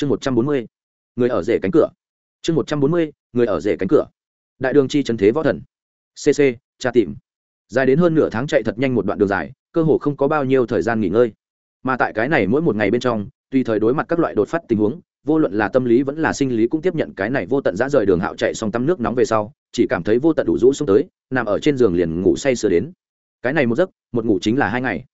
chương một trăm bốn mươi, người ở rể cánh cửa. Chương một trăm bốn mươi, người ở rể cánh cửa. Đại đường chi trần thế võ thần. Cc tra tìm. Dài đến hơn nửa tháng chạy thật nhanh một đoạn đường dài, cơ hồ không có bao nhiêu thời gian nghỉ ngơi. Mà tại cái này mỗi một ngày bên trong, tùy thời đối mặt các loại đột phát tình huống, vô luận là tâm lý vẫn là sinh lý cũng tiếp nhận cái này vô tận dã rời đường hạo chạy xong tắm nước nóng về sau, chỉ cảm thấy vô tận đủ rũ xuống tới, nằm ở trên giường liền ngủ say sưa đến. Cái này một giấc, một ngủ chính là hai ngày.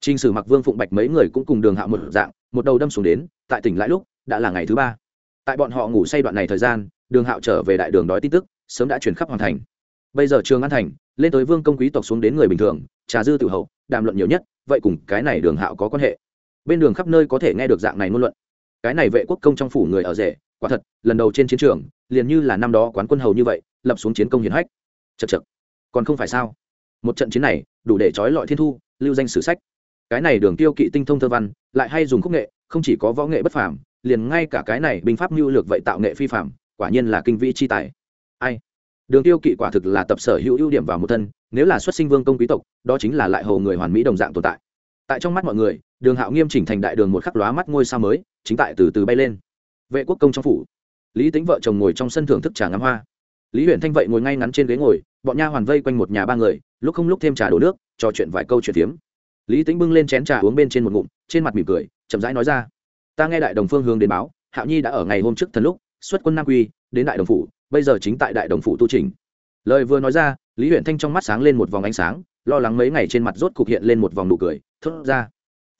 T r i n h sử mặc vương phụng bạch mấy người cũng cùng đường hạo một dạng, một đầu đâm xuống đến, tại tỉnh lại lúc đã là ngày thứ ba. Tại bọn họ ngủ say đoạn này thời gian, đường hạo trở về đại đường đói tin tức, sớm đã chuyển khắp hoàn thành. Bây giờ trường an thành, lên tới vương công quý tộc xuống đến người bình thường, trà dư tự hậu, đàm luận nhiều nhất, vậy cùng cái này đường hạo có quan hệ? Bên đường khắp nơi có thể nghe được dạng này ngôn luận. Cái này vệ quốc công trong phủ người ở rể, quả thật, lần đầu trên chiến trường, liền như là năm đó quán quân hầu như vậy, lập xuống chiến công hiển hách. Chật chật còn không phải sao? Một trận chiến này, đủ để trói lọi thiên thu, lưu danh sử sách. Cái này đường tiêu kỵ tinh thông thơ văn, lại hay dùng khúc nghệ không chỉ có võ nghệ bất phàm, liền ngay cả cái này binh pháp mưu lược vậy tạo nghệ phi phàm, quả nhiên là kinh vĩ chi tài. Ai? Đường tiêu kỵ quả thực là tập sở hữu ưu điểm vào một thân, nếu là xuất sinh vương công quý tộc, đó chính là lại hầu người hoàn mỹ đồng dạng tồn tại. Tại trong mắt mọi người, đường hạo nghiêm chỉnh thành đại đường một khắc lóa mắt ngôi sao mới, chính tại từ từ bay lên. Vệ quốc công trong phủ. Lý tính vợ chồng ngồi trong sân thưởng thức trà ngắm hoa. Lý huyện thanh vậy ngồi ngay ngắn trên ghế ngồi, bọn nha hoàn vây quanh một nhà ba người, lúc không lúc thêm trà đổ nước, trò chuyện vài câu chuyện phiếm lý tính bưng lên chén trà uống bên trên một ngụm, trên mặt mỉm cười, chậm rãi nói ra. Ta nghe đại đồng phương hướng đến báo, hạo nhi đã ở ngày hôm trước thần lúc, xuất quân nam quy, đến đại đồng phủ, bây giờ chính tại đại đồng phủ tu trình. Lời vừa nói ra, lý huyện thanh trong mắt sáng lên một vòng ánh sáng, lo lắng mấy ngày trên mặt rốt cục hiện lên một vòng nụ cười, thốt ra.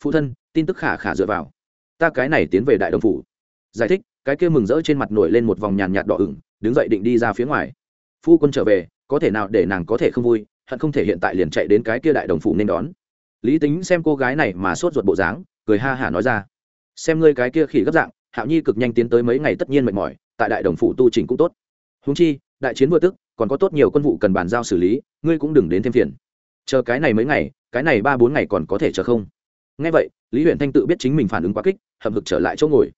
Phụ thân, tin tức khả khả dựa vào. Ta cái này tiến về đại đồng phủ. Giải thích, cái kia mừng rỡ trên mặt nổi lên một vòng nhàn nhạt đỏ ửng, đứng dậy định đi ra phía ngoài. Phu quân trở về, có thể nào để nàng có thể không vui, hận không thể hiện tại liền chạy đến cái kia đại đồng phủ nên đón lý tính xem cô gái này mà sốt ruột bộ dáng, cười ha hả nói ra. Xem ngươi cái kia khỉ gấp dạng, hạo nhi cực nhanh tiến tới mấy ngày tất nhiên mệt mỏi, tại đại đồng phủ tu trình cũng tốt. Húng chi, đại chiến vừa tức, còn có tốt nhiều quân vụ cần bàn giao xử lý, ngươi cũng đừng đến thêm phiền. Chờ cái này mấy ngày, cái này ba bốn ngày còn có thể chờ không? Ngay vậy, lý huyện thanh tự biết chính mình phản ứng quá kích, hậm hực trở lại chỗ ngồi.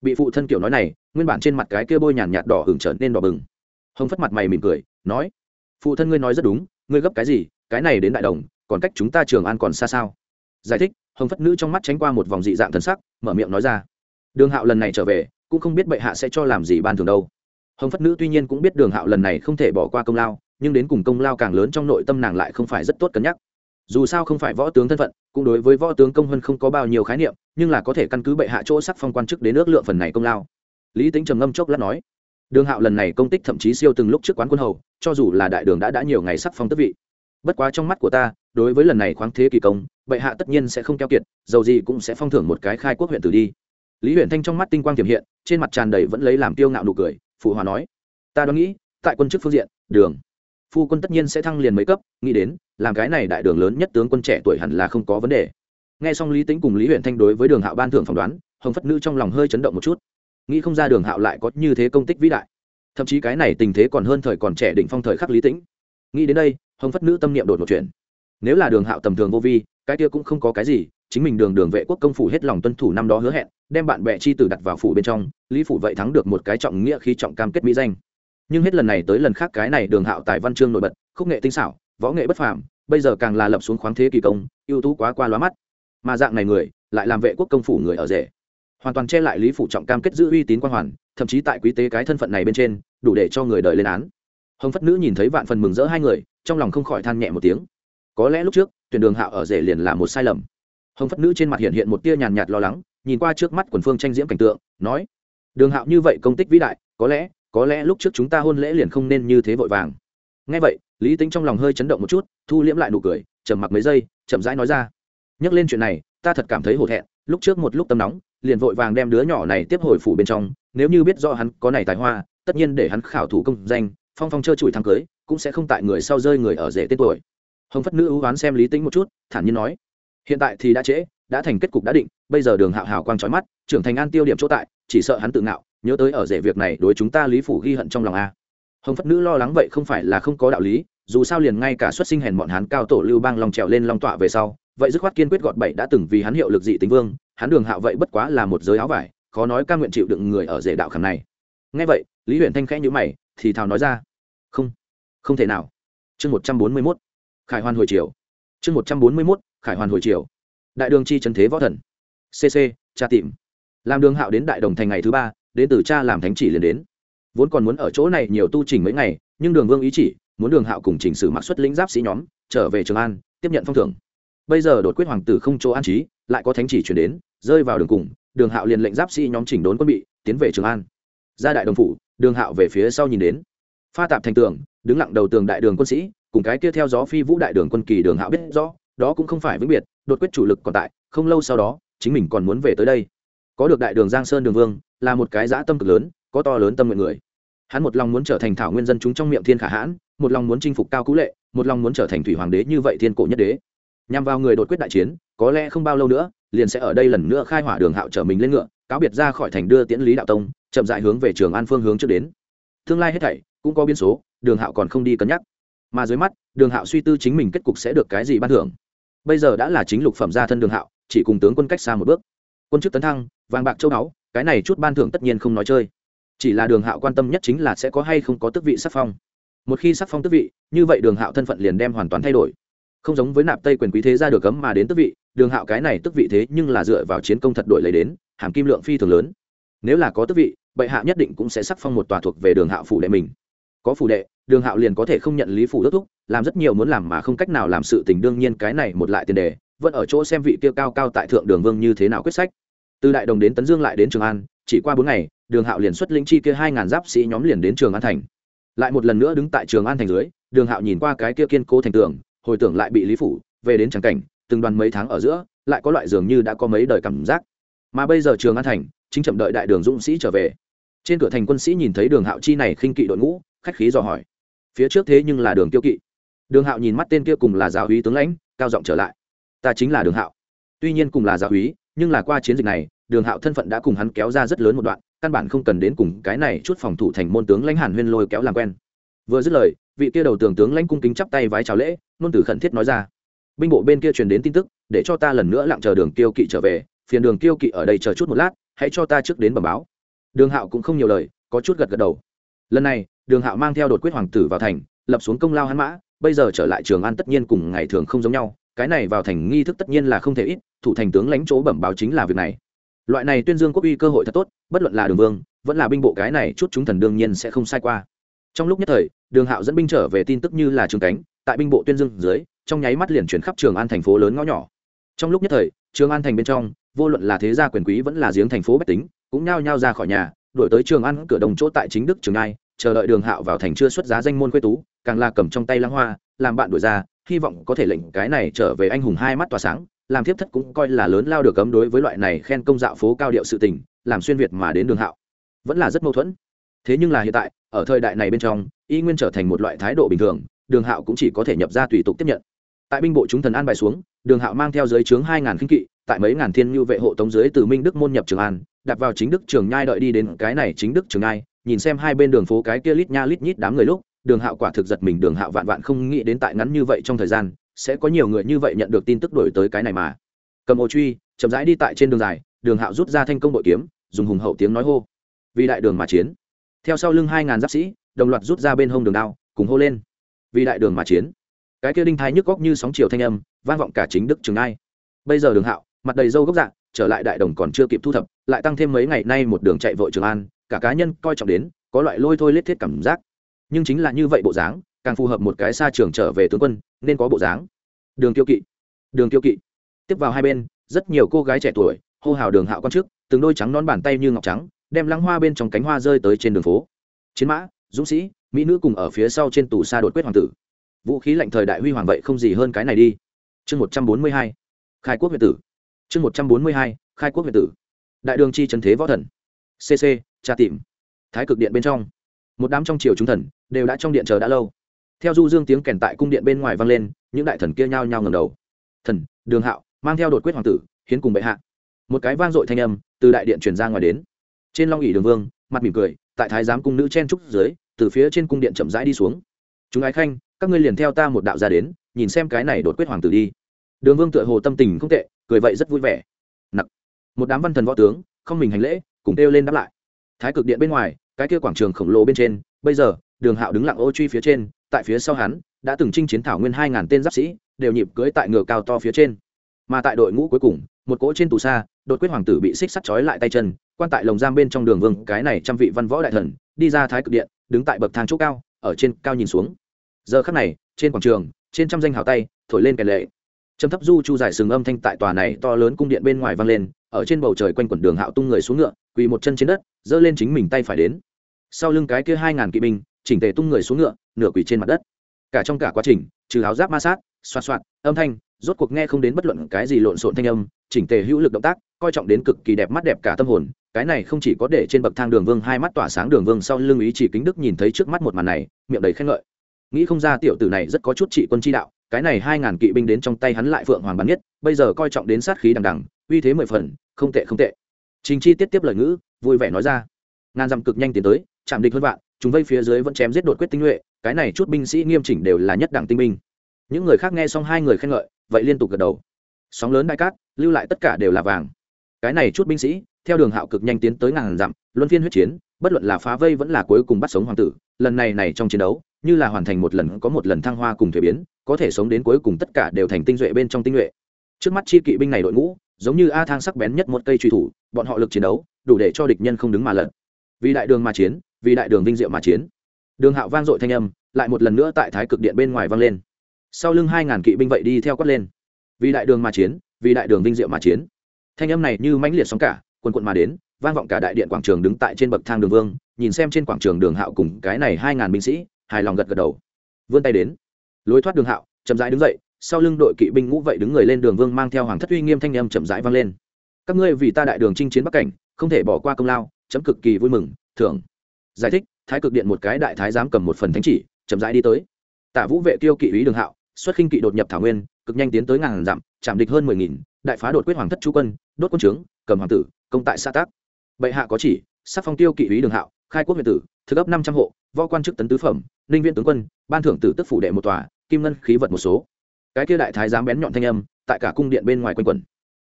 Bị phụ thân kiểu nói này, nguyên bản trên mặt cái kia bôi nhàn nhạt đỏ hừng trở nên đỏ bừng. Hồng phất mặt mày mỉm cười, nói, phụ thân ngươi nói rất đúng, ngươi gấp cái gì, cái này đến đại đồng còn cách chúng ta trường an còn xa sao? Giải thích, hồng phất nữ trong mắt tránh qua một vòng dị dạng thân sắc, mở miệng nói ra. Đường hạo lần này trở về, cũng không biết bệ hạ sẽ cho làm gì ban thường đâu. Hồng phất nữ tuy nhiên cũng biết đường hạo lần này không thể bỏ qua công lao, nhưng đến cùng công lao càng lớn trong nội tâm nàng lại không phải rất tốt cân nhắc. Dù sao không phải võ tướng thân phận, cũng đối với võ tướng công hơn không có bao nhiêu khái niệm, nhưng là có thể căn cứ bệ hạ chỗ sắc phong quan chức đến ước lượng phần này công lao. Lý tính trầm ngâm chốc lát nói, đường hạo lần này công tích thậm chí siêu từng lúc trước quán quân hầu, cho dù là đại đường đã đã nhiều ngày sắc phong tức vị. Bất quá trong mắt của ta đối với lần này khoáng thế kỳ công, bệ hạ tất nhiên sẽ không keo kiệt, dầu gì cũng sẽ phong thưởng một cái khai quốc huyện tử đi. Lý huyện thanh trong mắt tinh quang tiềm hiện, trên mặt tràn đầy vẫn lấy làm tiêu ngạo nụ cười, phụ hòa nói, ta đoán nghĩ, tại quân chức phương diện, đường, phu quân tất nhiên sẽ thăng liền mấy cấp, nghĩ đến, làm cái này đại đường lớn nhất tướng quân trẻ tuổi hẳn là không có vấn đề. Nghe xong lý tính cùng lý huyện thanh đối với đường hạo ban thưởng phỏng đoán, hồng phất nữ trong lòng hơi chấn động một chút. Nghĩ không ra đường hạo lại có như thế công tích vĩ đại. Thậm chí cái này tình thế còn hơn thời còn trẻ đỉnh phong thời khắc lý tĩnh. Nghĩ đến đây, hồng phất nữ tâm niệm đột một chuyện nếu là đường hạo tầm thường vô vi, cái kia cũng không có cái gì, chính mình đường đường vệ quốc công phủ hết lòng tuân thủ năm đó hứa hẹn, đem bạn bè chi tử đặt vào phủ bên trong, lý phủ vậy thắng được một cái trọng nghĩa khi trọng cam kết mỹ danh. Nhưng hết lần này tới lần khác cái này đường hạo tại văn chương nổi bật, khúc nghệ tinh xảo, võ nghệ bất phàm, bây giờ càng là lập xuống khoáng thế kỳ công, ưu tú quá qua lóa mắt. Mà dạng này người, lại làm vệ quốc công phủ người ở rể. Hoàn toàn che lại lý phủ trọng cam kết giữ uy tín quan hoàn, thậm chí tại quý tế cái thân phận này bên trên, đủ để cho người đợi lên án. Hồng phất nữ nhìn thấy vạn phần mừng rỡ hai người, trong lòng không khỏi than nhẹ một tiếng có lẽ lúc trước, tuyển đường hạo ở rể liền là một sai lầm. Hồng phất nữ trên mặt hiện hiện một tia nhàn nhạt lo lắng, nhìn qua trước mắt quần phương tranh diễm cảnh tượng, nói, đường hạo như vậy công tích vĩ đại, có lẽ có lẽ lúc trước chúng ta hôn lễ liền không nên như thế vội vàng. Ngay vậy, lý tính trong lòng hơi chấn động một chút, thu liễm lại nụ cười, trầm mặc mấy giây, chậm rãi nói ra, nhắc lên chuyện này, ta thật cảm thấy hổ thẹn, lúc trước một lúc tâm nóng, liền vội vàng đem đứa nhỏ này tiếp hồi phủ bên trong, nếu như biết rõ hắn có này tài hoa, tất nhiên để hắn khảo thủ công danh, phong phong trơ trụi thắng cưới, cũng sẽ không tại người sau rơi người ở rể tên tuổi hồng phất nữ ưu oán xem lý tính một chút, thản nhiên nói, hiện tại thì đã trễ, đã thành kết cục đã định, bây giờ đường hạo hào quang trói mắt, trưởng thành an tiêu điểm chỗ tại, chỉ sợ hắn tự ngạo, nhớ tới ở rể việc này đối chúng ta lý phủ ghi hận trong lòng a. Hồng phất nữ lo lắng vậy không phải là không có đạo lý, dù sao liền ngay cả xuất sinh hèn bọn hắn cao tổ lưu bang lòng trèo lên long tọa về sau, vậy dứt khoát kiên quyết gọt bảy đã từng vì hắn hiệu lực dị tính vương, hắn đường hạo vậy bất quá là một giới áo vải, khó nói ca nguyện chịu đựng người ở rể đạo khảm này. Ngay vậy, lý huyện thanh khẽ nhữ mày, thì thào nói ra, không không thể nào. Chương một trăm bốn mươi mốt khải hoàn hồi chiều. Chương một trăm bốn mươi mốt, khải hoàn hồi chiều. Đại đường chi trần thế võ thần. Cc Cha tìm. Làm đường hạo đến đại đồng thành ngày thứ ba, đến từ cha làm thánh chỉ liền đến. Vốn còn muốn ở chỗ này nhiều tu trình mấy ngày, nhưng đường vương ý chỉ, muốn đường hạo cùng chỉnh sử mặc xuất lĩnh giáp sĩ nhóm, trở về trường an, tiếp nhận phong thưởng. Bây giờ đột quyết hoàng tử không chỗ an trí, lại có thánh chỉ chuyển đến, rơi vào đường cùng, đường hạo liền lệnh giáp sĩ nhóm chỉnh đốn quân bị, tiến về trường an. Ra đại đồng phủ, đường hạo về phía sau nhìn đến. Pha tạp thành tường, đứng lặng đầu tường đại đường quân sĩ cùng cái kia theo gió phi vũ đại đường quân kỳ đường hạo biết rõ, đó cũng không phải vĩnh biệt, đột quyết chủ lực còn tại, không lâu sau đó, chính mình còn muốn về tới đây. Có được đại đường giang sơn đường vương, là một cái dã tâm cực lớn, có to lớn tâm nguyện người. Hắn một lòng muốn trở thành thảo nguyên dân chúng trong miệng thiên khả hãn, một lòng muốn chinh phục cao cú lệ, một lòng muốn trở thành thủy hoàng đế như vậy thiên cổ nhất đế. Nhằm vào người đột quyết đại chiến, có lẽ không bao lâu nữa, liền sẽ ở đây lần nữa khai hỏa đường hạo trở mình lên ngựa, cáo biệt ra khỏi thành đưa tiễn lý đạo tông, chậm dại hướng về trường an phương hướng trước đến. Tương lai hết thảy cũng có biến số, đường hạo còn không đi cân nhắc mà dưới mắt, đường hạo suy tư chính mình kết cục sẽ được cái gì ban thưởng. Bây giờ đã là chính lục phẩm gia thân đường hạo, chỉ cùng tướng quân cách xa một bước. Quân chức tấn thăng, vàng bạc châu báu, cái này chút ban thưởng tất nhiên không nói chơi. Chỉ là đường hạo quan tâm nhất chính là sẽ có hay không có tước vị sắc phong. Một khi sắc phong tước vị, như vậy đường hạo thân phận liền đem hoàn toàn thay đổi. Không giống với nạp tây quyền quý thế ra được cấm mà đến tước vị, đường hạo cái này tước vị thế nhưng là dựa vào chiến công thật đổi lấy đến, hàm kim lượng phi thường lớn. Nếu là có tước vị, bệ hạ nhất định cũng sẽ sắc phong một tòa thuộc về đường hạo phủ đệ mình có phủ đệ, đường hạo liền có thể không nhận lý phủ đức thúc, làm rất nhiều muốn làm mà không cách nào làm sự tình, đương nhiên cái này một lại tiền đề, vẫn ở chỗ xem vị tiêu cao cao tại thượng đường vương như thế nào quyết sách. Từ đại đồng đến tấn dương lại đến trường an, chỉ qua bốn ngày, đường hạo liền xuất lĩnh chi kia hai ngàn giáp sĩ nhóm liền đến trường an thành. Lại một lần nữa đứng tại trường an thành dưới, đường hạo nhìn qua cái kia kiên cố thành tường, hồi tưởng lại bị lý phủ, về đến tràng cảnh, từng đoàn mấy tháng ở giữa, lại có loại dường như đã có mấy đời cảm giác. Mà bây giờ trường an thành, chính chậm đợi đại đường dũng sĩ trở về trên cửa thành quân sĩ nhìn thấy đường hạo chi này khinh kỵ đội ngũ, khách khí dò hỏi. Phía trước thế nhưng là đường tiêu kỵ. Đường hạo nhìn mắt tên kia cùng là giáo hí tướng lãnh, cao giọng trở lại. Ta chính là đường hạo. Tuy nhiên cùng là giáo hí, nhưng là qua chiến dịch này, đường hạo thân phận đã cùng hắn kéo ra rất lớn một đoạn, căn bản không cần đến cùng cái này chút phòng thủ thành môn tướng lãnh hàn huyên lôi kéo làm quen. Vừa dứt lời, vị kia đầu tường tướng lãnh cung kính chắp tay vái chào lễ, nôn tử khẩn thiết nói ra. Binh bộ bên kia truyền đến tin tức, để cho ta lần nữa lặng chờ đường tiêu kỵ trở về, phiền đường tiêu kỵ ở đây chờ chút một lát, hãy cho ta trước đến bẩm báo đường hạo cũng không nhiều lời, có chút gật gật đầu. Lần này, đường hạo mang theo đột quyết hoàng tử vào thành, lập xuống công lao hắn mã, bây giờ trở lại trường an tất nhiên cùng ngày thường không giống nhau, cái này vào thành nghi thức tất nhiên là không thể ít, thủ thành tướng lãnh chỗ bẩm báo chính là việc này. Loại này tuyên dương quốc uy cơ hội thật tốt, bất luận là đường vương, vẫn là binh bộ cái này chút chúng thần đương nhiên sẽ không sai qua. Trong lúc nhất thời, đường hạo dẫn binh trở về tin tức như là trường cánh, tại binh bộ tuyên dương dưới, trong nháy mắt liền chuyển khắp trường an thành phố lớn ngõ nhỏ. Trong lúc nhất thời, trường an thành bên trong vô luận là thế gia quyền quý vẫn là giếng thành phố bách tính, cũng nhao nhao ra khỏi nhà, đổi tới trường ăn cửa đồng chỗ tại chính đức trường ai, chờ đợi đường hạo vào thành chưa xuất giá danh môn quê tú, càng là cầm trong tay lăng hoa, làm bạn đổi ra hy vọng có thể lệnh cái này trở về anh hùng hai mắt tỏa sáng, làm thiếp thất cũng coi là lớn lao được cấm đối với loại này khen công dạo phố cao điệu sự tình, làm xuyên việt mà đến đường hạo. Vẫn là rất mâu thuẫn. Thế nhưng là hiện tại, ở thời đại này bên trong, y nguyên trở thành một loại thái độ bình thường, đường hạo cũng chỉ có thể nhập ra tùy tục tiếp nhận tại binh bộ chúng thần an bài xuống, đường hạo mang theo giới trướng hai ngàn kinh kỵ, tại mấy ngàn thiên như vệ hộ tống dưới từ minh đức môn nhập trường an đặt vào chính đức trường nhai đợi đi đến cái này chính đức trường nhai, nhìn xem hai bên đường phố cái kia lít nha lít nhít đám người lúc, đường hạo quả thực giật mình, đường hạo vạn vạn không nghĩ đến tại ngắn như vậy trong thời gian, sẽ có nhiều người như vậy nhận được tin tức đổi tới cái này mà. Cầm ô truy, chậm rãi đi tại trên đường dài, đường hạo rút ra thanh công bội kiếm, dùng hùng hậu tiếng nói hô. Vì đại đường mà chiến. Theo sau lưng hai ngàn giáp sĩ, đồng loạt rút ra bên hông đường đao, cùng hô lên. Vì đại đường mà chiến cái kia đinh thái nhức góc như sóng chiều thanh âm, vang vọng cả chính đức trường ai bây giờ đường hạo, mặt đầy râu gốc dạng trở lại đại đồng còn chưa kịp thu thập, lại tăng thêm mấy ngày nay một đường chạy vội trường an, cả cá nhân coi trọng đến, có loại lôi thôi lết thiết cảm giác. Nhưng chính là như vậy bộ dáng, càng phù hợp một cái xa trường trở về tướng quân, nên có bộ dáng. Đường tiêu kỵ, đường tiêu kỵ. Tiếp vào hai bên, rất nhiều cô gái trẻ tuổi, hô hào đường hạo con trước, từng đôi trắng non bàn tay như ngọc trắng, đem lăng hoa bên trong cánh hoa rơi tới trên đường phố. Chiến mã, dũng sĩ, mỹ nữ cùng ở phía sau trên tù xa đột quyết hoàng tử vũ khí lạnh thời đại huy hoàng vậy không gì hơn cái này đi. Chương một trăm bốn mươi hai, khai quốc việt tử. Chương một trăm bốn mươi hai, khai quốc việt tử. Đại đường chi trần thế võ thần. Cc tra tìm. Thái cực điện bên trong. Một đám trong triều chúng thần đều đã trong điện chờ đã lâu. Theo du dương tiếng kèn tại cung điện bên ngoài vang lên, những đại thần kia nhao nhao ngầm đầu. Thần, đường hạo, mang theo đột quyết hoàng tử, hiến cùng bệ hạ. Một cái vang dội thanh âm từ đại điện truyền ra ngoài đến. Trên long ỉ đường vương, mặt mỉm cười, tại thái giám cung nữ chen trúc dưới, từ phía trên cung điện chậm rãi đi xuống. Chúng ái khanh các ngươi liền theo ta một đạo ra đến, nhìn xem cái này đột quyết hoàng tử đi. Đường vương tựa hồ tâm tình không tệ, cười vậy rất vui vẻ. Nặc. Một đám văn thần võ tướng, không mình hành lễ, cùng kêu lên đáp lại. Thái cực điện bên ngoài, cái kia quảng trường khổng lồ bên trên, bây giờ, đường hạo đứng lặng ô truy phía trên, tại phía sau hắn, đã từng chinh chiến thảo nguyên hai ngàn tên giáp sĩ, đều nhịp cưới tại ngựa cao to phía trên. Mà tại đội ngũ cuối cùng, một cỗ trên tù xa đột quyết hoàng tử bị xích sắt trói lại tay chân, quan tại lồng giam bên trong đường vương, cái này trăm vị văn võ đại thần, đi ra thái cực điện, đứng tại bậc thang chỗ cao, ở trên cao nhìn xuống giờ khắc này, trên quảng trường, trên trăm danh hào tay, thổi lên kèn lệ. Trầm thấp du chu dài sừng âm thanh tại tòa này to lớn cung điện bên ngoài vang lên, ở trên bầu trời quanh quẩn đường hạo tung người xuống ngựa, quỳ một chân trên đất, giơ lên chính mình tay phải đến. Sau lưng cái kia hai ngàn kỵ binh, chỉnh tề tung người xuống ngựa, nửa quỳ trên mặt đất. Cả trong cả quá trình, trừ áo giáp ma sát, xoạt xoạt, âm thanh, rốt cuộc nghe không đến bất luận cái gì lộn xộn thanh âm, chỉnh tề hữu lực động tác, coi trọng đến cực kỳ đẹp mắt đẹp cả tâm hồn. Cái này không chỉ có để trên bậc thang đường vương hai mắt tỏa sáng, đường vương sau lưng ý chỉ kính đức nhìn thấy trước mắt một màn này, miệng đầy khen ngợi nghĩ không ra tiểu tử này rất có chút trị quân chi đạo, cái này hai ngàn kỵ binh đến trong tay hắn lại phượng hoàng bắn nhất, bây giờ coi trọng đến sát khí đằng đằng, uy thế mười phần, không tệ không tệ. Trình chi tiết tiếp lời ngữ, vui vẻ nói ra. Ngàn dặm cực nhanh tiến tới, chạm địch hơn vạn, chúng vây phía dưới vẫn chém giết đột quyết tinh nhuệ, cái này chút binh sĩ nghiêm chỉnh đều là nhất đẳng tinh binh. Những người khác nghe xong hai người khen ngợi, vậy liên tục gật đầu. Sóng lớn đại cát, lưu lại tất cả đều là vàng. Cái này chút binh sĩ, theo đường hạo cực nhanh tiến tới ngàn dặm, luân phiên huyết chiến, bất luận là phá vây vẫn là cuối cùng bắt sống hoàng tử, lần này này trong chiến đấu như là hoàn thành một lần có một lần thăng hoa cùng thuế biến, có thể sống đến cuối cùng tất cả đều thành tinh duệ bên trong tinh nhuệ. Trước mắt chi kỵ binh này đội ngũ, giống như a thang sắc bén nhất một cây truy thủ, bọn họ lực chiến đấu, đủ để cho địch nhân không đứng mà lận vì đại đường mà chiến, vì đại đường vinh diệu mà chiến. Đường hạo vang dội thanh âm, lại một lần nữa tại thái cực điện bên ngoài vang lên. Sau lưng hai ngàn kỵ binh vậy đi theo quát lên. Vì đại đường mà chiến, vì đại đường vinh diệu mà chiến. Thanh âm này như mãnh liệt sóng cả quần quận mà đến, vang vọng cả đại điện quảng trường đứng tại trên bậc thang đường vương, nhìn xem trên quảng trường đường hạo cùng cái này hai ngàn binh sĩ hài lòng gật gật đầu. Vươn tay đến. Lối thoát đường hạo, chậm rãi đứng dậy, sau lưng đội kỵ binh ngũ vậy đứng người lên đường vương mang theo hoàng thất uy nghiêm thanh âm chậm rãi vang lên. Các ngươi vì ta đại đường chinh chiến bắc cảnh, không thể bỏ qua công lao, chấm cực kỳ vui mừng, thưởng. Giải thích, thái cực điện một cái đại thái giám cầm một phần thánh chỉ, chậm rãi đi tới. Tạ vũ vệ tiêu kỵ ý đường hạo, xuất khinh kỵ đột nhập thảo nguyên, cực nhanh tiến tới ngàn dặm, chạm địch hơn mười nghìn, đại phá đột quyết hoàng thất chú quân, đốt quân trướng, cầm hoàng tử, công tại xã tác. Bệ hạ có chỉ, sắc phong tiêu kỵ ý đường hạo, khai quốc huyện tử, thực ấp năm trăm hộ võ quan chức tấn tứ phẩm, ninh viên tướng quân, ban thưởng tử tức phủ đệ một tòa, kim ngân khí vật một số. Cái kia đại thái giám bén nhọn thanh âm, tại cả cung điện bên ngoài quanh quẩn.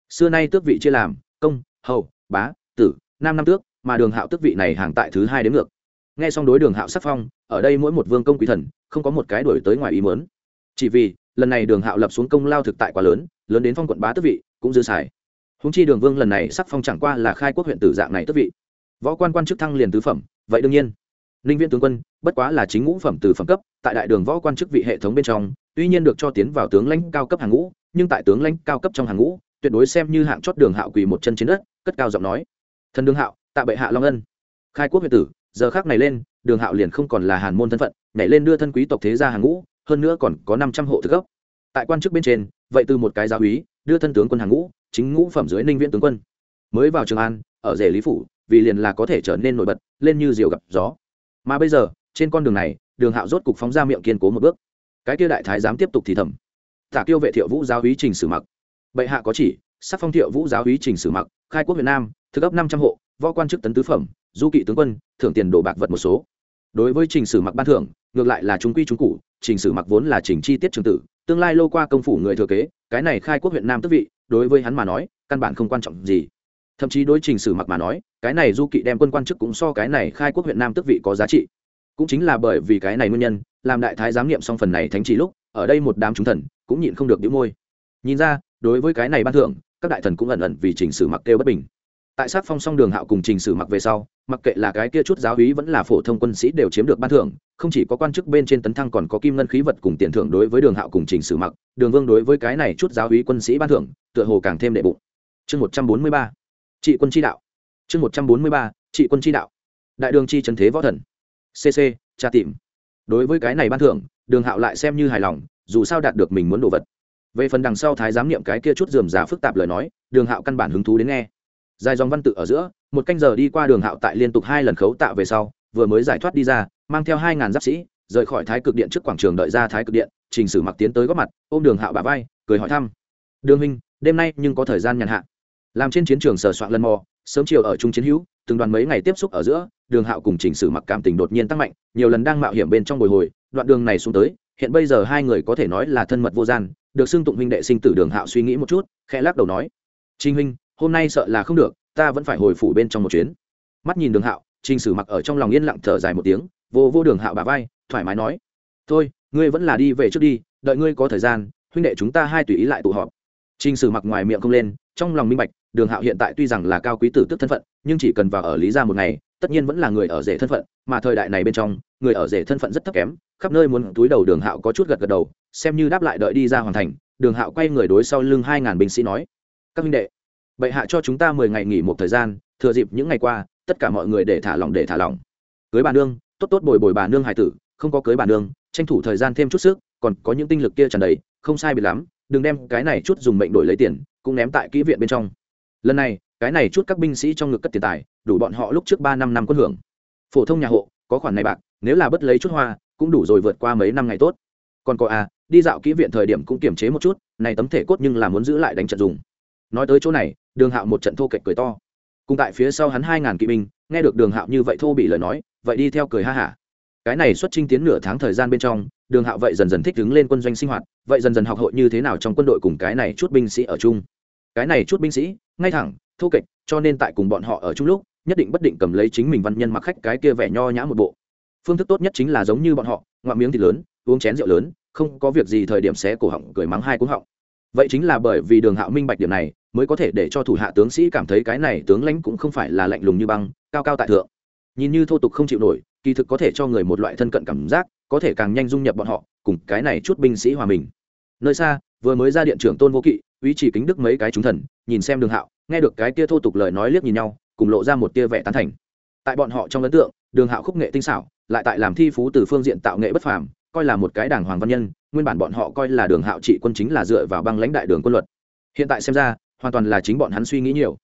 Xưa nay tước vị chia làm, công, hầu, bá, tử, nam năm tước, mà đường hạo tước vị này hàng tại thứ hai đến ngược. Nghe xong đối đường hạo sắc phong, ở đây mỗi một vương công quý thần, không có một cái đổi tới ngoài ý mớn chỉ vì, lần này đường hạo lập xuống công lao thực tại quá lớn lớn đến phong quận bá tước vị, cũng dư xài. Húng chi đường vương lần này sắc phong chẳng qua là khai quốc huyện tử dạng này tước vị. Võ quan quan chức thăng liền tứ phẩm, vậy đương nhiên ninh viên tướng quân, bất quá là chính ngũ phẩm từ phẩm cấp, tại đại đường võ quan chức vị hệ thống bên trong, tuy nhiên được cho tiến vào tướng lãnh cao cấp hàng ngũ, nhưng tại tướng lãnh cao cấp trong hàng ngũ, tuyệt đối xem như hạng chót đường hạo quỳ một chân trên đất, cất cao giọng nói. Thần đường hạo, tạ bệ hạ long ân. Khai quốc huyện tử, giờ khác này lên, đường hạo liền không còn là hàn môn thân phận, nhảy lên đưa thân quý tộc thế gia hàng ngũ, hơn nữa còn có năm trăm hộ thực gốc tại quan chức bên trên, vậy từ một cái giáo úy, đưa thân tướng quân hàng ngũ, chính ngũ phẩm dưới ninh viễn tướng quân. Mới vào trường an, ở rể lý phủ, vì liền là có thể trở nên nổi bật, lên như diều gặp gió mà bây giờ, trên con đường này, đường hạo rốt cục phóng ra miệng kiên cố một bước. Cái kia đại thái dám tiếp tục thì thầm. Tả tiêu vệ thiệu vũ giáo úy trình sử mặc. Bệ hạ có chỉ, sắc phong thiệu vũ giáo úy trình sử mặc, khai quốc việt nam, thực ấp năm trăm hộ, võ quan chức tấn tứ phẩm, du kỵ tướng quân, thưởng tiền đổ bạc vật một số. Đối với trình sử mặc ban thưởng, ngược lại là chúng quy chúng cụ, trình sử mặc vốn là trình chi tiết trường tử, tương lai lô qua công phủ người thừa kế, cái này khai quốc huyện nam tức vị, đối với hắn mà nói, căn bản không quan trọng gì thậm chí đối trình sử mặc mà nói, cái này du kỵ đem quân quan chức cũng so cái này khai quốc huyện nam tức vị có giá trị. Cũng chính là bởi vì cái này nguyên nhân, làm đại thái giám nghiệm xong phần này thánh chỉ lúc, ở đây một đám chúng thần cũng nhịn không được đĩu môi. Nhìn ra, đối với cái này ban thưởng, các đại thần cũng ẩn ẩn vì trình sử mặc kêu bất bình. Tại sát phong song đường hạo cùng trình sử mặc về sau, mặc kệ là cái kia chút giáo hí vẫn là phổ thông quân sĩ đều chiếm được ban thưởng, không chỉ có quan chức bên trên tấn thăng còn có kim ngân khí vật cùng tiền thưởng đối với đường hạo cùng trình sử mặc, đường vương đối với cái này chút giáo hí quân sĩ ban thưởng, tựa hồ càng thêm đệ bụng. Chương một trăm bốn mươi ba trị quân chi đạo. Chương một trăm bốn mươi ba, trị quân chi đạo. Đại đường chi trần thế võ thần. Cc tra tìm. Đối với cái này ban thưởng, đường hạo lại xem như hài lòng, dù sao đạt được mình muốn đồ vật. Về phần đằng sau thái giám niệm cái kia chút dườm già phức tạp lời nói, đường hạo căn bản hứng thú đến nghe. Dài dòng văn tự ở giữa, một canh giờ đi qua đường hạo tại liên tục hai lần khấu tạo về sau, vừa mới giải thoát đi ra, mang theo hai ngàn giáp sĩ, rời khỏi thái cực điện trước quảng trường đợi ra thái cực điện trình sử mặc tiến tới góp mặt, ôm đường hạo bà vai, cười hỏi thăm. Đường huynh, đêm nay nhưng có thời gian nhàn hạ? Làm trên chiến trường sờ soạn lần mò, sớm chiều ở trung chiến hữu, từng đoàn mấy ngày tiếp xúc ở giữa, đường hạo cùng trình sử mặc cảm tình đột nhiên tăng mạnh, nhiều lần đang mạo hiểm bên trong bồi hồi, đoạn đường này xuống tới, hiện bây giờ hai người có thể nói là thân mật vô gian, được xưng tụng huynh đệ sinh tử đường hạo suy nghĩ một chút, khẽ lắc đầu nói trinh huynh, hôm nay sợ là không được, ta vẫn phải hồi phủ bên trong một chuyến. Mắt nhìn đường hạo, trình sử mặc ở trong lòng yên lặng thở dài một tiếng, vô vô đường hạo bà vai, thoải mái nói, thôi, ngươi vẫn là đi về trước đi, đợi ngươi có thời gian, huynh đệ chúng ta hai tùy ý lại tụ họp. Trình sử mặc ngoài miệng không lên trong lòng minh bạch, đường hạo hiện tại tuy rằng là cao quý tử tức thân phận, nhưng chỉ cần vào ở lý gia một ngày, tất nhiên vẫn là người ở rể thân phận, mà thời đại này bên trong, người ở rể thân phận rất thấp kém, khắp nơi muốn túi đầu đường hạo có chút gật gật đầu, xem như đáp lại đợi đi ra hoàn thành, đường hạo quay người đối sau lưng hai ngàn binh sĩ nói, các minh đệ, bệ hạ cho chúng ta mười ngày nghỉ một thời gian, thừa dịp những ngày qua, tất cả mọi người để thả lỏng, để thả lỏng. Cưới bà nương, tốt tốt bồi bồi bà nương hải tử, không có cưới bà nương, tranh thủ thời gian thêm chút sức, còn có những tinh lực kia tràn đầy, không sai biệt lắm, đừng đem cái này chút dùng mệnh đổi lấy tiền cũng ném tại kỹ viện bên trong. Lần này, cái này chút các binh sĩ trong ngực cất tiền tài, đủ bọn họ lúc trước ba năm năm quân hưởng. Phổ thông nhà hộ, có khoản này bạc, nếu là bất lấy chút hoa, cũng đủ rồi vượt qua mấy năm ngày tốt. Còn có à đi dạo kỹ viện thời điểm cũng kiềm chế một chút, này tấm thể cốt nhưng là muốn giữ lại đánh trận dùng. Nói tới chỗ này, đường hạo một trận thô kệch cười to. Cùng tại phía sau hắn hai ngàn kỵ binh, nghe được đường hạo như vậy thô bị lời nói, vậy đi theo cười ha hả. Cái này xuất trinh tiến nửa tháng thời gian bên trong, đường hạo vậy dần dần thích đứng lên quân doanh sinh hoạt, vậy dần dần học hội như thế nào trong quân đội cùng cái này chút binh sĩ ở chung cái này chút binh sĩ, ngay thẳng, thô kệch, cho nên tại cùng bọn họ ở chung lúc, nhất định bất định cầm lấy chính mình văn nhân mặc khách cái kia vẻ nho nhã một bộ. Phương thức tốt nhất chính là giống như bọn họ, ngoạm miếng thịt lớn, uống chén rượu lớn, không có việc gì thời điểm xé cổ họng, cười mắng hai cúng họng. Vậy chính là bởi vì đường hạo minh bạch điểm này, mới có thể để cho thủ hạ tướng sĩ cảm thấy cái này tướng lãnh cũng không phải là lạnh lùng như băng, cao cao tại thượng. Nhìn như thô tục không chịu nổi, kỳ thực có thể cho người một loại thân cận cảm giác, có thể càng nhanh dung nhập bọn họ, cùng cái này chút binh sĩ hòa mình. Nơi xa, vừa mới ra điện trưởng tôn vô kỵ ý chỉ kính đức mấy cái chúng thần, nhìn xem đường hạo, nghe được cái tia thô tục lời nói liếc nhìn nhau, cùng lộ ra một tia vẻ tán thành. Tại bọn họ trong ấn tượng, đường hạo khúc nghệ tinh xảo, lại tại làm thi phú từ phương diện tạo nghệ bất phàm, coi là một cái đảng hoàng văn nhân, nguyên bản bọn họ coi là đường hạo trị quân chính là dựa vào băng lãnh đại đường quân luật. Hiện tại xem ra, hoàn toàn là chính bọn hắn suy nghĩ nhiều.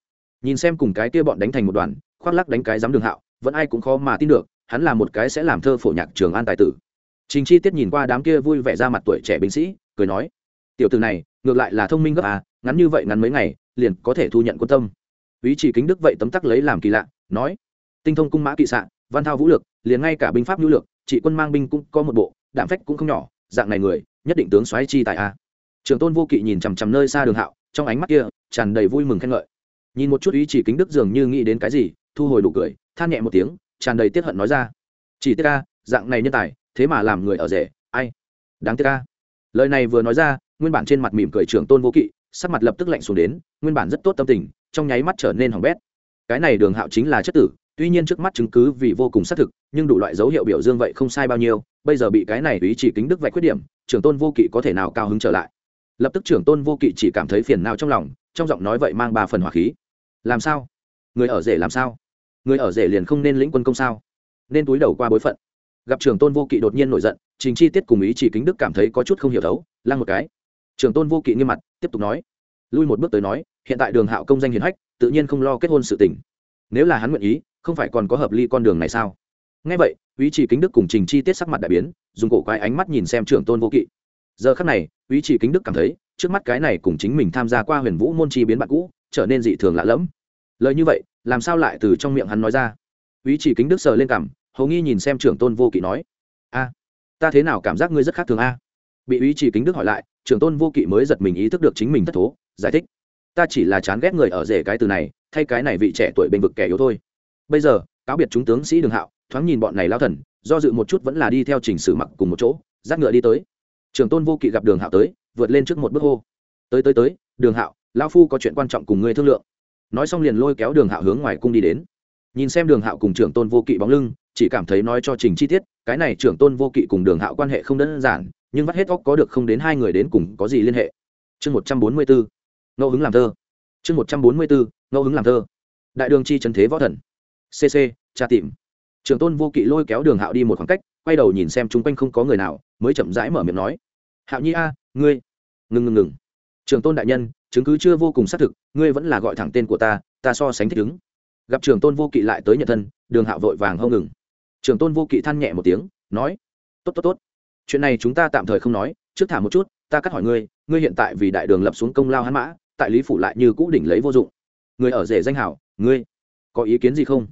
Nhìn xem cùng cái kia bọn đánh thành một đoàn, khoác lắc đánh cái dám đường hạo, vẫn ai cũng khó mà tin được, hắn là một cái sẽ làm thơ phổ nhạc trường an tài tử. Trình chi tiết nhìn qua đám kia vui vẻ ra mặt tuổi trẻ binh sĩ, cười nói tiểu từ này ngược lại là thông minh gấp à ngắn như vậy ngắn mấy ngày liền có thể thu nhận quân tâm. Ý chỉ kính đức vậy tấm tắc lấy làm kỳ lạ nói tinh thông cung mã kỵ xạ văn thao vũ lược, liền ngay cả binh pháp nhu lược chỉ quân mang binh cũng có một bộ đạm phách cũng không nhỏ dạng này người nhất định tướng xoáy chi tại a à. trường tôn vô kỵ nhìn chằm chằm nơi xa đường hạo trong ánh mắt kia tràn đầy vui mừng khen ngợi. Nhìn một chút ý chỉ kính đức dường như nghĩ đến cái gì thu hồi đủ cười than nhẹ một tiếng tràn đầy tiết hận nói ra chỉ tiết ca dạng này nhân tài thế mà làm người ở rể ai đáng tiếc ca. Lời này vừa nói ra nguyên bản trên mặt mỉm cười trưởng tôn vô kỵ, sắc mặt lập tức lạnh xuống đến, nguyên bản rất tốt tâm tình, trong nháy mắt trở nên hỏng bét. Cái này đường hạo chính là chất tử, tuy nhiên trước mắt chứng cứ vì vô cùng xác thực, nhưng đủ loại dấu hiệu biểu dương vậy không sai bao nhiêu, bây giờ bị cái này ý chỉ kính đức vạch khuyết điểm, trưởng tôn vô kỵ có thể nào cao hứng trở lại? Lập tức trưởng tôn vô kỵ chỉ cảm thấy phiền nào trong lòng, trong giọng nói vậy mang ba phần hỏa khí. Làm sao? Người ở rể làm sao? Người ở rể liền không nên lĩnh quân công sao? Nên túi đầu qua bối phận. Gặp trưởng tôn vô kỵ đột nhiên nổi giận, trình chi tiết cùng ý chỉ kính đức cảm thấy có chút không hiểu thấu, lăng một cái trưởng tôn vô kỵ nghiêm mặt, tiếp tục nói. Lui một bước tới nói, hiện tại đường hạo công danh hiền hách, tự nhiên không lo kết hôn sự tình. Nếu là hắn nguyện ý, không phải còn có hợp ly con đường này sao? Ngay vậy ý chỉ kính đức cùng trình chi tiết sắc mặt đại biến, dùng cổ quái ánh mắt nhìn xem trưởng tôn vô kỵ. Giờ khắc này ý chỉ kính đức cảm thấy, trước mắt cái này cùng chính mình tham gia qua huyền vũ môn chi biến bạn cũ, trở nên dị thường lạ lẫm. Lời như vậy, làm sao lại từ trong miệng hắn nói ra? Ý chỉ kính đức sờ lên cảm hầu nghi nhìn xem trưởng tôn vô kỵ nói. A, ta thế nào cảm giác ngươi rất khác thường a? Bị ý chỉ kính đức hỏi lại trưởng tôn vô kỵ mới giật mình ý thức được chính mình thất thố, giải thích, ta chỉ là chán ghét người ở rể cái từ này, thay cái này vị trẻ tuổi bênh vực kẻ yếu thôi. Bây giờ, cáo biệt chúng tướng sĩ đường hạo, thoáng nhìn bọn này lao thần, do dự một chút vẫn là đi theo trình sử mặc cùng một chỗ, dắt ngựa đi tới. Trường tôn vô kỵ gặp đường hạo tới, vượt lên trước một bước hô, tới tới tới, đường hạo lao phu có chuyện quan trọng cùng ngươi thương lượng. Nói xong liền lôi kéo đường hạo hướng ngoài cung đi đến. Nhìn xem đường hạo cùng trưởng tôn vô kỵ bóng lưng, chỉ cảm thấy nói cho trình chi tiết, cái này trưởng tôn vô kỵ cùng đường hạo quan hệ không đơn giản nhưng vắt hết óc có được không đến hai người đến cùng có gì liên hệ. Chương một trăm bốn mươi bốn ngẫu hứng làm thơ. Chương một trăm bốn mươi bốn ngẫu hứng làm thơ. Đại đường chi trần thế võ thần. Cc tra tìm. Trường tôn vô kỵ lôi kéo đường hạo đi một khoảng cách, quay đầu nhìn xem chung quanh không có người nào, mới chậm rãi mở miệng nói. Hạo nhi a, ngươi. Ngừng ngừng ngừng. Trường tôn đại nhân, chứng cứ chưa vô cùng xác thực, ngươi vẫn là gọi thẳng tên của ta ta so sánh thích ứng. Gặp trường tôn vô kỵ lại tới nhận thân, đường hạo vội vàng hông ngừng. Trường tôn vô kỵ than nhẹ một tiếng, nói. Tốt tốt tốt chuyện này chúng ta tạm thời không nói, trước thả một chút, ta cắt hỏi ngươi ngươi hiện tại vì đại đường lập xuống công lao hắn mã, tại lý phủ lại như cũ đỉnh lấy vô dụng. Người ở rể danh hảo, ngươi, có ý kiến gì không?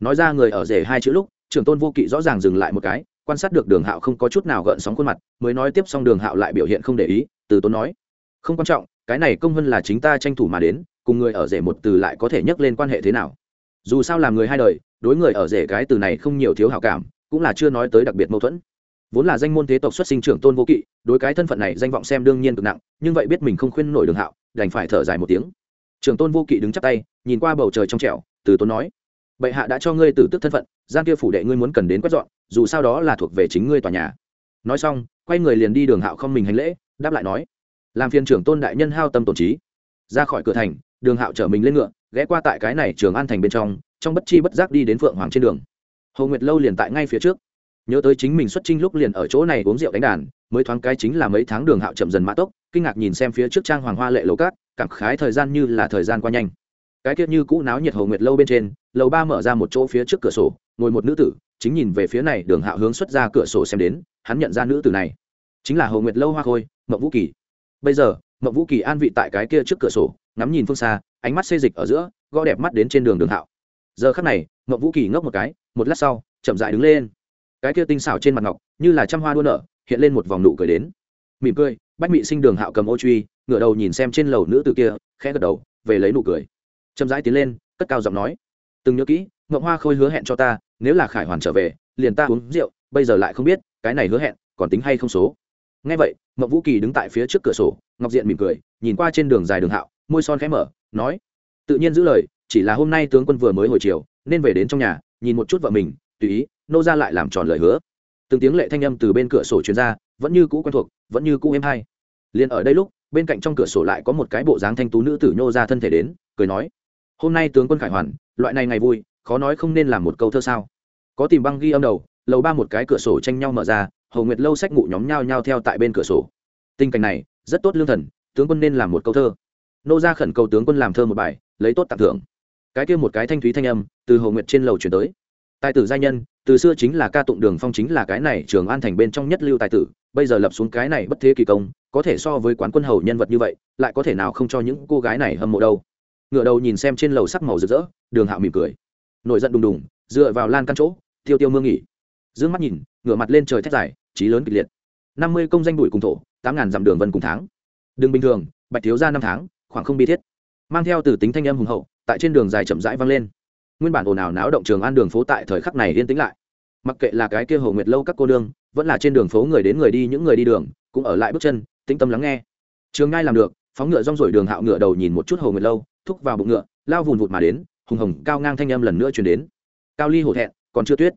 Nói ra người ở rể hai chữ lúc, trưởng tôn vô kỵ rõ ràng dừng lại một cái, quan sát được đường hạo không có chút nào gợn sóng khuôn mặt, mới nói tiếp xong đường hạo lại biểu hiện không để ý, từ tốn nói. Không quan trọng, cái này công vân là chính ta tranh thủ mà đến, cùng người ở rể một từ lại có thể nhắc lên quan hệ thế nào. Dù sao làm người hai đời, đối người ở rể cái từ này không nhiều thiếu hảo cảm, cũng là chưa nói tới đặc biệt mâu thuẫn vốn là danh môn thế tộc xuất sinh trưởng tôn vô kỵ, đối cái thân phận này danh vọng xem đương nhiên cực nặng, nhưng vậy biết mình không khuyên nổi đường hạo, đành phải thở dài một tiếng. Trưởng tôn vô kỵ đứng chắp tay, nhìn qua bầu trời trong trẻo, từ tốn nói, bệ hạ đã cho ngươi tử tức thân phận, gian kia phủ đệ ngươi muốn cần đến quét dọn, dù sao đó là thuộc về chính ngươi tòa nhà. Nói xong, quay người liền đi đường hạo không mình hành lễ, đáp lại nói, làm phiên trưởng tôn đại nhân hao tâm tổn trí. Ra khỏi cửa thành, đường hạo chở mình lên ngựa, ghé qua tại cái này trường an thành bên trong trong bất chi bất giác đi đến phượng hoàng trên đường. Hầu nguyệt lâu liền tại ngay phía trước nhớ tới chính mình xuất trinh lúc liền ở chỗ này uống rượu đánh đàn, mới thoáng cái chính là mấy tháng đường hạo chậm dần mã tốc, kinh ngạc nhìn xem phía trước trang hoàng hoa lệ lầu cát, cảm khái thời gian như là thời gian qua nhanh. Cái kiết như cũ náo nhiệt hầu nguyệt lâu bên trên, lầu ba mở ra một chỗ phía trước cửa sổ, ngồi một nữ tử, chính nhìn về phía này đường hạo hướng xuất ra cửa sổ xem đến, hắn nhận ra nữ tử này, chính là hầu nguyệt lâu hoa khôi mậu vũ kỳ. Bây giờ mậu vũ kỳ an vị tại cái kia trước cửa sổ, ngắm nhìn phương xa, ánh mắt xê dịch ở giữa, gõ đẹp mắt đến trên đường đường hạo. Giờ khắc này mậu vũ kỳ ngốc một cái, một lát sau, chậm dại đứng lên cái kia tinh xảo trên mặt ngọc, như là trăm hoa đua nở, hiện lên một vòng nụ cười đến. Mỉm cười, bách mị sinh đường hạo cầm ô truy, ngửa đầu nhìn xem trên lầu nữ tử kia, khẽ gật đầu, về lấy nụ cười. Chậm rãi tiến lên, cất cao giọng nói, từng nhớ kỹ Ngậm hoa khôi hứa hẹn cho ta, nếu là khải hoàn trở về, liền ta uống rượu, bây giờ lại không biết, cái này hứa hẹn, còn tính hay không số? Ngay vậy Ngậm vũ kỳ đứng tại phía trước cửa sổ, ngọc diện mỉm cười, nhìn qua trên đường dài đường hạo, môi son khẽ mở, nói, tự nhiên giữ lời, chỉ là hôm nay tướng quân vừa mới hồi chiều, nên về đến trong nhà, nhìn một chút vợ mình tùy ý, nô ra lại làm tròn lời hứa. Từng tiếng lệ thanh âm từ bên cửa sổ truyền ra, vẫn như cũ quen thuộc, vẫn như cũ êm hay. Liền ở đây lúc, bên cạnh trong cửa sổ lại có một cái bộ dáng thanh tú nữ tử nhô ra thân thể đến, cười nói, hôm nay tướng quân khải hoàn, loại này ngày vui, khó nói không nên làm một câu thơ sao. Có tìm băng ghi âm đầu, lầu ba một cái cửa sổ tranh nhau mở ra hầu nguyệt lâu sách ngủ nhóm nhau nhau theo tại bên cửa sổ. Tình cảnh này, rất tốt lương thần, tướng quân nên làm một câu thơ. Nô ra khẩn cầu tướng quân làm thơ một bài, lấy tốt tặng thưởng. Cái kia một cái thanh thúy thanh âm, từ hầu nguyệt trên lầu chuyển tới tài tử gia nhân, từ xưa chính là ca tụng đường phong chính là cái này trường an thành bên trong nhất lưu tài tử, bây giờ lập xuống cái này bất thế kỳ công, có thể so với quán quân hầu nhân vật như vậy, lại có thể nào không cho những cô gái này hâm mộ đâu. Ngựa đầu nhìn xem trên lầu sắc màu rực rỡ, đường hạo mỉm cười. Nổi giận đùng đùng, dựa vào lan căn chỗ, tiêu tiêu mương nghỉ. D mắt nhìn, ngửa mặt lên trời thét dài, trí lớn kịch liệt. Năm mươi công danh đuổi cùng thổ, tám ngàn dặm đường vân cùng tháng. Đường bình thường, bạch thiếu ra năm tháng, khoảng không bi thiết. Mang theo từ tính thanh âm hùng hậu, tại trên đường dài chậm rãi vang lên nguyên bản ồn ào náo động trường an đường phố tại thời khắc này yên tĩnh lại. Mặc kệ là cái kia hồ nguyệt lâu các cô đương vẫn là trên đường phố người đến người đi, những người đi đường, cũng ở lại bước chân, tĩnh tâm lắng nghe. Trường ngai làm được, phóng ngựa rong rổi đường hạo ngựa đầu nhìn một chút hồ nguyệt lâu, thúc vào bụng ngựa, lao vùn vụt mà đến, hùng hồng cao ngang thanh âm lần nữa chuyển đến. Cao ly hổ thẹn, còn chưa tuyết.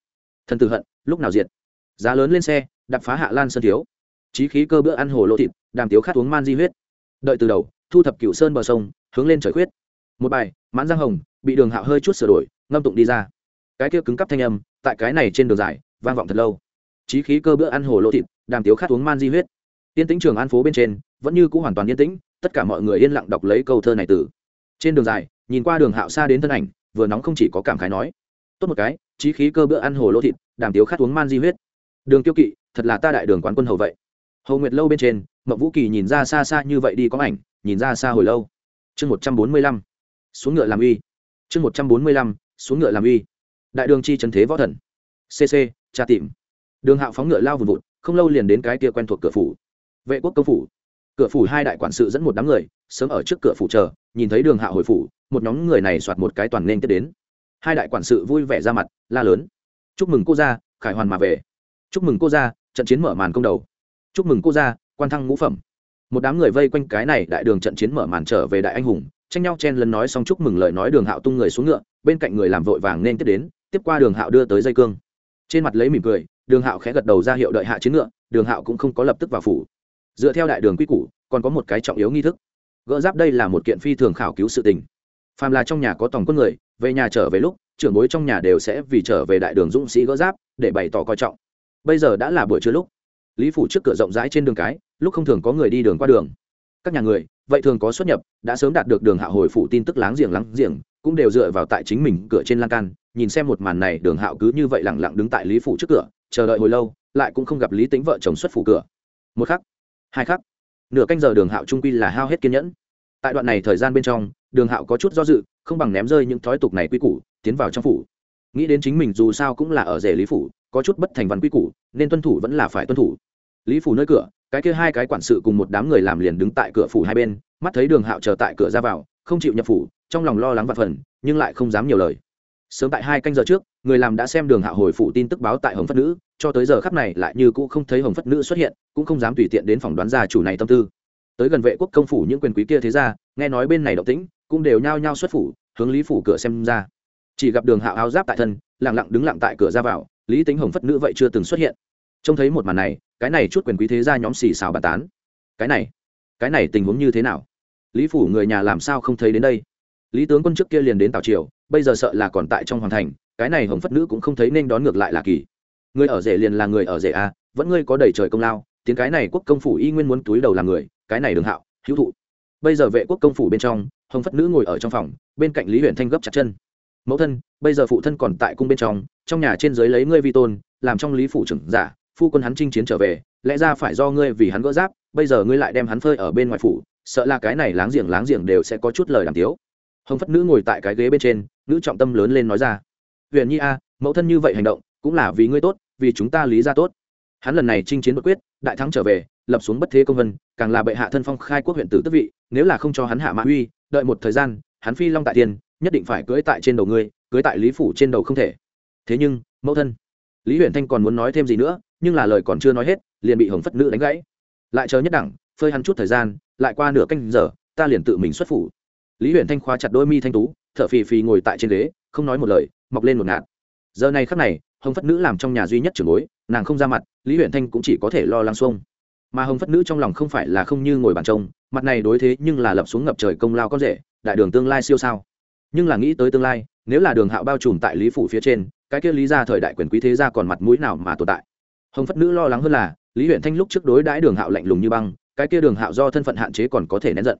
Thần tử hận, lúc nào diệt? Giá lớn lên xe đập phá hạ lan sơn thiếu. Trí khí cơ bữa ăn hồ lô thịt, đàm tiếu khát uống man di huyết. Đợi từ đầu, thu thập cựu sơn bờ sông, hướng lên trời khuyết. Một bài, mãn giang hồng, bị đường hạo hơi chút sửa đổi ngâm tụng đi ra. Cái kia cứng cắp thanh âm, tại cái này trên đường dài, vang vọng thật lâu. Trí khí cơ bữa ăn hồ lô thịt, đàm tiếu khát uống man di huyết. Yên tĩnh trường an phố bên trên, vẫn như cũ hoàn toàn yên tĩnh, tất cả mọi người yên lặng đọc lấy câu thơ này từ. Trên đường dài, nhìn qua đường hạo xa đến thân ảnh, vừa nóng không chỉ có cảm khái nói, tốt một cái trí khí cơ bữa ăn hồ lô thịt, đàm tiếu khát uống man di huyết. Đường tiêu kỵ, thật là ta đại đường quán quân hầu vậy. Hầu nguyệt lâu bên trên mậu vũ kỳ nhìn ra xa xa như vậy đi có ảnh, nhìn ra xa hồi lâu. Chương một trăm bốn mươi lăm, xuống ngựa làm uy. Chương một trăm bốn mươi lăm xuống ngựa làm uy. Đại đường chi trần thế võ thần. Cc tra tìm. Đường hạo phóng ngựa lao vùn vụt, không lâu liền đến cái kia quen thuộc cửa phủ. Vệ quốc công phủ. Cửa phủ hai đại quản sự dẫn một đám người, sớm ở trước cửa phủ chờ, nhìn thấy đường hạo hồi phủ, một nhóm người này soạt một cái toàn nên tiếp đến. Hai đại quản sự vui vẻ ra mặt, la lớn. Chúc mừng cô gia, khải hoàn mà về. Chúc mừng cô gia, trận chiến mở màn công đầu. Chúc mừng cô gia, quan thăng ngũ phẩm. Một đám người vây quanh cái này đại đường trận chiến mở màn trở về đại anh hùng tranh nhau chen lấn nói xong chúc mừng lời nói đường hạo tung người xuống ngựa, bên cạnh người làm vội vàng nên tiếp đến, tiếp qua đường hạo đưa tới dây cương. Trên mặt lấy mỉm cười, đường hạo khẽ gật đầu ra hiệu đợi hạ chiến ngựa, đường hạo cũng không có lập tức vào phủ. Dựa theo đại đường quy củ, còn có một cái trọng yếu nghi thức. Gỡ giáp đây là một kiện phi thường khảo cứu sự tình. Phàm là trong nhà có tổng quân người, về nhà trở về lúc, trưởng bối trong nhà đều sẽ vì trở về đại đường dũng sĩ gỡ giáp, để bày tỏ coi trọng. Bây giờ đã là buổi trưa lúc. Lý phủ trước cửa rộng rãi trên đường cái, lúc không thường có người đi đường qua đường. Các nhà người vậy thường có xuất nhập, đã sớm đạt được đường hạ hồi phủ tin tức láng giềng láng giềng, cũng đều dựa vào tại chính mình cửa trên lan can, nhìn xem một màn này, đường hạo cứ như vậy lẳng lặng đứng tại lý phủ trước cửa, chờ đợi hồi lâu, lại cũng không gặp lý tính vợ chồng xuất phủ cửa. Một khắc, hai khắc, nửa canh giờ đường hạo trung quy là hao hết kiên nhẫn. Tại đoạn này thời gian bên trong, đường hạo có chút do dự, không bằng ném rơi những thói tục này quy củ, tiến vào trong phủ. Nghĩ đến chính mình dù sao cũng là ở rể lý phủ, có chút bất thành văn quy củ, nên tuân thủ vẫn là phải tuân thủ lý phủ nơi cửa, cái kia hai cái quản sự cùng một đám người làm liền đứng tại cửa phủ hai bên, mắt thấy đường hạo chờ tại cửa ra vào, không chịu nhập phủ, trong lòng lo lắng và phần, nhưng lại không dám nhiều lời. Sớm tại hai canh giờ trước, người làm đã xem đường hạo hồi phủ tin tức báo tại hồng phất nữ, cho tới giờ khắp này lại như cũ không thấy hồng phất nữ xuất hiện, cũng không dám tùy tiện đến phỏng đoán gia chủ này tâm tư. Tới gần vệ quốc công phủ những quyền quý kia thế ra, nghe nói bên này động tĩnh, cũng đều nhao nhao xuất phủ, hướng lý phủ cửa xem ra. Chỉ gặp đường hạo áo giáp tại thân, lặng lặng đứng lặng tại cửa ra vào, lý tính hồng phất nữ vậy chưa từng xuất hiện trông thấy một màn này, cái này chút quyền quý thế ra nhóm xì xào bàn tán. Cái này cái này tình huống như thế nào? Lý phủ người nhà làm sao không thấy đến đây? Lý tướng quân trước kia liền đến tào triều, bây giờ sợ là còn tại trong hoàng thành, cái này hồng phất nữ cũng không thấy nên đón ngược lại là kỳ. Người ở rể liền là người ở rể a, vẫn ngươi có đầy trời công lao tiếng cái này quốc công phủ y nguyên muốn túi đầu làm người, cái này đường hạo, hữu thụ. Bây giờ vệ quốc công phủ bên trong, hồng phất nữ ngồi ở trong phòng, bên cạnh lý huyện thanh gấp chặt chân. Mẫu thân, bây giờ phụ thân còn tại cung bên trong trong nhà trên dưới lấy ngươi vi tôn, làm trong lý phủ trưởng giả phu quân hắn chinh chiến trở về, lẽ ra phải do ngươi vì hắn gỡ giáp, bây giờ ngươi lại đem hắn phơi ở bên ngoài phủ, sợ là cái này láng giềng láng giềng đều sẽ có chút lời đàm tiếu. Hồng phất nữ ngồi tại cái ghế bên trên, nữ trọng tâm lớn lên nói ra, huyền nhi a, mẫu thân như vậy hành động, cũng là vì ngươi tốt, vì chúng ta lý ra tốt. Hắn lần này chinh chiến bất quyết, đại thắng trở về, lập xuống bất thế công vân, càng là bệ hạ thân phong khai quốc huyện tử tức vị, nếu là không cho hắn hạ mã uy, đợi một thời gian, hắn phi long tại tiền, nhất định phải cưới tại trên đầu ngươi cưới tại lý phủ trên đầu không thể. Thế nhưng, mẫu thân, lý huyền thanh còn muốn nói thêm gì nữa nhưng là lời còn chưa nói hết, liền bị hồng phất nữ đánh gãy. Lại chờ nhất đẳng, phơi hắn chút thời gian, lại qua nửa canh giờ, ta liền tự mình xuất phủ. Lý huyền thanh khoa chặt đôi mi thanh tú, thở phì phì ngồi tại trên ghế, không nói một lời, mọc lên một ngạt. Giờ này khắc này, hồng phất nữ làm trong nhà duy nhất trưởng bối, nàng không ra mặt, lý huyền thanh cũng chỉ có thể lo lắng xuông. Mà hồng phất nữ trong lòng không phải là không như ngồi bàn trông, mặt này đối thế nhưng là lập xuống ngập trời công lao con rể, đại đường tương lai siêu sao. Nhưng là nghĩ tới tương lai, nếu là đường hạo bao trùm tại lý phủ phía trên, cái kia lý ra thời đại quyền quý thế gia còn mặt mũi nào mà tồn tại? Hồng phất nữ lo lắng hơn là, lý huyện thanh lúc trước đối đãi đường hạo lạnh lùng như băng, cái kia đường hạo do thân phận hạn chế còn có thể nén giận.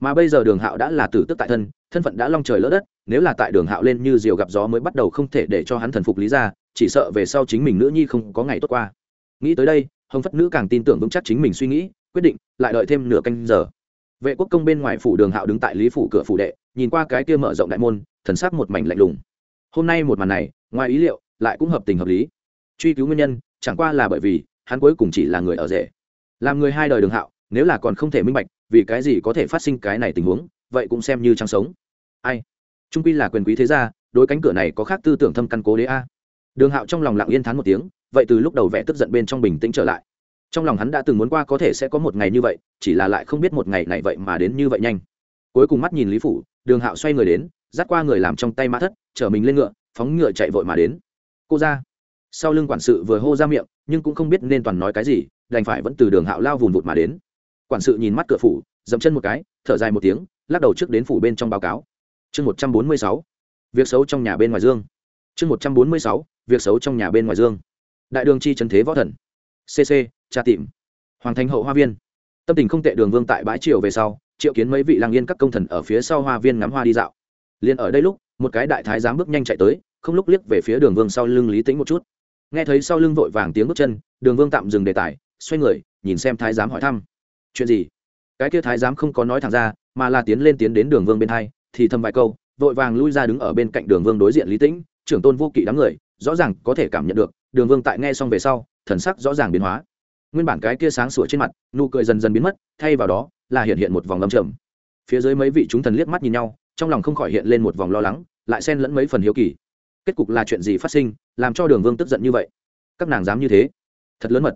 Mà bây giờ đường hạo đã là tử tức tại thân thân phận đã long trời lỡ đất, nếu là tại đường hạo lên như diều gặp gió mới bắt đầu không thể để cho hắn thần phục lý ra chỉ sợ về sau chính mình nữ nhi không có ngày tốt qua. Nghĩ tới đây, hồng phất nữ càng tin tưởng vững chắc chính mình suy nghĩ, quyết định lại đợi thêm nửa canh giờ. Vệ quốc công bên ngoài phủ đường hạo đứng tại lý phủ cửa phủ đệ, nhìn qua cái kia mở rộng đại môn, thần sắc một mảnh lạnh lùng. Hôm nay một màn này, ngoài ý liệu, lại cũng hợp tình hợp lý. Truy cứu nguyên nhân chẳng qua là bởi vì, hắn cuối cùng chỉ là người ở rể. Làm người hai đời đường hạo, nếu là còn không thể minh bạch, vì cái gì có thể phát sinh cái này tình huống, vậy cũng xem như trang sống. Ai? Trung quy là quyền quý thế gia, đối cánh cửa này có khác tư tưởng thâm căn cố đế a. Đường hạo trong lòng lặng yên thán một tiếng, vậy từ lúc đầu vẻ tức giận bên trong bình tĩnh trở lại. Trong lòng hắn đã từng muốn qua có thể sẽ có một ngày như vậy, chỉ là lại không biết một ngày này vậy mà đến như vậy nhanh. Cuối cùng mắt nhìn lý phủ, đường hạo xoay người đến, dắt qua người làm trong tay mã thất, chở mình lên ngựa, phóng ngựa chạy vội mà đến. Cô ra sau lưng quản sự vừa hô ra miệng, nhưng cũng không biết nên toàn nói cái gì, đành phải vẫn từ đường hạo lao vùn vụt mà đến. Quản sự nhìn mắt cửa phủ, dậm chân một cái, thở dài một tiếng, lắc đầu trước đến phủ bên trong báo cáo. Chương một trăm bốn mươi sáu, việc xấu trong nhà bên ngoài dương. Chương một trăm bốn mươi sáu, việc xấu trong nhà bên ngoài dương. Đại đường chi trần thế võ thần. Cc tra tìm. Hoàng thành hậu hoa viên. Tâm tình không tệ đường vương tại bãi triều về sau, triệu kiến mấy vị lang yên các công thần ở phía sau hoa viên ngắm hoa đi dạo. Liền ở đây lúc, một cái đại thái giám bước nhanh chạy tới, không lúc liếc về phía đường vương sau lưng lý tĩnh một chút nghe thấy sau lưng vội vàng tiếng bước chân, đường vương tạm dừng đề tài, xoay người, nhìn xem thái giám hỏi thăm. Chuyện gì? Cái kia thái giám không có nói thẳng ra, mà là tiến lên tiến đến đường vương bên hai, thì thầm vài câu, vội vàng lui ra đứng ở bên cạnh đường vương đối diện lý tĩnh, trưởng tôn vô kỵ đám người, rõ ràng có thể cảm nhận được, đường vương tại nghe xong về sau, thần sắc rõ ràng biến hóa. Nguyên bản cái kia sáng sủa trên mặt, nụ cười dần dần biến mất, thay vào đó, là hiện hiện một vòng lâm trầm. Phía dưới mấy vị chúng thần liếc mắt nhìn nhau, trong lòng không khỏi hiện lên một vòng lo lắng, lại xen lẫn mấy phần hiếu kỳ kết cục là chuyện gì phát sinh, làm cho đường vương tức giận như vậy? Các nàng dám như thế? Thật lớn mật.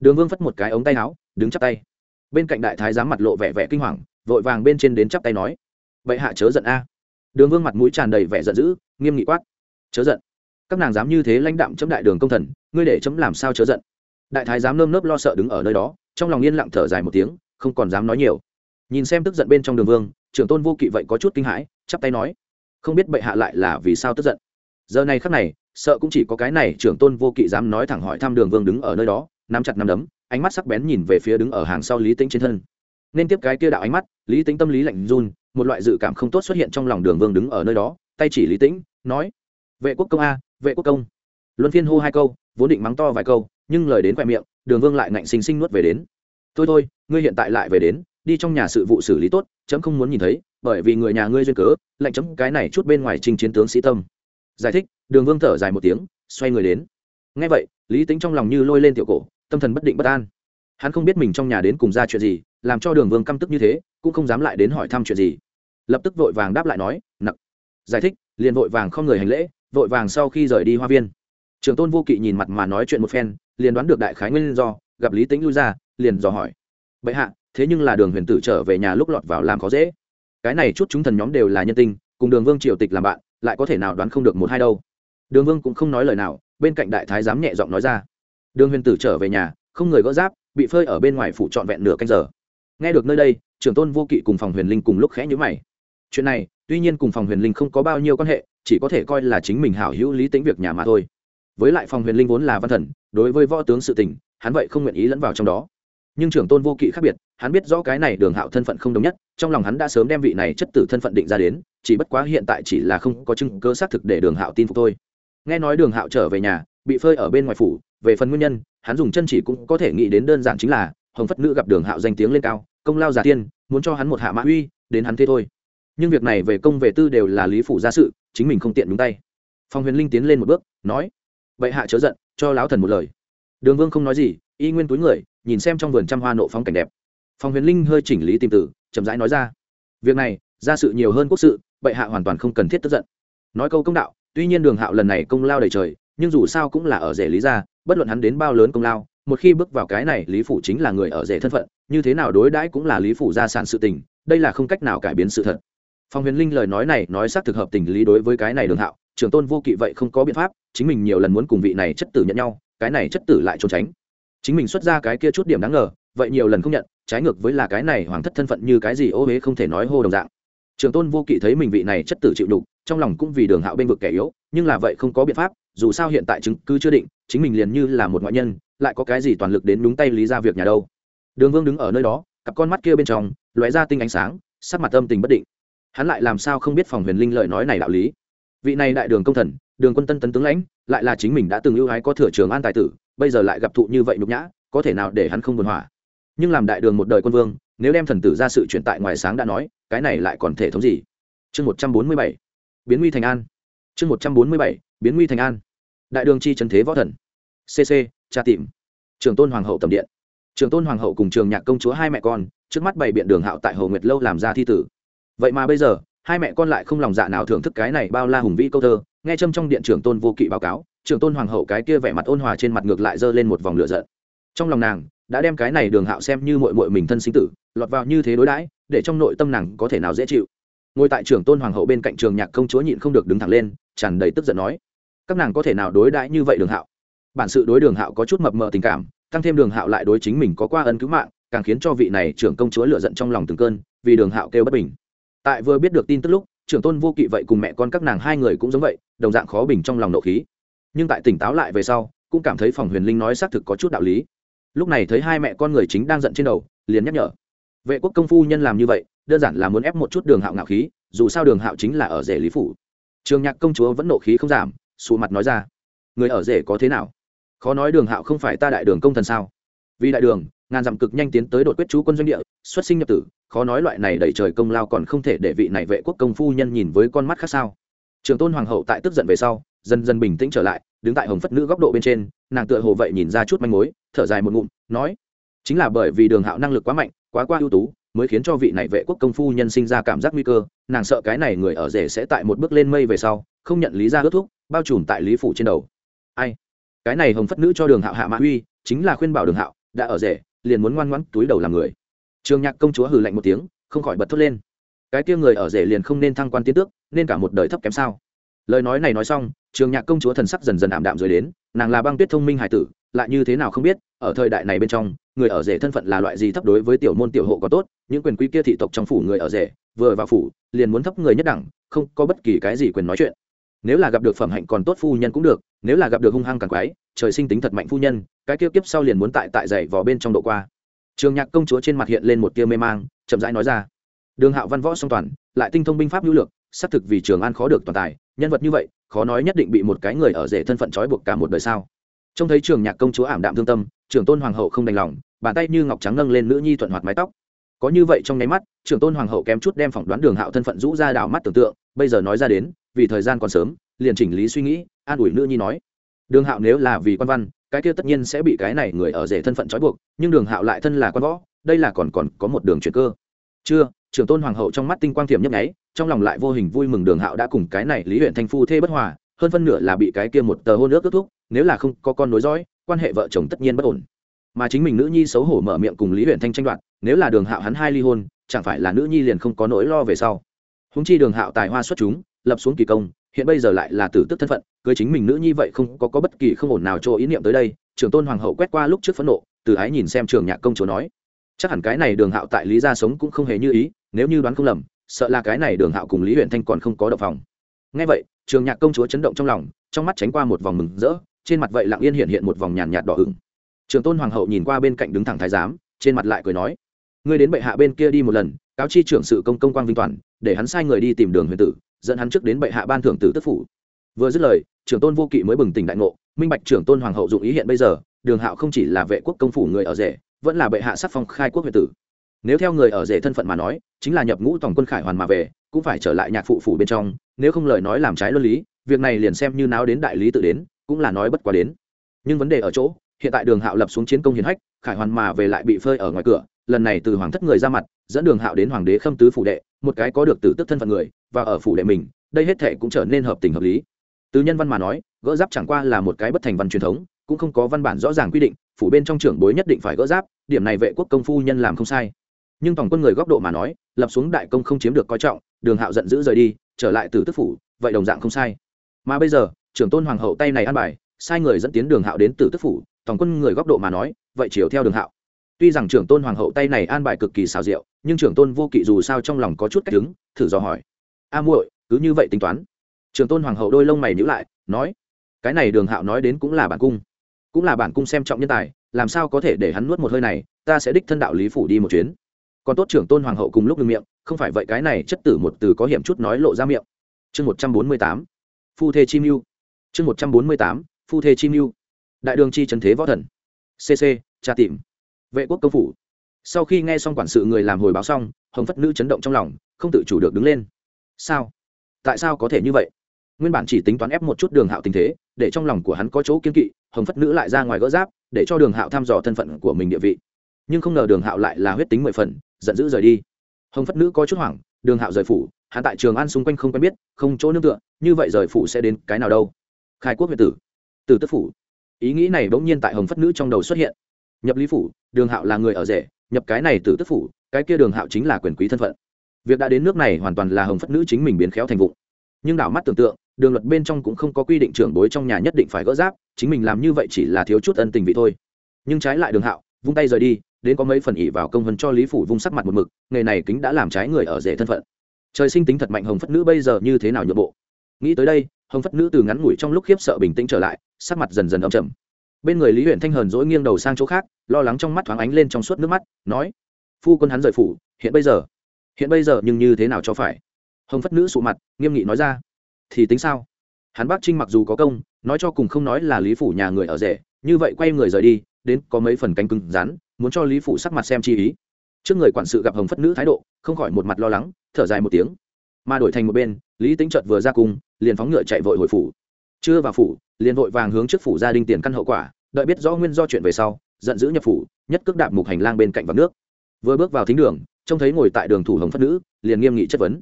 Đường vương phất một cái ống tay áo, đứng chắp tay. Bên cạnh đại thái dám mặt lộ vẻ vẻ kinh hoàng, vội vàng bên trên đến chắp tay nói vậy hạ chớ giận a. Đường vương mặt mũi tràn đầy vẻ giận dữ, nghiêm nghị quát, chớ giận. Các nàng dám như thế lãnh đạm chấm đại đường công thần, ngươi để chấm làm sao chớ giận? Đại thái dám nơm nớp lo sợ đứng ở nơi đó, trong lòng yên lặng thở dài một tiếng, không còn dám nói nhiều. Nhìn xem tức giận bên trong đường vương, trưởng tôn vô kỵ vậy có chút kinh hãi, chắp tay nói, không biết bệ hạ lại là vì sao tức giận? Giờ này khắc này, sợ cũng chỉ có cái này trưởng tôn vô kỵ dám nói thẳng hỏi thăm đường vương đứng ở nơi đó, nắm chặt nắm đấm, ánh mắt sắc bén nhìn về phía đứng ở hàng sau lý tính trên thân. Nên tiếp cái kia đạo ánh mắt, lý tính tâm lý lạnh run, một loại dự cảm không tốt xuất hiện trong lòng đường vương đứng ở nơi đó, tay chỉ lý tĩnh, nói, vệ quốc công a, vệ quốc công. Luân phiên hô hai câu, vốn định mắng to vài câu, nhưng lời đến khoe miệng, đường vương lại ngạnh xinh xinh nuốt về đến. Thôi thôi, ngươi hiện tại lại về đến, đi trong nhà sự vụ xử lý tốt, chấm không muốn nhìn thấy, bởi vì người nhà ngươi duyên cớ, lệnh chấm cái này chút bên ngoài trình chiến tướng sĩ tâm giải thích, đường vương thở dài một tiếng, xoay người đến. Ngay vậy, lý tính trong lòng như lôi lên tiểu cổ, tâm thần bất định bất an. Hắn không biết mình trong nhà đến cùng ra chuyện gì, làm cho đường vương căm tức như thế, cũng không dám lại đến hỏi thăm chuyện gì. Lập tức vội vàng đáp lại nói, nặc. Giải thích, liền vội vàng không người hành lễ, vội vàng sau khi rời đi hoa viên. Trường tôn vô kỵ nhìn mặt mà nói chuyện một phen, liền đoán được đại khái nguyên do, gặp lý tính lui ra, liền dò hỏi. Bệ hạ, thế nhưng là đường huyền tử trở về nhà lúc lọt vào làm khó dễ. Cái này chút chúng thần nhóm đều là nhân tinh cùng đường vương triều tịch làm bạn lại có thể nào đoán không được một hai đâu. Đường vương cũng không nói lời nào, bên cạnh đại thái giám nhẹ giọng nói ra. Đường huyền tử trở về nhà, không người gỡ giáp, bị phơi ở bên ngoài phủ trọn vẹn nửa canh giờ. Nghe được nơi đây, trưởng tôn vô kỵ cùng phòng huyền linh cùng lúc khẽ nhữ mày. Chuyện này, tuy nhiên cùng phòng huyền linh không có bao nhiêu quan hệ, chỉ có thể coi là chính mình hảo hữu lý tính việc nhà mà thôi. Với lại phòng huyền linh vốn là văn thần, đối với võ tướng sự tình, hắn vậy không nguyện ý lẫn vào trong đó. Nhưng trưởng tôn vô kỵ khác biệt, hắn biết rõ cái này đường hạo thân phận không đồng nhất, trong lòng hắn đã sớm đem vị này chất tử thân phận định ra đến chỉ bất quá hiện tại chỉ là không có chứng cơ xác thực để đường hạo tin phục thôi. Nghe nói đường hạo trở về nhà, bị phơi ở bên ngoài phủ, về phần nguyên nhân, hắn dùng chân chỉ cũng có thể nghĩ đến đơn giản chính là, hồng phất nữ gặp đường hạo danh tiếng lên cao, công lao giả tiên, muốn cho hắn một hạ mã uy, đến hắn thế thôi. Nhưng việc này về công về tư đều là lý phủ gia sự, chính mình không tiện đúng tay. Phong huyền linh tiến lên một bước, nói vậy hạ chớ giận, cho lão thần một lời. Đường vương không nói gì, y nguyên túi người, nhìn xem trong vườn trăm hoa nộ phong cảnh đẹp. Phong huyền linh hơi chỉnh lý tìm tử chậm rãi nói ra, việc này ra sự nhiều hơn quốc sự bệ hạ hoàn toàn không cần thiết tức giận. Nói câu công đạo, tuy nhiên đường hạo lần này công lao đầy trời, nhưng dù sao cũng là ở rể lý gia, bất luận hắn đến bao lớn công lao, một khi bước vào cái này, lý phủ chính là người ở rể thân phận, như thế nào đối đãi cũng là lý phủ gia sản sự tình, đây là không cách nào cải biến sự thật. Phong huyền linh lời nói này nói xác thực hợp tình lý đối với cái này đường hạo, trưởng tôn vô kỵ vậy không có biện pháp, chính mình nhiều lần muốn cùng vị này chất tử nhận nhau, cái này chất tử lại trốn tránh. Chính mình xuất ra cái kia chút điểm đáng ngờ, vậy nhiều lần không nhận, trái ngược với là cái này hoàng thất thân phận như cái gì ô huế không thể nói hô đồng dạng trường tôn vô kỵ thấy mình vị này chất tử chịu đục trong lòng cũng vì đường hạo bên vực kẻ yếu, nhưng là vậy không có biện pháp, dù sao hiện tại chứng cứ chưa định, chính mình liền như là một ngoại nhân, lại có cái gì toàn lực đến đúng tay lý ra việc nhà đâu. Đường vương đứng ở nơi đó, cặp con mắt kia bên trong, lóe ra tinh ánh sáng, sắc mặt âm tình bất định. Hắn lại làm sao không biết phòng huyền linh lời nói này đạo lý? Vị này đại đường công thần, đường quân tân tấn tướng lãnh, lại là chính mình đã từng ưu ái có thừa trường an tài tử, bây giờ lại gặp thụ như vậy nhục nhã, có thể nào để hắn không buồn hỏa nhưng làm đại đường một đời quân vương nếu đem thần tử ra sự chuyển tại ngoài sáng đã nói, cái này lại còn thể thống gì? Chương một trăm bốn mươi bảy. Biến nguy thành an. Chương một trăm bốn mươi bảy. Biến nguy thành an. Đại đường chi trần thế võ thần. Cc tra tìm. Trường tôn hoàng hậu tầm điện. Trường tôn hoàng hậu cùng trường nhạc công chúa hai mẹ con, trước mắt bày biện đường hạo tại hồ nguyệt lâu làm ra thi tử. Vậy mà bây giờ, hai mẹ con lại không lòng dạ nào thưởng thức cái này bao la hùng vĩ câu thơ, nghe châm trong điện trường tôn vô kỵ báo cáo, trường tôn hoàng hậu cái kia vẻ mặt ôn hòa trên mặt ngược lại giơ lên một vòng lửa giận. Trong lòng nàng đã đem cái này đường hạo xem như mội mội mình thân sinh tử, lọt vào như thế đối đãi, để trong nội tâm nàng có thể nào dễ chịu. Ngồi tại trưởng tôn hoàng hậu bên cạnh trường nhạc công chúa nhịn không được đứng thẳng lên, tràn đầy tức giận nói, các nàng có thể nào đối đãi như vậy đường hạo? Bản sự đối đường hạo có chút mập mờ tình cảm, tăng thêm đường hạo lại đối chính mình có qua ân cứu mạng, càng khiến cho vị này trưởng công chúa lựa giận trong lòng từng cơn, vì đường hạo kêu bất bình. Tại vừa biết được tin tức lúc, trưởng tôn vô kỵ vậy cùng mẹ con các nàng hai người cũng giống vậy, đồng dạng khó bình trong lòng nộ khí. Nhưng tại tỉnh táo lại về sau, cũng cảm thấy phòng huyền linh nói xác thực có chút đạo lý lúc này thấy hai mẹ con người chính đang giận trên đầu, liền nhắc nhở. Vệ quốc công phu nhân làm như vậy, đơn giản là muốn ép một chút đường hạo ngạo khí, dù sao đường hạo chính là ở rể lý phủ. Trường nhạc công chúa vẫn nộ khí không giảm xù mặt nói ra. Người ở rể có thế nào? Khó nói đường hạo không phải ta đại đường công thần sao? Vì đại đường, ngàn dặm cực nhanh tiến tới đột quyết chú quân doanh địa, xuất sinh nhập tử, khó nói loại này đẩy trời công lao còn không thể để vị này vệ quốc công phu nhân nhìn với con mắt khác sao? Trường tôn hoàng hậu tại tức giận về sau, dần dần bình tĩnh trở lại đứng tại hồng phất nữ góc độ bên trên, nàng tựa hồ vậy nhìn ra chút manh mối, thở dài một ngụm, nói, chính là bởi vì đường hạo năng lực quá mạnh, quá qua ưu tú, mới khiến cho vị này vệ quốc công phu nhân sinh ra cảm giác nguy cơ, nàng sợ cái này người ở rể sẽ tại một bước lên mây về sau, không nhận lý ra ước thúc, bao trùm tại lý phủ trên đầu. Ai? Cái này hồng phất nữ cho đường hạo hạ mã uy, chính là khuyên bảo đường hạo, đã ở rể, liền muốn ngoan ngoãn túi đầu làm người. Trường nhạc công chúa hừ lạnh một tiếng, không khỏi bật thốt lên. Cái kia người ở rể liền không nên thăng quan tiến tước, nên cả một đời thấp kém sao? Lời nói này nói xong, trường nhạc công chúa thần sắc dần dần ảm đạm rồi đến, nàng là băng tuyết thông minh hải tử, lại như thế nào không biết, ở thời đại này bên trong, người ở rể thân phận là loại gì thấp đối với tiểu môn tiểu hộ có tốt, những quyền quý kia thị tộc trong phủ người ở rể, vừa vào phủ, liền muốn thấp người nhất đẳng, không có bất kỳ cái gì quyền nói chuyện. Nếu là gặp được phẩm hạnh còn tốt phu nhân cũng được, nếu là gặp được hung hăng càng quái, trời sinh tính thật mạnh phu nhân, cái kia kiếp sau liền muốn tại tại dày vò bên trong độ qua. Trường nhạc công chúa trên mặt hiện lên một tia mê mang, chậm rãi nói ra. Đường hạo văn võ song toàn, lại tinh thông binh pháp hữu lược, xác thực vì trường an khó được toàn tài nhân vật như vậy, khó nói nhất định bị một cái người ở rể thân phận trói buộc cả một đời sao. Trông thấy trường nhạc công chúa ảm đạm thương tâm, trưởng tôn hoàng hậu không đành lòng, bàn tay như ngọc trắng nâng lên nữ nhi thuận hoạt mái tóc. Có như vậy trong nháy mắt, trưởng tôn hoàng hậu kém chút đem phỏng đoán đường hạo thân phận rũ ra đảo mắt tưởng tượng, bây giờ nói ra đến, vì thời gian còn sớm, liền chỉnh lý suy nghĩ, an ủi nữ nhi nói. Đường hạo nếu là vì quan văn, cái kia tất nhiên sẽ bị cái này người ở rể thân phận trói buộc, nhưng đường hạo lại thân là quan võ, đây là còn còn có một đường chuyển cơ. Chưa, trưởng tôn hoàng hậu trong mắt tinh quang thiểm nhấp nháy trong lòng lại vô hình vui mừng đường hạo đã cùng cái này lý huyện thanh phu thê bất hòa hơn phân nửa là bị cái kia một tờ hôn ước kết thúc nếu là không có con nối dõi quan hệ vợ chồng tất nhiên bất ổn. Mà chính mình nữ nhi xấu hổ mở miệng cùng lý huyện thanh tranh đoạt nếu là đường hạo hắn hai ly hôn chẳng phải là nữ nhi liền không có nỗi lo về sau. Húng chi đường hạo tài hoa xuất chúng lập xuống kỳ công hiện bây giờ lại là tử tức thân phận cưới chính mình nữ nhi vậy không có, có bất kỳ không ổn nào cho ý niệm tới đây trưởng tôn hoàng hậu quét qua lúc trước phẫn nộ từ ái nhìn xem trường nhạc công chúa nói. Chắc hẳn cái này đường hạo tại lý gia sống cũng không hề như ý nếu như đoán không lầm sợ là cái này đường hạo cùng lý huyện thanh còn không có động phòng. Ngay vậy, trường nhạc công chúa chấn động trong lòng, trong mắt tránh qua một vòng mừng rỡ, trên mặt vậy lặng yên hiện hiện một vòng nhàn nhạt đỏ ửng. Trường tôn hoàng hậu nhìn qua bên cạnh đứng thẳng thái giám, trên mặt lại cười nói, ngươi đến bệ hạ bên kia đi một lần, cáo chi trưởng sự công công quang vinh toàn, để hắn sai người đi tìm đường huyền tử, dẫn hắn trước đến bệ hạ ban thưởng tử tức phủ. Vừa dứt lời, trưởng tôn vô kỵ mới bừng tỉnh đại ngộ, minh bạch trưởng tôn hoàng hậu dụng ý hiện bây giờ, đường hạo không chỉ là vệ quốc công phủ người ở rể, vẫn là bệ hạ sắc phong khai quốc huyền tử nếu theo người ở rể thân phận mà nói, chính là nhập ngũ tổng quân khải hoàn mà về, cũng phải trở lại nhạc phụ phủ bên trong, nếu không lời nói làm trái luân lý, việc này liền xem như náo đến đại lý tự đến, cũng là nói bất quá đến. Nhưng vấn đề ở chỗ, hiện tại đường hạo lập xuống chiến công hiển hách, khải hoàn mà về lại bị phơi ở ngoài cửa, lần này từ hoàng thất người ra mặt, dẫn đường hạo đến hoàng đế khâm tứ phủ đệ, một cái có được tử tức thân phận người, và ở phủ đệ mình, đây hết thể cũng trở nên hợp tình hợp lý. Từ nhân văn mà nói, gỡ giáp chẳng qua là một cái bất thành văn truyền thống, cũng không có văn bản rõ ràng quy định, phủ bên trong trưởng bối nhất định phải gỡ giáp, điểm này vệ quốc công phu nhân làm không sai nhưng tổng quân người góc độ mà nói, lập xuống đại công không chiếm được coi trọng, đường hạo giận dữ rời đi, trở lại từ tức phủ, vậy đồng dạng không sai. Mà bây giờ, trưởng tôn hoàng hậu tay này ăn bài, sai người dẫn tiến đường hạo đến từ tức phủ tổng quân người góc độ mà nói, vậy chiều theo đường hạo. Tuy rằng trưởng tôn hoàng hậu tay này an bài cực kỳ xào rượu nhưng trưởng tôn vô kỵ dù sao trong lòng có chút cách đứng, thử dò hỏi. A muội, cứ như vậy tính toán? Trưởng tôn hoàng hậu đôi lông mày nhữ lại, nói, cái này đường hạo nói đến cũng là bản cung, cũng là bản cung xem trọng nhân tài, làm sao có thể để hắn nuốt một hơi này, ta sẽ đích thân đạo lý phủ đi một chuyến còn tốt trưởng tôn hoàng hậu cùng lúc ngừng miệng, không phải vậy cái này chất tử một từ có hiểm chút nói lộ ra miệng. Chương một trăm bốn mươi tám, phu thê chi mưu. Chương một trăm bốn mươi tám, phu thê chi mưu. Đại đường chi trần thế võ thần. Cc tra tìm vệ quốc công phủ. Sau khi nghe xong quản sự người làm hồi báo xong, hồng phất nữ chấn động trong lòng, không tự chủ được đứng lên. Sao? Tại sao có thể như vậy? Nguyên bản chỉ tính toán ép một chút đường hạo tình thế, để trong lòng của hắn có chỗ kiên kỵ, hồng phất nữ lại ra ngoài gỡ giáp, để cho đường hạo thăm dò thân phận của mình địa vị. Nhưng không ngờ đường hạo lại là huyết tính mười phần giận dữ rời đi. Hồng phất nữ có chút hoảng, đường hạo rời phủ, hắn tại trường an xung quanh không quen biết, không chỗ nương tựa, như vậy rời phủ sẽ đến cái nào đâu? Khai quốc huyện tử từ tức phủ. Ý nghĩ này bỗng nhiên tại hồng phất nữ trong đầu xuất hiện. Nhập lý phủ, đường hạo là người ở rể, nhập cái này từ tức phủ, cái kia đường hạo chính là quyền quý thân phận. Việc đã đến nước này hoàn toàn là hồng phất nữ chính mình biến khéo thành vụ. Nhưng đảo mắt tưởng tượng, đường luật bên trong cũng không có quy định trưởng bối trong nhà nhất định phải gỡ giáp, chính mình làm như vậy chỉ là thiếu chút ân tình vị thôi. Nhưng trái lại đường hạo, vung tay rời đi đến có mấy phần ỉ vào công vân cho lý phủ vung sắc mặt một mực, nghề này kính đã làm trái người ở rể thân phận. Trời sinh tính thật mạnh hồng phất nữ bây giờ như thế nào nhượng bộ? Nghĩ tới đây, hồng phất nữ từ ngắn ngủi trong lúc khiếp sợ bình tĩnh trở lại, sắc mặt dần dần ấm chầm bên người lý huyện thanh hờn dỗi nghiêng đầu sang chỗ khác, lo lắng trong mắt thoáng ánh lên trong suốt nước mắt, nói, phu quân hắn rời phủ, hiện bây giờ, hiện bây giờ nhưng như thế nào cho phải? Hồng phất nữ sụ mặt, nghiêm nghị nói ra, thì tính sao? Hắn bác trinh mặc dù có công, nói cho cùng không nói là lý phủ nhà người ở rể, như vậy quay người rời đi đến có mấy phần cánh cứng rắn muốn cho lý phụ sắc mặt xem chi ý. Trước người quản sự gặp hồng phất nữ thái độ không khỏi một mặt lo lắng thở dài một tiếng. Mà đổi thành một bên lý tính chợt vừa ra cung, liền phóng ngựa chạy vội hồi phủ. Chưa vào phủ liền vội vàng hướng trước phủ gia đình tiền căn hậu quả đợi biết rõ nguyên do chuyện về sau giận dữ nhập phủ nhất cước đạp mục hành lang bên cạnh vạc nước. Vừa bước vào thính đường trông thấy ngồi tại đường thủ hồng phất nữ liền nghiêm nghị chất vấn.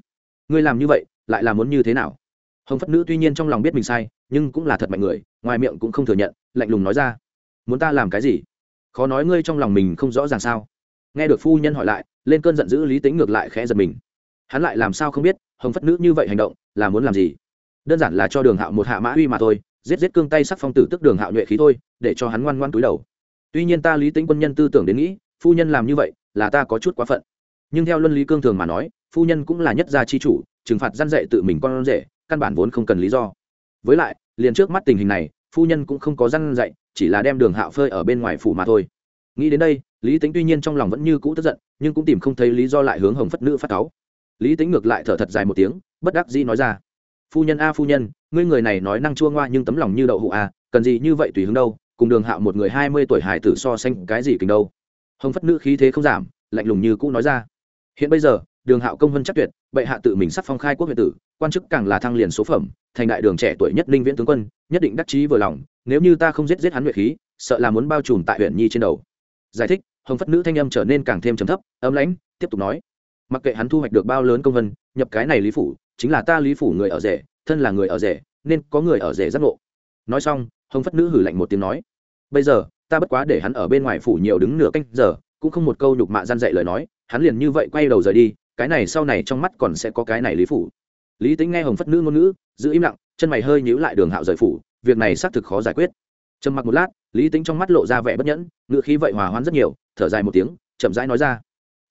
Ngươi làm như vậy lại là muốn như thế nào? Hồng phất nữ tuy nhiên trong lòng biết mình sai nhưng cũng là thật mạnh người ngoài miệng cũng không thừa nhận lạnh lùng nói ra muốn ta làm cái gì? Khó nói ngươi trong lòng mình không rõ ràng sao? Nghe được phu nhân hỏi lại, lên cơn giận dữ lý tính ngược lại khẽ giật mình. Hắn lại làm sao không biết, hồng phất nữ như vậy hành động, là muốn làm gì? Đơn giản là cho đường hạo một hạ mã uy mà thôi, giết giết cương tay sắc phong tử tức đường hạo nhuệ khí thôi, để cho hắn ngoan ngoan túi đầu. Tuy nhiên ta lý tính quân nhân tư tưởng đến nghĩ, phu nhân làm như vậy, là ta có chút quá phận. Nhưng theo luân lý cương thường mà nói, phu nhân cũng là nhất gia chi chủ, trừng phạt gian dạy tự mình con rể, căn bản vốn không cần lý do. Với lại, liền trước mắt tình hình này, phu nhân cũng không có gian dạy chỉ là đem đường hạo phơi ở bên ngoài phủ mà thôi. Nghĩ đến đây, lý tính tuy nhiên trong lòng vẫn như cũ tức giận, nhưng cũng tìm không thấy lý do lại hướng hồng phất nữ phát cáu. Lý tính ngược lại thở thật dài một tiếng, bất đắc dĩ nói ra, phu nhân a, phu nhân, ngươi người này nói năng chua ngoa nhưng tấm lòng như đậu hụ a, cần gì như vậy tùy hứng đâu, cùng đường hạo một người hai mươi tuổi hải tử so sánh cái gì kình đâu. Hồng phất nữ khí thế không giảm, lạnh lùng như cũ nói ra, hiện bây giờ đường hạo công vân chắc tuyệt, bệ hạ tự mình sắp phong khai quốc huyện tử, quan chức càng là thăng liền số phẩm, thành đại đường trẻ tuổi nhất ninh viễn tướng quân, nhất định đắc chí vừa lòng, nếu như ta không giết giết hắn nguyệt khí, sợ là muốn bao trùm tại huyện nhi trên đầu. Giải thích, hồng phất nữ thanh âm trở nên càng thêm trầm thấp, ấm lãnh, tiếp tục nói. Mặc kệ hắn thu hoạch được bao lớn công vân, nhập cái này lý phủ, chính là ta lý phủ người ở rể, thân là người ở rể, nên có người ở rể giác ngộ. Nói xong, hồng phất nữ hử lạnh một tiếng nói. Bây giờ, ta bất quá để hắn ở bên ngoài phủ nhiều đứng nửa canh giờ, cũng không một câu nhục mạ gian dạy lời nói, hắn liền như vậy quay đầu rời đi cái này sau này trong mắt còn sẽ có cái này lý phủ. Lý tính nghe hồng phất nữ ngôn ngữ, giữ im lặng, chân mày hơi nhíu lại đường hạo rời phủ, việc này xác thực khó giải quyết. Trầm mặc một lát, lý tính trong mắt lộ ra vẻ bất nhẫn, ngữ khí vậy hòa hoãn rất nhiều, thở dài một tiếng, chậm rãi nói ra.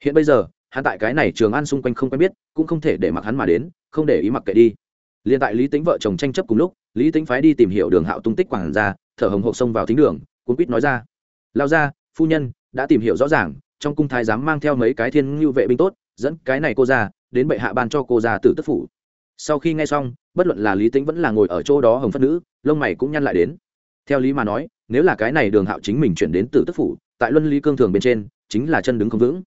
Hiện bây giờ, hắn tại cái này trường an xung quanh không quen biết, cũng không thể để mặc hắn mà đến, không để ý mặc kệ đi. Liền tại lý tính vợ chồng tranh chấp cùng lúc, lý tính phái đi tìm hiểu đường hạo tung tích quảng ra, thở hồng hộc xông vào thính đường, cuốn quýt nói ra. Lao ra phu nhân, đã tìm hiểu rõ ràng, trong cung thái giám mang theo mấy cái thiên ngưu vệ binh tốt dẫn cái này cô ra, đến bệ hạ ban cho cô ra tử tức phủ. Sau khi nghe xong, bất luận là lý tính vẫn là ngồi ở chỗ đó hồng phất nữ, lông mày cũng nhăn lại đến. Theo lý mà nói, nếu là cái này đường hạo chính mình chuyển đến tử tức phủ, tại luân lý cương thường bên trên, chính là chân đứng không vững.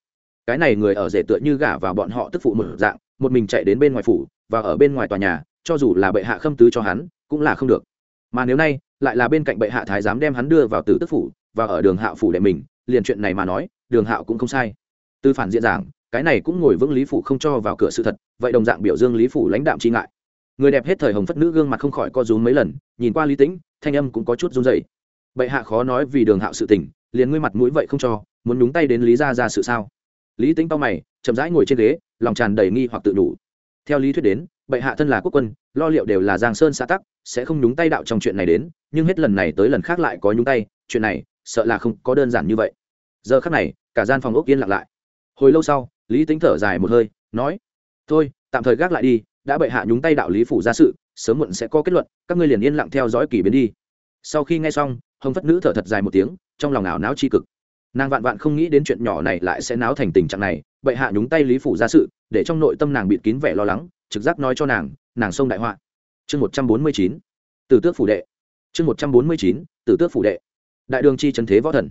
Cái này người ở rể tựa như gả vào bọn họ tức phụ một dạng, một mình chạy đến bên ngoài phủ, và ở bên ngoài tòa nhà, cho dù là bệ hạ khâm tứ cho hắn, cũng là không được. Mà nếu nay, lại là bên cạnh bệ hạ thái dám đem hắn đưa vào tử tức phủ, và ở đường hạo phủ đệ mình, liền chuyện này mà nói, đường hạo cũng không sai. Từ phản diện giảng cái này cũng ngồi vững lý phủ không cho vào cửa sự thật, vậy đồng dạng biểu dương lý phủ lãnh đạm chi ngại. Người đẹp hết thời hồng phất nữ gương mặt không khỏi co rúm mấy lần, nhìn qua lý tĩnh, thanh âm cũng có chút run dày bệ hạ khó nói vì đường hạo sự tình, liền ngươi mặt mũi vậy không cho, muốn nhúng tay đến lý ra ra sự sao? Lý tính tao mày, chậm rãi ngồi trên ghế, lòng tràn đầy nghi hoặc tự đủ. Theo lý thuyết đến, bệ hạ thân là quốc quân, lo liệu đều là giang sơn xã tắc, sẽ không nhúng tay đạo trong chuyện này đến, nhưng hết lần này tới lần khác lại có nhúng tay, chuyện này sợ là không có đơn giản như vậy. Giờ khắc này, cả gian phòng ốc yên lặng lại. Hồi lâu sau lý tính thở dài một hơi, nói, thôi, tạm thời gác lại đi, đã bệ hạ nhúng tay đạo lý phủ ra sự, sớm muộn sẽ có kết luận, các ngươi liền yên lặng theo dõi kỳ biến đi. Sau khi nghe xong, hồng phất nữ thở thật dài một tiếng, trong lòng ảo não tri cực. Nàng vạn vạn không nghĩ đến chuyện nhỏ này lại sẽ náo thành tình trạng này, bệ hạ nhúng tay lý phủ ra sự, để trong nội tâm nàng bịt kín vẻ lo lắng, trực giác nói cho nàng nàng sông đại họa. Chương một trăm bốn mươi chín, tử tước phủ đệ. Chương một trăm bốn mươi chín, tử tước phủ đệ. Đại đường chi trần thế võ thần.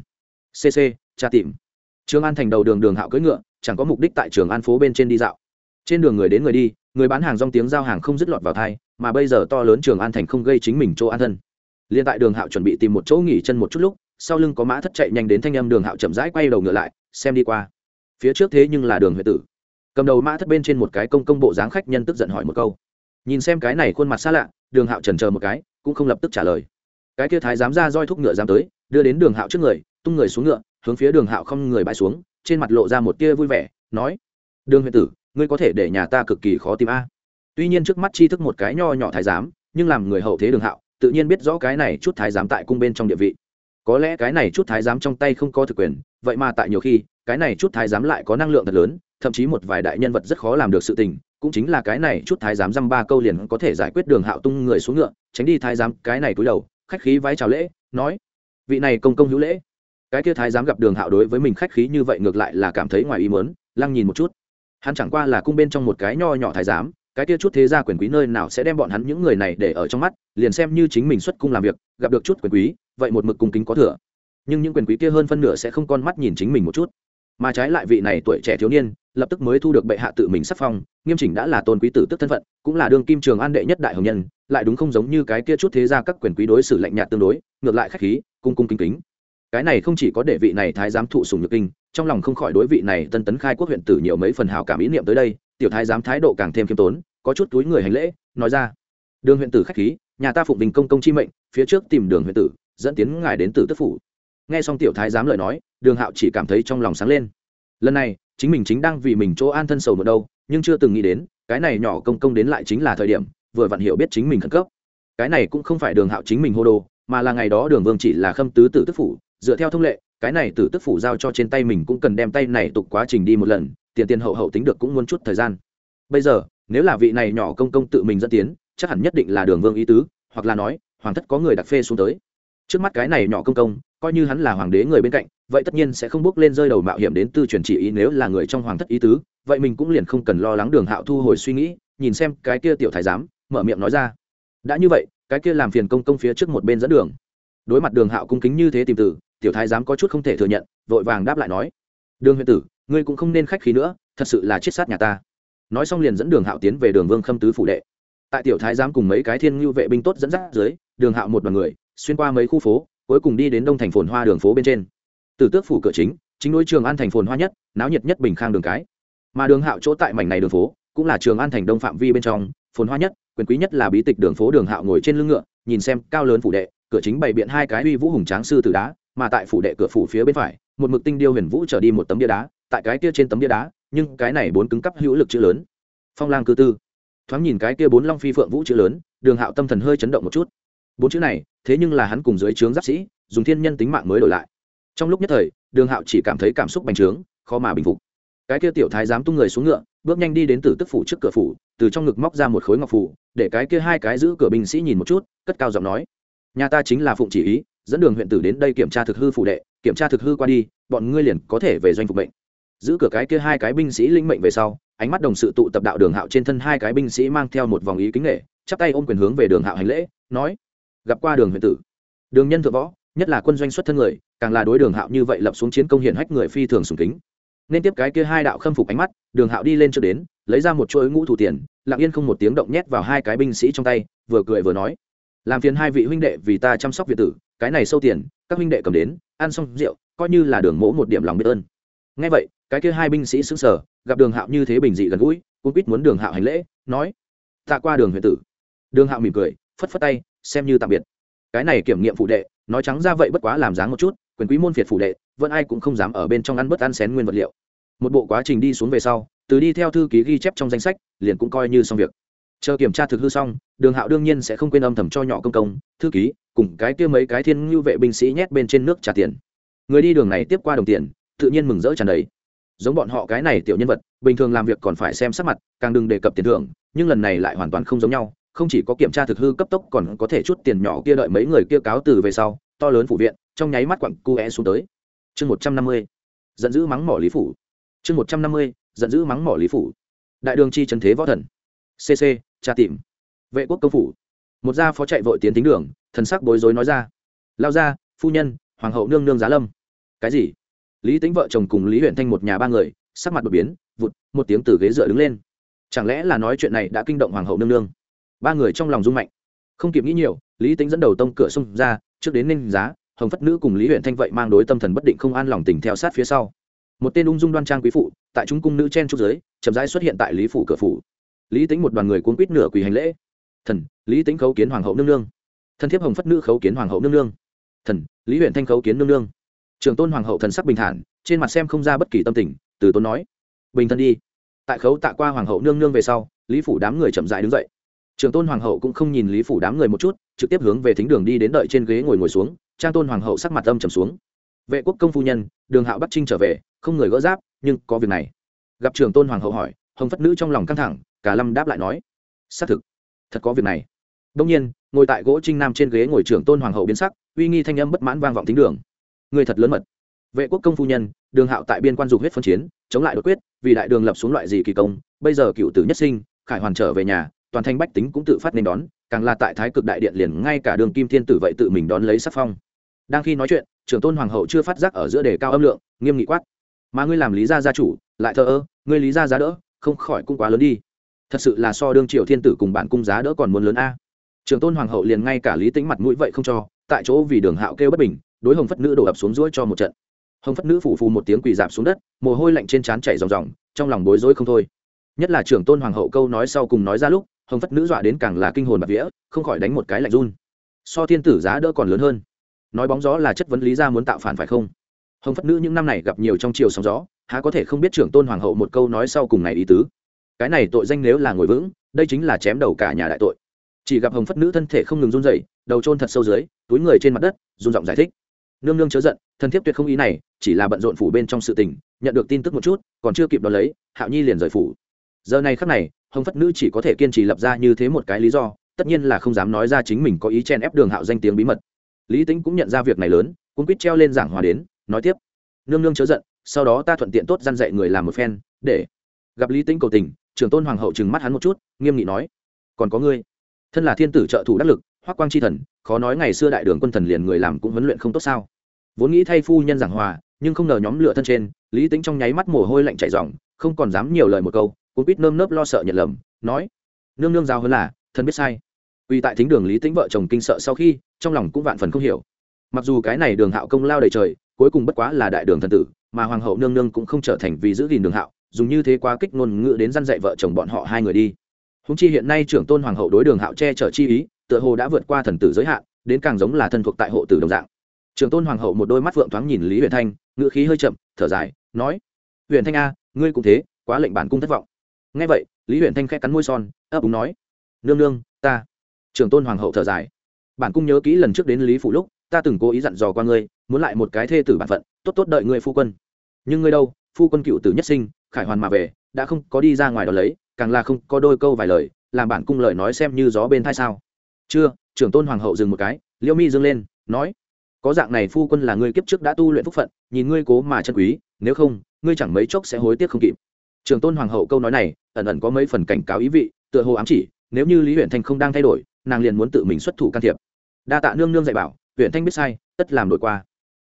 Cc tra tìm. Trương an thành đầu đường đường hạo cưỡi ngựa chẳng có mục đích tại trường an phố bên trên đi dạo. Trên đường người đến người đi, người bán hàng rong tiếng giao hàng không dứt lọt vào thai, mà bây giờ to lớn trường an thành không gây chính mình chỗ an thân. Liên tại đường hạo chuẩn bị tìm một chỗ nghỉ chân một chút lúc, sau lưng có mã thất chạy nhanh đến thanh âm đường hạo chậm rãi quay đầu ngựa lại, xem đi qua. Phía trước thế nhưng là đường huệ tử. Cầm đầu mã thất bên trên một cái công công bộ dáng khách nhân tức giận hỏi một câu. Nhìn xem cái này khuôn mặt xa lạ, đường hạo trần chờ một cái, cũng không lập tức trả lời. Cái kia thái dám ra roi thúc ngựa dám tới, đưa đến đường hạo trước người, tung người xuống ngựa, hướng phía đường hạo không người bãi xuống trên mặt lộ ra một tia vui vẻ, nói, đường huyện tử, ngươi có thể để nhà ta cực kỳ khó tìm a. Tuy nhiên trước mắt chi thức một cái nho nhỏ thái giám, nhưng làm người hậu thế đường hạo, tự nhiên biết rõ cái này chút thái giám tại cung bên trong địa vị. Có lẽ cái này chút thái giám trong tay không có thực quyền, vậy mà tại nhiều khi, cái này chút thái giám lại có năng lượng thật lớn, thậm chí một vài đại nhân vật rất khó làm được sự tình, cũng chính là cái này chút thái giám dăm ba câu liền có thể giải quyết đường hạo tung người xuống ngựa, tránh đi thái giám cái này cúi đầu, khách khí vái chào lễ, nói, vị này công công hữu lễ cái kia thái giám gặp đường hạo đối với mình khách khí như vậy ngược lại là cảm thấy ngoài ý mớn lăng nhìn một chút. Hắn chẳng qua là cung bên trong một cái nho nhỏ thái giám, cái kia chút thế gia quyền quý nơi nào sẽ đem bọn hắn những người này để ở trong mắt, liền xem như chính mình xuất cung làm việc, gặp được chút quyền quý, vậy một mực cung kính có thừa. Nhưng những quyền quý kia hơn phân nửa sẽ không con mắt nhìn chính mình một chút. Mà trái lại vị này tuổi trẻ thiếu niên, lập tức mới thu được bệ hạ tự mình sắc phong, nghiêm chỉnh đã là tôn quý tử tức thân phận, cũng là đương kim trường an đệ nhất đại hồng nhân, lại đúng không giống như cái kia chút thế gia các quyền quý đối xử lạnh nhạt tương đối, ngược lại khách khí, cung cung kính kính cái này không chỉ có để vị này thái giám thụ sùng nhược kinh, trong lòng không khỏi đối vị này tân tấn khai quốc huyện tử nhiều mấy phần hào cảm ý niệm tới đây, tiểu thái giám thái độ càng thêm khiêm tốn, có chút túi người hành lễ, nói ra. Đường huyện tử khách khí, nhà ta phụng đình công công chi mệnh, phía trước tìm đường huyện tử, dẫn tiến ngài đến tử tức phủ. Nghe xong tiểu thái giám lời nói, đường hạo chỉ cảm thấy trong lòng sáng lên. Lần này, chính mình chính đang vì mình chỗ an thân sầu một đâu, nhưng chưa từng nghĩ đến, cái này nhỏ công công đến lại chính là thời điểm, vừa vặn hiểu biết chính mình khẩn cấp. Cái này cũng không phải đường hạo chính mình hô đồ, mà là ngày đó đường vương chỉ là khâm tứ tử tức phủ dựa theo thông lệ, cái này tử tức phủ giao cho trên tay mình cũng cần đem tay này tục quá trình đi một lần, tiền tiền hậu hậu tính được cũng muốn chút thời gian. Bây giờ, nếu là vị này nhỏ công công tự mình dẫn tiến, chắc hẳn nhất định là đường vương ý tứ, hoặc là nói, hoàng thất có người đặt phê xuống tới. Trước mắt cái này nhỏ công công, coi như hắn là hoàng đế người bên cạnh, vậy tất nhiên sẽ không bước lên rơi đầu mạo hiểm đến tư truyền chỉ ý nếu là người trong hoàng thất ý tứ, vậy mình cũng liền không cần lo lắng đường hạo thu hồi suy nghĩ, nhìn xem cái kia tiểu thái giám, mở miệng nói ra. Đã như vậy, cái kia làm phiền công công phía trước một bên dẫn đường. Đối mặt đường hạo cung kính như thế tìm từ tiểu thái giám có chút không thể thừa nhận, vội vàng đáp lại nói, đường huyện tử, ngươi cũng không nên khách khí nữa, thật sự là chết sát nhà ta. Nói xong liền dẫn đường hạo tiến về đường vương khâm tứ phủ đệ. Tại tiểu thái giám cùng mấy cái thiên ngưu vệ binh tốt dẫn dắt dưới, đường hạo một đoàn người, xuyên qua mấy khu phố, cuối cùng đi đến đông thành phồn hoa đường phố bên trên. Từ tước phủ cửa chính chính đối trường an thành phồn hoa nhất, náo nhiệt nhất bình khang đường cái. Mà đường hạo chỗ tại mảnh này đường phố, cũng là trường an thành đông phạm vi bên trong, phồn hoa nhất, quyền quý nhất là bí tịch đường phố đường hạo ngồi trên lưng ngựa, nhìn xem cao lớn phủ đệ, cửa chính bày biện hai cái uy vũ hùng tráng sư tử đá mà tại phủ đệ cửa phủ phía bên phải, một mực tinh điêu huyền vũ trở đi một tấm bia đá, tại cái kia trên tấm bia đá, nhưng cái này bốn cứng cắp hữu lực chữ lớn. Phong lang cư tư. Thoáng nhìn cái kia bốn long phi phượng vũ chữ lớn, đường hạo tâm thần hơi chấn động một chút. Bốn chữ này, thế nhưng là hắn cùng dưới trướng giáp sĩ, dùng thiên nhân tính mạng mới đổi lại. Trong lúc nhất thời, đường hạo chỉ cảm thấy cảm xúc bành trướng, khó mà bình phục. Cái kia tiểu thái dám tung người xuống ngựa, bước nhanh đi đến từ tức phủ trước cửa phủ, từ trong ngực móc ra một khối ngọc phủ, để cái kia hai cái giữ cửa binh sĩ nhìn một chút, cất cao giọng nói, nhà ta chính là phụng chỉ ý dẫn đường huyện tử đến đây kiểm tra thực hư phụ đệ, kiểm tra thực hư qua đi, bọn ngươi liền có thể về doanh phục bệnh giữ cửa cái kia hai cái binh sĩ linh mệnh về sau, ánh mắt đồng sự tụ tập đạo đường hạo trên thân hai cái binh sĩ mang theo một vòng ý kính nghệ, chắp tay ôm quyền hướng về đường hạo hành lễ, nói, gặp qua đường huyện tử. Đường nhân thượng võ, nhất là quân doanh xuất thân người, càng là đối đường hạo như vậy lập xuống chiến công hiển hách người phi thường sùng kính. Nên tiếp cái kia hai đạo khâm phục ánh mắt, đường hạo đi lên cho đến, lấy ra một chuỗi ngũ thủ tiền, lặng yên không một tiếng động nhét vào hai cái binh sĩ trong tay, vừa cười vừa nói, làm phiền hai vị huynh đệ vì ta chăm sóc việt tử cái này sâu tiền, các huynh đệ cầm đến, ăn xong rượu, coi như là đường mỗ một điểm lòng biết ơn. Ngay vậy, cái kia hai binh sĩ xứng sở gặp đường hạo như thế bình dị gần gũi cũng quýt muốn đường hạo hành lễ, nói, tạ qua đường huyện tử. Đường hạo mỉm cười, phất phất tay, xem như tạm biệt. Cái này kiểm nghiệm phụ đệ, nói trắng ra vậy bất quá làm dáng một chút, quyền quý môn phiệt phụ đệ, vẫn ai cũng không dám ở bên trong ăn bớt ăn xén nguyên vật liệu. Một bộ quá trình đi xuống về sau, từ đi theo thư ký ghi chép trong danh sách, liền cũng coi như xong việc. Chờ kiểm tra thực hư xong, đường hạo đương nhiên sẽ không quên âm thầm cho nhỏ công công, thư ký cùng cái kia mấy cái thiên ngưu vệ binh sĩ nhét bên trên nước trả tiền. Người đi đường này tiếp qua đồng tiền, tự nhiên mừng rỡ tràn đầy. Giống bọn họ cái này tiểu nhân vật, bình thường làm việc còn phải xem sắc mặt, càng đừng đề cập tiền thưởng, nhưng lần này lại hoàn toàn không giống nhau, không chỉ có kiểm tra thực hư cấp tốc còn có thể chút tiền nhỏ kia đợi mấy người kia cáo từ về sau, to lớn phủ viện, trong nháy mắt quặng cu e xuống tới. Chương một trăm năm mươi, giận dữ mắng mỏ lý phủ. Chương một trăm năm mươi, giận dữ mắng mỏ lý phủ. Đại đường chi trần thế võ thần. Cc tra tìm. Vệ quốc công phủ một gia phó chạy vội tiến tính đường, thần sắc bối rối nói ra. Lao ra phu nhân, hoàng hậu nương nương giá lâm. Cái gì? Lý tính vợ chồng cùng lý huyện thanh một nhà ba người, sắc mặt đột biến, vụt, một tiếng từ ghế dựa đứng lên. Chẳng lẽ là nói chuyện này đã kinh động hoàng hậu nương nương? Ba người trong lòng rung mạnh. Không kịp nghĩ nhiều, lý tính dẫn đầu tông cửa xông ra, trước đến ninh giá, hồng phất nữ cùng lý huyện thanh vậy mang đối tâm thần bất định không an lòng tình theo sát phía sau. Một tên ung dung đoan trang quý phụ, tại chúng cung nữ chen trúc giới, chậm rãi xuất hiện tại lý phủ cửa phủ. Lý tính một đoàn người cuốn quýt nửa quỳ hành lễ thần, lý tính khấu kiến hoàng hậu nương nương. Thần thiếp hồng phất nữ khấu kiến hoàng hậu nương nương. Thần, lý huyện thanh khấu kiến nương nương. Trường tôn hoàng hậu thần sắc bình thản, trên mặt xem không ra bất kỳ tâm tình, từ tôn nói, bình thân đi. Tại khấu tạ qua hoàng hậu nương nương về sau, lý phủ đám người chậm dại đứng dậy. Trường tôn hoàng hậu cũng không nhìn lý phủ đám người một chút, trực tiếp hướng về thính đường đi đến đợi trên ghế ngồi ngồi xuống, trang tôn hoàng hậu sắc mặt âm trầm xuống. Vệ quốc công phu nhân, đường hạo bắc trinh trở về, không người gỡ giáp, nhưng có việc này. Gặp trường tôn hoàng hậu hỏi, hồng phất nữ trong lòng căng thẳng, cả lâm đáp lại nói, xác thực thật có việc này. Đông nhiên, ngồi tại gỗ trinh nam trên ghế ngồi trưởng tôn hoàng hậu biến sắc, uy nghi thanh âm bất mãn vang vọng tính đường. Người thật lớn mật. Vệ quốc công phu nhân, đường hạo tại biên quan dục huyết phân chiến, chống lại đột quyết, vì đại đường lập xuống loại gì kỳ công, bây giờ cựu tử nhất sinh, khải hoàn trở về nhà, toàn thanh bách tính cũng tự phát nên đón, càng là tại thái cực đại điện liền ngay cả đường kim thiên tử vậy tự mình đón lấy sắc phong. Đang khi nói chuyện, trưởng tôn hoàng hậu chưa phát giác ở giữa đề cao âm lượng, nghiêm nghị quát. Mà ngươi làm lý gia gia chủ, lại thờ ơ, ngươi lý gia giá đỡ, không khỏi cũng quá lớn đi thật sự là so đương triều thiên tử cùng bản cung giá đỡ còn muốn lớn a. Trưởng tôn hoàng hậu liền ngay cả lý tính mặt mũi vậy không cho, tại chỗ vì đường hạo kêu bất bình, đối hồng phất nữ đổ ập xuống ruỗi cho một trận. Hồng phất nữ phủ phù một tiếng quỳ dạp xuống đất, mồ hôi lạnh trên trán chảy ròng ròng, trong lòng bối rối không thôi. Nhất là trưởng tôn hoàng hậu câu nói sau cùng nói ra lúc, hồng phất nữ dọa đến càng là kinh hồn bạc vía, không khỏi đánh một cái lạnh run. So thiên tử giá đỡ còn lớn hơn. Nói bóng gió là chất vấn lý ra muốn tạo phản phải không? Hồng phất nữ những năm này gặp nhiều trong chiều sóng gió, há có thể không biết trưởng tôn hoàng hậu một câu nói sau cùng ngày ý tứ cái này tội danh nếu là ngồi vững đây chính là chém đầu cả nhà đại tội. Chỉ gặp hồng phất nữ thân thể không ngừng run rẩy, đầu trôn thật sâu dưới túi người trên mặt đất run giọng giải thích. Nương nương chớ giận thân thiết tuyệt không ý này chỉ là bận rộn phủ bên trong sự tình nhận được tin tức một chút còn chưa kịp đón lấy hạo nhi liền rời phủ. Giờ này khắc này hồng phất nữ chỉ có thể kiên trì lập ra như thế một cái lý do tất nhiên là không dám nói ra chính mình có ý chen ép đường hạo danh tiếng bí mật. Lý tính cũng nhận ra việc này lớn cũng quýt treo lên giảng hòa đến nói tiếp. Nương nương chớ giận sau đó ta thuận tiện tốt dăn dạy người làm một phen để gặp lý tính cầu tình trưởng tôn hoàng hậu trừng mắt hắn một chút, nghiêm nghị nói, còn có ngươi, thân là thiên tử trợ thủ đắc lực, hoắc quang c h i thần, khó nói ngày xưa đại đường quân thần liền người làm cũng huấn luyện không tốt sao? Vốn nghĩ thay phu nhân giảng hòa, nhưng không ngờ nhóm lửa thân trên, lý tính trong nháy mắt mồ hôi lạnh chạy dòng không còn dám nhiều lời một câu cũng biết nơm nớp lo sợ nhận lầm, nói, nương nương giao hơn là thân biết sai. Uy tại thính đường lý tính vợ chồng kinh sợ sau khi, trong lòng cũng vạn phần không hiểu. Mặc dù cái này đường hạo công lao đầy trời, cuối cùng bất quá là đại đường thần tử, mà hoàng hậu nương nương cũng không trở thành vì giữ gìn đường hạo dùng như thế quá kích ngôn ngữ đến răn dạy vợ chồng bọn họ hai người đi. Húng chi hiện nay trưởng tôn hoàng hậu đối đường hạo che chở chi ý, tựa hồ đã vượt qua thần tử giới hạn, đến càng giống là thân thuộc tại hộ tử đồng dạng. Trưởng tôn hoàng hậu một đôi mắt vượng thoáng nhìn lý huyền thanh, ngữ khí hơi chậm, thở dài, nói, huyền thanh a, ngươi cũng thế, quá lệnh bản cung thất vọng. Ngay vậy, lý huyền thanh khẽ cắn môi son, ấp úng nói, nương nương, ta. Trưởng tôn hoàng hậu thở dài, bản cung nhớ kỹ lần trước đến lý phủ lúc, ta từng cố ý dặn dò qua ngươi, muốn lại một cái thê tử bản phận, tốt tốt đợi ngươi phu quân. Nhưng ngươi đâu, phu quân cựu tử nhất sinh khải hoàn mà về, đã không có đi ra ngoài đó lấy, càng là không có đôi câu vài lời, làm bản cung lời nói xem như gió bên thai sao. Chưa, trưởng tôn hoàng hậu dừng một cái liêu mi dâng lên, nói, có dạng này phu quân là ngươi kiếp trước đã tu luyện phúc phận, nhìn ngươi cố mà chân quý, nếu không, ngươi chẳng mấy chốc sẽ hối tiếc không kịp. Trưởng tôn hoàng hậu câu nói này, ẩn ẩn có mấy phần cảnh cáo ý vị, tựa hồ ám chỉ, nếu như lý huyện thanh không đang thay đổi, nàng liền muốn tự mình xuất thủ can thiệp. Đa tạ nương nương dạy bảo huyện thanh biết sai, tất làm đổi qua.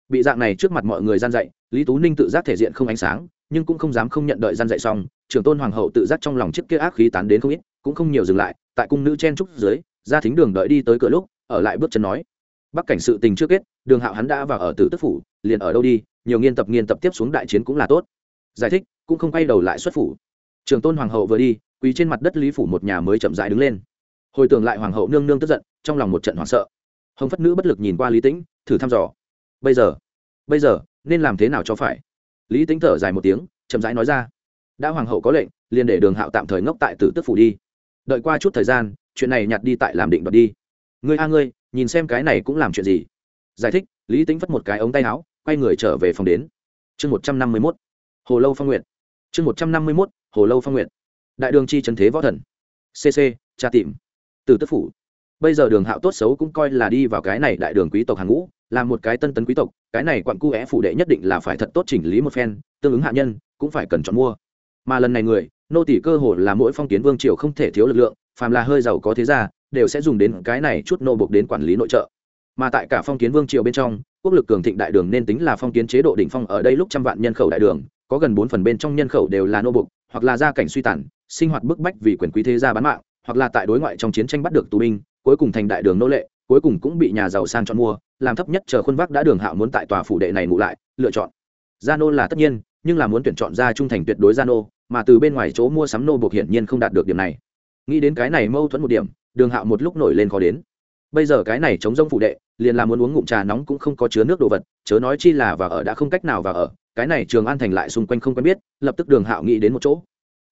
Bị dạng này trước mặt mọi người gian dạy, lý tú ninh tự giác thể diện không ánh sáng nhưng cũng không dám không nhận đợi gian dạy xong, trưởng tôn hoàng hậu tự giác trong lòng chiếc kia ác khí tán đến không ít, cũng không nhiều dừng lại, tại cung nữ chen trúc dưới, ra thính đường đợi đi tới cửa lúc, ở lại bước chân nói, bắc cảnh sự tình trước kết đường hạo hắn đã vào ở tử tức phủ, liền ở đâu đi, nhiều nghiên tập nghiên tập tiếp xuống đại chiến cũng là tốt. Giải thích, cũng không quay đầu lại xuất phủ. Trường tôn hoàng hậu vừa đi, quỳ trên mặt đất lý phủ một nhà mới chậm dại đứng lên. Hồi tưởng lại hoàng hậu nương nương tức giận, trong lòng một trận hoảng sợ. Hồng phất nữ bất lực nhìn qua lý tĩnh, thử thăm dò. Bây giờ bây giờ, nên làm thế nào cho phải? Lý tĩnh thở dài một tiếng, chậm rãi nói ra. Đã hoàng hậu có lệnh, liền để đường hạo tạm thời ngốc tại tử tức phủ đi. Đợi qua chút thời gian, chuyện này nhặt đi tại làm định đoạt đi. Ngươi a ngươi, nhìn xem cái này cũng làm chuyện gì. Giải thích, lý tính phất một cái ống tay áo, quay người trở về phòng đến. Chương một trăm năm mươi mốt. Hồ lâu phong nguyện chương một trăm năm mươi mốt, hồ lâu phong nguyện đại đường chi trần thế võ thần. Cc tra tìm. Từ tức phủ. Bây giờ đường hạo tốt xấu cũng coi là đi vào cái này đại đường quý tộc hàng ngũ là một cái tân tấn quý tộc, cái này quặn cu é phủ đệ nhất định là phải thật tốt chỉnh lý một phen, tương ứng hạ nhân, cũng phải cần chọn mua. Mà lần này người, nô tỷ cơ hồ là mỗi phong kiến vương triều không thể thiếu lực lượng, phàm là hơi giàu có thế ra đều sẽ dùng đến cái này chút nô buộc đến quản lý nội trợ. Mà tại cả phong kiến vương triều bên trong, quốc lực cường thịnh đại đường nên tính là phong kiến chế độ đỉnh phong ở đây lúc trăm vạn nhân khẩu đại đường, có gần bốn phần bên trong nhân khẩu đều là nô buộc, hoặc là gia cảnh suy tàn, sinh hoạt bức bách vì quyền quý thế gia bán mạng, hoặc là tại đối ngoại trong chiến tranh bắt được tù binh, cuối cùng thành đại đường nô lệ cuối cùng cũng bị nhà giàu sang chọn mua, làm thấp nhất chờ khuôn vác đã đường hạo muốn tại tòa phủ đệ này ngủ lại, lựa chọn. Gia nô là tất nhiên, nhưng là muốn tuyển chọn ra trung thành tuyệt đối gia nô mà từ bên ngoài chỗ mua sắm nô buộc hiển nhiên không đạt được điểm này. Nghĩ đến cái này mâu thuẫn một điểm, đường hạo một lúc nổi lên khó đến. Bây giờ cái này chống rông phụ đệ, liền là muốn uống ngụm trà nóng cũng không có chứa nước đồ vật, chớ nói chi là và ở đã không cách nào và ở, cái này trường an thành lại xung quanh không quen biết, lập tức đường hạo nghĩ đến một chỗ.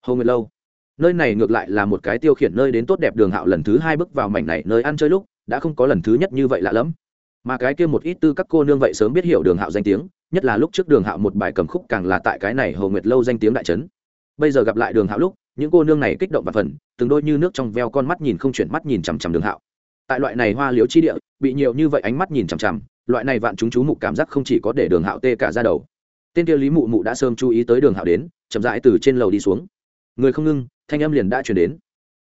Hồ nguyệt lâu. Nơi này ngược lại là một cái tiêu khiển nơi đến tốt đẹp đường hạo lần thứ hai bước vào mảnh này nơi ăn chơi lúc đã không có lần thứ nhất như vậy lạ lẫm. Mà cái kia một ít tư các cô nương vậy sớm biết hiểu đường hạo danh tiếng, nhất là lúc trước đường hạo một bài cầm khúc càng là tại cái này hồ nguyệt lâu danh tiếng đại trấn. Bây giờ gặp lại đường hạo lúc, những cô nương này kích động và phần, từng đôi như nước trong veo con mắt nhìn không chuyển mắt nhìn chằm chằm đường hạo. Tại loại này hoa liếu chi địa, bị nhiều như vậy ánh mắt nhìn chằm chằm, loại này vạn chúng chú mục cảm giác không chỉ có để đường hạo tê cả ra đầu. Tên kia lý mụ mụ đã sớm chú ý tới đường hạo đến, chậm rãi từ trên lầu đi xuống. Người không ngưng, thanh âm liền đã chuyển đến.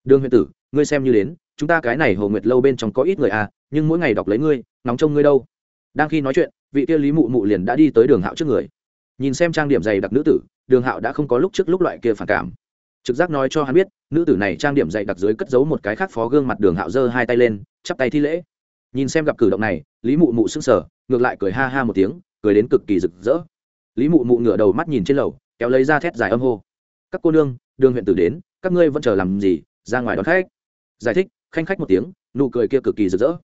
Đường huyện tử, ngươi xem như đến chúng ta cái này hồ nguyệt lâu bên trong có ít người à nhưng mỗi ngày đọc lấy ngươi nóng trông ngươi đâu. Đang khi nói chuyện, vị kia lý mụ mụ liền đã đi tới đường hạo trước người. Nhìn xem trang điểm dày đặc nữ tử, đường hạo đã không có lúc trước lúc loại kia phản cảm. Trực giác nói cho hắn biết, nữ tử này trang điểm dày đặc dưới cất giấu một cái khác phó gương mặt đường hạo giơ hai tay lên, chắp tay thi lễ. Nhìn xem gặp cử động này, lý mụ mụ sững sờ, ngược lại cười ha ha một tiếng, cười đến cực kỳ rực rỡ. Lý mụ mụ ngửa đầu mắt nhìn trên lầu, kéo lấy ra thét dài âm hô. Các cô nương, đường huyện tử đến, các ngươi vẫn chờ làm gì? Ra ngoài đón khách. Giải thích khanh khách một tiếng, nụ cười kia cực kỳ rực rỡ.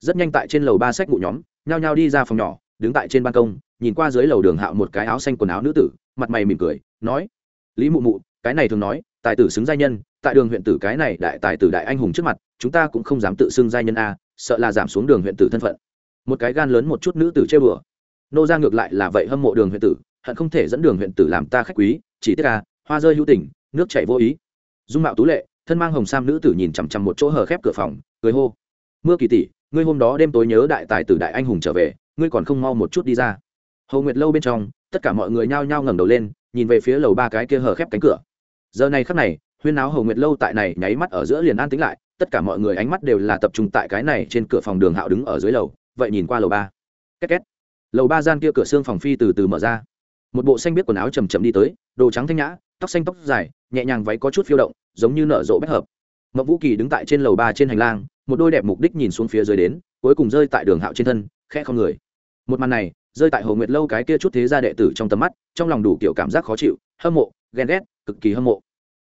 Rất nhanh tại trên lầu ba sách ngụ nhóm, nhao nhao đi ra phòng nhỏ, đứng tại trên ban công, nhìn qua dưới lầu đường hạo một cái áo xanh quần áo nữ tử, mặt mày mỉm cười, nói, lý mụ mụ, cái này thường nói, tài tử xứng giai nhân, tại đường huyện tử cái này đại tài tử đại anh hùng trước mặt, chúng ta cũng không dám tự xưng giai nhân a, sợ là giảm xuống đường huyện tử thân phận. Một cái gan lớn một chút nữ tử chơi bừa nô ra ngược lại là vậy hâm mộ đường huyện tử, hận không thể dẫn đường huyện tử làm ta khách quý, chỉ tiếc a, hoa rơi hữu tình, nước chảy vô ý. Dung mạo tú lệ thân mang hồng sam nữ tử nhìn chằm chằm một chỗ hở khép cửa phòng, cười hô. Mưa kỳ tỷ, ngươi hôm đó đêm tối nhớ đại tài tử đại anh hùng trở về, ngươi còn không mau một chút đi ra. Hầu nguyệt lâu bên trong, tất cả mọi người nhao nhao ngẩng đầu lên, nhìn về phía lầu ba cái kia hở khép cánh cửa. Giờ này khắc này, huyên áo hầu nguyệt lâu tại này nháy mắt ở giữa liền an tĩnh lại, tất cả mọi người ánh mắt đều là tập trung tại cái này trên cửa phòng đường hạo đứng ở dưới lầu, vậy nhìn qua lầu ba. Két két. Lầu ba gian kia cửa xương phòng phi từ từ mở ra. Một bộ xanh biết quần áo chầm chậm đi tới, đồ trắng thanh nhã, tóc xanh tóc dài nhẹ nhàng váy có chút phiêu động, giống như nở rộ bách hợp. Mậu vũ kỳ đứng tại trên lầu ba trên hành lang, một đôi đẹp mục đích nhìn xuống phía dưới đến, cuối cùng rơi tại đường hạo trên thân, khẽ không người. Một màn này, rơi tại hồ nguyệt lâu cái kia chút thế gia đệ tử trong tầm mắt, trong lòng đủ kiểu cảm giác khó chịu, hâm mộ, ghen ghét, cực kỳ hâm mộ.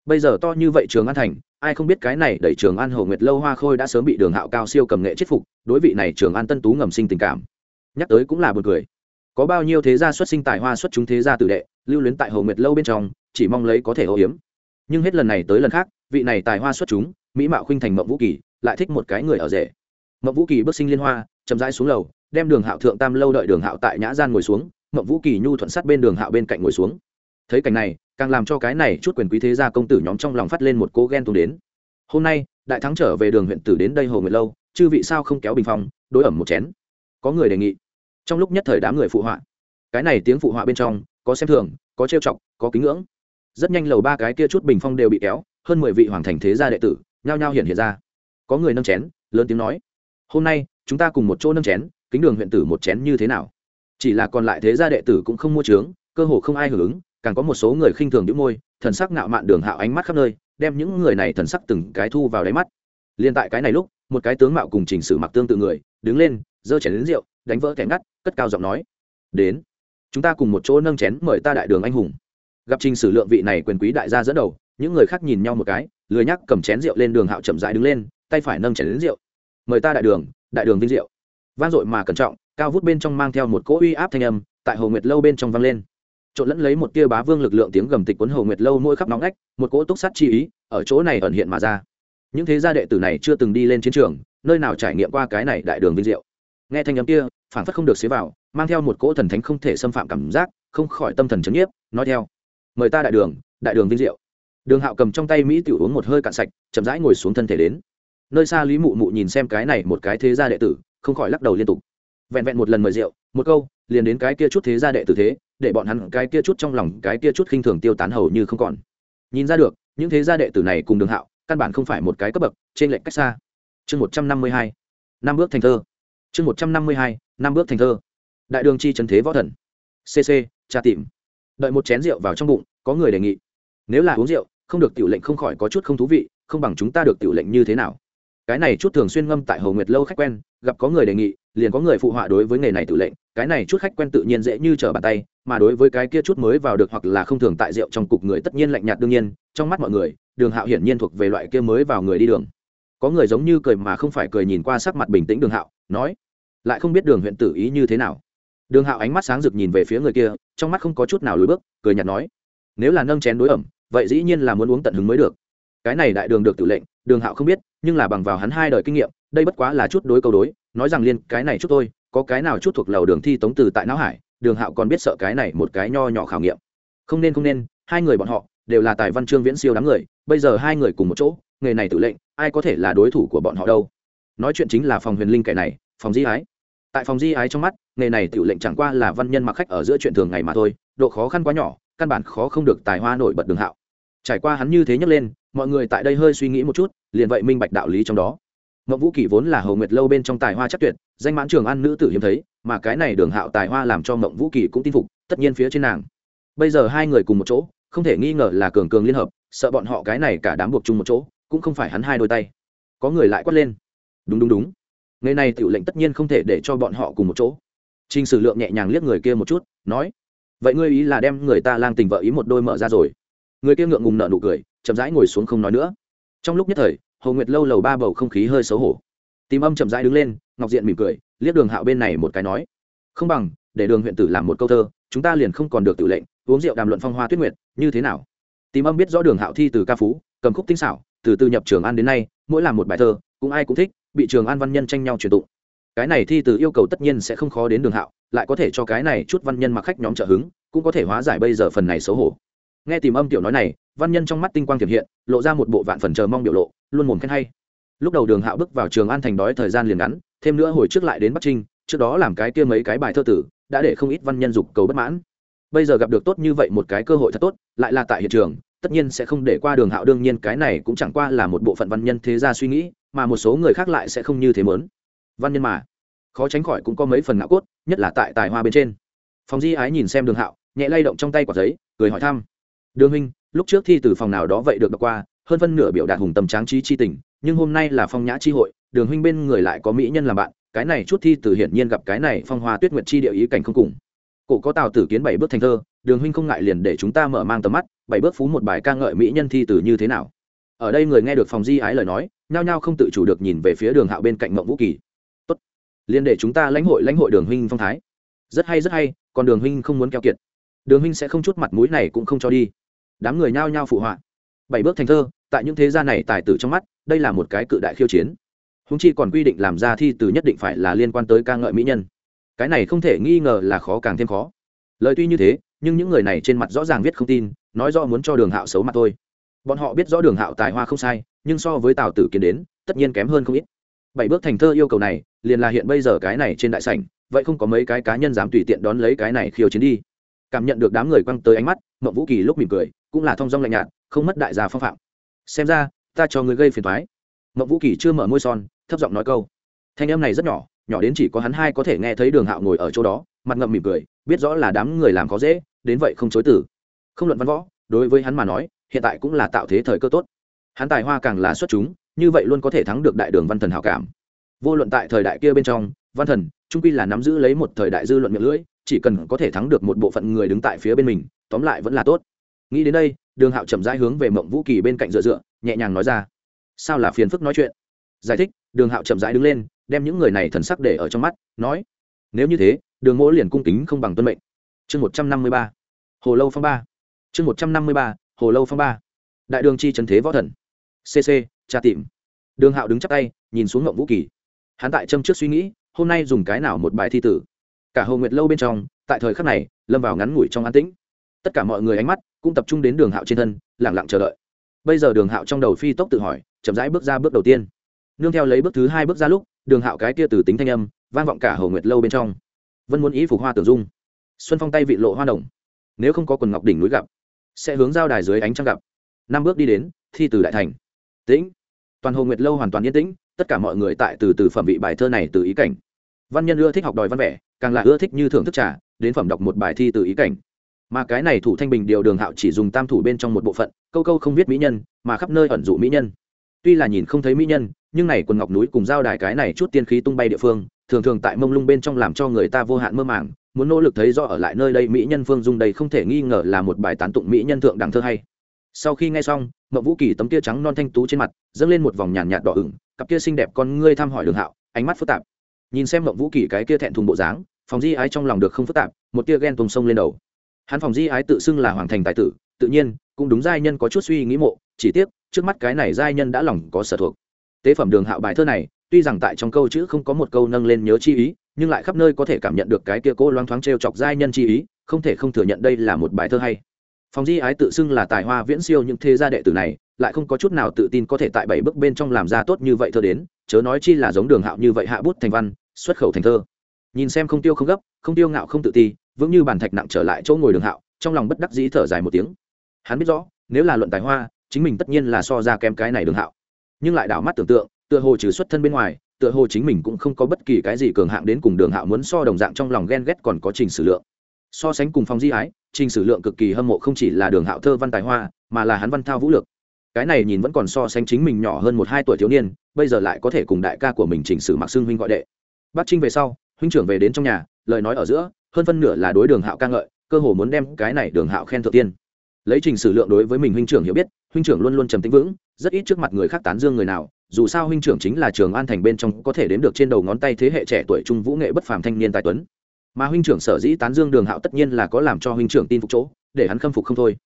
Bây giờ to như vậy trường an thành, ai không biết cái này đẩy trường an hồ nguyệt lâu hoa khôi đã sớm bị đường hạo cao siêu cầm nghệ chết phục, đối vị này trường an tân tú ngầm sinh tình cảm. Nhắc tới cũng là buồn cười. Có bao nhiêu thế gia xuất sinh tài hoa xuất chúng thế gia tử đệ, lưu luyến tại hồ nguyệt lâu bên trong, chỉ mong lấy có thể ô hiếm nhưng hết lần này tới lần khác, vị này tài hoa xuất chúng, mỹ mạo khuynh thành mộng vũ kỳ, lại thích một cái người ở rể. Mộng vũ kỳ bước sinh liên hoa, chậm rãi xuống lầu, đem đường hạo thượng tam lâu đợi đường hạo tại nhã gian ngồi xuống, mộng vũ kỳ nhu thuận sát bên đường hạo bên cạnh ngồi xuống. Thấy cảnh này, càng làm cho cái này chút quyền quý thế gia công tử nhóm trong lòng phát lên một cố ghen tuông đến. Hôm nay, đại thắng trở về đường huyện tử đến đây hồ nguyệt lâu, chư vị sao không kéo bình phong, đối ẩm một chén. Có người đề nghị. Trong lúc nhất thời đám người phụ họa. Cái này tiếng phụ họa bên trong, có xem thường, có trêu chọc, có kính ngưỡng rất nhanh lầu ba cái kia chút bình phong đều bị kéo, hơn mười vị hoàng thành thế gia đệ tử, nhao nhao hiện hiện ra. Có người nâng chén, lớn tiếng nói, hôm nay, chúng ta cùng một chỗ nâng chén, kính đường huyện tử một chén như thế nào? Chỉ là còn lại thế gia đệ tử cũng không mua trướng cơ hồ không ai hưởng ứng, càng có một số người khinh thường những môi, thần sắc ngạo mạn đường hạo ánh mắt khắp nơi, đem những người này thần sắc từng cái thu vào đáy mắt. Liên tại cái này lúc, một cái tướng mạo cùng trình sử mặc tương tự người, đứng lên, giơ chén đến rượu, đánh vỡ kẻ ngắt, cất cao giọng nói, đến, chúng ta cùng một chỗ nâng chén mời ta đại đường anh hùng gặp trình sử lượng vị này quyền quý đại gia dẫn đầu những người khác nhìn nhau một cái lười nhắc cầm chén rượu lên đường hạo chậm rãi đứng lên tay phải nâng chén đến rượu. Mời ta đại đường đại đường vinh rượu. Vang dội mà cẩn trọng cao vút bên trong mang theo một cỗ uy áp thanh âm tại hồ nguyệt lâu bên trong vang lên. Trộn lẫn lấy một tia bá vương lực lượng tiếng gầm tịch cuốn hồ nguyệt lâu mỗi khắp nóng nách, một cỗ túc sát chi ý ở chỗ này ẩn hiện mà ra. Những thế gia đệ tử này chưa từng đi lên chiến trường nơi nào trải nghiệm qua cái này đại đường vinh diệu nghe thanh âm kia phản phất không được xế vào mang theo một cỗ thần thánh không thể xâm phạm cảm giác không khỏi tâm thần chấn nhiếp nói theo mời ta đại đường đại đường vinh diệu. Đường hạo cầm trong tay mỹ tiểu uống một hơi cạn sạch, chậm rãi ngồi xuống thân thể đến. Nơi xa lý mụ mụ nhìn xem cái này một cái thế gia đệ tử, không khỏi lắc đầu liên tục. Vẹn vẹn một lần mời rượu, một câu, liền đến cái kia chút thế gia đệ tử thế, để bọn hắn cái kia chút trong lòng, cái kia chút khinh thường tiêu tán hầu như không còn. Nhìn ra được, những thế gia đệ tử này cùng đường hạo, căn bản không phải một cái cấp bậc, trên lệnh cách xa. Chương một trăm năm mươi hai, năm bước thành thơ. Chương một trăm năm mươi hai, năm bước thành thơ. Đại đường chi trần thế võ thần. Cc tra tìm đợi một chén rượu vào trong bụng, có người đề nghị. Nếu là uống rượu, không được tiểu lệnh không khỏi có chút không thú vị, không bằng chúng ta được tiểu lệnh như thế nào? Cái này chút thường xuyên ngâm tại hầu nguyệt lâu khách quen, gặp có người đề nghị, liền có người phụ họa đối với nghề này tự lệnh, cái này chút khách quen tự nhiên dễ như trở bàn tay, mà đối với cái kia chút mới vào được hoặc là không thường tại rượu trong cục người tất nhiên lạnh nhạt đương nhiên, trong mắt mọi người, đường hạo hiển nhiên thuộc về loại kia mới vào người đi đường. Có người giống như cười mà không phải cười nhìn qua sắc mặt bình tĩnh đường hạo, nói, lại không biết đường huyện tử ý như thế nào. Đường hạo ánh mắt sáng rực nhìn về phía người kia trong mắt không có chút nào lùi bước, cười nhạt nói, nếu là nâng chén đối ẩm, vậy dĩ nhiên là muốn uống tận hứng mới được. Cái này đại đường được tự lệnh, đường hạo không biết, nhưng là bằng vào hắn hai đời kinh nghiệm, đây bất quá là chút đối câu đối, nói rằng liên, cái này chút tôi có cái nào chút thuộc lầu đường thi tống từ tại não hải, đường hạo còn biết sợ cái này một cái nho nhỏ khảo nghiệm. Không nên không nên, hai người bọn họ đều là tài văn chương viễn siêu đám người, bây giờ hai người cùng một chỗ, nghề này tự lệnh, ai có thể là đối thủ của bọn họ đâu. Nói chuyện chính là phòng huyền linh kẻ này, phòng di ái tại phòng di ái trong mắt, nghề này tiểu lệnh chẳng qua là văn nhân mặc khách ở giữa chuyện thường ngày mà thôi, độ khó khăn quá nhỏ, căn bản khó không được tài hoa nổi bật đường hạo. Trải qua hắn như thế nhấc lên, mọi người tại đây hơi suy nghĩ một chút, liền vậy minh bạch đạo lý trong đó. Mậu vũ kỷ vốn là hầu nguyệt lâu bên trong tài hoa chắc tuyệt, danh mãn trường ăn nữ tử hiếm thấy, mà cái này đường hạo tài hoa làm cho mộng vũ kỳ cũng tin phục, tất nhiên phía trên nàng. Bây giờ hai người cùng một chỗ, không thể nghi ngờ là cường cường liên hợp, sợ bọn họ cái này cả đám buộc chung một chỗ, cũng không phải hắn hai đôi tay. Có người lại quát lên. Đúng đúng đúng ngày này tiểu lệnh tất nhiên không thể để cho bọn họ cùng một chỗ Trình Sử Lượng nhẹ nhàng liếc người kia một chút, nói: "Vậy ngươi ý là đem người ta lang tình vợ ý một đôi mở ra rồi?" Người kia ngượng ngùng nở nụ cười, chậm rãi ngồi xuống không nói nữa. Trong lúc nhất thời, Hồ Nguyệt lâu lầu ba bầu không khí hơi xấu hổ. Tìm Âm chậm rãi đứng lên, Ngọc Diện mỉm cười, liếc Đường Hạo bên này một cái nói: "Không bằng, để Đường huyện tử làm một câu thơ, chúng ta liền không còn được tự lệnh, uống rượu đàm luận phong hoa tuyết nguyệt, như thế nào?" Tìm Âm biết rõ Đường Hạo thi từ ca phú, cầm khúc tinh xảo, từ từ nhập trường an đến nay, mỗi làm một bài thơ, cũng ai cũng thích, bị trường an văn nhân tranh nhau truyền tụng. Cái này thi từ yêu cầu tất nhiên sẽ không khó đến đường hạo lại có thể cho cái này chút văn nhân mặc khách nhóm trợ hứng cũng có thể hóa giải bây giờ phần này xấu hổ. Nghe tìm âm tiểu nói này văn nhân trong mắt tinh quang tiềm hiện lộ ra một bộ vạn phần chờ mong biểu lộ luôn mồm khen hay. Lúc đầu đường hạo bước vào trường an thành đói thời gian liền ngắn thêm nữa hồi trước lại đến bắc trinh trước đó làm cái kia mấy cái bài thơ tử đã để không ít văn nhân dục cầu bất mãn. Bây giờ gặp được tốt như vậy một cái cơ hội thật tốt lại là tại hiện trường tất nhiên sẽ không để qua đường hạo đương nhiên cái này cũng chẳng qua là một bộ phận văn nhân thế gia suy nghĩ, mà một số người khác lại sẽ không như thế mớn văn nhân mà, khó tránh khỏi cũng có mấy phần ngạo cốt, nhất là tại tài hoa bên trên. Phòng di ái nhìn xem đường hạo, nhẹ lay động trong tay quả giấy, cười hỏi thăm. Đường huynh, lúc trước thi từ phòng nào đó vậy được đọc qua, hơn phân nửa biểu đạt hùng tầm tráng trí chi tình, nhưng hôm nay là phong nhã chi hội, đường huynh bên người lại có mỹ nhân làm bạn, cái này chút thi từ hiển nhiên gặp cái này phong hoa tuyết nguyệt chi địa ý cảnh không cùng. Cổ có tào tử kiến bảy bước thành thơ đường huynh không ngại liền để chúng ta mở mang tầm mắt, bảy bước phú một bài ca ngợi mỹ nhân thi từ như thế nào. Ở đây người nghe được phòng di ái lời nói, nhao nhao không tự chủ được nhìn về phía đường hạo bên cạnh mộng vũ kỳ. Tốt. Liền để chúng ta lãnh hội lãnh hội đường huynh phong thái. Rất hay rất hay, còn đường huynh không muốn keo kiệt. Đường huynh sẽ không chút mặt mũi này cũng không cho đi. Đám người nhao nhao phụ họa. Bảy bước thành thơ, tại những thế gia này tài tử trong mắt, đây là một cái cự đại khiêu chiến. Húng chi còn quy định làm ra thi từ nhất định phải là liên quan tới ca ngợi mỹ nhân. Cái này không thể nghi ngờ là khó càng thêm khó. Lời tuy như thế nhưng những người này trên mặt rõ ràng viết không tin, nói rõ muốn cho đường hạo xấu mặt thôi. Bọn họ biết rõ đường hạo tài hoa không sai, nhưng so với tào tử kiến đến, tất nhiên kém hơn không ít. Bảy bước thành thơ yêu cầu này, liền là hiện bây giờ cái này trên đại sảnh, vậy không có mấy cái cá nhân dám tùy tiện đón lấy cái này khiêu chiến đi. Cảm nhận được đám người quăng tới ánh mắt mậu vũ kỳ lúc mỉm cười, cũng là thong dong lạnh nhạt, không mất đại gia phong phạm. Xem ra, ta cho người gây phiền thoái mậu vũ kỳ chưa mở môi son, thấp giọng nói câu. Thanh em này rất nhỏ nhỏ đến chỉ có hắn hai có thể nghe thấy đường hạo ngồi ở chỗ đó mặt ngậm mỉm cười, biết rõ là đám người làm khó dễ, đến vậy không chối tử không luận văn võ, đối với hắn mà nói, hiện tại cũng là tạo thế thời cơ tốt. Hắn tài hoa càng là xuất chúng, như vậy luôn có thể thắng được đại đường văn thần hảo cảm. Vô luận tại thời đại kia bên trong, văn thần, trung quy là nắm giữ lấy một thời đại dư luận miệng lưỡi, chỉ cần có thể thắng được một bộ phận người đứng tại phía bên mình, tóm lại vẫn là tốt. Nghĩ đến đây, đường hạo chậm rãi hướng về mộng vũ kỳ bên cạnh dựa dựa, nhẹ nhàng nói ra, sao là phiền phức nói chuyện? Giải thích, đường hạo chậm rãi đứng lên, đem những người này thần sắc để ở trong mắt, nói, nếu như thế đường mỗ liền cung kính không bằng tuân mệnh. Chương một trăm năm mươi ba, hồ lâu phong ba. Chương một trăm năm mươi ba, hồ lâu phong ba. Đại đường chi trần thế võ thần. Cc tra tìm. Đường hạo đứng chắc tay, nhìn xuống ngộng vũ kỳ. Hắn tại châm trước suy nghĩ, hôm nay dùng cái nào một bài thi tử. Cả hồ nguyệt lâu bên trong, tại thời khắc này, lâm vào ngắn ngủi trong an tĩnh. Tất cả mọi người ánh mắt cũng tập trung đến đường hạo trên thân lẳng lặng chờ đợi. Bây giờ đường hạo trong đầu phi tốc tự hỏi, chậm rãi bước ra bước đầu tiên. Nương theo lấy bước thứ hai bước ra lúc, đường hạo cái kia từ tính thanh âm, vang vọng cả hồ nguyệt lâu bên trong vân muốn ý phục hoa tưởng dung xuân phong tay vị lộ hoa đồng nếu không có quần ngọc đỉnh núi gặp sẽ hướng giao đài dưới ánh trăng gặp năm bước đi đến thi từ đại thành tĩnh toàn hồ nguyệt lâu hoàn toàn yên tĩnh tất cả mọi người tại từ từ phẩm vị bài thơ này từ ý cảnh văn nhân ưa thích học đòi văn vẻ càng là ưa thích như thưởng thức trà đến phẩm đọc một bài thi từ ý cảnh mà cái này thủ thanh bình điều đường hạo chỉ dùng tam thủ bên trong một bộ phận câu câu không viết mỹ nhân mà khắp nơi ẩn dụ mỹ nhân tuy là nhìn không thấy mỹ nhân nhưng này quần ngọc núi cùng giao đài cái này chút tiên khí tung bay địa phương, thường thường tại mông lung bên trong làm cho người ta vô hạn mơ màng, muốn nỗ lực thấy rõ ở lại nơi đây mỹ nhân phương dung đây không thể nghi ngờ là một bài tán tụng mỹ nhân thượng đẳng thơ hay. Sau khi nghe xong, mậu vũ kỳ tấm kia trắng non thanh tú trên mặt, dâng lên một vòng nhàn nhạt đỏ ửng, cặp kia xinh đẹp con ngươi thăm hỏi đường hạo, ánh mắt phức tạp. Nhìn xem mậu vũ kỳ cái kia thẹn thùng bộ dáng, phòng di ái trong lòng được không phức tạp, một tia ghen tùng sông lên đầu. Hắn phòng di ái tự xưng là hoàng thành tài tử, tự nhiên, cũng đúng giai nhân có chút suy nghĩ mộ, chỉ tiếc, trước mắt cái này giai nhân đã lòng có sở thuộc tế phẩm đường hạo bài thơ này, tuy rằng tại trong câu chữ không có một câu nâng lên nhớ chi ý, nhưng lại khắp nơi có thể cảm nhận được cái kia cố loáng thoáng t r e o chọc giai nhân chi ý, không thể không thừa nhận đây là một bài thơ hay. Phòng di ái tự xưng là tài hoa viễn siêu những thế gia đệ tử này, lại không có chút nào tự tin có thể tại bảy bước bên trong làm ra tốt như vậy thơ đến, chớ nói chi là giống đường hạo như vậy hạ bút thành văn, xuất khẩu thành thơ. Nhìn xem không tiêu không gấp, không tiêu ngạo không tự ti, vững như bàn thạch nặng trở lại chỗ ngồi đường hạo, trong lòng bất đắc dĩ thở dài một tiếng. Hắn biết rõ, nếu là luận tài hoa, chính mình tất nhiên là so ra kém cái này đường hạo nhưng lại đảo mắt tưởng tượng, tựa hồ trừ xuất thân bên ngoài, tựa hồ chính mình cũng không có bất kỳ cái gì cường hạng đến cùng đường hạo muốn so đồng dạng trong lòng ghen ghét còn có trình sử lượng. So sánh cùng phong di ái, trình sử lượng cực kỳ hâm mộ không chỉ là đường hạo thơ văn tài hoa, mà là hắn văn thao vũ lược cái này nhìn vẫn còn so sánh chính mình nhỏ hơn một hai tuổi thiếu niên, bây giờ lại có thể cùng đại ca của mình trình sử mặc xưng huynh gọi đệ. Bắc trinh về sau, huynh trưởng về đến trong nhà, lời nói ở giữa, hơn phân nửa là đối đường hạo ca ngợi, cơ hồ muốn đem cái này đường hạo khen thượng tiên. Lấy trình sử lượng đối với mình huynh trưởng hiểu biết huynh trưởng luôn luôn trầm tĩnh vững, rất ít trước mặt người khác tán dương người nào, dù sao huynh trưởng chính là trường an thành bên trong có thể đếm được trên đầu ngón tay thế hệ trẻ tuổi trung vũ nghệ bất phàm thanh niên tài tuấn. Mà huynh trưởng sở dĩ tán dương đường hạo tất nhiên là có làm cho huynh trưởng tin phục chỗ, để hắn khâm phục không thôi.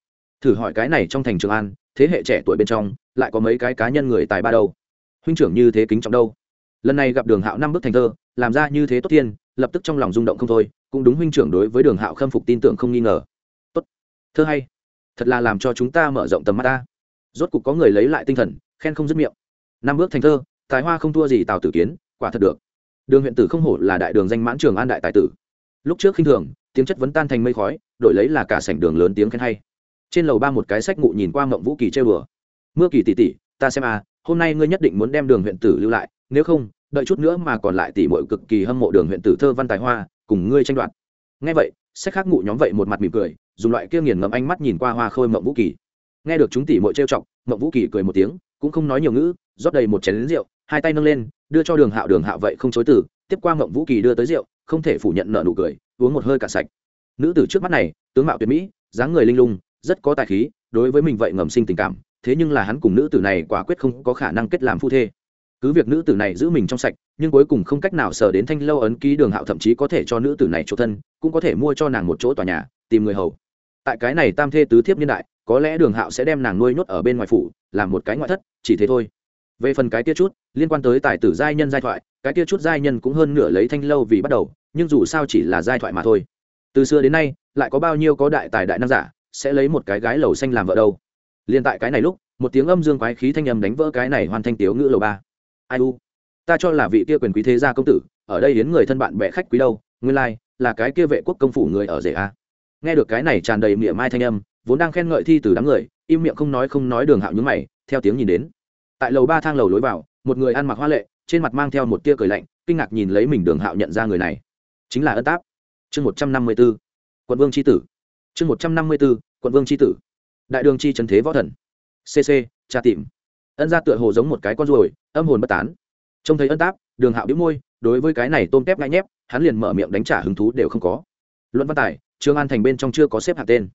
Thử hỏi cái này trong thành trường an, thế hệ trẻ tuổi bên trong, lại có mấy cái cá nhân người tài ba đâu? Huynh trưởng như thế kính trọng đâu? Lần này gặp đường hạo năm bước thành thơ, làm ra như thế tốt tiên, lập tức trong lòng rung động không thôi, cũng đúng huynh trưởng đối với đường hạo khâm phục tin tưởng không nghi ngờ. Tốt. Thơ hay. Thật là làm cho chúng ta mở rộng tầm mắt ta rốt cục có người lấy lại tinh thần, khen không dứt miệng. Năm bước thành thơ, tài hoa không thua gì tào tử kiến, quả thật được. Đường huyện tử không hổ là đại đường danh mãn trường an đại tài tử. Lúc trước khinh thường, tiếng chất vấn tan thành mây khói, đổi lấy là cả sảnh đường lớn tiếng khen hay. Trên lầu ba một cái sách ngụ nhìn qua mộng vũ kỳ chơi bừa mưa kỳ tỷ tỷ, ta xem à hôm nay ngươi nhất định muốn đem đường huyện tử lưu lại, nếu không, đợi chút nữa mà còn lại tỷ muội cực kỳ hâm mộ đường huyện tử thơ văn tài hoa, cùng ngươi tranh đoạt. Nghe vậy, sách khác ngụ nhóm vậy một mặt mỉm cười, dùng loại kia nghiền ngẫm ánh mắt nhìn qua hoa khôi mộng vũ kỳ nghe được chúng tỷ muội trêu chọc, mộng vũ kỳ cười một tiếng, cũng không nói nhiều ngữ, rót đầy một chén lính rượu, hai tay nâng lên, đưa cho đường hạo đường hạo, vậy không chối từ. Tiếp qua mộng vũ kỳ đưa tới rượu, không thể phủ nhận nợ nụ cười, uống một hơi cả sạch. Nữ tử trước mắt này, tướng mạo tuyệt mỹ, dáng người linh lung, rất có tài khí, đối với mình vậy ngầm sinh tình cảm, thế nhưng là hắn cùng nữ tử này quả quyết không có khả năng kết làm phu thê. Cứ việc nữ tử này giữ mình trong sạch, nhưng cuối cùng không cách nào sờ đến thanh lâu ấn ký đường hạo, thậm chí có thể cho nữ tử này chỗ thân, cũng có thể mua cho nàng một chỗ tòa nhà, tìm người hầu tại cái này tam thê tứ thiếp niên đại, có lẽ đường hạo sẽ đem nàng nuôi nhốt ở bên ngoài phủ, làm một cái ngoại thất, chỉ thế thôi. Về phần cái kia chút, liên quan tới tài tử giai nhân giai thoại, cái kia chút giai nhân cũng hơn nửa lấy thanh lâu vì bắt đầu, nhưng dù sao chỉ là giai thoại mà thôi. Từ xưa đến nay, lại có bao nhiêu có đại tài đại nam giả, sẽ lấy một cái gái lầu xanh làm vợ đâu. Liên tại cái này lúc, một tiếng âm dương quái khí thanh âm đánh vỡ cái này hoàn thanh tiếu ngữ lầu ba. Ai u? Ta cho là vị kia quyền quý thế gia công tử, ở đây đến người thân bạn bè khách quý đâu, nguyên lai, là cái kia vệ quốc công phủ người ở rể a nghe được cái này tràn đầy miệng mai thanh âm, vốn đang khen ngợi thi từ đám người, im miệng không nói không nói đường hạo nhúng mày, theo tiếng nhìn đến. Tại lầu ba thang lầu lối vào, một người ăn mặc hoa lệ, trên mặt mang theo một tia cười lạnh, kinh ngạc nhìn lấy mình đường hạo nhận ra người này. Chính là ân táp. Chương một trăm năm mươi b ố quận vương c tử. Chương một trăm năm mươi b ố quận vương c tử. Đại đường chi trần thế võ thần. Cc tra tìm. Ân ra tựa hồ giống một cái con ruồi, âm hồn bất tán. Trông thấy ân táp, đường hạo đĩu môi, đối với cái này tôm tép ngại nhép, hắn liền mở miệng đánh trả hứng thú đều không có luận văn tài, trương an thành bên trong chưa có xếp hạng tên.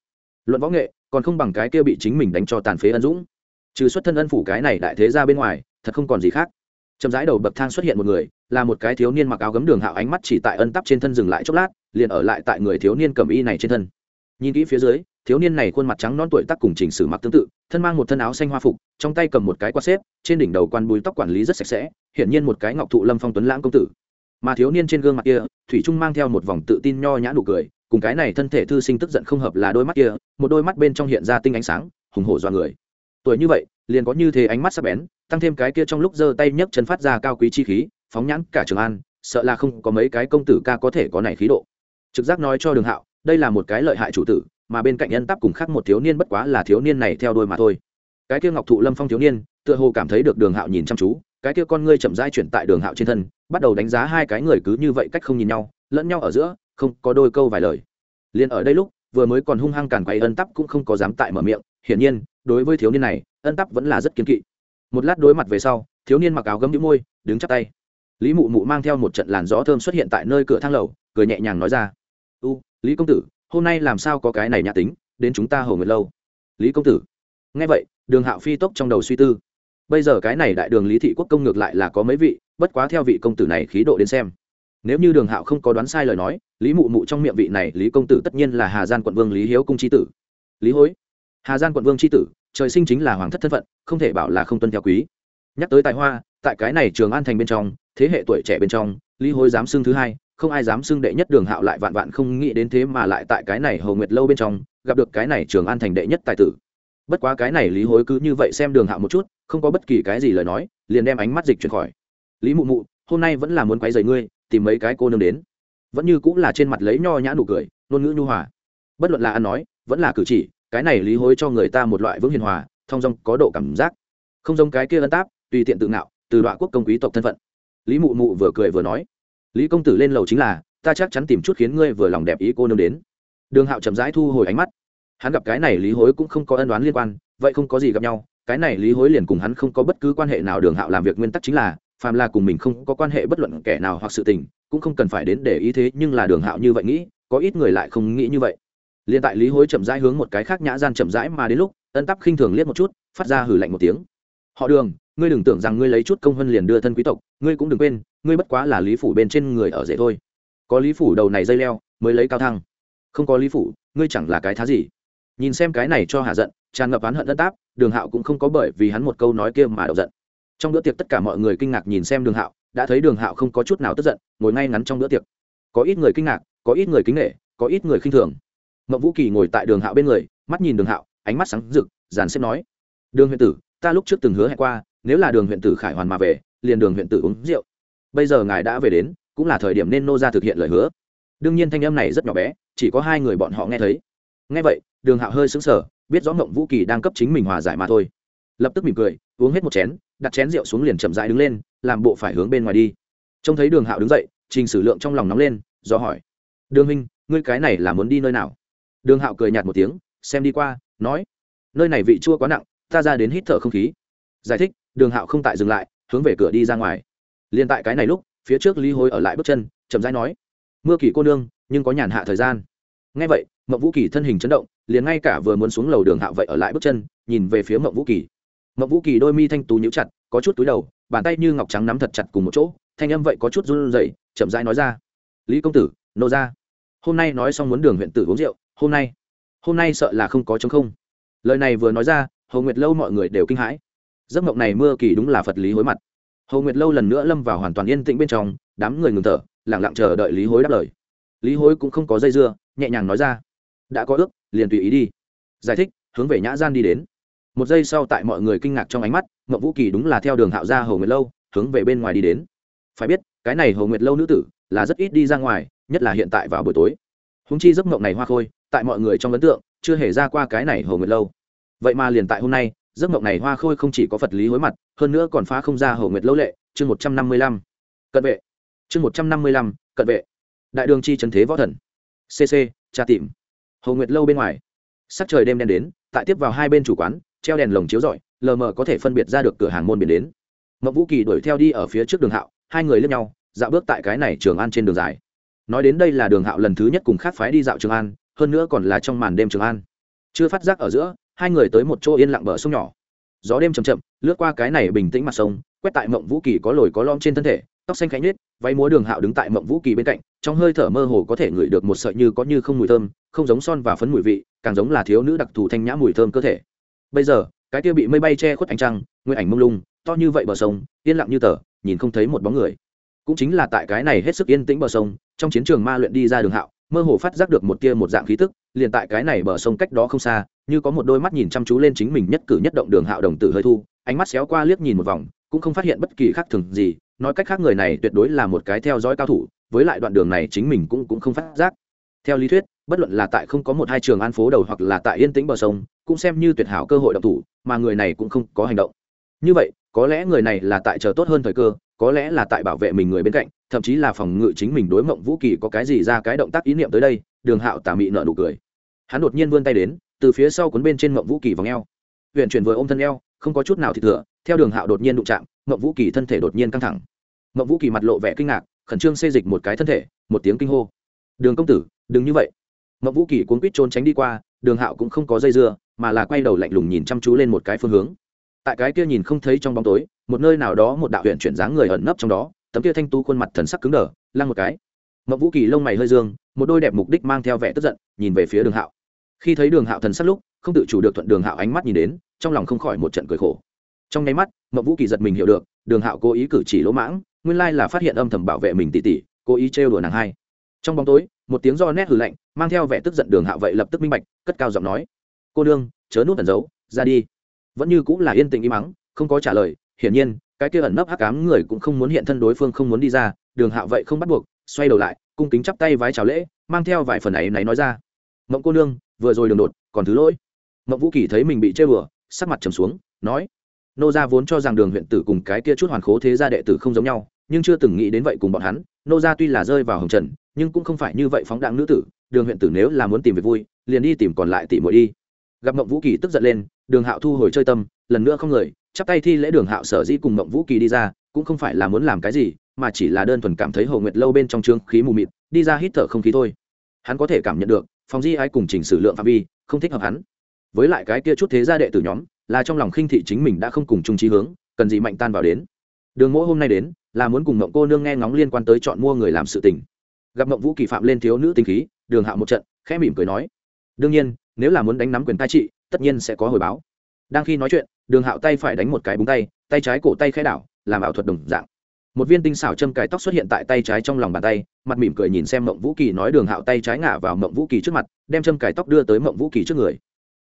Luận võ nghệ, còn không bằng cái kia bị chính mình đánh cho tàn phế ân dũng. Trừ xuất thân ân phủ cái này đại thế ra bên ngoài, thật không còn gì khác. Chậm rãi đầu bậc thang xuất hiện một người, là một cái thiếu niên mặc áo gấm đường hạo ánh mắt chỉ tại ân tắp trên thân dừng lại chốc lát, liền ở lại tại người thiếu niên cầm y này trên thân. Nhìn kỹ phía dưới, thiếu niên này khuôn mặt trắng non tuổi tác cùng chỉnh sử mặc tương tự, thân mang một thân áo xanh hoa phục, trong tay cầm một cái quạt xếp, trên đỉnh đầu quan bùi tóc quản lý rất sạch sẽ, hiển nhiên một cái ngọc thụ lâm phong tuấn lãng công tử mà thiếu niên trên gương mặt kia, thủy trung mang theo một vòng tự tin nho nhã nụ cười, cùng cái này thân thể thư sinh tức giận không hợp là đôi mắt kia, một đôi mắt bên trong hiện ra tinh ánh sáng, hùng hổ do người. Tuổi như vậy, liền có như thế ánh mắt sắc bén, tăng thêm cái kia trong lúc giơ tay nhấc chân phát ra cao quý chi khí, phóng nhãn cả trường an, sợ là không có mấy cái công tử ca có thể có này khí độ. Trực giác nói cho đường hạo, đây là một cái lợi hại chủ tử, mà bên cạnh nhân tắp cùng khác một thiếu niên bất quá là thiếu niên này theo đôi mà thôi. Cái kia ngọc thụ lâm phong thiếu niên, tựa hồ cảm thấy được đường hạo nhìn chăm chú cái kia con ngươi chậm rãi chuyển tại đường hạo trên thân, bắt đầu đánh giá hai cái người cứ như vậy cách không nhìn nhau, lẫn nhau ở giữa, không có đôi câu vài lời. Liền ở đây lúc, vừa mới còn hung hăng càn quay ân tắp cũng không có dám tại mở miệng, hiển nhiên, đối với thiếu niên này, ân tắp vẫn là rất kiên kỵ. Một lát đối mặt về sau, thiếu niên mặc áo gấm đĩu môi, đứng chắp tay. Lý mụ mụ mang theo một trận làn gió thơm xuất hiện tại nơi cửa thang lầu, cười nhẹ nhàng nói ra. U, lý công tử, hôm nay làm sao có cái này nhã tính, đến chúng ta hầu nguyệt lâu? Lý công tử. Nghe vậy, đường hạo phi tốc trong đầu suy tư bây giờ cái này đại đường lý thị quốc công ngược lại là có mấy vị, bất quá theo vị công tử này khí độ đến xem. Nếu như đường hạo không có đoán sai lời nói, lý mụ mụ trong miệng vị này, lý công tử tất nhiên là hà gian quận vương lý hiếu cung tri tử. Lý hối. Hà gian quận vương tri tử, trời sinh chính là hoàng thất thân phận, không thể bảo là không tuân theo quý. Nhắc tới tài hoa, tại cái này trường an thành bên trong, thế hệ tuổi trẻ bên trong, lý hối dám xưng thứ hai, không ai dám xưng đệ nhất đường hạo lại vạn vạn không nghĩ đến thế mà lại tại cái này hầu nguyệt lâu bên trong, gặp được cái này trường an thành đệ nhất tài tử bất quá cái này lý hối cứ như vậy xem đường hạo một chút, không có bất kỳ cái gì lời nói, liền đem ánh mắt dịch chuyển khỏi. Lý mụ mụ, hôm nay vẫn là muốn quấy rầy ngươi, tìm mấy cái cô nương đến. Vẫn như cũng là trên mặt lấy nho nhã nụ cười, ngôn ngữ nhu hòa. Bất luận là ăn nói, vẫn là cử chỉ, cái này lý hối cho người ta một loại vững hiền hòa, thong dong có độ cảm giác. Không giống cái kia ân táp, tùy tiện tự ngạo, từ đoạn quốc công quý tộc thân phận. Lý mụ mụ vừa cười vừa nói, lý công tử lên lầu chính là, ta chắc chắn tìm chút khiến ngươi vừa lòng đẹp ý cô nương đến. Đường hạo chậm rãi thu hồi ánh mắt hắn gặp cái này lý hối cũng không có ân đoán liên quan, vậy không có gì gặp nhau, cái này lý hối liền cùng hắn không có bất cứ quan hệ nào đường hạo làm việc nguyên tắc chính là, phàm là cùng mình không có quan hệ bất luận kẻ nào hoặc sự tình, cũng không cần phải đến để ý thế, nhưng là đường hạo như vậy nghĩ, có ít người lại không nghĩ như vậy. Liền tại lý hối chậm rãi hướng một cái khác nhã gian chậm rãi mà đến lúc, ân tắp khinh thường liếc một chút, phát ra hử lạnh một tiếng. Họ đường, ngươi đừng tưởng rằng ngươi lấy chút công hơn liền đưa thân quý tộc, ngươi cũng đừng quên, ngươi bất quá là lý phủ bên trên người ở dễ thôi. Có lý phủ đầu này dây leo, mới lấy cao thăng. Không có lý phủ, ngươi chẳng là cái thá gì nhìn xem cái này cho hạ giận, tràn ngập oán hận đất táp, đường hạo cũng không có bởi vì hắn một câu nói kia mà đậu giận. Trong bữa tiệc tất cả mọi người kinh ngạc nhìn xem đường hạo, đã thấy đường hạo không có chút nào tức giận, ngồi ngay ngắn trong bữa tiệc. Có ít người kinh ngạc, có ít người kính nghệ có ít người khinh thường. Mậu vũ kỳ ngồi tại đường hạo bên người, mắt nhìn đường hạo, ánh mắt sáng rực giàn xếp nói, đường huyện tử, ta lúc trước từng hứa hẹn qua, nếu là đường huyện tử khải hoàn mà về, liền đường huyện tử uống rượu. Bây giờ ngài đã về đến, cũng là thời điểm nên nô ra thực hiện lời hứa. Đương nhiên thanh âm này rất nhỏ bé, chỉ có hai người bọn họ nghe thấy nghe vậy, đường hạo hơi sững sờ, biết rõ mộng vũ kỳ đang cấp chính mình hòa giải mà thôi. Lập tức mỉm cười, uống hết một chén, đặt chén rượu xuống liền chậm rãi đứng lên, làm bộ phải hướng bên ngoài đi. Trông thấy đường hạo đứng dậy, trình sử lượng trong lòng nóng lên, do hỏi, đường minh ngươi cái này là muốn đi nơi nào? Đường hạo cười nhạt một tiếng, xem đi qua, nói, nơi này vị chua quá nặng, ta ra đến hít thở không khí. Giải thích, đường hạo không tại dừng lại, hướng về cửa đi ra ngoài. Liền tại cái này lúc, phía trước lý hối ở lại bước chân, chậm rãi nói, mưa kỳ cô nương, nhưng có nhàn hạ thời gian. Ngay vậy mậu vũ kỳ thân hình chấn động, liền ngay cả vừa muốn xuống lầu đường hạ vậy ở lại bước chân, nhìn về phía mậu vũ kỳ. Mậu vũ kỳ đôi mi thanh tú nhíu chặt, có chút túi đầu, bàn tay như ngọc trắng nắm thật chặt cùng một chỗ, thanh âm vậy có chút run rẩy, chậm rãi nói ra. Lý công tử, nô ra. Hôm nay nói xong muốn đường huyện tử uống rượu, hôm nay hôm nay sợ là không có chống không. Lời này vừa nói ra hầu nguyệt lâu mọi người đều kinh hãi. Giấc mộng này mưa kỳ đúng là phật lý hối mặt. Hầu nguyệt lâu lần nữa lâm vào hoàn toàn yên tĩnh bên trong, đám người ngừng thở lẳng lặng chờ đợi lý hối đáp lời. Lý hối cũng không có dây dưa, nhẹ nhàng nói ra đã có ước, liền tùy ý đi. Giải thích, hướng về nhã gian đi đến. Một giây sau tại mọi người kinh ngạc trong ánh mắt ngậm vũ kỳ đúng là theo đường hạo ra hầu nguyệt lâu, hướng về bên ngoài đi đến. Phải biết, cái này hầu nguyệt lâu nữ tử là rất ít đi ra ngoài, nhất là hiện tại vào buổi tối. Húng chi giấc mộng này hoa khôi, tại mọi người trong ấn tượng, chưa hề ra qua cái này hầu nguyệt lâu. Vậy mà liền tại hôm nay, giấc mộng này hoa khôi không chỉ có vật lý hối mặt, hơn nữa còn phá không ra hầu nguyệt lâu lệ, chương một trăm năm mươi lăm. Cận vệ. Chương một trăm năm mươi lăm, cận vệ. Đại đường chi trần thế võ thần. Cc tra tìm. Hồ nguyệt lâu bên ngoài. Sắc trời đêm đen đến, tại tiếp vào hai bên chủ quán, treo đèn lồng chiếu rọi, lờ mờ có thể phân biệt ra được cửa hàng môn biển đến. Mậu vũ kỳ đuổi theo đi ở phía trước đường hạo, hai người lướt nhau, dạo bước tại cái này trường an trên đường dài. Nói đến đây là đường hạo lần thứ nhất cùng khác phái đi dạo trường an, hơn nữa còn là trong màn đêm trường an. Chưa phát giác ở giữa, hai người tới một chỗ yên lặng bờ sông nhỏ. Gió đêm chầm chậm, lướt qua cái này bình tĩnh mặt sông, quét tại mộng vũ kỳ có lồi có lom trên thân thể tóc xanh khẽ nhếch, váy múa đường hạo đứng tại mộng vũ kỳ bên cạnh trong hơi thở mơ hồ có thể ngửi được một sợi như có như không mùi thơm không giống son và phấn mùi vị càng giống là thiếu nữ đặc thù thanh nhã mùi thơm cơ thể. Bây giờ cái kia bị mây bay che khuất ánh trăng nguyên ảnh mông lung to như vậy bờ sông yên lặng như tờ nhìn không thấy một bóng người. Cũng chính là tại cái này hết sức yên tĩnh bờ sông trong chiến trường ma luyện đi ra đường hạo mơ hồ phát giác được một tia một dạng khí tức liền tại cái này bờ sông cách đó không xa như có một đôi mắt nhìn chăm chú lên chính mình nhất cử nhất động đường hạo đồng tử hơi thu ánh mắt xéo qua liếc nhìn một vòng cũng không phát hiện bất kỳ khác thường gì nói cách khác người này tuyệt đối là một cái theo dõi cao thủ, với lại đoạn đường này chính mình cũng cũng không phát giác. Theo lý thuyết, bất luận là tại không có một hai trường an phố đầu hoặc là tại yên tĩnh bờ sông, cũng xem như tuyệt hảo cơ hội động thủ, mà người này cũng không có hành động. Như vậy, có lẽ người này là tại chờ tốt hơn thời cơ, có lẽ là tại bảo vệ mình người bên cạnh, thậm chí là phòng ngự chính mình đối mộng vũ kỳ có cái gì ra cái động tác ý niệm tới đây, đường hạo tà mị nợ nụ cười. Hắn đột nhiên vươn tay đến, từ phía sau cuốn bên trên mộng vũ kỳ vòng eo. Huyện chuyển vừa ôm thân eo, không có chút nào thì thừa theo đường hạo đột nhiên đụng chạm mậu vũ kỳ thân thể đột nhiên căng thẳng. Mậu vũ kỳ mặt lộ vẻ kinh ngạc, khẩn trương xê dịch một cái thân thể, một tiếng kinh hô. Đường công tử, đừng như vậy. Mậu vũ kỳ cuốn quýt trốn tránh đi qua, đường hạo cũng không có dây dưa, mà là quay đầu lạnh lùng nhìn chăm chú lên một cái phương hướng. Tại cái kia nhìn không thấy trong bóng tối, một nơi nào đó một đạo huyện chuyển dáng người ẩn nấp trong đó, tấm kia thanh tu khuôn mặt thần sắc cứng đờ, lăng một cái. Mậu vũ kỳ lông mày hơi dương, một đôi đẹp mục đích mang theo vẻ tức giận, nhìn về phía đường hạo. Khi thấy đường hạo thần sắc lúc, không tự chủ được thuận đường hạo ánh mắt nhìn đến, trong lòng không khỏi một trận cười khổ trong nháy mắt mậu vũ kỳ giật mình hiểu được, đường hạo cố ý cử chỉ lỗ mãng, nguyên lai là phát hiện âm thầm bảo vệ mình tỉ tỉ cố ý trêu đùa nàng hai. Trong bóng tối, một tiếng do nét hừ lạnh, mang theo vẻ tức giận đường hạo vậy lập tức minh bạch, cất cao giọng nói, cô đương chớ nút ẩn giấu ra đi. Vẫn như cũng là yên tình im mắng không có trả lời, hiển nhiên, cái kia ẩn nấp hắc cám người cũng không muốn hiện thân đối phương không muốn đi ra, đường hạo vậy không bắt buộc, xoay đầu lại, cung kính chắp tay vái chào lễ, mang theo vài phần ấy náy nói ra, mộng cô nương, vừa rồi đường đột, còn thứ lỗi. Mộng vũ kỳ thấy mình bị chơi bừa sắc mặt trầm xuống, nói nô gia vốn cho rằng đường huyện tử cùng cái kia chút hoàn khố thế gia đệ tử không giống nhau, nhưng chưa từng nghĩ đến vậy cùng bọn hắn. Nô gia tuy là rơi vào hồng trần, nhưng cũng không phải như vậy phóng đạn nữ tử. Đường huyện tử nếu là muốn tìm việc vui, liền đi tìm còn lại tỷ muội đi. Gặp mộng vũ kỳ tức giận lên, đường hạo thu hồi chơi tâm, lần nữa không người, chắp tay thi lễ đường hạo sở dĩ cùng mộng vũ kỳ đi ra, cũng không phải là muốn làm cái gì, mà chỉ là đơn thuần cảm thấy hầu nguyệt lâu bên trong trương khí mù mịt, đi ra hít thở không khí thôi. Hắn có thể cảm nhận được phòng di ai cùng chỉnh sử lượng phạm vi, không thích hợp hắn. Với lại cái kia chút thế gia đệ tử nhóm là trong lòng khinh thị chính mình đã không cùng chung trí hướng, cần gì mạnh tan vào đến. Đường mỗi hôm nay đến, là muốn cùng mộng cô nương nghe ngóng liên quan tới chọn mua người làm sự tình. Gặp mộng vũ kỳ phạm lên thiếu nữ tinh khí, đường hạo một trận, khẽ mỉm cười nói, đương nhiên, nếu là muốn đánh nắm quyền cai trị, tất nhiên sẽ có hồi báo. Đang khi nói chuyện, đường hạo tay phải đánh một cái búng tay tay trái cổ tay khẽ đảo, làm ảo thuật đồng dạng. Một viên tinh xảo châm cài tóc xuất hiện tại tay trái trong lòng bàn tay, mặt mỉm cười nhìn xem mộng vũ kỳ nói đường hạo tay trái ngả vào mộng vũ kỳ trước mặt, đem châm cài tóc đưa tới mộng vũ kỳ trước người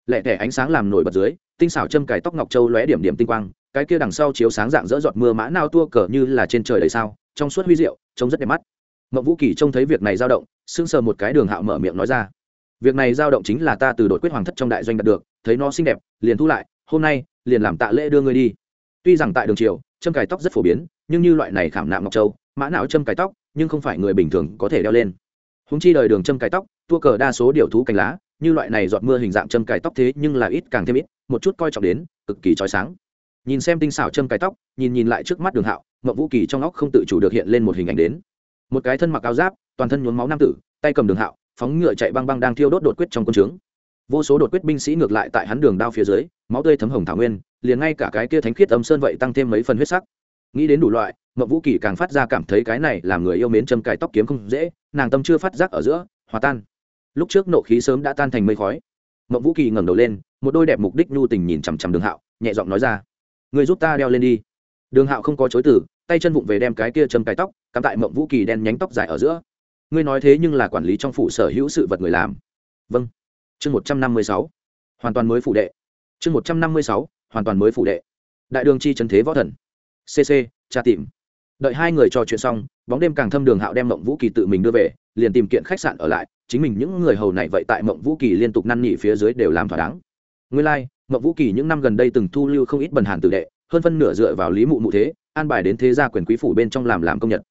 lẹ thẻ ánh sáng làm nổi bật dưới, tinh xảo châm cài tóc ngọc châu lóe điểm điểm tinh quang, cái kia đằng sau chiếu sáng dạng dỡ giọt mưa mã nao tua cờ như là trên trời đầy sao, trong suốt huy diệu, trông rất đẹp mắt. Mậu vũ kỳ trông thấy việc này dao động, sững sờ một cái đường hạo mở miệng nói ra. Việc này dao động chính là ta từ đội quyết hoàng thất trong đại doanh đạt được, thấy nó xinh đẹp, liền thu lại, hôm nay, liền làm tạ lễ đưa ngươi đi. Tuy rằng tại đường triều, châm cài tóc rất phổ biến, nhưng như loại này khảm nạm ngọc châu, mã não châm cài tóc, nhưng không phải người bình thường có thể đeo lên. Húng chi đời đường châm cài tóc, tua cờ đa số điều thú cành lá như loại này giọt mưa hình dạng châm cài tóc thế nhưng là ít càng thêm ít, một chút coi trọng đến, cực kỳ trói sáng. Nhìn xem tinh xảo châm cài tóc, nhìn nhìn lại trước mắt đường hạo, mậu vũ kỳ trong óc không tự chủ được hiện lên một hình ảnh đến. Một cái thân mặc áo giáp, toàn thân nhuốm máu nam tử, tay cầm đường hạo, phóng ngựa chạy băng băng đang thiêu đốt đột quyết trong quân trướng. Vô số đột quyết binh sĩ ngược lại tại hắn đường đao phía dưới, máu tươi thấm hồng thảo nguyên, liền ngay cả cái kia thánh khiết âm sơn vậy tăng thêm mấy phần huyết sắc. Nghĩ đến đủ loại, mậu vũ kỳ càng phát ra cảm thấy cái này làm người yêu mến châm cài tóc kiếm không dễ, nàng tâm chưa phát giác ở giữa, hòa tan lúc trước nộ khí sớm đã tan thành mây khói. Mậu vũ kỳ ngẩng đầu lên, một đôi đẹp mục đích nhu tình nhìn chằm chằm đường hạo, nhẹ giọng nói ra, người giúp ta đeo lên đi. Đường hạo không có chối từ, tay chân vụng về đem cái kia châm cái tóc, cắm tại mậu vũ kỳ đen nhánh tóc dài ở giữa. Ngươi nói thế nhưng là quản lý trong phủ sở hữu sự vật người làm. Vâng. Chương một trăm năm mươi sáu. Hoàn toàn mới phủ đệ. Chương một trăm năm mươi sáu, hoàn toàn mới phủ đệ. Đại đường chi trần thế võ thần. Cc tra tìm. Đợi hai người trò chuyện xong, bóng đêm càng thâm đường hạo đem mộng vũ kỳ tự mình đưa về liền tìm kiện khách sạn ở lại chính mình những người hầu này vậy tại mộng vũ kỳ liên tục năn nỉ phía dưới đều làm thỏa đáng. Nguyên lai、like, mộng vũ kỳ những năm gần đây từng thu lưu không ít bần hàn tử đệ hơn phân nửa dựa vào lý mụ mụ thế an bài đến thế gia quyền quý phủ bên trong làm làm công nhật.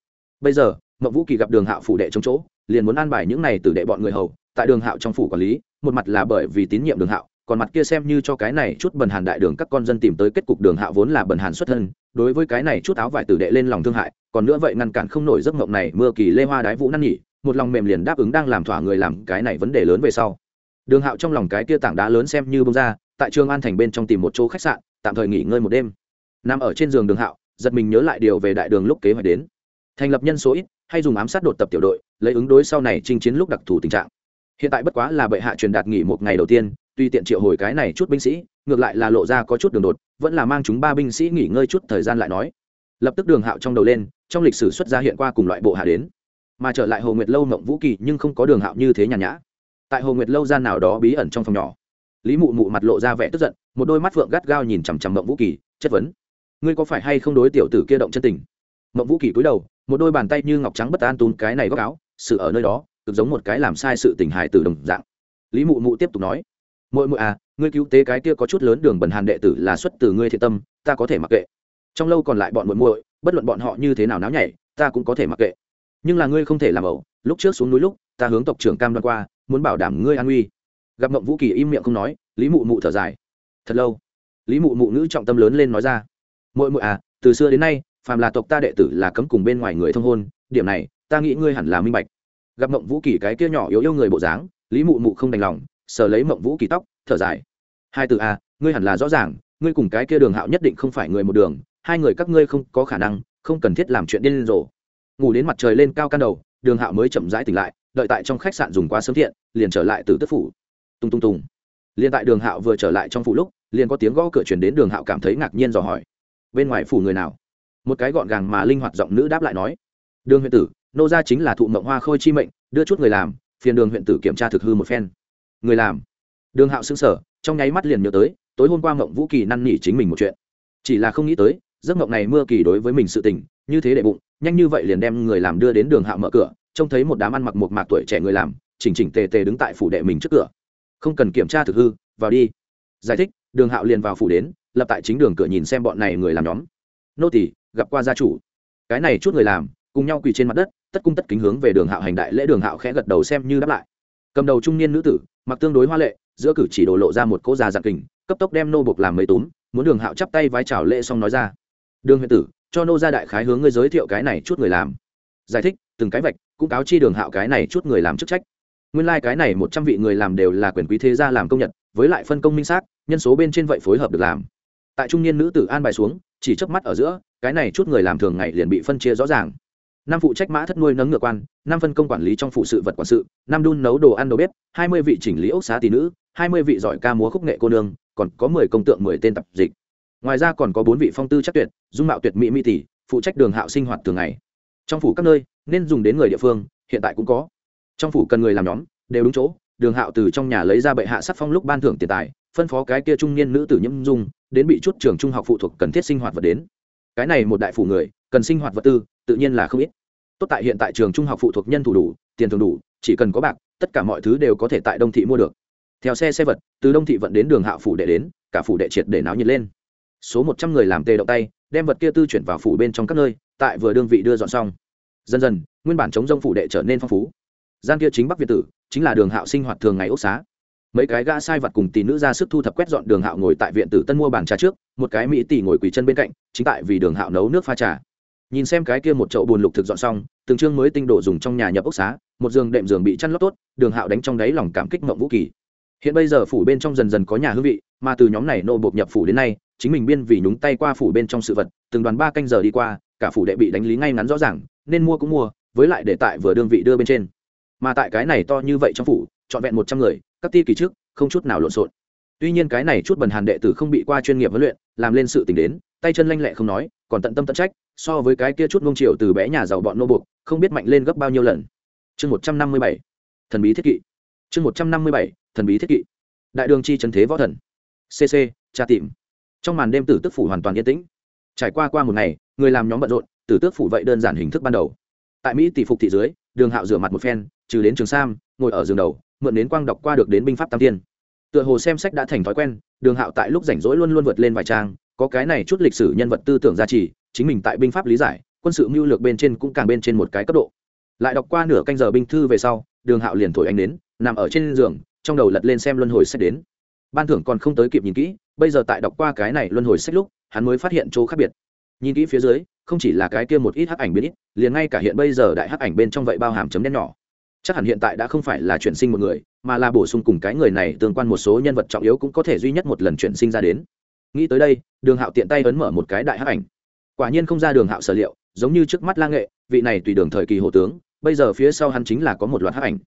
Bây giờ mộng vũ kỳ gặp đường hạo phủ đệ trong chỗ liền muốn an bài những này tử đệ bọn người hầu tại đường hạo trong phủ quản lý một mặt là bởi vì tín nhiệm đường hạo còn mặt kia xem như cho cái này chút bần hàn đại đường các con dân tìm tới kết cục đường hạo vốn là bần hàn xuất thân đối với cái này chút áo vải tử đệ lên lòng thương hại còn nữa vậy ngăn cản không nổi giấc mộng này mưa kỳ lê hoa đái vũ năn nhỉ một lòng mềm liền đáp ứng đang làm thỏa người làm cái này vấn đề lớn về sau. Đường hạo trong lòng cái kia tảng đá lớn xem như bông ra, tại trường an thành bên trong tìm một chỗ khách sạn, tạm thời nghỉ ngơi một đêm. Nằm ở trên giường đường hạo, giật mình nhớ lại điều về đại đường lúc kế hoạch đến. Thành lập nhân số ít, hay dùng ám sát đột tập tiểu đội, lấy ứng đối sau này chinh chiến lúc đặc thù tình trạng. Hiện tại bất quá là bệ hạ truyền đạt nghỉ một ngày đầu tiên, tuy tiện triệu hồi cái này chút binh sĩ, ngược lại là lộ ra có chút đường đột, vẫn là mang chúng ba binh sĩ nghỉ ngơi chút thời gian lại nói. Lập tức đường hạo trong đầu lên, trong lịch sử xuất ra hiện qua cùng loại bộ hạ đến mà trở lại hồ nguyệt lâu mộng vũ kỳ nhưng không có đường hạo như thế nhàn nhã. Tại hồ nguyệt lâu gian nào đó bí ẩn trong phòng nhỏ, lý mụ mụ mặt lộ ra vẻ tức giận, một đôi mắt phượng gắt gao nhìn chằm chằm mộng vũ kỳ, chất vấn. Ngươi có phải hay không đối tiểu tử kia động chân tình? Mộng vũ kỳ cúi đầu, một đôi bàn tay như ngọc trắng bất an tún cái này góc áo, sự ở nơi đó, cực giống một cái làm sai sự tình hại từ đồng dạng. Lý mụ mụ tiếp tục nói, muội muội à ngươi cứu tế cái kia có chút lớn đường bẩn hàn đệ tử là xuất từ ngươi thiện tâm, ta có thể mặc kệ. Trong lâu còn lại bọn muội muội, bất luận bọn họ như thế nào náo nhảy, ta cũng có thể mặc kệ nhưng là ngươi không thể làm ẩu lúc trước xuống núi lúc ta hướng tộc trưởng cam đoan qua muốn bảo đảm ngươi an nguy. Gặp mộng vũ kỳ im miệng không nói lý mụ mụ thở dài. Thật lâu lý mụ mụ nữ trọng tâm lớn lên nói ra. Mỗi mụ à từ xưa đến nay phàm là tộc ta đệ tử là cấm cùng bên ngoài người thông hôn điểm này ta nghĩ ngươi hẳn là minh bạch. Gặp mộng vũ kỳ cái kia nhỏ yếu yêu người bộ dáng lý mụ mụ không đành lòng sờ lấy mộng vũ kỳ tóc thở dài. Hai từ à, ngươi hẳn là rõ ràng ngươi cùng cái kia đường hạo nhất định không phải người một đường hai người các ngươi không có khả năng không cần thiết làm chuyện điên rồ ngủ đến mặt trời lên cao căn đầu, đường hạo mới chậm rãi tỉnh lại, đợi tại trong khách sạn dùng quá sớm thiện, liền trở lại từ tức phủ. Tung tung tung. Liền tại đường hạo vừa trở lại trong phủ lúc, liền có tiếng gõ cửa chuyển đến đường hạo cảm thấy ngạc nhiên dò hỏi. Bên ngoài phủ người nào? Một cái gọn gàng mà linh hoạt giọng nữ đáp lại nói. Đường huyện tử, nô gia chính là thụ mộng hoa khôi chi mệnh, đưa chút người làm, phiền đường huyện tử kiểm tra thực hư một phen. Người làm? Đường hạo xưng sở trong nháy mắt liền nhớ tới, tối hôm qua mộng vũ kỳ năn nỉ chính mình một chuyện. Chỉ là không nghĩ tới, giấc mộng này mưa kỳ đối với mình sự tình như thế đệ bụng, nhanh như vậy liền đem người làm đưa đến đường hạo mở cửa, trông thấy một đám ăn mặc một mạc tuổi trẻ người làm, chỉnh chỉnh tề tề đứng tại phủ đệ mình trước cửa. Không cần kiểm tra thực hư, vào đi. Giải thích, đường hạo liền vào phủ đến, lập tại chính đường cửa nhìn xem bọn này người làm nhóm. Nô tỷ gặp qua gia chủ. Cái này chút người làm, cùng nhau quỳ trên mặt đất, tất cung tất kính hướng về đường hạo hành đại lễ đường hạo khẽ gật đầu xem như đáp lại. Cầm đầu trung niên nữ tử, mặc tương đối hoa lệ, giữa cử chỉ đổ lộ ra một cô già dạng kình, cấp tốc đem nô buộc làm mấy túm, muốn đường hạo chắp tay vai chào lễ xong nói ra. Đường huyện tử cho nô ra đại khái hướng ngươi giới thiệu cái này chút người làm. Giải thích, từng cái vạch, cũng cáo chi đường hạo cái này chút người làm chức trách. Nguyên lai、like、cái này một trăm vị người làm đều là quyền quý thế gia làm công nhật với lại phân công minh xác, nhân số bên trên vậy phối hợp được làm. Tại trung niên nữ tử an bài xuống, chỉ chớp mắt ở giữa, cái này chút người làm thường ngày liền bị phân chia rõ ràng. Năm phụ trách mã thất nuôi nấng ngựa quan, năm phân công quản lý trong phụ sự vật quản sự, năm đun nấu đồ ăn đồ bếp, hai mươi vị chỉnh lý ốc xá tỷ nữ, hai mươi vị giỏi ca múa khúc nghệ cô nương, còn có mười công tượng mười tên tập dịch ngoài ra còn có bốn vị phong tư chắc tuyệt, dung mạo tuyệt mỹ mỹ tỷ, phụ trách đường hạo sinh hoạt thường ngày. Trong phủ các nơi, nên dùng đến người địa phương, hiện tại cũng có. Trong phủ cần người làm nhóm, đều đúng chỗ, đường hạo từ trong nhà lấy ra bệ hạ sắc phong lúc ban thưởng tiền tài, phân phó cái kia trung niên nữ tử nhiễm dung, đến bị chút trường trung học phụ thuộc cần thiết sinh hoạt vật đến. Cái này một đại phủ người, cần sinh hoạt vật tư, tự nhiên là không ít. Tốt tại hiện tại trường trung học phụ thuộc nhân thủ đủ, tiền thường đủ, chỉ cần có bạc, tất cả mọi thứ đều có thể tại đông thị mua được. Theo xe xe vật, từ đông thị vận đến đường hạo phủ đệ đến, cả phủ đệ triệt để náo nhiệt lên số một trăm người làm tê động tay, đem vật kia tư chuyển vào phủ bên trong các nơi, tại vừa đương vị đưa dọn xong. Dần dần, nguyên bản chống rông phủ đệ trở nên phong phú. Gian kia chính bắc việt tử, chính là đường hạo sinh hoạt thường ngày ốc xá. Mấy cái gã sai vật cùng tỷ nữ ra sức thu thập quét dọn đường hạo ngồi tại viện tử tân mua bàn trà trước, một cái mỹ tỷ ngồi quỳ chân bên cạnh, chính tại vì đường hạo nấu nước pha trà. Nhìn xem cái kia một chậu buồn lục thực dọn xong, từng chương mới tinh độ dùng trong nhà nhập ốc xá, một giường đệm giường bị chăn lót tốt, đường hạo đánh trong đáy lòng cảm kích mộng vũ kỳ. Hiện bây giờ phủ bên trong dần dần có nhà hương vị, mà từ nhóm này nô bộc nhập phủ đến nay chính mình biên vì nhúng tay qua phủ bên trong sự vật, từng đoàn ba canh giờ đi qua, cả phủ đệ bị đánh lý ngay ngắn rõ ràng, nên mua cũng mua, với lại để tại vừa đương vị đưa bên trên. Mà tại cái này to như vậy trong phủ, trọn vẹn một trăm người, các ti kỳ trước, không chút nào lộn xộn. Tuy nhiên cái này chút bần hàn đệ tử không bị qua chuyên nghiệp huấn luyện, làm lên sự tình đến, tay chân lanh lẹ không nói, còn tận tâm tận trách, so với cái kia chút ngông triều từ bé nhà giàu bọn nô buộc, không biết mạnh lên gấp bao nhiêu lần. Chương một trăm năm mươi bảy, thần bí thiết kỵ. Chương một trăm năm mươi bảy, thần bí thiết kỵ. Đại đường chi trần thế võ thần. Cc tra tìm trong màn đêm tử tức phủ hoàn toàn yên tĩnh. Trải qua qua một ngày, người làm nhóm bận rộn, tử tước phủ vậy đơn giản hình thức ban đầu. Tại mỹ tỷ phục thị dưới, đường hạo rửa mặt một phen, trừ đến trường sam, ngồi ở giường đầu, mượn đến quang đọc qua được đến binh pháp tam tiên tựa hồ xem sách đã thành thói quen, đường hạo tại lúc rảnh rỗi luôn luôn vượt lên vài trang, có cái này chút lịch sử nhân vật tư tưởng gia trì, chính mình tại binh pháp lý giải, quân sự mưu lược bên trên cũng càng bên trên một cái cấp độ. Lại đọc qua nửa canh giờ binh thư về sau, đường hạo liền thổi anh đến nằm ở trên giường, trong đầu lật lên xem luân hồi sách đến. Ban thưởng còn không tới kịp nhìn kỹ bây giờ tại đọc qua cái này luân hồi sách lúc, hắn mới phát hiện chỗ khác biệt. Nhìn kỹ phía dưới, không chỉ là cái kia một ít hắc ảnh biến ít, liền ngay cả hiện bây giờ đại hắc ảnh bên trong vậy bao hàm chấm đen nhỏ. Chắc hẳn hiện tại đã không phải là chuyển sinh một người, mà là bổ sung cùng cái người này tương quan một số nhân vật trọng yếu cũng có thể duy nhất một lần chuyển sinh ra đến. Nghĩ tới đây, đường hạo tiện tay ấn mở một cái đại hắc ảnh. Quả nhiên không ra đường hạo sở liệu, giống như trước mắt la nghệ, vị này tùy đường thời kỳ hộ tướng, bây giờ phía sau hắn chính là có một loạt hắc ảnh.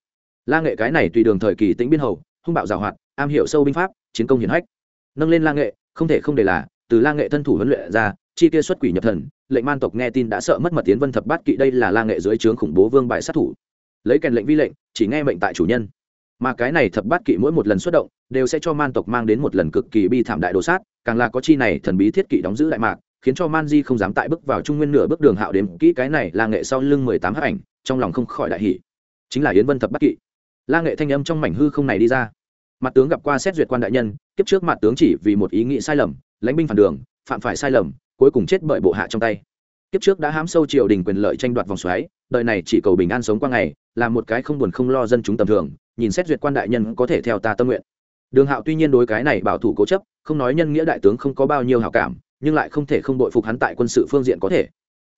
La nghệ cái này tùy đường thời kỳ tĩnh biên hầu, hung bạo giảo hoạt, am hiểu sâu binh pháp, chiến công hiển hách nâng lên la nghệ, không thể không để là, từ la nghệ thân thủ huấn luyện ra, chi kia xuất quỷ nhập thần, lệnh man tộc nghe tin đã sợ mất mật tiến vân thập bát kỵ, đây là la nghệ dưới trướng khủng bố vương bại sát thủ. Lấy kèn lệnh vi lệnh, chỉ nghe mệnh tại chủ nhân. Mà cái này thập bát kỵ mỗi một lần xuất động, đều sẽ cho man tộc mang đến một lần cực kỳ bi thảm đại đồ sát, càng là có chi này thần bí thiết kỵ đóng giữ đại mạc, khiến cho man di không dám tại bước vào trung nguyên nửa bước đường hạo đếm kỹ cái này là nghệ sau lưng mười tám hắc ảnh, trong lòng không khỏi đại hỷ chính là yến vân thập bát kỵ. La nghệ thanh âm trong mảnh hư không này đi ra mặt tướng gặp qua xét duyệt quan đại nhân, kiếp trước mặt tướng chỉ vì một ý nghĩ sai lầm, lãnh binh phản đường, phạm phải sai lầm, cuối cùng chết bởi bộ hạ trong tay. Kiếp trước đã hám sâu triều đình quyền lợi tranh đoạt vòng xoáy, đời này chỉ cầu bình an sống qua ngày, là một cái không buồn không lo dân chúng tầm thường, nhìn xét duyệt quan đại nhân có thể theo ta tâm nguyện. Đường hạo tuy nhiên đối cái này bảo thủ cố chấp, không nói nhân nghĩa đại tướng không có bao nhiêu hảo cảm, nhưng lại không thể không đội phục hắn tại quân sự phương diện có thể.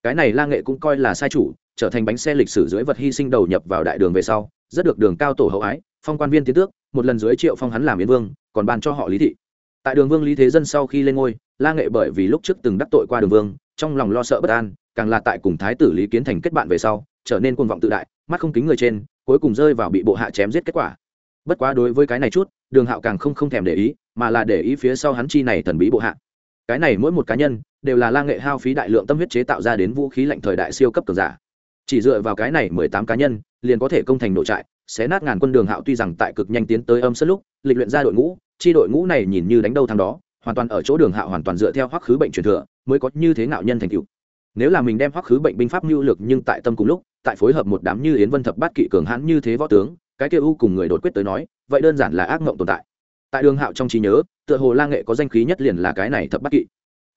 Cái này la nghệ cũng coi là sai chủ, trở thành bánh xe lịch sử dưới vật hy sinh đầu nhập vào đại đường về sau, rất được đường cao tổ hậu ái phong quan viên tiến tước, một lần dưới triệu phong hắn làm yến vương, còn ban cho họ lý thị. Tại đường vương lý thế dân sau khi lên ngôi, la nghệ bởi vì lúc trước từng đắc tội qua đường vương, trong lòng lo sợ bất an, càng là tại cùng thái tử lý kiến thành kết bạn về sau, trở nên cuồng vọng tự đại, mắt không kính người trên, cuối cùng rơi vào bị bộ hạ chém giết kết quả. Bất quá đối với cái này chút, đường hạo càng không không thèm để ý, mà là để ý phía sau hắn chi này thần bí bộ hạ. Cái này mỗi một cá nhân, đều là la nghệ hao phí đại lượng tâm huyết chế tạo ra đến vũ khí lạnh thời đại siêu cấp cường giả. Chỉ dựa vào cái này mười tám cá nhân liền có thể công thành nội trại, xé nát ngàn quân đường hạo tuy rằng tại cực nhanh tiến tới âm sân lúc, lịch luyện ra đội ngũ, chi đội ngũ này nhìn như đánh đâu thằng đó, hoàn toàn ở chỗ đường hạo hoàn toàn dựa theo hoắc khứ bệnh truyền thừa, mới có như thế ngạo nhân thành tựu. Nếu là mình đem hoắc khứ bệnh binh pháp lưu lực nhưng tại tâm cùng lúc, tại phối hợp một đám như yến vân thập bát kỵ cường hãn như thế võ tướng, cái kia u cùng người đột quyết tới nói, vậy đơn giản là ác mộng tồn tại. Tại đường hạo trong trí nhớ, tựa hồ la nghệ có danh khí nhất liền là cái này thập bát kỵ.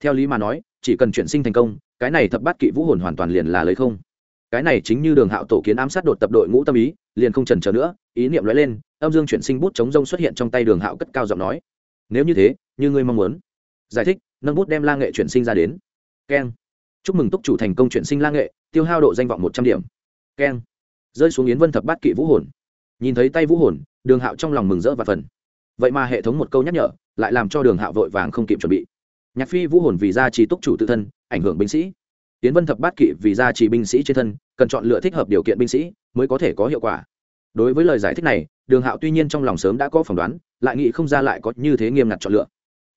Theo lý mà nói, chỉ cần chuyển sinh thành công, cái này thập bát kỵ vũ hồn hoàn toàn liền là lấy không cái này chính như đường hạo tổ kiến ám sát đột tập đội ngũ tâm ý, liền không trần chờ nữa, ý niệm lóe lên, âm dương chuyển sinh bút chống rông xuất hiện trong tay đường hạo cất cao giọng nói. Nếu như thế, như ngươi mong muốn. Giải thích, nâng bút đem la nghệ chuyển sinh ra đến. Keng. Chúc mừng túc chủ thành công chuyển sinh la nghệ, tiêu hao độ danh vọng một trăm điểm. Keng. Rơi xuống yến vân thập bát kỵ vũ hồn. Nhìn thấy tay vũ hồn, đường hạo trong lòng mừng rỡ và phần vậy mà hệ thống một câu nhắc nhở, lại làm cho đường hạo vội vàng không kịp chuẩn bị. Nhạc phi vũ hồn vì gia trì túc chủ tự thân, ảnh hưởng binh sĩ tiến vân thập bát kỵ vì gia trì binh sĩ trên thân, cần chọn lựa thích hợp điều kiện binh sĩ mới có thể có hiệu quả. Đối với lời giải thích này, đường hạo tuy nhiên trong lòng sớm đã có phỏng đoán, lại nghĩ không ra lại có như thế nghiêm ngặt chọn lựa.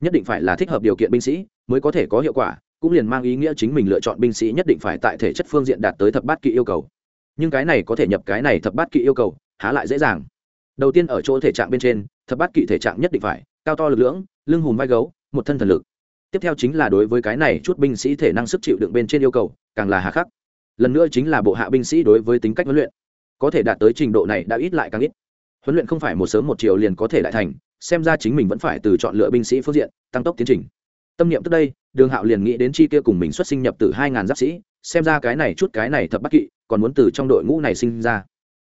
Nhất định phải là thích hợp điều kiện binh sĩ mới có thể có hiệu quả, cũng liền mang ý nghĩa chính mình lựa chọn binh sĩ nhất định phải tại thể chất phương diện đạt tới thập bát kỵ yêu cầu. Nhưng cái này có thể nhập cái này thập bát kỵ yêu cầu, há lại dễ dàng. Đầu tiên ở chỗ thể trạng bên trên, thập bát kỵ thể trạng nhất định phải, cao to lực lưỡng, lưng hùm vai gấu, một thân thần lực tiếp theo chính là đối với cái này chút binh sĩ thể năng sức chịu đựng bên trên yêu cầu, càng là hà khắc. Lần nữa chính là bộ hạ binh sĩ đối với tính cách huấn luyện. Có thể đạt tới trình độ này đã ít lại càng ít. Huấn luyện không phải một sớm một chiều liền có thể lại thành, xem ra chính mình vẫn phải từ chọn lựa binh sĩ phương diện, tăng tốc tiến trình. Tâm niệm tức đây, đường hạo liền nghĩ đến chi kia cùng mình xuất sinh nhập từ hai ngàn giáp sĩ, xem ra cái này chút cái này thập bất kỵ, còn muốn từ trong đội ngũ này sinh ra.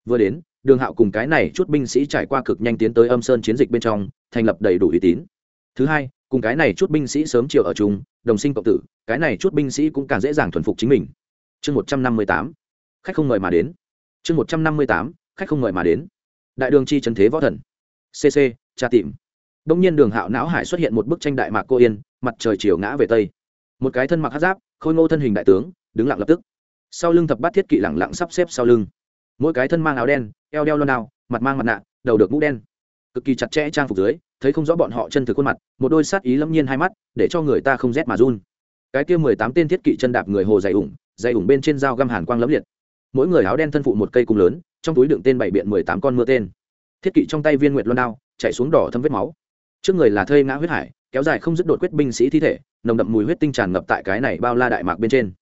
Vừa đến, đường hạo cùng cái này chút binh sĩ trải qua cực nhanh tiến tới âm sơn chiến dịch bên trong, thành lập đầy đủ uy tín. Thứ hai cùng cái này chút binh sĩ sớm chiều ở chung, đồng sinh cộng tử, cái này chút binh sĩ cũng càng dễ dàng thuần phục chính mình. Chương một trăm năm mươi tám, khách không mời mà đến. Chương một trăm năm mươi tám, khách không mời mà đến. Đại đường chi trần thế võ thần. Cc tra tìm. Đông nhiên đường hạo não hải xuất hiện một bức tranh đại mạc cô yên, mặt trời chiều ngã về tây. Một cái thân mặc hát giáp, khôi ngô thân hình đại tướng, đứng lặng lập tức. Sau lưng thập bát thiết kỵ lẳng lặng sắp xếp sau lưng. Mỗi cái thân mang áo đen, eo đeo lon đao, mặt mang mặt nạ, đầu được mũ đen cực kỳ chặt chẽ trang phục dưới, thấy không rõ bọn họ chân thực khuôn mặt, một đôi sát ý lâm nhiên hai mắt, để cho người ta không rét mà run. Cái kia mười tám tên thiết kỵ chân đạp người hồ dày ủng dày ủng bên trên dao găm hàn quang lấm liệt. Mỗi người áo đen thân phụ một cây cung lớn, trong túi đựng tên bảy biện mười tám con mưa tên. Thiết kỵ trong tay viên nguyệt loan đao, chạy xuống đỏ thâm vết máu. Trước người là thây ngã huyết hải, kéo dài không dứt đột quyết binh sĩ thi thể, nồng đậm mùi huyết tinh tràn ngập tại cái này bao la đại mạc bên trên.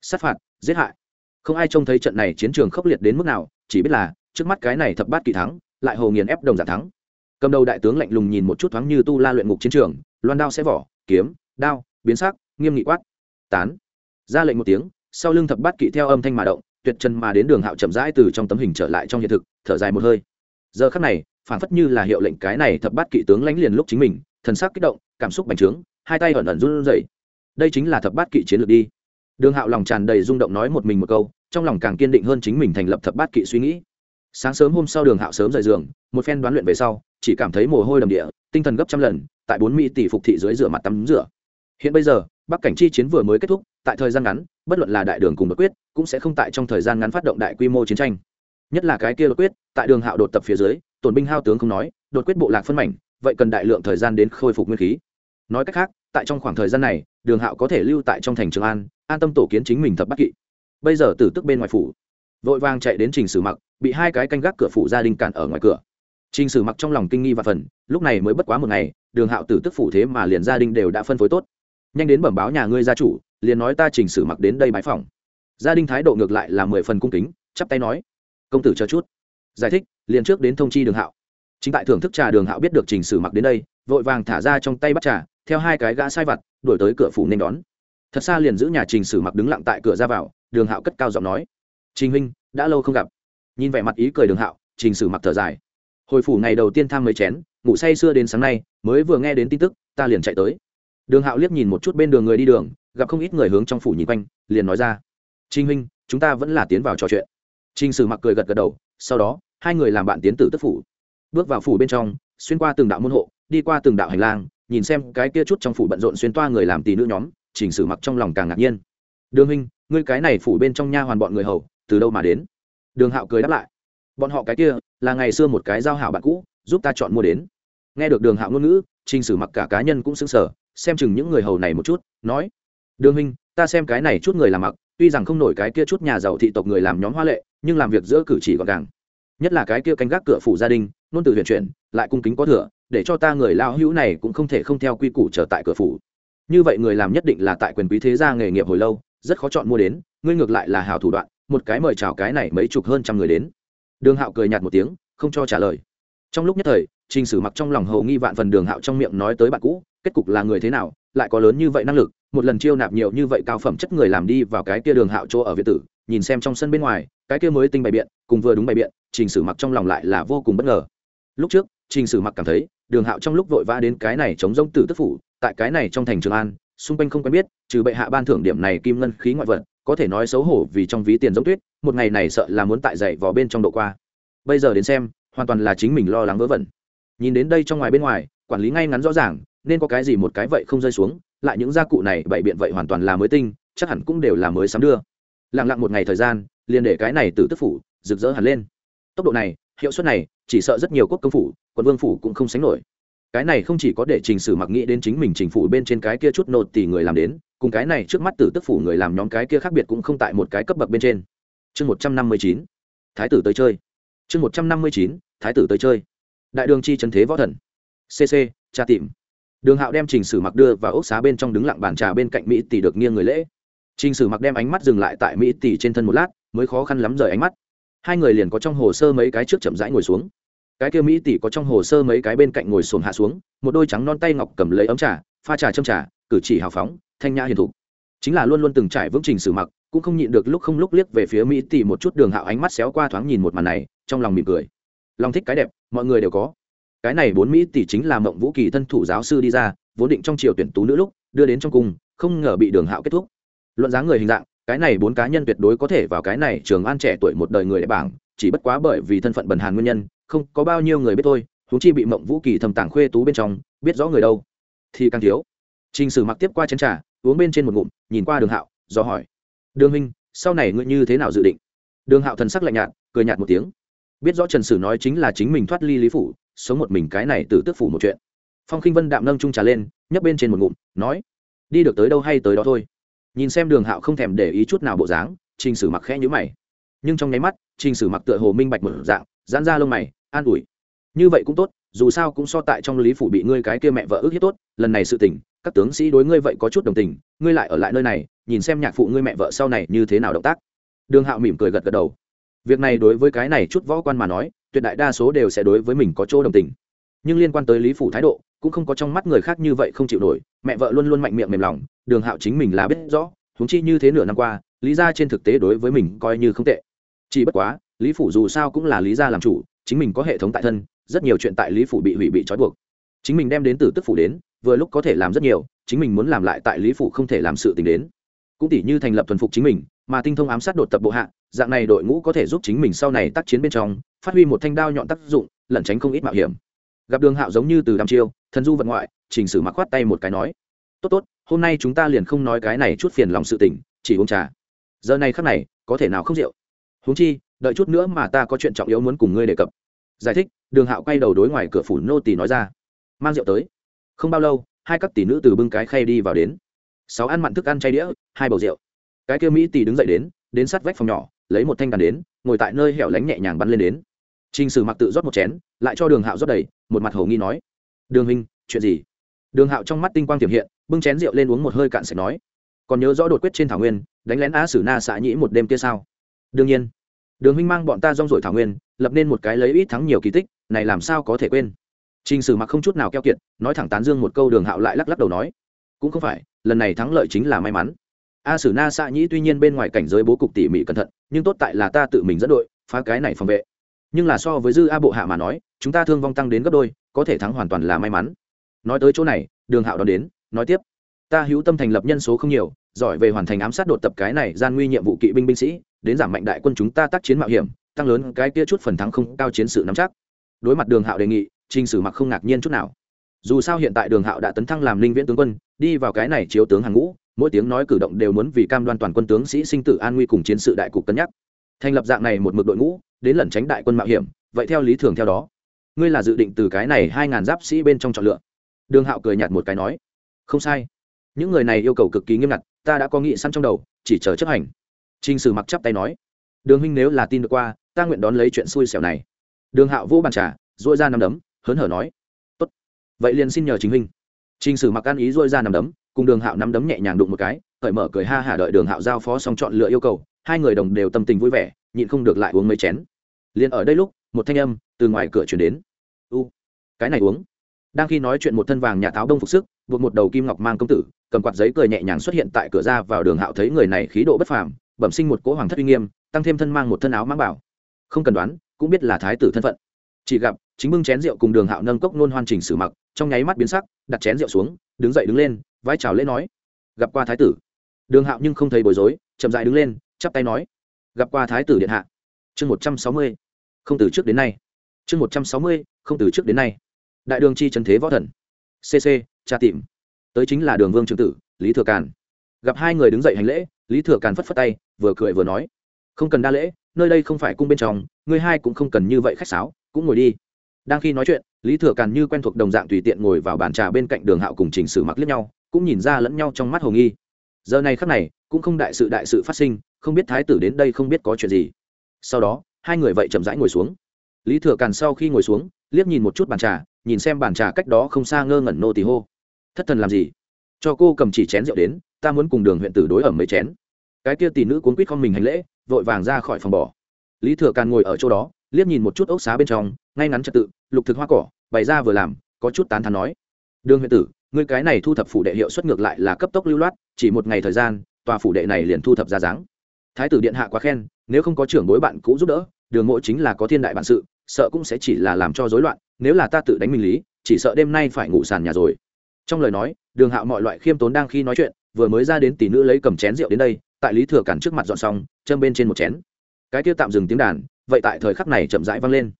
Sát phạt, giết hại. Không ai trông thấy trận này chiến trường khốc liệt đến mức nào, chỉ biết là, trước mắt cái này thập bát kỳ thắng, lại hồ nghiền ép đồng giả thắng cầm đầu đại tướng lạnh lùng nhìn một chút thoáng như tu la luyện ngục chiến trường, loan đao sẽ vỏ, kiếm, đao, biến sắc, nghiêm nghị quát. Tán. Ra lệnh một tiếng, sau lưng thập bát kỵ theo âm thanh mà động, tuyệt chân mà đến đường hạo chậm rãi từ trong tấm hình trở lại trong hiện thực, thở dài một hơi. Giờ khắc này phản phất như là hiệu lệnh cái này thập bát kỵ tướng lánh liền lúc chính mình, thần sắc kích động, cảm xúc bành trướng, hai tay ẩn ẩn run rẩy. Đây chính là thập bát kỵ chiến lược đi. Đường hạo lòng tràn đầy rung động nói một mình một câu, trong lòng càng kiên định hơn chính mình thành lập thập bát kỵ suy nghĩ. Sáng sớm hôm sau đường hạo sớm rời giường, một phen đoán luyện về sau chỉ cảm thấy mồ hôi đầm địa, tinh thần gấp trăm lần, tại bốn mỹ tỷ phục thị dưới rửa mặt tắm rửa. Hiện bây giờ, bắc cảnh chi chiến vừa mới kết thúc, tại thời gian ngắn, bất luận là đại đường cùng đột quyết, cũng sẽ không tại trong thời gian ngắn phát động đại quy mô chiến tranh. Nhất là cái kia đột quyết, tại đường hạo đột tập phía dưới, tổn binh hao tướng không nói, đột quyết bộ lạc phân mảnh, vậy cần đại lượng thời gian đến khôi phục nguyên khí. Nói cách khác, tại trong khoảng thời gian này, đường hạo có thể lưu tại trong thành trường an an tâm tổ kiến chính mình thập bắc kỵ. Bây giờ tử tức bên ngoài phủ, vội vàng chạy đến trình sử mặc, bị hai cái canh gác cửa phủ gia đình cản ở ngoài cửa trình sử mặc trong lòng kinh nghi và phần, lúc này mới bất quá một ngày, đường hạo tử tức phủ thế mà liền gia đình đều đã phân phối tốt. Nhanh đến bẩm báo nhà ngươi gia chủ, liền nói ta trình sử mặc đến đây bái phòng gia đình thái độ ngược lại là mười phần cung kính, chắp tay nói, công tử chờ chút. Giải thích, liền trước đến thông chi đường hạo. Chính tại thưởng thức trà đường hạo biết được trình sử mặc đến đây, vội vàng thả ra trong tay bắt trà, theo hai cái gã sai vặt, đuổi tới cửa phủ nên đón. Thật xa liền giữ nhà trình sử mặc đứng lặng tại cửa ra vào, đường hạo cất cao giọng nói, trình huynh, đã lâu không gặp. Nhìn vẻ mặt ý cười đường hạo, trình sử mặc thở dài hồi phủ ngày đầu tiên tham mấy chén, ngủ say sưa đến sáng nay, mới vừa nghe đến tin tức, ta liền chạy tới. Đường hạo liếc nhìn một chút bên đường người đi đường, gặp không ít người hướng trong phủ nhìn quanh, liền nói ra trinh huynh, chúng ta vẫn là tiến vào trò chuyện. Trinh sử mặc cười gật gật đầu, sau đó, hai người làm bạn tiến tử tức phủ. Bước vào phủ bên trong, xuyên qua từng đạo môn hộ, đi qua từng đạo hành lang, nhìn xem cái kia chút trong phủ bận rộn xuyên toa người làm tỷ nữ nhóm chỉnh sử mặc trong lòng càng ngạc nhiên. Đường huynh, ngươi cái này phủ bên trong nha hoàn bọn người hầu, từ đâu mà đến? Đường hạo cười đáp lại bọn họ cái kia là ngày xưa một cái giao hảo bạn cũ, giúp ta chọn mua đến. Nghe được đường hạo ngôn ngữ, trình sử mặc cả cá nhân cũng xứng sở xem chừng những người hầu này một chút, nói, đường huynh, ta xem cái này chút người làm mặc, tuy rằng không nổi cái kia chút nhà giàu thị tộc người làm nhóm hoa lệ, nhưng làm việc giữa cử chỉ gọn gàng. Nhất là cái kia canh gác cửa phủ gia đình, nôn từ huyền chuyển, lại cung kính có thừa, để cho ta người lao hữu này cũng không thể không theo quy củ trở tại cửa phủ. Như vậy người làm nhất định là tại quyền quý thế gia nghề nghiệp hồi lâu, rất khó chọn mua đến, ngươi ngược lại là hào thủ đoạn, một cái mời chào cái này mấy chục hơn trăm người đến đường hạo cười nhạt một tiếng, không cho trả lời. Trong lúc nhất thời, trình sử mặc trong lòng hầu nghi vạn phần đường hạo trong miệng nói tới bạn cũ, kết cục là người thế nào, lại có lớn như vậy năng lực, một lần chiêu nạp nhiều như vậy cao phẩm chất người làm đi vào cái kia đường hạo chỗ ở việt tử, nhìn xem trong sân bên ngoài, cái kia mới tinh bày biện, cùng vừa đúng bày biện, trình sử mặc trong lòng lại là vô cùng bất ngờ. Lúc trước, trình sử mặc cảm thấy, đường hạo trong lúc vội vã đến cái này chống rông tử tức phủ, tại cái này trong thành trường an, xung quanh không quen biết, trừ bệ hạ ban thưởng điểm này kim ngân khí ngoại vật có thể nói xấu hổ vì trong ví tiền giống tuyết, một ngày này sợ là muốn tại dậy vào bên trong độ qua. Bây giờ đến xem, hoàn toàn là chính mình lo lắng vớ vẩn. Nhìn đến đây trong ngoài bên ngoài, quản lý ngay ngắn rõ ràng, nên có cái gì một cái vậy không rơi xuống, lại những gia cụ này bậy biện vậy hoàn toàn là mới tinh, chắc hẳn cũng đều là mới sắm đưa. Lặng lặng một ngày thời gian, liền để cái này từ tức phủ, rực rỡ hẳn lên. Tốc độ này, hiệu suất này, chỉ sợ rất nhiều quốc công phủ, quận vương phủ cũng không sánh nổi cái này không chỉ có để trình sử mặc nghĩ đến chính mình trình phủ bên trên cái kia chút nột tỷ người làm đến, cùng cái này trước mắt tử tức phủ người làm nhóm cái kia khác biệt cũng không tại một cái cấp bậc bên trên. Chương một trăm năm mươi chín, thái tử tới chơi. Chương một trăm năm mươi chín, thái tử tới chơi. Đại đường chi trần thế võ thần. Cc tra tìm. Đường hạo đem trình sử mặc đưa và ốc xá bên trong đứng lặng bàn trà bên cạnh mỹ tỷ được nghiêng người lễ. Trình sử mặc đem ánh mắt dừng lại tại mỹ tỷ trên thân một lát, mới khó khăn lắm rời ánh mắt. Hai người liền có trong hồ sơ mấy cái trước chậm rãi ngồi xuống cái kia mỹ tỷ có trong hồ sơ mấy cái bên cạnh ngồi xổm hạ xuống, một đôi trắng non tay ngọc cầm lấy ấm trà, pha trà châm trà, cử chỉ hào phóng, thanh nhã hiền thục. Chính là luôn luôn từng trải vững trình sử mặc, cũng không nhịn được lúc không lúc liếc về phía mỹ tỷ một chút đường hạo ánh mắt xéo qua thoáng nhìn một màn này, trong lòng mỉm cười. Lòng thích cái đẹp, mọi người đều có. Cái này bốn mỹ tỷ chính là mộng vũ kỳ thân thủ giáo sư đi ra, vốn định trong triều tuyển tú nữ lúc, đưa đến trong cung, không ngờ bị đường hạo kết thúc. Luận giá người hình dạng, cái này bốn cá nhân tuyệt đối có thể vào cái này trường an trẻ tuổi một đời người đại bảng, chỉ bất quá bởi vì thân phận bần hàn nguyên nhân không có bao nhiêu người biết tôi, huống chi bị mộng vũ kỳ thầm tàng khuê tú bên trong biết rõ người đâu. Thì càng thiếu. Trình sử mặc tiếp qua chén trà uống bên trên một ngụm nhìn qua đường hạo do hỏi. Đường huynh sau này ngươi như thế nào dự định? Đường hạo thần sắc lạnh nhạt cười nhạt một tiếng. Biết rõ trần sử nói chính là chính mình thoát ly lý phủ sống một mình cái này từ tước phủ một chuyện. Phong khinh vân đạm nâng trung trà lên nhấp bên trên một ngụm nói đi được tới đâu hay tới đó thôi. Nhìn xem đường hạo không thèm để ý chút nào bộ dáng trình sử mặc khẽ nhữ mày. Nhưng trong nháy mắt trình sử mặc tựa hồ minh bạch một dạng giãn ra lông mày, an ủi. Như vậy cũng tốt, dù sao cũng so tại trong lý phủ bị ngươi cái kia mẹ vợ ước hiếp tốt, lần này sự tình, các tướng sĩ đối ngươi vậy có chút đồng tình, ngươi lại ở lại nơi này, nhìn xem nhạc phụ ngươi mẹ vợ sau này như thế nào động tác. Đường hạo mỉm cười gật gật đầu. Việc này đối với cái này chút võ quan mà nói, tuyệt đại đa số đều sẽ đối với mình có chỗ đồng tình. Nhưng liên quan tới lý phủ thái độ, cũng không có trong mắt người khác như vậy không chịu nổi, mẹ vợ luôn luôn mạnh miệng mềm lòng, đường hạo chính mình là biết rõ, huống chi như thế nửa năm qua, lý gia trên thực tế đối với mình coi như không tệ. Chỉ bất quá lý phủ dù sao cũng là lý gia làm chủ, chính mình có hệ thống tại thân, rất nhiều chuyện tại lý phủ bị hủy bị trói buộc. Chính mình đem đến từ tức phủ đến, vừa lúc có thể làm rất nhiều, chính mình muốn làm lại tại lý phủ không thể làm sự tình đến. Cũng tỷ như thành lập thuần phục chính mình, mà tinh thông ám sát đột tập bộ hạ, dạng này đội ngũ có thể giúp chính mình sau này tác chiến bên trong, phát huy một thanh đao nhọn tác dụng, lẩn tránh không ít mạo hiểm. Gặp đường hạo giống như từ đăm chiêu, thần du vật ngoại chỉnh sử mặc khoát tay một cái nói, tốt tốt, hôm nay chúng ta liền không nói cái này chút phiền lòng sự tình, chỉ uống trà. Giờ này khắc này, có thể nào không rượu? Huống chi đợi chút nữa mà ta có chuyện trọng yếu muốn cùng ngươi đề cập. Giải thích, đường hạo quay đầu đối ngoài cửa phủ nô tỳ nói ra. Mang rượu tới. Không bao lâu, hai các tỷ nữ từ bưng cái khay đi vào đến. Sáu ăn mặn thức ăn chay đĩa, hai bầu rượu. Cái kia mỹ tỷ đứng dậy đến đến sát vách phòng nhỏ, lấy một thanh đàn đến, ngồi tại nơi hẻo lánh nhẹ nhàng bắn lên đến. Trình sử mặc tự rót một chén, lại cho đường hạo rót đầy, một mặt hồ nghi nói. Đường hình chuyện gì? Đường hạo trong mắt tinh quang tiềm hiện, bưng chén rượu lên uống một hơi cạn sạch nói. Còn nhớ rõ đột quyết trên thảo nguyên, đánh lén á sử na xã nhĩ một đêm kia sao? Đương nhiên đường huynh mang bọn ta rong rổi thảo nguyên, lập nên một cái lấy ít thắng nhiều kỳ tích, này làm sao có thể quên? T r ì n h sử mặc không chút nào keo kiệt, nói thẳng tán dương một câu đường hạo lại lắc lắc đầu nói, cũng không phải, lần này thắng lợi chính là may mắn. A sử na xạ nhĩ tuy nhiên bên ngoài cảnh giới bố cục tỉ mỉ cẩn thận, nhưng tốt tại là ta tự mình dẫn đội, phá cái này phòng vệ. Nhưng là so với dư a bộ hạ mà nói, chúng ta thương vong tăng đến gấp đôi, có thể thắng hoàn toàn là may mắn. Nói tới chỗ này, đường hạo đón đến, nói tiếp, ta hữu tâm thành lập nhân số không nhiều, giỏi về hoàn thành ám sát đột tập cái này gian nguy nhiệm vụ kỵ binh binh sĩ đến giảm mạnh đại quân chúng ta tác chiến mạo hiểm, tăng lớn cái kia chút phần thắng không cao chiến sự nắm chắc. Đối mặt đường hạo đề nghị, trình sử mặc không ngạc nhiên chút nào. Dù sao hiện tại đường hạo đã tấn thăng làm linh viễn tướng quân, đi vào cái này chiếu tướng hàng ngũ, mỗi tiếng nói cử động đều muốn vì cam đoan toàn quân tướng sĩ sinh tử an nguy cùng chiến sự đại cục cân nhắc. Thành lập dạng này một mực đội ngũ, đến lẩn tránh đại quân mạo hiểm, vậy theo lý thường theo đó, ngươi là dự định từ cái này hai ngàn giáp sĩ bên trong chọn lựa. Đường hạo cười nhạt một cái nói, không sai. Những người này yêu cầu cực kỳ nghiêm ngặt, ta đã có nghị săn trong đầu, chỉ chờ chấp hành. Trình sử mặc chắp tay nói, đường huynh nếu là tin được qua, ta nguyện đón lấy chuyện xui xẻo này. Đường hạo vô bàn trà dội ra năm đấm, hớn hở nói, tốt, vậy liền xin nhờ chính huynh. Trình sử mặc ăn ý dội ra năm đấm, cùng đường hạo nắm đấm nhẹ nhàng đụng một cái, cởi mở cười ha hả đợi đường hạo giao phó xong chọn lựa yêu cầu, hai người đồng đều tâm tình vui vẻ, nhịn không được lại uống mấy chén. Liên ở đây lúc, một thanh âm từ ngoài cửa truyền đến. U, cái này uống. Đang khi nói chuyện một thân vàng nhà táo đông phục sức, buộc một đầu kim ngọc mang công tử, cầm quạt giấy cười nhẹ nhàng xuất hiện tại cửa ra vào đường hạo thấy người này khí độ bất phàm bẩm sinh một cỗ hoàng thất uy nghiêm, tăng thêm thân mang một thân áo mang bảo. Không cần đoán, cũng biết là thái tử thân phận. Chỉ gặp, chính bưng chén rượu cùng đường hạo nâng cốc nôn hoan trình sử mặc, trong nháy mắt biến sắc, đặt chén rượu xuống, đứng dậy đứng lên, vai chào lễ nói, gặp qua thái tử. Đường hạo nhưng không thấy bối rối, chậm dại đứng lên, chắp tay nói, gặp qua thái tử điện hạ. Chương một trăm sáu mươi, không từ trước đến nay. Chương một trăm sáu mươi, không từ trước đến nay. Đại đường chi trần thế võ thần. Cc tra tìm. Tới chính là đường vương trường tử, lý thừa càn. Gặp hai người đứng dậy hành lễ, lý thừa càn phất phất tay vừa cười vừa nói, không cần đa lễ, nơi đây không phải cung bên trong, ngươi hai cũng không cần như vậy khách sáo, cũng ngồi đi. Đang khi nói chuyện, lý thừa càn như quen thuộc đồng dạng tùy tiện ngồi vào bàn trà bên cạnh đường hạo cùng chỉnh sử mặc liếc nhau, cũng nhìn ra lẫn nhau trong mắt hồ nghi. Giờ này khắc này, cũng không đại sự đại sự phát sinh, không biết thái tử đến đây không biết có chuyện gì. Sau đó, hai người vậy chậm rãi ngồi xuống. Lý thừa càn sau khi ngồi xuống, liếc nhìn một chút bàn trà, nhìn xem bàn trà cách đó không xa ngơ ngẩn nô tỳ hô. Thất thần làm gì? Cho cô cầm chỉ chén rượu đến, ta muốn cùng đường huyện tử đối ẩm mấy chén cái kia tỷ nữ cuốn quýt không mình hành lễ, vội vàng ra khỏi phòng bỏ lý thừa càn ngồi ở chỗ đó, liếc nhìn một chút ốc xá bên trong, ngay ngắn trật tự, lục thực hoa cỏ, bày ra vừa làm, có chút tán thán nói. Đường huyện tử người cái này thu thập phủ đệ hiệu suất ngược lại là cấp tốc lưu loát, chỉ một ngày thời gian, tòa phủ đệ này liền thu thập ra dáng. Thái tử điện hạ quá khen, nếu không có trưởng bối bạn cũ giúp đỡ, đường mộ chính là có thiên đại bản sự, sợ cũng sẽ chỉ là làm cho rối loạn, nếu là ta tự đánh mình lý, chỉ sợ đêm nay phải ngủ sàn nhà rồi. Trong lời nói, đường hạo mọi loại khiêm tốn đang khi nói chuyện vừa mới ra đến tỷ nữ lấy cầm chén rượu đến đây, tại lý thừa cản trước mặt dọn xong, châm bên trên một chén. Cái kia tạm dừng tiếng đàn, vậy tại thời khắc này chậm rãi vang lên.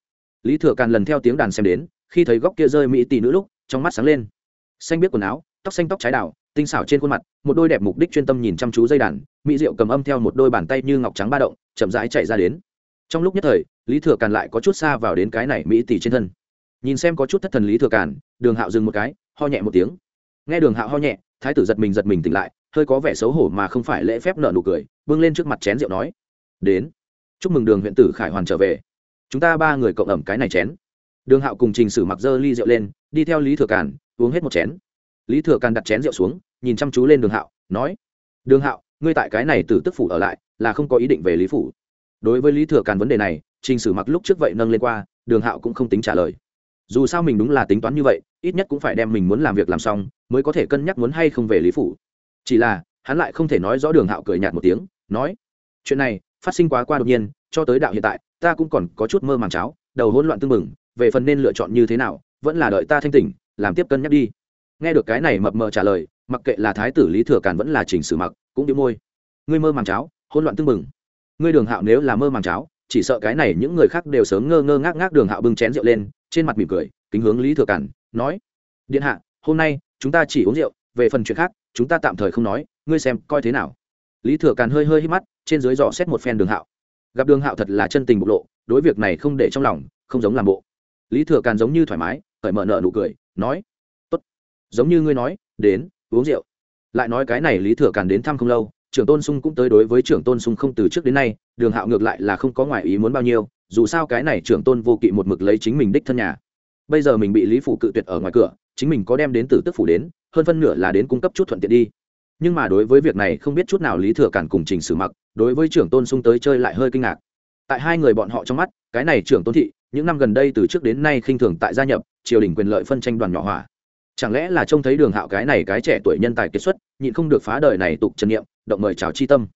Lý thừa càn lần theo tiếng đàn xem đến, khi thấy góc kia rơi mỹ tỷ nữ lúc, trong mắt sáng lên. Xanh biết quần áo, tóc xanh tóc trái đào, tinh xảo trên khuôn mặt, một đôi đẹp mục đích chuyên tâm nhìn chăm chú dây đàn, mỹ rượu cầm âm theo một đôi bàn tay như ngọc trắng ba động, chậm rãi chạy ra đến. Trong lúc nhất thời, lý thừa càn lại có chút xa vào đến cái này mỹ tỷ trên thân. Nhìn xem có chút thất thần lý thừa cản, đường hạo dừng một cái, ho nhẹ một tiếng. Nghe đường hạo ho nhẹ thái tử giật mình giật mình tỉnh lại, hơi có vẻ xấu hổ mà không phải lễ phép nợ nụ cười, bưng lên trước mặt chén rượu nói, đến, chúc mừng đường huyện tử khải hoàn trở về. Chúng ta ba người cộng ẩm cái này chén. Đường hạo cùng trình sử mặc dơ ly rượu lên, đi theo lý thừa càn, uống hết một chén. Lý thừa càn đặt chén rượu xuống, nhìn chăm chú lên đường hạo, nói, đường hạo, ngươi tại cái này từ tức phủ ở lại, là không có ý định về lý phủ. Đối với lý thừa càn vấn đề này, trình sử mặc lúc trước vậy nâng lên qua, đường hạo cũng không tính trả lời. Dù sao mình đúng là tính toán như vậy, ít nhất cũng phải đem mình muốn làm việc làm xong mới có thể cân nhắc muốn hay không về lý phủ. Chỉ là, hắn lại không thể nói rõ đường hạo cười nhạt một tiếng, nói, chuyện này, phát sinh quá qua đột nhiên, cho tới đạo hiện tại, ta cũng còn có chút mơ màng cháo, đầu hỗn loạn tưng bừng, về phần nên lựa chọn như thế nào, vẫn là đợi ta thanh tỉnh, làm tiếp cân nhắc đi. Nghe được cái này mập mờ trả lời, mặc kệ là thái tử lý thừa càn vẫn là chỉnh sử mặc, cũng đĩu môi. Ngươi mơ màng cháo, hỗn loạn tưng bừng. Ngươi đường hạo nếu là mơ màng cháo, chỉ sợ cái này những người khác đều sớm ngơ ngơ ngác ngác đường hạo bưng chén rượu lên, trên mặt mỉm cười, kính hướng lý thừa càn, nói, điện hạ, hôm nay chúng ta chỉ uống rượu, về phần chuyện khác, chúng ta tạm thời không nói, ngươi xem, coi thế nào. Lý thừa càn hơi hơi hít mắt, trên dưới dò xét một phen đường hạo. Gặp đường hạo thật là chân tình bộc lộ, đối việc này không để trong lòng, không giống làm bộ. Lý thừa càn giống như thoải mái, cởi mở nợ nụ cười, nói, tốt, giống như ngươi nói, đến, uống rượu. Lại nói cái này lý thừa càn đến thăm không lâu, trưởng tôn sung cũng tới đối với trưởng tôn sung không từ trước đến nay, đường hạo ngược lại là không có ngoại ý muốn bao nhiêu, dù sao cái này trưởng tôn vô kỵ một mực lấy chính mình đích thân nhà. Bây giờ mình bị lý phủ cự tuyệt ở ngoài cửa chính mình có đem đến từ tức phủ đến, hơn phân nửa là đến cung cấp chút thuận tiện đi. Nhưng mà đối với việc này không biết chút nào lý thừa cản cùng trình sử mặc, đối với trưởng tôn sung tới chơi lại hơi kinh ngạc. Tại hai người bọn họ trong mắt, cái này trưởng tôn thị, những năm gần đây từ trước đến nay khinh thường tại gia nhập, triều đình quyền lợi phân tranh đoàn nhỏ hỏa. Chẳng lẽ là trông thấy đường hạo cái này cái trẻ tuổi nhân tài kiệt xuất, nhịn không được phá đời này tục trần nghiệm, động mời chào chi tâm.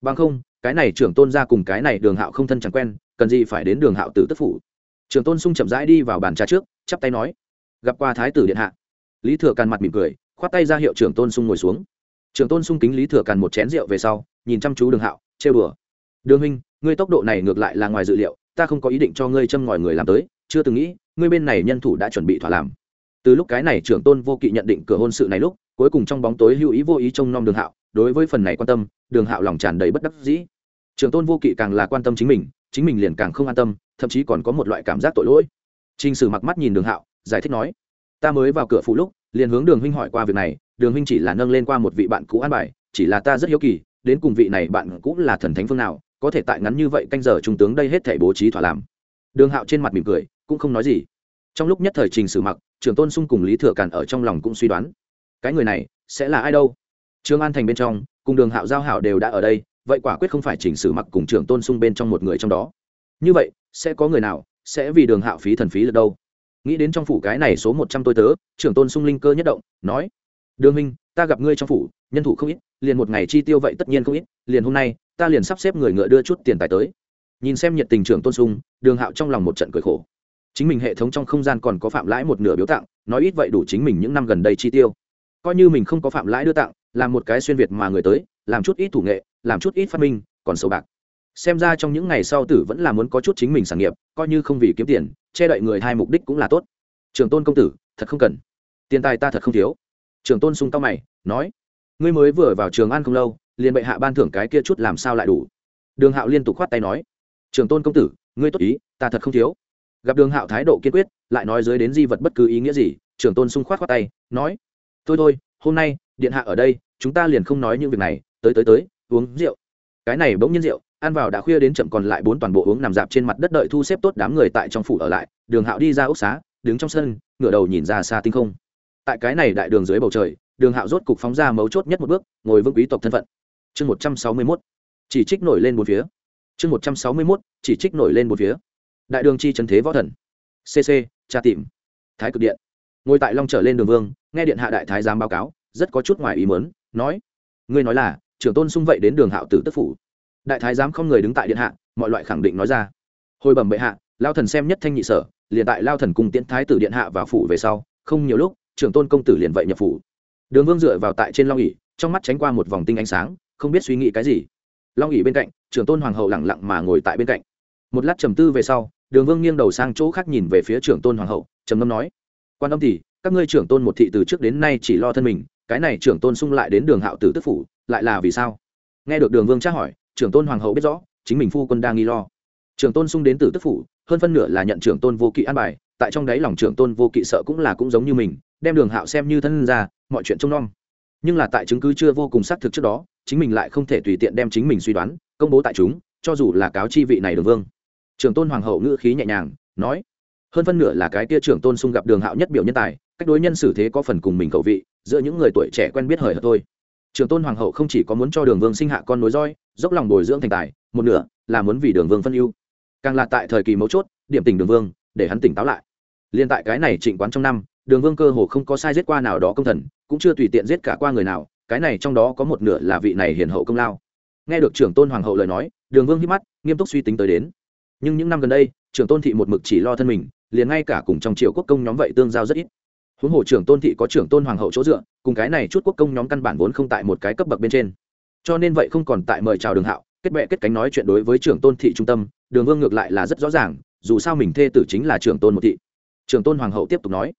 Bằng không, cái này trưởng tôn ra cùng cái này đường hạo không thân chẳng quen, cần gì phải đến đường hạo tử tức phủ. Trưởng tôn sung chậm rãi đi vào bàn trà trước, chắp tay nói gặp qua thái tử điện hạ. Lý thừa càn mặt mỉm cười, khoát tay ra hiệu trưởng tôn sung ngồi xuống. Trưởng tôn sung kính lý thừa càn một chén rượu về sau, nhìn chăm chú đường hạo, trêu đùa. Đường huynh, ngươi tốc độ này ngược lại là ngoài dự liệu, ta không có ý định cho ngươi châm ngòi người làm tới, chưa từng nghĩ, ngươi bên này nhân thủ đã chuẩn bị thỏa làm. Từ lúc cái này trưởng tôn vô kỵ nhận định cửa hôn sự này lúc, cuối cùng trong bóng tối hữu ý vô ý trông nom đường hạo, đối với phần này quan tâm, đường hạo lòng tràn đầy bất đắc dĩ. Trưởng tôn vô kỵ càng là quan tâm chính mình chính mình liền càng không an tâm, thậm chí còn có một loại cảm giác tội lỗi. T r ì n h sử mặc mắt nhìn đường hạo giải thích nói, ta mới vào cửa phụ lúc, liền hướng đường huynh hỏi qua việc này, đường huynh chỉ là nâng lên qua một vị bạn cũ an bài, chỉ là ta rất hiếu kỳ, đến cùng vị này bạn cũ là thần thánh phương nào, có thể tại ngắn như vậy canh giờ trung tướng đây hết thể bố trí thỏa làm. Đường hạo trên mặt mỉm cười, cũng không nói gì. Trong lúc nhất thời trình sử mặc, trường tôn sung cùng lý thừa càn ở trong lòng cũng suy đoán, cái người này sẽ là ai đâu? Trương an thành bên trong, cùng đường hạo giao hảo đều đã ở đây, vậy quả quyết không phải chỉnh sử mặc cùng trường tôn sung bên trong một người trong đó. Như vậy, sẽ có người nào sẽ vì đường hạo phí thần phí được đâu? Nghĩ đến trong phủ cái này số một trăm tôi tớ, trưởng tôn sung linh cơ nhất động, nói, đường minh ta gặp ngươi trong phủ, nhân thủ không ít, liền một ngày chi tiêu vậy tất nhiên không ít, liền hôm nay, ta liền sắp xếp người ngựa đưa chút tiền tài tới. Nhìn xem nhiệt tình trưởng tôn sung, đường hạo trong lòng một trận cười khổ. Chính mình hệ thống trong không gian còn có phạm lãi một nửa biếu tặng, nói ít vậy đủ chính mình những năm gần đây chi tiêu. Coi như mình không có phạm lãi đưa tặng làm một cái xuyên việt mà người tới, làm chút ít thủ nghệ, làm chút ít phát minh, còn sâu bạc xem ra trong những ngày sau tử vẫn là muốn có chút chính mình sản nghiệp, coi như không vì kiếm tiền, che đậy người hai mục đích cũng là tốt. Trường tôn công tử, thật không cần. Tiền tài ta thật không thiếu. Trường tôn sung cao mày, nói, ngươi mới vừa vào trường ăn không lâu, liền bệ hạ ban thưởng cái kia chút làm sao lại đủ. Đường hạo liên tục khoát tay nói, trường tôn công tử, ngươi tốt ý, ta thật không thiếu. Gặp đường hạo thái độ kiên quyết, lại nói dưới đến di vật bất cứ ý nghĩa gì, trường tôn sung khoát khoát tay, nói, thôi thôi, hôm nay, điện hạ ở đây, chúng ta liền không nói những việc này, tới tới tới, uống rượu cái này bỗng nhiên rượu, ăn vào đã khuya đến chậm còn lại bốn toàn bộ uống nằm dạp trên mặt đất đợi thu xếp tốt đám người tại trong phủ ở lại, đường hạo đi ra ốc xá, đứng trong sân, ngửa đầu nhìn ra xa tinh không. Tại cái này đại đường dưới bầu trời, đường hạo rốt cục phóng ra mấu chốt nhất một bước, ngồi vương quý tộc thân phận. Chương một trăm sáu mươi mốt, chỉ trích nổi lên một phía. Chương một trăm sáu mươi mốt, chỉ trích nổi lên một phía. Đại đường chi trần thế võ thần. Cc tra tìm. Thái cực điện. Ngồi tại long trở lên đường vương, nghe điện hạ đại thái giám báo cáo, rất có chút ngoài ý mớn nói, ngươi nói là trưởng tôn sung vậy đến đường hạo tử tức phủ. Đại thái giám không người đứng tại điện hạ, mọi loại khẳng định nói ra. Hồi bẩm bệ hạ, lao thần xem nhất thanh nhị sở, liền tại lao thần cùng tiễn thái tử điện hạ vào phủ về sau, không nhiều lúc, trưởng tôn công tử liền vậy nhập phủ. Đường vương dựa vào tại trên long ỉ trong mắt tránh qua một vòng tinh ánh sáng, không biết suy nghĩ cái gì. Long ỉ bên cạnh, trưởng tôn hoàng hậu lẳng lặng mà ngồi tại bên cạnh. Một lát trầm tư về sau, đường vương nghiêng đầu sang chỗ khác nhìn về phía trưởng tôn hoàng hậu, trầm ngâm nói, quan âm thì các ngươi trưởng tôn một thị từ trước đến nay chỉ lo thân mình cái này trưởng tôn sung lại đến đường hạo tử tức phủ, lại là vì sao? Nghe được đường vương tra hỏi, trưởng tôn hoàng hậu biết rõ, chính mình phu quân đang nghi lo. Trưởng tôn sung đến từ tức phủ, hơn phân nửa là nhận trưởng tôn vô kỵ an bài, tại trong đấy lòng trưởng tôn vô kỵ sợ cũng là cũng giống như mình, đem đường hạo xem như thân ra mọi chuyện trông nom. Nhưng là tại chứng cứ chưa vô cùng xác thực trước đó, chính mình lại không thể tùy tiện đem chính mình suy đoán, công bố tại chúng, cho dù là cáo chi vị này đường vương. Trưởng tôn hoàng hậu ngữ khí nhẹ nhàng, nói, hơn phân nửa là cái tia trưởng tôn sung gặp đường hạo nhất biểu nhân tài, cách đối nhân xử thế có phần cùng mình cầu vị giữa những người tuổi trẻ quen biết hời hợt thôi. Trường tôn hoàng hậu không chỉ có muốn cho đường vương sinh hạ con nối roi, dốc lòng bồi dưỡng thành tài, một nửa là muốn vì đường vương phân ưu. Càng là tại thời kỳ mấu chốt, điểm tình đường vương, để hắn tỉnh táo lại. Liên tại cái này trịnh quán trong năm, đường vương cơ hồ không có sai giết qua nào đó công thần, cũng chưa tùy tiện giết cả qua người nào, cái này trong đó có một nửa là vị này hiền hậu công lao. Nghe được trưởng tôn hoàng hậu lời nói, đường vương hít mắt, nghiêm túc suy tính tới đến. Nhưng những năm gần đây, trưởng tôn thị một mực chỉ lo thân mình, liền ngay cả cùng trong triều quốc công nhóm vậy tương giao rất ít huống hồ trưởng tôn thị có trưởng tôn hoàng hậu chỗ dựa, cùng cái này chút quốc công nhóm căn bản vốn không tại một cái cấp bậc bên trên. Cho nên vậy không còn tại mời chào đường hạo, kết bệ kết cánh nói chuyện đối với trưởng tôn thị trung tâm, đường vương ngược lại là rất rõ ràng, dù sao mình thê tử chính là trưởng tôn một thị. Trưởng tôn hoàng hậu tiếp tục nói,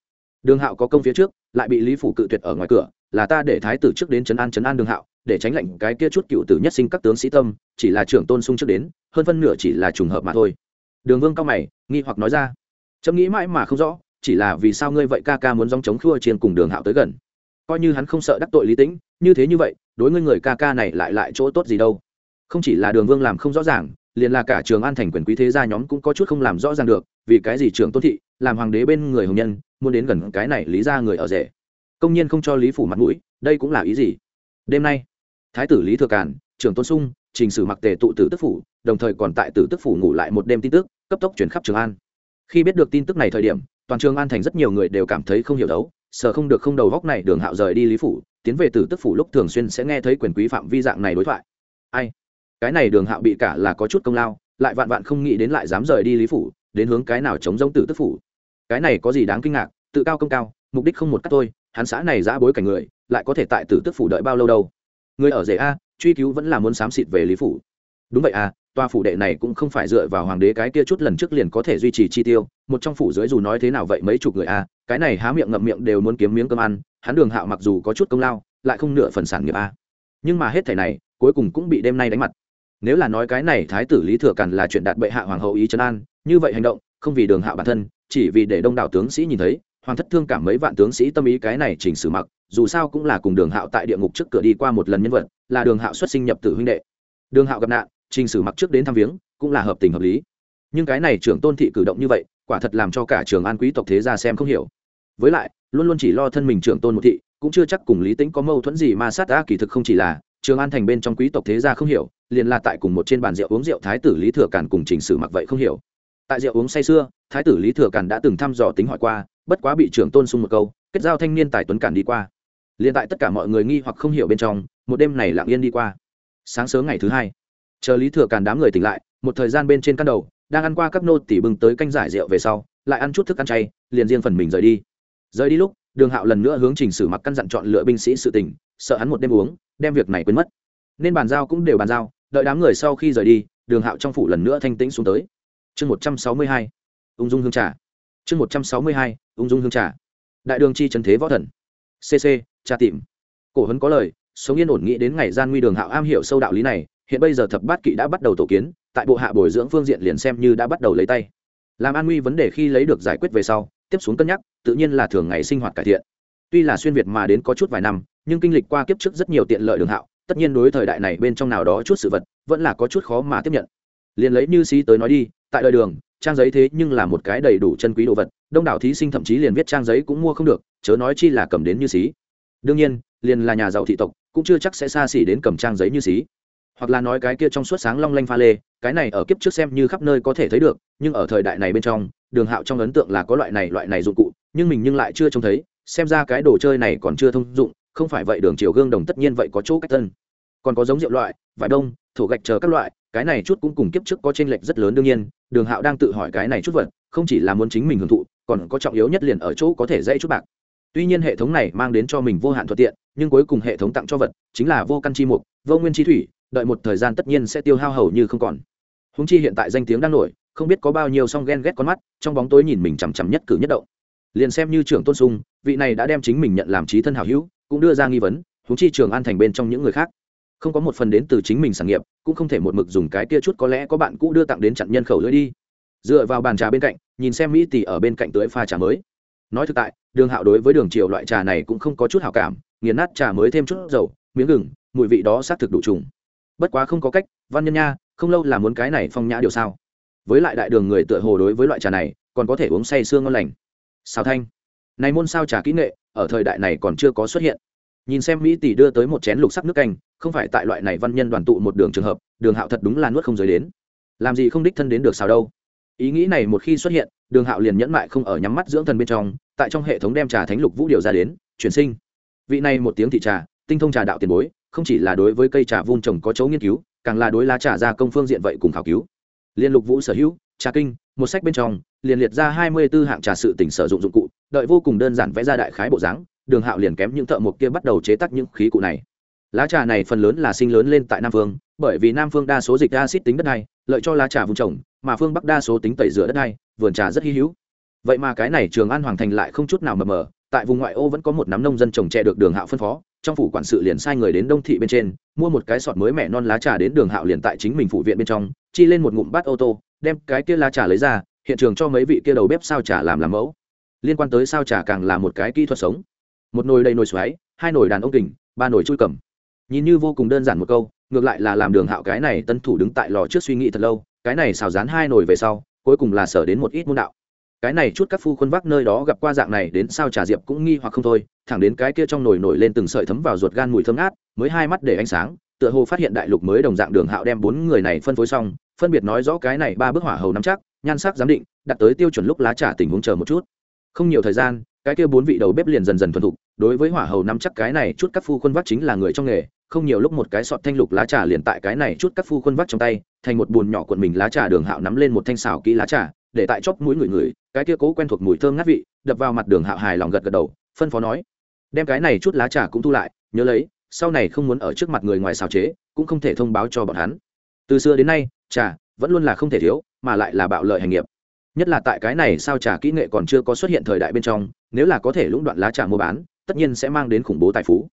đường hạo có công phía trước, lại bị lý phủ cự tuyệt ở ngoài cửa, là ta để thái tử trước đến trấn an trấn an đường hạo, để tránh lệnh cái kia chút cựu tử nhất sinh các tướng sĩ tâm, chỉ là trưởng tôn sung trước đến, hơn phân nửa chỉ là trùng hợp mà thôi. Đường vương cao mày, nghi hoặc nói ra, chấm nghĩ mãi mà không rõ chỉ là vì sao ngươi vậy ca ca muốn dòng chống khua chiên cùng đường hạo tới gần? Coi như hắn không sợ đắc tội lý tĩnh, như thế như vậy, đối ngươi người ca ca này lại lại chỗ tốt gì đâu? Không chỉ là đường vương làm không rõ ràng, liền là cả trường an thành quyền quý thế gia nhóm cũng có chút không làm rõ ràng được, vì cái gì Trường tôn thị, làm hoàng đế bên người hồng nhân, muốn đến gần cái này lý ra người ở rể? Công nhiên không cho lý phủ mặt mũi, đây cũng là ý gì? Đêm nay, thái tử lý thừa càn, trưởng tôn sung, trình sử mặc tề tụ tử tức phủ, đồng thời còn tại tử tức phủ ngủ lại một đêm tin tức, cấp tốc chuyển khắp trường an. Khi biết được tin tức này thời điểm toàn trường an thành rất nhiều người đều cảm thấy không hiểu đấu, sợ không được không đầu góc này đường hạo rời đi lý phủ, tiến về tử tức phủ lúc thường xuyên sẽ nghe thấy quyền quý phạm vi dạng này đối thoại. Ai? Cái này đường hạo bị cả là có chút công lao, lại vạn vạn không nghĩ đến lại dám rời đi lý phủ, đến hướng cái nào chống giống tử tức phủ. Cái này có gì đáng kinh ngạc, tự cao công cao, mục đích không một cách thôi, hắn xã này giã bối cảnh người, lại có thể tại tử tức phủ đợi bao lâu đâu? Người ở rể a, truy cứu vẫn là muốn xám xịt về lý phủ. Đúng vậy à tòa phủ đệ này cũng không phải dựa vào hoàng đế cái kia chút lần trước liền có thể duy trì chi tiêu, một trong phủ dưới dù nói thế nào vậy mấy chục người a, cái này há miệng ngậm miệng đều muốn kiếm miếng cơm ăn, hắn đường hạo mặc dù có chút công lao, lại không nửa phần sản nghiệp a. Nhưng mà hết thẻ này, cuối cùng cũng bị đêm nay đánh mặt. Nếu là nói cái này thái tử lý thừa càn là chuyện đạt bệ hạ hoàng hậu ý trấn an, như vậy hành động, không vì đường hạo bản thân, chỉ vì để đông đảo tướng sĩ nhìn thấy, hoàng thất thương cảm mấy vạn tướng sĩ tâm ý cái này chỉnh sử mặc, dù sao cũng là cùng đường hạo tại địa ngục trước cửa đi qua một lần nhân vật, là đường hạo xuất sinh nhập tử huynh đệ. Đường hạo gặp nạn trình sử mặc trước đến thăm viếng, cũng là hợp tình hợp lý. Nhưng cái này trưởng tôn thị cử động như vậy, quả thật làm cho cả trường an quý tộc thế gia xem không hiểu. Với lại, luôn luôn chỉ lo thân mình trưởng tôn một thị, cũng chưa chắc cùng lý tính có mâu thuẫn gì mà sát đã kỳ thực không chỉ là, trường an thành bên trong quý tộc thế gia không hiểu, liền là tại cùng một trên bàn rượu uống rượu thái tử lý thừa càn cùng trình sử mặc vậy không hiểu. Tại rượu uống say xưa thái tử lý thừa càn đã từng thăm dò tính hỏi qua, bất quá bị trưởng tôn sung một câu, kết giao thanh niên tài tuấn cản đi qua. Liền tại tất cả mọi người nghi hoặc không hiểu bên trong, một đêm này lặng yên đi qua. Sáng sớm ngày thứ hai chờ lý thừa càn đám người tỉnh lại một thời gian bên trên căn đầu đang ăn qua các nô tỉ bưng tới canh giải rượu về sau lại ăn chút thức ăn chay liền riêng phần mình rời đi. Rời đi lúc đường hạo lần nữa hướng trình sử mặc căn dặn chọn lựa binh sĩ sự tỉnh, sợ hắn một đêm uống đem việc này quên mất. Nên bàn giao cũng đều bàn giao đợi đám người sau khi rời đi đường hạo trong phủ lần nữa thanh tĩnh xuống tới. Chương một trăm sáu mươi hai ung dung hương trà. Chương một trăm sáu mươi hai ung dung hương trà. Đại đường chi trần thế võ thần. Cc tra tìm. Cổ hấn có lời sống yên ổn nghĩ đến ngày gian nguy đường hạo am hiểu sâu đạo lý này hiện bây giờ thập bát kỵ đã bắt đầu tổ kiến, tại bộ hạ bồi dưỡng phương diện liền xem như đã bắt đầu lấy tay. Làm an nguy vấn đề khi lấy được giải quyết về sau, tiếp xuống cân nhắc, tự nhiên là thường ngày sinh hoạt cải thiện. Tuy là xuyên việt mà đến có chút vài năm, nhưng kinh lịch qua kiếp trước rất nhiều tiện lợi đường hạo, tất nhiên đối thời đại này bên trong nào đó chút sự vật, vẫn là có chút khó mà tiếp nhận. Liền lấy như xí tới nói đi, tại đời đường, trang giấy thế nhưng là một cái đầy đủ chân quý đồ vật, đông đảo thí sinh thậm chí liền viết trang giấy cũng mua không được, chớ nói chi là cầm đến như xí. Đương nhiên, liền là nhà giàu thị tộc, cũng chưa chắc sẽ xa xỉ đến cầm trang giấy như xí hoặc là nói cái kia trong suốt sáng long lanh pha lê, cái này ở kiếp trước xem như khắp nơi có thể thấy được, nhưng ở thời đại này bên trong, đường hạo trong ấn tượng là có loại này loại này dụng cụ, nhưng mình nhưng lại chưa trông thấy, xem ra cái đồ chơi này còn chưa thông dụng, không phải vậy đường chiều gương đồng tất nhiên vậy có chỗ cách tân còn có giống rượu loại, vải đông, thổ gạch chờ các loại, cái này chút cũng cùng kiếp trước có tranh lệch rất lớn đương nhiên, đường hạo đang tự hỏi cái này chút vật, không chỉ là muốn chính mình hưởng thụ, còn có trọng yếu nhất liền ở chỗ có thể dễ chút bạc. Tuy nhiên hệ thống này mang đến cho mình vô hạn thuận tiện, nhưng cuối cùng hệ thống tặng cho vật chính là vô căn chi mục, vô nguyên chi thủy đợi một thời gian tất nhiên sẽ tiêu hao hầu như không còn. Húng chi hiện tại danh tiếng đang nổi, không biết có bao nhiêu song ghen ghét con mắt, trong bóng tối nhìn mình chằm chằm nhất cử nhất động. Liền xem như trưởng tôn sung, vị này đã đem chính mình nhận làm trí thân hảo hữu, cũng đưa ra nghi vấn húng chi trường an thành bên trong những người khác. Không có một phần đến từ chính mình sản nghiệp, cũng không thể một mực dùng cái kia chút có lẽ có bạn cũ đưa tặng đến chặn nhân khẩu lưỡi đi. Dựa vào bàn trà bên cạnh, nhìn xem mỹ tỷ ở bên cạnh tưới pha trà mới. Nói thực tại, đường hạo đối với đường triều loại trà này cũng không có chút hảo cảm, nghiền nát trà mới thêm chút dầu, miếng gừng, mùi vị đó xác thực đủ trùng bất quá không có cách, văn nhân nha, không lâu là muốn cái này phong nhã điều sao. Với lại đại đường người tựa hồ đối với loại trà này, còn có thể uống say sương ngon lành. Sao thanh. Này môn sao trà kỹ nghệ, ở thời đại này còn chưa có xuất hiện. Nhìn xem mỹ tỷ đưa tới một chén lục sắc nước canh, không phải tại loại này văn nhân đoàn tụ một đường trường hợp, đường hạo thật đúng là nuốt không giới đến. Làm gì không đích thân đến được sao đâu. Ý nghĩ này một khi xuất hiện, đường hạo liền nhẫn mại không ở nhắm mắt dưỡng thần bên trong, tại trong hệ thống đem trà thánh lục vũ điều ra đến, chuyển sinh. Vị này một tiếng thị trà, tinh thông trà đạo tiền bối không chỉ là đối với cây trà vun trồng có chỗ nghiên cứu, càng là đối lá trà gia công phương diện vậy cùng khảo cứu. Liên lục vũ sở hữu, trà kinh, một sách bên trong, liền liệt ra hai mươi 24 hạng trà sự tỉnh sử dụng dụng cụ, đợi vô cùng đơn giản vẽ ra đại khái bộ dáng, đường hạo liền kém những thợ mộc kia bắt đầu chế tác những khí cụ này. Lá trà này phần lớn là sinh lớn lên tại nam phương, bởi vì nam phương đa số dịch acid tính đất này lợi cho lá trà vùng trồng, mà phương bắc đa số tính tẩy rửa đất này vườn trà rất hy hữu. Vậy mà cái này trường an hoàng thành lại không chút nào mờ mờ, tại vùng ngoại ô vẫn có một nắm nông dân trồng tre được đường hạo phân phó trong phủ quản sự liền sai người đến đông thị bên trên, mua một cái sọt mới mẹ non lá trà đến đường hạo liền tại chính mình phủ viện bên trong, chi lên một ngụm bát ô tô, đem cái kia lá trà lấy ra, hiện trường cho mấy vị kia đầu bếp sao trà làm làm mẫu. Liên quan tới sao trà càng là một cái kỹ thuật sống. Một nồi đầy nồi xoáy, hai nồi đàn ông kình, ba nồi chui cầm. Nhìn như vô cùng đơn giản một câu, ngược lại là làm đường hạo cái này tân thủ đứng tại lò trước suy nghĩ thật lâu, cái này xào rán hai nồi về sau, cuối cùng là sở đến một ít môn đạo cái này chút các phu khuôn vác nơi đó gặp qua dạng này đến sao trà diệp cũng nghi hoặc không thôi, thẳng đến cái kia trong nồi nổi lên từng sợi thấm vào ruột gan mùi thơm ngát, mới hai mắt để ánh sáng, tựa hồ phát hiện đại lục mới đồng dạng đường hạo đem bốn người này phân phối xong, phân biệt nói rõ cái này ba bước hỏa hầu nắm chắc, nhan sắc giám định, đặt tới tiêu chuẩn lúc lá trà tình huống chờ một chút. Không nhiều thời gian, cái kia bốn vị đầu bếp liền dần dần thuần thục, đối với hỏa hầu nắm chắc cái này chút các phu khuôn vác chính là người trong nghề, không nhiều lúc một cái sọt thanh lục lá trà liền tại cái này chút các phu khuôn vác trong tay, thành một bùn nhỏ cuộn mình lá trà đường hạo nắm lên một thanh xào kỹ lá trà, để tại chóp mũi người người cái kia cố quen thuộc mùi thơm ngát vị, đập vào mặt đường hạo hài lòng gật gật đầu, phân phó nói, đem cái này chút lá trà cũng thu lại, nhớ lấy, sau này không muốn ở trước mặt người ngoài xào chế, cũng không thể thông báo cho bọn hắn. Từ xưa đến nay, trà vẫn luôn là không thể thiếu, mà lại là bạo lợi hành nghiệp. Nhất là tại cái này sao trà kỹ nghệ còn chưa có xuất hiện thời đại bên trong, nếu là có thể lũng đoạn lá trà mua bán, tất nhiên sẽ mang đến khủng bố tài phú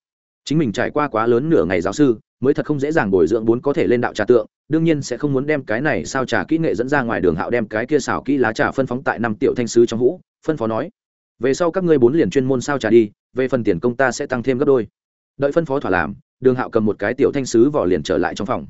chính mình trải qua quá lớn nửa ngày giáo sư, mới thật không dễ dàng bồi dưỡng bốn có thể lên đạo trà tượng, đương nhiên sẽ không muốn đem cái này sao trà kỹ nghệ dẫn ra ngoài đường hạo đem cái kia xào kỹ lá trà phân phóng tại năm tiểu thanh sứ trong hũ, phân phó nói. Về sau các ngươi bốn liền chuyên môn sao trà đi, về phần tiền công ta sẽ tăng thêm gấp đôi. Đợi phân phó thỏa làm, đường hạo cầm một cái tiểu thanh sứ vỏ liền trở lại trong phòng.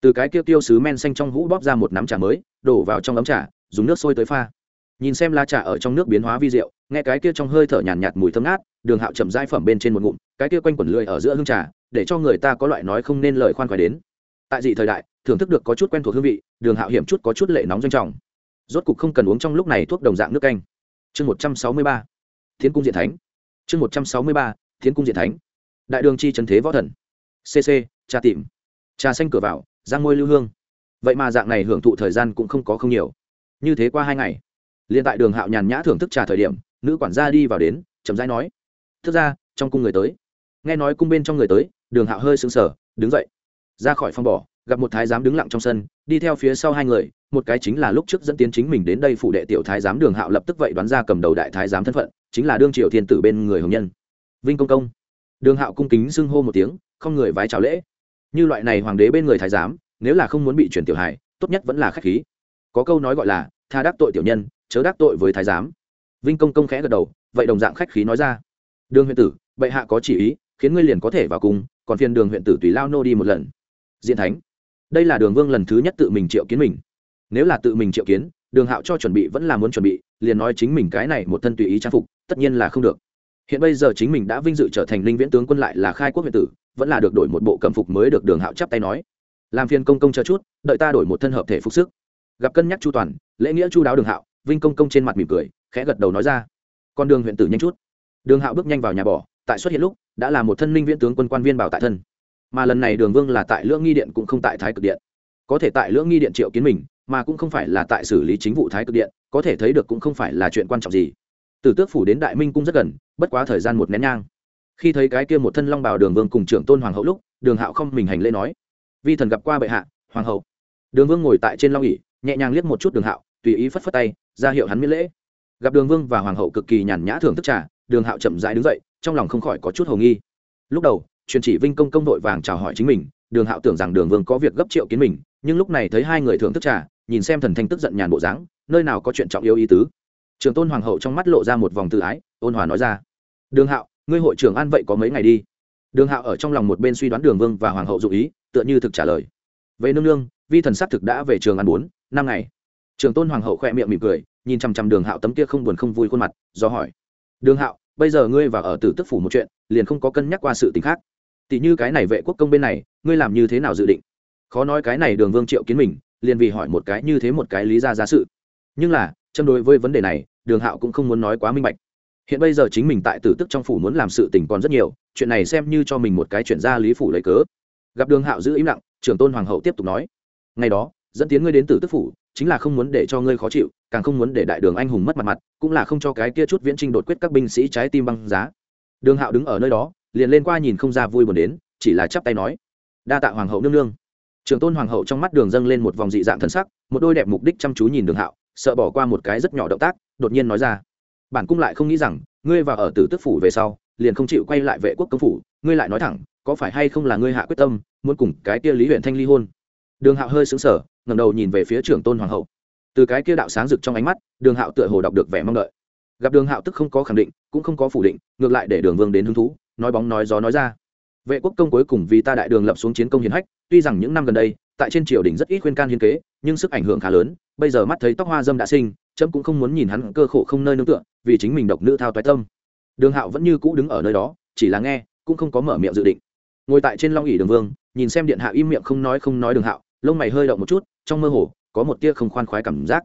Từ cái kia tiêu sứ men xanh trong hũ bóp ra một nắm trà mới, đổ vào trong ấm trà, dùng nước sôi tới pha nhìn xem lá trà ở trong nước biến hóa vi rượu nghe cái kia trong hơi thở nhàn nhạt, nhạt mùi thơm ngát đường hạo chậm dai phẩm bên trên một ngụm cái kia quanh quẩn lưỡi ở giữa hương trà để cho người ta có loại nói không nên lời khoan khoái đến. Tại dị thời đại thưởng thức được có chút quen thuộc hương vị đường hạo hiểm chút có chút lệ nóng doanh trọng. Rốt cục không cần uống trong lúc này thuốc đồng dạng nước canh. Chương một trăm sáu mươi ba thiên cung diện thánh. Chương một trăm sáu mươi ba thiên cung diện thánh. Đại đường chi trần thế võ thần. Cc trà tìm trà xanh cửa vào giang ngôi lưu hương. Vậy mà dạng này hưởng thụ thời gian cũng không có không nhiều. Như thế qua hai ngày liền tại đường hạo nhàn nhã thưởng thức trà thời điểm, nữ quản gia đi vào đến, chậm rãi nói, thức ra, trong cung người tới. Nghe nói cung bên trong người tới, đường hạo hơi sững sờ, đứng dậy. Ra khỏi phòng bỏ, gặp một thái giám đứng lặng trong sân, đi theo phía sau hai người, một cái chính là lúc trước dẫn tiến chính mình đến đây phụ đệ tiểu thái giám đường hạo lập tức vậy đoán ra cầm đầu đại thái giám thân phận, chính là đương triều thiên tử bên người hồng nhân. Vinh công công. Đường hạo cung kính xưng hô một tiếng, không người vái chào lễ. Như loại này hoàng đế bên người thái giám, nếu là không muốn bị chuyển tiểu hài, tốt nhất vẫn là khách khí. Có câu nói gọi là, tha đắc tội tiểu nhân chớ đắc tội với thái giám. Vinh công công khẽ gật đầu, vậy đồng dạng khách khí nói ra. Đường huyện tử, bệ hạ có chỉ ý, khiến ngươi liền có thể vào cung còn phiền đường huyện tử tùy lao nô đi một lần. Diện thánh, đây là đường vương lần thứ nhất tự mình triệu kiến mình. Nếu là tự mình triệu kiến, đường hạo cho chuẩn bị vẫn là muốn chuẩn bị, liền nói chính mình cái này một thân tùy ý trang phục, tất nhiên là không được. Hiện bây giờ chính mình đã vinh dự trở thành linh viễn tướng quân lại là khai quốc huyện tử, vẫn là được đổi một bộ cẩm phục mới được đường hạo chắp tay nói. Làm phiền công công chờ chút, đợi ta đổi một thân hợp thể phục sức. Gặp cân nhắc chu toàn, lễ nghĩa chu đáo đường hạo vinh công công trên mặt mỉm cười, khẽ gật đầu nói ra. Con đường huyện tử nhanh chút. Đường hạo bước nhanh vào nhà bỏ tại xuất hiện lúc, đã là một thân linh viễn tướng quân quan viên bảo tại thân. Mà lần này đường vương là tại lưỡng nghi điện cũng không tại thái cực điện. Có thể tại lưỡng nghi điện triệu kiến mình, mà cũng không phải là tại xử lý chính vụ thái cực điện, có thể thấy được cũng không phải là chuyện quan trọng gì. Từ tước phủ đến đại minh cung rất gần, bất quá thời gian một nén nhang. Khi thấy cái kia một thân long bào đường vương cùng trưởng tôn hoàng hậu lúc, đường hạo không mình hành lễ nói, vi thần gặp qua bệ hạ, hoàng hậu. Đường vương ngồi tại trên long ỉ nhẹ nhàng liếc một chút đường hạo, tùy ý phất phất tay ra hiệu hắn miễn lễ. Gặp đường vương và hoàng hậu cực kỳ nhàn nhã thưởng thức trà, đường hạo chậm rãi đứng dậy, trong lòng không khỏi có chút hầu nghi. Lúc đầu, truyền chỉ vinh công công đội vàng chào hỏi chính mình, đường hạo tưởng rằng đường vương có việc gấp triệu kiến mình, nhưng lúc này thấy hai người thưởng thức trà, nhìn xem thần thanh tức giận nhàn bộ dáng, nơi nào có chuyện trọng yếu ý tứ. Trường tôn hoàng hậu trong mắt lộ ra một vòng tự ái, ôn hòa nói ra, đường hạo, ngươi hội trưởng an vậy có mấy ngày đi? Đường hạo ở trong lòng một bên suy đoán đường vương và hoàng hậu dụ ý, tựa như thực trả lời. Về nương nương, vi thần xác thực đã về trường ăn bốn, năm ngày trường tôn hoàng hậu khỏe miệng mỉm cười, nhìn chằm chằm đường hạo tấm kia không buồn không vui khuôn mặt, do hỏi, đường hạo, bây giờ ngươi vào ở tử tức phủ một chuyện, liền không có cân nhắc qua sự t ì n h khác. Tỷ như cái này vệ quốc công bên này, ngươi làm như thế nào dự định? Khó nói cái này đường vương triệu kiến mình, liền vì hỏi một cái như thế một cái lý ra giá sự. Nhưng là, châm đối với vấn đề này, đường hạo cũng không muốn nói quá minh bạch. Hiện bây giờ chính mình tại tử tức trong phủ muốn làm sự tình còn rất nhiều, chuyện này xem như cho mình một cái chuyện ra lý phủ lấy cớ. Gặp đường hạo giữ im lặng trưởng tôn hoàng hậu tiếp tục nói, ngày đó, dẫn tiến ngươi đến tử tức phủ chính là không muốn để cho ngươi khó chịu, càng không muốn để đại đường anh hùng mất mặt mặt, cũng là không cho cái kia chút viễn trinh đột quyết các binh sĩ trái tim băng giá. Đường hạo đứng ở nơi đó, liền lên qua nhìn không ra vui buồn đến, chỉ là chắp tay nói, đa tạ hoàng hậu nương nương. Trường tôn hoàng hậu trong mắt đường dâng lên một vòng dị dạng thân sắc, một đôi đẹp mục đích chăm chú nhìn đường hạo, sợ bỏ qua một cái rất nhỏ động tác, đột nhiên nói ra, bản cung lại không nghĩ rằng, ngươi vào ở tử tức phủ về sau, liền không chịu quay lại vệ quốc công phủ, ngươi lại nói thẳng, có phải hay không là ngươi hạ quyết tâm, muốn cùng cái kia lý huyện thanh ly hôn? Đường hạo hơi xứng sở ngẩng đầu nhìn về phía trưởng tôn hoàng hậu. Từ cái kia đạo sáng rực trong ánh mắt, đường hạo tựa hồ đọc được vẻ mong đợi. Gặp đường hạo tức không có khẳng định, cũng không có phủ định, ngược lại để đường vương đến hứng thú, nói bóng nói gió nói ra. Vệ quốc công cuối cùng vì ta đại đường lập xuống chiến công hiến hách, tuy rằng những năm gần đây, tại trên triều đình rất ít khuyên can hiến kế, nhưng sức ảnh hưởng khá lớn, bây giờ mắt thấy tóc hoa dâm đã sinh trẫm cũng không muốn nhìn hắn cơ khổ không nơi nương tựa, vì chính mình độc nữ thao toái tâm. Đường hạo vẫn như cũ đứng ở nơi đó, chỉ là nghe, cũng không có mở miệng dự định. Ngồi tại trên long ỉ đường vương, nhìn xem điện hạ im miệng không nói không nói đường hạo, lông mày hơi động một chút trong mơ hồ, có một tia không khoan khoái cảm giác.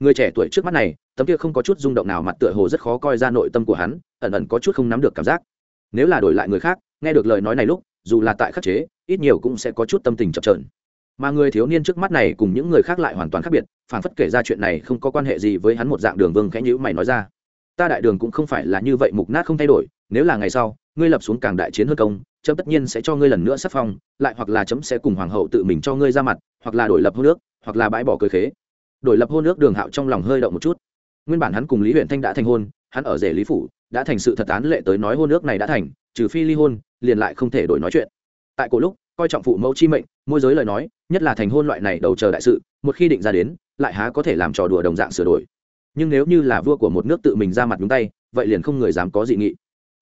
Người trẻ tuổi trước mắt này, tấm kia không có chút rung động nào mặt tựa hồ rất khó coi ra nội tâm của hắn, ẩn ẩn có chút không nắm được cảm giác. Nếu là đổi lại người khác, nghe được lời nói này lúc, dù là tại khắc chế, ít nhiều cũng sẽ có chút tâm tình chập trờn mà người thiếu niên trước mắt này cùng những người khác lại hoàn toàn khác biệt phản phất kể ra chuyện này không có quan hệ gì với hắn một dạng đường vương khẽ nhữ mày nói ra. Ta đại đường cũng không phải là như vậy mục nát không thay đổi, nếu là ngày sau ngươi lập xuống càng đại chiến hơn công, chấm tất nhiên sẽ cho ngươi lần nữa sắc phong, lại hoặc là chấm sẽ cùng hoàng hậu tự mình cho ngươi ra mặt, hoặc là đổi lập hôn nước hoặc là bãi bỏ cơ khế. Đổi lập hôn nước đường hạo trong lòng hơi động một chút. Nguyên bản hắn cùng lý huyện thanh đã thành hôn, hắn ở rể lý phủ, đã thành sự thật án lệ tới nói hôn nước này đã thành, trừ phi ly hôn, liền lại không thể đổi nói chuyện. Tại cổ lúc, coi trọng phụ mẫu chi mệnh, môi giới lời nói, nhất là thành hôn loại này đầu chờ đại sự, một khi định ra đến, lại há có thể làm trò đùa đồng dạng sửa đổi. Nhưng nếu như là vua của một nước tự mình ra mặt nhúng tay, vậy liền không người dám có dị nghị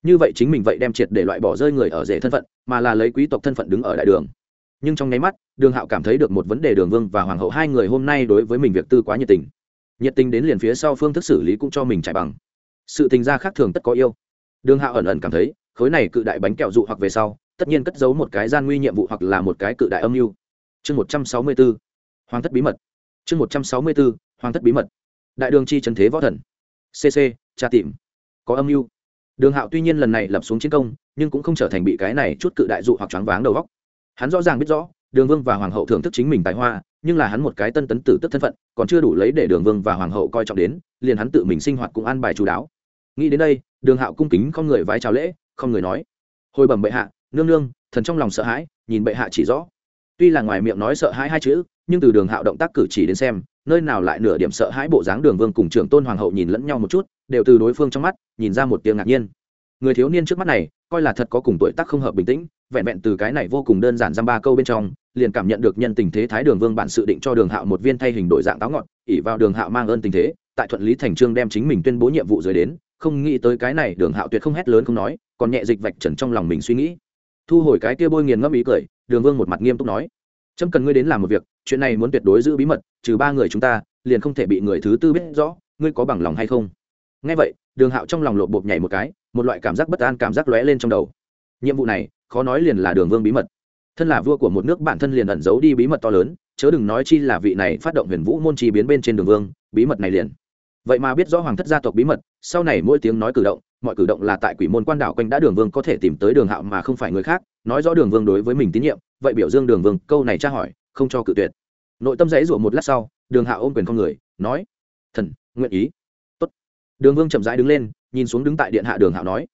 như vậy chính mình vậy đem triệt để loại bỏ rơi người ở rể thân phận, mà là lấy quý tộc thân phận đứng ở đại đường. Nhưng trong nháy mắt, đường hạo cảm thấy được một vấn đề đường vương và hoàng hậu hai người hôm nay đối với mình việc tư quá nhiệt tình. Nhiệt tình đến liền phía sau phương thức xử lý cũng cho mình trải bằng. Sự tình gia khác thường tất có yêu. Đường hạo ẩn ẩn cảm thấy, khối này cự đại bánh kẹo dụ hoặc về sau, tất nhiên cất giấu một cái gian nguy nhiệm vụ hoặc là một cái cự đại âm mưu. Chương một trăm sáu mươi b ố hoàng thất bí mật. Chương một trăm sáu mươi b ố hoàng thất bí mật. Đại đường chi trần thế võ thần. Cc tra tìm. Có âm mưu đường hạo tuy nhiên lần này lập xuống chiến công, nhưng cũng không trở thành bị cái này chút cự đại dụ hoặc choáng váng đầu góc hắn rõ ràng biết rõ, đường vương và hoàng hậu thưởng thức chính mình tài hoa, nhưng là hắn một cái tân tấn tử tức thân phận, còn chưa đủ lấy để đường vương và hoàng hậu coi trọng đến, liền hắn tự mình sinh hoạt cũng an bài chú đáo. Nghĩ đến đây, đường hạo cung kính không người vái chào lễ, không người nói. Hồi bẩm bệ hạ, nương nương, thần trong lòng sợ hãi, nhìn bệ hạ chỉ rõ. Tuy là ngoài miệng nói sợ hãi hai chữ, nhưng từ đường hạo động tác cử chỉ đến xem, nơi nào lại nửa điểm sợ hãi bộ dáng đường vương cùng trưởng tôn hoàng hậu nhìn lẫn nhau một chút, đều từ đối phương trong mắt nhìn ra một tiếng ngạc nhiên. Người thiếu niên trước mắt này, coi là thật có cùng tuổi tác không hợp bình tĩnh, vẹn vẹn từ cái này vô cùng đơn giản dăm ba câu bên trong, liền cảm nhận được nhân tình thế thái đường vương bản sự định cho đường hạo một viên thay hình đổi dạng táo ngọn ỉ vào đường hạo mang ơn tình thế, tại thuận lý thành trương đem chính mình tuyên bố nhiệm vụ dưới đến, không nghĩ tới cái này đường hạo tuyệt không hét lớn không nói, còn nhẹ dịch vạch trần trong lòng mình suy nghĩ. Thu hồi cái kia bôi nghiền ngẫm ý cười, đường vương một mặt nghiêm túc nói trâm cần ngươi đến làm một việc, chuyện này muốn tuyệt đối giữ bí mật, trừ ba người chúng ta, liền không thể bị người thứ tư biết rõ, ngươi có bằng lòng hay không? Nghe vậy đường hạo trong lòng lộp bộp nhảy một cái, một loại cảm giác bất an cảm giác lóe lên trong đầu. Nhiệm vụ này, khó nói liền là đường vương bí mật. Thân là vua của một nước bản thân liền ẩn giấu đi bí mật to lớn, chớ đừng nói chi là vị này phát động huyền vũ môn chi biến bên trên đường vương, bí mật này liền. Vậy mà biết rõ hoàng thất gia tộc bí mật, sau này mỗi tiếng nói cử động, mọi cử động là tại quỷ môn quan đảo quanh đã đường vương có thể tìm tới đường hạo mà không phải người khác, nói rõ đường vương đối với mình tín nhiệm, vậy biểu dương đường vương câu này tra hỏi, không cho cự tuyệt. Nội tâm dãy rủa một lát sau, đường hạo ôm quyền con người, nói, thần, nguyện ý đường vương chậm rãi đứng lên, nhìn xuống đứng tại điện hạ đường hạo nói,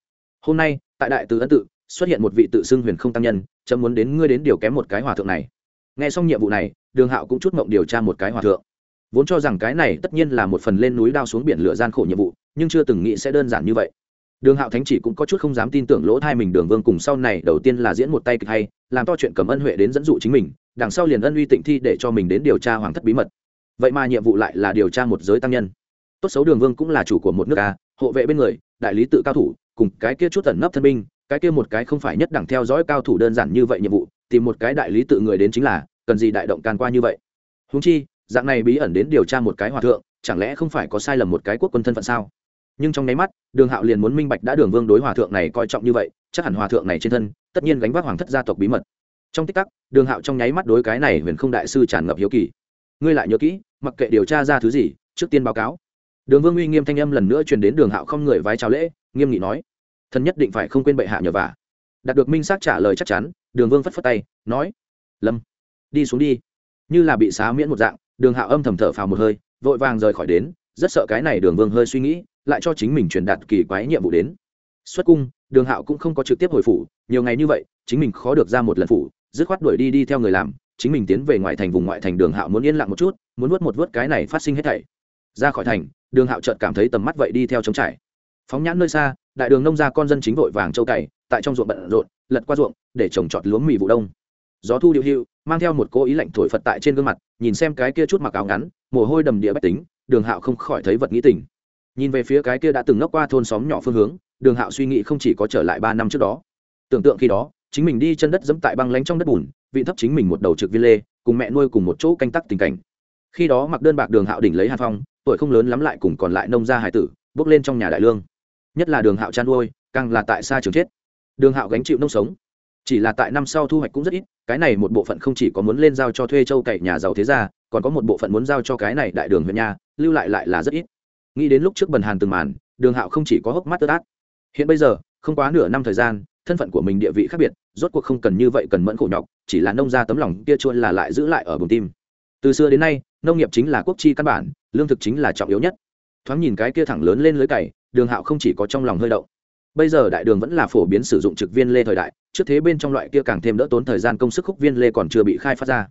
hôm nay, tại đại tứ ấn tự, xuất hiện một vị tự xưng huyền không tăng nhân, chấm muốn đến ngươi đến điều kém một cái hòa thượng này. Nghe xong nhiệm vụ này, đường hạo cũng chút mộng điều tra một cái hòa thượng. Vốn cho rằng cái này tất nhiên là một phần lên núi đao xuống biển lửa gian khổ nhiệm vụ, nhưng chưa từng nghĩ sẽ đơn giản như vậy. Đường hạo thánh chỉ cũng có chút không dám tin tưởng lỗ thai mình đường vương cùng sau này đầu tiên là diễn một tay kịch hay, làm to chuyện cầm ân huệ đến dẫn dụ chính mình, đằng sau liền ân uy tịnh thi để cho mình đến điều tra hoàng thất bí mật. Vậy mà nhiệm vụ lại là điều tra một giới tăng nhân tốt xấu đường vương cũng là chủ của một nước a, hộ vệ bên người, đại lý tự cao thủ, cùng cái kia chút tẩn nấp thân binh, cái kia một cái không phải nhất đẳng theo dõi cao thủ đơn giản như vậy nhiệm vụ, tìm một cái đại lý tự người đến chính là, cần gì đại động can qua như vậy. Húng chi, dạng này bí ẩn đến điều tra một cái hòa thượng, chẳng lẽ không phải có sai lầm một cái quốc quân thân phận sao? Nhưng trong nháy mắt, đường hạo liền muốn minh bạch đã đường vương đối hòa thượng này coi trọng như vậy, chắc hẳn hòa thượng này trên thân, tất nhiên gánh vác hoàng thất gia tộc bí mật. Trong tích tắc, đường hạo trong nháy mắt đối cái này huyền không đại sư tràn ngập hiếu kỳ. Ngươi lại nhớ kỹ, mặc kệ điều tra ra thứ gì, trước tiên báo cáo đường vương uy nghiêm thanh âm lần nữa truyền đến đường hạo không người vái chào lễ, nghiêm nghị nói, thần nhất định phải không quên bệ hạ nhờ vả. Đạt được minh xác trả lời chắc chắn, đường vương phất phất tay, nói, lâm, đi xuống đi. Như là bị xá miễn một dạng, đường hạo âm thầm thở phào một hơi, vội vàng rời khỏi đến, rất sợ cái này đường vương hơi suy nghĩ, lại cho chính mình truyền đạt kỳ quái nhiệm vụ đến. Xuất cung, đường hạo cũng không có trực tiếp hồi phủ, nhiều ngày như vậy, chính mình khó được ra một lần phủ, dứt khoát đuổi đi đi theo người làm, chính mình tiến về ngoại thành vùng ngoại thành đường hạo muốn yên lặng một chút, muốn vớt một vớt cái này phát sinh hết thảy. Ra khỏi thành đường hạo chợt cảm thấy tầm mắt vậy đi theo trống trải. Phóng nhãn nơi xa, đại đường nông gia con dân chính vội vàng châu cày, tại trong ruộng bận rộn, lật qua ruộng, để trồng trọt lúa mì vụ đông. Gió thu điệu hưu mang theo một cô ý lạnh thổi phật tại trên gương mặt, nhìn xem cái kia chút mặc áo ngắn, mồ hôi đầm địa bách tính, đường hạo không khỏi thấy vật nghĩ tình. Nhìn về phía cái kia đã từng ngốc qua thôn xóm nhỏ phương hướng, đường hạo suy nghĩ không chỉ có trở lại ba năm trước đó. Tưởng tượng khi đó, chính mình đi chân đất dẫm tại băng lánh trong đất bùn, vị thấp chính mình một đầu trực viên lê, cùng mẹ nuôi cùng một chỗ canh tắc tình cảnh. Khi đó mặc đơn bạc đường hạo đỉnh lấy hàn phong tuổi không lớn lắm lại cùng còn lại nông gia hải tử, bước lên trong nhà đại lương. Nhất là đường hạo chăn nuôi, càng là tại xa trường chết. Đường hạo gánh chịu nông sống. Chỉ là tại năm sau thu hoạch cũng rất ít, cái này một bộ phận không chỉ có muốn lên giao cho thuê châu cậy nhà giàu thế gia, còn có một bộ phận muốn giao cho cái này đại đường huyện nhà, lưu lại lại là rất ít. Nghĩ đến lúc trước bần hàn từng màn, đường hạo không chỉ có hốc mắt tơ át. Hiện bây giờ, không quá nửa năm thời gian, thân phận của mình địa vị khác biệt, rốt cuộc không cần như vậy cần mẫn khổ nhọc, chỉ là nông gia tấm lòng kia chuôn là lại giữ lại ở bùng tim. Từ xưa đến nay, nông nghiệp chính là quốc chi căn bản lương thực chính là trọng yếu nhất. Thoáng nhìn cái kia thẳng lớn lên lưới cày, đường hạo không chỉ có trong lòng hơi động. Bây giờ đại đường vẫn là phổ biến sử dụng trực viên lê thời đại, trước thế bên trong loại kia càng thêm đỡ tốn thời gian công sức khúc viên lê còn chưa bị khai phát ra.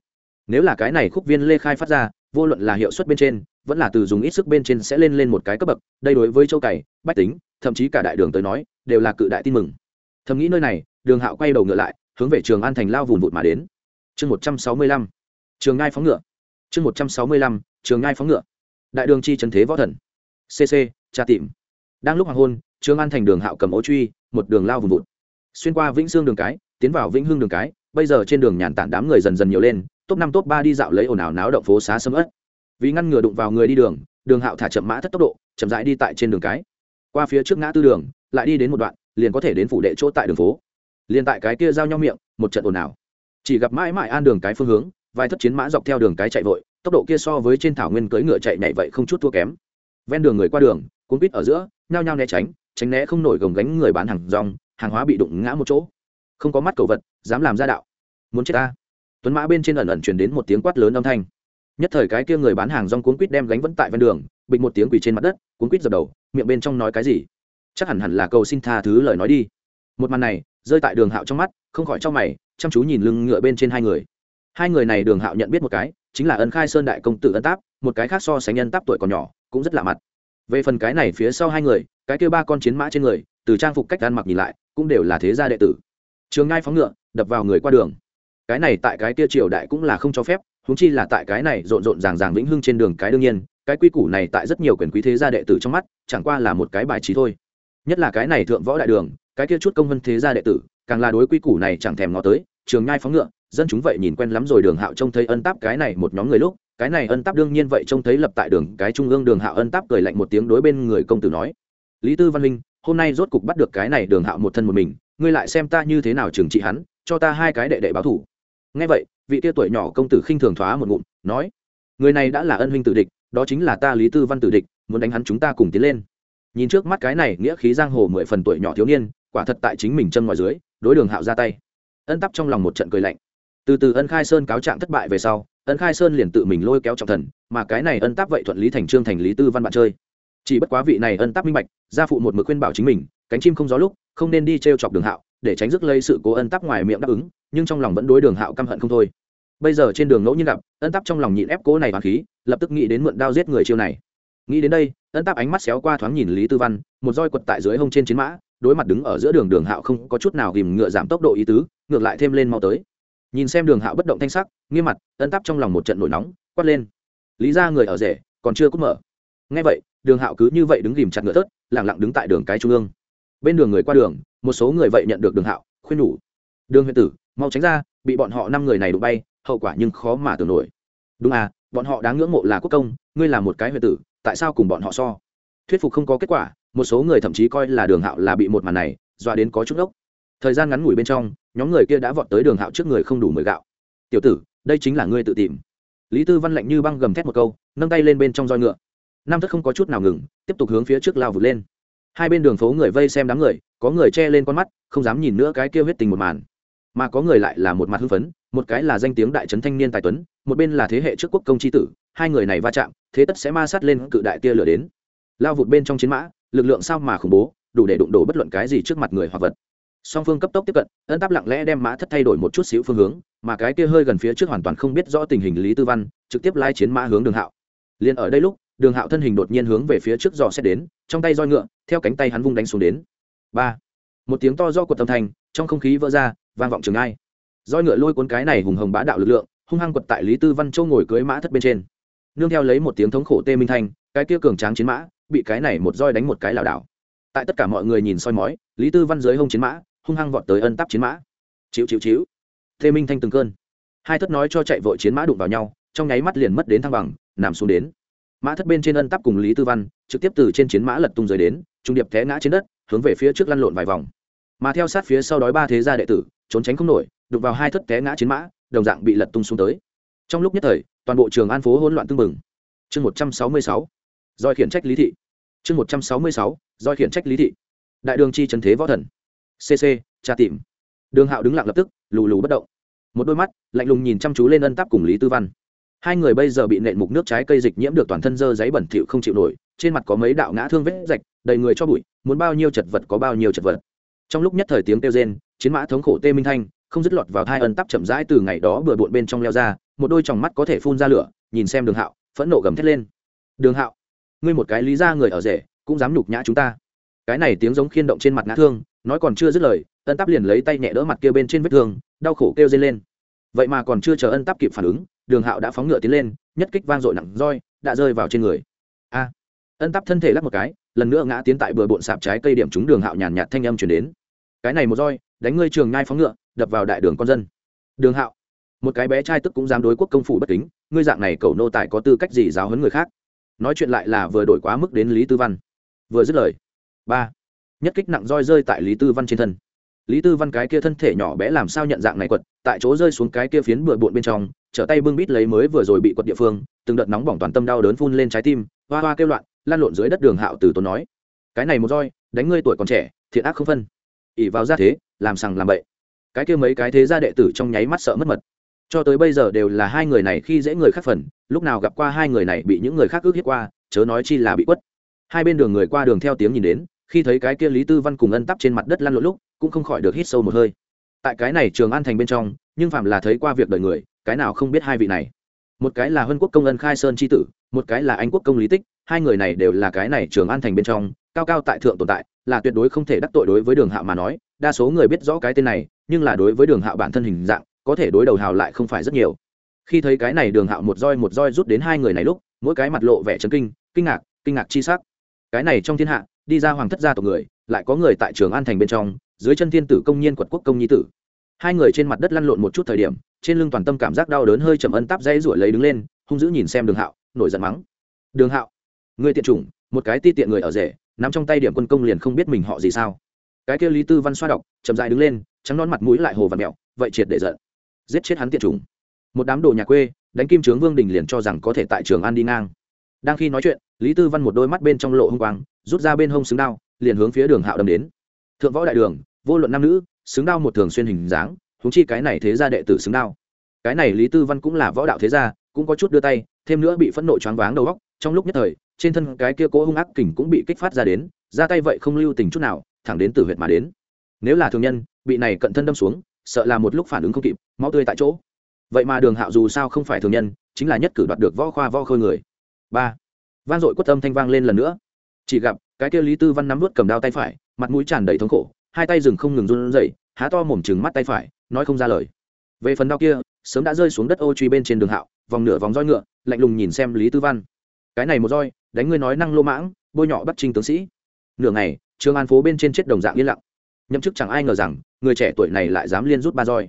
Nếu là cái này khúc viên lê khai phát ra, vô luận là hiệu suất bên trên, vẫn là từ dùng ít sức bên trên sẽ lên lên một cái cấp bậc, đây đối với châu cày, bách tính, thậm chí cả đại đường tới nói, đều là cự đại tin mừng. Thầm nghĩ nơi này, đường hạo quay đầu ngựa lại, hướng về trường an thành lao vùn vụt mà đến. Chương một trăm sáu mươi lăm. Trường ngai phóng ngựa. Chương một trăm sáu mươi lăm. Trường ngai phóng ngựa đại đường chi trần thế võ thần. Cc tra tìm. Đang lúc hoàng hôn, trương an thành đường hạo cầm ô truy, một đường lao vùng vụt. Xuyên qua vĩnh sương đường cái, tiến vào vĩnh hưng đường cái, bây giờ trên đường nhàn tản đám người dần dần nhiều lên, top năm, top ba đi dạo lấy ồn ào náo động phố xá sâm ớt. Vì ngăn ngừa đụng vào người đi đường đường hạo thả chậm mã thất tốc độ, chậm rãi đi tại trên đường cái. Qua phía trước ngã tư đường, lại đi đến một đoạn, liền có thể đến phủ đệ chỗ tại đường phố. Liền tại cái kia giao nhau miệng, một trận ồn ào. Chỉ gặp mãi mãi an đường cái phương hướng, vài thất chiến mã dọc theo đường cái chạy vội tốc độ kia so với trên thảo nguyên cưỡi ngựa chạy nhảy vậy không chút thua kém. Ven đường người qua đường, cuốn quýt ở giữa, nhao nhao né tránh tránh né không nổi gồng gánh người bán hàng rong, hàng hóa bị đụng ngã một chỗ. Không có mắt cầu vật, dám làm ra đạo. Muốn chết ta. Tuấn mã bên trên ẩn ẩn truyền đến một tiếng quát lớn âm thanh. Nhất thời cái kia người bán hàng rong cuốn quýt đem gánh vẫn tại ven đường, bịch một tiếng quỳ trên mặt đất, cuốn quýt dập đầu, miệng bên trong nói cái gì? Chắc hẳn hẳn là cầu xin tha thứ lời nói đi. Một màn này, rơi tại đường hạo trong mắt, không khỏi trong mày, chăm chú nhìn lưng ngựa bên trên hai người. Hai người này đường hạo nhận biết một cái chính là ân khai sơn đại công tử ân táp, một cái khác so sánh nhân táp tuổi còn nhỏ, cũng rất lạ mặt. Về phần cái này phía sau hai người, cái kêu ba con chiến mã trên người, từ trang phục cách ăn mặc nhìn lại, cũng đều là thế gia đệ tử. Trường ngai phóng ngựa, đập vào người qua đường. Cái này tại cái kia triều đại cũng là không cho phép húng chi là tại cái này rộn rộn ràng ràng vĩnh hưng trên đường cái đương nhiên, cái quy củ này tại rất nhiều quyền quý thế gia đệ tử trong mắt, chẳng qua là một cái bài trí thôi. Nhất là cái này thượng võ đại đường, cái kia chút công vân thế gia đệ tử, càng là đối quy củ này chẳng thèm ngó tới, trường ngai phóng ngựa dân chúng vậy nhìn quen lắm rồi đường hạo trông thấy ân táp cái này một nhóm người lúc, cái này ân táp đương nhiên vậy trông thấy lập tại đường, cái trung ương đường hạo ân táp cười lạnh một tiếng đối bên người công tử nói. Lý tư văn minh, hôm nay rốt cục bắt được cái này đường hạo một thân một mình, ngươi lại xem ta như thế nào trừng trị hắn, cho ta hai cái đệ đệ báo thủ. Ngay vậy, vị tia tuổi nhỏ công tử khinh thường thoá một ngụm, nói, người này đã là ân huynh tử địch, đó chính là ta lý tư văn tử địch, muốn đánh hắn chúng ta cùng tiến lên. Nhìn trước mắt cái này nghĩa khí giang hồ mười phần tuổi nhỏ thiếu niên, quả thật tại chính mình chân ngoài dưới, đối đường hạo ra tay. Ân tắp trong lòng một trận cười lạnh từ từ ân khai sơn cáo trạng thất bại về sau, ân khai sơn liền tự mình lôi kéo trọng thần, mà cái này ân táp vậy thuận lý thành trương thành lý tư văn bạn chơi. Chỉ bất quá vị này ân táp minh bạch, gia phụ một mực khuyên bảo chính mình, cánh chim không gió lúc, không nên đi t r e o chọc đường hạo, để tránh rước lây sự cố ân táp ngoài miệng đáp ứng, nhưng trong lòng vẫn đối đường hạo căm hận không thôi. Bây giờ trên đường ngẫu nhiên gặp, ân táp trong lòng nhịn ép cố này và khí, lập tức nghĩ đến mượn đao giết người chiêu này. Nghĩ đến đây, ân táp ánh mắt xéo qua thoáng nhìn lý tư văn, một roi quật tại dưới hông trên chiến mã, đối mặt đứng ở giữa đường đường hạo không có chút nào ghìm ngựa giảm tốc độ ý tứ, ngược lại thêm lên mau tới nhìn xem đường hạo bất động thanh sắc, nghiêm mặt, ân tắp trong lòng một trận nổi nóng, quát lên. Lý ra người ở rể, còn chưa cút mở. Ngay vậy, đường hạo cứ như vậy đứng ghìm chặt ngựa tớt lẳng lặng đứng tại đường cái trung ương. Bên đường người qua đường, một số người vậy nhận được đường hạo, khuyên nhủ. Đường huyện tử, mau tránh ra, bị bọn họ năm người này đụng bay, hậu quả nhưng khó mà tưởng nổi. Đúng à bọn họ đáng ngưỡng mộ là quốc công, ngươi là một cái huyện tử, tại sao cùng bọn họ so? Thuyết phục không có kết quả, một số người thậm chí coi là đường hạo là bị một màn này, dọa đến có chút ốc thời gian ngắn ngủi bên trong nhóm người kia đã vọt tới đường hạo trước người không đủ mười gạo. Tiểu tử, đây chính là ngươi tự tìm. Lý tư văn lạnh như băng gầm thét một câu, nâng tay lên bên trong roi ngựa. Nam thất không có chút nào ngừng, tiếp tục hướng phía trước lao vụt lên. Hai bên đường phố người vây xem đám người, có người che lên con mắt, không dám nhìn nữa cái kia huyết tình một màn. Mà có người lại là một mặt hưng phấn, một cái là danh tiếng đại trấn thanh niên tài tuấn, một bên là thế hệ trước quốc công tri tử, hai người này va chạm, thế tất sẽ ma sát lên cự đại tia lửa đến. Lao vụt bên trong chiến mã, lực lượng sao mà khủng bố, đủ để đụng đổ bất luận cái gì trước mặt người hoặc vật song phương cấp tốc tiếp cận, ân táp lặng lẽ đem mã thất thay đổi một chút xíu phương hướng, mà cái kia hơi gần phía trước hoàn toàn không biết rõ tình hình lý tư văn, trực tiếp lai chiến mã hướng đường hạo. Liền ở đây lúc, đường hạo thân hình đột nhiên hướng về phía trước dò xét đến, trong tay roi ngựa, theo cánh tay hắn vung đánh xuống đến. Ba. Một tiếng to do của tâm thành, trong không khí vỡ ra, vang vọng trường ai. Roi ngựa lôi cuốn cái này hùng hồng bá đạo lực lượng, hung hăng quật tại lý tư văn châu ngồi cưới mã thất bên trên. Nương theo lấy một tiếng thống khổ tê minh thanh cái kia cường tráng chiến mã, bị cái này một roi đánh một cái lảo đảo. Tại tất cả mọi người nhìn soi mói, lý tư văn dưới hông chiến mã hung hăng vọt tới ân táp chiến mã. Chịu chịu chịu thê minh thanh từng cơn. Hai thất nói cho chạy vội chiến mã đụng vào nhau, trong nháy mắt liền mất đến thăng bằng, nằm xuống đến. Mã thất bên trên ân tắp cùng lý tư văn, trực tiếp từ trên chiến mã lật tung rời đến, trung điệp té ngã trên đất, hướng về phía trước lăn lộn vài vòng. Mà theo sát phía sau đói ba thế gia đệ tử, trốn tránh không nổi, đụng vào hai thất té ngã chiến mã, đồng dạng bị lật tung xuống tới. Trong lúc nhất thời, toàn bộ trường an phố hỗn loạn tưng bừng. Chương một trăm sáu mươi sáu doi khiển trách lý thị. Chương một trăm sáu mươi sáu doi khiển trách lý thị. Đại đường chi trần thế võ thần cc tra tìm. Đường hạo đứng lặng lập tức, lù lù bất động. Một đôi mắt, lạnh lùng nhìn chăm chú lên ân táp cùng lý tư văn. Hai người bây giờ bị nện mục nước trái cây dịch nhiễm được toàn thân dơ giấy bẩn thỉu không chịu nổi, trên mặt có mấy đạo ngã thương vết rạch, đầy người cho bụi, muốn bao nhiêu chật vật có bao nhiêu chật vật. Trong lúc nhất thời tiếng kêu rên, chiến mã thống khổ tê minh thanh, không dứt lọt vào hai ân tắp chậm rãi từ ngày đó bừa bộn bên trong leo ra, một đôi tròng mắt có thể phun ra lửa, nhìn xem đường hạo, phẫn nộ gầm thét lên. Đường hạo, ngươi một cái lý ra người ở rể, cũng dám nhục nhã chúng ta. Cái này tiếng giống khiên động trên mặt ngã thương nói còn chưa dứt lời, ân tắp liền lấy tay nhẹ đỡ mặt kia bên trên vết thương, đau khổ kêu dây lên. Vậy mà còn chưa chờ ân tắp kịp phản ứng, đường hạo đã phóng ngựa tiến lên, nhất kích vang dội nặng roi, đã rơi vào trên người. A! Ân tắp thân thể lắc một cái, lần nữa ngã tiến tại bờ bộn sạp trái cây điểm trúng đường hạo nhàn nhạt thanh âm chuyển đến. Cái này một roi, đánh ngươi trường ngai phóng ngựa, đập vào đại đường con dân. Đường hạo, một cái bé trai tức cũng dám đối quốc công phủ bất kính, ngươi dạng này cầu nô tài có tư cách gì giáo hấn người khác? Nói chuyện lại là vừa đổi quá mức đến lý tư văn. Vừa dứt lời. Ba! Nhất kích nặng roi rơi tại lý tư văn trên thân. Lý tư văn cái kia thân thể nhỏ bé làm sao nhận dạng này quật, tại chỗ rơi xuống cái kia phiến bừa bộn bên trong, trở tay bưng bít lấy mới vừa rồi bị quật địa phương, từng đợt nóng bỏng toàn tâm đau đớn phun lên trái tim, hoa hoa kêu loạn, lan lộn dưới đất đường hạo từ tốn nói. Cái này một roi, đánh ngươi tuổi còn trẻ, thiện ác không phân. Ỉ vào ra thế, làm sằng làm bậy. Cái kia mấy cái thế gia đệ tử trong nháy mắt sợ mất mật. Cho tới bây giờ đều là hai người này khi dễ người khác phần, lúc nào gặp qua hai người này bị những người khác ước hiếp qua, chớ nói chi là bị quất. Hai bên đường người qua đường theo tiếng nhìn đến khi thấy cái kia lý tư văn cùng ân tắp trên mặt đất lăn lộn lúc, cũng không khỏi được hít sâu một hơi. Tại cái này trường an thành bên trong, nhưng phạm là thấy qua việc đời người, cái nào không biết hai vị này? Một cái là huân quốc công ân khai sơn tri tử, một cái là anh quốc công lý tích, hai người này đều là cái này trường an thành bên trong, cao cao tại thượng tồn tại, là tuyệt đối không thể đắc tội đối với đường hạo mà nói, đa số người biết rõ cái tên này, nhưng là đối với đường hạo bản thân hình dạng, có thể đối đầu hào lại không phải rất nhiều. Khi thấy cái này đường hạo một roi một roi rút đến hai người này lúc, mỗi cái mặt lộ vẻ chấn kinh kinh ngạc kinh ngạc chi sắc. Cái này trong thiên hạ đi ra hoàng thất gia tộc người, lại có người tại trường an thành bên trong, dưới chân thiên tử công nhiên quật quốc công nhi tử. Hai người trên mặt đất lăn lộn một chút thời điểm, trên lưng toàn tâm cảm giác đau đớn hơi chầm ân táp dây ruổi lấy đứng lên, hung dữ nhìn xem đường hạo, nổi giận mắng. Đường hạo người tiện chủng, một cái ti tiện người ở rể, nắm trong tay điểm quân công liền không biết mình họ gì sao? Cái kia lý tư văn xoa đọc chậm dài đứng lên, trắng non mặt mũi lại hồ và mẹo, vậy triệt để giận. Giết chết hắn tiện chủng. Một đám đồ nhà quê, đánh kim trướng vương đình liền cho rằng có thể tại trường an đi ngang đang khi nói chuyện, lý tư văn một đôi mắt bên trong lộ hung quang, rút ra bên hông xứng đao, liền hướng phía đường hạo đâm đến. Thượng võ đại đường, vô luận nam nữ xứng đao một thường xuyên hình dáng thúng chi cái này thế ra đệ tử xứng đao. Cái này lý tư văn cũng là võ đạo thế gia, cũng có chút đưa tay, thêm nữa bị phẫn nộ choáng váng đầu góc trong lúc nhất thời, trên thân cái kia cố hung ác kình cũng bị kích phát ra đến, ra tay vậy không lưu tình chút nào, thẳng đến tử huyệt mà đến. Nếu là thường nhân, bị này cận thân đâm xuống, sợ là một lúc phản ứng không kịp, máu tươi tại chỗ. Vậy mà đường hạo dù sao không phải thường nhân, chính là nhất cử đoạt được võ khoa võ khôi người ba vang dội quất âm thanh vang lên lần nữa chỉ gặp cái kia lý tư văn nắm vút cầm đao tay phải mặt mũi tràn đầy thống khổ hai tay rừng không ngừng run rẩy, há to mồm chừng mắt tay phải nói không ra lời về phần đao kia sớm đã rơi xuống đất ô truy bên trên đường hạo vòng nửa vòng roi ngựa lạnh lùng nhìn xem lý tư văn cái này một roi đánh ngươi nói năng lô mãng bôi nhọ bắt trinh tướng sĩ nửa ngày trường an phố bên trên chết đồng dạng yên lặng nhậm chức chẳng ai ngờ rằng người trẻ tuổi này lại dám liên rút ba roi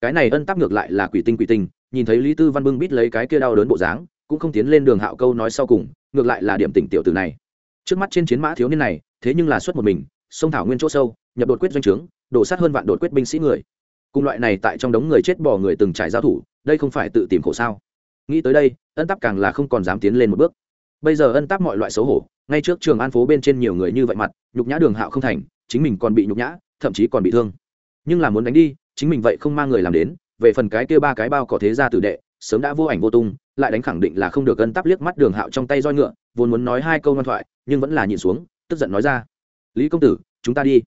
cái này ân tắc ngược lại là quỷ tinh quỷ tinh nhìn thấy lý tư văn bưng bít lấy cái kia đau đớn bộ dáng cũng không tiến lên đường hạo câu nói sau cùng, ngược lại là điểm tỉnh tiểu từ này. Trước mắt trên chiến mã thiếu niên này, thế nhưng là xuất một mình, sông thảo nguyên chỗ sâu, nhập đột quyết doanh trướng, đổ sát hơn vạn đột quyết binh sĩ người. Cùng loại này tại trong đống người chết bỏ người từng trải giao thủ, đây không phải tự tìm khổ sao? Nghĩ tới đây, ân tắc càng là không còn dám tiến lên một bước. Bây giờ ân tắc mọi loại xấu hổ, ngay trước trường an phố bên trên nhiều người như vậy mặt, nhục nhã đường hạo không thành, chính mình còn bị nhục nhã, thậm chí còn bị thương. Nhưng là muốn đánh đi, chính mình vậy không mang người làm đến, về phần cái kia ba cái bao có thế ra tử đệ, sớm đã vô ảnh vô tung lại đánh khẳng định là không được ân tắp liếc mắt đường hạo trong tay roi ngựa, vốn muốn nói hai câu ngoan thoại, nhưng vẫn là nhìn xuống, tức giận nói ra. Lý công tử, chúng ta đi.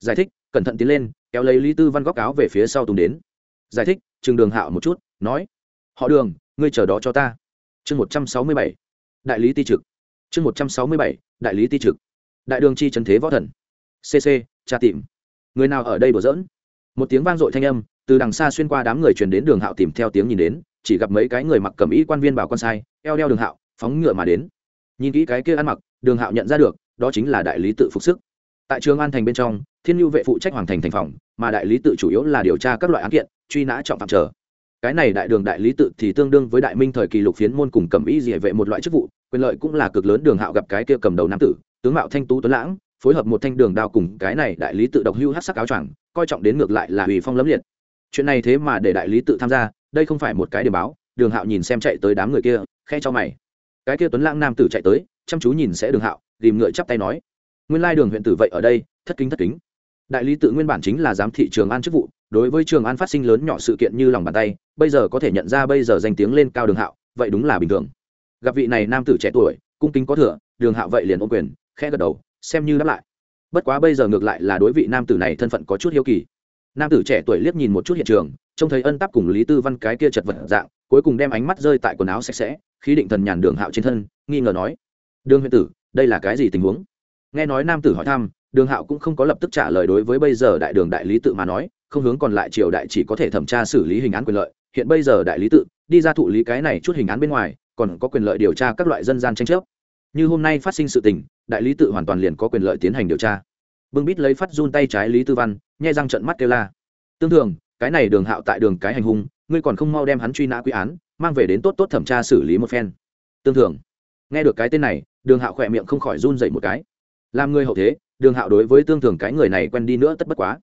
Giải thích, cẩn thận tiến lên, kéo lấy lý tư văn góc áo về phía sau tùng đến. Giải thích chừng đường hạo một chút, nói. Họ đường, ngươi chờ đó cho ta. Chương một trăm sáu mươi bảy. Đại lý ti trực. Chương một trăm sáu mươi bảy. Đại lý ti trực. Đại đường chi trần thế võ thần. Cc tra tìm. Người nào ở đây đùa dỡn một tiếng vang dội thanh âm, từ đằng xa xuyên qua đám người truyền đến đường hạo tìm theo tiếng nhìn đến chỉ gặp mấy cái người mặc cẩm y quan viên bảo con sai, eo đeo đường hạo, phóng ngựa mà đến. Nhìn kỹ cái kia ăn mặc, đường hạo nhận ra được, đó chính là đại lý tự phục sức. Tại trường an thành bên trong, thiên nhu vệ phụ trách hoàng thành thành phòng, mà đại lý tự chủ yếu là điều tra các loại án kiện, truy nã trọng phạm trở cái này đại đường đại lý tự thì tương đương với đại minh thời kỳ lục phiến môn cùng cẩm y dỉa vệ một loại chức vụ, quyền lợi cũng là cực lớn, đường hạo gặp cái kia cầm đầu nam tử, tướng mạo thanh tú tuấn lãng, phối hợp một thanh đường đao cùng cái này đại lý tự độc hưu hát sắc áo choàng, coi trọng đến ngược lại là ủy phong lấm liệt. Chuyện này thế mà để đại lý tự tham gia đây không phải một cái điểm báo, đường hạo nhìn xem chạy tới đám người kia khe cho mày. Cái kia tuấn lãng nam tử chạy tới, chăm chú nhìn sẽ đường hạo tìm ngựa chắp tay nói, nguyên lai đường huyện tử vậy ở đây, thất kính thất kính. Đại lý tự nguyên bản chính là giám thị trường an chức vụ, đối với trường an phát sinh lớn nhỏ sự kiện như lòng bàn tay, bây giờ có thể nhận ra bây giờ danh tiếng lên cao đường hạo, vậy đúng là bình thường. Gặp vị này nam tử trẻ tuổi, cung kính có thừa, đường hạo vậy liền ôm quyền, khẽ gật đầu, xem như đáp lại. Bất quá bây giờ ngược lại là đối vị nam tử này thân phận có chút hiếu kỳ nam tử trẻ tuổi liếc nhìn một chút hiện trường, trông thấy ân tắc cùng lý tư văn cái kia chật vật dạng, cuối cùng đem ánh mắt rơi tại quần áo sạch sẽ, khí định thần nhàn đường hạo trên thân, nghi ngờ nói, đường huyện tử, đây là cái gì tình huống? Nghe nói nam tử hỏi thăm, đường hạo cũng không có lập tức trả lời đối với bây giờ đại đường đại lý tự mà nói, không hướng còn lại triều đại chỉ có thể thẩm tra xử lý hình án quyền lợi. Hiện bây giờ đại lý tự, đi ra thụ lý cái này chút hình án bên ngoài, còn có quyền lợi điều tra các loại dân gian tranh chấp. Như hôm nay phát sinh sự tình, đại lý tự hoàn toàn liền có quyền lợi tiến hành điều tra. Bưng bít lấy phát run tay trái lý tư văn nhai răng trận mắt kêu la. Tương thường, cái này đường hạo tại đường cái hành hung, ngươi còn không mau đem hắn truy nã quy án, mang về đến tốt tốt thẩm tra xử lý một phen. Tương thường, nghe được cái tên này, đường hạo khỏe miệng không khỏi run dậy một cái. Làm người hậu thế, đường hạo đối với tương thường cái người này quen đi nữa tất bất quá.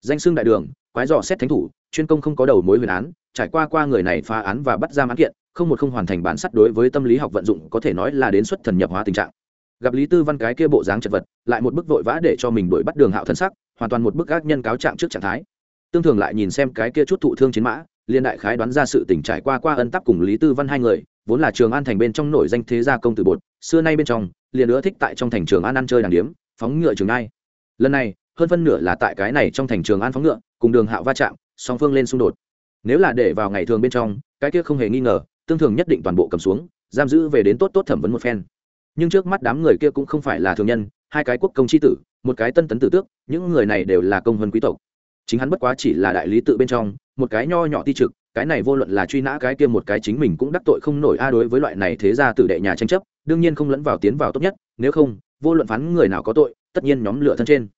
Danh xưng đại đường, quái dò xét thánh thủ, chuyên công không có đầu mối huyền án, trải qua qua người này phá án và bắt giam án kiện, không một không hoàn thành bản sắt đối với tâm lý học vận dụng có thể nói là đến xuất thần nhập hóa tình trạng. Gặp lý tư văn cái kia bộ dáng chật vật, lại một bức vội vã để cho mình đuổi bắt đường hạo thân sắc hoàn toàn một bức ác nhân cáo trạng trước trạng thái. Tương thường lại nhìn xem cái kia chút thụ thương chiến mã liên đại khái đoán ra sự tình trải qua qua ân tắc cùng lý tư văn hai người, vốn là trường an thành bên trong nổi danh thế gia công tử bột, xưa nay bên trong, liền nữa thích tại trong thành trường an ăn chơi đàng điếm, phóng ngựa trường ai lần này, hơn phân nửa là tại cái này trong thành trường an phóng ngựa, cùng đường hạo va chạm, song phương lên xung đột. Nếu là để vào ngày thường bên trong, cái kia không hề nghi ngờ, tương thường nhất định toàn bộ cầm xuống, giam giữ về đến tốt tốt thẩm vấn một phen. Nhưng trước mắt đám người kia cũng không phải là thường nhân, hai cái quốc công tri tử một cái tân tấn tử tước, những người này đều là công vân quý tộc. Chính hắn bất quá chỉ là đại lý tự bên trong, một cái nho nhỏ ti trực, cái này vô luận là truy nã cái kia một cái chính mình cũng đắc tội không nổi a à đối với loại này thế ra tử đệ nhà tranh chấp, đương nhiên không lẫn vào tiến vào tốt nhất, nếu không, vô luận phán người nào có tội, tất nhiên nhóm lửa thân trên.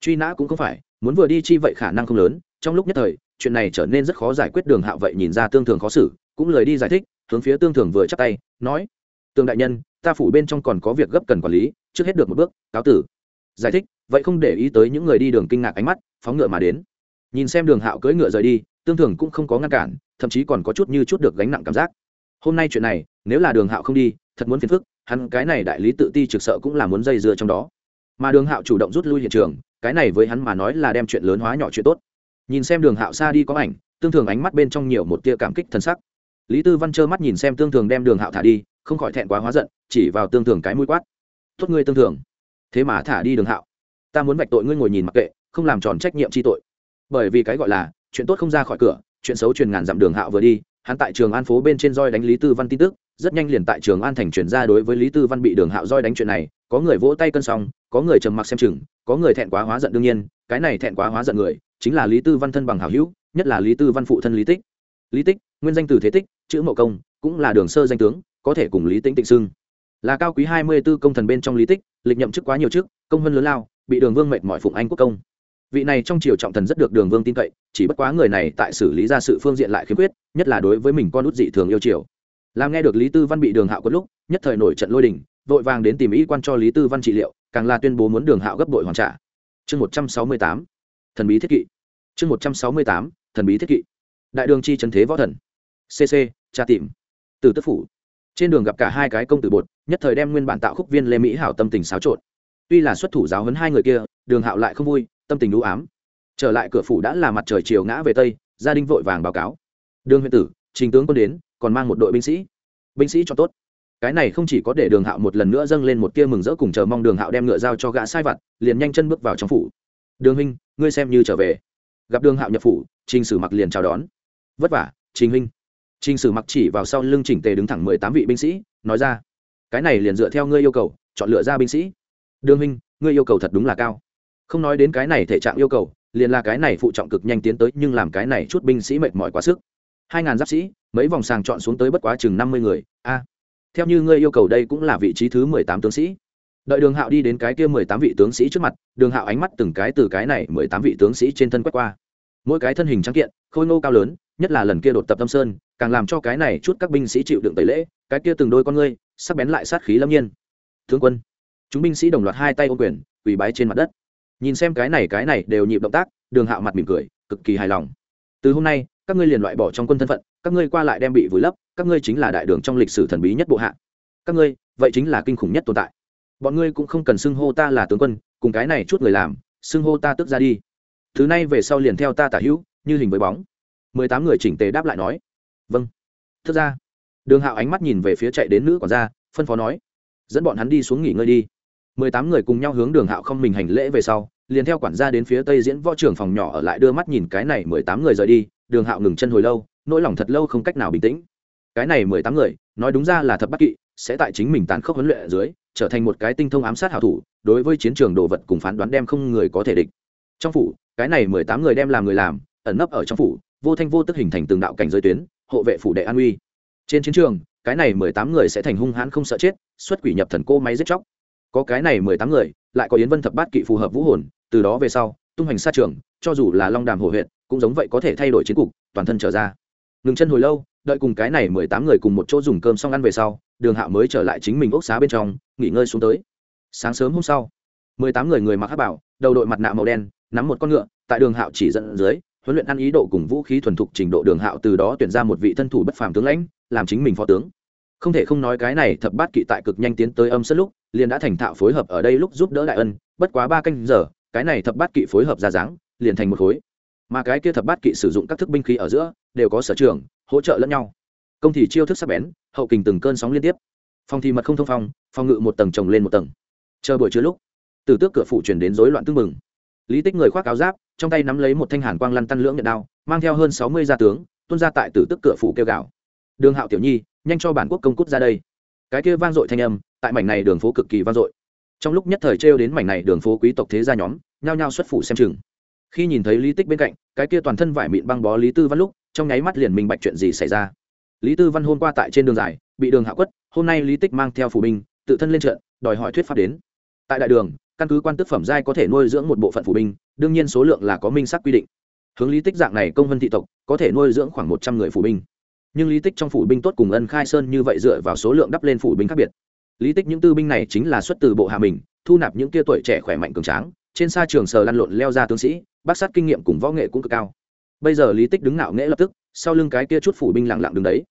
Truy nã cũng không phải, muốn vừa đi chi vậy khả năng không lớn, trong lúc nhất thời, chuyện này trở nên rất khó giải quyết đường hạo vậy nhìn ra tương thường khó xử, cũng lời đi giải thích, hướng phía tương thường vừa chắc tay, nói, tương đại nhân, ta phủ bên trong còn có việc gấp cần quản lý, trước hết được một bước, cáo tử giải thích, vậy không để ý tới những người đi đường kinh ngạc ánh mắt, phóng ngựa mà đến. Nhìn xem đường hạo cưỡi ngựa rời đi, tương thường cũng không có ngăn cản, thậm chí còn có chút như chút được gánh nặng cảm giác. Hôm nay chuyện này, nếu là đường hạo không đi, thật muốn phiền phức, hắn cái này đại lý tự ti trực sợ cũng là muốn dây dưa trong đó. Mà đường hạo chủ động rút lui hiện trường, cái này với hắn mà nói là đem chuyện lớn hóa nhỏ chuyện tốt. Nhìn xem đường hạo xa đi có ảnh, tương thường ánh mắt bên trong nhiều một tia cảm kích thân sắc. Lý tư văn trơ mắt nhìn xem tương thường đem đường hạo thả đi, không khỏi thẹn quá hóa giận, chỉ vào tương thường cái mũi quát. Tốt ngươi tương thường thế mà thả đi đường hạo. Ta muốn vạch tội ngươi ngồi nhìn mặc kệ, không làm tròn trách nhiệm chi tội. Bởi vì cái gọi là, chuyện tốt không ra khỏi cửa, chuyện xấu truyền ngàn dặm đường hạo vừa đi, hắn tại trường an phố bên trên roi đánh lý tư văn tin tức, rất nhanh liền tại trường an thành chuyển ra đối với lý tư văn bị đường hạo roi đánh chuyện này, có người vỗ tay cân xong có người trầm mặc xem chừng, có người thẹn quá hóa giận đương nhiên, cái này thẹn quá hóa giận người, chính là lý tư văn thân bằng hảo hữu, nhất là lý tư văn phụ thân lý tích. Lý tích, nguyên danh từ thế tích, chữ mậu công, cũng là đường sơ danh tướng, có thể cùng lý tĩnh tịnh xưng. Là cao quý hai mươi 24 công thần bên trong lý tích lịch nhậm chức quá nhiều chức công hơn lớn lao, bị đường vương mệt mỏi phụng anh quốc công. Vị này trong triều trọng thần rất được đường vương tin cậy, chỉ bất quá người này tại xử lý ra sự phương diện lại khiếm khuyết, nhất là đối với mình con út dị thường yêu triều. Làm nghe được lý tư văn bị đường hạo có lúc, nhất thời nổi trận lôi đình, vội vàng đến tìm y quan cho lý tư văn trị liệu, càng là tuyên bố muốn đường hạo gấp đội hoàn trả. Chương một trăm sáu mươi tám, thần bí thiết kỵ. Chương một trăm sáu mươi tám, thần bí thiết kỵ. Đại đường chi trần thế võ thần. Cc tra tìm. Từ tức phủ trên đường gặp cả hai cái công tử bột, nhất thời đem nguyên bản tạo khúc viên lê mỹ hảo tâm tình xáo trộn. Tuy là xuất thủ giáo hấn hai người kia, đường hạo lại không vui, tâm tình đũ ám. Trở lại cửa phủ đã là mặt trời chiều ngã về tây, gia đình vội vàng báo cáo. Đường huyện tử, trình tướng quân đến, còn mang một đội binh sĩ. Binh sĩ cho tốt. Cái này không chỉ có để đường hạo một lần nữa dâng lên một tia mừng rỡ cùng chờ mong đường hạo đem ngựa dao cho gã sai vặt, liền nhanh chân bước vào trong phủ. Đường huynh, ngươi xem như trở về. Gặp đường hạo nhập phủ, trình sử mặc liền chào đón. Vất vả, trình huynh trình sử mặc chỉ vào sau lưng chỉnh tề đứng thẳng mười tám vị binh sĩ, nói ra, cái này liền dựa theo ngươi yêu cầu, chọn lựa ra binh sĩ. Đường huynh, ngươi yêu cầu thật đúng là cao. Không nói đến cái này thể trạng yêu cầu, liền là cái này phụ trọng cực nhanh tiến tới, nhưng làm cái này chút binh sĩ mệt mỏi quá sức. Hai ngàn giáp sĩ, mấy vòng sàng chọn xuống tới bất quá chừng năm mươi người. A, theo như ngươi yêu cầu đây cũng là vị trí thứ mười tám tướng sĩ. Đợi đường hạo đi đến cái kia mười tám vị tướng sĩ trước mặt, đường hạo ánh mắt từng cái từ cái này mười tám vị tướng sĩ trên thân quét qua. Mỗi cái thân hình trắng kiện, khôi ngô cao lớn, nhất là lần kia đột tập tâm sơn càng làm cho cái này chút các binh sĩ chịu đựng tẩy lễ, cái kia từng đôi con ngươi, sắc bén lại sát khí lâm nhiên. Thương quân, chúng binh sĩ đồng loạt hai tay ô quyền, quỳ bái trên mặt đất. Nhìn xem cái này cái này đều nhịp động tác, đường hạo mặt mỉm cười, cực kỳ hài lòng. Từ hôm nay, các ngươi liền loại bỏ trong quân thân phận, các ngươi qua lại đem bị vùi lấp, các ngươi chính là đại đường trong lịch sử thần bí nhất bộ hạ. Các ngươi, vậy chính là kinh khủng nhất tồn tại. Bọn ngươi cũng không cần xưng hô ta là tướng quân, cùng cái này chút người làm, xưng hô ta tức ra đi. Thứ này về sau liền theo ta tả hữu, như hình với bóng. Mười tám người chỉnh tề đáp lại nói vâng. Thức ra. Đường hạo ánh mắt nhìn về phía chạy đến nữ quản gia, phân phó nói, dẫn bọn hắn đi xuống nghỉ ngơi đi. Mười tám người cùng nhau hướng đường hạo không mình hành lễ về sau, liền theo quản gia đến phía tây diễn võ trưởng phòng nhỏ ở lại đưa mắt nhìn cái này mười tám người rời đi. Đường hạo ngừng chân hồi lâu, nỗi lòng thật lâu không cách nào bình tĩnh. Cái này mười tám người, nói đúng ra là thập bắt kỵ, sẽ tại chính mình tàn khốc huấn luyện ở dưới, trở thành một cái tinh thông ám sát hảo thủ, đối với chiến trường đồ vật cùng phán đoán đem không người có thể địch. Trong phủ, cái này mười tám người đem làm người làm, ẩn nấp ở trong phủ, vô thanh vô tức hình thành từng đạo cảnh giới tuyến hộ vệ phủ đệ an uy. Trên chiến trường, cái này mười tám người sẽ thành hung hãn không sợ chết, xuất quỷ nhập thần cô máy giết chóc. Có cái này mười tám người, lại có yến vân thập bát kỵ phù hợp vũ hồn, từ đó về sau, tung hành xa trường, cho dù là long đàm hồ huyện cũng giống vậy có thể thay đổi chiến cục, toàn thân trở ra. Ngừng chân hồi lâu, đợi cùng cái này mười tám người cùng một chỗ dùng cơm xong ăn về sau, đường hạo mới trở lại chính mình ốc xá bên trong, nghỉ ngơi xuống tới. Sáng sớm hôm sau, mười tám người người mặc hát bảo, đầu đội mặt nạ màu đen, nắm một con ngựa, tại đường hạo chỉ dẫn dưới huấn luyện ăn ý độ cùng vũ khí thuần thục trình độ đường hạo từ đó tuyển ra một vị thân thủ bất phàm tướng lãnh, làm chính mình phó tướng. Không thể không nói cái này thập bát kỵ tại cực nhanh tiến tới âm sất lúc, liền đã thành thạo phối hợp ở đây lúc giúp đỡ đại ân, bất quá ba canh giờ, cái này thập bát kỵ phối hợp ra dáng, liền thành một khối. Mà cái kia thập bát kỵ sử dụng các thức binh khí ở giữa, đều có sở trường, hỗ trợ lẫn nhau. Công thì chiêu thức sắc bén, hậu kình từng cơn sóng liên tiếp. Phòng thì mật không thông phong, phòng ngự một tầng trồng lên một tầng. Chờ buổi trưa lúc, từ tước cửa phủ chuyển đến rối loạn tương mừng lý tích người khoác áo giáp trong tay nắm lấy một thanh hàn quang lăn tăn lưỡng nhận đao, mang theo hơn sáu mươi gia tướng, tuôn ra tại tử tức cửa phủ kêu gạo đường hạo tiểu nhi, nhanh cho bản quốc công cút ra đây. Cái kia vang dội thanh âm, tại mảnh này đường phố cực kỳ vang dội. Trong lúc nhất thời trêu đến mảnh này đường phố quý tộc thế gia nhóm, nhao nhao xuất phủ xem chừng. Khi nhìn thấy lý tích bên cạnh, cái kia toàn thân vải mịn băng bó lý tư văn lúc, trong nháy mắt liền minh bạch chuyện gì xảy ra. Lý tư văn hôm qua tại trên đường dài, bị đường hạ quất, hôm nay lý tích mang theo phủ binh, tự thân lên trận, đòi hỏi thuyết pháp đến. Tại đại đường căn cứ quan tước phẩm giai có thể nuôi dưỡng một bộ phận phủ binh, đương nhiên số lượng là có minh xác quy định. Hướng lý tích dạng này công vân thị tộc, có thể nuôi dưỡng khoảng một trăm người phủ binh. Nhưng lý tích trong phủ binh tốt cùng ân khai sơn như vậy dựa vào số lượng đắp lên phủ binh khác biệt. Lý tích những tư binh này chính là xuất từ bộ hạ mình, thu nạp những kia tuổi trẻ khỏe mạnh cường tráng, trên xa trường sờ lăn lộn leo ra tướng sĩ, bác sát kinh nghiệm cùng võ nghệ cũng cực cao. Bây giờ lý tích đứng ngạo nghễ lập tức, sau lưng cái kia chút phủ binh lặng lặng đứng đấy.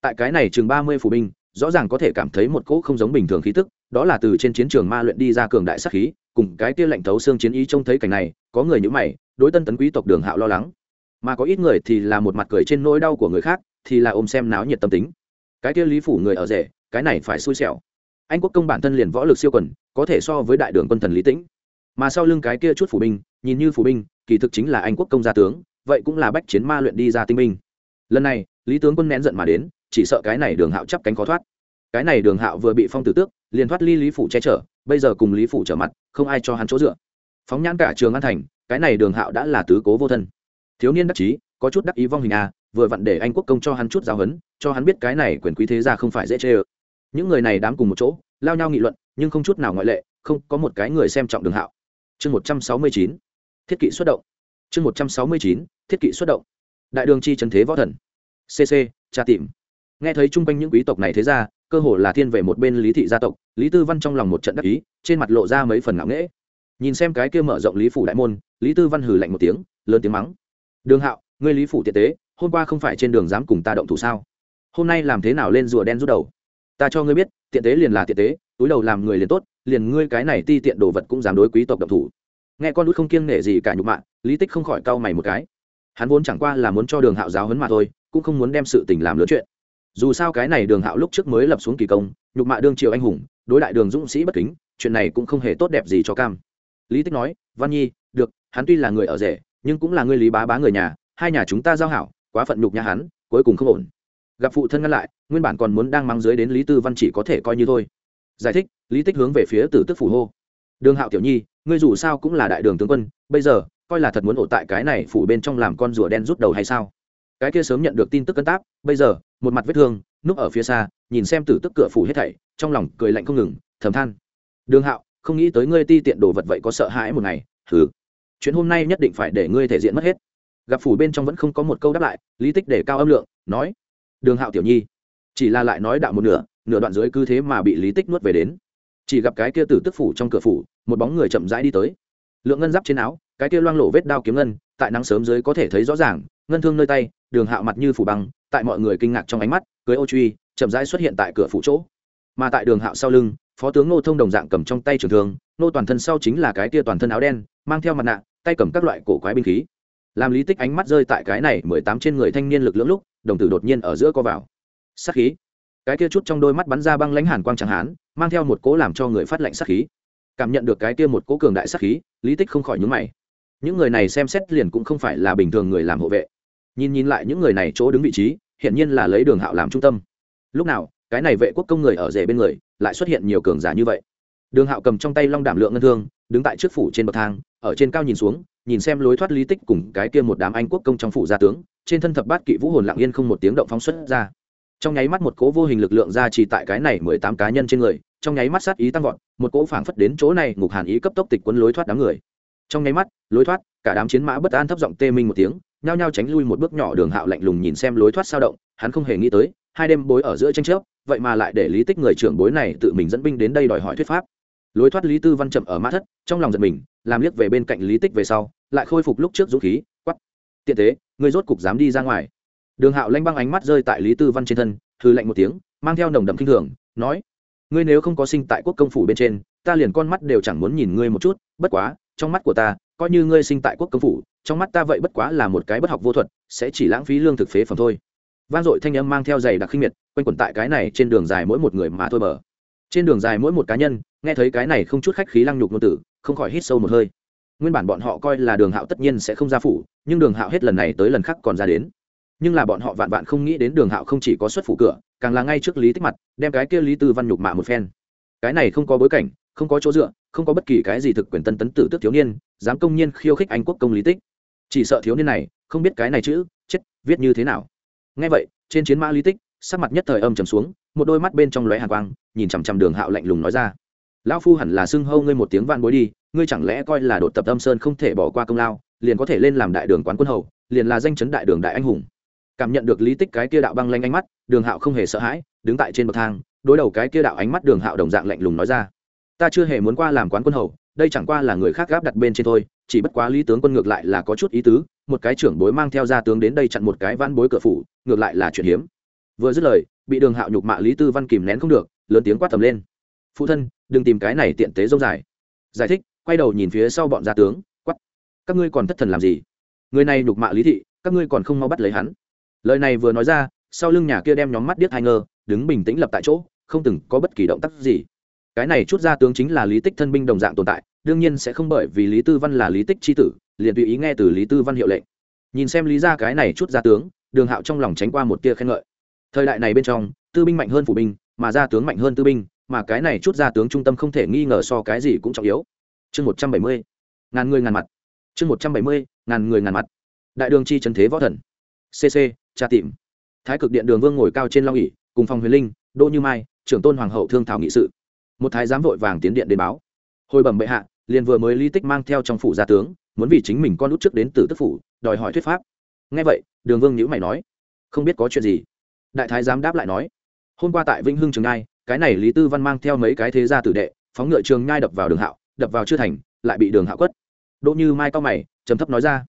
Tại cái này chừng ba mươi phủ binh rõ ràng có thể cảm thấy một cỗ không giống bình thường khí tức, đó là từ trên chiến trường ma luyện đi ra cường đại sát khí, cùng cái kia lạnh thấu xương chiến ý trông thấy cảnh này, có người như mày, đối tân tấn quý tộc đường hạo lo lắng. Mà có ít người thì là một mặt cười trên nỗi đau của người khác, thì là ôm xem náo nhiệt tâm tính. Cái kia lý phủ người ở rể, cái này phải xui xẻo. Anh quốc công bản thân liền võ lực siêu quần, có thể so với đại đường quân thần lý tĩnh. Mà sau lưng cái kia chút phủ binh, nhìn như phủ binh, kỳ thực chính là anh quốc công gia tướng, vậy cũng là bách chiến ma luyện đi ra tinh binh. Lần này lý tướng quân nén giận mà đến, chỉ sợ cái này đường hạo chắp cánh khó thoát. Cái này đường hạo vừa bị phong tử tước, liền thoát ly lý phủ che chở, bây giờ cùng lý phủ trở mặt, không ai cho hắn chỗ dựa. Phóng nhãn cả trường an thành, cái này đường hạo đã là tứ cố vô thân. Thiếu niên đắc chí, có chút đắc ý vong hình a vừa vặn để anh quốc công cho hắn chút giáo hấn cho hắn biết cái này quyền quý thế gia không phải dễ chê ơ. Những người này đám cùng một chỗ, lao nhau nghị luận, nhưng không chút nào ngoại lệ, không, có một cái người xem trọng đường hạo. Chương một trăm sáu mươi chín, thiết kỵ xuất động. Chương một trăm sáu mươi chín, thiết kỵ xuất động. Đại đường chi trần thế võ thần cc tra tìm. Nghe thấy chung quanh những quý tộc này thế ra, cơ hồ là thiên về một bên lý thị gia tộc, lý tư văn trong lòng một trận đắc ý, trên mặt lộ ra mấy phần ngạo nghễ. Nhìn xem cái kia mở rộng lý phủ đại môn, lý tư văn hừ lạnh một tiếng, lớn tiếng mắng. Đường hạo, ngươi lý phủ tiện tế, hôm qua không phải trên đường dám cùng ta động thủ sao? Hôm nay làm thế nào lên rùa đen rút đầu? Ta cho ngươi biết, tiện tế liền là tiện tế, túi đầu làm người liền tốt, liền ngươi cái này ti tiện đồ vật cũng dám đối quý tộc động thủ. Nghe con út không kiêng nể gì cả nhục mạ, lý tích không khỏi cau mày một cái. Hắn vốn chẳng qua là muốn cho đường hạo giáo hấn mà thôi cũng không muốn đem sự tình làm lớn chuyện. Dù sao cái này đường hạo lúc trước mới lập xuống kỳ công, nhục mạ đương triều anh hùng, đối đại đường dũng sĩ bất kính, chuyện này cũng không hề tốt đẹp gì cho cam. Lý tích nói, văn nhi, được, hắn tuy là người ở rể, nhưng cũng là người lý bá bá người nhà, hai nhà chúng ta giao hảo, quá phận nhục nhà hắn, cuối cùng không ổn. Gặp phụ thân ngăn lại, nguyên bản còn muốn đang mang dưới đến lý tư văn chỉ có thể coi như thôi. Giải thích, lý tích hướng về phía tử tức phủ hô. Đường hạo tiểu nhi, ngươi dù sao cũng là đại đường tướng quân, bây giờ, coi là thật muốn ổ tại cái này phủ bên trong làm con rùa đen rút đầu hay sao? Cái kia sớm nhận được tin tức cân táp, bây giờ, một mặt vết thương, núp ở phía xa, nhìn xem tử tức cửa phủ hết thảy, trong lòng cười lạnh không ngừng, thầm than. Đường hạo, không nghĩ tới ngươi ti tiện đồ vật vậy có sợ hãi một ngày thử chuyện hôm nay nhất định phải để ngươi thể diện mất hết. Gặp phủ bên trong vẫn không có một câu đáp lại, lý tích để cao âm lượng, nói. Đường hạo tiểu nhi, chỉ là lại nói đạo một nửa nửa đoạn dưới cứ thế mà bị lý tích nuốt về đến. Chỉ gặp cái kia tử tức phủ trong cửa phủ, một bóng người chậm rãi đi tới. Lượng ngân giáp trên áo, cái kia loang lộ vết đao kiếm ngân, tại nắng sớm dưới có thể thấy rõ ràng ngân thương nơi tay, đường hạo mặt như phủ băng, tại mọi người kinh ngạc trong ánh mắt, cưới ô truy, chậm rãi xuất hiện tại cửa phủ chỗ. Mà tại đường hạo sau lưng, phó tướng ngô thông đồng dạng cầm trong tay trường thương nô toàn thân sau chính là cái kia toàn thân áo đen, mang theo mặt nạ, tay cầm các loại cổ quái binh khí. Làm lý tích ánh mắt rơi tại cái này mười tám trên người thanh niên lực lưỡng lúc, đồng tử đột nhiên ở giữa co vào. Sát khí. Cái kia chút trong đôi mắt bắn ra băng lãnh hàn quang chẳng hán mang theo một cố làm cho người phát lạnh sát khí. Cảm nhận được cái kia một cố cường đại sát khí, lý tích không khỏi nhúng mày. Những người này xem xét liền cũng không phải là bình thường người làm hộ vệ nhìn nhìn lại những người này chỗ đứng vị trí hiện nhiên là lấy đường hạo làm trung tâm. Lúc nào, cái này vệ quốc công người ở rể bên người, lại xuất hiện nhiều cường giả như vậy. Đường hạo cầm trong tay long đảm lượng ngân thương, đứng tại trước phủ trên bậc thang, ở trên cao nhìn xuống, nhìn xem lối thoát lý tích cùng cái kia một đám anh quốc công trong phủ gia tướng, trên thân thập bát kỵ vũ hồn lặng yên không một tiếng động phóng xuất ra. Trong nháy mắt một cỗ vô hình lực lượng ra chỉ tại cái này mười tám cá nhân trên người, trong nháy mắt sát ý tăng vọt, một cỗ phảng phất đến chỗ này ngục hàn ý cấp tốc tịch quấn lối thoát đám người. Trong nháy mắt, lối thoát, cả đám chiến mã bất an thấp giọng tê minh một tiếng nhao nhao tránh lui một bước nhỏ đường hạo lạnh lùng nhìn xem lối thoát sao động, hắn không hề nghĩ tới, hai đêm bối ở giữa tranh chấp, vậy mà lại để lý tích người trưởng bối này tự mình dẫn binh đến đây đòi hỏi thuyết pháp. Lối thoát lý tư văn chậm ở mã thất, trong lòng giật mình, làm liếc về bên cạnh lý tích về sau, lại khôi phục lúc trước dũng khí quắp tiện thế người rốt cục dám đi ra ngoài. Đường hạo lanh băng ánh mắt rơi tại lý tư văn trên thân thư lạnh một tiếng, mang theo nồng đậm kinh thường nói, ngươi nếu không có sinh tại quốc công phủ bên trên, ta liền con mắt đều chẳng muốn nhìn ngươi một chút, bất quá, trong mắt của ta, coi như ngươi sinh tại quốc công phủ trong mắt ta vậy bất quá là một cái bất học vô thuật, sẽ chỉ lãng phí lương thực phế phẩm thôi. Vang dội thanh âm mang theo giày đặc khinh miệt, quanh quẩn tại cái này trên đường dài mỗi một người mà thôi bờ. Trên đường dài mỗi một cá nhân, nghe thấy cái này không chút khách khí lăng nhục ngôn tử, không khỏi hít sâu một hơi. Nguyên bản bọn họ coi là đường hạo tất nhiên sẽ không ra phủ, nhưng đường hạo hết lần này tới lần khác còn ra đến. Nhưng là bọn họ vạn vạn không nghĩ đến đường hạo không chỉ có xuất phủ cửa, càng là ngay trước lý tích mặt, đem cái kia lý tư văn nhục mạ một phen. Cái này không có bối cảnh, không có chỗ dựa, không có bất kỳ cái gì thực quyền tân tấn tử tức thiếu niên, dám công nhiên khiêu khích anh quốc công lý tích chỉ sợ thiếu niên này, không biết cái này chữ, chết, viết như thế nào. Ngay vậy, trên chiến mã lý tích, sắc mặt nhất thời âm trầm xuống, một đôi mắt bên trong lóe hàn quang, nhìn chằm chằm đường hạo lạnh lùng nói ra. Lão phu hẳn là xưng hâu ngươi một tiếng van bối đi, ngươi chẳng lẽ coi là đột tập âm sơn không thể bỏ qua công lao, liền có thể lên làm đại đường quán quân hầu, liền là danh chấn đại đường đại anh hùng. Cảm nhận được lý tích cái kia đạo băng lanh ánh mắt, đường hạo không hề sợ hãi, đứng tại trên bậc thang, đối đầu cái kia đạo ánh mắt đường hạo đồng dạng lạnh lùng nói ra. Ta chưa hề muốn qua làm quán quân hầu đây chẳng qua là người khác gáp đặt bên trên thôi, chỉ bất quá lý tướng quân ngược lại là có chút ý tứ, một cái trưởng bối mang theo gia tướng đến đây chặn một cái vãn bối cửa phủ, ngược lại là chuyện hiếm. Vừa dứt lời, bị đường hạo nhục mạ lý tư văn kìm nén không được, lớn tiếng quát tầm lên. Phụ thân, đừng tìm cái này tiện tế dông dài. Giải thích, quay đầu nhìn phía sau bọn gia tướng quắt các ngươi còn thất thần làm gì? Người này nhục mạ lý thị, các ngươi còn không mau bắt lấy hắn. Lời này vừa nói ra, sau lưng nhà kia đem nhóm mắt điếc hai ngơ, đứng bình tĩnh lập tại chỗ, không từng có bất kỳ động tác gì cái này chút ra tướng chính là lý tích thân binh đồng dạng tồn tại, đương nhiên sẽ không bởi vì lý tư văn là lý tích c h i tử, liền tùy ý nghe từ lý tư văn hiệu lệnh. Nhìn xem lý ra cái này chút ra tướng, đường hạo trong lòng tránh qua một tia khen ngợi. Thời đại này bên trong, tư binh mạnh hơn phủ binh, mà ra tướng mạnh hơn tư binh, mà cái này chút ra tướng trung tâm không thể nghi ngờ so cái gì cũng trọng yếu. Chương một trăm bảy mươi, ngàn người ngàn mặt. Chương một trăm bảy mươi, ngàn người ngàn mặt. Đại đường chi trần thế võ thần. Cc tra tìm. Thái cực điện đường vương ngồi cao trên long ỉ cùng phòng huyền linh, đỗ như mai, trưởng tôn hoàng hậu thương thảo nghị sự một thái giám vội vàng tiến điện đến báo. Hồi bẩm bệ hạ, liền vừa mới lý tích mang theo trong phủ gia tướng, muốn vì chính mình con út trước đến từ tức phủ, đòi hỏi thuyết pháp. Nghe vậy, đường vương nhữ mày nói, không biết có chuyện gì. Đại thái giám đáp lại nói, hôm qua tại vĩnh hưng trường ngai, cái này lý tư văn mang theo mấy cái thế gia tử đệ, phóng ngựa trường ngai đập vào đường hạo, đập vào chưa thành, lại bị đường hạo quất. Đỗ như mai cao mày, trầm thấp nói ra,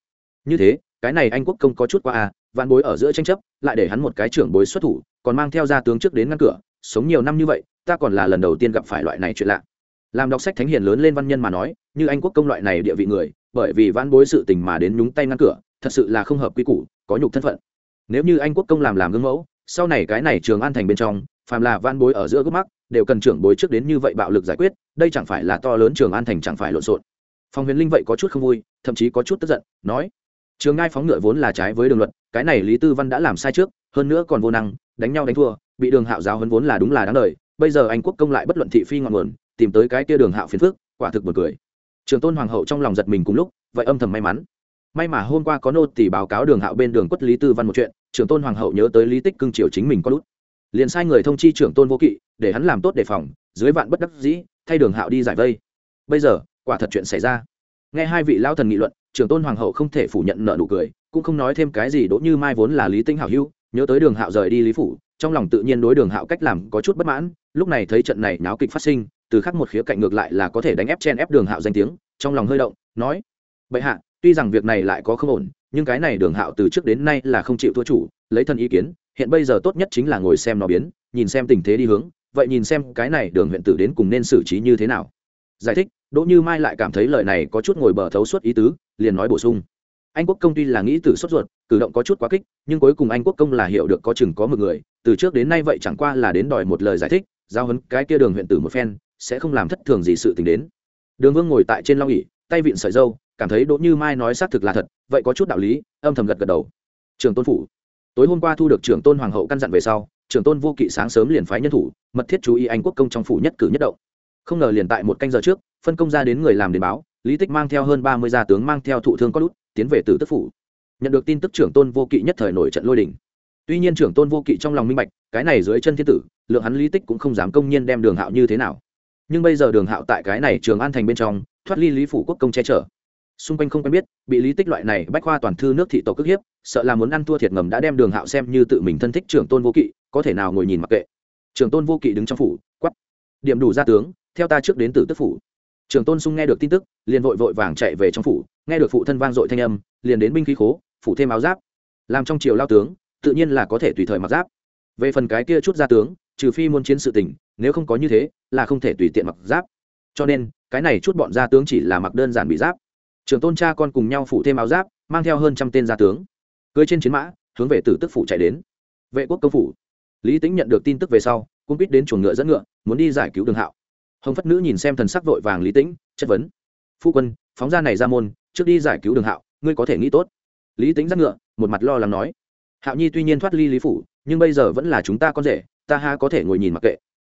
như thế, cái này anh quốc công có chút qua à văn bối ở giữa tranh chấp, lại để hắn một cái trưởng bối xuất thủ, còn mang theo gia tướng trước đến ngăn cửa, sống nhiều năm như vậy ta còn là lần đầu tiên gặp phải loại này chuyện lạ. Làm đọc sách thánh hiền lớn lên văn nhân mà nói, như anh quốc công loại này địa vị người, bởi vì văn bối sự tình mà đến nhúng tay ngăn cửa, thật sự là không hợp quy củ, có nhục thân phận. Nếu như anh quốc công làm làm gương mẫu, sau này cái này trường an thành bên trong, phàm là văn bối ở giữa gốc mắc, đều cần trưởng bối trước đến như vậy bạo lực giải quyết, đây chẳng phải là to lớn trường an thành chẳng phải lộn xộn. Phong huyền linh vậy có chút không vui, thậm chí có chút tức giận, nói, trường ngai phóng ngựa vốn là trái với đường luật, cái này lý tư văn đã làm sai trước, hơn nữa còn vô năng, đánh nhau đánh thua, bị đường hạo giáo hấn vốn là đúng là đáng đời bây giờ anh quốc công lại bất luận thị phi ngọn nguồn, tìm tới cái kia đường hạo phiền phước, quả thực buồn cười. Trường tôn hoàng hậu trong lòng giật mình cùng lúc, vậy âm thầm may mắn. May mà hôm qua có nô tỷ báo cáo đường hạo bên đường quất lý tư văn một chuyện, trường tôn hoàng hậu nhớ tới lý tích cưng triều chính mình có lút. Liền sai người thông chi trưởng tôn vô kỵ, để hắn làm tốt đề phòng, dưới vạn bất đắc dĩ, thay đường hạo đi giải vây. Bây giờ, quả thật chuyện xảy ra. Nghe hai vị lao thần nghị luận trưởng tôn hoàng hậu không thể phủ nhận nợ nụ cười, cũng không nói thêm cái gì đỗ như mai vốn là lý tinh hảo hưu nhớ tới đường hạo rời đi lý phủ, trong lòng tự nhiên đối đường hạo cách làm có chút bất mãn lúc này thấy trận này náo kịch phát sinh, từ khắc một khía cạnh ngược lại là có thể đánh ép chen ép đường hạo danh tiếng, trong lòng hơi động, nói, bệ hạ, tuy rằng việc này lại có không ổn, nhưng cái này đường hạo từ trước đến nay là không chịu thua chủ, lấy thân ý kiến, hiện bây giờ tốt nhất chính là ngồi xem nó biến, nhìn xem tình thế đi hướng, vậy nhìn xem cái này đường huyện tử đến cùng nên xử trí như thế nào. Giải thích, đỗ như mai lại cảm thấy lời này có chút ngồi bờ thấu suốt ý tứ, liền nói bổ sung, anh quốc công tuy là nghĩ tử sốt ruột, cử động có chút quá kích, nhưng cuối cùng anh quốc công là hiểu được có chừng có một người, từ trước đến nay vậy chẳng qua là đến đòi một lời giải thích giao hấn cái kia đường huyện tử một phen, sẽ không làm thất thường gì sự tình đến. Đường vương ngồi tại trên long ỉ tay vịn sợi dâu, cảm thấy đỗ như mai nói xác thực là thật, vậy có chút đạo lý, âm thầm gật gật đầu. Trường tôn phủ, tối hôm qua thu được trưởng tôn hoàng hậu căn dặn về sau, trưởng tôn vô kỵ sáng sớm liền phái nhân thủ, mật thiết chú ý anh quốc công trong phủ nhất cử nhất động. Không ngờ liền tại một canh giờ trước, phân công ra đến người làm đền báo, lý tích mang theo hơn ba mươi gia tướng mang theo thụ thương có lút, tiến về từ tức phủ. Nhận được tin tức trưởng tôn vô kỵ nhất thời nổi trận lôi đình tuy nhiên trưởng tôn vô kỵ trong lòng minh bạch, cái này dưới chân thiên tử, lượng hắn lý tích cũng không dám công nhiên đem đường hạo như thế nào. Nhưng bây giờ đường hạo tại cái này trường an thành bên trong, thoát ly lý phủ quốc công che chở. Xung quanh không quen biết, bị lý tích loại này bách khoa toàn thư nước thị tộc cước hiếp, sợ là muốn ăn thua thiệt ngầm đã đem đường hạo xem như tự mình thân thích trưởng tôn vô kỵ, có thể nào ngồi nhìn mặc kệ. Trưởng tôn vô kỵ đứng trong phủ quắp điểm đủ gia tướng, theo ta trước đến từ tức phủ. Trưởng tôn sung nghe được tin tức, liền vội vội vàng chạy về trong phủ, nghe được phụ thân vang dội thanh âm, liền đến binh khí khố, phủ thêm áo giáp. Làm trong triều lao tướng tự nhiên là có thể tùy thời mặc giáp. Về phần cái kia chút gia tướng, trừ phi muốn chiến sự tình, nếu không có như thế, là không thể tùy tiện mặc giáp. Cho nên, cái này chút bọn gia tướng chỉ là mặc đơn giản bị giáp. Trưởng tôn cha con cùng nhau phủ thêm áo giáp, mang theo hơn trăm tên gia tướng. Cưới trên chiến mã, hướng về tử tức phủ chạy đến. Vệ quốc công phủ. Lý tính nhận được tin tức về sau, cũng biết đến chuồng ngựa dẫn ngựa, muốn đi giải cứu đường hạo. Hồng phất nữ nhìn xem thần sắc vội vàng lý tĩnh, chất vấn. Phu quân, phóng ra này ra môn, trước đi giải cứu đường hạo, ngươi có thể nghĩ tốt. Lý tính dắt ngựa, một mặt lo lắng nói hạo nhi tuy nhiên thoát ly lý phủ, nhưng bây giờ vẫn là chúng ta con rể, ta ha có thể ngồi nhìn mặc kệ.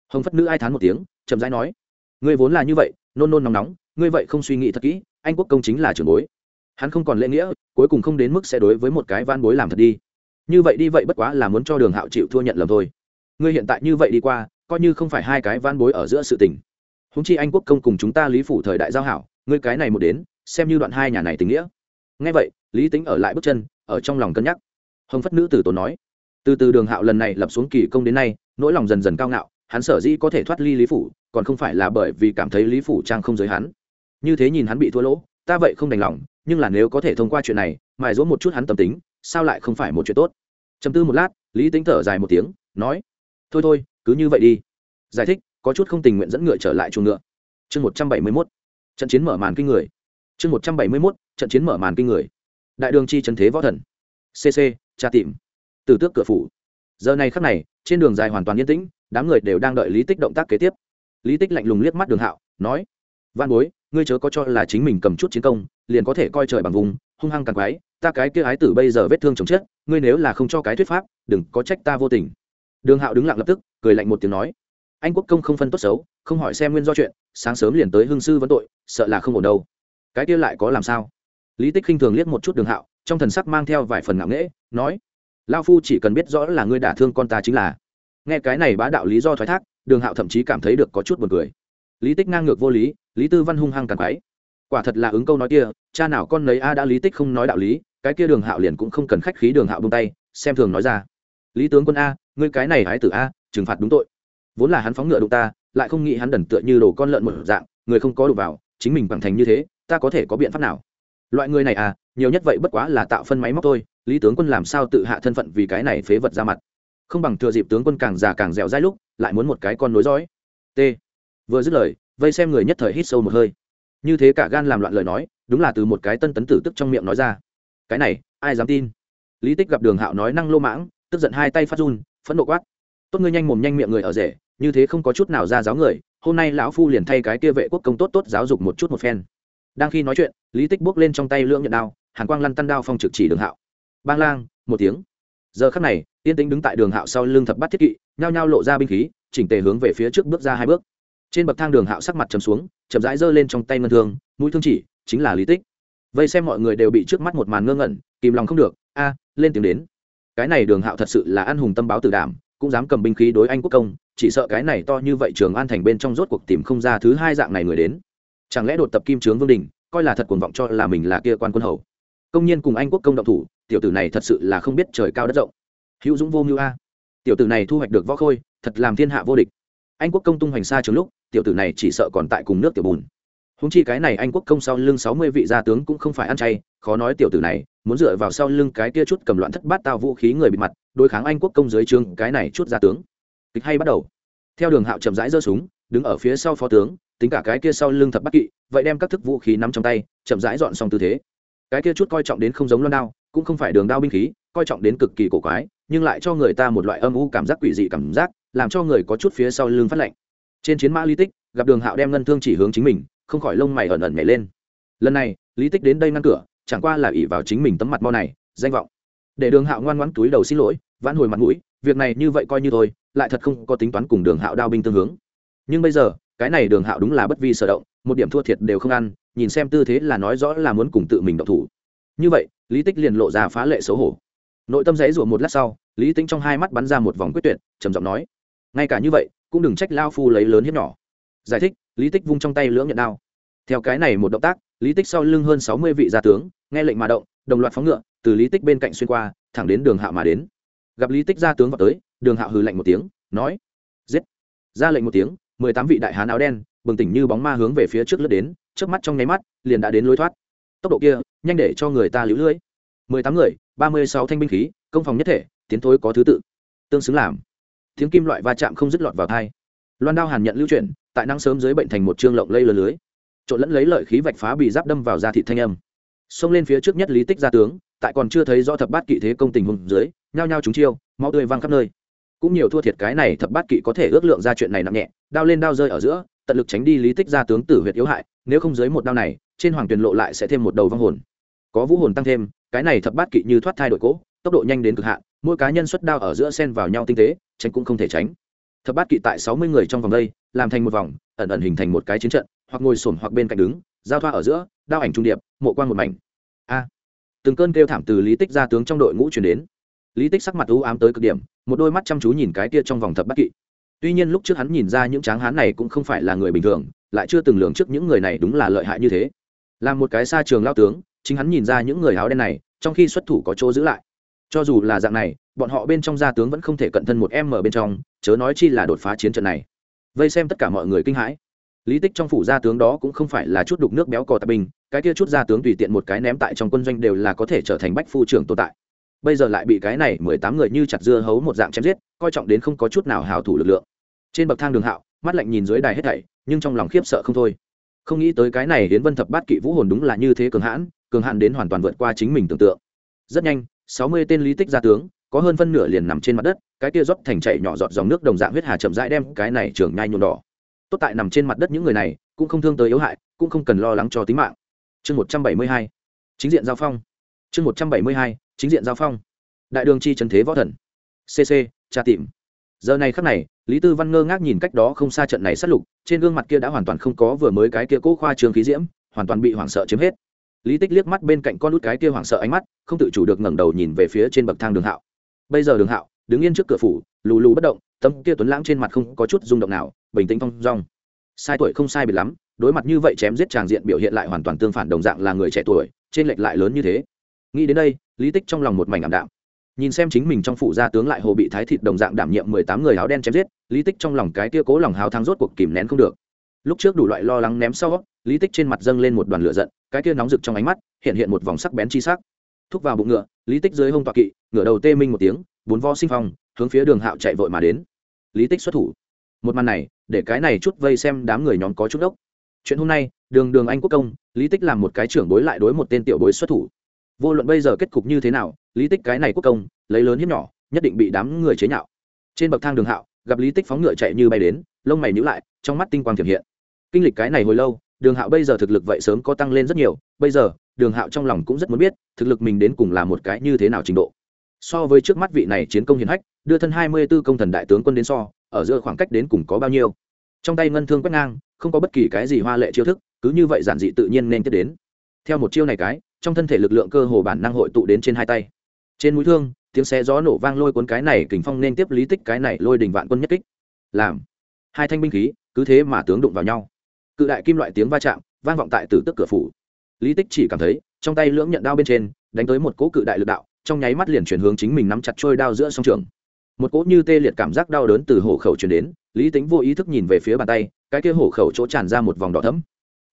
Hồng phất nữ ai thán một tiếng, chậm rãi nói, ngươi vốn là như vậy, nôn nôn nóng nóng, ngươi vậy không suy nghĩ thật kỹ, anh quốc công chính là trưởng bối. Hắn không còn lễ nghĩa, cuối cùng không đến mức sẽ đối với một cái van bối làm thật đi. Như vậy đi vậy bất quá là muốn cho đường hạo chịu thua nhận lầm thôi. Ngươi hiện tại như vậy đi qua, coi như không phải hai cái van bối ở giữa sự tình. Húng chi anh quốc công cùng chúng ta lý phủ thời đại giao hảo, ngươi cái này một đến, xem như đoạn hai nhà này tình nghĩa. Ngay vậy, lý tính ở lại bước chân, ở trong lòng cân nhắc hồng phất nữ tử tốn nói, từ từ đường hạo lần này lập xuống kỳ công đến nay, nỗi lòng dần dần cao ngạo, hắn sở dĩ có thể thoát ly lý phủ, còn không phải là bởi vì cảm thấy lý phủ trang không giới hắn. Như thế nhìn hắn bị thua lỗ, ta vậy không đành lòng, nhưng là nếu có thể thông qua chuyện này, mài dỗ một chút hắn tâm tính, sao lại không phải một chuyện tốt? Chầm tư một lát, lý tính thở dài một tiếng, nói, thôi thôi, cứ như vậy đi. Giải thích, có chút không tình nguyện dẫn ngựa trở lại chuồng ngựa. Chương một trăm bảy mươi mốt, trận chiến mở màn kinh người. Chương một trăm bảy mươi mốt, trận chiến mở màn kinh người. Đại đường chi trần thế võ thần. Cc tra tìm. Từ tước cửa phủ. Giờ này khắc này, trên đường dài hoàn toàn yên tĩnh, đám người đều đang đợi lý tích động tác kế tiếp. Lý tích lạnh lùng liếc mắt đường hạo, nói văn bối, ngươi chớ có cho là chính mình cầm chút chiến công, liền có thể coi trời bằng vùng, hung hăng càng quái, ta cái kia ái tử bây giờ vết thương chồng chết, ngươi nếu là không cho cái thuyết pháp, đừng có trách ta vô tình. Đường hạo đứng lặng lập tức, cười lạnh một tiếng nói, anh quốc công không phân tốt xấu, không hỏi xem nguyên do chuyện, sáng sớm liền tới hương sư vấn tội, sợ là không ổn đâu. Cái kia lại có làm sao? Lý tích khinh thường liếc một chút đường hạo trong thần sắc mang theo vài phần ngạo nghễ, nói lao phu chỉ cần biết rõ là ngươi đả thương con ta chính là. Nghe cái này bá đạo lý do thoái thác, đường hạo thậm chí cảm thấy được có chút buồn cười. Lý tích ngang ngược vô lý lý tư văn hung hăng càng quái. Quả thật là ứng câu nói kia, cha nào con nấy a đã lý tích không nói đạo lý, cái kia đường hạo liền cũng không cần khách khí đường hạo bông tay, xem thường nói ra. Lý tướng quân a, ngươi cái này hái tử a, trừng phạt đúng tội. Vốn là hắn phóng ngựa đụng ta, lại không nghĩ hắn đần tựa như đồ con lợn một dạng, người không có đụng vào, chính mình bằng thành như thế, ta có thể có biện pháp nào? Loại người này à nhiều nhất vậy bất quá là tạo phân máy móc thôi, lý tướng quân làm sao tự hạ thân phận vì cái này phế vật ra mặt? Không bằng thừa dịp tướng quân càng già càng dẻo dai lúc, lại muốn một cái con nối dõi. T. Vừa dứt lời, vây xem người nhất thời hít sâu một hơi. Như thế cả gan làm loạn lời nói, đúng là từ một cái tân tấn tử tức trong miệng nói ra. Cái này, ai dám tin? Lý tích gặp đường hạo nói năng lô mãng, tức giận hai tay phát run, phẫn nộ quát. Tốt ngươi nhanh mồm nhanh miệng người ở rể, như thế không có chút nào ra giáo người, hôm nay lão phu liền thay cái kia vệ quốc công tốt tốt giáo dục một chút một phen đang khi nói chuyện, lý tích bước lên trong tay lưỡng nhận đao, hàn quang lăn tăn đao phong trực chỉ đường hạo. Bang lang, một tiếng. Giờ khắc này tiên tính đứng tại đường hạo sau lưng thập bắt thiết kỵ, nhao nhao lộ ra binh khí, chỉnh tề hướng về phía trước bước ra hai bước. Trên bậc thang đường hạo sắc mặt chầm xuống, chậm rãi giơ lên trong tay ngân thương, mũi thương chỉ, chính là lý tích. Vây xem mọi người đều bị trước mắt một màn ngơ ngẩn, kìm lòng không được, a, lên tiếng đến. Cái này đường hạo thật sự là an hùng tâm báo tử đảm, cũng dám cầm binh khí đối anh quốc công, chỉ sợ cái này to như vậy trường an thành bên trong rốt cuộc tìm không ra thứ hai dạng này người đến chẳng lẽ đột tập kim trướng vương đình, coi là thật cuồng vọng cho là mình là kia quan quân hầu? Công nhiên cùng anh quốc công động thủ, tiểu tử này thật sự là không biết trời cao đất rộng. Hữu dũng vô mưu a. Tiểu tử này thu hoạch được võ khôi, thật làm thiên hạ vô địch. Anh quốc công tung hoành xa trường lúc, tiểu tử này chỉ sợ còn tại cùng nước tiểu bùn. Húng chi cái này anh quốc công sau lưng sáu mươi vị gia tướng cũng không phải ăn chay, khó nói tiểu tử này muốn dựa vào sau lưng cái kia chút cầm loạn thất bát tao vũ khí người bị mặt, đối kháng anh quốc công dưới trường cái này chút gia tướng. Kịch hay bắt đầu. Theo đường hạo chậm rãi giơ súng, đứng ở phía sau phó tướng tính cả cái kia sau lưng thập bắt kỵ, vậy đem các thức vũ khí nắm trong tay, chậm rãi dọn xong tư thế. Cái kia chút coi trọng đến không giống loan đao, cũng không phải đường đao binh khí, coi trọng đến cực kỳ cổ quái, nhưng lại cho người ta một loại âm u cảm giác quỷ dị cảm giác, làm cho người có chút phía sau lưng phát lạnh. Trên chiến mã lý tích, gặp đường hạo đem ngân thương chỉ hướng chính mình, không khỏi lông mày ẩn ẩn nhảy lên. Lần này, lý tích đến đây ngăn cửa, chẳng qua là ỷ vào chính mình tấm mặt mo này, danh vọng. Để đường hạo ngoan ngoãn túi đầu xin lỗi, vãn hồi mặt mũi, việc này như vậy coi như thôi, lại thật không có tính toán cùng đường hạo đao binh tương hướng. Nhưng bây giờ cái này đường hạo đúng là bất vi sở động, một điểm thua thiệt đều không ăn, nhìn xem tư thế là nói rõ là muốn cùng tự mình động thủ. Như vậy, lý tích liền lộ ra phá lệ xấu hổ. Nội tâm dãy rủa một lát sau, lý tính trong hai mắt bắn ra một vòng quyết tuyệt, trầm giọng nói, ngay cả như vậy, cũng đừng trách lao phu lấy lớn hiếp nhỏ. Giải thích, lý tích vung trong tay lưỡng nhận đao. Theo cái này một động tác, lý tích sau lưng hơn sáu mươi vị gia tướng, nghe lệnh mà động, đồng loạt phóng ngựa, từ lý tích bên cạnh xuyên qua, thẳng đến đường hạo mà đến. Gặp lý tích gia tướng vào tới, đường hạo hừ lạnh một tiếng, nói, giết! Ra lệnh một tiếng mười tám vị đại hán áo đen, bừng tỉnh như bóng ma hướng về phía trước lướt đến trước mắt trong nháy mắt, liền đã đến lối thoát. Tốc độ kia, nhanh để cho người ta lũ lưỡi. Mười tám người, ba mươi sáu thanh binh khí, công phòng nhất thể, tiến thối có thứ tự. Tương xứng làm. Tiếng kim loại va chạm không dứt lọt vào thai loan đao hàn nhận lưu chuyển, tại năng sớm dưới bệnh thành một trương lộng lây lờ lưới. Trộn lẫn lấy lợi khí vạch phá bị giáp đâm vào da thị thanh âm. Xông lên phía trước nhất lý tích gia tướng, tại còn chưa thấy do thập bát kỵ thế công tình hùng dưới, nhao nhao chúng chiêu, máu tươi văng khắp nơi. Cũng nhiều thua thiệt cái này thập bát kỵ có thể ước lượng ra chuyện này nặng nhẹ đao lên đao rơi ở giữa, tận lực tránh đi lý tích gia tướng tử huyệt yếu hại, nếu không dưới một đao này, trên hoàng tuyền lộ lại sẽ thêm một đầu vong hồn. Có vũ hồn tăng thêm, cái này thập bát kỵ như thoát thai đội cỗ tốc độ nhanh đến cực hạn, mỗi cá nhân xuất đao ở giữa sen vào nhau tinh tế, tránh cũng không thể tránh. Thập bát kỵ tại sáu mươi người trong vòng đây, làm thành một vòng, ẩn ẩn hình thành một cái chiến trận, hoặc ngồi sổm hoặc bên cạnh đứng, giao thoa ở giữa, đao ảnh trung điệp, mộ quan một mảnh. A! Từng cơn kêu thảm từ lý tích ra tướng trong đội ngũ chuyển đến. Lý tích sắc mặt u ám tới cực điểm, một đôi mắt chăm chú nhìn cái kia trong vòng thập bát kỵ tuy nhiên lúc trước hắn nhìn ra những tráng hán này cũng không phải là người bình thường, lại chưa từng lường trước những người này đúng là lợi hại như thế. Là một cái xa trường lao tướng, chính hắn nhìn ra những người áo đen này, trong khi xuất thủ có chỗ giữ lại. Cho dù là dạng này, bọn họ bên trong gia tướng vẫn không thể cận thân một em ở bên trong, chớ nói chi là đột phá chiến trận này. Vây xem tất cả mọi người kinh hãi. Lý tích trong phủ gia tướng đó cũng không phải là chút đục nước béo cò tạp bình, cái kia chút gia tướng tùy tiện một cái ném tại trong quân doanh đều là có thể trở thành bách phu trưởng tồn tại bây giờ lại bị cái này mười tám người như chặt dưa hấu một dạng chém giết, coi trọng đến không có chút nào hào thủ lực lượng. Trên bậc thang đường hạo, mắt lạnh nhìn dưới đài hết thảy, nhưng trong lòng khiếp sợ không thôi. Không nghĩ tới cái này hiến vân thập bát kỵ vũ hồn đúng là như thế cường hãn cường hãn đến hoàn toàn vượt qua chính mình tưởng tượng. Rất nhanh, sáu mươi tên lý tích gia tướng, có hơn phân nửa liền nằm trên mặt đất, cái kia rót thành chảy nhỏ giọt dòng nước đồng dạng huyết hà chậm rãi đem cái này trường nhai nhuộm đỏ. Tốt tại nằm trên mặt đất những người này, cũng không thương tới yếu hại, cũng không cần lo lắng cho tính mạng. Chương một trăm bảy mươi hai, chính diện giao phong. Chương một trăm bảy mươi hai chính diện giao phong. Đại đường chi trần thế võ thần. Cc tra tìm. Giờ này khắc này, lý tư văn ngơ ngác nhìn cách đó không xa trận này sát lục, trên gương mặt kia đã hoàn toàn không có vừa mới cái kia cố khoa trường khí diễm, hoàn toàn bị hoảng sợ chiếm hết. Lý tích liếc mắt bên cạnh con út cái kia hoảng sợ ánh mắt, không tự chủ được ngẩng đầu nhìn về phía trên bậc thang đường hạo. Bây giờ đường hạo, đứng yên trước cửa phủ, lù lù bất động tâm kia tuấn lãng trên mặt không có chút rung động nào, bình tĩnh thong dong. Sai tuổi không sai biệt lắm, đối mặt như vậy chém giết tràng diện biểu hiện lại hoàn toàn tương phản đồng dạng là người trẻ tuổi, trên lệch lại lớn như thế. Nghĩ đến đây lý tích trong lòng một mảnh ảm đạm. Nhìn xem chính mình trong phủ gia tướng lại hồ bị thái thịt đồng dạng đảm nhiệm mười tám người áo đen chém giết, lý tích trong lòng cái kia cố lòng hào thắng rốt cuộc kìm nén không được. Lúc trước đủ loại lo lắng ném sau, lý tích trên mặt dâng lên một đoàn lửa giận, cái kia nóng rực trong ánh mắt, hiện hiện một vòng sắc bén chi sắc. Thúc vào bụng ngựa, lý tích dưới hông tọa kỵ, ngựa đầu tê minh một tiếng, bốn vo sinh phong, hướng phía đường hạo chạy vội mà đến. Lý tích xuất thủ. Một màn này, để cái này chút vây xem đám người nhóm có chút ốc. Chuyện hôm nay, đường đường anh quốc công, lý tích làm một cái trưởng bối lại đối một tên tiểu bối xuất thủ vô luận bây giờ kết cục như thế nào, lý tích cái này quốc công, lấy lớn hiếp nhỏ, nhất định bị đám người chế nhạo. Trên bậc thang đường hạo, gặp lý tích phóng ngựa chạy như bay đến, lông mày nhữ lại, trong mắt tinh quang thiểm hiện. Kinh lịch cái này hồi lâu, đường hạo bây giờ thực lực vậy sớm có tăng lên rất nhiều, bây giờ, đường hạo trong lòng cũng rất muốn biết, thực lực mình đến cùng là một cái như thế nào trình độ. So với trước mắt vị này chiến công hiển hách, đưa thân hai mươi b ố công thần đại tướng quân đến so, ở giữa khoảng cách đến cùng có bao nhiêu. Trong tay ngân thương quét ngang, không có bất kỳ cái gì hoa lệ chiêu thức, cứ như vậy giản dị tự nhiên nên tiếp đến. Theo một chiêu này cái trong thân thể lực lượng cơ hồ bản năng hội tụ đến trên hai tay. Trên mũi thương, tiếng xe gió nổ vang lôi cuốn cái này kình phong nên tiếp lý tích cái này lôi đình vạn quân nhất kích. Làm, hai thanh binh khí, cứ thế mà tướng đụng vào nhau. Cự đại kim loại tiếng va chạm, vang vọng tại tử tức cửa phủ. Lý tích chỉ cảm thấy, trong tay lưỡng nhận đao bên trên, đánh tới một cỗ cự đại lực đạo, trong nháy mắt liền chuyển hướng chính mình nắm chặt trôi đao giữa song trường. Một cỗ như tê liệt cảm giác đau đớn từ hổ khẩu chuyển đến, lý tính vô ý thức nhìn về phía bàn tay, cái kia hổ khẩu chỗ tràn ra một vòng đỏ thấm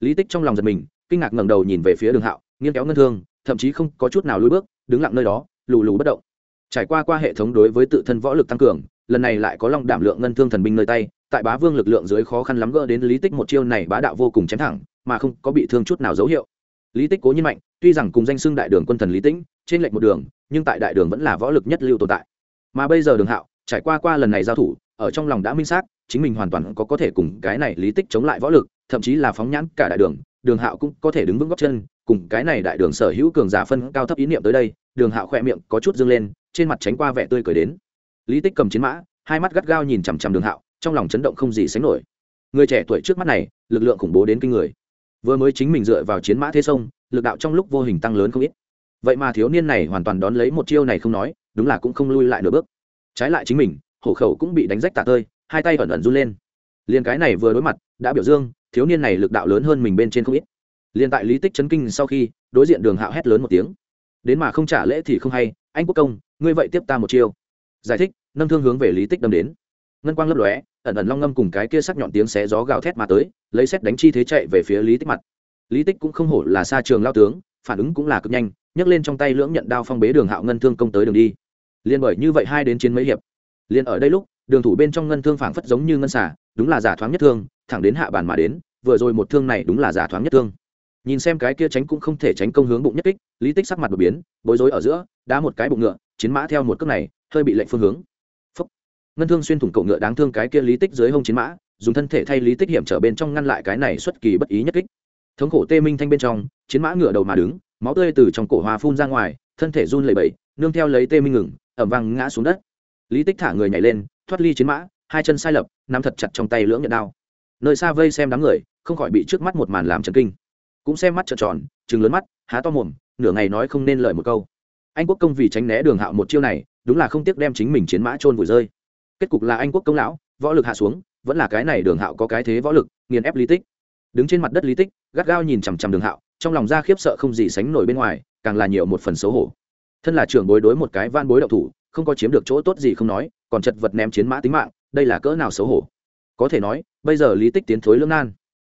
lý tích trong lòng giật mình, kinh ngạc ngẩng đầu nhìn về phía đường hạo nghiêng kéo ngân thương, thậm chí không có chút nào lùi bước, đứng lặng nơi đó, lù lù bất động. Trải qua qua hệ thống đối với tự thân võ lực tăng cường, lần này lại có long đảm lượng ngân thương thần binh nơi tay, tại bá vương lực lượng dưới khó khăn lắm gỡ đến lý tích một chiêu này bá đạo vô cùng chém thẳng, mà không có bị thương chút nào dấu hiệu. Lý tích cố nhiên mạnh, tuy rằng cùng danh xưng đại đường quân thần lý tĩnh, trên lệnh một đường, nhưng tại đại đường vẫn là võ lực nhất lưu tồn tại. Mà bây giờ đường hạo, trải qua qua lần này giao thủ, ở trong lòng đã minh xác, chính mình hoàn toàn có có thể cùng cái này lý tích chống lại võ lực, thậm chí là phóng nhãn cả đại đường đường hạo cũng có thể đứng vững góc chân cùng cái này đại đường sở hữu cường giả phân cao thấp ý niệm tới đây, đường hạo khỏe miệng có chút dâng lên, trên mặt tránh qua vẻ tươi cười đến. Lý tích cầm chiến mã, hai mắt gắt gao nhìn chằm chằm đường hạo, trong lòng chấn động không gì sánh nổi. Người trẻ tuổi trước mắt này, lực lượng khủng bố đến kinh người. Vừa mới chính mình dựa vào chiến mã thế sông, lực đạo trong lúc vô hình tăng lớn không ít. Vậy mà thiếu niên này hoàn toàn đón lấy một chiêu này không nói, đúng là cũng không lui lại nửa bước. Trái lại chính mình, hổ khẩu cũng bị đánh rách tả tơi, hai tay ẩn ẩn run lên. Liền cái này vừa đối mặt, đã biểu dương, thiếu niên này lực đạo lớn hơn mình bên trên không ít liền tại lý tích chấn kinh sau khi, đối diện đường hạo hét lớn một tiếng. Đến mà không trả lễ thì không hay, anh quốc công, ngươi vậy tiếp ta một chiêu. Giải thích, nâng thương hướng về lý tích đâm đến. Ngân quang lấp lóe, ẩn ẩn long ngâm cùng cái kia sắc nhọn tiếng xé gió gào thét mà tới, lấy xét đánh chi thế chạy về phía lý tích mặt. Lý tích cũng không hổ là xa trường lao tướng, phản ứng cũng là cực nhanh, nhấc lên trong tay lưỡng nhận đao phong bế đường hạo ngân thương công tới đường đi. Liền bởi như vậy hai đến chiến mấy hiệp. Liền ở đây lúc, đường thủ bên trong ngân thương phảng phất giống như ngân xả đúng là giả thoáng nhất thương, thẳng đến hạ bàn mà đến, vừa rồi một thương này đúng là giả thoáng nhất thương nhìn xem cái kia tránh cũng không thể tránh công hướng bụng nhất kích, lý tích sắc mặt đột biến, bối rối ở giữa, đá một cái bụng ngựa, chiến mã theo một cước này, hơi bị lệnh phương hướng. Phúc. ngân thương xuyên thủng cậu ngựa đáng thương cái kia lý tích dưới hông chiến mã, dùng thân thể thay lý tích hiểm trở bên trong ngăn lại cái này xuất kỳ bất ý nhất kích. Thống khổ tê minh thanh bên trong, chiến mã ngựa đầu mà đứng, máu tươi từ trong cổ hoa phun ra ngoài, thân thể run lẩy bẩy, nương theo lấy tê minh ngừng ẩm vang ngã xuống đất. Lý tích thả người nhảy lên, thoát ly chiến mã, hai chân sai lập, nắm thật chặt trong tay lưỡng nhận đao. Nơi xa vây xem đám người, không khỏi bị trước mắt một màn làm chấn kinh cũng xem mắt trợn tròn chừng lớn mắt, há to mồm, nửa ngày nói không nên lời một câu. Anh quốc công vì tránh né đường hạo một chiêu này, đúng là không tiếc đem chính mình chiến mã trôn vùi rơi. Kết cục là anh quốc công lão, võ lực hạ xuống, vẫn là cái này đường hạo có cái thế võ lực, nghiền ép lý tích. Đứng trên mặt đất lý tích, gắt gao nhìn chằm chằm đường hạo, trong lòng ra khiếp sợ không gì sánh nổi bên ngoài, càng là nhiều một phần xấu hổ. Thân là trưởng bối đối một cái van bối đậu thủ, không có chiếm được chỗ tốt gì không nói, còn chật vật ném chiến mã tính mạng, đây là cỡ nào xấu hổ. Có thể nói, bây giờ lý tích tiến thối lưỡng nan.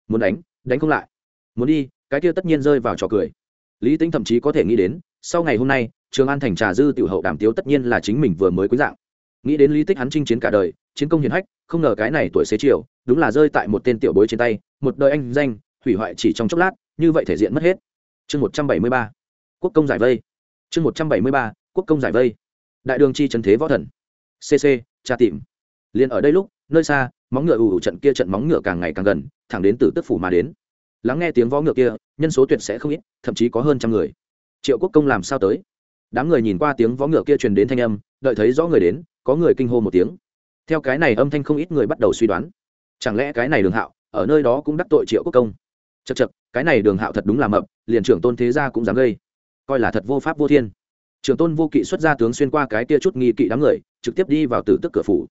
Muốn đánh đánh không lại. Muốn đi cái kia tất nhiên rơi vào trò cười. Lý tính thậm chí có thể nghĩ đến, sau ngày hôm nay, trường an thành trà dư tiểu hậu đàm tiếu tất nhiên là chính mình vừa mới quý dạng. Nghĩ đến lý tích hắn chinh chiến cả đời, chiến công hiển hách, không ngờ cái này tuổi xế chiều, đúng là rơi tại một tên tiểu bối trên tay, một đời anh danh, hủy hoại chỉ trong chốc lát, như vậy thể diện mất hết. Chương một trăm bảy mươi ba, quốc công giải vây. Chương một trăm bảy mươi ba, quốc công giải vây. Đại đường chi trần thế võ thần. Cc tra tìm. Liền ở đây lúc, nơi xa, móng ngựa ù ù trận kia trận móng ngựa càng ngày càng gần, thẳng đến từ tức phủ mà đến lắng nghe tiếng võ ngựa kia, nhân số tuyệt sẽ không ít, thậm chí có hơn trăm người. Triệu quốc công làm sao tới? Đám người nhìn qua tiếng võ ngựa kia truyền đến thanh âm, đợi thấy rõ người đến, có người kinh hô một tiếng. Theo cái này âm thanh không ít người bắt đầu suy đoán. Chẳng lẽ cái này đường hạo, ở nơi đó cũng đắc tội triệu quốc công? Chật chật cái này đường hạo thật đúng là mập, liền trưởng tôn thế gia cũng dám gây. Coi là thật vô pháp vô thiên. Trưởng tôn vô kỵ xuất ra tướng xuyên qua cái kia chút nghi kỵ đám người, trực tiếp đi vào tử tức cửa phủ.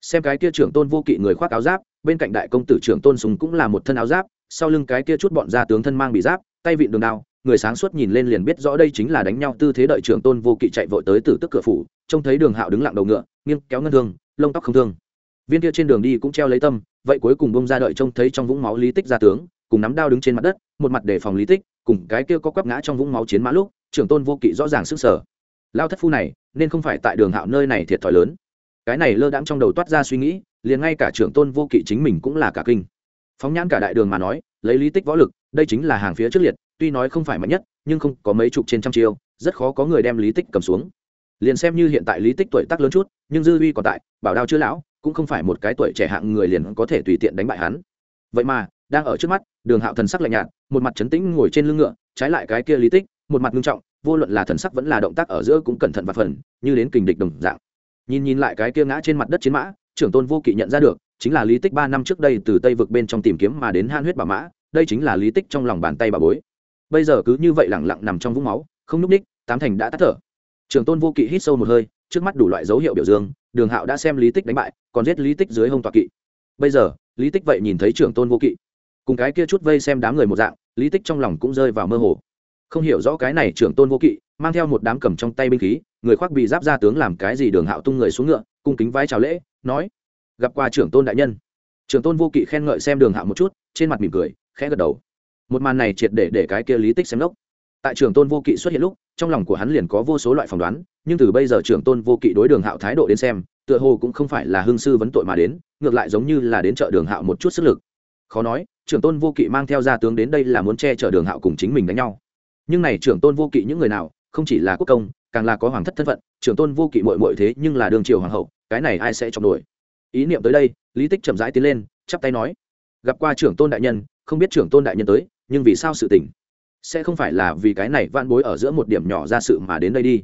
Xem cái kia trưởng tôn vô kỵ người khoác áo giáp, bên cạnh đại công tử trưởng tôn súng cũng là một thân áo giáp sau lưng cái kia chút bọn gia tướng thân mang bị giáp, tay vịn đường đao, người sáng suốt nhìn lên liền biết rõ đây chính là đánh nhau tư thế đợi trưởng tôn vô kỵ chạy vội tới từ tức cửa phủ, trông thấy đường hạo đứng lặng đầu ngựa, nghiêng kéo ngân thương, lông tóc không thương. Viên kia trên đường đi cũng treo lấy tâm, vậy cuối cùng bông ra đợi trông thấy trong vũng máu lý tích ra tướng, cùng nắm đao đứng trên mặt đất, một mặt để phòng lý tích, cùng cái kia có quắp ngã trong vũng máu chiến mã lúc, trưởng tôn vô kỵ rõ ràng sức sở. Lao thất phu này, nên không phải tại đường hạo nơi này thiệt thòi lớn. Cái này lơ đãng trong đầu toát ra suy nghĩ, liền ngay cả trưởng tôn vô kỵ chính mình cũng là cả kinh phóng nhãn cả đại đường mà nói, lấy lý tích võ lực, đây chính là hàng phía trước liệt, tuy nói không phải mạnh nhất, nhưng không có mấy chục trên trăm chiêu, rất khó có người đem lý tích cầm xuống. Liền xem như hiện tại lý tích tuổi tác lớn chút, nhưng dư uy còn tại, bảo đao chưa lão, cũng không phải một cái tuổi trẻ hạng người liền có thể tùy tiện đánh bại hắn. Vậy mà, đang ở trước mắt, đường hạo thần sắc lạnh nhạt, một mặt trấn tĩnh ngồi trên lưng ngựa, trái lại cái kia lý tích, một mặt nghiêm trọng, vô luận là thần sắc vẫn là động tác ở giữa cũng cẩn thận và phần, như đến kình địch đồng dạng. Nhìn nhìn lại cái kia ngã trên mặt đất chiến mã, trưởng tôn vô kỵ nhận ra được chính là lý tích ba năm trước đây từ tây vực bên trong tìm kiếm mà đến han huyết bà mã, đây chính là lý tích trong lòng bàn tay bà bối. Bây giờ cứ như vậy lẳng lặng nằm trong vũng máu, không n ú c ních, tám thành đã tắt thở. Trường tôn vô kỵ hít sâu một hơi, trước mắt đủ loại dấu hiệu biểu dương, đường hạo đã xem lý tích đánh bại, còn giết lý tích dưới hông tọa kỵ. Bây giờ, lý tích vậy nhìn thấy trường tôn vô kỵ. Cùng cái kia chút vây xem đám người một dạng, lý tích trong lòng cũng rơi vào mơ hồ. Không hiểu rõ cái này trưởng tôn vô kỵ, mang theo một đám cầm trong tay binh khí, người khoác bị giáp ra tướng làm cái gì đường hạo tung người xuống ngựa, cung kính vai chào lễ, nói gặp qua trưởng tôn đại nhân. Trưởng tôn vô kỵ khen ngợi xem đường hạo một chút, trên mặt mỉm cười, khẽ gật đầu. Một màn này triệt để để cái kia lý tích xem lốc tại trưởng tôn vô kỵ xuất hiện lúc, trong lòng của hắn liền có vô số loại phỏng đoán, nhưng từ bây giờ trưởng tôn vô kỵ đối đường hạo thái độ đến xem, tựa hồ cũng không phải là hương sư vấn tội mà đến, ngược lại giống như là đến chợ đường hạo một chút sức lực. Khó nói, trưởng tôn vô kỵ mang theo gia tướng đến đây là muốn che chở đường hạo cùng chính mình đánh nhau. Nhưng này trưởng tôn vô kỵ những người nào, không chỉ là quốc công, càng là có hoàng thất thân phận, trưởng tôn vô kỵ mội mội thế nhưng là đường triều hoàng hậu, cái này ai sẽ chọn nổi? Ý niệm tới đây, lý tích chậm rãi tiến lên, chắp tay nói, gặp qua trưởng tôn đại nhân, không biết trưởng tôn đại nhân tới, nhưng vì sao sự tình? Sẽ không phải là vì cái này van bối ở giữa một điểm nhỏ ra sự mà đến đây đi.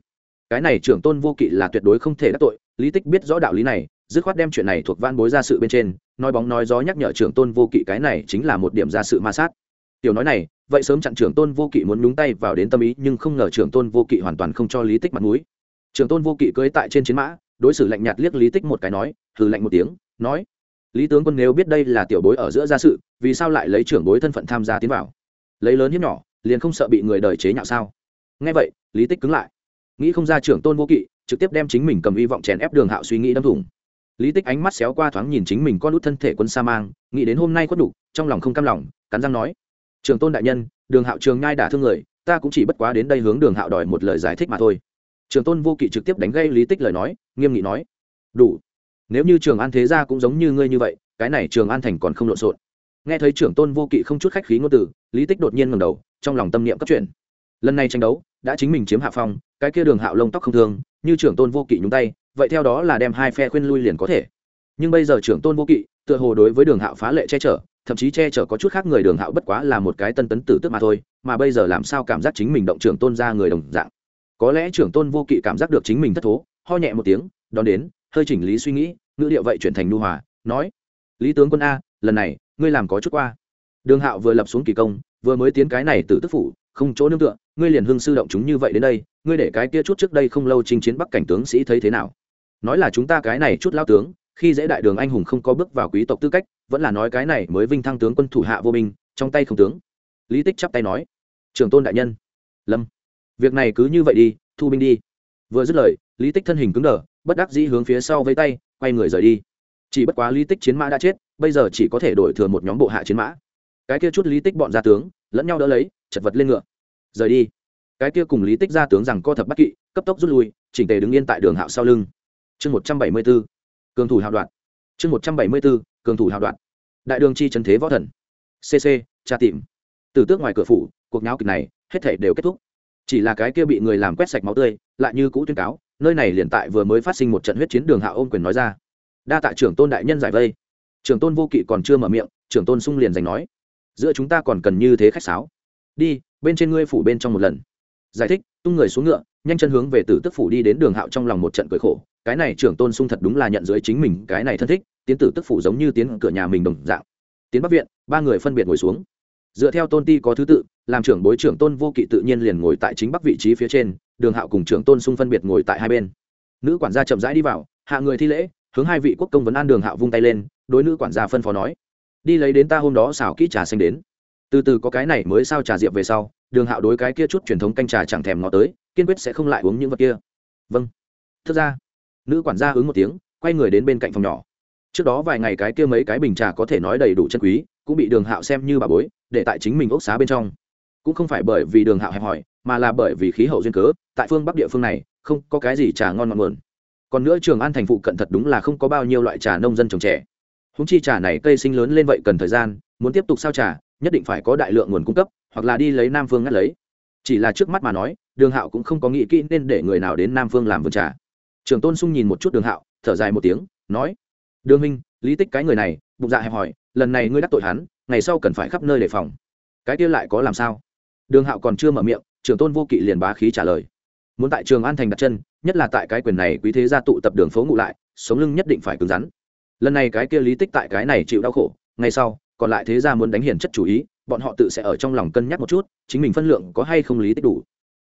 Cái này trưởng tôn vô kỵ là tuyệt đối không thể đắc tội. Lý tích biết rõ đạo lý này, dứt khoát đem chuyện này thuộc van bối ra sự bên trên, nói bóng nói gió nhắc nhở trưởng tôn vô kỵ cái này chính là một điểm ra sự ma sát. Tiểu nói này, vậy sớm chặn trưởng tôn vô kỵ muốn nhúng tay vào đến tâm ý, nhưng không ngờ trưởng tôn vô kỵ hoàn toàn không cho lý tích mặt mũi. Trưởng tôn vô kỵ cưới tại trên chiến mã, đối xử lạnh nhạt liếc lý tích một cái nói hừ lạnh một tiếng, nói, lý tướng quân nếu biết đây là tiểu bối ở giữa gia sự, vì sao lại lấy trưởng bối thân phận tham gia tiến vào? Lấy lớn hiếp nhỏ, liền không sợ bị người đời chế nhạo sao? Nghe vậy, lý tích cứng lại. Nghĩ không ra trưởng tôn vô kỵ, trực tiếp đem chính mình cầm hy vọng chèn ép đường hạo suy nghĩ đâm thủng. Lý tích ánh mắt xéo qua thoáng nhìn chính mình con út thân thể quân sa mang, nghĩ đến hôm nay khuất đủ trong lòng không cam lòng, cắn răng nói trường tôn đại nhân, đường hạo trường ngai đả thương người, ta cũng chỉ bất quá đến đây hướng đường hạo đòi một lời giải thích mà thôi. Trường tôn vô kỵ trực tiếp đánh gây lý tích lời nói, nghiêm nghị nói, đủ nếu như trường an thế gia cũng giống như ngươi như vậy, cái này trường an thành còn không lộn xộn. Nghe thấy trưởng tôn vô kỵ không chút khách khí ngôn từ, lý tích đột nhiên ngầm đầu, trong lòng tâm niệm cấp chuyện lần này tranh đấu, đã chính mình chiếm hạ phong, cái kia đường hạo lông tóc không thương, như trưởng tôn vô kỵ nhúng tay, vậy theo đó là đem hai phe khuyên lui liền có thể. Nhưng bây giờ trưởng tôn vô kỵ, tựa hồ đối với đường hạo phá lệ che chở, thậm chí che chở có chút khác người đường hạo bất quá là một cái tân tấn tử tức mà thôi, mà bây giờ làm sao cảm giác chính mình động trưởng tôn ra người đồng dạng. Có lẽ trưởng tôn vô kỵ cảm giác được chính mình thất thố, ho nhẹ một tiếng, đón đến hơi chỉnh lý suy nghĩ, ngữ điệu vậy chuyển thành nu hòa, nói, lý tướng quân a, lần này, ngươi làm có chút qua. Đường hạo vừa lập xuống kỳ công, vừa mới tiến cái này từ tức phủ, không chỗ nương tựa, ngươi liền hưng sư động chúng như vậy đến đây, ngươi để cái kia chút trước đây không lâu chinh chiến bắc cảnh tướng sĩ thấy thế nào? Nói là chúng ta cái này chút lao tướng, khi dễ đại đường anh hùng không có bước vào quý tộc tư cách, vẫn là nói cái này mới vinh thăng tướng quân thủ hạ vô binh, trong tay không tướng. Lý tích chắp tay nói, trường tôn đại nhân. Lâm, việc này cứ như vậy đi, thu binh đi. Vừa dứt lời, lý tích thân hình cứng đờ bất đắc dĩ hướng phía sau vây tay, quay người rời đi. Chỉ bất quá lý tích chiến mã đã chết, bây giờ chỉ có thể đổi thừa một nhóm bộ hạ chiến mã. Cái kia chút lý tích bọn gia tướng, lẫn nhau đỡ lấy, chật vật lên ngựa. Rời đi. Cái kia cùng lý tích gia tướng rằng co thập bắt kỵ, cấp tốc rút lui, chỉnh tề đứng yên tại đường hạo sau lưng. Chương một trăm bảy mươi b ố cường thủ hạo đoạn. Chương một trăm bảy mươi b ố cường thủ hạo đoạn. Đại đường chi trần thế võ thần. Cc tra tìm. Từ tước ngoài cửa phủ, cuộc nháo kịch này, hết thể đều kết thúc. Chỉ là cái kia bị người làm quét sạch máu tươi lại như cũ tuyên cáo, nơi này liền tại vừa mới phát sinh một trận huyết chiến đường hạ ôm quyền nói ra. Đa tạ trưởng tôn đại nhân giải vây. Trưởng tôn vô kỵ còn chưa mở miệng, trưởng tôn sung liền giành nói, giữa chúng ta còn cần như thế khách sáo. Đi, bên trên ngươi phủ bên trong một lần. Giải thích, tung người xuống ngựa, nhanh chân hướng về tử tức phủ đi đến đường hạo trong lòng một trận cười khổ. Cái này trưởng tôn sung thật đúng là nhận dưới chính mình cái này thân thích, tiến tử tức phủ giống như tiến cửa nhà mình đồng dạng. Tiến bắc viện, ba người phân biệt ngồi xuống. Dựa theo tôn ti có thứ tự, làm trưởng bối trưởng tôn vô kỵ tự nhiên liền ngồi tại chính bắc vị trí phía trên đường hạo cùng trưởng tôn sung phân biệt ngồi tại hai bên nữ quản gia chậm rãi đi vào hạ người thi lễ hướng hai vị quốc công vấn an đường hạo vung tay lên đối nữ quản gia phân phó nói đi lấy đến ta hôm đó xào kỹ trà xanh đến từ từ có cái này mới sao trà diệp về sau đường hạo đối cái kia chút truyền thống canh trà chẳng thèm ngó tới kiên quyết sẽ không lại uống những vật kia vâng thực ra nữ quản gia ứng một tiếng quay người đến bên cạnh phòng nhỏ trước đó vài ngày cái kia mấy cái bình trà có thể nói đầy đủ chân quý cũng bị đường hạo xem như bà bối để tại chính mình ốc xá bên trong cũng không phải bởi vì đường hạo hẹp hòi mà là bởi vì khí hậu duyên cớ, tại phương bắc địa phương này, không có cái gì trà ngon ngọn nguồn. Còn nữa trường an thành phụ cận thật đúng là không có bao nhiêu loại trà nông dân trồng trẻ. Húng chi trà này cây sinh lớn lên vậy cần thời gian, muốn tiếp tục sao trà, nhất định phải có đại lượng nguồn cung cấp, hoặc là đi lấy nam phương ngắt lấy. Chỉ là trước mắt mà nói, đường hạo cũng không có nghĩ kỹ nên để người nào đến nam phương làm vườn trà. Trường tôn sung nhìn một chút đường hạo, thở dài một tiếng, nói, đường minh lý tích cái người này, bụng dạ hẹp hòi, lần này ngươi đắc tội hắn, ngày sau cần phải khắp nơi đề phòng. Cái kia lại có làm sao? Đường hạo còn chưa mở miệng trường tôn vô kỵ liền bá khí trả lời. Muốn tại trường an thành đặt chân, nhất là tại cái quyền này quý thế gia tụ tập đường phố ngụ lại, sống lưng nhất định phải cứng rắn. Lần này cái kia lý tích tại cái này chịu đau khổ ngay sau, còn lại thế gia muốn đánh hiền chất chủ ý, bọn họ tự sẽ ở trong lòng cân nhắc một chút, chính mình phân lượng có hay không lý tích đủ.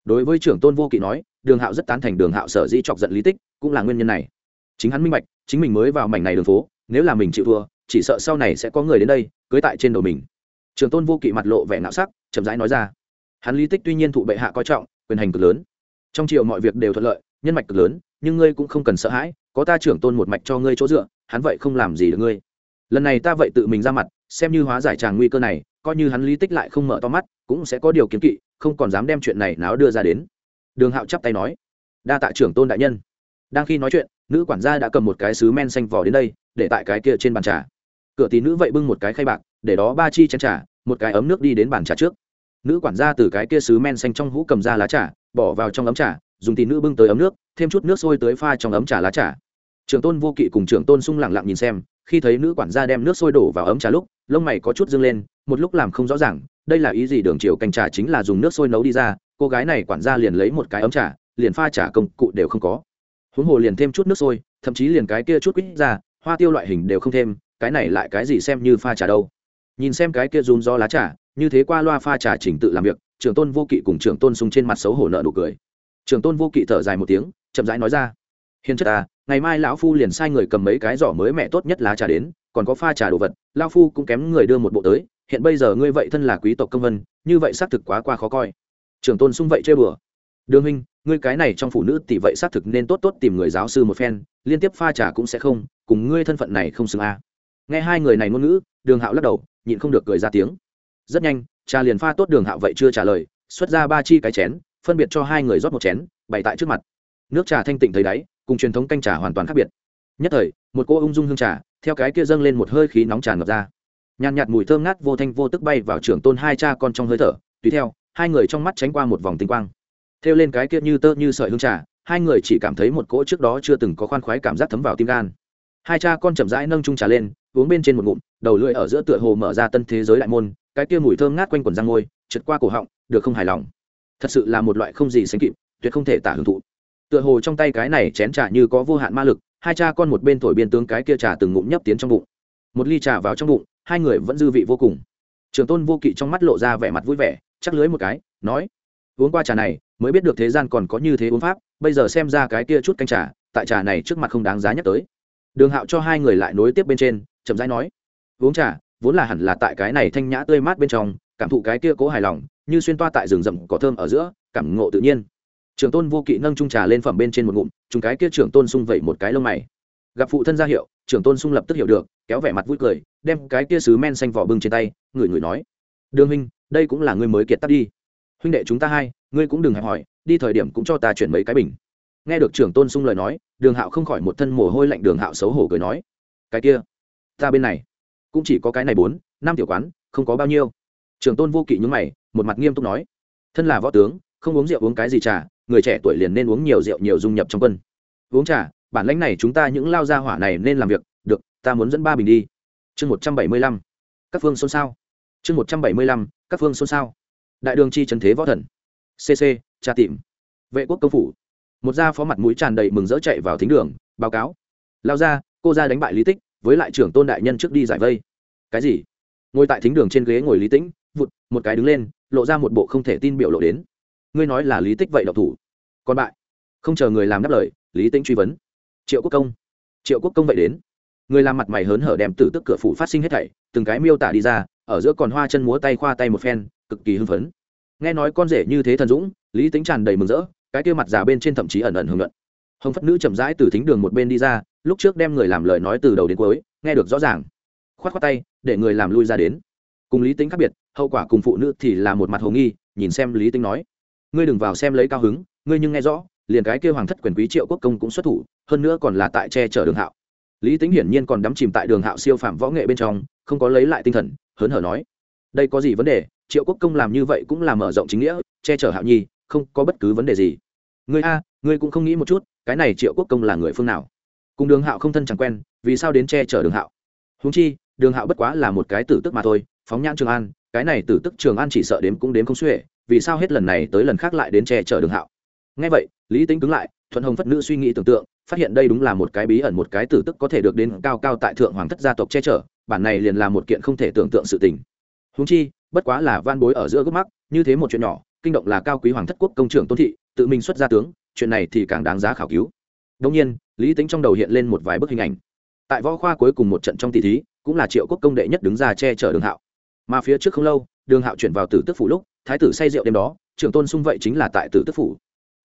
Đối với trưởng tôn vô kỵ nói, đường hạo rất tán thành đường hạo sở di chọc giận lý tích, cũng là nguyên nhân này. Chính hắn minh bạch, chính mình mới vào mảnh này đường phố, nếu là mình chịu thua, chỉ sợ sau này sẽ có người đến đây, cưới tại trên đầu mình. Trường tôn vô kỵ mặt lộ vẻ nạo sắc, chậm rãi nói ra hắn lý tích tuy nhiên thụ bệ hạ coi trọng, quyền hành cực lớn. Trong triều mọi việc đều thuận lợi, nhân mạch cực lớn, nhưng ngươi cũng không cần sợ hãi, có ta trưởng tôn một mạch cho ngươi chỗ dựa, hắn vậy không làm gì được ngươi. Lần này ta vậy tự mình ra mặt, xem như hóa giải tràng nguy cơ này, coi như hắn lý tích lại không mở to mắt, cũng sẽ có điều kiến kỵ, không còn dám đem chuyện này náo đưa ra đến. Đường hạo chắp tay nói, đa tạ trưởng tôn đại nhân. Đang khi nói chuyện, nữ quản gia đã cầm một cái sứ men xanh vỏ đến đây, để tại cái kia trên bàn trà. Cửa tí nữ vậy bưng một cái khay bạc, để đó ba chi chén trà, một cái ấm nước đi đến bàn trà trước nữ quản gia từ cái kia sứ men xanh trong hũ cầm ra lá trà, bỏ vào trong ấm trà, dùng tì nữ bưng tới ấm nước, thêm chút nước sôi tới pha trong ấm trà lá trà. Trưởng tôn vô kỵ cùng trưởng tôn sung lặng lặng nhìn xem, khi thấy nữ quản gia đem nước sôi đổ vào ấm trà lúc, lông mày có chút dâng lên, một lúc làm không rõ ràng, đây là ý gì đường chiều canh trà chính là dùng nước sôi nấu đi ra, cô gái này quản gia liền lấy một cái ấm trà, liền pha trà công cụ đều không có. Huống hồ liền thêm chút nước sôi, thậm chí liền cái kia chút quýt ra, hoa tiêu loại hình đều không thêm, cái này lại cái gì xem như pha trà đâu. Nhìn xem cái kia run do lá trà như thế qua loa pha trà chỉnh tự làm việc trưởng tôn vô kỵ cùng trưởng tôn sung trên mặt xấu hổ nợ nụ cười. Trưởng tôn vô kỵ thở dài một tiếng chậm rãi nói ra hiền chất à, ngày mai lão phu liền sai người cầm mấy cái giỏ mới mẹ tốt nhất lá trà đến còn có pha trà đồ vật lão phu cũng kém người đưa một bộ tới hiện bây giờ ngươi vậy thân là quý tộc công vân như vậy xác thực quá qua khó coi. Trưởng tôn sung vậy chơi bừa đương huynh ngươi cái này trong phụ nữ tỷ vậy xác thực nên tốt tốt tìm người giáo sư một phen liên tiếp pha trà cũng sẽ không cùng ngươi thân phận này không xứng a nghe hai người này ngôn ngữ đường hạo lắc đầu nhịn không được cười ra tiếng rất nhanh trà liền pha tốt đường hạo vậy chưa trả lời, xuất ra ba chi cái chén, phân biệt cho hai người rót một chén, bày tại trước mặt. Nước trà thanh tịnh thấy đáy, cùng truyền thống canh trà hoàn toàn khác biệt. Nhất thời, một cô ung dung hương trà, theo cái kia dâng lên một hơi khí nóng tràn ngập ra. Nhàn nhạt mùi thơm ngát vô thanh vô tức bay vào trưởng tôn hai cha con trong hơi thở, tùy theo, hai người trong mắt tránh qua một vòng tinh quang. Theo lên cái kia như tơ như sợi hương trà, hai người chỉ cảm thấy một cỗ trước đó chưa từng có khoan khoái cảm giác thấm vào tim gan. Hai cha con chậm rãi nâng trung trà lên, uống bên trên một ngụm, đầu lưỡi ở giữa tựa hồ mở ra tân thế giới đại môn cái kia mùi thơm ngát quanh quần răng môi trượt qua cổ họng, được không hài lòng. Thật sự là một loại không gì sánh kịp, tuyệt không thể tả hưởng thụ. Tựa hồ trong tay cái này chén trà như có vô hạn ma lực, hai cha con một bên thổi biên tướng cái kia trà từng ngụm nhấp tiến trong bụng. Một ly trà vào trong bụng, hai người vẫn dư vị vô cùng. Trường tôn vô kỵ trong mắt lộ ra vẻ mặt vui vẻ chắc lưới một cái, nói, uống qua trà này, mới biết được thế gian còn có như thế uống pháp, bây giờ xem ra cái kia chút canh trà, tại trà này trước mặt không đáng giá nhắc tới. Đường hạo cho hai người lại nối tiếp bên trên, chậm rãi nói, uống trà vốn là hẳn là tại cái này thanh nhã tươi mát bên trong, cảm thụ cái kia cố hài lòng, như xuyên toa tại rừng rậm có thơm ở giữa, cảm ngộ tự nhiên. Trưởng tôn vô kỵ nâng trung trà lên phẩm bên trên một ngụm, chúng cái kia trưởng tôn sung vẩy một cái lông mày. Gặp phụ thân ra hiệu, trưởng tôn sung lập tức hiểu được, kéo vẻ mặt vui cười, đem cái kia sứ men xanh vỏ bưng trên tay, người người nói. Đường huynh, đây cũng là người mới kiệt tắt đi. Huynh đệ chúng ta hai, ngươi cũng đừng hẹp hỏi, đi thời điểm cũng cho ta chuyển mấy cái bình. Nghe được trưởng tôn sung lời nói, đường hạo không khỏi một thân mồ hôi lạnh đường hạo xấu hổ cười nói. Cái kia, ta bên này cũng chỉ có cái này bốn, năm tiểu quán, không có bao nhiêu. Trường tôn vô kỵ nhúng mày, một mặt nghiêm túc nói, thân là võ tướng, không uống rượu uống cái gì trà, người trẻ tuổi liền nên uống nhiều rượu nhiều dung nhập trong quân. Uống trà, bản lãnh này chúng ta những lao gia hỏa này nên làm việc, được, ta muốn dẫn ba bình đi. Chương một trăm bảy mươi lăm, các phương xôn xao. Chương một trăm bảy mươi lăm, các phương xôn xao. Đại đường chi trần thế võ thần. Cc tra tìm. Vệ quốc công phủ. Một gia phó mặt mũi tràn đầy mừng rỡ chạy vào thính đường, báo cáo. Lao ra cô ra đánh bại lý tích với lại trưởng tôn đại nhân trước đi giải vây. Cái gì? Ngồi tại thính đường trên ghế ngồi lý tĩnh, vụt, một cái đứng lên, lộ ra một bộ không thể tin biểu lộ đến. Ngươi nói là lý tích vậy độc thủ. Còn bại. Không chờ người làm đáp lời, lý tĩnh truy vấn. Triệu quốc công. Triệu quốc công vậy đến. Người làm mặt mày hớn hở đem tử tức cửa phủ phát sinh hết thảy, từng cái miêu tả đi ra, ở giữa còn hoa chân múa tay khoa tay một phen, cực kỳ hưng phấn. Nghe nói con rể như thế thần dũng, lý tính tràn đầy mừng rỡ, cái kia mặt già bên trên thậm chí ẩn ẩn hưởng luận. Hồng phất nữ chậm rãi từ thính đường một bên đi ra lúc trước đem người làm lời nói từ đầu đến cuối, nghe được rõ ràng. Khoát khoát tay, để người làm lui ra đến. Cùng lý tính khác biệt, hậu quả cùng phụ nữ thì là một mặt hồ nghi, nhìn xem lý tính nói. Ngươi đừng vào xem lấy cao hứng, ngươi nhưng nghe rõ, liền cái kêu hoàng thất quyền quý triệu quốc công cũng xuất thủ, hơn nữa còn là tại che chở đường hạo. Lý tính hiển nhiên còn đắm chìm tại đường hạo siêu phạm võ nghệ bên trong, không có lấy lại tinh thần, hớn hở nói. Đây có gì vấn đề, triệu quốc công làm như vậy cũng là mở rộng chính nghĩa, che chở hạo nhi, không có bất cứ vấn đề gì. Ngươi a, ngươi cũng không nghĩ một chút, cái này triệu quốc công là người phương nào? Cùng đường hạo không thân chẳng quen, vì sao đến che chở đường hạo? Húng chi, đường hạo bất quá là một cái tử tức mà thôi, phóng nhãn trường an, cái này tử tức trường an chỉ sợ đếm cũng đếm không xuể, vì sao hết lần này tới lần khác lại đến che chở đường hạo? Ngay vậy, lý tính cứng lại, thuận hồng phất nữ suy nghĩ tưởng tượng, phát hiện đây đúng là một cái bí ẩn, một cái tử tức có thể được đến cao cao tại thượng hoàng thất gia tộc che chở, bản này liền là một kiện không thể tưởng tượng sự tình. Húng chi, bất quá là van bối ở giữa gốc mắc như thế một chuyện nhỏ, kinh động là cao quý hoàng thất quốc công trưởng tôn thị, tự mình xuất gia tướng, chuyện này thì càng đáng giá khảo cứu. Đông nhiên lý tính trong đầu hiện lên một vài bức hình ảnh. Tại võ khoa cuối cùng một trận trong tỷ thí, cũng là triệu quốc công đệ nhất đứng ra che chở đường hạo. Mà phía trước không lâu, đường hạo chuyển vào tử tức phủ lúc, thái tử say rượu đêm đó, trưởng tôn sung vậy chính là tại tử tức phủ.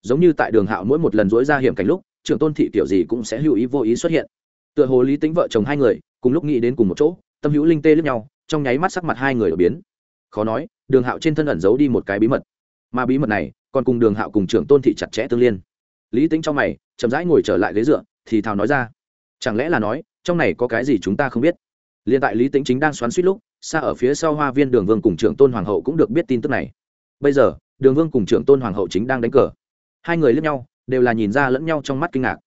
Giống như tại đường hạo mỗi một lần dối ra hiểm cảnh lúc, trưởng tôn thị tiểu gì cũng sẽ hữu ý vô ý xuất hiện. Tựa hồ lý tính vợ chồng hai người, cùng lúc nghĩ đến cùng một chỗ, tâm hữu linh tê lẫn nhau, trong nháy mắt sắc mặt hai người đổi biến. Khó nói, đường hạo trên thân ẩn giấu đi một cái bí mật. Mà bí mật này, còn cùng đường hạo cùng trưởng tôn thị chặt chẽ tương liên lý tính trong mày, chậm rãi ngồi trở lại ghế dựa, thì thào nói ra. Chẳng lẽ là nói, trong này có cái gì chúng ta không biết? Liền tại lý tính chính đang xoắn suýt lúc, xa ở phía sau hoa viên đường vương cùng trưởng tôn hoàng hậu cũng được biết tin tức này. Bây giờ, đường vương cùng trưởng tôn hoàng hậu chính đang đánh cờ. Hai người lướt nhau, đều là nhìn ra lẫn nhau trong mắt kinh ngạc.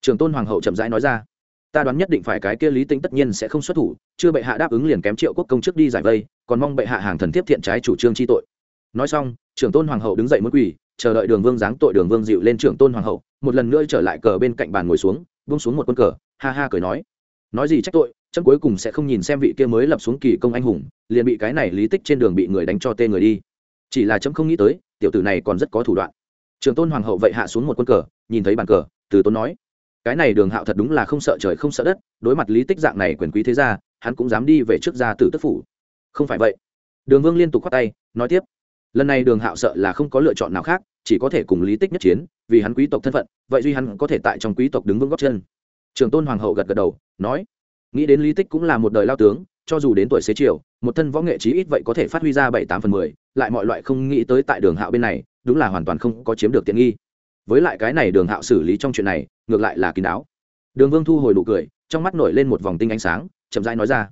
Trưởng tôn hoàng hậu chậm rãi nói ra, ta đoán nhất định phải cái kia lý tính tất nhiên sẽ không xuất thủ, chưa bệ hạ đáp ứng liền kém triệu quốc công trước đi giải vây, còn mong bệ hạ hàng thần tiếp thiện trái chủ trương chi tội. Nói xong, trưởng tôn hoàng hậu đứng dậy muốn quỳ chờ đợi đường vương giáng tội đường vương dịu lên trưởng tôn hoàng hậu, một lần nữa trở lại cờ bên cạnh bàn ngồi xuống, buông xuống một quân cờ, ha ha cười nói. Nói gì trách tội, chấm cuối cùng sẽ không nhìn xem vị kia mới lập xuống kỳ công anh hùng, liền bị cái này lý tích trên đường bị người đánh cho tê người đi. Chỉ là chấm không nghĩ tới, tiểu tử này còn rất có thủ đoạn. Trường tôn hoàng hậu vậy hạ xuống một quân cờ, nhìn thấy bàn cờ, từ tôn nói. Cái này đường hạo thật đúng là không sợ trời không sợ đất, đối mặt lý tích dạng này quyền quý thế gia, hắn cũng dám đi về trước gia tử tức phủ. Không phải vậy. Đường vương liên tục khoát tay, nói tiếp lần này đường hạo sợ là không có lựa chọn nào khác, chỉ có thể cùng lý tích nhất chiến, vì hắn quý tộc thân phận, vậy duy hắn có thể tại trong quý tộc đứng vững góc chân. Trường tôn hoàng hậu gật gật đầu, nói, nghĩ đến lý tích cũng là một đời lao tướng, cho dù đến tuổi xế chiều, một thân võ nghệ trí ít vậy có thể phát huy ra bảy tám phần mười, lại mọi loại không nghĩ tới tại đường hạo bên này, đúng là hoàn toàn không có chiếm được tiện nghi. Với lại cái này đường hạo xử lý trong chuyện này, ngược lại là kín đáo. Đường vương thu hồi nụ cười, trong mắt nổi lên một vòng tinh ánh sáng, chậm rãi nói ra,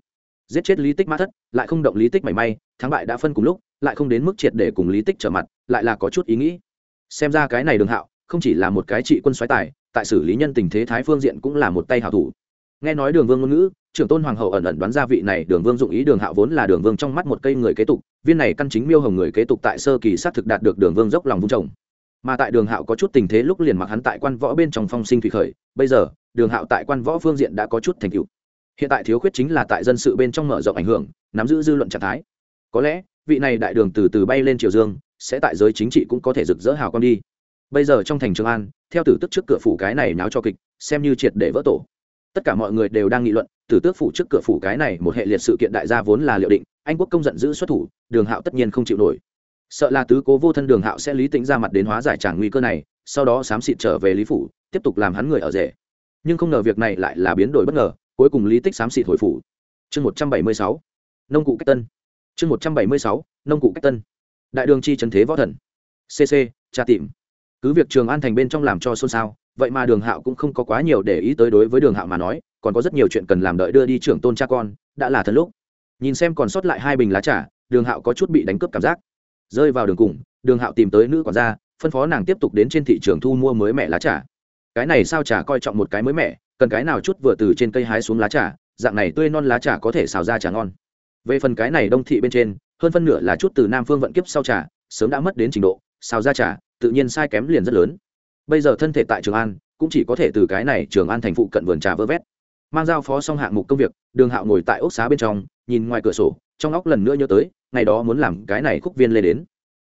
giết chết lý tích mã thất, lại không động lý tích mảy may, thắng bại đã phân cùng lúc lại không đến mức triệt để cùng lý tích trở mặt, lại là có chút ý nghĩ. Xem ra cái này đường hạo, không chỉ là một cái trị quân xoáy tài, tại xử lý nhân tình thế thái phương diện cũng là một tay hảo thủ. Nghe nói đường vương ngôn ngữ, trưởng tôn hoàng hậu ẩn ẩn đoán ra vị này đường vương dụng ý đường hạo vốn là đường vương trong mắt một cây người kế tục, viên này căn chính miêu hồng người kế tục tại sơ kỳ xác thực đạt được đường vương dốc lòng vung trồng. Mà tại đường hạo có chút tình thế lúc liền mặc hắn tại quan võ bên trong phong sinh thủy khởi, bây giờ, đường hạo tại quan võ phương diện đã có chút thành cựu hiện tại thiếu khuyết chính là tại dân sự bên trong mở rộng ảnh hưởng, nắm giữ dư luận trạng thái. Có lẽ vị này đại đường từ từ bay lên triều dương, sẽ tại giới chính trị cũng có thể rực rỡ hào con đi. Bây giờ trong thành trường an, theo tử tức trước cửa phủ cái này náo cho kịch, xem như triệt để vỡ tổ. Tất cả mọi người đều đang nghị luận, tử tước phủ trước cửa phủ cái này một hệ liệt sự kiện đại gia vốn là liệu định, anh quốc công giận giữ xuất thủ, đường hạo tất nhiên không chịu nổi. Sợ là tứ cố vô thân đường hạo sẽ lý tính ra mặt đến hóa giải tràng nguy cơ này, sau đó xám xịt trở về lý phủ, tiếp tục làm hắn người ở rể. Nhưng không ngờ việc này lại là biến đổi bất ngờ, cuối cùng lý tích xám xịt hồi phủ. Chương một trăm bảy mươi sáu, nông cụ cách tân chương một trăm bảy mươi sáu, nông cụ cách tân. Đại đường chi trần thế võ thần. Cc tra tìm. Cứ việc trường an thành bên trong làm cho xôn xao, vậy mà đường hạo cũng không có quá nhiều để ý tới đối với đường hạo mà nói, còn có rất nhiều chuyện cần làm đợi đưa đi trưởng tôn cha con, đã là thần lúc. Nhìn xem còn sót lại hai bình lá trà, đường hạo có chút bị đánh cướp cảm giác. Rơi vào đường cùng, đường hạo tìm tới nữ quản gia, phân phó nàng tiếp tục đến trên thị trường thu mua mới mẹ lá trà. Cái này sao trà coi trọng một cái mới mẻ, cần cái nào chút vừa từ trên cây hái xuống lá trà, dạng này tươi non lá trà có thể xào ra trà ngon về phần cái này đông thị bên trên, hơn phân nửa là chút từ nam phương vận kiếp sau trà, sớm đã mất đến trình độ, xào ra trà, tự nhiên sai kém liền rất lớn. Bây giờ thân thể tại trường an, cũng chỉ có thể từ cái này trường an thành phụ cận vườn trà vơ vét. Mang giao phó xong hạng mục công việc, đường hạo ngồi tại ốc xá bên trong, nhìn ngoài cửa sổ, trong óc lần nữa nhớ tới, ngày đó muốn làm cái này khúc viên lê đến.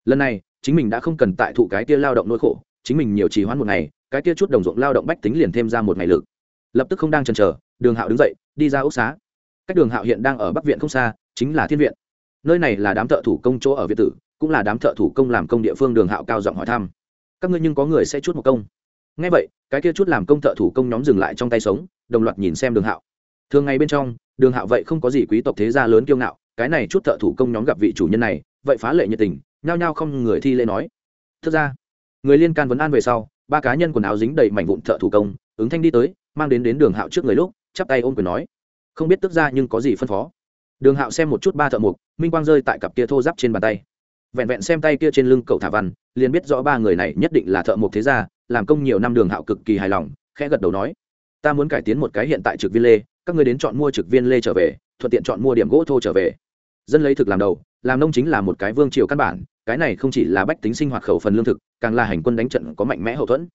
Lần này, chính mình đã không cần tại thụ cái kia lao động nỗi khổ, chính mình nhiều trì hoãn một ngày, cái kia chút đồng ruộng lao động bách tính liền thêm ra một ngày lực. Lập tức không đang chần chờ, đường hạo đứng dậy, đi ra ốc xá. Cách đường hạo hiện đang ở bắc viện không xa chính là thiên viện. Nơi này là đám thợ thủ công chỗ ở việt tử, cũng là đám thợ thủ công làm công địa phương đường hạo cao giọng hỏi thăm. Các ngươi nhưng có người sẽ chút một công. Ngay vậy, cái kia chút làm công thợ thủ công nhóm dừng lại trong tay sống, đồng loạt nhìn xem đường hạo. Thường ngày bên trong, đường hạo vậy không có gì quý tộc thế gia lớn kiêu ngạo, cái này chút thợ thủ công nhóm gặp vị chủ nhân này, vậy phá lệ nhiệt tình, nhao nhao không người thi lễ nói. Thực ra người liên can vấn an về sau, ba cá nhân quần áo dính đầy mảnh vụn thợ thủ công, ứng thanh đi tới, mang đến đến đường hạo trước người lúc, chắp tay ôm quyền nói. Không biết tức ra nhưng có gì phân phó đường hạo xem một chút ba thợ mục minh quang rơi tại cặp kia thô giáp trên bàn tay. Vẹn vẹn xem tay kia trên lưng cậu thả văn, liền biết rõ ba người này nhất định là thợ mộc thế gia, làm công nhiều năm đường hạo cực kỳ hài lòng, khẽ gật đầu nói, ta muốn cải tiến một cái hiện tại trực viên lê, các người đến chọn mua trực viên lê trở về, thuận tiện chọn mua điểm gỗ thô trở về. Dân lấy thực làm đầu, làm nông chính là một cái vương triều căn bản, cái này không chỉ là bách tính sinh hoạt khẩu phần lương thực, càng là hành quân đánh trận có mạnh mẽ hậu thuẫn.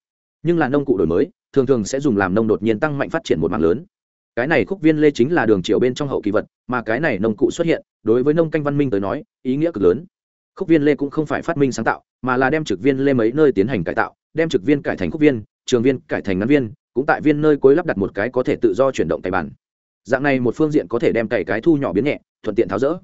Nhưng là nông cụ đổi mới, thường thường sẽ dùng làm nông đột nhiên tăng mạnh phát triển một mạng lớn cái này khúc viên lê chính là đường triều bên trong hậu kỳ vật, mà cái này nông cụ xuất hiện, đối với nông canh văn minh tới nói, ý nghĩa cực lớn. Khúc viên lê cũng không phải phát minh sáng tạo, mà là đem trực viên lê mấy nơi tiến hành cải tạo, đem trực viên cải thành khúc viên, trường viên cải thành ngắn viên, cũng tại viên nơi cuối lắp đặt một cái có thể tự do chuyển động cày bản dạng này một phương diện có thể đem cày cái thu nhỏ biến nhẹ, thuận tiện tháo rỡ.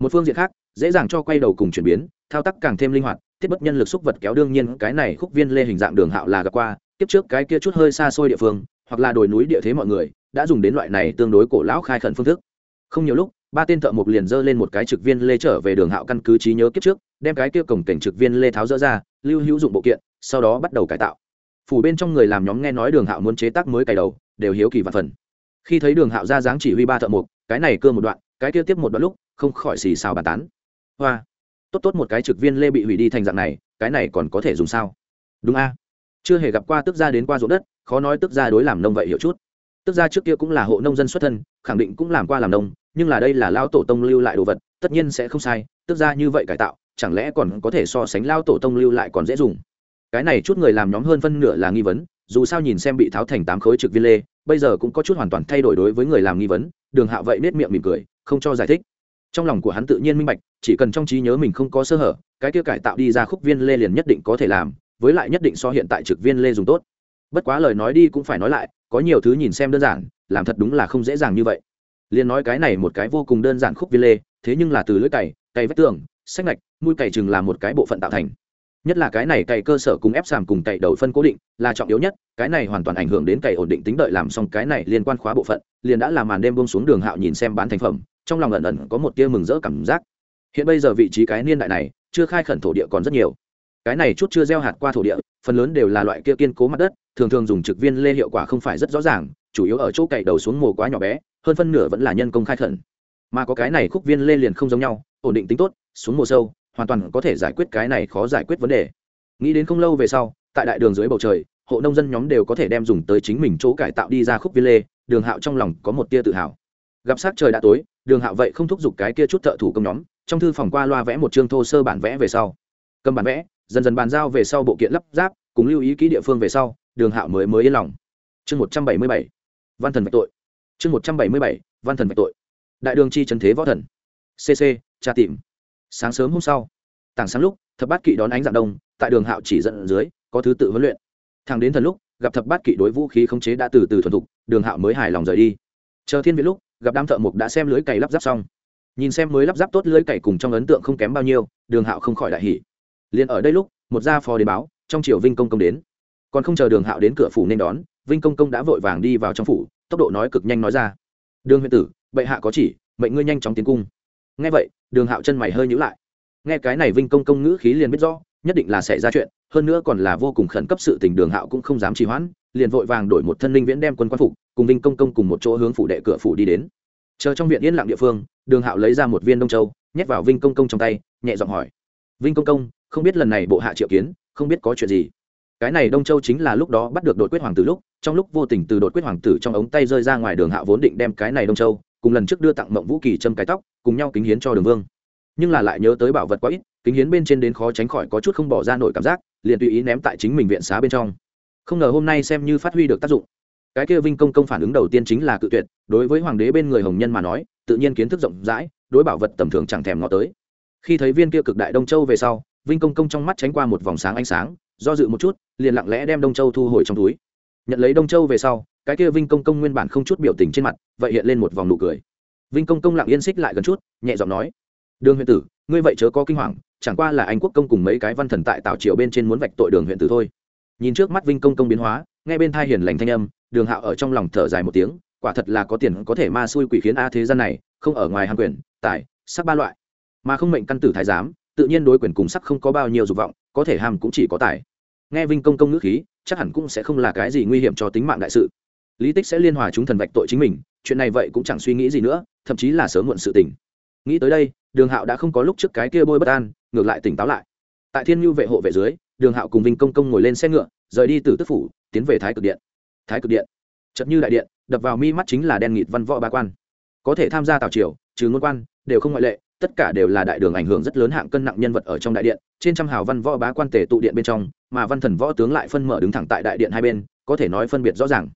Một phương diện khác, dễ dàng cho quay đầu cùng chuyển biến, thao tác càng thêm linh hoạt, thiết bất nhân lực xúc vật kéo đương nhiên, cái này khúc viên lê hình dạng đường hạo là gặp qua, tiếp trước cái kia chút hơi xa xôi địa phương, hoặc là đồi núi địa thế mọi người đã dùng đến loại này tương đối cổ lão khai khẩn phương thức. Không nhiều lúc, ba tên thợ mộc liền dơ lên một cái trực viên lê trở về đường hạo căn cứ trí nhớ kiếp trước, đem cái kia cổng cảnh trực viên lê tháo dỡ ra, lưu hữu dụng bộ kiện, sau đó bắt đầu cải tạo. Phủ bên trong người làm nhóm nghe nói đường hạo muốn chế tác mới cày đầu, đều hiếu kỳ và phần. Khi thấy đường hạo ra dáng chỉ huy ba thợ mộc, cái này cơ một đoạn, cái kia tiếp một đoạn lúc, không khỏi xì xào bàn tán. Hoa! Tốt tốt một cái trực viên lê bị hủy đi thành dạng này, cái này còn có thể dùng sao? Đúng a. Chưa hề gặp qua tức ra đến qua ruộng đất, khó nói tức ra đối làm nông vậy hiểu chút tức ra trước kia cũng là hộ nông dân xuất thân, khẳng định cũng làm qua làm nông, nhưng là đây là lao tổ tông lưu lại đồ vật, tất nhiên sẽ không sai, tức ra như vậy cải tạo, chẳng lẽ còn có thể so sánh lao tổ tông lưu lại còn dễ dùng? Cái này chút người làm nhóm hơn phân nửa là nghi vấn, dù sao nhìn xem bị tháo thành tám khối trực viên lê, bây giờ cũng có chút hoàn toàn thay đổi đối với người làm nghi vấn, đường hạ vậy nết miệng mỉm cười, không cho giải thích. Trong lòng của hắn tự nhiên minh bạch, chỉ cần trong trí nhớ mình không có sơ hở, cái kia cải tạo đi ra khúc viên lê liền nhất định có thể làm, với lại nhất định so hiện tại trực viên lê dùng tốt. Bất quá lời nói đi cũng phải nói lại có nhiều thứ nhìn xem đơn giản, làm thật đúng là không dễ dàng như vậy. Liền nói cái này một cái vô cùng đơn giản khúc viên lê thế nhưng là từ lưỡi cày cày vách tường sách ngạch, mũi cày chừng là một cái bộ phận tạo thành. Nhất là cái này cày cơ sở cùng ép sàm cùng cày đầu phân cố định, là trọng yếu nhất, cái này hoàn toàn ảnh hưởng đến cày ổn định tính đợi làm xong cái này liên quan khóa bộ phận, liền đã làm màn đêm bông xuống đường hạo nhìn xem bán thành phẩm, trong lòng ẩn ẩn có một tia mừng rỡ cảm giác. Hiện bây giờ vị trí cái niên đại này, chưa khai khẩn thổ địa còn rất nhiều cái này chút chưa gieo hạt qua thổ địa, phần lớn đều là loại kia kiên cố mặt đất, thường thường dùng trực viên lê hiệu quả không phải rất rõ ràng, chủ yếu ở chỗ cày đầu xuống mồ quá nhỏ bé, hơn phân nửa vẫn là nhân công khai khẩn. Mà có cái này khúc viên lê liền không giống nhau, ổn định tính tốt, xuống mồ sâu, hoàn toàn có thể giải quyết cái này khó giải quyết vấn đề. Nghĩ đến không lâu về sau, tại đại đường dưới bầu trời, hộ nông dân nhóm đều có thể đem dùng tới chính mình chỗ cải tạo đi ra khúc viên lê, đường hạo trong lòng có một tia tự hào. Gặp sát trời đã tối, đường hạo vậy không thúc giục cái kia chút thợ thủ công nhóm, trong thư phòng qua loa vẽ một chương thô sơ bản vẽ về sau cầm bản vẽ, dần dần bàn giao về sau bộ kiện lắp ráp, cùng lưu ý kỹ địa phương về sau, đường hạo mới mới yên lòng. Chương một trăm bảy mươi bảy, văn thần vạch tội. Chương một trăm bảy mươi bảy, văn thần vạch tội. Đại đường chi trần thế võ thần. Cc tra tìm. Sáng sớm hôm sau, tảng sáng lúc, thập bát kỵ đón ánh dạng đông, tại đường hạo chỉ dẫn dưới, có thứ tự huấn luyện. Thằng đến thần lúc, gặp thập bát kỵ đối vũ khí khống chế đã từ từ thuần thục, đường hạo mới hài lòng rời đi. Chờ thiên viện lúc, gặp đám thợ mộc đã xem lưới cày lắp ráp xong. Nhìn xem mới lắp ráp tốt lưới cày cùng trong ấn tượng không kém bao nhiêu, đường hạo không khỏi đại hỉ liền ở đây lúc, một gia phó đến báo, trong triều vinh công công đến. Còn không chờ đường hạo đến cửa phủ nên đón, vinh công công đã vội vàng đi vào trong phủ, tốc độ nói cực nhanh nói ra. Đường huyện tử, bệ hạ có chỉ, mệnh ngươi nhanh chóng tiến cung. Nghe vậy, đường hạo chân mày hơi nhữ lại. Nghe cái này vinh công công ngữ khí liền biết rõ, nhất định là sẽ ra chuyện, hơn nữa còn là vô cùng khẩn cấp sự tình đường hạo cũng không dám trì hoãn, liền vội vàng đổi một thân linh viễn đem quân quan phục, cùng vinh công công cùng một chỗ hướng phủ đệ cửa phủ đi đến. Chờ trong viện yên lặng địa phương, đường hạo lấy ra một viên đông châu, nhét vào vinh công công trong tay, nhẹ giọng hỏi vinh công công, không biết lần này bộ hạ triệu kiến, không biết có chuyện gì. Cái này đông châu chính là lúc đó bắt được đột quyết hoàng tử lúc, trong lúc vô tình từ đột quyết hoàng tử trong ống tay rơi ra ngoài đường hạ vốn định đem cái này đông châu, cùng lần trước đưa tặng mộng vũ kỳ châm cái tóc, cùng nhau kính hiến cho đường vương. Nhưng là lại nhớ tới bảo vật quá ít, kính hiến bên trên đến khó tránh khỏi có chút không bỏ ra nổi cảm giác, liền tùy ý ném tại chính mình viện xá bên trong. Không ngờ hôm nay xem như phát huy được tác dụng. Cái kia vinh công công phản ứng đầu tiên chính là cự tuyệt, đối với hoàng đế bên người hồng nhân mà nói, tự nhiên kiến thức rộng rãi, đối bảo vật tầm thường chẳng thèm ngó tới khi thấy viên kia cực đại đông châu về sau, vinh công công trong mắt tránh qua một vòng sáng ánh sáng, do dự một chút, liền lặng lẽ đem đông châu thu hồi trong túi. Nhận lấy đông châu về sau, cái kia vinh công công nguyên bản không chút biểu tình trên mặt, vậy hiện lên một vòng nụ cười. Vinh công công lặng yên xích lại gần chút, nhẹ giọng nói, đường huyện tử, ngươi vậy chớ có kinh hoàng, chẳng qua là anh quốc công cùng mấy cái văn thần tại tào triều bên trên muốn vạch tội đường huyện tử thôi. Nhìn trước mắt vinh công công biến hóa, nghe bên thai hiền lành thanh âm, đường hạo ở trong lòng thở dài một tiếng, quả thật là có tiền có thể ma xui quỷ khiến a thế gian này, không ở ngoài hàn quyền, tài, sắc ba loại mà không mệnh căn tử thái giám, tự nhiên đối quyền cùng sắc không có bao nhiêu dục vọng, có thể hàm cũng chỉ có tài. Nghe vinh công công ngữ khí, chắc hẳn cũng sẽ không là cái gì nguy hiểm cho tính mạng đại sự. Lý tích sẽ liên hòa chúng thần vạch tội chính mình, chuyện này vậy cũng chẳng suy nghĩ gì nữa, thậm chí là sớm muộn sự tình. Nghĩ tới đây, đường hạo đã không có lúc trước cái kia bôi bất an, ngược lại tỉnh táo lại. Tại thiên nhu vệ hộ vệ dưới, đường hạo cùng vinh công công ngồi lên xe ngựa, rời đi từ tức phủ, tiến về thái cực điện. Thái cực điện. Chật như đại điện, đập vào mi mắt chính là đen nghịt văn võ ba quan. Có thể tham gia tào triều, trừ ngôn quan, đều không ngoại lệ tất cả đều là đại đường ảnh hưởng rất lớn hạng cân nặng nhân vật ở trong đại điện, trên trăm hào văn võ bá quan tể tụ điện bên trong, mà văn thần võ tướng lại phân mở đứng thẳng tại đại điện hai bên, có thể nói phân biệt rõ ràng.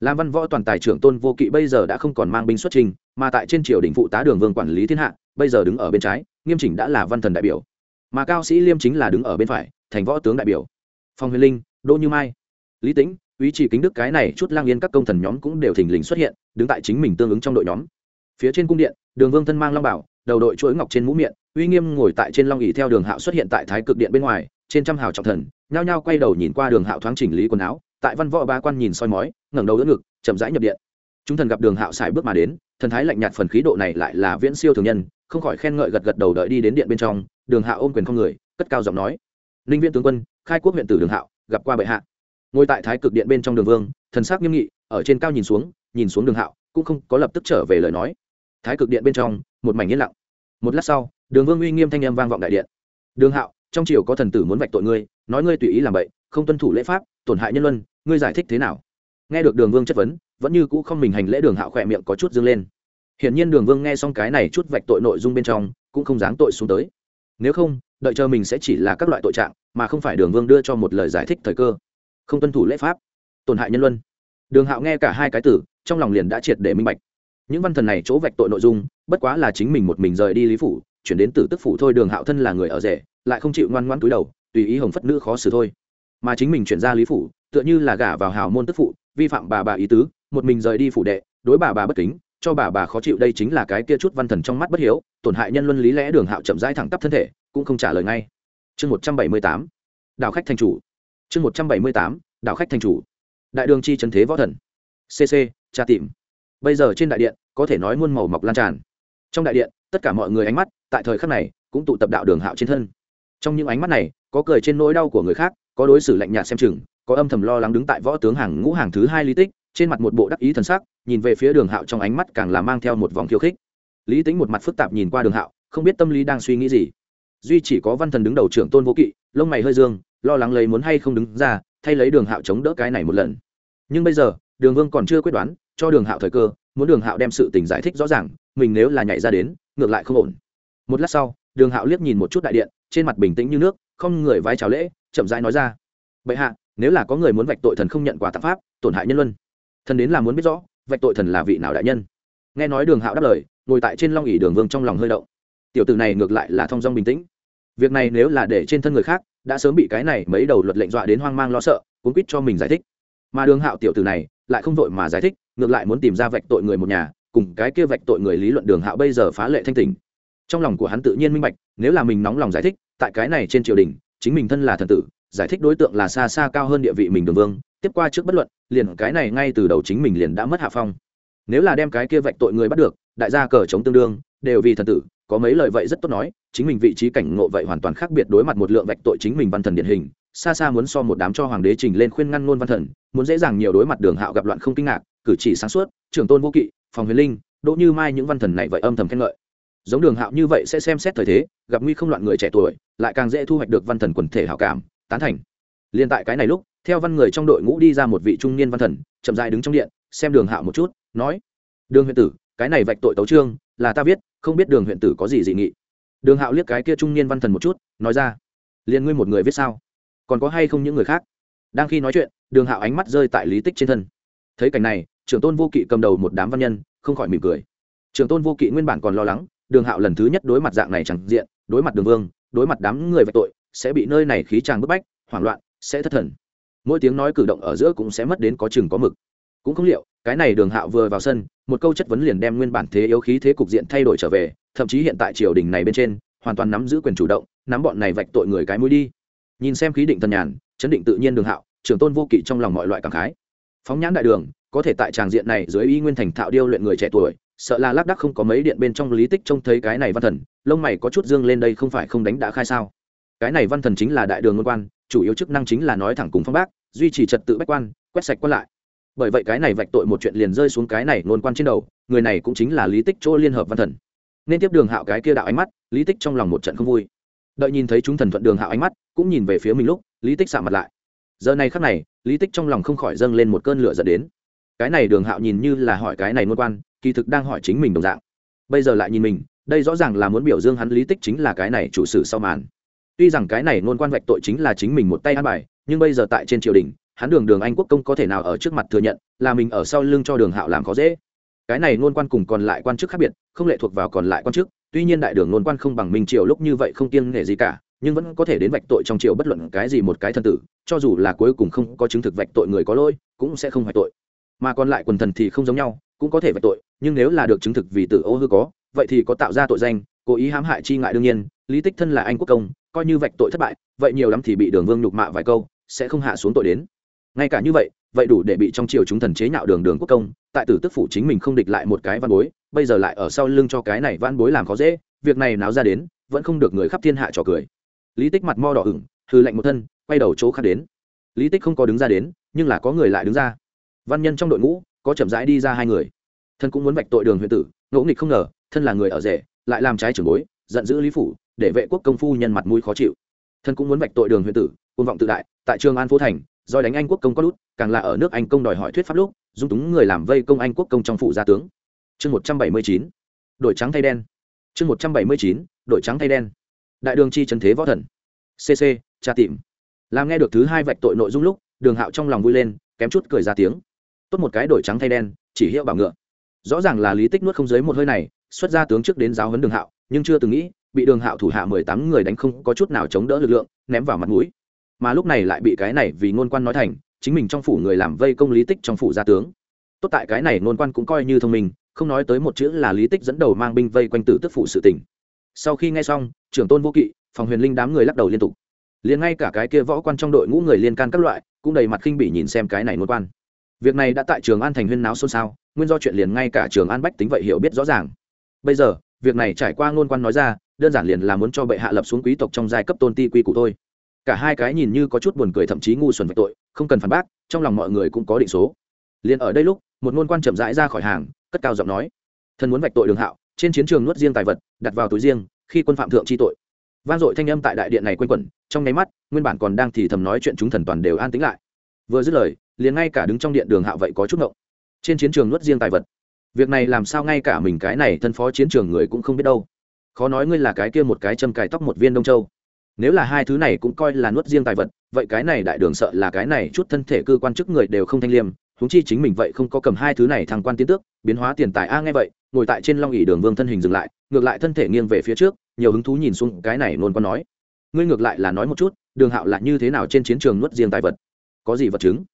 Làm văn võ toàn tài trưởng tôn vô kỵ bây giờ đã không còn mang binh xuất trình, mà tại trên triều đình phụ tá đường vương quản lý thiên hạ, bây giờ đứng ở bên trái, nghiêm chỉnh đã là văn thần đại biểu. Mà cao sĩ liêm chính là đứng ở bên phải, thành võ tướng đại biểu. Phong huyền linh, đỗ như mai, lý tĩnh ý chỉ kính đức cái này chút lang yên các công thần nhóm cũng đều thình lình xuất hiện, đứng tại chính mình tương ứng trong đội nhóm. Phía trên cung điện, đường vương thân mang long bảo đầu đội chuỗi ngọc trên mũ miệng, uy nghiêm ngồi tại trên long ỉ theo đường hạo xuất hiện tại thái cực điện bên ngoài, trên trăm hào trọng thần, nhao nhao quay đầu nhìn qua đường hạo thoáng chỉnh lý quần áo, tại văn võ ba quan nhìn soi mói, ngẩng đầu đỡ ngực, chậm rãi nhập điện. Chúng thần gặp đường hạo xài bước mà đến, thần thái lạnh nhạt phần khí độ này lại là viễn siêu thường nhân, không khỏi khen ngợi gật gật đầu đợi đi đến điện bên trong, đường hạo ôm quyền không người, cất cao giọng nói. Ninh viện tướng quân, khai quốc huyện tử đường hạo, gặp qua bệ hạ. Ngồi tại thái cực điện bên trong đường vương, thần sắc nghiêm nghị, ở trên cao nhìn xuống nhìn xuống đường hạo, cũng không có lập tức trở về lời nói. Thái cực điện bên trong, một mảnh yên lặng một lát sau, đường vương uy nghiêm thanh âm vang vọng đại điện. Đường hạo, trong triều có thần tử muốn vạch tội ngươi, nói ngươi tùy ý làm vậy không tuân thủ lễ pháp, tổn hại nhân luân, ngươi giải thích thế nào? Nghe được đường vương chất vấn, vẫn như cũ không mình hành lễ đường hạo khỏe miệng có chút dâng lên. Hiển nhiên đường vương nghe xong cái này chút vạch tội nội dung bên trong, cũng không dáng tội xuống tới. Nếu không, đợi chờ mình sẽ chỉ là các loại tội trạng, mà không phải đường vương đưa cho một lời giải thích thời cơ. Không tuân thủ lễ pháp, tổn hại nhân luân. Đường hạo nghe cả hai cái tử, trong lòng liền đã triệt để minh bạch những văn thần này chỗ vạch tội nội dung, bất quá là chính mình một mình rời đi lý phủ, chuyển đến tử tức phủ thôi, đường hạo thân là người ở rể, lại không chịu ngoan ngoan túi đầu, tùy ý hồng phất nữ khó xử thôi. Mà chính mình chuyển ra lý phủ, tựa như là gả vào hào môn tức phụ, vi phạm bà bà ý tứ, một mình rời đi phủ đệ, đối bà bà bất kính, cho bà bà khó chịu đây chính là cái kia chút văn thần trong mắt bất hiếu, tổn hại nhân luân lý lẽ đường hạo chậm rãi thẳng tắp thân thể, cũng không trả lời ngay. Chương một trăm bảy mươi tám đạo khách thành chủ. Chương một trăm bảy mươi tám đạo khách thành chủ. Đại đường chi trần thế võ thần. Cc tra tìm bây giờ trên đại điện có thể nói muôn màu mọc lan tràn. Trong đại điện, tất cả mọi người ánh mắt, tại thời khắc này, cũng tụ tập đạo đường hạo trên thân. Trong những ánh mắt này, có cười trên nỗi đau của người khác, có đối xử lạnh nhạt xem chừng, có âm thầm lo lắng đứng tại võ tướng hàng ngũ hàng thứ hai lý tích, trên mặt một bộ đắc ý thần sắc, nhìn về phía đường hạo trong ánh mắt càng là mang theo một vòng khiêu khích. Lý tính một mặt phức tạp nhìn qua đường hạo, không biết tâm lý đang suy nghĩ gì. Duy chỉ có văn thần đứng đầu trưởng tôn vô kỵ, lông mày hơi dương, lo lắng lấy muốn hay không đứng ra, thay lấy đường hạo chống đỡ cái này một lần. Nhưng bây giờ, đường vương còn chưa quyết đoán cho đường hạo thời cơ, muốn đường hạo đem sự tình giải thích rõ ràng, mình nếu là nhảy ra đến, ngược lại không ổn. Một lát sau, đường hạo liếc nhìn một chút đại điện, trên mặt bình tĩnh như nước, không người vái chào lễ, chậm rãi nói ra. Bệ hạ, nếu là có người muốn vạch tội thần không nhận quà tạp pháp, tổn hại nhân luân. Thần đến là muốn biết rõ, vạch tội thần là vị nào đại nhân. Nghe nói đường hạo đáp lời, ngồi tại trên long ỉ đường vương trong lòng hơi động. Tiểu tử này ngược lại là thong dong bình tĩnh. Việc này nếu là để trên thân người khác, đã sớm bị cái này mấy đầu luật lệnh dọa đến hoang mang lo sợ, cuốn quýt cho mình giải thích mà đường hạo tiểu tử này lại không vội mà giải thích, ngược lại muốn tìm ra vạch tội người một nhà, cùng cái kia vạch tội người lý luận đường hạo bây giờ phá lệ thanh tình trong lòng của hắn tự nhiên minh bạch, nếu là mình nóng lòng giải thích, tại cái này trên triều đình, chính mình thân là thần tử, giải thích đối tượng là xa xa cao hơn địa vị mình đường vương, tiếp qua trước bất luận, liền cái này ngay từ đầu chính mình liền đã mất hạ phong. Nếu là đem cái kia vạch tội người bắt được, đại gia cờ chống tương đương, đều vì thần tử, có mấy lời vậy rất tốt nói, chính mình vị trí cảnh ngộ vậy hoàn toàn khác biệt đối mặt một lượng vạch tội chính mình văn thần điển hình xa xa muốn so một đám cho hoàng đế trình lên khuyên ngăn ngôn văn thần, muốn dễ dàng nhiều đối mặt đường hạo gặp loạn không kinh ngạc, cử chỉ sáng suốt, trưởng tôn vô kỵ, phòng huyền linh, đỗ như mai những văn thần này vậy âm thầm khen ngợi. Giống đường hạo như vậy sẽ xem xét thời thế, gặp nguy không loạn người trẻ tuổi, lại càng dễ thu hoạch được văn thần quần thể hảo cảm, tán thành. Liên tại cái này lúc, theo văn người trong đội ngũ đi ra một vị trung niên văn thần, chậm dài đứng trong điện, xem đường hạo một chút, nói, đường huyện tử, cái này vạch tội tấu trương là ta viết, không biết đường huyện tử có gì dị nghị. Đường hạo liếc cái kia trung niên văn thần một chút, nói ra, liền ngươi một người viết sao? Còn có hay không những người khác? Đang khi nói chuyện, đường hạo ánh mắt rơi tại lý tích trên thân. Thấy cảnh này, trưởng tôn vô kỵ cầm đầu một đám văn nhân, không khỏi mỉm cười. Trưởng tôn vô kỵ nguyên bản còn lo lắng, đường hạo lần thứ nhất đối mặt dạng này chẳng diện, đối mặt đường vương, đối mặt đám người vạch tội, sẽ bị nơi này khí tràng bức bách, hoảng loạn, sẽ thất thần. Mỗi tiếng nói cử động ở giữa cũng sẽ mất đến có chừng có mực. Cũng không liệu, cái này đường hạo vừa vào sân, một câu chất vấn liền đem nguyên bản thế yếu khí thế cục diện thay đổi trở về, thậm chí hiện tại triều đình này bên trên, hoàn toàn nắm giữ quyền chủ động, nắm bọn này vạch tội người cái mũi đi nhìn xem khí định thần nhàn, chấn định tự nhiên đường hạo, trưởng tôn vô kỵ trong lòng mọi loại cảm khái. Phóng nhãn đại đường, có thể tại tràng diện này dưới y nguyên thành thạo điêu luyện người trẻ tuổi, sợ là lác đắc không có mấy điện bên trong lý tích trông thấy cái này văn thần, lông mày có chút dương lên đây không phải không đánh đã khai sao. Cái này văn thần chính là đại đường ngôn quan, chủ yếu chức năng chính là nói thẳng cùng phong bác, duy trì trật tự bách quan, quét sạch quan lại. Bởi vậy cái này vạch tội một chuyện liền rơi xuống cái này ngôn quan trên đầu, người này cũng chính là lý tích chỗ liên hợp văn thần. Nên tiếp đường hạo cái kia đạo ánh mắt, lý tích trong lòng một trận không vui đợi nhìn thấy chúng thần thuận đường hạo ánh mắt, cũng nhìn về phía mình lúc, lý tích xạ mặt lại. Giờ này khắc này, lý tích trong lòng không khỏi dâng lên một cơn lửa dẫn đến. Cái này đường hạo nhìn như là hỏi cái này ngôn quan, kỳ thực đang hỏi chính mình đồng dạng. Bây giờ lại nhìn mình, đây rõ ràng là muốn biểu dương hắn lý tích chính là cái này chủ sử sau màn. Tuy rằng cái này ngôn quan vạch tội chính là chính mình một tay ăn bài, nhưng bây giờ tại trên triều đình, hắn đường đường anh quốc công có thể nào ở trước mặt thừa nhận, là mình ở sau lưng cho đường hạo làm khó dễ cái này nôn quan cùng còn lại quan chức khác biệt, không lệ thuộc vào còn lại quan chức, tuy nhiên đại đường nôn quan không bằng minh triều lúc như vậy không kiêng nể gì cả, nhưng vẫn có thể đến vạch tội trong triều bất luận cái gì một cái thân tử, cho dù là cuối cùng không có chứng thực vạch tội người có lỗi, cũng sẽ không phải tội. Mà còn lại quần thần thì không giống nhau, cũng có thể vạch tội, nhưng nếu là được chứng thực vì tử ô hư có, vậy thì có tạo ra tội danh, cố ý hãm hại chi ngại đương nhiên, lý tích thân là anh quốc công, coi như vạch tội thất bại, vậy nhiều lắm thì bị đường vương nhục mạ vài câu, sẽ không hạ xuống tội đến. Ngay cả như vậy vậy đủ để bị trong triều chúng thần chế nhạo đường đường quốc công, tại tử tức phủ chính mình không địch lại một cái văn bối, bây giờ lại ở sau lưng cho cái này văn bối làm khó dễ, việc này náo ra đến, vẫn không được người khắp thiên hạ trò cười. Lý tích mặt mo đỏ ửng hư lạnh một thân, quay đầu chỗ khác đến. Lý tích không có đứng ra đến, nhưng là có người lại đứng ra. Văn nhân trong đội ngũ, có chậm rãi đi ra hai người. Thân cũng muốn vạch tội đường huyện tử ngẫu nghịch không ngờ, thân là người ở rể, lại làm trái trưởng bối, giận dữ lý phủ, để vệ quốc công phu nhân mặt mũi khó chịu. Thân cũng muốn vạch tội đường huyện tử côn vọng tự đại, tại trường an phố thành do đánh anh quốc công có lút, càng là ở nước anh công đòi hỏi thuyết pháp lúc, dung túng người làm vây công anh quốc công trong phủ gia tướng. Chương một trăm bảy mươi chín, đội trắng thay đen. Chương một trăm bảy mươi chín, đội trắng thay đen. Đại đường chi trần thế võ thần. Cc tra tìm. Làm nghe được thứ hai vạch tội nội dung lúc, đường hạo trong lòng vui lên, kém chút cười ra tiếng. Tốt một cái đổi trắng thay đen, chỉ hiệu bảo ngựa. Rõ ràng là lý tích nuốt không dưới một hơi này, xuất ra tướng trước đến giáo huấn đường hạo, nhưng chưa từng nghĩ, bị đường hạo thủ hạ mười tám người đánh không có chút nào chống đỡ lực lượng, ném vào mặt mũi mà lúc này lại bị cái này vì ngôn quan nói thành, chính mình trong phủ người làm vây công lý tích trong phủ gia tướng. Tốt tại cái này ngôn quan cũng coi như thông minh, không nói tới một chữ là lý tích dẫn đầu mang binh vây quanh tử tức phủ sự tỉnh. Sau khi nghe xong, trưởng tôn vô kỵ, phòng huyền linh đám người lắc đầu liên tục. Liền ngay cả cái kia võ quan trong đội ngũ người liên can các loại, cũng đầy mặt khinh bỉ nhìn xem cái này ngôn quan. Việc này đã tại trường an thành huyên náo xôn xao, nguyên do chuyện liền ngay cả trường an bách tính vậy hiểu biết rõ ràng. Bây giờ, việc này trải qua ngôn quan nói ra, đơn giản liền là muốn cho bệ hạ lập xuống quý tộc trong giai cấp tôn ti quy củ thôi cả hai cái nhìn như có chút buồn cười thậm chí ngu xuẩn vạch tội, không cần phản bác, trong lòng mọi người cũng có định số. Liền ở đây lúc, một ngôn quan chậm rãi ra khỏi hàng, cất cao giọng nói. Thần muốn vạch tội đường hạo, trên chiến trường nuốt riêng tài vật, đặt vào túi riêng, khi quân phạm thượng chi tội. Vang dội thanh âm tại đại điện này quanh quẩn, trong nháy mắt, nguyên bản còn đang thì thầm nói chuyện chúng thần toàn đều an tĩnh lại. Vừa dứt lời, liền ngay cả đứng trong điện đường hạo vậy có chút ngộng. Trên chiến trường nuốt riêng tài vật. Việc này làm sao ngay cả mình cái này thân phó chiến trường người cũng không biết đâu. Khó nói ngươi là cái kia một cái châm cài tóc một viên đông châu nếu là hai thứ này cũng coi là nuốt riêng tài vật, vậy cái này đại đường sợ là cái này chút thân thể cơ quan chức người đều không thanh liêm húng chi chính mình vậy không có cầm hai thứ này thăng quan tiến tước, biến hóa tiền tài. A, nghe vậy, ngồi tại trên long ỉ đường vương thân hình dừng lại, ngược lại thân thể nghiêng về phía trước, nhiều hứng thú nhìn xuống cái này nôn có nói. Ngươi ngược lại là nói một chút, đường hạo là như thế nào trên chiến trường nuốt riêng tài vật? Có gì vật chứng?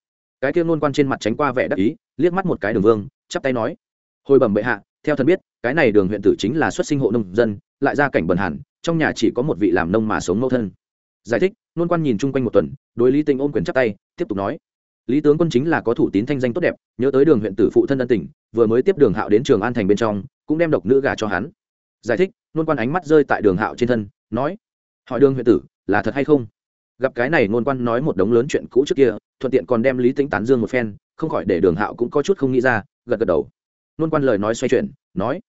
Cái kia nôn quan trên mặt tránh qua vẻ đắc ý, liếc mắt một cái đường vương, chắp tay nói. Hồi bẩm bệ hạ, theo thần biết, cái này đường huyện tử chính là xuất sinh hộ nông dân, lại ra cảnh bần hẳn trong nhà chỉ có một vị làm nông mà sống mẫu thân. Giải thích, nôn quan nhìn chung quanh một tuần, đối lý tinh ôm quyền chắp tay, tiếp tục nói. Lý tướng quân chính là có thủ tín thanh danh tốt đẹp, nhớ tới đường huyện tử phụ thân ân tỉnh vừa mới tiếp đường hạo đến trường an thành bên trong, cũng đem độc nữ gà cho hắn. Giải thích, nôn quan ánh mắt rơi tại đường hạo trên thân, nói. Hỏi đường huyện tử, là thật hay không? Gặp cái này, nôn quan nói một đống lớn chuyện cũ trước kia, thuận tiện còn đem lý tính tán dương một phen, không khỏi để đường hạo cũng có chút không nghĩ ra, gật gật đầu. Nôn quan lời nói xoay chuyển, nói.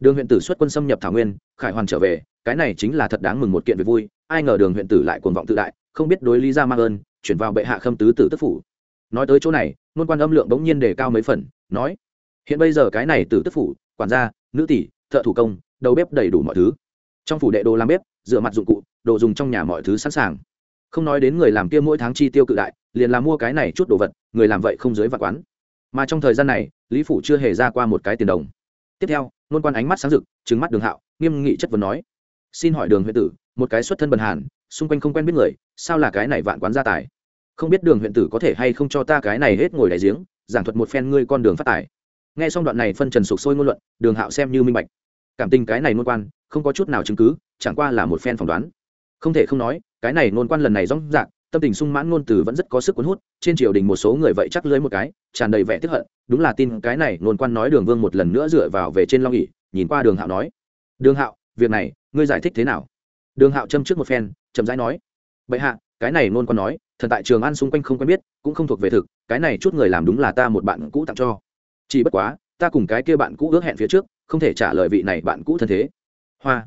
Đường huyện tử xuất quân xâm nhập thảo nguyên, khải hoàn trở về cái này chính là thật đáng mừng một kiện việc vui, ai ngờ đường huyện tử lại cuồng vọng tự đại, không biết đối lý ra mang ơn, chuyển vào bệ hạ khâm tứ tử tức phủ. Nói tới chỗ này nôn quan âm lượng bỗng nhiên đề cao mấy phần, nói, hiện bây giờ cái này tử tức phủ, quản gia, nữ tỷ, thợ thủ công, đầu bếp đầy đủ mọi thứ. Trong phủ đệ đồ làm bếp, rửa mặt dụng cụ, đồ dùng trong nhà mọi thứ sẵn sàng. Không nói đến người làm kia mỗi tháng chi tiêu cự đại, liền làm mua cái này chút đồ vật, người làm vậy không dưới vạn quán. Mà trong thời gian này, lý phủ chưa hề ra qua một cái tiền đồng. Tiếp theo nôn quan ánh mắt sáng rực trứng mắt đường hạo, nghiêm nghị chất vấn nói xin hỏi đường huyện tử, một cái xuất thân bần hàn, xung quanh không quen biết người, sao là cái này vạn quán gia tài? Không biết đường huyện tử có thể hay không cho ta cái này hết ngồi đại giếng, giảng thuật một phen ngươi con đường phát tài. Nghe xong đoạn này phân trần sục sôi ngôn luận, đường hạo xem như minh bạch. Cảm tình cái này nôn quan, không có chút nào chứng cứ, chẳng qua là một phen phỏng đoán. Không thể không nói, cái này nôn quan lần này rõ ràng tâm tình sung mãn ngôn từ vẫn rất có sức cuốn hút, trên triều đình một số người vậy chắc lưới một cái, tràn đầy vẻ tức hận, đúng là tin cái này nôn quan nói đường vương một lần nữa dựa vào về trên long ỉ nhìn qua đường hạo nói. Đường hạo, việc này ngươi giải thích thế nào? Đường hạo châm trước một phen, chậm rãi nói, bệ hạ, cái này nôn quan nói, thần tại trường an xung quanh không quen biết, cũng không thuộc về thực, cái này chút người làm đúng là ta một bạn cũ tặng cho. Chỉ bất quá, ta cùng cái kia bạn cũ ước hẹn phía trước, không thể trả lời vị này bạn cũ thân thế. Hoa.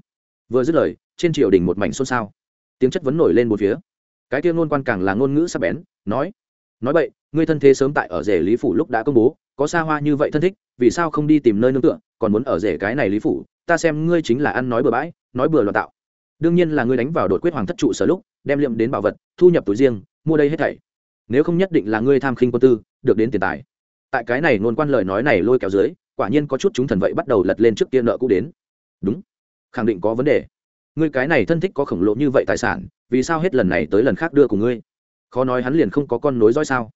Vừa dứt lời, trên triều đình một mảnh xôn xao. Tiếng chất vấn nổi lên một phía. Cái kia ngôn quan càng là ngôn ngữ sắp bén, nói nói vậy ngươi thân thế sớm tại ở rể lý phủ lúc đã công bố, có xa hoa như vậy thân thích, vì sao không đi tìm nơi nương tựa, còn muốn ở rể cái này lý phủ, ta xem ngươi chính là ăn nói bừa bãi nói bừa loạn tạo. Đương nhiên là ngươi đánh vào đột quyết hoàng thất trụ sở lúc, đem liệm đến bảo vật, thu nhập túi riêng, mua đây hết thảy. Nếu không nhất định là ngươi tham khinh quân tư, được đến tiền tài. Tại cái này nôn quan lời nói này lôi kéo dưới, quả nhiên có chút chúng thần vậy bắt đầu lật lên trước kia nợ cũ đến. Đúng. Khẳng định có vấn đề. Ngươi cái này thân thích có khổng lồ như vậy tài sản, vì sao hết lần này tới lần khác đưa cùng ngươi? Khó nói hắn liền không có con nối dõi sao?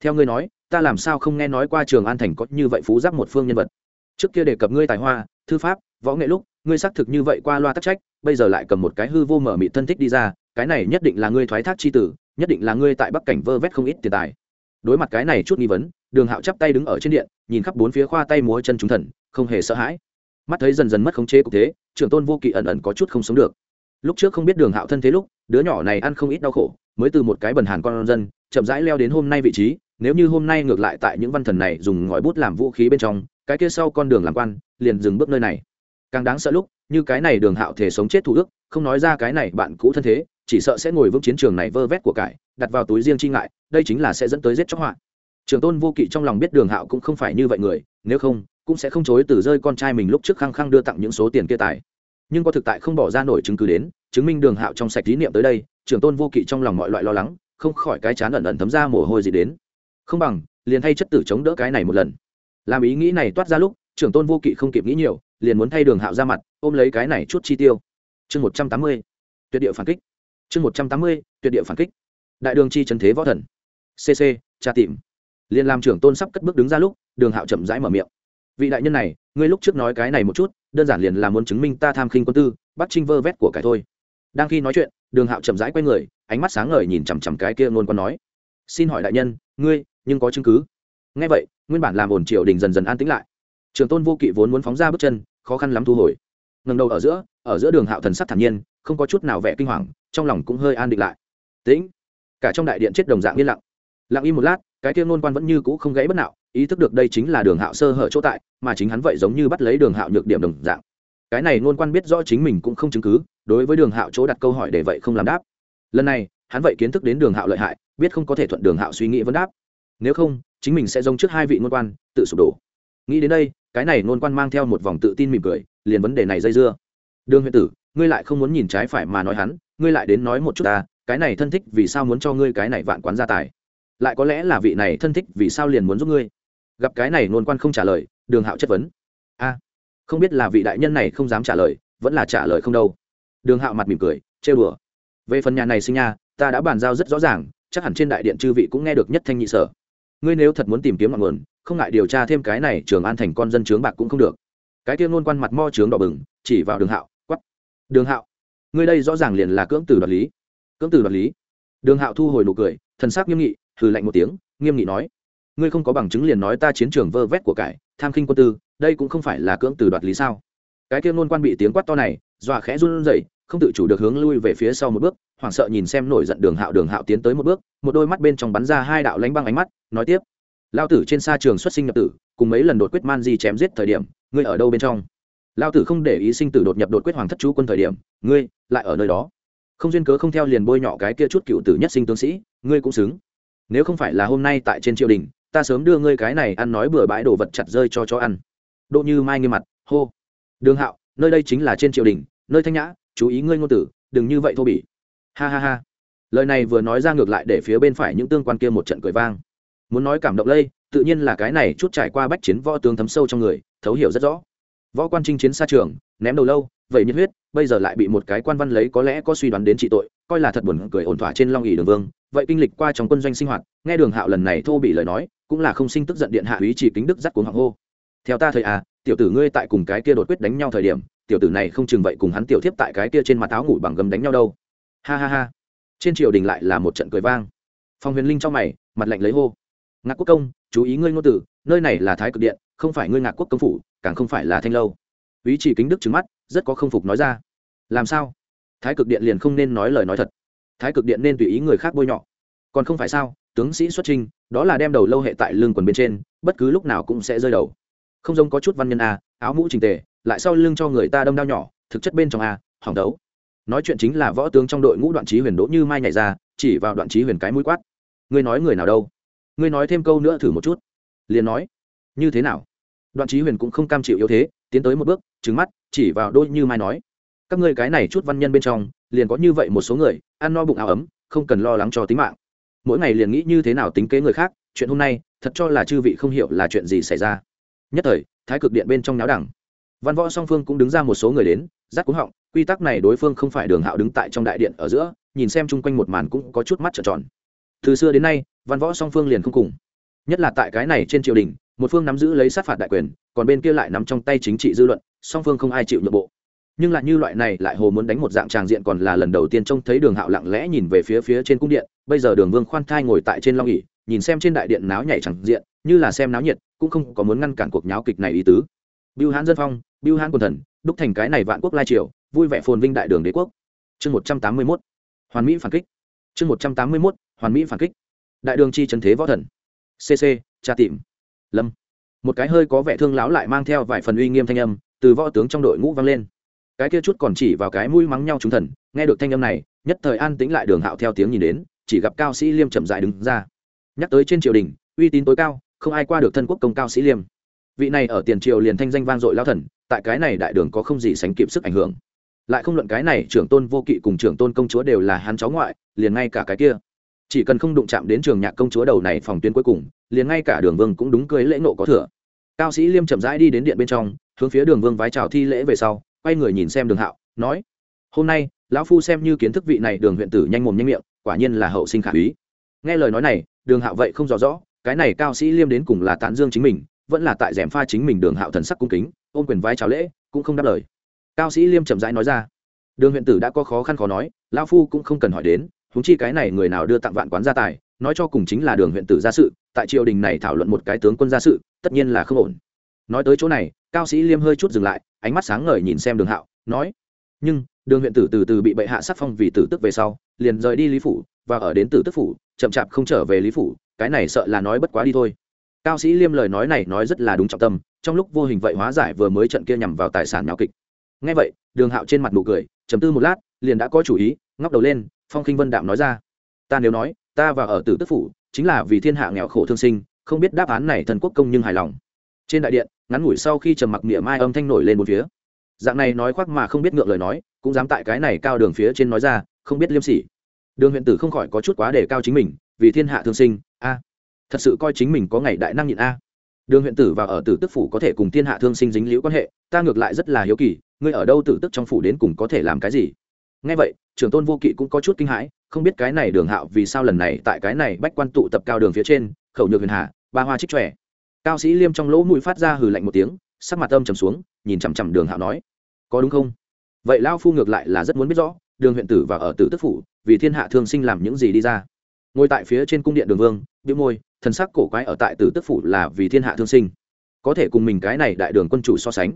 Theo ngươi nói, ta làm sao không nghe nói qua trường an thành có như vậy phú giáp một phương nhân vật? Trước kia đề cập ngươi tài hoa, thư pháp võ nghệ lúc, ngươi xác thực như vậy qua loa tắc trách, bây giờ lại cầm một cái hư vô mở mị thân thích đi ra, cái này nhất định là ngươi thoái thác c h i tử, nhất định là ngươi tại bắc cảnh vơ vét không ít tiền tài. Đối mặt cái này chút nghi vấn, đường hạo chắp tay đứng ở trên điện, nhìn khắp bốn phía khoa tay múa chân chúng thần, không hề sợ hãi. Mắt thấy dần dần mất khống chế cục thế, trưởng tôn vô kỵ ẩn ẩn có chút không sống được. Lúc trước không biết đường hạo thân thế lúc, đứa nhỏ này ăn không ít đau khổ, mới từ một cái bần hàn con dân, chậm rãi leo đến hôm nay vị trí, nếu như hôm nay ngược lại tại những văn thần này dùng ngòi bút làm vũ khí bên trong, cái kia sau con đường làm quan, liền dừng bước nơi này càng đáng sợ lúc, như cái này đường hạo thể sống chết thủ ước, không nói ra cái này bạn cũ thân thế, chỉ sợ sẽ ngồi vững chiến trường này vơ vét của cải, đặt vào túi riêng chi ngại, đây chính là sẽ dẫn tới giết chóc họa. Trường tôn vô kỵ trong lòng biết đường hạo cũng không phải như vậy người, nếu không, cũng sẽ không chối từ rơi con trai mình lúc trước khăng khăng đưa tặng những số tiền kia tài. Nhưng có thực tại không bỏ ra nổi chứng cứ đến, chứng minh đường hạo trong sạch lý niệm tới đây, trường tôn vô kỵ trong lòng mọi loại lo lắng, không khỏi cái chán ẩn ẩn thấm ra mồ hôi gì đến. Không bằng, liền thay chất tử chống đỡ cái này một lần. Làm ý nghĩ này toát ra lúc trưởng tôn vô kỵ không kịp nghĩ nhiều liền muốn thay đường hạo ra mặt, ôm lấy cái này chút chi tiêu. Chương một trăm tám mươi, tuyệt địa phản kích. Chương một trăm tám mươi, tuyệt địa phản kích. Đại đường chi trần thế võ thần. Cc tra tìm. Liền làm trưởng tôn sắp cất bước đứng ra lúc, đường hạo chậm rãi mở miệng. Vị đại nhân này, ngươi lúc trước nói cái này một chút, đơn giản liền là muốn chứng minh ta tham khinh quân tư, bắt trinh vơ vét của cái thôi. Đang khi nói chuyện, đường hạo chậm rãi quay người, ánh mắt sáng ngời nhìn chằm chằm cái kia ngôn quan nói. Xin hỏi đại nhân, ngươi, nhưng có chứng cứ? Ngay vậy, nguyên bản làm ổn triều đình dần dần an tĩnh lại trường tôn vô kỵ vốn muốn phóng ra bước chân, khó khăn lắm thu hồi. Ngần đầu ở giữa ở giữa đường hạo thần sắc thản nhiên, không có chút nào vẻ kinh hoàng, trong lòng cũng hơi an định lại. Tĩnh. Cả trong đại điện chết đồng dạng yên lặng. Lặng im một lát, cái kia ngôn quan vẫn như cũ không gãy bất nào ý thức được đây chính là đường hạo sơ hở chỗ tại, mà chính hắn vậy giống như bắt lấy đường hạo nhược điểm đồng dạng. Cái này ngôn quan biết rõ chính mình cũng không chứng cứ, đối với đường hạo chỗ đặt câu hỏi để vậy không làm đáp. Lần này, hắn vậy kiến thức đến đường hạo lợi hại, biết không có thể thuận đường hạo suy nghĩ vấn đáp. Nếu không, chính mình sẽ giống trước hai vị ngôn quan, tự sụp đổ nghĩ đến đây, cái này ngôn quan mang theo một vòng tự tin mỉm cười, liền vấn đề này dây dưa. Đường huyện tử, ngươi lại không muốn nhìn trái phải mà nói hắn, ngươi lại đến nói một chút ta, cái này thân thích vì sao muốn cho ngươi cái này vạn quán gia tài? Lại có lẽ là vị này thân thích vì sao liền muốn giúp ngươi? Gặp cái này nôn quan không trả lời, đường hạo chất vấn. A, không biết là vị đại nhân này không dám trả lời, vẫn là trả lời không đâu. Đường hạo mặt mỉm cười, trêu đùa. Về phần nhà này sinh nha, ta đã bàn giao rất rõ ràng, chắc hẳn trên đại điện chư vị cũng nghe được nhất thanh nhị sở. Ngươi nếu thật muốn tìm kiếm ngọn nguồn không ngại điều tra thêm cái này trường an thành con dân trướng bạc cũng không được. Cái kia ngôn quan mặt mo trướng đỏ bừng, chỉ vào đường hạo quắp đường hạo, ngươi đây rõ ràng liền là cưỡng tử đoạt lý. Cưỡng tử đoạt lý. Đường hạo thu hồi nụ cười, thần sắc nghiêm nghị, hừ lạnh một tiếng, nghiêm nghị nói. Ngươi không có bằng chứng liền nói ta chiến trường vơ vét của cải, tham khinh quân tư, đây cũng không phải là cưỡng tử đoạt lý sao? Cái kia ngôn quan bị tiếng quát to này, dọa khẽ run rẩy, không tự chủ được hướng lui về phía sau một bước, hoảng sợ nhìn xem nổi giận đường hạo. Đường hạo tiến tới một bước, một đôi mắt bên trong bắn ra hai đạo lánh băng ánh mắt, nói tiếp lao tử trên xa trường xuất sinh nhập tử, cùng mấy lần đột quyết man di chém giết thời điểm, ngươi ở đâu bên trong? Lao tử không để ý sinh tử đột nhập đột quyết hoàng thất chú quân thời điểm, ngươi lại ở nơi đó. Không duyên cớ không theo liền bôi nhọ cái kia chút cựu tử nhất sinh tướng sĩ, ngươi cũng xứng. Nếu không phải là hôm nay tại trên triều đình, ta sớm đưa ngươi cái này ăn nói bừa bãi đồ vật chặt rơi cho chó ăn. Độ như mai nghiêm mặt, hô. Đường hạo, nơi đây chính là trên triều đình, nơi thanh nhã, chú ý ngươi ngôn tử, đừng như vậy thô bỉ. Ha ha ha. Lời này vừa nói ra ngược lại để phía bên phải những tương quan kia một trận cười vang muốn nói cảm động lây, tự nhiên là cái này chút trải qua bách chiến võ tướng thấm sâu trong người, thấu hiểu rất rõ. Võ quan chinh chiến xa trường, ném đầu lâu, vậy nhiệt huyết, bây giờ lại bị một cái quan văn lấy có lẽ có suy đoán đến trị tội, coi là thật buồn cười ổn thỏa trên long ỉ đường vương, vậy kinh lịch qua trong quân doanh sinh hoạt, nghe đường hạo lần này thô bị lời nói, cũng là không sinh tức giận điện hạ úy chỉ kính đức dắt cuồng hoàng hô. Theo ta thời à tiểu tử ngươi tại cùng cái kia đột quyết đánh nhau thời điểm, tiểu tử này không chừng vậy cùng hắn tiểu thiếp tại cái kia trên mặt áo ngủ bằng gấm đánh nhau đâu. Ha ha ha. Trên triều đình lại là một trận cười vang. Phong huyền linh trong mày, mặt lạnh lấy hô ngạc quốc công, chú ý ngươi ngôn tử nơi này là thái cực điện, không phải ngươi ngạc quốc công phủ, càng không phải là thanh lâu. Ý chỉ kính đức trứng mắt, rất có không phục nói ra. Làm sao? Thái cực điện liền không nên nói lời nói thật. Thái cực điện nên tùy ý người khác bôi nhọ. Còn không phải sao, tướng sĩ xuất trinh đó là đem đầu lâu hệ tại lưng quần bên trên, bất cứ lúc nào cũng sẽ rơi đầu. Không giống có chút văn nhân a áo mũ trình tề, lại sau lưng cho người ta đâm đao nhỏ, thực chất bên trong a hỏng đấu. Nói chuyện chính là võ tướng trong đội ngũ đoạn trí huyền đỗ như mai nhảy ra, chỉ vào đoạn trí huyền cái mũi quát. Ngươi nói người nào đâu? Ngươi nói thêm câu nữa thử một chút. Liền nói, như thế nào? Đoạn trí huyền cũng không cam chịu yếu thế, tiến tới một bước trứng mắt, chỉ vào đôi như mai nói, các ngươi cái này chút văn nhân bên trong, liền có như vậy một số người, ăn no bụng áo ấm, không cần lo lắng cho tính mạng. Mỗi ngày liền nghĩ như thế nào tính kế người khác, chuyện hôm nay, thật cho là chư vị không hiểu là chuyện gì xảy ra. Nhất thời, thái cực điện bên trong náo đẳng. Văn võ song phương cũng đứng ra một số người đến Giác cúng họng, quy tắc này đối phương không phải đường hạo đứng tại trong đại điện ở giữa, nhìn xem chung quanh một màn cũng có chút mắt trợn tròn. Từ xưa đến nay văn võ song phương liền không cùng. Nhất là tại cái này trên triều đình, một phương nắm giữ lấy sát phạt đại quyền, còn bên kia lại nắm trong tay chính trị dư luận, song phương không ai chịu nhượng bộ. Nhưng lại như loại này, lại hồ muốn đánh một dạng tràng diện còn là lần đầu tiên trông thấy đường hạo lặng lẽ nhìn về phía phía trên cung điện, bây giờ đường vương khoan thai ngồi tại trên long ỉ nhìn xem trên đại điện náo nhảy tràng diện, như là xem náo nhiệt, cũng không có muốn ngăn cản cuộc nháo kịch này ý tứ. Biêu hãn dân phong, biêu hãn quần thần, đúc thành cái này vạn quốc lai triều, vui vẻ phồn vinh đại đường đế quốc. Chương một trăm tám mươi mốt, hoàn mỹ phản kích. Chương một trăm tám mươi mốt, hoàn mỹ phản kích đại đường chi trần thế võ thần. Cc tra tìm lâm. Một cái hơi có vẻ thương láo lại mang theo vài phần uy nghiêm thanh âm, từ võ tướng trong đội ngũ vang lên. Cái kia chút còn chỉ vào cái mũi mắng nhau chúng thần, nghe được thanh âm này, nhất thời an tĩnh lại đường hạo theo tiếng nhìn đến, chỉ gặp cao sĩ liêm chậm dại đứng ra. Nhắc tới trên triều đình, uy tín tối cao, không ai qua được thân quốc công cao sĩ liêm. Vị này ở tiền triều liền thanh danh vang dội lao thần, tại cái này đại đường có không gì sánh kịp sức ảnh hưởng. Lại không luận cái này trưởng tôn vô kỵ cùng trưởng tôn công chúa đều là hắn cháu ngoại, liền ngay cả cái kia chỉ cần không đụng chạm đến trường nhạc công chúa đầu này phòng tuyến cuối cùng, liền ngay cả đường vương cũng đúng cưới lễ nộ có thừa. Cao sĩ liêm chậm rãi đi đến điện bên trong, hướng phía đường vương vái chào thi lễ về sau, quay người nhìn xem đường hạo, nói, hôm nay, lão phu xem như kiến thức vị này đường huyện tử nhanh mồm nhanh miệng, quả nhiên là hậu sinh khả úy. Nghe lời nói này, đường hạo vậy không rõ rõ, cái này cao sĩ liêm đến cùng là tán dương chính mình, vẫn là tại rèm pha chính mình đường hạo thần sắc cung kính, ôm quyền vái chào lễ, cũng không đáp lời. Cao sĩ liêm chậm rãi nói ra, đường huyện tử đã có khó khăn khó nói, lão phu cũng không cần hỏi đến huống chi cái này người nào đưa tặng vạn quán gia tài, nói cho cùng chính là đường huyện tử gia sự, tại triều đình này thảo luận một cái tướng quân gia sự, tất nhiên là không ổn. Nói tới chỗ này, cao sĩ liêm hơi chút dừng lại, ánh mắt sáng ngời nhìn xem đường hạo, nói, nhưng, đường huyện tử từ từ bị bệ hạ sắc phong vì tử tức về sau, liền rời đi lý phủ, và ở đến tử tức phủ, chậm chạp không trở về lý phủ, cái này sợ là nói bất quá đi thôi. Cao sĩ liêm lời nói này nói rất là đúng trọng tâm, trong lúc vô hình vậy hóa giải vừa mới trận kia nhằm vào tài sản nháo kịch. Ngay vậy, đường hạo trên mặt nụ cười chấm tư một lát, liền đã có chủ ý, ngóc đầu lên phong khinh vân đạm nói ra. Ta nếu nói, ta và ở tử tức phủ, chính là vì thiên hạ nghèo khổ thương sinh, không biết đáp án này thần quốc công nhưng hài lòng. Trên đại điện, ngắn ngủi sau khi trầm mặc miệng mai âm thanh nổi lên một phía. Dạng này nói khoác mà không biết ngượng lời nói, cũng dám tại cái này cao đường phía trên nói ra, không biết liêm sỉ. Đường huyện tử không khỏi có chút quá để cao chính mình, vì thiên hạ thương sinh, a. Thật sự coi chính mình có ngày đại năng nhịn a. Đường huyện tử và ở tử tức phủ có thể cùng thiên hạ thương sinh dính liễu quan hệ, ta ngược lại rất là hiếu kỳ, ngươi ở đâu tử tức trong phủ đến cùng có thể làm cái gì? Ngay vậy trưởng tôn vô kỵ cũng có chút kinh hãi, không biết cái này đường hạo vì sao lần này tại cái này bách quan tụ tập cao đường phía trên, khẩu nhược huyền hà, ba hoa trích trẻ cao sĩ liêm trong lỗ mũi phát ra hừ lạnh một tiếng, sắc mặt âm trầm xuống, nhìn chằm chằm đường hạo nói, có đúng không? Vậy lao phu ngược lại là rất muốn biết rõ, đường huyện tử và ở tử tức phủ, vì thiên hạ thương sinh làm những gì đi ra. Ngồi tại phía trên cung điện đường vương biếu môi, thần sắc cổ quái ở tại tử tức phủ là vì thiên hạ thương sinh. Có thể cùng mình cái này đại đường quân chủ so sánh.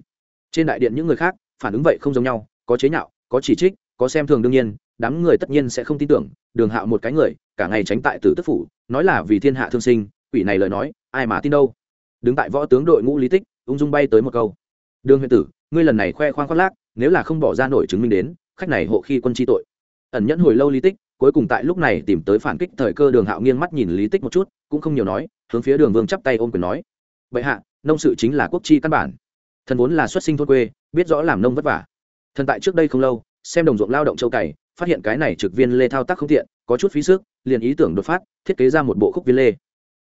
Trên đại điện những người khác, phản ứng vậy không giống nhau, có chế nhạo, có chỉ trích có xem thường đương nhiên, đám người tất nhiên sẽ không tin tưởng, đường hạo một cái người, cả ngày tránh tại tử tức phủ, nói là vì thiên hạ thương sinh, quỷ này lời nói, ai mà tin đâu. Đứng tại võ tướng đội ngũ lý tích, ung dung bay tới một câu. Đường huyện tử, ngươi lần này khoe khoang khoác lác, nếu là không bỏ ra nổi chứng minh đến, khách này hộ khi quân chi tội. Ẩn nhẫn hồi lâu lý tích, cuối cùng tại lúc này tìm tới phản kích thời cơ đường hạo nghiêng mắt nhìn lý tích một chút, cũng không nhiều nói, hướng phía đường vương chắp tay ôm quyền nói. Bệ hạ, nông sự chính là quốc chi căn bản. Thần vốn là xuất sinh thôn quê, biết rõ làm nông vất vả. Thần tại trước đây không lâu xem đồng ruộng lao động châu cày, phát hiện cái này trực viên lê thao tác không tiện, có chút phí sức, liền ý tưởng đột phát, thiết kế ra một bộ khúc viên lê.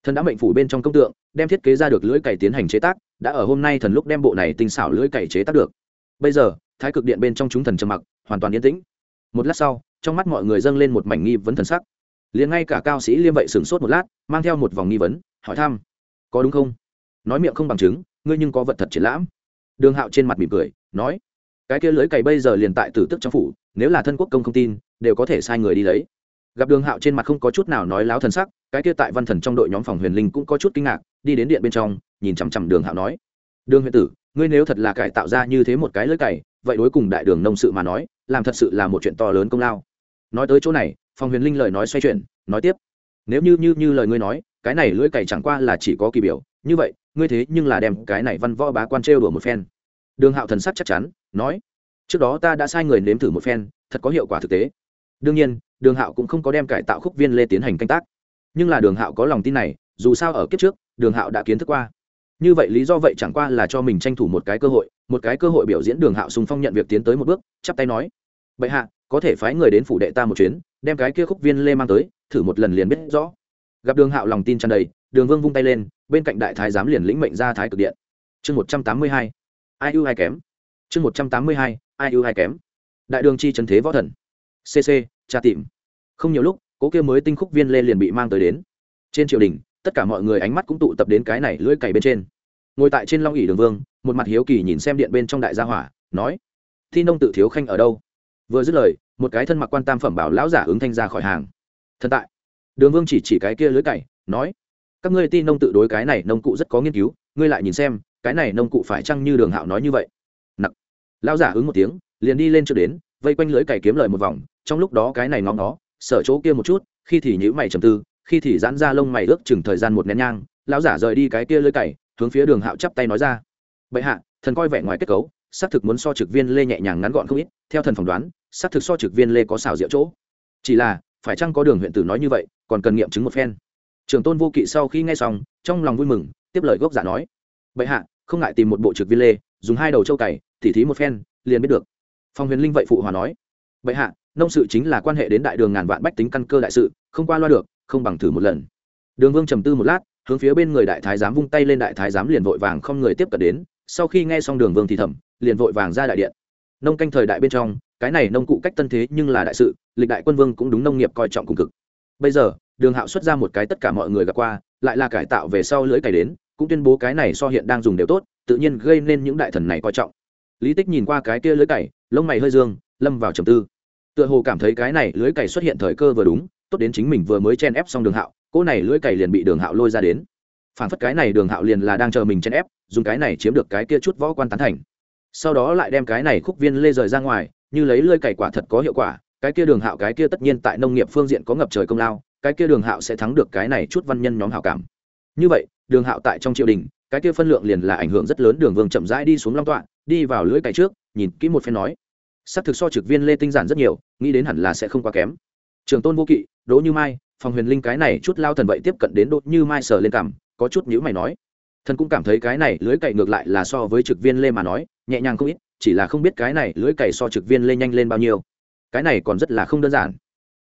Thần đã mệnh phủ bên trong công tượng, đem thiết kế ra được lưỡi cày tiến hành chế tác, đã ở hôm nay thần lúc đem bộ này tinh xảo lưỡi cày chế tác được. Bây giờ, thái cực điện bên trong chúng thần trầm mặc, hoàn toàn yên tĩnh. Một lát sau, trong mắt mọi người dâng lên một mảnh nghi vấn thần sắc. Liền ngay cả cao sĩ liêm vậy sửng sốt một lát, mang theo một vòng nghi vấn, hỏi thăm. Có đúng không? Nói miệng không bằng chứng, ngươi nhưng có vật thật triển lãm. Đường hạo trên mặt mỉm cười, nói cái kia lưới cày bây giờ liền tại tử tức trong phủ, nếu là thân quốc công không tin, đều có thể sai người đi lấy. Gặp đường hạo trên mặt không có chút nào nói láo thần sắc, cái kia tại văn thần trong đội nhóm phòng huyền linh cũng có chút kinh ngạc, đi đến điện bên trong, nhìn chằm chằm đường hạo nói, đường huyện tử, ngươi nếu thật là cải tạo ra như thế một cái lưới cày, vậy đối cùng đại đường nông sự mà nói, làm thật sự là một chuyện to lớn công lao. Nói tới chỗ này, phòng huyền linh lời nói xoay chuyển, nói tiếp, nếu như như như lời ngươi nói, cái này lưỡi cày chẳng qua là chỉ có kỳ biểu, như vậy, ngươi thế nhưng là đem cái này văn võ bá quan trêu đùa một phen đường hạo thần sắc chắc chắn, nói, trước đó ta đã sai người nếm thử một phen, thật có hiệu quả thực tế. Đương nhiên, đường hạo cũng không có đem cải tạo khúc viên lê tiến hành canh tác. Nhưng là đường hạo có lòng tin này, dù sao ở kiếp trước, đường hạo đã kiến thức qua. Như vậy lý do vậy chẳng qua là cho mình tranh thủ một cái cơ hội, một cái cơ hội biểu diễn đường hạo sùng phong nhận việc tiến tới một bước, chắp tay nói, bệ hạ, có thể phái người đến phủ đệ ta một chuyến, đem cái kia khúc viên lê mang tới, thử một lần liền biết rõ. Gặp đường hạo lòng tin tràn đầy, đường vương vung tay lên, bên cạnh đại thái giám liền lĩnh mệnh ra thái cực điện. Chương một trăm tám mươi hai ai ưu ai kém? Chương một trăm tám mươi hai, ai ưu ai kém? Đại đường chi trần thế võ thần. Cc tra tìm. Không nhiều lúc, cố kia mới tinh khúc viên lê liền bị mang tới đến. Trên triều đình, tất cả mọi người ánh mắt cũng tụ tập đến cái này lưỡi cày bên trên. Ngồi tại trên long ỉ đường vương, một mặt hiếu kỳ nhìn xem điện bên trong đại gia hỏa, nói, thi nông tự thiếu khanh ở đâu? Vừa dứt lời, một cái thân mặc quan tam phẩm bảo lão giả ứng thanh ra khỏi hàng. Thần tại. Đường vương chỉ chỉ cái kia lưới cày, nói, các ngươi ti nông tự đối cái này nông cụ rất có nghiên cứu, ngươi lại nhìn xem cái này nông cụ phải chăng như đường hạo nói như vậy? Nặc. Lão giả ứng một tiếng, liền đi lên trước đến, vây quanh lưới cày kiếm lời một vòng, trong lúc đó cái này ngóng nó sở chỗ kia một chút, khi thì nhữ mày trầm tư, khi thì giãn ra lông mày ước chừng thời gian một nén nhang, lão giả rời đi cái kia lưới cày, hướng phía đường hạo chắp tay nói ra. Bệ hạ, thần coi vẻ ngoài kết cấu, xác thực muốn so trực viên lê nhẹ nhàng ngắn gọn không ít, theo thần phỏng đoán, xác thực so trực viên lê có xào rượu chỗ. Chỉ là, phải chăng có đường huyện tử nói như vậy, còn cần nghiệm chứng một phen. Trường tôn vô kỵ sau khi nghe xong, trong lòng vui mừng, tiếp lời gốc giả nói. Bệ hạ không ngại tìm một bộ trực viên lê, dùng hai đầu châu cày, tỉ thí một phen, liền biết được. Phong huyền linh vậy phụ hòa nói, bệ hạ, nông sự chính là quan hệ đến đại đường ngàn vạn bách tính căn cơ đại sự, không qua loa được, không bằng thử một lần. Đường vương trầm tư một lát, hướng phía bên người đại thái giám vung tay lên, đại thái giám liền vội vàng không người tiếp cận đến, sau khi nghe xong đường vương thì thầm, liền vội vàng ra đại điện. Nông canh thời đại bên trong, cái này nông cụ cách tân thế nhưng là đại sự, lịch đại quân vương cũng đúng nông nghiệp coi trọng cùng cực. Bây giờ, đường hạo xuất ra một cái tất cả mọi người gặp qua, lại là cải tạo về sau lưỡi cày đến cũng tuyên bố cái này so hiện đang dùng đều tốt, tự nhiên gây nên những đại thần này coi trọng. Lý tích nhìn qua cái kia lưới cày, lông mày hơi dương, lâm vào trầm tư. Tựa hồ cảm thấy cái này lưới cày xuất hiện thời cơ vừa đúng, tốt đến chính mình vừa mới chen ép xong đường hạo, cỗ này lưới cày liền bị đường hạo lôi ra đến. Phản phất cái này đường hạo liền là đang chờ mình chen ép, dùng cái này chiếm được cái kia chút võ quan tán thành. Sau đó lại đem cái này khúc viên lê rời ra ngoài, như lấy lơi cày quả thật có hiệu quả, cái kia đường hạo cái kia tất nhiên tại nông nghiệp phương diện có ngập trời công lao, cái kia đường hạo sẽ thắng được cái này chút văn nhân nhóm hảo cảm. Như vậy đường hạo tại trong triều đình, cái kia phân lượng liền là ảnh hưởng rất lớn, đường vương chậm rãi đi xuống long tọa, đi vào lưỡi cày trước, nhìn kỹ một phen nói. S ắ c thực so trực viên lê tinh giản rất nhiều, nghĩ đến hẳn là sẽ không quá kém. Trường tôn vô kỵ, đỗ như mai, phòng huyền linh cái này chút lao thần vậy tiếp cận đến đỗ như mai sờ lên cảm, có chút nhữ mày nói. Thần cũng cảm thấy cái này lưới cày ngược lại là so với trực viên lê mà nói, nhẹ nhàng không ít, chỉ là không biết cái này lưới cày so trực viên lê nhanh lên bao nhiêu. Cái này còn rất là không đơn giản.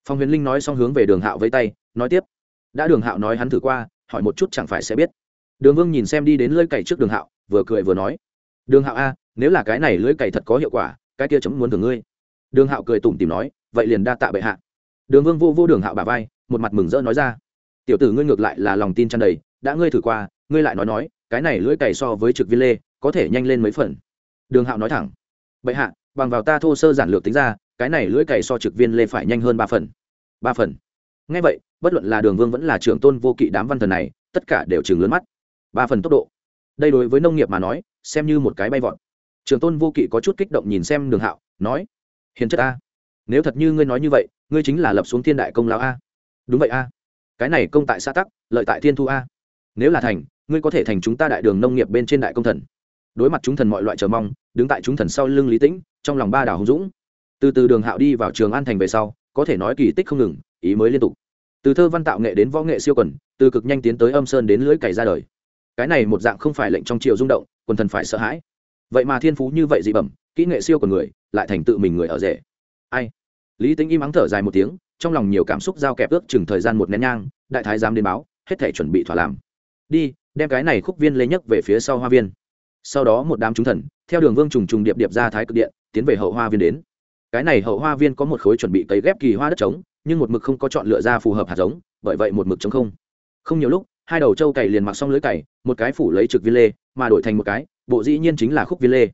Phong huyền linh nói xong hướng về đường hạo với tay, nói tiếp. Đã đường hạo nói hắn thử qua hỏi một chút chẳng phải sẽ biết. Đường vương nhìn xem đi đến lưỡi cày trước đường hạo, vừa cười vừa nói, đường hạo a, nếu là cái này lưỡi cày thật có hiệu quả, cái kia chấm muốn thường ngươi. Đường hạo cười tủm tìm nói, vậy liền đa tạ bệ hạ. Đường vương vô vô đường hạo bà vai, một mặt mừng rỡ nói ra, tiểu tử ngươi ngược lại là lòng tin tràn đầy, đã ngươi thử qua, ngươi lại nói nói, cái này lưỡi cày so với trực viên lê, có thể nhanh lên mấy phần. Đường hạo nói thẳng, bệ hạ, bằng vào ta thô sơ giản lược tính ra, cái này lưỡi cày so trực viên lê phải nhanh hơn ba phần. Ba phần ngay vậy, bất luận là đường vương vẫn là trưởng tôn vô kỵ đám văn thần này, tất cả đều chừng lớn mắt. Ba phần tốc độ. Đây đối với nông nghiệp mà nói, xem như một cái bay vọt. Trường tôn vô kỵ có chút kích động nhìn xem đường hạo, nói, hiền chất a, nếu thật như ngươi nói như vậy, ngươi chính là lập xuống thiên đại công lão a. Đúng vậy a. Cái này công tại xã tắc, lợi tại thiên thu a. Nếu là thành, ngươi có thể thành chúng ta đại đường nông nghiệp bên trên đại công thần. Đối mặt chúng thần mọi loại chờ mong, đứng tại chúng thần sau lưng lý tĩnh, trong lòng ba đảo hùng dũng. Từ từ đường hạo đi vào trường an thành về sau, có thể nói kỳ tích không ngừng ý mới liên tục. Từ thơ văn tạo nghệ đến võ nghệ siêu quần, từ cực nhanh tiến tới âm sơn đến lưỡi cày ra đời. Cái này một dạng không phải lệnh trong triều rung động, quần thần phải sợ hãi. Vậy mà thiên phú như vậy dị bẩm, kỹ nghệ siêu của người, lại thành tự mình người ở rể. Ai? Lý tính im ắng thở dài một tiếng, trong lòng nhiều cảm xúc giao kẹp ước chừng thời gian một nén nhang, đại thái giám đến báo, hết thể chuẩn bị thỏa làm. Đi, đem cái này khúc viên lấy nhấc về phía sau hoa viên. Sau đó một đám chúng thần, theo đường vương trùng trùng điệp điệp ra thái cực điện, tiến về hậu hoa viên đến. Cái này hậu hoa viên có một khối chuẩn bị cấy ghép kỳ hoa đất trống nhưng một mực không có chọn lựa ra phù hợp hạt giống, bởi vậy một mực trống không. Không nhiều lúc, hai đầu trâu cày liền mặc xong lưới cày, một cái phủ lấy trực viên lê, mà đổi thành một cái, bộ dĩ nhiên chính là khúc viên lê.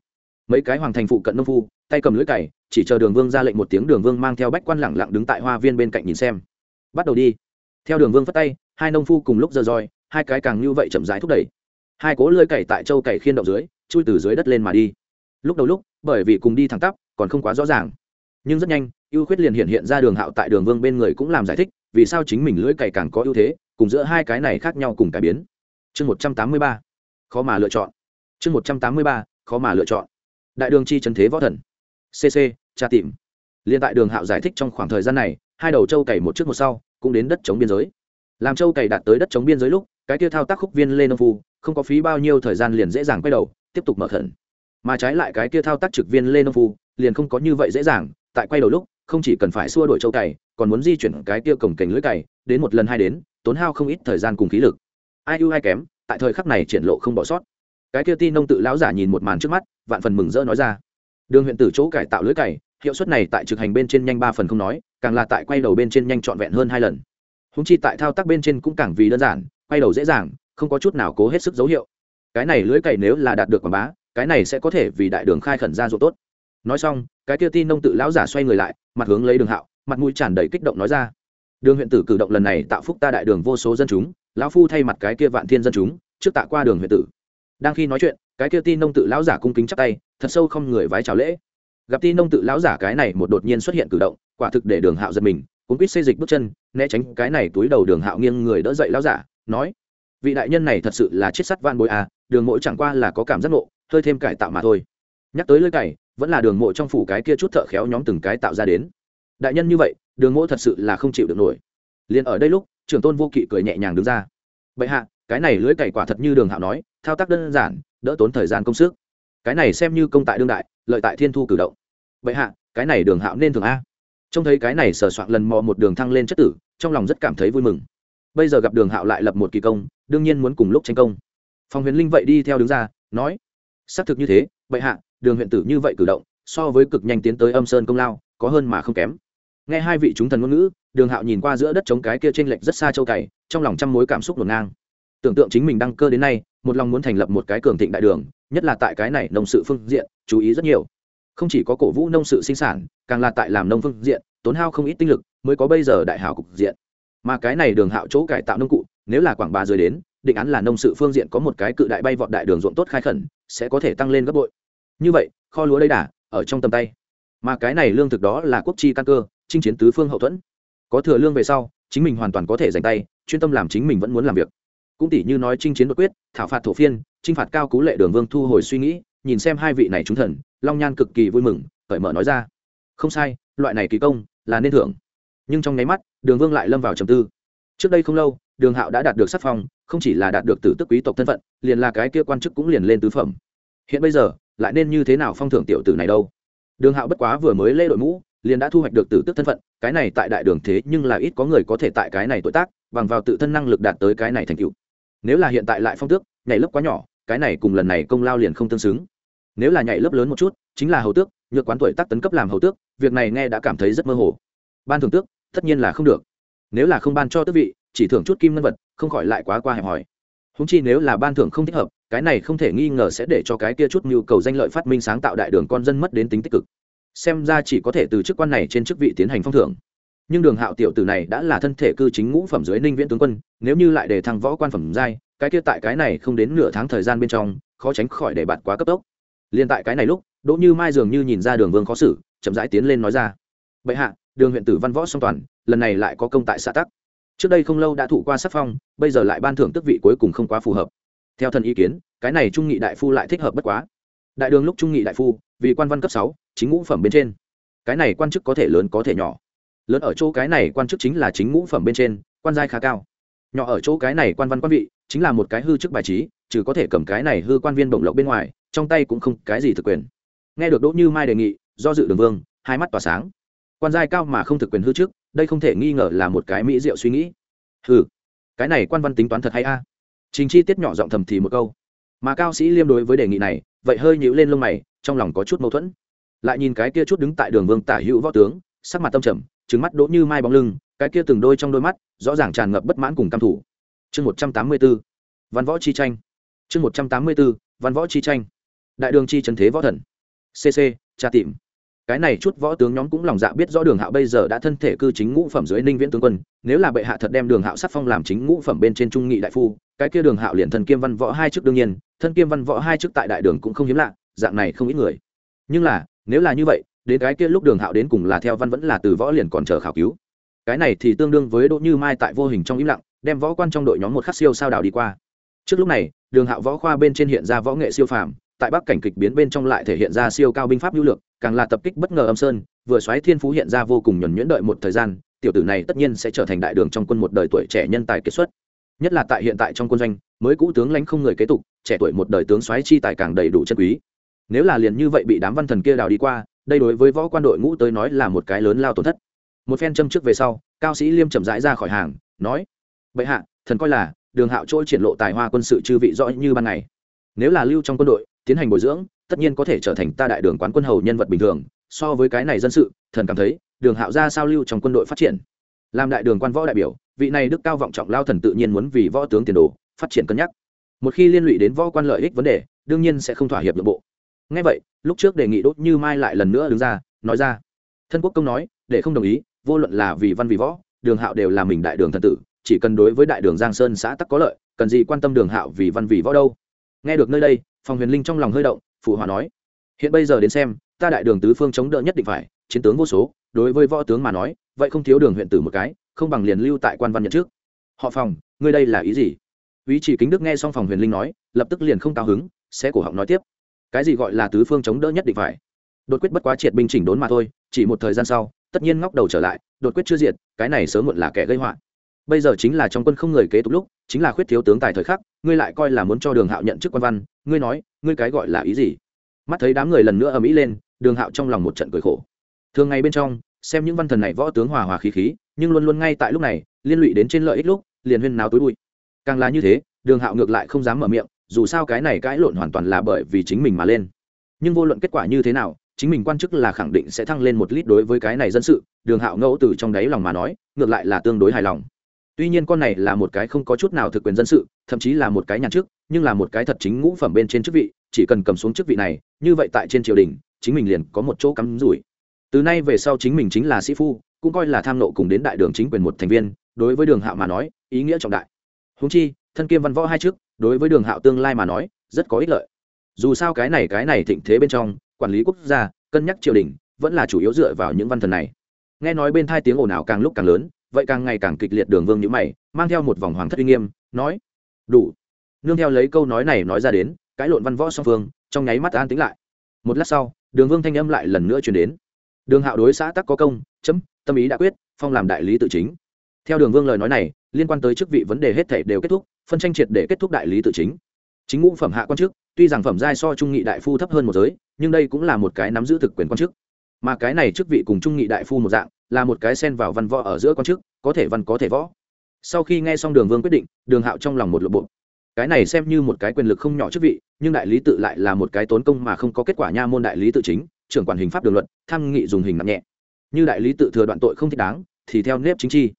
Mấy cái hoàng thành phụ cận nông phu, tay cầm lưới cày, chỉ chờ đường vương ra lệnh một tiếng đường vương mang theo bách quan lẳng lặng đứng tại hoa viên bên cạnh nhìn xem. Bắt đầu đi. Theo đường vương phất tay, hai nông phu cùng lúc giơ roi hai cái càng như vậy chậm rãi thúc đẩy. Hai cố lưới cày tại châu cày khiên động dưới, chui từ dưới đất lên mà đi. Lúc đầu lúc, bởi vì cùng đi thẳng tắp, còn không quá rõ ràng nhưng rất nhanh, ưu khuyết liền hiện hiện ra đường hạo tại đường vương bên người cũng làm giải thích, vì sao chính mình lưỡi cày càng có ưu thế, cùng giữa hai cái này khác nhau cùng cải biến. Chương một trăm tám mươi ba, khó mà lựa chọn. Chương một trăm tám mươi ba, khó mà lựa chọn. Đại đường chi trần thế võ thần. Cc tra tìm. Liên tại đường hạo giải thích trong khoảng thời gian này, hai đầu châu cày một trước một sau, cũng đến đất chống biên giới. Làm châu cày đạt tới đất chống biên giới lúc, cái kia thao tác khúc viên lê nông phu, không có phí bao nhiêu thời gian liền dễ dàng quay đầu, tiếp tục mở thần mà trái lại cái kia thao tác trực viên lê nông phu, liền không có như vậy dễ dàng tại quay đầu lúc, không chỉ cần phải xua đổi châu cày, còn muốn di chuyển cái kia cổng cành lưới cày, đến một lần hai đến, tốn hao không ít thời gian cùng khí lực. Ai ưu ai kém, tại thời khắc này triển lộ không bỏ sót. Cái kia tin nông tự lão giả nhìn một màn trước mắt, vạn phần mừng rỡ nói ra. Đường huyện tử chỗ cải tạo lưới cày, hiệu suất này tại trực hành bên trên nhanh ba phần không nói, càng là tại quay đầu bên trên nhanh trọn vẹn hơn hai lần. Húng chi tại thao tác bên trên cũng càng vì đơn giản, quay đầu dễ dàng, không có chút nào cố hết sức dấu hiệu. Cái này lưới cày nếu là đạt được quảng bá, cái này sẽ có thể vì đại đường khai khẩn ra ruộng tốt. Nói xong cái kia tin nông tự lão giả xoay người lại, mặt hướng lấy đường hạo, mặt mũi tràn đầy kích động nói ra. Đường huyện tử cử động lần này tạo phúc ta đại đường vô số dân chúng, lão phu thay mặt cái kia vạn thiên dân chúng, trước tạ qua đường huyện tử. Đang khi nói chuyện, cái kia tin nông tự lão giả cung kính chắp tay, thật sâu không người vái chào lễ. Gặp tin nông tự lão giả cái này một đột nhiên xuất hiện cử động, quả thực để đường hạo giật mình cũng biết xây dịch bước chân, né tránh cái này túi đầu đường hạo nghiêng người đỡ dậy lão giả, nói, vị đại nhân này thật sự là chết sắt van bối à đường mỗi chẳng qua là có cảm giác nộ hơi thêm cải tạo mà thôi. Nhắc tới lưỡi cày vẫn là đường mộ trong phủ cái kia chút thợ khéo nhóm từng cái tạo ra đến. Đại nhân như vậy, đường mộ thật sự là không chịu được nổi. Liền ở đây lúc, trưởng tôn vô kỵ cười nhẹ nhàng đứng ra. Bệ hạ, cái này lưới cày quả thật như đường hạo nói, thao tác đơn giản, đỡ tốn thời gian công sức. Cái này xem như công tại đương đại, lợi tại thiên thu cử động. Bệ hạ, cái này đường hạo nên thường a. Trông thấy cái này sờ soạn lần mò một đường thăng lên chất tử, trong lòng rất cảm thấy vui mừng. Bây giờ gặp đường hạo lại lập một kỳ công, đương nhiên muốn cùng lúc tranh công. Phòng huyền linh vậy đi theo đứng ra, nói, xác thực như thế, bệ hạ đường huyện tử như vậy cử động, so với cực nhanh tiến tới âm sơn công lao, có hơn mà không kém. Nghe hai vị chúng thần ngôn ngữ, đường hạo nhìn qua giữa đất trống cái kia t r ê n lệch rất xa châu cày, trong lòng trăm mối cảm xúc ngổn ngang. Tưởng tượng chính mình đăng cơ đến nay, một lòng muốn thành lập một cái cường thịnh đại đường, nhất là tại cái này nông sự phương diện, chú ý rất nhiều. Không chỉ có cổ vũ nông sự sinh sản, càng là tại làm nông phương diện, tốn hao không ít tinh lực, mới có bây giờ đại hảo cục diện. Mà cái này đường hạo chỗ cải tạo nông cụ, nếu là quảng bà rời đến, định án là nông sự phương diện có một cái cự đại bay vọt đại đường ruộng tốt khai khẩn, sẽ có thể tăng lên gấp bội như vậy, kho lúa đây đà, ở trong tầm tay. Mà cái này lương thực đó là quốc chi căn cơ, chinh chiến tứ phương hậu thuẫn. Có thừa lương về sau, chính mình hoàn toàn có thể dành tay, chuyên tâm làm chính mình vẫn muốn làm việc. Cũng tỷ như nói chinh chiến đột quyết, thảo phạt thổ phiên, chinh phạt cao cú lệ đường vương thu hồi suy nghĩ, nhìn xem hai vị này trúng thần, long nhan cực kỳ vui mừng, cởi mở nói ra. Không sai, loại này kỳ công, là nên thưởng. Nhưng trong nháy mắt, đường vương lại lâm vào trầm tư. Trước đây không lâu, đường hạo đã đạt được sắc phong, không chỉ là đạt được tử tức quý tộc thân phận, liền là cái kia quan chức cũng liền lên tứ phẩm. Hiện bây giờ lại nên như thế nào phong thưởng tiểu tử này đâu? Đường hạo bất quá vừa mới lê đội mũ, liền đã thu hoạch được tử tức thân phận, cái này tại đại đường thế nhưng là ít có người có thể tại cái này tuổi tác, bằng vào tự thân năng lực đạt tới cái này thành tựu. Nếu là hiện tại lại phong tước, nhảy lớp quá nhỏ, cái này cùng lần này công lao liền không tương xứng. Nếu là nhảy lớp lớn một chút, chính là hầu tước, nhược quán tuổi tác tấn cấp làm hầu tước, việc này nghe đã cảm thấy rất mơ hồ. Ban thưởng tước, tất nhiên là không được. Nếu là không ban cho tước vị, chỉ thưởng chút kim ngân vật, không khỏi lại quá qua hẹp hòi. Húng chi nếu là ban thưởng không thích hợp cái này không thể nghi ngờ sẽ để cho cái kia chút nhu cầu danh lợi phát minh sáng tạo đại đường con dân mất đến tính tích cực. Xem ra chỉ có thể từ chức quan này trên chức vị tiến hành phong thưởng. Nhưng đường hạo tiểu tử này đã là thân thể cư chính ngũ phẩm dưới ninh viễn tướng quân, nếu như lại để thăng võ quan phẩm giai, cái kia tại cái này không đến nửa tháng thời gian bên trong, khó tránh khỏi để bạt quá cấp tốc. Liền tại cái này lúc, đỗ như mai dường như nhìn ra đường vương khó xử, chậm rãi tiến lên nói ra. Bệ hạ, đường huyện tử văn võ song toàn, lần này lại có công tại xã tắc. Trước đây không lâu đã thụ qua sắc phong, bây giờ lại ban thưởng tước vị cuối cùng không quá phù hợp theo thần ý kiến, cái này trung nghị đại phu lại thích hợp bất quá. Đại đường lúc trung nghị đại phu, vì quan văn cấp sáu, chính ngũ phẩm bên trên. Cái này quan chức có thể lớn có thể nhỏ. Lớn ở chỗ cái này quan chức chính là chính ngũ phẩm bên trên, quan giai khá cao. Nhỏ ở chỗ cái này quan văn quan vị, chính là một cái hư chức bài trí, trừ có thể cầm cái này hư quan viên bổng lộc bên ngoài, trong tay cũng không cái gì thực quyền. Nghe được đỗ như mai đề nghị, do dự đường vương, hai mắt tỏa sáng. Quan giai cao mà không thực quyền hư chức, đây không thể nghi ngờ là một cái mỹ diệu suy nghĩ. Hừ, cái này quan văn tính toán thật hay a? Trình chi tiết nhỏ giọng thầm thì một câu. Mà cao sĩ liêm đối với đề nghị này, vậy hơi nhíu lên lông mày, trong lòng có chút mâu thuẫn. Lại nhìn cái kia chút đứng tại đường vương tả hữu võ tướng, sắc mặt tâm trầm trứng mắt đỗ như mai bóng lưng, cái kia từng đôi trong đôi mắt, rõ ràng tràn ngập bất mãn cùng căm thủ chương một trăm tám mươi b ố văn võ chi tranh. Chương một trăm tám mươi b ố văn võ chi tranh. Đại đường chi trần thế võ thần. Cc tra tìm cái này chút võ tướng nhóm cũng lòng dạ biết rõ đường hạo bây giờ đã thân thể cư chính ngũ phẩm dưới ninh viễn tướng quân, nếu là bệ hạ thật đem đường hạo sắc phong làm chính ngũ phẩm bên trên trung nghị đại phu, cái kia đường hạo liền thân kiêm văn võ hai chức đương nhiên, thân kiêm văn võ hai chức tại đại đường cũng không hiếm lạ, dạng này không ít người. Nhưng là, nếu là như vậy, đến cái kia lúc đường hạo đến cùng là theo văn vẫn là từ võ liền còn chờ khảo cứu. Cái này thì tương đương với đỗ như mai tại vô hình trong im lặng, đem võ quan trong đội nhóm một khắc siêu sao đào đi qua. Trước lúc này, đường hạo võ khoa bên trên hiện ra võ nghệ siêu phàm tại bắc cảnh kịch biến bên trong lại thể hiện ra siêu cao binh pháp hữu lược, càng là tập kích bất ngờ âm sơn, vừa xoáy thiên phú hiện ra vô cùng nhuẩn nhuyễn đợi một thời gian, tiểu tử này tất nhiên sẽ trở thành đại đường trong quân một đời tuổi trẻ nhân tài kết xuất. Nhất là tại hiện tại trong quân doanh, mới cũ tướng lãnh không người kế tục, trẻ tuổi một đời tướng xoáy chi tài càng đầy đủ chân quý. Nếu là liền như vậy bị đám văn thần kia đào đi qua, đây đối với võ quan đội ngũ tới nói là một cái lớn lao tổn thất. Một phen châm trước về sau, cao sĩ liêm chậm rãi ra khỏi hàng, nói, bệ hạ, thần coi là đường hạo trôi triển lộ tài hoa quân sự chư vị rõ như ban ngày. Nếu là lưu trong quân đội tiến hành bồi dưỡng, tất nhiên có thể trở thành ta đại đường quán quân hầu nhân vật bình thường, so với cái này dân sự, thần cảm thấy, đường hạo ra sao lưu trong quân đội phát triển. Làm đại đường quan võ đại biểu, vị này đức cao vọng trọng lao thần tự nhiên muốn vì võ tướng tiền đồ, phát triển cân nhắc. Một khi liên lụy đến võ quan lợi ích vấn đề, đương nhiên sẽ không thỏa hiệp nội bộ. Ngay vậy, lúc trước đề nghị đốt như mai lại lần nữa đứng ra, nói ra. Thân quốc công nói, để không đồng ý, vô luận là vì văn vì võ, đường hạo đều là mình đại đường thần tử, chỉ cần đối với đại đường giang sơn xã tắc có lợi, cần gì quan tâm đường hạo vì văn vì võ đâu? Nghe được nơi đây phòng huyền linh trong lòng hơi động, phụ hòa nói, hiện bây giờ đến xem, ta đại đường tứ phương chống đỡ nhất định phải, chiến tướng vô số, đối với võ tướng mà nói, vậy không thiếu đường huyện tử một cái, không bằng liền lưu tại quan văn nhận trước. Họ phòng, ngươi đây là ý gì? Ý chỉ kính đức nghe xong phòng huyền linh nói, lập tức liền không cao hứng, sẽ cổ họng nói tiếp, cái gì gọi là tứ phương chống đỡ nhất định phải? Đột quyết bất quá triệt binh chỉnh đốn mà thôi, chỉ một thời gian sau, tất nhiên ngóc đầu trở lại, đột quyết chưa diệt, cái này sớm muộn là kẻ gây họa. Bây giờ chính là trong quân không người kế tục lúc chính là khuyết thiếu tướng tài thời khắc, ngươi lại coi là muốn cho đường hạo nhận chức quan văn, ngươi nói, ngươi cái gọi là ý gì? Mắt thấy đám người lần nữa ầm ĩ lên, đường hạo trong lòng một trận cười khổ. Thường ngày bên trong, xem những văn thần này võ tướng hòa hòa khí khí, nhưng luôn luôn ngay tại lúc này, liên lụy đến trên lợi ích lúc, liền huyên náo tối bụi. Càng là như thế, đường hạo ngược lại không dám mở miệng, dù sao cái này cãi lộn hoàn toàn là bởi vì chính mình mà lên. Nhưng vô luận kết quả như thế nào, chính mình quan chức là khẳng định sẽ thăng lên một lít đối với cái này dân sự, đường hạo ngẫu từ trong đáy lòng mà nói, ngược lại là tương đối hài lòng tuy nhiên con này là một cái không có chút nào thực quyền dân sự, thậm chí là một cái nhàn chức, nhưng là một cái thật chính ngũ phẩm bên trên chức vị, chỉ cần cầm xuống chức vị này, như vậy tại trên triều đình, chính mình liền có một chỗ cắm rủi. Từ nay về sau chính mình chính là sĩ phu, cũng coi là tham nộ cùng đến đại đường chính quyền một thành viên, đối với đường hạo mà nói, ý nghĩa trọng đại. Húng chi, thân kiêm văn võ hai chức, đối với đường hạo tương lai mà nói, rất có ích lợi. Dù sao cái này cái này thịnh thế bên trong, quản lý quốc gia, cân nhắc triều đình, vẫn là chủ yếu dựa vào những văn thần này. Nghe nói bên thai tiếng ồn ào càng lúc càng lớn vậy càng ngày càng kịch liệt đường vương nhữ mày, mang theo một vòng hoàng thất uy nghiêm, nói, đủ. Nương theo lấy câu nói này nói ra đến cãi lộn văn võ song phương, trong nháy mắt an tính lại. Một lát sau, đường vương thanh âm lại lần nữa chuyển đến. Đường hạo đối xã tắc có công, chấm, tâm ý đã quyết, phong làm đại lý tự chính. Theo đường vương lời nói này, liên quan tới chức vị vấn đề hết thể đều kết thúc, phân tranh triệt để kết thúc đại lý tự chính. Chính ngũ phẩm hạ quan chức, tuy rằng phẩm giai so trung nghị đại phu thấp hơn một giới, nhưng đây cũng là một cái nắm giữ thực quyền quan chức. Mà cái này chức vị cùng trung nghị đại phu một dạng là một cái xen vào văn võ ở giữa quan chức, có thể văn có thể võ. Sau khi nghe xong đường vương quyết định, đường hạo trong lòng một lộp bộ cái này xem như một cái quyền lực không nhỏ chức vị, nhưng đại lý tự lại là một cái tốn công mà không có kết quả nha môn đại lý tự chính, trưởng quản hình pháp đường luật, tham nghị dùng hình nặng nhẹ. Như đại lý tự thừa đoạn tội không thích đáng, thì theo nếp chính chi.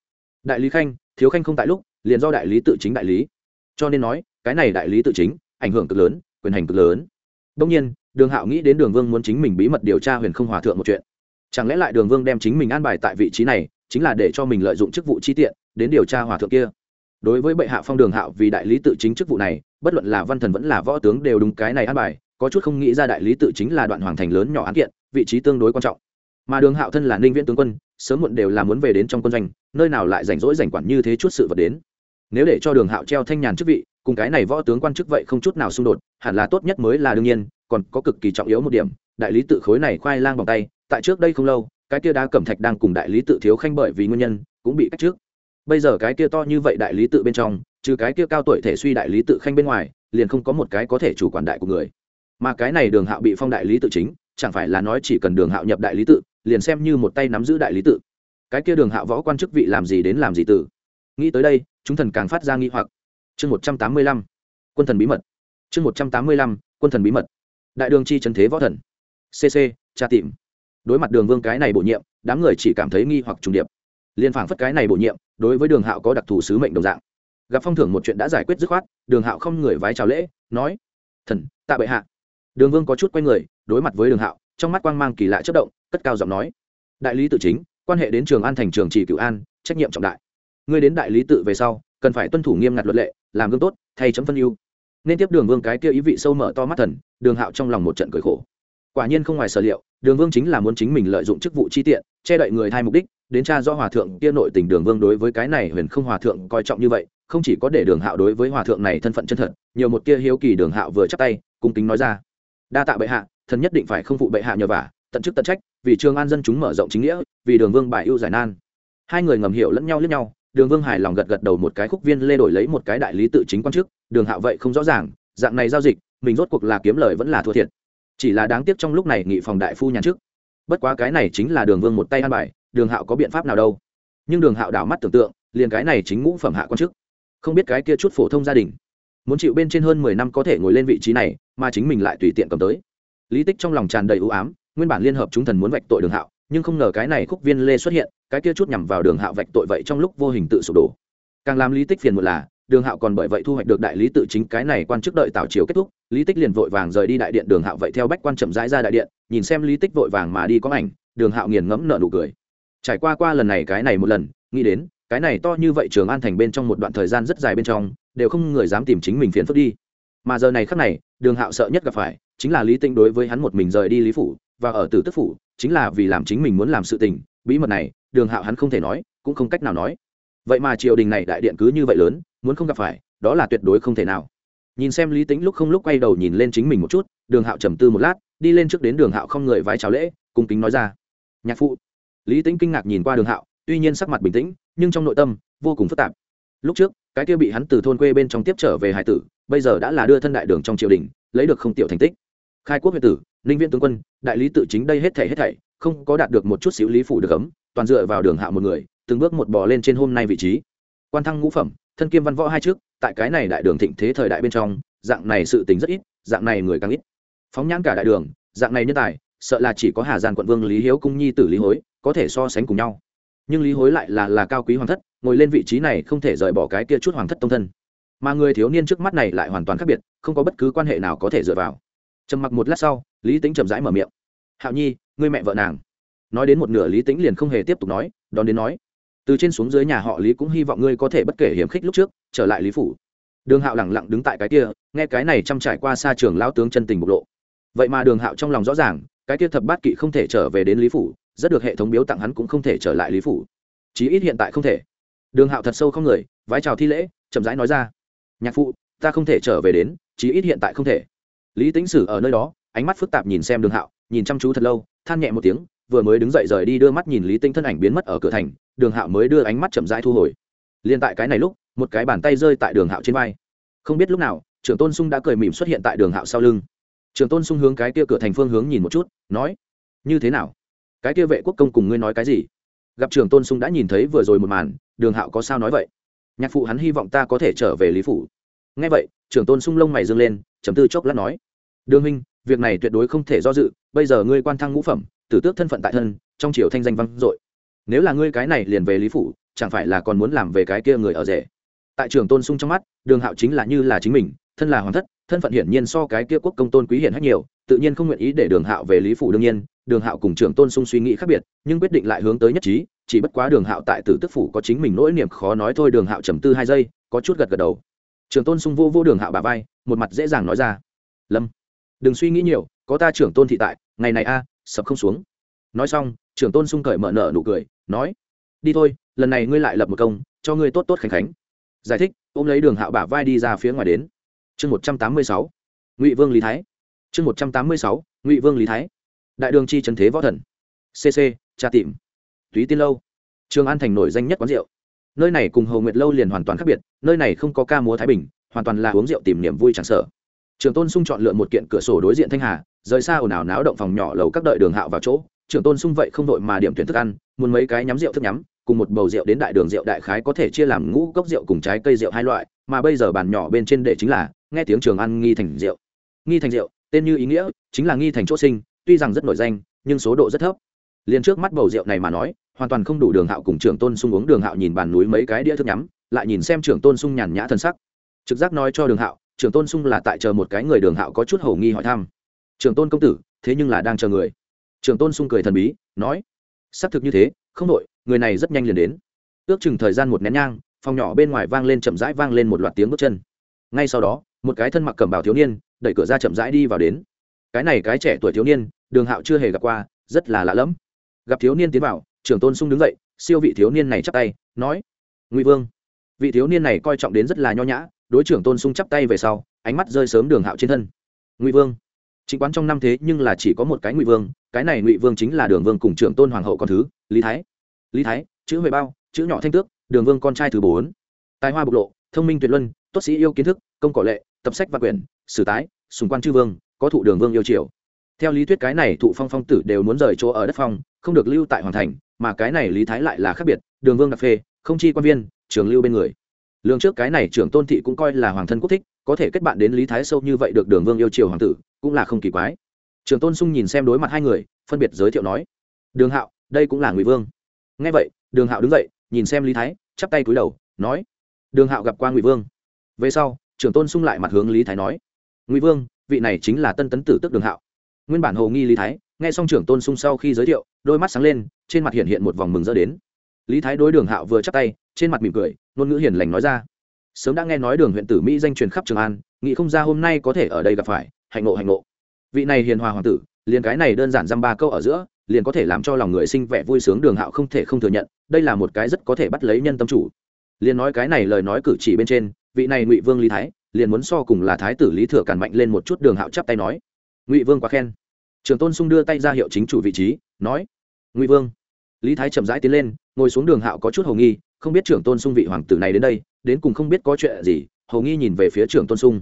Đại lý khanh, thiếu khanh không tại lúc, liền do đại lý tự chính đại lý. Cho nên nói, cái này đại lý tự chính, ảnh hưởng cực lớn, quyền hành cực lớn. Đông nhiên, đường hạo nghĩ đến đường vương muốn chính mình bí mật điều tra huyền không hòa thượng một chuyện chẳng lẽ lại đường vương đem chính mình an bài tại vị trí này, chính là để cho mình lợi dụng chức vụ chi tiện, đến điều tra hòa thượng kia? Đối với bệ hạ phong đường hạo vì đại lý tự chính chức vụ này, bất luận là văn thần vẫn là võ tướng đều đúng cái này an bài, có chút không nghĩ ra đại lý tự chính là đoạn hoàng thành lớn nhỏ án kiện, vị trí tương đối quan trọng. Mà đường hạo thân là ninh viễn tướng quân, sớm muộn đều là muốn về đến trong quân doanh, nơi nào lại rảnh rỗi rảnh quản như thế chút sự vật đến. Nếu để cho đường hạo treo thanh nhàn chức vị, cùng cái này võ tướng quan chức vậy không chút nào xung đột, hẳn là tốt nhất mới là đương nhiên, còn có cực kỳ trọng yếu một điểm, đại lý tự khối này khoai lang bằng tay tại trước đây không lâu, cái kia đá cẩm thạch đang cùng đại lý tự thiếu khanh bởi vì nguyên nhân, cũng bị cách trước. Bây giờ cái kia to như vậy đại lý tự bên trong, trừ cái kia cao tuổi thể suy đại lý tự khanh bên ngoài, liền không có một cái có thể chủ quản đại của người. Mà cái này đường hạo bị phong đại lý tự chính, chẳng phải là nói chỉ cần đường hạo nhập đại lý tự, liền xem như một tay nắm giữ đại lý tự. Cái kia đường hạo võ quan chức vị làm gì đến làm gì từ. Nghĩ tới đây, chúng thần càng phát ra nghi hoặc. Chương một trăm tám mươi lăm, quân thần bí mật. Chương một trăm tám mươi lăm, quân thần bí mật. Đại đường chi trần thế võ thần. Cc tra tìm đối mặt đường vương cái này bổ nhiệm, đám người chỉ cảm thấy nghi hoặc trùng điệp. Liên phảng phất cái này bổ nhiệm, đối với đường hạo có đặc thù sứ mệnh đồng dạng. Gặp phong thưởng một chuyện đã giải quyết dứt khoát, đường hạo không người vái chào lễ, nói, thần, tạ bệ hạ. Đường vương có chút quay người, đối mặt với đường hạo, trong mắt quang mang kỳ lạ chất động, cất cao giọng nói, đại lý tự chính, quan hệ đến trường an thành trường trì cựu an, trách nhiệm trọng đại. Ngươi đến đại lý tự về sau, cần phải tuân thủ nghiêm ngặt luật lệ, làm gương tốt, thay chấm phân ưu. Nên tiếp đường vương cái kia ý vị sâu mở to mắt thần, đường hạo trong lòng một trận cười khổ quả nhiên không ngoài sở liệu, đường vương chính là muốn chính mình lợi dụng chức vụ chi tiện, che đậy người thay mục đích, đến cha do hòa thượng kia nội tình đường vương đối với cái này huyền không hòa thượng coi trọng như vậy, không chỉ có để đường hạo đối với hòa thượng này thân phận chân thật, nhiều một kia hiếu kỳ đường hạo vừa chắp tay, cung kính nói ra. Đa tạ bệ hạ, thần nhất định phải không phụ bệ hạ nhờ vả, tận chức tận trách, vì trường an dân chúng mở rộng chính nghĩa, vì đường vương bài ưu giải nan. Hai người ngầm hiểu lẫn nhau lẫn nhau, đường vương hài lòng gật gật đầu một cái khúc viên lê đổi lấy một cái đại lý tự chính quan chức đường hạo vậy không rõ ràng, dạng này giao dịch, mình rốt cuộc là kiếm lời vẫn là thua thiệt chỉ là đáng tiếc trong lúc này nghị phòng đại phu nhàn trước. bất quá cái này chính là đường vương một tay ăn bài, đường hạo có biện pháp nào đâu. Nhưng đường hạo đảo mắt tưởng tượng, liền cái này chính ngũ phẩm hạ quan chức. Không biết cái kia chút phổ thông gia đình, muốn chịu bên trên hơn mười năm có thể ngồi lên vị trí này, mà chính mình lại tùy tiện cầm tới. Lý tích trong lòng tràn đầy ưu ám, nguyên bản liên hợp chúng thần muốn vạch tội đường hạo, nhưng không ngờ cái này khúc viên lê xuất hiện, cái kia chút nhằm vào đường hạo vạch tội vậy trong lúc vô hình tự sụp đổ. Càng làm lý tích phiền một là, đường hạo còn bởi vậy thu hoạch được đại lý tự chính, cái này quan chức đợi tạo chiều kết thúc lý tích liền vội vàng rời đi đại điện đường hạo vậy theo bách quan chậm rãi ra đại điện, nhìn xem lý tích vội vàng mà đi có ảnh, đường hạo nghiền ngẫm nợ nụ cười. Trải qua qua lần này cái này một lần, nghĩ đến, cái này to như vậy trường an thành bên trong một đoạn thời gian rất dài bên trong, đều không người dám tìm chính mình phiền phức đi. Mà giờ này khắc này, đường hạo sợ nhất gặp phải, chính là lý tinh đối với hắn một mình rời đi lý phủ, và ở tử tức phủ, chính là vì làm chính mình muốn làm sự tình, bí mật này, đường hạo hắn không thể nói, cũng không cách nào nói. Vậy mà triều đình này đại điện cứ như vậy lớn, muốn không gặp phải, đó là tuyệt đối không thể nào nhìn xem lý tính lúc không lúc quay đầu nhìn lên chính mình một chút, đường hạo trầm tư một lát, đi lên trước đến đường hạo không người vái chào lễ, cung kính nói ra. Nhạc phụ. Lý tính kinh ngạc nhìn qua đường hạo, tuy nhiên sắc mặt bình tĩnh, nhưng trong nội tâm vô cùng phức tạp. Lúc trước, cái kia bị hắn từ thôn quê bên trong tiếp trở về hải tử, bây giờ đã là đưa thân đại đường trong triều đình, lấy được không tiểu thành tích. Khai quốc huyện tử, ninh viên tướng quân, đại lý tự chính đây hết thảy hết thảy, không có đạt được một chút xíu lý phủ được ấm, toàn dựa vào đường hạo một người, từng bước một bò lên trên hôm nay vị trí. Quan thăng ngũ phẩm, thân kiêm văn võ hai trước tại cái này đại đường thịnh thế thời đại bên trong, dạng này sự tính rất ít, dạng này người càng ít. Phóng nhãn cả đại đường, dạng này nhân tài, sợ là chỉ có hà giang quận vương lý hiếu cung nhi tử lý hối, có thể so sánh cùng nhau. Nhưng lý hối lại là là cao quý hoàng thất, ngồi lên vị trí này không thể rời bỏ cái kia chút hoàng thất tông thân. Mà người thiếu niên trước mắt này lại hoàn toàn khác biệt, không có bất cứ quan hệ nào có thể dựa vào. Trầm mặc một lát sau, lý tính chậm rãi mở miệng. Hạo nhi, ngươi mẹ vợ nàng. Nói đến một nửa lý tính liền không hề tiếp tục nói, đón đến nói từ trên xuống dưới nhà họ lý cũng hy vọng ngươi có thể bất kể hiểm khích lúc trước, trở lại lý phủ. Đường hạo lẳng lặng đứng tại cái kia, nghe cái này chăm trải qua xa trường lao tướng chân tình bộc lộ. Vậy mà đường hạo trong lòng rõ ràng, cái kia thập bát kỵ không thể trở về đến lý phủ, rất được hệ thống biếu tặng hắn cũng không thể trở lại lý phủ. Chí ít hiện tại không thể. Đường hạo thật sâu không người, vái chào thi lễ, chậm rãi nói ra. Nhạc phụ, ta không thể trở về đến, chí ít hiện tại không thể. Lý tính sử ở nơi đó, ánh mắt phức tạp nhìn xem đường hạo, nhìn chăm chú thật lâu, than nhẹ một tiếng, vừa mới đứng dậy rời đi đưa mắt nhìn lý tinh thân ảnh biến mất ở cửa thành đường hạo mới đưa ánh mắt chậm rãi thu hồi. Liên tại cái này lúc một cái bàn tay rơi tại đường hạo trên vai. Không biết lúc nào trưởng tôn sung đã cười mỉm xuất hiện tại đường hạo sau lưng. Trưởng tôn sung hướng cái kia cửa thành phương hướng nhìn một chút nói như thế nào? Cái kia vệ quốc công cùng ngươi nói cái gì? Gặp trưởng tôn sung đã nhìn thấy vừa rồi một màn đường hạo có sao nói vậy? Nhạc phụ hắn hy vọng ta có thể trở về lý phủ. Nghe vậy trưởng tôn sung lông mày dâng lên chấm tư chốc lát nói đường Minh, việc này tuyệt đối không thể do dự bây giờ ngươi quan thăng ngũ phẩm tử tước thân phận tại thân trong triều thanh danh vang dội nếu là ngươi cái này liền về lý phủ, chẳng phải là còn muốn làm về cái kia người ở rể? Tại trường tôn sung trong mắt, đường hạo chính là như là chính mình, thân là hoàng thất, thân phận hiển nhiên so cái kia quốc công tôn quý hiển hách nhiều, tự nhiên không nguyện ý để đường hạo về lý phủ đương nhiên, đường hạo cùng trường tôn sung suy nghĩ khác biệt, nhưng quyết định lại hướng tới nhất trí, chỉ bất quá đường hạo tại tử tức phủ có chính mình nỗi niềm khó nói thôi, đường hạo trầm tư hai giây, có chút gật gật đầu. Trường tôn sung vô vô đường hạo bà vai, một mặt dễ dàng nói ra. Lâm, đừng suy nghĩ nhiều, có ta trưởng tôn thị tại, ngày này a, sập không xuống. Nói xong trưởng tôn sung cởi mở nở nụ cười, nói, đi thôi, lần này ngươi lại lập một công, cho ngươi tốt tốt khánh khánh. Giải thích, ôm lấy đường hạo bả vai đi ra phía ngoài đến. Chương một trăm tám mươi sáu, ngụy vương lý thái. Chương một trăm tám mươi sáu, ngụy vương lý thái. Đại đường chi trần thế võ thần. Cc tra tìm. Túy tiên lâu. Trường an thành nổi danh nhất quán rượu. Nơi này cùng hầu nguyệt lâu liền hoàn toàn khác biệt, nơi này không có ca múa thái bình, hoàn toàn là uống rượu tìm niềm vui chẳng sợ. Trường tôn sung chọn lựa một kiện cửa sổ đối diện thanh hà, rời xa ồn ào náo động phòng nhỏ lầu các đợi đường hạo vào chỗ. Trưởng tôn sung vậy không đội mà điểm tuyển thức ăn, muốn mấy cái nhắm rượu thức nhắm, cùng một bầu rượu đến đại đường rượu đại khái có thể chia làm ngũ cốc rượu cùng trái cây rượu hai loại, mà bây giờ bàn nhỏ bên trên để chính là, nghe tiếng trường ăn nghi thành rượu. Nghi thành rượu, tên như ý nghĩa, chính là nghi thành chỗ sinh, tuy rằng rất nổi danh, nhưng số độ rất thấp. Liền trước mắt bầu rượu này mà nói, hoàn toàn không đủ đường hạo cùng trưởng tôn sung uống đường hạo nhìn bàn núi mấy cái đĩa thức nhắm, lại nhìn xem trưởng tôn sung nhàn nhã thân sắc. Trực giác nói cho đường hạo, trưởng tôn sung là tại chờ một cái người đường hạo có chút hầu nghi hỏi thăm. Trưởng tôn công tử, thế nhưng là đang chờ người trưởng tôn sung cười thần bí, nói, xác thực như thế, không đội người này rất nhanh liền đến. Ước chừng thời gian một nén nhang, phòng nhỏ bên ngoài vang lên chậm rãi vang lên một loạt tiếng bước chân. Ngay sau đó, một cái thân mặc cầm bào thiếu niên, đẩy cửa ra chậm rãi đi vào đến. Cái này cái trẻ tuổi thiếu niên, đường hạo chưa hề gặp qua, rất là lạ lẫm. Gặp thiếu niên tiến vào trưởng tôn sung đứng dậy, siêu vị thiếu niên này chắp tay, nói, ngụy vương. Vị thiếu niên này coi trọng đến rất là nho nhã, đối trưởng tôn sung chắp tay về sau, ánh mắt rơi sớm đường hạo trên thân. Ngụy vương. Chính quán trong năm thế nhưng là chỉ có một cái ngụy vương cái này ngụy vương chính là đường vương cùng trưởng tôn hoàng hậu con thứ, lý thái. Lý thái, chữ huệ bao, chữ nhỏ thanh tước, đường vương con trai thứ bốn. Tài hoa bộc lộ, thông minh tuyệt luân, tốt sĩ yêu kiến thức, công cỏ lệ, tập sách và quyển, sử tái xung quan chư vương, có thụ đường vương yêu triều. Theo lý thuyết cái này thụ phong phong tử đều muốn rời chỗ ở đất phong, không được lưu tại hoàng thành, mà cái này lý thái lại là khác biệt, đường vương đặc phê, không chi quan viên, trường lưu bên người. Lương trước cái này trưởng tôn thị cũng coi là hoàng thân quốc thích, có thể kết bạn đến lý thái sâu như vậy được đường vương yêu triều hoàng tử, cũng là không kỳ quái trường tôn sung nhìn xem đối mặt hai người, phân biệt giới thiệu nói, đường hạo, đây cũng là ngụy vương. Ngay vậy, đường hạo đứng dậy, nhìn xem lý thái, chắp tay cúi đầu, nói, đường hạo gặp qua ngụy vương. Về sau trưởng tôn sung lại mặt hướng lý thái nói, ngụy vương, vị này chính là tân tấn tử tức đường hạo. Nguyên bản hồ nghi lý thái, nghe xong trưởng tôn sung sau khi giới thiệu, đôi mắt sáng lên, trên mặt hiện hiện một vòng mừng rỡ đến. Lý thái đối đường hạo vừa chắp tay, trên mặt mỉm cười, ngôn ngữ hiền lành nói ra, sớm đã nghe nói đường huyện tử mỹ danh truyền khắp trường an, nghĩ không ra hôm nay có thể ở đây gặp phải, hạnh ngộ hạnh ngộ vị này hiền hòa hoàng tử, liền cái này đơn giản dăm ba câu ở giữa, liền có thể làm cho lòng người sinh vẻ vui sướng đường hạo không thể không thừa nhận, đây là một cái rất có thể bắt lấy nhân tâm chủ. Liền nói cái này lời nói cử chỉ bên trên, vị này ngụy vương lý thái, liền muốn so cùng là thái tử lý thừa cản mạnh lên một chút đường hạo chắp tay nói. Ngụy vương quá khen. Trường tôn sung đưa tay ra hiệu chính chủ vị trí, nói. Ngụy vương. Lý thái chậm rãi tiến lên, ngồi xuống đường hạo có chút hầu nghi, không biết trưởng tôn sung vị hoàng tử này đến đây, đến cùng không biết có chuyện gì hầu nghi nhìn về phía trưởng tôn sung.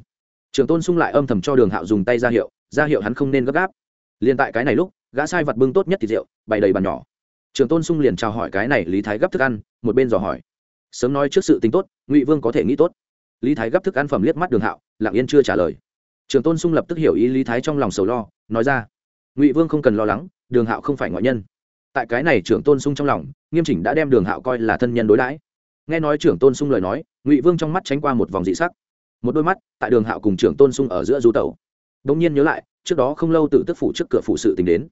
Trưởng tôn sung lại âm thầm cho đường hạo dùng tay ra hiệu ra hiệu hắn không nên gấp gáp. Liền tại cái này lúc, gã sai vật bưng tốt nhất thịt rượu, bày đầy bàn nhỏ. Trường tôn sung liền chào hỏi cái này lý thái gấp thức ăn, một bên dò hỏi. Sớm nói trước sự tính tốt, ngụy vương có thể nghĩ tốt. Lý thái gấp thức ăn phẩm liếc mắt đường hạo, lặng yên chưa trả lời. Trường tôn sung lập tức hiểu ý lý thái trong lòng sầu lo, nói ra. Ngụy vương không cần lo lắng, đường hạo không phải ngoại nhân. Tại cái này trưởng tôn sung trong lòng, nghiêm chỉnh đã đem đường hạo coi là thân nhân đối đãi. Nghe nói trưởng tôn sung lời nói, ngụy vương trong mắt tránh qua một vòng dị sắc. Một đôi mắt, tại đường hạo cùng trưởng tôn sung ở giữa du tẩu đ nhiên nhớ lại, trước đó không lâu tự tức phủ trước cửa phụ sự tình đến.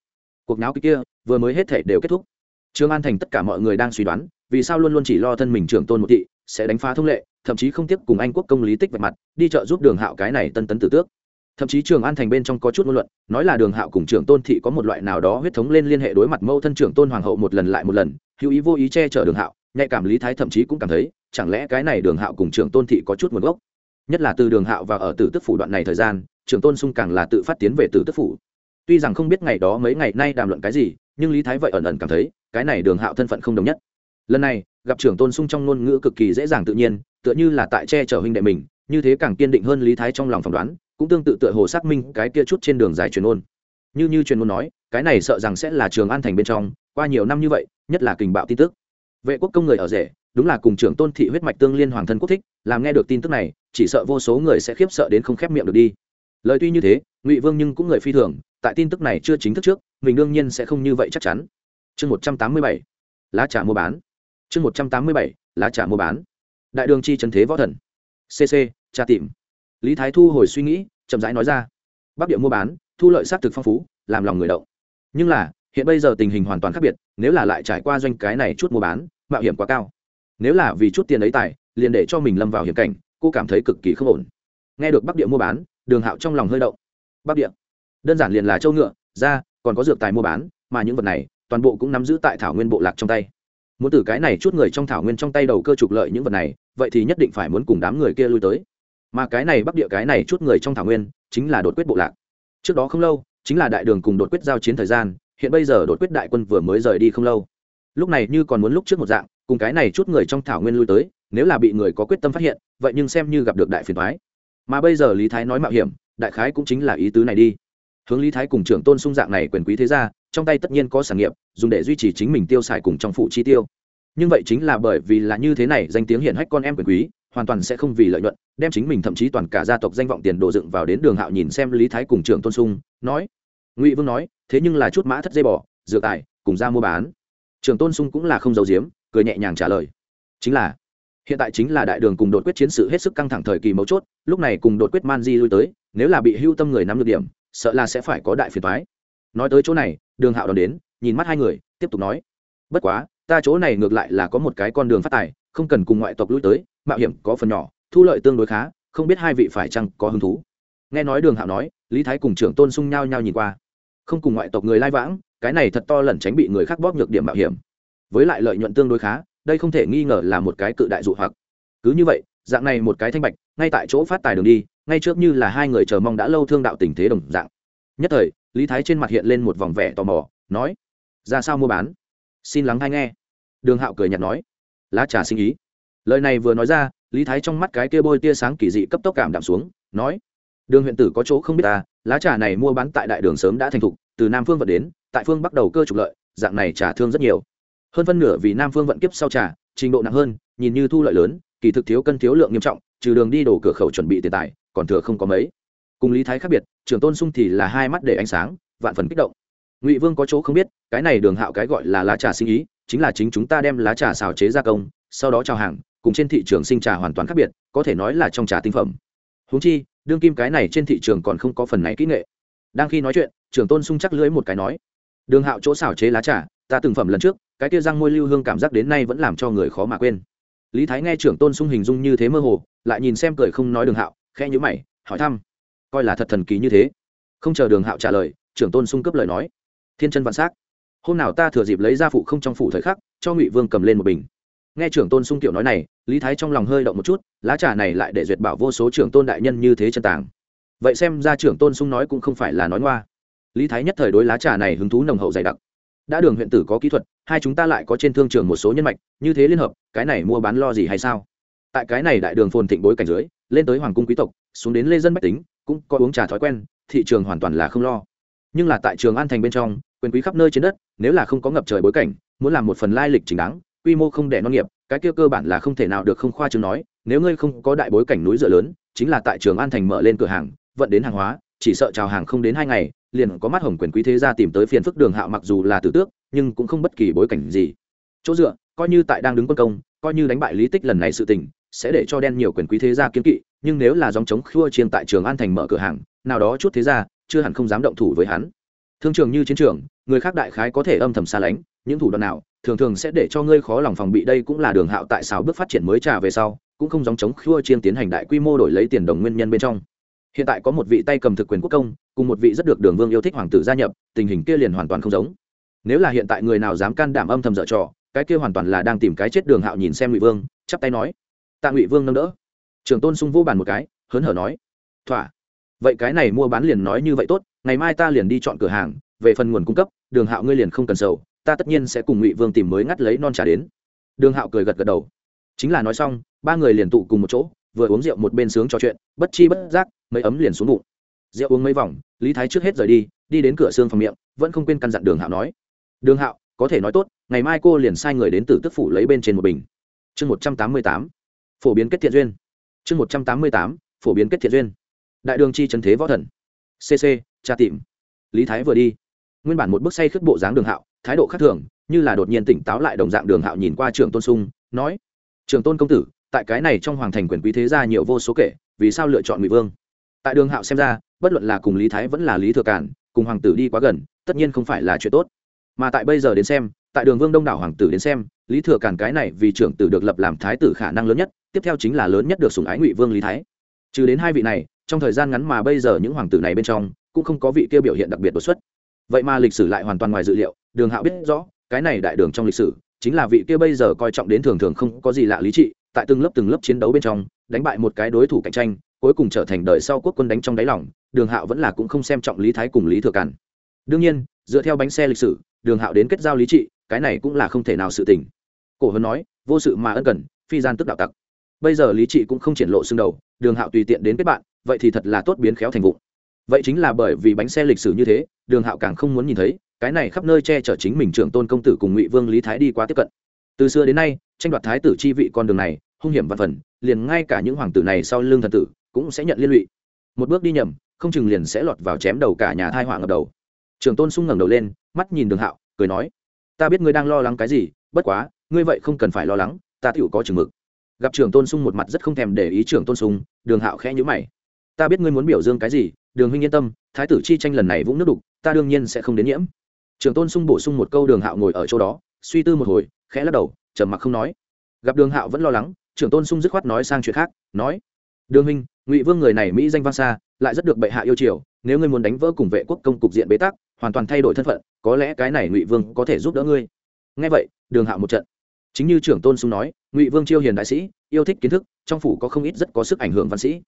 Cuộc náo kia, vừa mới hết thể đều kết thúc. Trương an thành tất cả mọi người đang suy đoán, vì sao luôn luôn chỉ lo thân mình trưởng tôn một thị, sẽ đánh phá thông lệ, thậm chí không tiếp cùng anh quốc công lý tích vạch mặt, đi chợ giúp đường hạo cái này tân tấn tử tước. Thậm chí trường an thành bên trong có chút ngôn luận, nói là đường hạo cùng trưởng tôn thị có một loại nào đó huyết thống lên liên hệ đối mặt mâu thân trưởng tôn hoàng hậu một lần lại một lần, hữu ý vô ý che chở đường hạo, nhạy cảm lý thái thậm chí cũng cảm thấy, chẳng lẽ cái này đường hạo cùng trưởng tôn thị có chút nguồn gốc? Nhất là từ đường hạo và ở tử tức phủ đoạn này thời gian trưởng tôn sung càng là tự phát tiến về tử tức phủ. Tuy rằng không biết ngày đó mấy ngày nay đàm luận cái gì, nhưng lý thái vậy ẩn ẩn cảm thấy, cái này đường hạo thân phận không đồng nhất. Lần này, gặp trưởng tôn sung trong ngôn ngữ cực kỳ dễ dàng tự nhiên, tựa như là tại che chở huynh đệ mình, như thế càng kiên định hơn lý thái trong lòng phỏng đoán, cũng tương tự tựa hồ xác minh cái kia chút trên đường dài truyền ôn như như truyền ôn nói, cái này sợ rằng sẽ là trường an thành bên trong, qua nhiều năm như vậy, nhất là kình bạo tin tức. Vệ quốc công người ở rể, đúng là cùng trưởng tôn thị huyết mạch tương liên hoàng thân quốc thích, làm nghe được tin tức này, chỉ sợ vô số người sẽ khiếp sợ đến không khép miệng được đi lời tuy như thế, ngụy vương nhưng cũng người phi thường, tại tin tức này chưa chính thức trước, mình đương nhiên sẽ không như vậy chắc chắn. Chương một trăm tám mươi bảy, lá trà mua bán. Chương một trăm tám mươi bảy, lá trà mua bán. Đại đường chi trần thế võ thần. Cc tra tìm. Lý thái thu hồi suy nghĩ, chậm rãi nói ra. Bắc địa mua bán, thu lợi s á t thực phong phú, làm lòng người động. Nhưng là, hiện bây giờ tình hình hoàn toàn khác biệt, nếu là lại trải qua doanh cái này chút mua bán, mạo hiểm quá cao. Nếu là vì chút tiền ấy tài, liền để cho mình lâm vào hiểm cảnh, cô cảm thấy cực kỳ không ổn. Nghe được bắc địa mua bán đường hạo trong lòng hơi động. Bắc địa. Đơn giản liền là châu ngựa da còn có dược tài mua bán, mà những vật này, toàn bộ cũng nắm giữ tại thảo nguyên bộ lạc trong tay. Muốn từ cái này chút người trong thảo nguyên trong tay đầu cơ trục lợi những vật này, vậy thì nhất định phải muốn cùng đám người kia lui tới. Mà cái này bắc địa cái này chút người trong thảo nguyên, chính là đột quyết bộ lạc. Trước đó không lâu, chính là đại đường cùng đột quyết giao chiến thời gian, hiện bây giờ đột quyết đại quân vừa mới rời đi không lâu. Lúc này như còn muốn lúc trước một dạng, cùng cái này chút người trong thảo nguyên lui tới, nếu là bị người có quyết tâm phát hiện, vậy nhưng xem như gặp được đại phiền thoái mà bây giờ lý thái nói mạo hiểm đại khái cũng chính là ý tứ này đi. Hướng lý thái cùng trưởng tôn sung dạng này quyền quý thế gia trong tay tất nhiên có sản nghiệp dùng để duy trì chính mình tiêu xài cùng trong phụ chi tiêu. Nhưng vậy chính là bởi vì là như thế này danh tiếng hiển hách con em quyền quý hoàn toàn sẽ không vì lợi nhuận đem chính mình thậm chí toàn cả gia tộc danh vọng tiền đồ dựng vào đến đường hạo nhìn xem lý thái cùng trưởng tôn sung nói ngụy vương nói thế nhưng là chút mã thất dây bỏ, dược tài cùng ra mua bán. Trường tôn sung cũng là không giấu giếm cười nhẹ nhàng trả lời chính là hiện tại chính là đại đường cùng đột quyết chiến sự hết sức căng thẳng thời kỳ mấu chốt, lúc này cùng đột quyết man di lui tới, nếu là bị hưu tâm người nắm được điểm, sợ là sẽ phải có đại phiền thoái nói tới chỗ này, đường hạo đón đến, nhìn mắt hai người, tiếp tục nói, bất quá, ta chỗ này ngược lại là có một cái con đường phát tài, không cần cùng ngoại tộc lui tới, mạo hiểm có phần nhỏ, thu lợi tương đối khá, không biết hai vị phải chăng có hứng thú. Nghe nói đường hạo nói, lý thái cùng trưởng tôn sung nhau nhau nhìn qua. Không cùng ngoại tộc người lai vãng, cái này thật to lẩn tránh bị người khác bóp nhược điểm mạo hiểm. Với lại lợi nhuận tương đối khá đây không thể nghi ngờ là một cái cự đại dụ hoặc. Cứ như vậy, dạng này một cái thanh bạch, ngay tại chỗ phát tài đường đi, ngay trước như là hai người chờ mong đã lâu thương đạo tình thế đồng dạng. Nhất thời, lý thái trên mặt hiện lên một vòng vẻ tò mò, nói, ra sao mua bán? Xin lắng hay nghe. Đường hạo cười nhạt nói, lá trà sinh ý. Lời này vừa nói ra, lý thái trong mắt cái kia bôi tia sáng kỳ dị cấp tốc cảm đạm xuống, nói, đường huyện tử có chỗ không biết ta lá trà này mua bán tại đại đường sớm đã thành thục, từ nam phương vận đến, tại phương bắt đầu cơ trục lợi, dạng này trà thương rất nhiều hơn phân nửa vì nam phương vận kiếp sau trà, trình độ nặng hơn, nhìn như thu lợi lớn, kỳ thực thiếu cân thiếu lượng nghiêm trọng, trừ đường đi đổ cửa khẩu chuẩn bị tiền tài, còn thừa không có mấy. Cùng lý thái khác biệt, trưởng tôn sung thì là hai mắt để ánh sáng, vạn phần kích động. Ngụy vương có chỗ không biết, cái này đường hạo cái gọi là lá trà sinh ý, chính là chính chúng ta đem lá trà xào chế gia công, sau đó trao hàng, cùng trên thị trường sinh trà hoàn toàn khác biệt, có thể nói là trong trà tinh phẩm. Húng chi, đương kim cái này trên thị trường còn không có phần này kỹ nghệ. Đang khi nói chuyện, trưởng tôn sung chắc lưỡi một cái nói, đường hạo chỗ xào chế lá trà ta từng phẩm lần trước, cái kia răng môi lưu hương cảm giác đến nay vẫn làm cho người khó mà quên. Lý thái nghe trưởng tôn sung hình dung như thế mơ hồ, lại nhìn xem cười không nói đường hạo, khẽ nhữ mày, hỏi thăm. Coi là thật thần kỳ như thế. Không chờ đường hạo trả lời, trưởng tôn sung cấp lời nói. Thiên chân vạn s á c hôm nào ta thừa dịp lấy ra phụ không trong phủ thời khắc, cho ngụy vương cầm lên một bình. Nghe trưởng tôn sung kiểu nói này, lý thái trong lòng hơi động một chút, lá trà này lại để duyệt bảo vô số trưởng tôn đại nhân như thế chân tàng. Vậy xem ra trưởng tôn sung nói cũng không phải là nói ngoa. Lý thái nhất thời đối lá trà này hứng thú nồng hậu dày đặc đã đường huyện tử có kỹ thuật, hai chúng ta lại có trên thương trường một số nhân mạch, như thế liên hợp, cái này mua bán lo gì hay sao? Tại cái này đại đường phồn thịnh bối cảnh dưới, lên tới hoàng cung quý tộc, xuống đến lê dân bách tính, cũng có uống trà thói quen, thị trường hoàn toàn là không lo. Nhưng là tại trường an thành bên trong, quyền quý khắp nơi trên đất, nếu là không có ngập trời bối cảnh, muốn làm một phần lai lịch chính đáng, quy mô không đẻ non nghiệp, cái kia cơ bản là không thể nào được không khoa chứng nói, nếu ngươi không có đại bối cảnh núi dựa lớn, chính là tại trường an thành mở lên cửa hàng, vận đến hàng hóa, chỉ sợ chào hàng không đến hai ngày liền có mắt hồng quyền quý thế gia tìm tới phiền phức đường hạo mặc dù là tử tước, nhưng cũng không bất kỳ bối cảnh gì. Chỗ dựa, coi như tại đang đứng quân công, coi như đánh bại lý tích lần này sự tình, sẽ để cho đen nhiều quyền quý thế gia kiến kỵ, nhưng nếu là dòng chống khua chiên tại trường an thành mở cửa hàng, nào đó chút thế gia, chưa hẳn không dám động thủ với hắn. Thương trường như chiến trường, người khác đại khái có thể âm thầm xa lánh, những thủ đoạn nào, thường thường sẽ để cho ngươi khó lòng phòng bị, đây cũng là đường hạo tại sao bước phát triển mới trả về sau, cũng không dòng chống khua chiên tiến hành đại quy mô đổi lấy tiền đồng nguyên nhân bên trong hiện tại có một vị tay cầm thực quyền quốc công, cùng một vị rất được đường vương yêu thích hoàng tử gia nhập, tình hình kia liền hoàn toàn không giống. Nếu là hiện tại người nào dám can đảm âm thầm dở trò, cái kia hoàn toàn là đang tìm cái chết đường hạo nhìn xem ngụy vương, chắp tay nói. Tạ ngụy vương nâng đỡ. Trường tôn sung vô bàn một cái, hớn hở nói. Thỏa. Vậy cái này mua bán liền nói như vậy tốt, ngày mai ta liền đi chọn cửa hàng, về phần nguồn cung cấp, đường hạo ngươi liền không cần sầu, ta tất nhiên sẽ cùng ngụy vương tìm mới ngắt lấy non trà đến. Đường hạo cười gật gật đầu. Chính là nói xong, ba người liền tụ cùng một chỗ, vừa uống rượu một bên sướng trò chuyện, bất chi bất giác mấy ấm liền xuống bụng. Rượu uống mấy vòng, lý thái trước hết rời đi đi đến cửa xương phòng miệng, vẫn không quên căn dặn đường hạo nói. Đường hạo, có thể nói tốt, ngày mai cô liền sai người đến từ tức phủ lấy bên trên một bình. Chương một trăm tám mươi tám. Phổ biến kết thiện duyên. Chương một trăm tám mươi tám. Phổ biến kết thiện duyên. Đại đường chi trần thế võ thần. Cc tra tìm. Lý thái vừa đi. Nguyên bản một bức say khước bộ dáng đường hạo, thái độ khác thường, như là đột nhiên tỉnh táo lại đồng dạng đường hạo nhìn qua trường tôn sung, nói. Trường tôn công tử, tại cái này trong hoàng thành quyền quý thế gia nhiều vô số kể, vì sao lựa chọn ngụy vương? Tại đường hạo xem ra, bất luận là cùng lý thái vẫn là lý thừa cản, cùng hoàng tử đi quá gần, tất nhiên không phải là chuyện tốt. Mà tại bây giờ đến xem, tại đường vương đông đảo hoàng tử đến xem, lý thừa cản cái này vì trưởng tử được lập làm thái tử khả năng lớn nhất, tiếp theo chính là lớn nhất được sủng ái ngụy vương lý thái. Trừ đến hai vị này, trong thời gian ngắn mà bây giờ những hoàng tử này bên trong, cũng không có vị kia biểu hiện đặc biệt đột xuất. Vậy mà lịch sử lại hoàn toàn ngoài dự liệu, đường hạo biết rõ, cái này đại đường trong lịch sử, chính là vị kia bây giờ coi trọng đến thường thường không có gì lạ lý trị, tại từng lớp từng lớp chiến đấu bên trong, đánh bại một cái đối thủ cạnh tranh cuối cùng trở thành đời sau quốc quân đánh trong đáy lòng, đường hạo vẫn là cũng không xem trọng lý thái cùng lý thừa cản đương nhiên, dựa theo bánh xe lịch sử, đường hạo đến kết giao lý trị, cái này cũng là không thể nào sự tình. Cổ hân nói, vô sự mà ân cần, phi gian tức đạo tặc. Bây giờ lý trị cũng không triển lộ xương đầu, đường hạo tùy tiện đến kết bạn, vậy thì thật là tốt biến khéo thành vụ vậy chính là bởi vì bánh xe lịch sử như thế, đường hạo càng không muốn nhìn thấy, cái này khắp nơi che chở chính mình trưởng tôn công tử cùng ngụy vương lý thái đi qua tiếp cận. Từ xưa đến nay, tranh đoạt thái tử chi vị con đường này, hung hiểm văn phần, liền ngay cả những hoàng tử này sau lưng thần tử cũng sẽ nhận liên lụy. Một bước đi nhầm, không chừng liền sẽ lọt vào chém đầu cả nhà thai họa ngập đầu. Trường tôn sung ngẩng đầu lên, mắt nhìn đường hạo, cười nói, ta biết ngươi đang lo lắng cái gì, bất quá, ngươi vậy không cần phải lo lắng, ta tựu có chừng mực. Gặp trường tôn sung một mặt rất không thèm để ý Trường tôn sung, đường hạo khẽ nhữ mày. Ta biết ngươi muốn biểu dương cái gì, đường huynh yên tâm, thái tử chi tranh lần này vũng nước đục, ta đương nhiên sẽ không đến nhiễm. Trường tôn sung bổ sung một câu đường hạo ngồi ở chỗ đó, suy tư một hồi, khẽ lắc đầu, trầm mặc không nói. Gặp đường hạo vẫn lo lắng trưởng tôn sung dứt khoát nói sang chuyện khác, nói đường Minh, ngụy vương người này mỹ danh vang xa lại rất được bệ hạ yêu chiều nếu ngươi muốn đánh vỡ cùng vệ quốc công cục diện bế tắc hoàn toàn thay đổi thân phận có lẽ cái này ngụy vương có thể giúp đỡ ngươi. Ngay vậy đường hạo một trận. Chính như trưởng tôn sung nói ngụy vương chiêu hiền đại sĩ yêu thích kiến thức trong phủ có không ít rất có sức ảnh hưởng văn sĩ.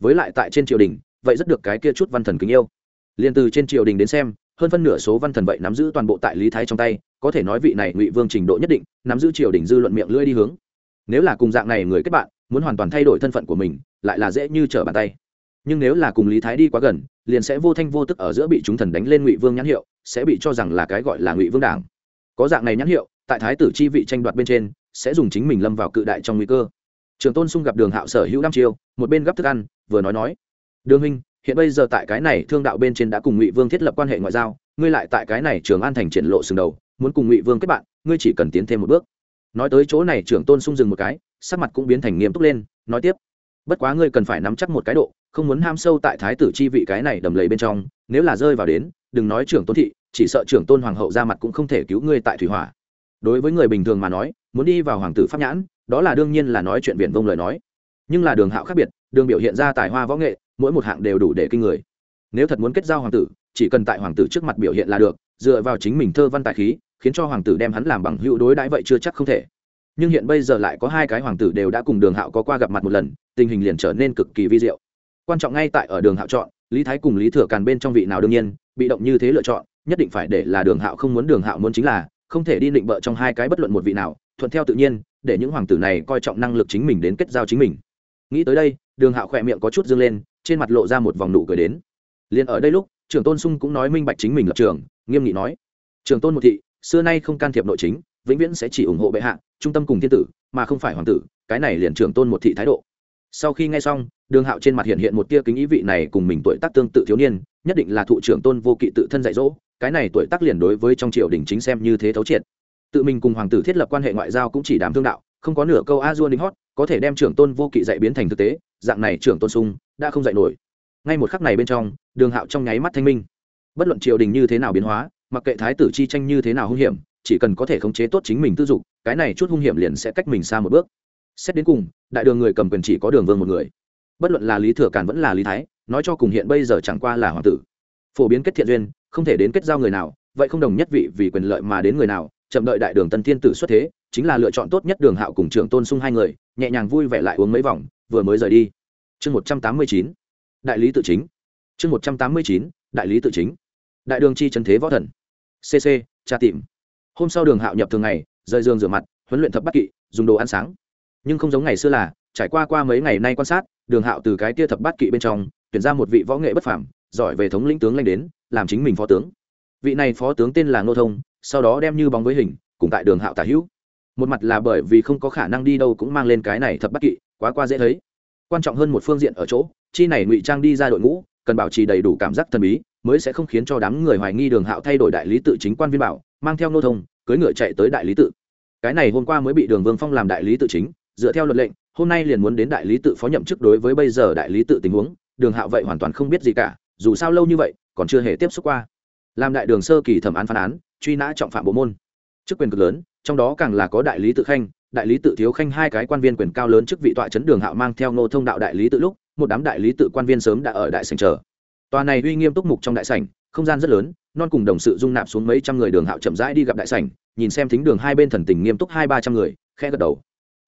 Với lại tại trên triều đình vậy rất được cái kia chút văn thần kính yêu. Liền từ trên triều đình đến xem hơn phân nửa số văn thần vậy nắm giữ toàn bộ tại lý thái trong tay có thể nói vị này ngụy vương trình độ nhất định nắm giữ triều đình dư luận miệng lưỡi đi hướng. Nếu là cùng dạng này người kết bạn muốn hoàn toàn thay đổi thân phận của mình, lại là dễ như trở bàn tay. Nhưng nếu là cùng lý thái đi quá gần, liền sẽ vô thanh vô tức ở giữa bị chúng thần đánh lên ngụy vương nhãn hiệu, sẽ bị cho rằng là cái gọi là ngụy vương đảng. Có dạng này nhãn hiệu, tại thái tử chi vị tranh đoạt bên trên, sẽ dùng chính mình lâm vào cự đại trong nguy cơ. Trường tôn sung gặp đường hạo sở hữu năm chiêu, một bên gấp thức ăn, vừa nói nói, đường huynh, hiện bây giờ tại cái này thương đạo bên trên đã cùng ngụy vương thiết lập quan hệ ngoại giao, ngươi lại tại cái này trường an thành triển lộ sừng đầu, muốn cùng ngụy vương kết bạn, ngươi chỉ cần tiến thêm một bước nói tới chỗ này trưởng tôn sung dừng một cái, sắc mặt cũng biến thành nghiêm túc lên, nói tiếp. Bất quá ngươi cần phải nắm chắc một cái độ, không muốn ham sâu tại thái tử chi vị cái này đầm lầy bên trong, nếu là rơi vào đến, đừng nói trưởng tôn thị, chỉ sợ trưởng tôn hoàng hậu ra mặt cũng không thể cứu ngươi tại thủy hỏa. Đối với người bình thường mà nói, muốn đi vào hoàng tử pháp nhãn, đó là đương nhiên là nói chuyện viển vông lời nói. Nhưng là đường hạo khác biệt, đường biểu hiện ra tài hoa võ nghệ, mỗi một hạng đều đủ để kinh người. Nếu thật muốn kết giao hoàng tử, chỉ cần tại hoàng tử trước mặt biểu hiện là được, dựa vào chính mình thơ văn tài khí khiến cho hoàng tử đem hắn làm bằng hữu đối đãi vậy chưa chắc không thể. Nhưng hiện bây giờ lại có hai cái hoàng tử đều đã cùng đường hạo có qua gặp mặt một lần, tình hình liền trở nên cực kỳ vi diệu. Quan trọng ngay tại ở đường hạo chọn, lý thái cùng lý thừa càn bên trong vị nào đương nhiên, bị động như thế lựa chọn, nhất định phải để là đường hạo không muốn đường hạo muốn chính là, không thể đi định bợ trong hai cái bất luận một vị nào, thuận theo tự nhiên, để những hoàng tử này coi trọng năng lực chính mình đến kết giao chính mình. Nghĩ tới đây, đường hạo khỏe miệng có chút dương lên, trên mặt lộ ra một vòng nụ cười đến. Liền ở đây lúc, trưởng tôn sung cũng nói minh bạch chính mình lập trường, nghiêm nghị nói. Trường tôn một thị xưa nay không can thiệp nội chính, vĩnh viễn sẽ chỉ ủng hộ bệ hạ, trung tâm cùng thiên tử, mà không phải hoàng tử, cái này liền trưởng tôn một thị thái độ. Sau khi nghe xong, đường hạo trên mặt hiện hiện một tia kính ý vị này cùng mình tuổi tác tương tự thiếu niên, nhất định là thụ trưởng tôn vô kỵ tự thân dạy dỗ, cái này tuổi tác liền đối với trong triều đình chính xem như thế thấu triệt. Tự mình cùng hoàng tử thiết lập quan hệ ngoại giao cũng chỉ đàm thương đạo, không có nửa câu a dua đính hót, có thể đem trưởng tôn vô kỵ dạy biến thành thực tế, dạng này trưởng tôn sung, đã không dạy nổi. Ngay một khắc này bên trong, đường hạo trong nháy mắt thanh minh. Bất luận triều đình như thế nào biến hóa mặc kệ thái tử chi tranh như thế nào hung hiểm, chỉ cần có thể khống chế tốt chính mình tư dục, cái này chút hung hiểm liền sẽ cách mình xa một bước. Xét đến cùng, đại đường người cầm quyền chỉ có đường vương một người. Bất luận là lý thừa càn vẫn là lý thái, nói cho cùng hiện bây giờ chẳng qua là hoàng tử. Phổ biến kết thiện duyên, không thể đến kết giao người nào, vậy không đồng nhất vị vì quyền lợi mà đến người nào, chậm đợi đại đường tân thiên tử xuất thế, chính là lựa chọn tốt nhất đường hạo cùng trưởng tôn sung hai người, nhẹ nhàng vui vẻ lại uống mấy vòng, vừa mới rời đi. Chương một trăm tám mươi chín, đại lý tự chính. Chương một trăm tám mươi chín, đại lý tự chính. Đại đường chi trần thế võ thần cc tra tìm. Hôm sau đường hạo nhập thường ngày, rời giường rửa mặt, huấn luyện thập bắt kỵ, dùng đồ ăn sáng. Nhưng không giống ngày xưa là, trải qua qua mấy ngày nay quan sát, đường hạo từ cái tia thập bát kỵ bên trong, tuyển ra một vị võ nghệ bất phảm giỏi về thống lĩnh tướng lanh đến, làm chính mình phó tướng. Vị này phó tướng tên là ngô thông, sau đó đem như bóng với hình, cùng tại đường hạo tả hữu. Một mặt là bởi vì không có khả năng đi đâu cũng mang lên cái này thập bát kỵ, quá qua dễ thấy. Quan trọng hơn một phương diện ở chỗ, chi này ngụy trang đi ra đội ngũ, cần bảo trì đầy đủ cảm giác thần bí mới sẽ không khiến cho đám người hoài nghi đường hạo thay đổi đại lý tự chính quan viên bảo, mang theo nô thông cưới ngựa chạy tới đại lý tự. Cái này hôm qua mới bị đường vương phong làm đại lý tự chính, dựa theo luật lệnh, hôm nay liền muốn đến đại lý tự phó nhậm chức đối với bây giờ đại lý tự tình huống, đường hạo vậy hoàn toàn không biết gì cả, dù sao lâu như vậy, còn chưa hề tiếp xúc qua. Làm đại đường sơ kỳ thẩm án phán án, truy nã trọng phạm bộ môn. Chức quyền cực lớn, trong đó càng là có đại lý tự khanh, đại lý tự thiếu khanh hai cái quan viên quyền cao lớn chức vị tọa chấn đường hạo mang theo ngô thông đạo đại lý tự lúc, một đám đại lý tự quan viên sớm đã ở đại sành chờ tòa này uy nghiêm túc mục trong đại sảnh, không gian rất lớn, non cùng đồng sự dung nạp xuống mấy trăm người đường hạo chậm rãi đi gặp đại sảnh, nhìn xem thính đường hai bên thần tình nghiêm túc hai ba trăm người khe gật đầu.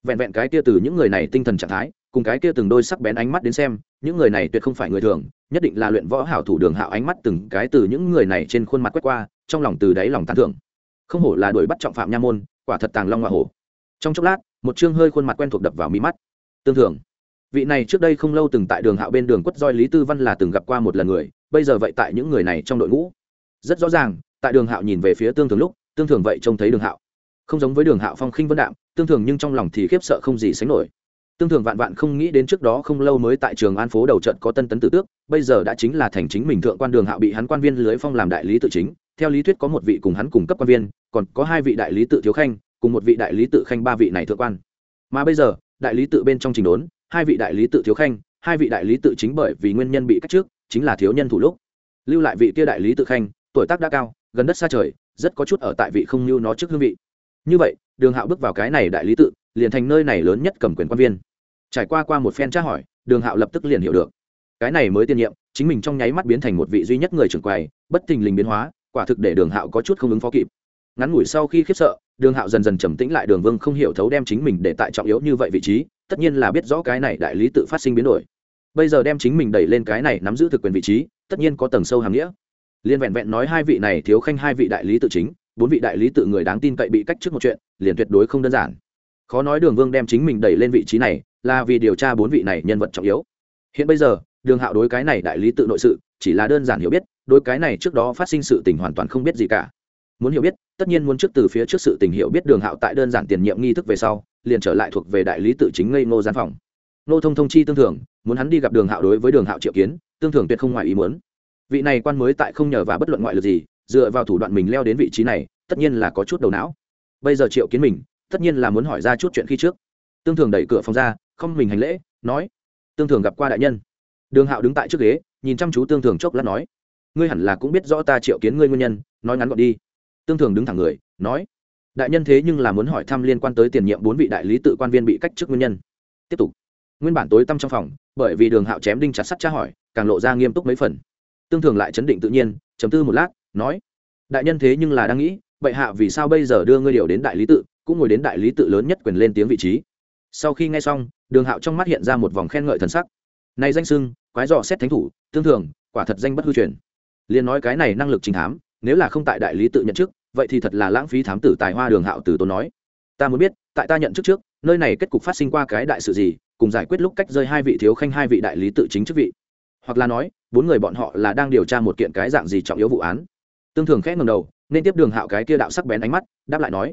Vẹn vẹn cái kia từ những người này tinh thần trạng thái, cùng cái kia từng đôi sắc bén ánh mắt đến xem, những người này tuyệt không phải người thường, nhất định là luyện võ hảo thủ đường hạo ánh mắt từng cái từ những người này trên khuôn mặt quét qua, trong lòng từ đáy lòng tán thưởng. Không hổ là đuổi bắt trọng phạm nha môn, quả thật tàng long hoa hổ. Trong chốc lát, một chương hơi khuôn mặt quen thuộc đập vào mi mắt. Tương thường vị này trước đây không lâu từng tại đường hạo bên đường quất roi lý tư văn là từng gặp qua một lần người, bây giờ vậy tại những người này trong đội ngũ. Rất rõ ràng, tại đường hạo nhìn về phía tương thường lúc, tương thường vậy trông thấy đường hạo. Không giống với đường hạo phong khinh vân đạm, tương thường nhưng trong lòng thì khiếp sợ không gì sánh nổi. Tương thường vạn vạn không nghĩ đến trước đó không lâu mới tại trường an phố đầu trận có tân tấn tử tước, bây giờ đã chính là thành chính mình thượng quan đường hạo bị hắn quan viên lưới phong làm đại lý tự chính. Theo lý thuyết có một vị cùng hắn cùng cấp quan viên, còn có hai vị đại lý tự thiếu khanh, cùng một vị đại lý tự khanh ba vị này thượng quan. Mà bây giờ, đại lý tự bên trong trình đốn hai vị đại lý tự thiếu khanh, hai vị đại lý tự chính bởi vì nguyên nhân bị cách trước, chính là thiếu nhân thủ lúc. Lưu lại vị kia đại lý tự khanh, tuổi tác đã cao, gần đất xa trời, rất có chút ở tại vị không như nó trước hương vị. Như vậy, đường hạo bước vào cái này đại lý tự, liền thành nơi này lớn nhất cầm quyền quan viên. Trải qua qua một phen tra hỏi, đường hạo lập tức liền hiểu được. Cái này mới tiên nhiệm, chính mình trong nháy mắt biến thành một vị duy nhất người trưởng quầy, bất thình lình biến hóa, quả thực để đường hạo có chút không ứng phó kịp. Ngắn ngủi sau khi khiếp sợ, đường hạo dần dần trầm tĩnh lại, đường vương không hiểu thấu đem chính mình để tại trọng yếu như vậy vị trí tất nhiên là biết rõ cái này đại lý tự phát sinh biến đổi. Bây giờ đem chính mình đẩy lên cái này nắm giữ thực quyền vị trí, tất nhiên có tầng sâu hàm nghĩa. Liên vẹn vẹn nói hai vị này thiếu khanh hai vị đại lý tự chính, bốn vị đại lý tự người đáng tin cậy bị cách trước một chuyện, liền tuyệt đối không đơn giản. Khó nói đường vương đem chính mình đẩy lên vị trí này, là vì điều tra bốn vị này nhân vật trọng yếu. Hiện bây giờ, đường hạo đối cái này đại lý tự nội sự, chỉ là đơn giản hiểu biết, đối cái này trước đó phát sinh sự tình hoàn toàn không biết gì cả. Muốn hiểu biết, tất nhiên muốn trước từ phía trước sự tình hiểu biết đường hạo tại đơn giản tiền nhiệm nghi thức về sau liền trở lại thuộc về đại lý tự chính ngây ngô gian phòng. Nô thông thông chi tương thường, muốn hắn đi gặp đường hạo đối với đường hạo triệu kiến, tương thường tuyệt không ngoài ý muốn. Vị này quan mới tại không nhờ và bất luận ngoại lực gì, dựa vào thủ đoạn mình leo đến vị trí này, tất nhiên là có chút đầu não. Bây giờ triệu kiến mình, tất nhiên là muốn hỏi ra chút chuyện khi trước. Tương thường đẩy cửa phòng ra, không mình hành lễ, nói, tương thường gặp qua đại nhân. Đường hạo đứng tại trước ghế, nhìn chăm chú tương thường chốc lát nói, ngươi hẳn là cũng biết rõ ta triệu kiến ngươi nguyên nhân, nói ngắn gọn đi. Tương thường đứng thẳng người, nói đại nhân thế nhưng là muốn hỏi thăm liên quan tới tiền nhiệm bốn vị đại lý tự quan viên bị cách chức nguyên nhân. Tiếp tục. Nguyên bản tối tăm trong phòng, bởi vì đường hạo chém đinh chặt sắt tra hỏi, càng lộ ra nghiêm túc mấy phần. Tương thường lại chấn định tự nhiên chấm tư một lát, nói, đại nhân thế nhưng là đang nghĩ, bệ hạ vì sao bây giờ đưa ngươi điều đến đại lý tự, cũng ngồi đến đại lý tự lớn nhất quyền lên tiếng vị trí? Sau khi nghe xong, đường hạo trong mắt hiện ra một vòng khen ngợi thần sắc. Này danh sưng quái dọ xét thánh thủ, tương thường, quả thật danh bất hư truyền. Liền nói cái này năng lực trình thám, nếu là không tại đại lý tự nhận chức vậy thì thật là lãng phí thám tử tài hoa đường hạo từ tốn nói. Ta muốn biết, tại ta nhận chức trước, nơi này kết cục phát sinh qua cái đại sự gì, cùng giải quyết lúc cách rơi hai vị thiếu khanh hai vị đại lý tự chính chức vị. Hoặc là nói, bốn người bọn họ là đang điều tra một kiện cái dạng gì trọng yếu vụ án. Tương thường khẽ ngầm đầu, nên tiếp đường hạo cái kia đạo sắc bén ánh mắt, đáp lại nói,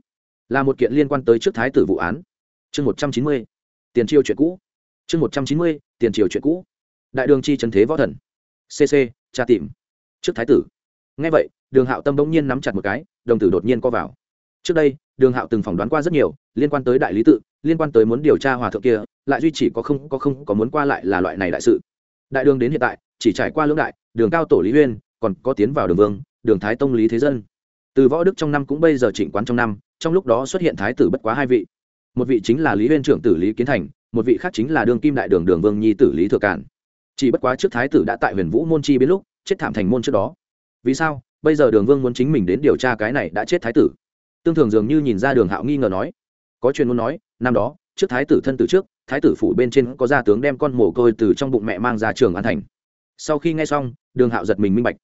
là một kiện liên quan tới trước thái tử vụ án. Chương một trăm chín mươi, tiền triều chuyện cũ. Chương một trăm chín mươi, tiền triều chuyện cũ. Đại đường chi trần thế võ thần. Cc tra tìm. Trước thái tử. Ngay vậy, đường hạo tâm bỗng nhiên nắm chặt một cái đồng tử đột nhiên co vào. Trước đây, đường hạo từng phỏng đoán qua rất nhiều, liên quan tới đại lý tự, liên quan tới muốn điều tra hòa thượng kia, lại duy chỉ có không có không, có muốn qua lại là loại này đại sự. Đại đường đến hiện tại, chỉ trải qua lưỡng đại, đường cao tổ lý huyên còn có tiến vào đường vương, đường thái tông lý thế dân. Từ võ đức trong năm cũng bây giờ chỉnh quán trong năm, trong lúc đó xuất hiện thái tử bất quá hai vị. Một vị chính là lý huyên trưởng tử lý kiến thành, một vị khác chính là đường kim đại đường đường vương nhi tử lý thừa cản chỉ bất quá trước thái tử đã tại huyền vũ môn chi biến lúc, chết thảm thành môn trước đó. Vì sao? Bây giờ đường vương muốn chính mình đến điều tra cái này đã chết thái tử. Tương thường dường như nhìn ra đường hạo nghi ngờ nói, có truyền muốn nói, năm đó, trước thái tử thân từ trước, thái tử phủ bên trên có gia tướng đem con mồ côi từ trong bụng mẹ mang ra trường an thành. Sau khi nghe xong, đường hạo giật mình minh bạch,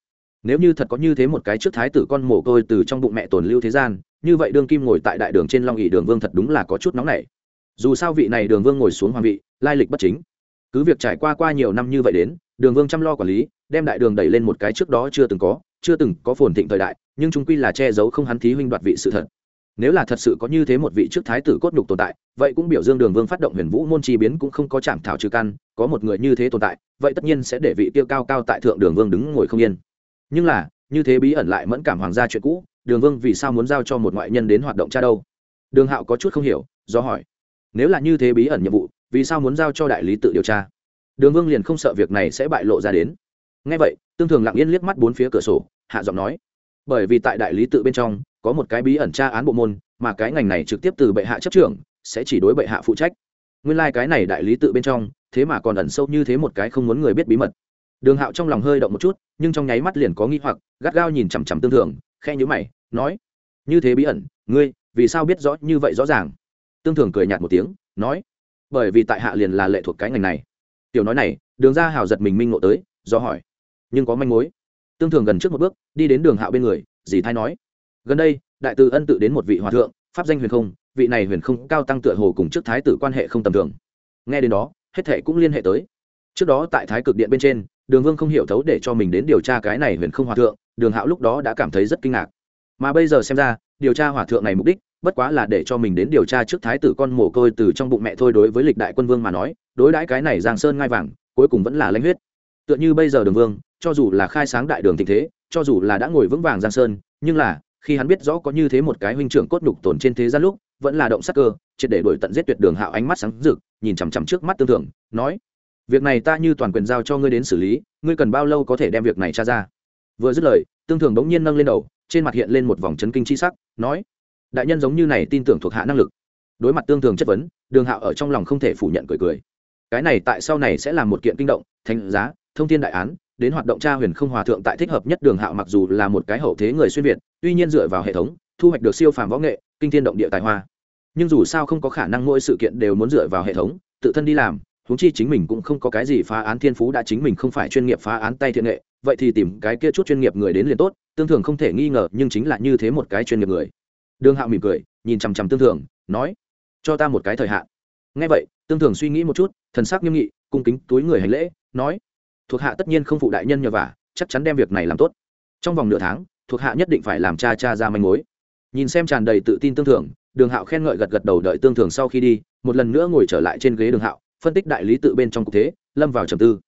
nếu như thật có như thế một cái trước thái tử con mồ côi từ trong bụng mẹ tồn lưu thế gian, như vậy đương kim ngồi tại đại đường trên long ỵ đường vương thật đúng là có chút nóng nảy. Dù sao vị này đường vương ngồi xuống hoàng vị, lai lịch bất chính. Cứ việc trải qua qua nhiều năm như vậy đến, đường vương chăm lo quản lý, đem đại đường đẩy lên một cái trước đó chưa từng có chưa từng có phồn thịnh thời đại, nhưng chúng quy là che giấu không hắn thí huynh đoạt vị sự thật. Nếu là thật sự có như thế một vị trước thái tử cốt nhục tồn tại, vậy cũng biểu dương đường vương phát động huyền vũ môn chi biến cũng không có chạm thảo trừ căn, có một người như thế tồn tại, vậy tất nhiên sẽ để vị tiêu cao cao tại thượng đường vương đứng ngồi không yên. Nhưng là, như thế bí ẩn lại mẫn cảm hoàng gia chuyện cũ, đường vương vì sao muốn giao cho một ngoại nhân đến hoạt động cha đâu? Đường hạo có chút không hiểu, do hỏi. Nếu là như thế bí ẩn nhiệm vụ, vì sao muốn giao cho đại lý tự điều tra? Đường vương liền không sợ việc này sẽ bại lộ ra đến ngay vậy, tương thường lặng yên liếc mắt bốn phía cửa sổ, hạ giọng nói, bởi vì tại đại lý tự bên trong, có một cái bí ẩn tra án bộ môn, mà cái ngành này trực tiếp từ bệ hạ chấp trưởng, sẽ chỉ đối bệ hạ phụ trách. Nguyên lai、like、cái này đại lý tự bên trong, thế mà còn ẩn sâu như thế một cái không muốn người biết bí mật. Đường hạo trong lòng hơi động một chút, nhưng trong nháy mắt liền có nghi hoặc, gắt gao nhìn chằm chằm tương thường khe nhữ mày, nói, như thế bí ẩn, ngươi, vì sao biết rõ như vậy rõ ràng? Tương thường cười nhạt một tiếng, nói, bởi vì tại hạ liền là lệ thuộc cái ngành này. Tiểu nói này, đường ra hào giật mình minh ngộ tới, do hỏi nhưng có manh mối. Tương thường gần trước một bước, đi đến đường hạo bên người, dì thái nói, gần đây, đại từ ân tự đến một vị hòa thượng, pháp danh huyền không, vị này huyền không cao tăng tựa hồ cùng trước thái tử quan hệ không tầm thường. Nghe đến đó, hết thệ cũng liên hệ tới. Trước đó tại thái cực điện bên trên, đường vương không hiểu thấu để cho mình đến điều tra cái này huyền không hòa thượng, đường hạo lúc đó đã cảm thấy rất kinh ngạc. Mà bây giờ xem ra, điều tra hòa thượng này mục đích, bất quá là để cho mình đến điều tra trước thái tử con mồ côi từ trong bụng mẹ thôi đối với lịch đại quân vương mà nói, đối đãi cái này giang sơn ngai vàng, cuối cùng vẫn là lãnh huyết. Tựa như bây giờ đường vương cho dù là khai sáng đại đường tình thế cho dù là đã ngồi vững vàng giang sơn nhưng là khi hắn biết rõ có như thế một cái huynh trưởng cốt đục tồn trên thế gian lúc vẫn là động sắc cơ triệt để đổi tận giết tuyệt đường hạo ánh mắt sáng rực nhìn chằm chằm trước mắt tương thượng, nói việc này ta như toàn quyền giao cho ngươi đến xử lý ngươi cần bao lâu có thể đem việc này tra ra? Vừa dứt lời tương thường bỗng nhiên nâng lên đầu trên mặt hiện lên một vòng chấn kinh chi sắc nói đại nhân giống như này tin tưởng thuộc hạ năng lực. Đối mặt tương thường chất vấn đường hạo ở trong lòng không thể phủ nhận cười cười. Cái này tại sau này sẽ là một kiện kinh động thành giá thông tin đại án đến hoạt động tra huyền không hòa thượng tại thích hợp nhất đường hạo mặc dù là một cái hậu thế người xuyên việt, tuy nhiên dựa vào hệ thống, thu hoạch được siêu phàm võ nghệ, kinh thiên động địa tài hoa. Nhưng dù sao không có khả năng mỗi sự kiện đều muốn dựa vào hệ thống, tự thân đi làm, huống chi chính mình cũng không có cái gì phá án thiên phú đã chính mình không phải chuyên nghiệp phá án tay thiện nghệ, vậy thì tìm cái kia chút chuyên nghiệp người đến liền tốt, tương thường không thể nghi ngờ, nhưng chính là như thế một cái chuyên nghiệp người. Đường hạo mỉm cười, nhìn chằm chằm tương thường, nói, cho ta một cái thời hạn. Ngay vậy, tương thường suy nghĩ một chút, thần sắc nghiêm nghị, cung kính túi người hành lễ, nói thuộc hạ tất nhiên không phụ đại nhân nhờ vả, chắc chắn đem việc này làm tốt. Trong vòng nửa tháng, thuộc hạ nhất định phải làm cha cha ra manh mối. Nhìn xem tràn đầy tự tin tương thường đường hạo khen ngợi gật gật đầu đợi tương thường sau khi đi, một lần nữa ngồi trở lại trên ghế đường hạo, phân tích đại lý tự bên trong cục thế, lâm vào trầm tư.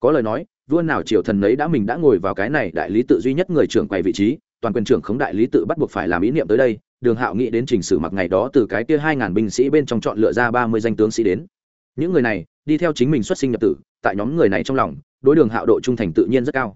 Có lời nói, vua nào triều thần ấy đã mình đã ngồi vào cái này đại lý tự duy nhất người trưởng quay vị trí, toàn quyền trưởng khống đại lý tự bắt buộc phải làm ý niệm tới đây, đường hạo nghĩ đến trình sử mặc ngày đó từ cái kia hai ngàn binh sĩ bên trong chọn lựa ra ba mươi danh tướng sĩ đến. Những người này, đi theo chính mình xuất sinh nhập tử, tại nhóm người này trong lòng đối đường hạo độ trung thành tự nhiên rất cao.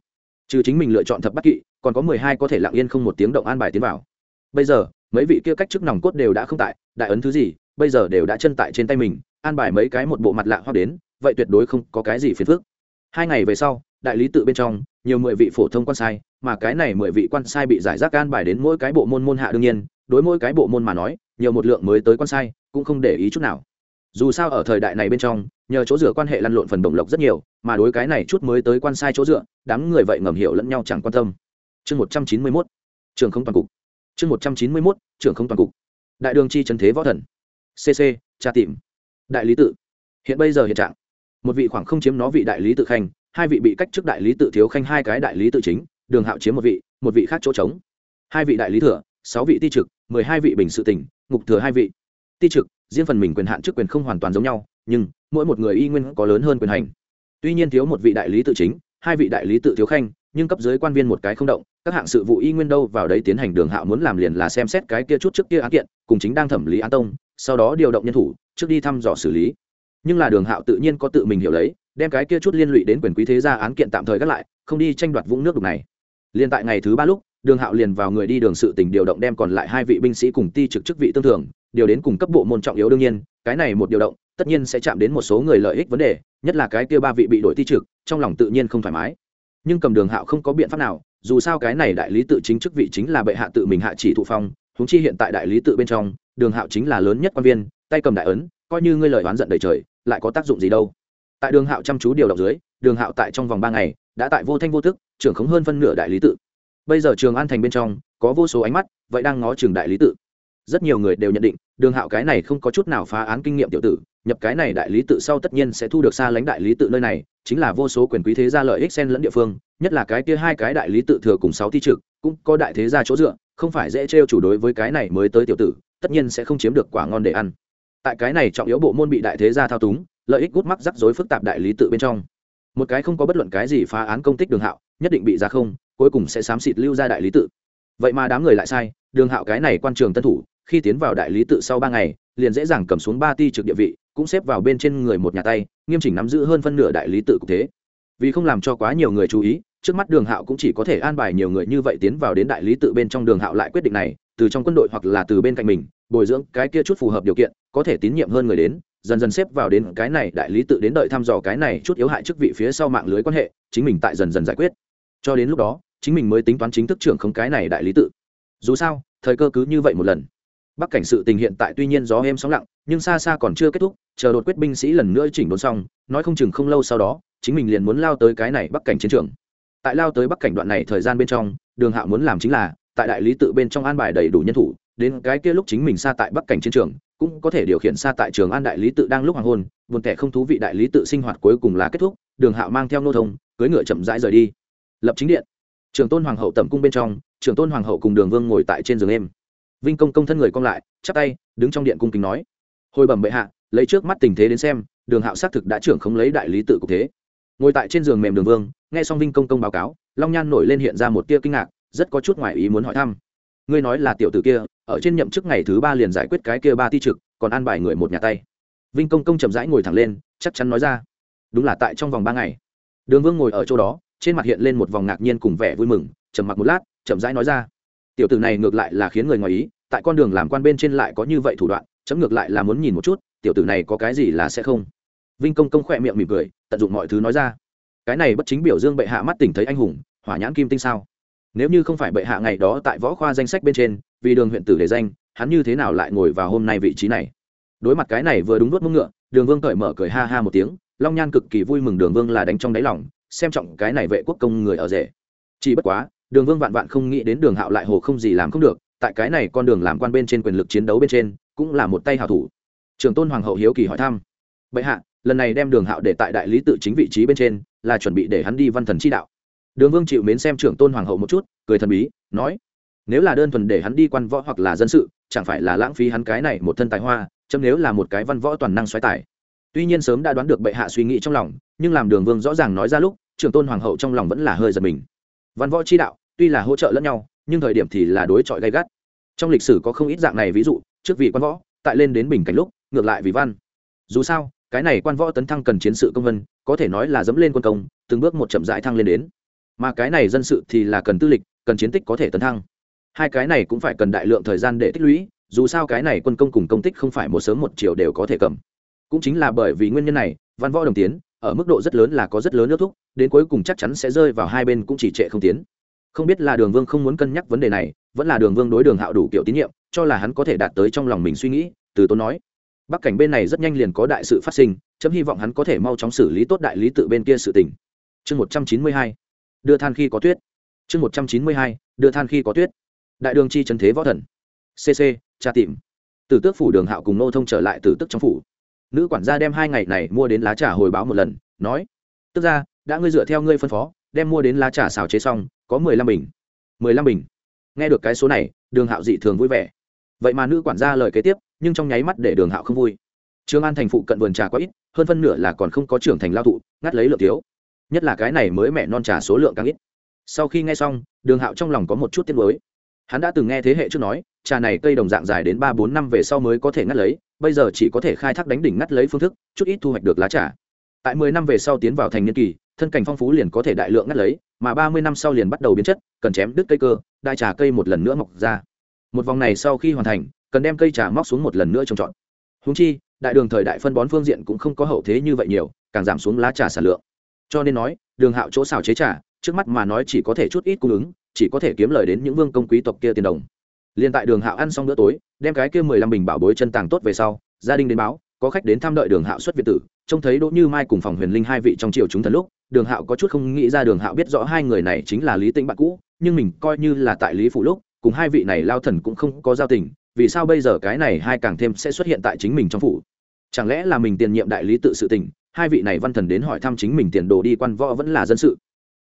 Trừ chính mình lựa chọn thập bắt kỵ, còn có mười hai có thể lặng yên không một tiếng động an bài tiến vào. Bây giờ, mấy vị kia cách chức nòng cốt đều đã không tại, đại ấn thứ gì, bây giờ đều đã chân tại trên tay mình, an bài mấy cái một bộ mặt lạ hoa đến, vậy tuyệt đối không có cái gì phiền phức. Hai ngày về sau, đại lý tự bên trong, nhiều mười vị phổ thông quan sai, mà cái này mười vị quan sai bị giải rác an bài đến mỗi cái bộ môn môn hạ đương nhiên, đối mỗi cái bộ môn mà nói, nhiều một lượng mới tới quan sai, cũng không để ý chút nào dù sao ở thời đại này bên trong, nhờ chỗ dựa quan hệ lăn lộn phần đồng lộc rất nhiều, mà đối cái này chút mới tới quan sai chỗ dựa, đám người vậy ngầm hiểu lẫn nhau chẳng quan tâm. Chương một trăm chín mươi mốt trường không toàn cục. Chương một trăm chín mươi mốt trường không toàn cục. Đại đường chi trần thế võ thần. Cc tra tìm. Đại lý tự. Hiện bây giờ hiện trạng. Một vị khoảng không chiếm nó vị đại lý tự khanh, hai vị bị cách chức đại lý tự thiếu khanh hai cái đại lý tự chính, đường hạo chiếm một vị một vị khác chỗ trống. Hai vị đại lý thừa, sáu vị ti trực, mười hai vị bình sự tỉnh, ngục thừa hai vị. Ti trực riêng phần mình quyền hạn chức quyền không hoàn toàn giống nhau, nhưng mỗi một người y nguyên có lớn hơn quyền hành. Tuy nhiên thiếu một vị đại lý tự chính, hai vị đại lý tự thiếu khanh, nhưng cấp dưới quan viên một cái không động, các hạng sự vụ y nguyên đâu vào đấy tiến hành đường hạo muốn làm liền là xem xét cái kia chút trước kia án kiện, cùng chính đang thẩm lý án tông, sau đó điều động nhân thủ, trước đi thăm dò xử lý. Nhưng là đường hạo tự nhiên có tự mình hiểu lấy, đem cái kia chút liên lụy đến quyền quý thế gia án kiện tạm thời gác lại, không đi tranh đoạt vũng nước đục này. Liền tại ngày thứ ba lúc, đường hạo liền vào người đi đường sự tỉnh điều động đem còn lại hai vị binh sĩ cùng ti trực chức vị tương thường điều đến cùng cấp bộ môn trọng yếu đương nhiên, cái này một điều động, tất nhiên sẽ chạm đến một số người lợi ích vấn đề, nhất là cái kia ba vị bị đổi ti trực, trong lòng tự nhiên không thoải mái. Nhưng cầm đường hạo không có biện pháp nào, dù sao cái này đại lý tự chính chức vị chính là bệ hạ tự mình hạ chỉ thụ phong, huống chi hiện tại đại lý tự bên trong, đường hạo chính là lớn nhất quan viên, tay cầm đại ấn, coi như ngươi lời oán giận đầy trời, lại có tác dụng gì đâu. Tại đường hạo chăm chú điều động dưới, đường hạo tại trong vòng ba ngày, đã tại vô thanh vô tức, trưởng khống hơn phân nửa đại lý tự. Bây giờ trường an thành bên trong, có vô số ánh mắt, vậy đang ngó trường đại lý tự rất nhiều người đều nhận định, đường hạo cái này không có chút nào phá án kinh nghiệm tiểu tử, nhập cái này đại lý tự sau tất nhiên sẽ thu được xa lãnh đại lý tự nơi này, chính là vô số quyền quý thế gia lợi ích xen lẫn địa phương, nhất là cái kia hai cái đại lý tự thừa cùng sáu thi trực, cũng có đại thế gia chỗ dựa, không phải dễ trêu chủ đối với cái này mới tới tiểu tử, tất nhiên sẽ không chiếm được quả ngon để ăn. Tại cái này trọng yếu bộ môn bị đại thế gia thao túng, lợi ích gút mắc rắc rối phức tạp đại lý tự bên trong. Một cái không có bất luận cái gì phá án công tích đường hạo, nhất định bị ra không, cuối cùng sẽ xám xịt lưu ra đại lý tự. Vậy mà đám người lại sai, đường hạo cái này quan trường tân thủ khi tiến vào đại lý tự sau ba ngày, liền dễ dàng cầm xuống ba ti trực địa vị, cũng xếp vào bên trên người một nhà tay, nghiêm chỉnh nắm giữ hơn phân nửa đại lý tự cục thế. Vì không làm cho quá nhiều người chú ý, trước mắt đường hạo cũng chỉ có thể an bài nhiều người như vậy tiến vào đến đại lý tự bên trong đường hạo lại quyết định này, từ trong quân đội hoặc là từ bên cạnh mình, bồi dưỡng cái kia chút phù hợp điều kiện, có thể tín nhiệm hơn người đến, dần dần xếp vào đến cái này đại lý tự đến đợi thăm dò cái này chút yếu hại chức vị phía sau mạng lưới quan hệ, chính mình tại dần dần giải quyết. Cho đến lúc đó, chính mình mới tính toán chính thức trưởng không cái này đại lý tự. Dù sao, thời cơ cứ như vậy một lần bắc cảnh sự tình hiện tại tuy nhiên gió êm sóng lặng, nhưng xa xa còn chưa kết thúc, chờ đột quyết binh sĩ lần nữa chỉnh đốn xong, nói không chừng không lâu sau đó, chính mình liền muốn lao tới cái này bắc cảnh chiến trường. Tại lao tới bắc cảnh đoạn này thời gian bên trong, đường hạo muốn làm chính là, tại đại lý tự bên trong an bài đầy đủ nhân thủ, đến cái kia lúc chính mình xa tại bắc cảnh chiến trường, cũng có thể điều khiển xa tại trường an đại lý tự đang lúc hoàng hôn, buồn tẻ không thú vị đại lý tự sinh hoạt cuối cùng là kết thúc, đường hạo mang theo nô thông cưới ngựa chậm rãi rời đi. Lập chính điện. Trường tôn hoàng hậu tẩm cung bên trong, trường tôn hoàng hậu cùng đường vương ngồi tại trên giường em vinh công công thân người cong lại, chắp tay, đứng trong điện cung kính nói. Hồi bẩm bệ hạ, lấy trước mắt tình thế đến xem, đường hạo xác thực đã trưởng không lấy đại lý tự cục thế. Ngồi tại trên giường mềm đường vương, nghe xong vinh công công báo cáo, long nhan nổi lên hiện ra một tia kinh ngạc, rất có chút ngoại ý muốn hỏi thăm. Ngươi nói là tiểu tử kia, ở trên nhậm chức ngày thứ ba liền giải quyết cái kia ba ti trực, còn an bài người một nhà tay. Vinh công công chậm rãi ngồi thẳng lên, chắc chắn nói ra. Đúng là tại trong vòng ba ngày. Đường vương ngồi ở chỗ đó, trên mặt hiện lên một vòng ngạc nhiên cùng vẻ vui mừng, trầm mặc một lát, chậm rãi nói ra tiểu tử này ngược lại là khiến người ngoài ý, tại con đường làm quan bên trên lại có như vậy thủ đoạn, chấm ngược lại là muốn nhìn một chút, tiểu tử này có cái gì là sẽ không. Vinh công công khỏe miệng mỉm cười, tận dụng mọi thứ nói ra. Cái này bất chính biểu dương bệ hạ mắt tỉnh thấy anh hùng, hỏa nhãn kim tinh sao? Nếu như không phải bệ hạ ngày đó tại võ khoa danh sách bên trên, vì đường huyện tử để danh, hắn như thế nào lại ngồi vào hôm nay vị trí này? Đối mặt cái này vừa đúng nuốt mông ngựa, đường vương cởi mở cười ha ha một tiếng, long nhan cực kỳ vui mừng đường vương là đánh trong đáy lòng, xem trọng cái này vệ quốc công người ở rể. Chỉ bất quá đường vương vạn vạn không nghĩ đến đường hạo lại hồ không gì làm không được, tại cái này con đường làm quan bên trên quyền lực chiến đấu bên trên, cũng là một tay hảo thủ. Trường tôn hoàng hậu hiếu kỳ hỏi thăm. Bệ hạ, lần này đem đường hạo để tại đại lý tự chính vị trí bên trên, là chuẩn bị để hắn đi văn thần chi đạo. Đường vương chịu mến xem trưởng tôn hoàng hậu một chút, cười thần bí, nói, nếu là đơn thuần để hắn đi quan võ hoặc là dân sự, chẳng phải là lãng phí hắn cái này một thân tài hoa, chấm nếu là một cái văn võ toàn năng xoáy tài. Tuy nhiên sớm đã đoán được bệ hạ suy nghĩ trong lòng, nhưng làm đường vương rõ ràng nói ra lúc trưởng tôn hoàng hậu trong lòng vẫn là hơi giật mình. Văn võ chi đạo tuy là hỗ trợ lẫn nhau, nhưng thời điểm thì là đối chọi gay gắt. Trong lịch sử có không ít dạng này ví dụ, trước vị quan võ, tại lên đến bình cảnh lúc, ngược lại vì văn. Dù sao, cái này quan võ tấn thăng cần chiến sự công vân, có thể nói là dẫm lên quân công, từng bước một chậm rãi thăng lên đến. Mà cái này dân sự thì là cần tư lịch, cần chiến tích có thể tấn thăng. Hai cái này cũng phải cần đại lượng thời gian để tích lũy, dù sao cái này quân công cùng công tích không phải một sớm một chiều đều có thể cầm. Cũng chính là bởi vì nguyên nhân này, văn võ đồng tiến, ở mức độ rất lớn là có rất lớn nước thúc, đến cuối cùng chắc chắn sẽ rơi vào hai bên cũng chỉ trệ không tiến không biết là đường vương không muốn cân nhắc vấn đề này, vẫn là đường vương đối đường hạo đủ kiểu tín nhiệm, cho là hắn có thể đạt tới trong lòng mình suy nghĩ, từ tốn nói. Bắc cảnh bên này rất nhanh liền có đại sự phát sinh, chấm hy vọng hắn có thể mau chóng xử lý tốt đại lý tự bên kia sự tình. Chương một trăm chín mươi hai, đưa than khi có tuyết. Chương một trăm chín mươi hai, đưa than khi có tuyết. Đại đường chi trần thế võ thần. Cc tra tìm. Từ tước phủ đường hạo cùng nô thông trở lại từ tức trong phủ. Nữ quản gia đem hai ngày này mua đến lá trà hồi báo một lần, nói tức ra đã ngươi dựa theo ngươi phân phó đem mua đến lá trà xào chế xong, có mười lăm bình. Mười lăm bình. Nghe được cái số này, đường hạo dị thường vui vẻ. Vậy mà nữ quản gia lời kế tiếp, nhưng trong nháy mắt để đường hạo không vui. Trương an thành phụ cận vườn trà quá ít, hơn phân nửa là còn không có trưởng thành lao thụ, ngắt lấy lượng thiếu. Nhất là cái này mới mẹ non trà số lượng càng ít. Sau khi nghe xong, đường hạo trong lòng có một chút tiếc mới hắn đã từng nghe thế hệ trước nói, trà này cây đồng dạng dài đến ba bốn năm về sau mới có thể ngắt lấy, bây giờ chỉ có thể khai thác đánh đỉnh ngắt lấy phương thức, chút ít thu hoạch được lá trà tại mười năm về sau tiến vào thành niên kỳ, thân cảnh phong phú liền có thể đại lượng ngắt lấy, mà ba mươi năm sau liền bắt đầu biến chất, cần chém đứt cây cơ đại trà cây một lần nữa mọc ra. Một vòng này sau khi hoàn thành, cần đem cây trà móc xuống một lần nữa trồng trọt. Húng chi, đại đường thời đại phân bón phương diện cũng không có hậu thế như vậy nhiều, càng giảm xuống lá trà sản lượng. Cho nên nói, đường hạo chỗ xào chế trà, trước mắt mà nói chỉ có thể chút ít cung ứng, chỉ có thể kiếm lời đến những vương công quý tộc kia tiền đồng. Liền tại đường hạo ăn xong bữa tối, đem cái kia mười lăm bình bảo bối chân tàng tốt về sau, gia đình đến báo có khách đến thăm đợi đường hạo xuất việt tử, trông thấy đỗ như mai cùng phòng huyền linh hai vị trong triều chúng thần lúc, đường hạo có chút không nghĩ ra đường hạo biết rõ hai người này chính là lý tĩnh bạn cũ, nhưng mình coi như là tại lý phủ lúc, cùng hai vị này lao thần cũng không có giao tình, vì sao bây giờ cái này hai càng thêm sẽ xuất hiện tại chính mình trong phủ? Chẳng lẽ là mình tiền nhiệm đại lý tự sự tình, hai vị này văn thần đến hỏi thăm chính mình tiền đồ đi quan võ vẫn là dân sự?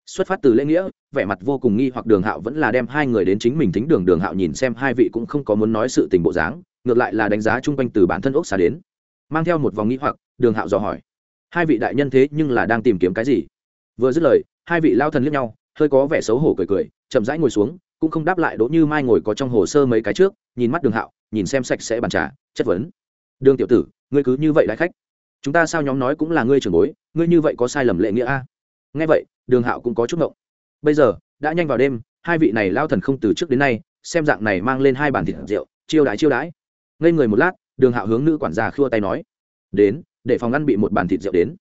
Xuất phát từ lễ nghĩa, vẻ mặt vô cùng nghi hoặc đường hạo vẫn là đem hai người đến chính mình thính đường đường hạo nhìn xem hai vị cũng không có muốn nói sự tình bộ dáng, ngược lại là đánh giá chung quanh từ bản thân ốc xa đến mang theo một vòng nghĩ hoặc, đường hạo dò hỏi. Hai vị đại nhân thế nhưng là đang tìm kiếm cái gì? Vừa dứt lời, hai vị lao thần liếc nhau, hơi có vẻ xấu hổ cười cười, chậm rãi ngồi xuống, cũng không đáp lại đỗ như mai ngồi có trong hồ sơ mấy cái trước, nhìn mắt đường hạo, nhìn xem sạch sẽ bàn trà, chất vấn. Đường tiểu tử, ngươi cứ như vậy đại khách. Chúng ta sao nhóm nói cũng là ngươi trưởng bối, ngươi như vậy có sai lầm lệ nghĩa a? Nghe vậy, đường hạo cũng có chút ngộng. Bây giờ, đã nhanh vào đêm, hai vị này lao thần không từ trước đến nay, xem dạng này mang lên hai bàn thịt rượu, chiêu đãi chiêu đãi. Ngây người một lát đường hạo hướng nữ quản gia khua tay nói, đến, để phòng ngăn bị một bàn thịt rượu đến.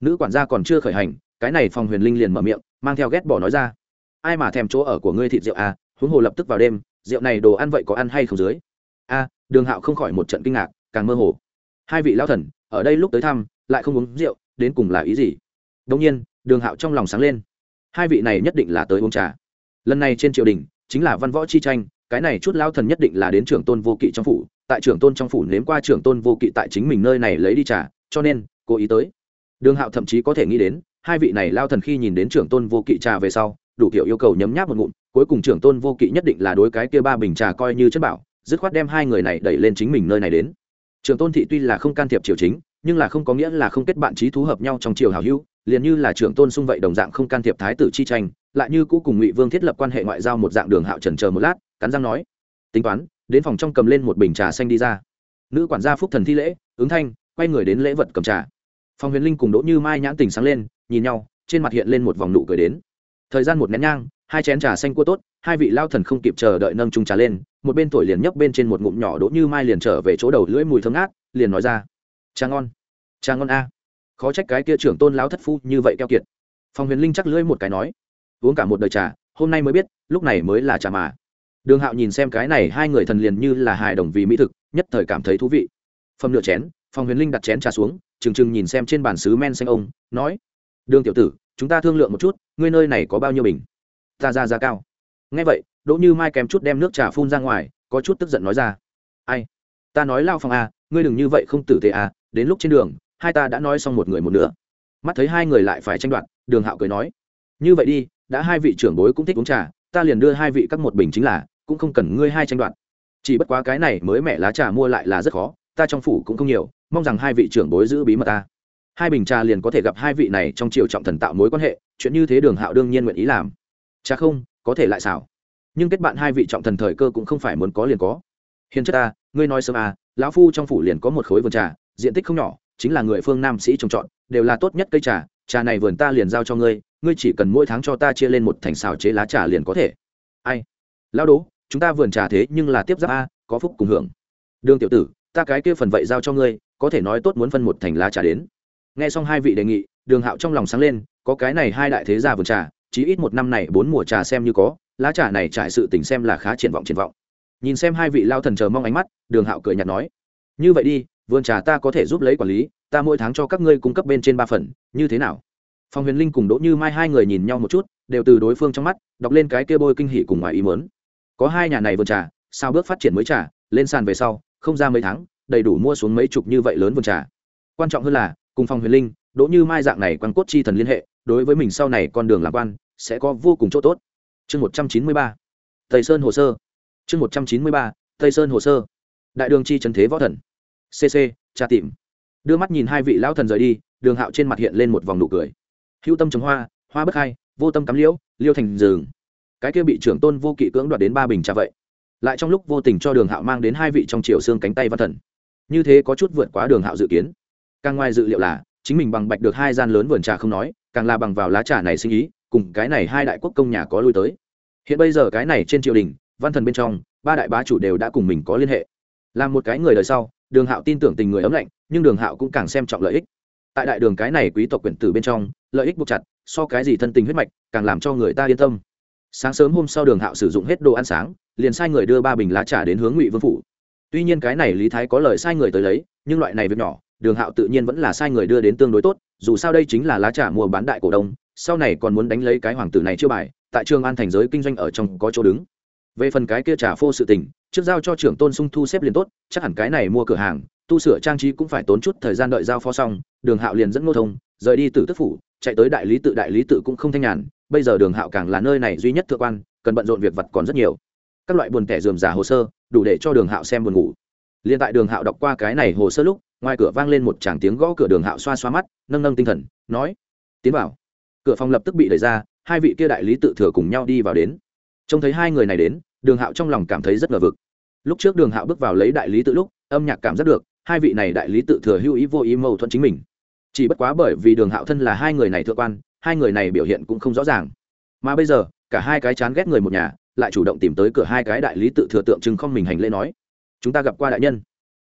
Nữ quản gia còn chưa khởi hành, cái này phòng huyền linh liền mở miệng, mang theo ghét bỏ nói ra, ai mà thèm chỗ ở của ngươi thịt rượu à huống hồ lập tức vào đêm, rượu này đồ ăn vậy có ăn hay không dưới? A, đường hạo không khỏi một trận kinh ngạc, càng mơ hồ. Hai vị lao thần, ở đây lúc tới thăm, lại không uống rượu, đến cùng là ý gì? Đông nhiên, đường hạo trong lòng sáng lên. Hai vị này nhất định là tới uống trà. Lần này trên triều đình, chính là văn võ chi tranh, cái này chút lao thần nhất định là đến trưởng tôn vô kỵ trong phủ tại trưởng tôn trong phủ nếm qua trưởng tôn vô kỵ tại chính mình nơi này lấy đi trà, cho nên, cố ý tới. Đường hạo thậm chí có thể nghĩ đến, hai vị này lao thần khi nhìn đến trưởng tôn vô kỵ trà về sau, đủ kiểu yêu cầu nhấm nháp một ngụm, cuối cùng trưởng tôn vô kỵ nhất định là đối cái kia ba bình trà coi như chất bảo, dứt khoát đem hai người này đẩy lên chính mình nơi này đến. Trường tôn thị tuy là không can thiệp triều chính, nhưng là không có nghĩa là không kết bạn trí thú hợp nhau trong triều hào hữu, liền như là trưởng tôn xung vậy đồng dạng không can thiệp thái tử chi tranh, lại như cũ cùng ngụy vương thiết lập quan hệ ngoại giao một dạng đường hạo trần chờ một lát, cắn răng nói, tính toán đến phòng trong cầm lên một bình trà xanh đi ra. Nữ quản gia phúc thần thi lễ, ứng thanh, quay người đến lễ vật cầm trà. Phòng huyền linh cùng đỗ như mai nhãn tình sáng lên, nhìn nhau, trên mặt hiện lên một vòng nụ cười đến. Thời gian một nén nhang, hai chén trà xanh cua tốt, hai vị lao thần không kịp chờ đợi nâng chung trà lên, một bên thổi liền nhấc bên trên một ngụm nhỏ đỗ như mai liền trở về chỗ đầu lưỡi mùi thơm ngát, liền nói ra, trà ngon trà ngon a. Khó trách cái kia trưởng tôn lão thất phu như vậy keo kiệt. Phòng huyền linh chắc lưỡi một cái nói, uống cả một đời trà, hôm nay mới biết, lúc này mới là trà mà đường hạo nhìn xem cái này hai người thần liền như là hài đồng vì mỹ thực, nhất thời cảm thấy thú vị. Phẩm nửa chén phòng huyền linh đặt chén trà xuống, trừng trừng nhìn xem trên bàn sứ men xanh ông, nói, đường tiểu tử, chúng ta thương lượng một chút, ngươi nơi này có bao nhiêu bình? Ta ra giá cao. Nghe vậy, đỗ như mai kèm chút đem nước trà phun ra ngoài, có chút tức giận nói ra, ai, ta nói lao phòng à ngươi đừng như vậy không tử tế à đến lúc trên đường, hai ta đã nói xong một người một nửa. Mắt thấy hai người lại phải tranh đoạt, đường hạo cười nói, như vậy đi, đã hai vị trưởng bối cũng thích uống trà, ta liền đưa hai vị các một bình chính là cũng không cần ngươi hai tranh đoạt. Chỉ bất quá cái này mới mẹ lá trà mua lại là rất khó, ta trong phủ cũng không nhiều, mong rằng hai vị trưởng bối giữ bí mật ta. Hai bình trà liền có thể gặp hai vị này trong triều trọng thần tạo mối quan hệ, chuyện như thế đường hạo đương nhiên nguyện ý làm. Cha không, có thể lại xảo. Nhưng kết bạn hai vị trọng thần thời cơ cũng không phải muốn có liền có. Hiền chất ta, ngươi nói sớm à lão phu trong phủ liền có một khối vườn trà, diện tích không nhỏ, chính là người phương nam sĩ trồng trọt, đều là tốt nhất cây trà trà này vườn ta liền giao cho ngươi ngươi chỉ cần mỗi tháng cho ta chia lên một thành xào chế lá trà liền có thể. Ai? Lão đố chúng ta vườn trà thế nhưng là tiếp giáp a, có phúc cùng hưởng. Đường tiểu tử, ta cái kia phần vậy giao cho ngươi, có thể nói tốt muốn phân một thành lá trà đến. Nghe xong hai vị đề nghị, đường hạo trong lòng sáng lên, có cái này hai đại thế gia vườn trà, chí ít một năm này bốn mùa trà xem như có, lá trà này trải sự tình xem là khá triển vọng triển vọng. Nhìn xem hai vị lao thần chờ mong ánh mắt, đường hạo cười nhạt nói, như vậy đi, vườn trà ta có thể giúp lấy quản lý, ta mỗi tháng cho các ngươi cung cấp bên trên ba phần, như thế nào? Phòng huyền linh cùng đỗ như mai hai người nhìn nhau một chút, đều từ đối phương trong mắt, đọc lên cái kia bôi kinh hỉ cùng ngoài ý mớn có hai nhà này vườn trà, sao bước phát triển mới trà, lên sàn về sau, không ra mấy tháng, đầy đủ mua xuống mấy chục như vậy lớn vườn trà. Quan trọng hơn là, cùng phòng huyền linh, đỗ như mai dạng này quan cốt chi thần liên hệ, đối với mình sau này con đường làm quan, sẽ có vô cùng chỗ tốt. Chương một trăm chín mươi ba. Tây sơn hồ sơ. Chương một trăm chín mươi ba. Tây sơn hồ sơ. Đại đường chi trần thế võ thần. Cc tra tìm. Đưa mắt nhìn hai vị lão thần rời đi, đường hạo trên mặt hiện lên một vòng nụ cười. Hữu tâm trồng hoa hoa bất khai, vô tâm cắm liễu, liêu thành rừng cái kia bị trưởng tôn vô kỵ cưỡng đoạt đến ba bình trà vậy. Lại trong lúc vô tình cho đường hạo mang đến hai vị trong triều xương cánh tay văn thần. Như thế có chút vượt quá đường hạo dự kiến. Càng ngoài dự liệu là, chính mình bằng bạch được hai gian lớn vườn trà không nói, càng là bằng vào lá trà này sinh ý, cùng cái này hai đại quốc công nhà có lui tới. Hiện bây giờ cái này trên triều đình, văn thần bên trong, ba đại bá chủ đều đã cùng mình có liên hệ. Là một cái người đời sau, đường hạo tin tưởng tình người ấm lạnh, nhưng đường hạo cũng càng xem trọng lợi ích. Tại đại đường cái này quý tộc quyển tử bên trong, lợi ích buộc chặt, so cái gì thân tình huyết mạch, càng làm cho người ta yên tâm sáng sớm hôm sau đường hạo sử dụng hết đồ ăn sáng, liền sai người đưa ba bình lá trà đến hướng ngụy vương phủ. Tuy nhiên cái này lý thái có lời sai người tới lấy, nhưng loại này việc nhỏ, đường hạo tự nhiên vẫn là sai người đưa đến tương đối tốt, dù sao đây chính là lá trà mua bán đại cổ đông, sau này còn muốn đánh lấy cái hoàng tử này chưa bài, tại trường an thành giới kinh doanh ở trong có chỗ đứng. Về phần cái kia trà phô sự tình, trước giao cho trưởng tôn sung thu xếp liền tốt, chắc hẳn cái này mua cửa hàng, tu sửa trang trí cũng phải tốn chút thời gian đợi giao phó xong, đường hạo liền dẫn ngô thông, rời đi từ tức phủ, chạy tới đại lý tự, đại lý tự cũng không thanh nhàn bây giờ đường hạo càng là nơi này duy nhất thượng quan, cần bận rộn việc vật còn rất nhiều. Các loại buồn tẻ dườm giả hồ sơ, đủ để cho đường hạo xem buồn ngủ. Liền tại đường hạo đọc qua cái này hồ sơ lúc, ngoài cửa vang lên một tràng tiếng gõ cửa đường hạo xoa xoa mắt, nâng nâng tinh thần, nói, tiến vào. Cửa phòng lập tức bị đẩy ra, hai vị kia đại lý tự thừa cùng nhau đi vào đến. Trông thấy hai người này đến, đường hạo trong lòng cảm thấy rất ngờ vực. Lúc trước đường hạo bước vào lấy đại lý tự lúc, âm nhạc cảm giác được, hai vị này đại lý tự thừa hữu ý vô ý mâu thuẫn chính mình. Chỉ bất quá bởi vì đường hạo thân là hai người này thượng quan hai người này biểu hiện cũng không rõ ràng. Mà bây giờ, cả hai cái chán ghét người một nhà, lại chủ động tìm tới cửa hai cái đại lý tự thừa tượng trưng không mình hành lễ nói, chúng ta gặp qua đại nhân.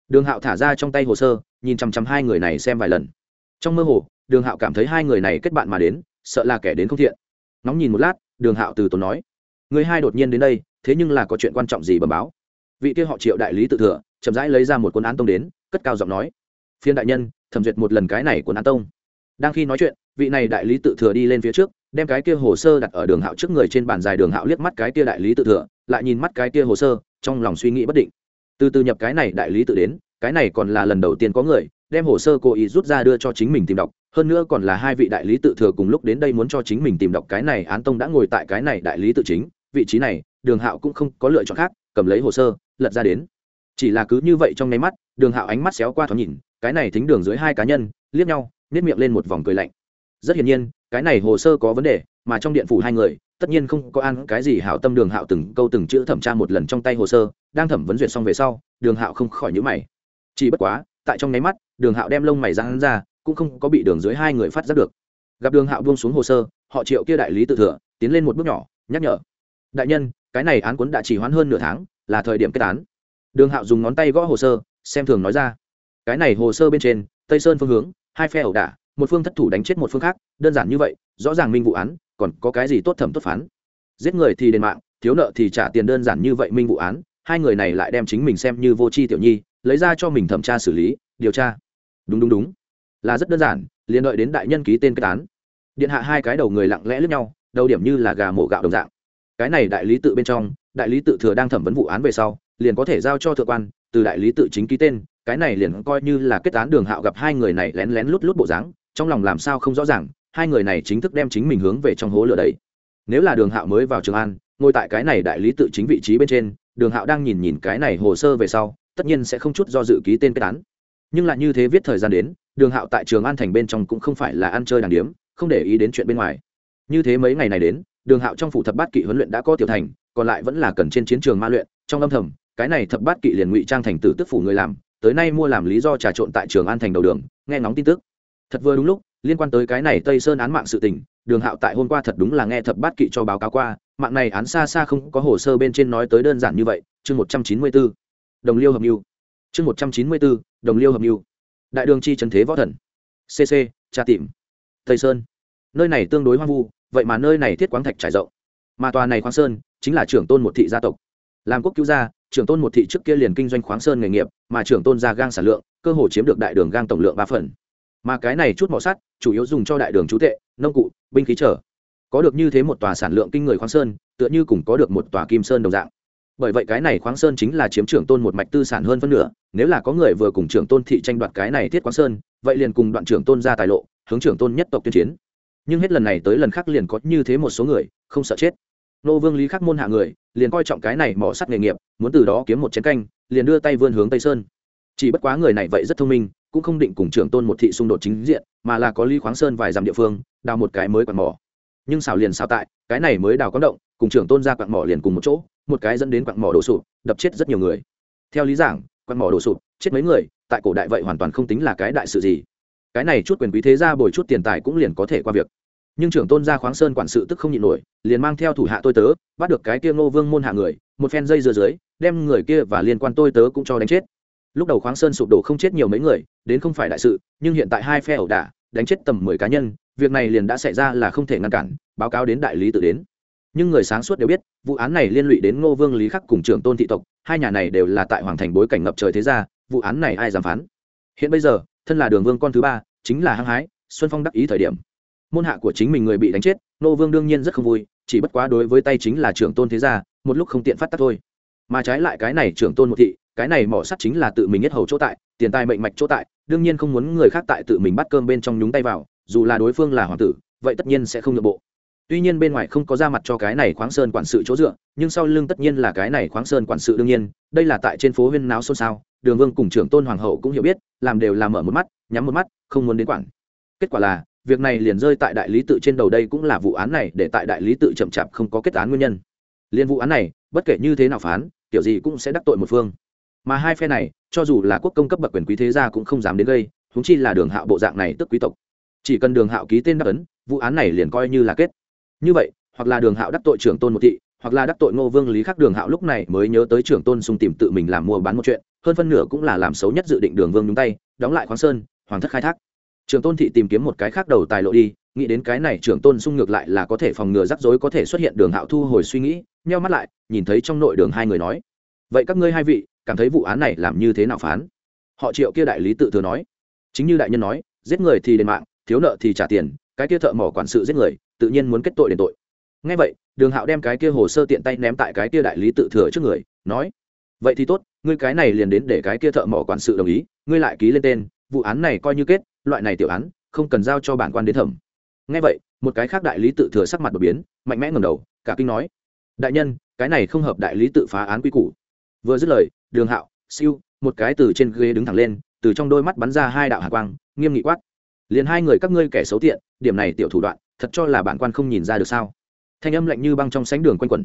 Đường hạo thả ra trong tay hồ sơ, nhìn chằm chằm hai người này xem vài lần. Trong mơ hồ, đường hạo cảm thấy hai người này kết bạn mà đến, sợ là kẻ đến không thiện. Nóng nhìn một lát, đường hạo từ tốn nói, người hai đột nhiên đến đây, thế nhưng là có chuyện quan trọng gì bẩm báo? Vị kia họ triệu đại lý tự thừa, chậm rãi lấy ra một cuốn án tông đến, cất cao giọng nói, phiên đại nhân, thẩm duyệt một lần cái này cuốn án tông đang khi nói chuyện, vị này đại lý tự thừa đi lên phía trước, đem cái kia hồ sơ đặt ở đường hạo trước người trên bàn dài đường hạo liếc mắt cái kia đại lý tự thừa, lại nhìn mắt cái kia hồ sơ, trong lòng suy nghĩ bất định. Từ từ nhập cái này đại lý tự đến, cái này còn là lần đầu tiên có người đem hồ sơ cố ý rút ra đưa cho chính mình tìm đọc, hơn nữa còn là hai vị đại lý tự thừa cùng lúc đến đây muốn cho chính mình tìm đọc cái này, án tông đã ngồi tại cái này đại lý tự chính, vị trí này, đường hạo cũng không có lựa chọn khác, cầm lấy hồ sơ, lật ra đến. Chỉ là cứ như vậy trong nháy mắt, đường hạo ánh mắt xéo qua thoáng nhìn, cái này thính đường dưới hai cá nhân, liếc nhau nếp miệng lên một vòng cười lạnh. Rất hiển nhiên, cái này hồ sơ có vấn đề, mà trong điện phủ hai người, tất nhiên không có ăn cái gì hảo tâm đường hạo từng câu từng chữ thẩm tra một lần trong tay hồ sơ, đang thẩm vấn duyệt xong về sau, đường hạo không khỏi nhữ mày. Chỉ bất quá, tại trong nháy mắt, đường hạo đem lông mày ra hắn ra, cũng không có bị đường dưới hai người phát giác được. Gặp đường hạo buông xuống hồ sơ, họ triệu kia đại lý tự thừa, tiến lên một bước nhỏ, nhắc nhở. Đại nhân, cái này án cuốn đã chỉ hoãn hơn nửa tháng, là thời điểm kết án. Đường hạo dùng ngón tay gõ hồ sơ, xem thường nói ra. Cái này hồ sơ bên trên, tây sơn phương hướng hai phe ẩu đả, một phương thất thủ đánh chết một phương khác, đơn giản như vậy, rõ ràng minh vụ án, còn có cái gì tốt thẩm tốt phán? Giết người thì đền mạng, thiếu nợ thì trả tiền đơn giản như vậy minh vụ án, hai người này lại đem chính mình xem như vô tri tiểu nhi, lấy ra cho mình thẩm tra xử lý, điều tra. Đúng đúng đúng. Là rất đơn giản, liền đợi đến đại nhân ký tên kết án. Điện hạ hai cái đầu người lặng lẽ lướt nhau, đầu điểm như là gà mổ gạo đồng dạng. Cái này đại lý tự bên trong, đại lý tự thừa đang thẩm vấn vụ án về sau, liền có thể giao cho thượng quan, từ đại lý tự chính ký tên cái này liền coi như là kết án đường hạo gặp hai người này lén lén lút lút bộ dáng, trong lòng làm sao không rõ ràng, hai người này chính thức đem chính mình hướng về trong hố lửa đấy nếu là đường hạo mới vào trường an, ngồi tại cái này đại lý tự chính vị trí bên trên, đường hạo đang nhìn nhìn cái này hồ sơ về sau, tất nhiên sẽ không chút do dự ký tên kết án. Nhưng lại như thế viết thời gian đến, đường hạo tại trường an thành bên trong cũng không phải là ăn chơi đàng điếm, không để ý đến chuyện bên ngoài. Như thế mấy ngày này đến, đường hạo trong phủ thập bát kỵ huấn luyện đã có tiểu thành, còn lại vẫn là cần trên chiến trường ma luyện, trong âm thầm, cái này thập bát kỵ liền ngụy trang thành tử tức phủ người làm tới nay mua làm lý do trà trộn tại trường an thành đầu đường, nghe ngóng tin tức. Thật vừa đúng lúc, liên quan tới cái này tây sơn án mạng sự tình, đường hạo tại hôm qua thật đúng là nghe thập bát kỵ cho báo cáo qua, mạng này án xa xa không có hồ sơ bên trên nói tới đơn giản như vậy, chương một trăm chín mươi bốn đồng liêu hợp mưu. Chương một trăm chín mươi bốn đồng liêu hợp mưu. Đại đường chi trần thế võ thần. Cc tra tìm tây sơn. Nơi này tương đối hoang vu, vậy mà nơi này thiết quáng thạch trải rộng. Mà tòa này khoáng sơn chính là trưởng tôn một thị gia tộc. Làm quốc cứu gia trưởng tôn một thị trước kia liền kinh doanh khoáng sơn nghề nghiệp, mà trưởng tôn ra gang sản lượng, cơ hồ chiếm được đại đường gang tổng lượng ba phần. Mà cái này chút mỏ sắt, chủ yếu dùng cho đại đường chú tệ, nông cụ, binh khí trở. Có được như thế một tòa sản lượng kinh người khoáng sơn, tựa như cùng có được một tòa kim sơn đồng dạng. Bởi vậy cái này khoáng sơn chính là chiếm trưởng tôn một mạch tư sản hơn phân nửa, nếu là có người vừa cùng trưởng tôn thị tranh đoạt cái này thiết khoáng sơn, vậy liền cùng đoạn trưởng tôn ra tài lộ, hướng trưởng tôn nhất tộc tuyên chiến. Nhưng hết lần này tới lần khác liền có như thế một số người, không sợ chết. Nô vương lý khắc môn hạ người liền coi trọng cái này mỏ sắt nghề nghiệp, muốn từ đó kiếm một chén canh, liền đưa tay vươn hướng tây sơn. Chỉ bất quá người này vậy rất thông minh, cũng không định cùng trưởng tôn một thị xung đột chính diện, mà là có ly khoáng sơn vài dặm địa phương, đào một cái mới quặn mỏ. Nhưng xào liền xào tại, cái này mới đào có động, cùng trưởng tôn ra quặn mỏ liền cùng một chỗ, một cái dẫn đến quặn mỏ đổ sụp, đập chết rất nhiều người. Theo lý giảng quặn mỏ đổ sụp, chết mấy người, tại cổ đại vậy hoàn toàn không tính là cái đại sự gì. Cái này chút quyền quý thế ra bồi chút tiền tài cũng liền có thể qua việc nhưng trưởng tôn gia khoáng sơn quản sự tức không nhịn nổi, liền mang theo thủ hạ tôi tớ, bắt được cái kia ngô vương môn hạ người, một phen dây dưa dưới, đem người kia và liên quan tôi tớ cũng cho đánh chết. Lúc đầu khoáng sơn sụp đổ không chết nhiều mấy người, đến không phải đại sự, nhưng hiện tại hai phe ẩu đả, đánh chết tầm mười cá nhân, việc này liền đã xảy ra là không thể ngăn cản, báo cáo đến đại lý tự đến. Nhưng người sáng suốt đều biết, vụ án này liên lụy đến ngô vương lý khắc cùng trưởng tôn thị tộc, hai nhà này đều là tại hoàng thành bối cảnh ngập trời thế gia, vụ án này ai dám phán? Hiện bây giờ, thân là đường vương con thứ ba, chính là hăng hái, xuân phong đắc ý thời điểm môn hạ của chính mình người bị đánh chết, nô vương đương nhiên rất không vui, chỉ bất quá đối với tay chính là trưởng tôn thế gia, một lúc không tiện phát tác thôi. Mà trái lại cái này trưởng tôn một thị, cái này mỏ sắt chính là tự mình nhất hầu chỗ tại, tiền tài mệnh mạch chỗ tại, đương nhiên không muốn người khác tại tự mình bắt cơm bên trong nhúng tay vào, dù là đối phương là hoàng tử, vậy tất nhiên sẽ không nhượng bộ. Tuy nhiên bên ngoài không có ra mặt cho cái này khoáng sơn quản sự chỗ dựa, nhưng sau lưng tất nhiên là cái này khoáng sơn quản sự đương nhiên, đây là tại trên phố huyên náo xôn xao, đường vương cùng trưởng tôn hoàng hậu cũng hiểu biết, làm đều làm mở một mắt, nhắm một mắt, không muốn đến quản. Kết quả là việc này liền rơi tại đại lý tự trên đầu đây cũng là vụ án này để tại đại lý tự chậm chạp không có kết án nguyên nhân. Liên vụ án này, bất kể như thế nào phán, kiểu gì cũng sẽ đắc tội một phương. Mà hai phe này, cho dù là quốc công cấp bậc quyền quý thế gia cũng không dám đến gây húng chi là đường hạo bộ dạng này tức quý tộc. Chỉ cần đường hạo ký tên đắc ấn, vụ án này liền coi như là kết. Như vậy, hoặc là đường hạo đắc tội trưởng tôn một thị, hoặc là đắc tội ngô vương lý khắc đường hạo lúc này mới nhớ tới trưởng tôn sung tìm tự mình làm mua bán một chuyện, hơn phân nửa cũng là làm xấu nhất dự định đường vương nhúng tay, đóng lại khoáng sơn, hoàng thất khai thác trưởng tôn thị tìm kiếm một cái khác đầu tài lộ đi, nghĩ đến cái này trưởng tôn sung ngược lại là có thể phòng ngừa rắc rối, có thể xuất hiện đường hạo thu hồi suy nghĩ, nheo mắt lại, nhìn thấy trong nội đường hai người nói, vậy các ngươi hai vị, cảm thấy vụ án này làm như thế nào phán? Họ triệu kia đại lý tự thừa nói, chính như đại nhân nói, giết người thì đền mạng, thiếu nợ thì trả tiền, cái kia thợ mỏ quản sự giết người, tự nhiên muốn kết tội đền tội. Ngay vậy, đường hạo đem cái kia hồ sơ tiện tay ném tại cái kia đại lý tự thừa trước người, nói, vậy thì tốt, ngươi cái này liền đến để cái kia thợ mỏ quản sự đồng ý, ngươi lại ký lên tên, vụ án này coi như kết loại này tiểu án, không cần giao cho bản quan đến thẩm. Ngay vậy, một cái khác đại lý tự thừa sắc mặt đột biến, mạnh mẽ ngầm đầu, cả kinh nói, đại nhân, cái này không hợp đại lý tự phá án quy củ. Vừa dứt lời, đường hạo, siêu, một cái từ trên ghế đứng thẳng lên, từ trong đôi mắt bắn ra hai đạo hạ quang, nghiêm nghị quát, liền hai người các ngươi kẻ xấu tiện, điểm này tiểu thủ đoạn, thật cho là bản quan không nhìn ra được sao? Thanh âm lạnh như băng trong sánh đường quanh quẩn.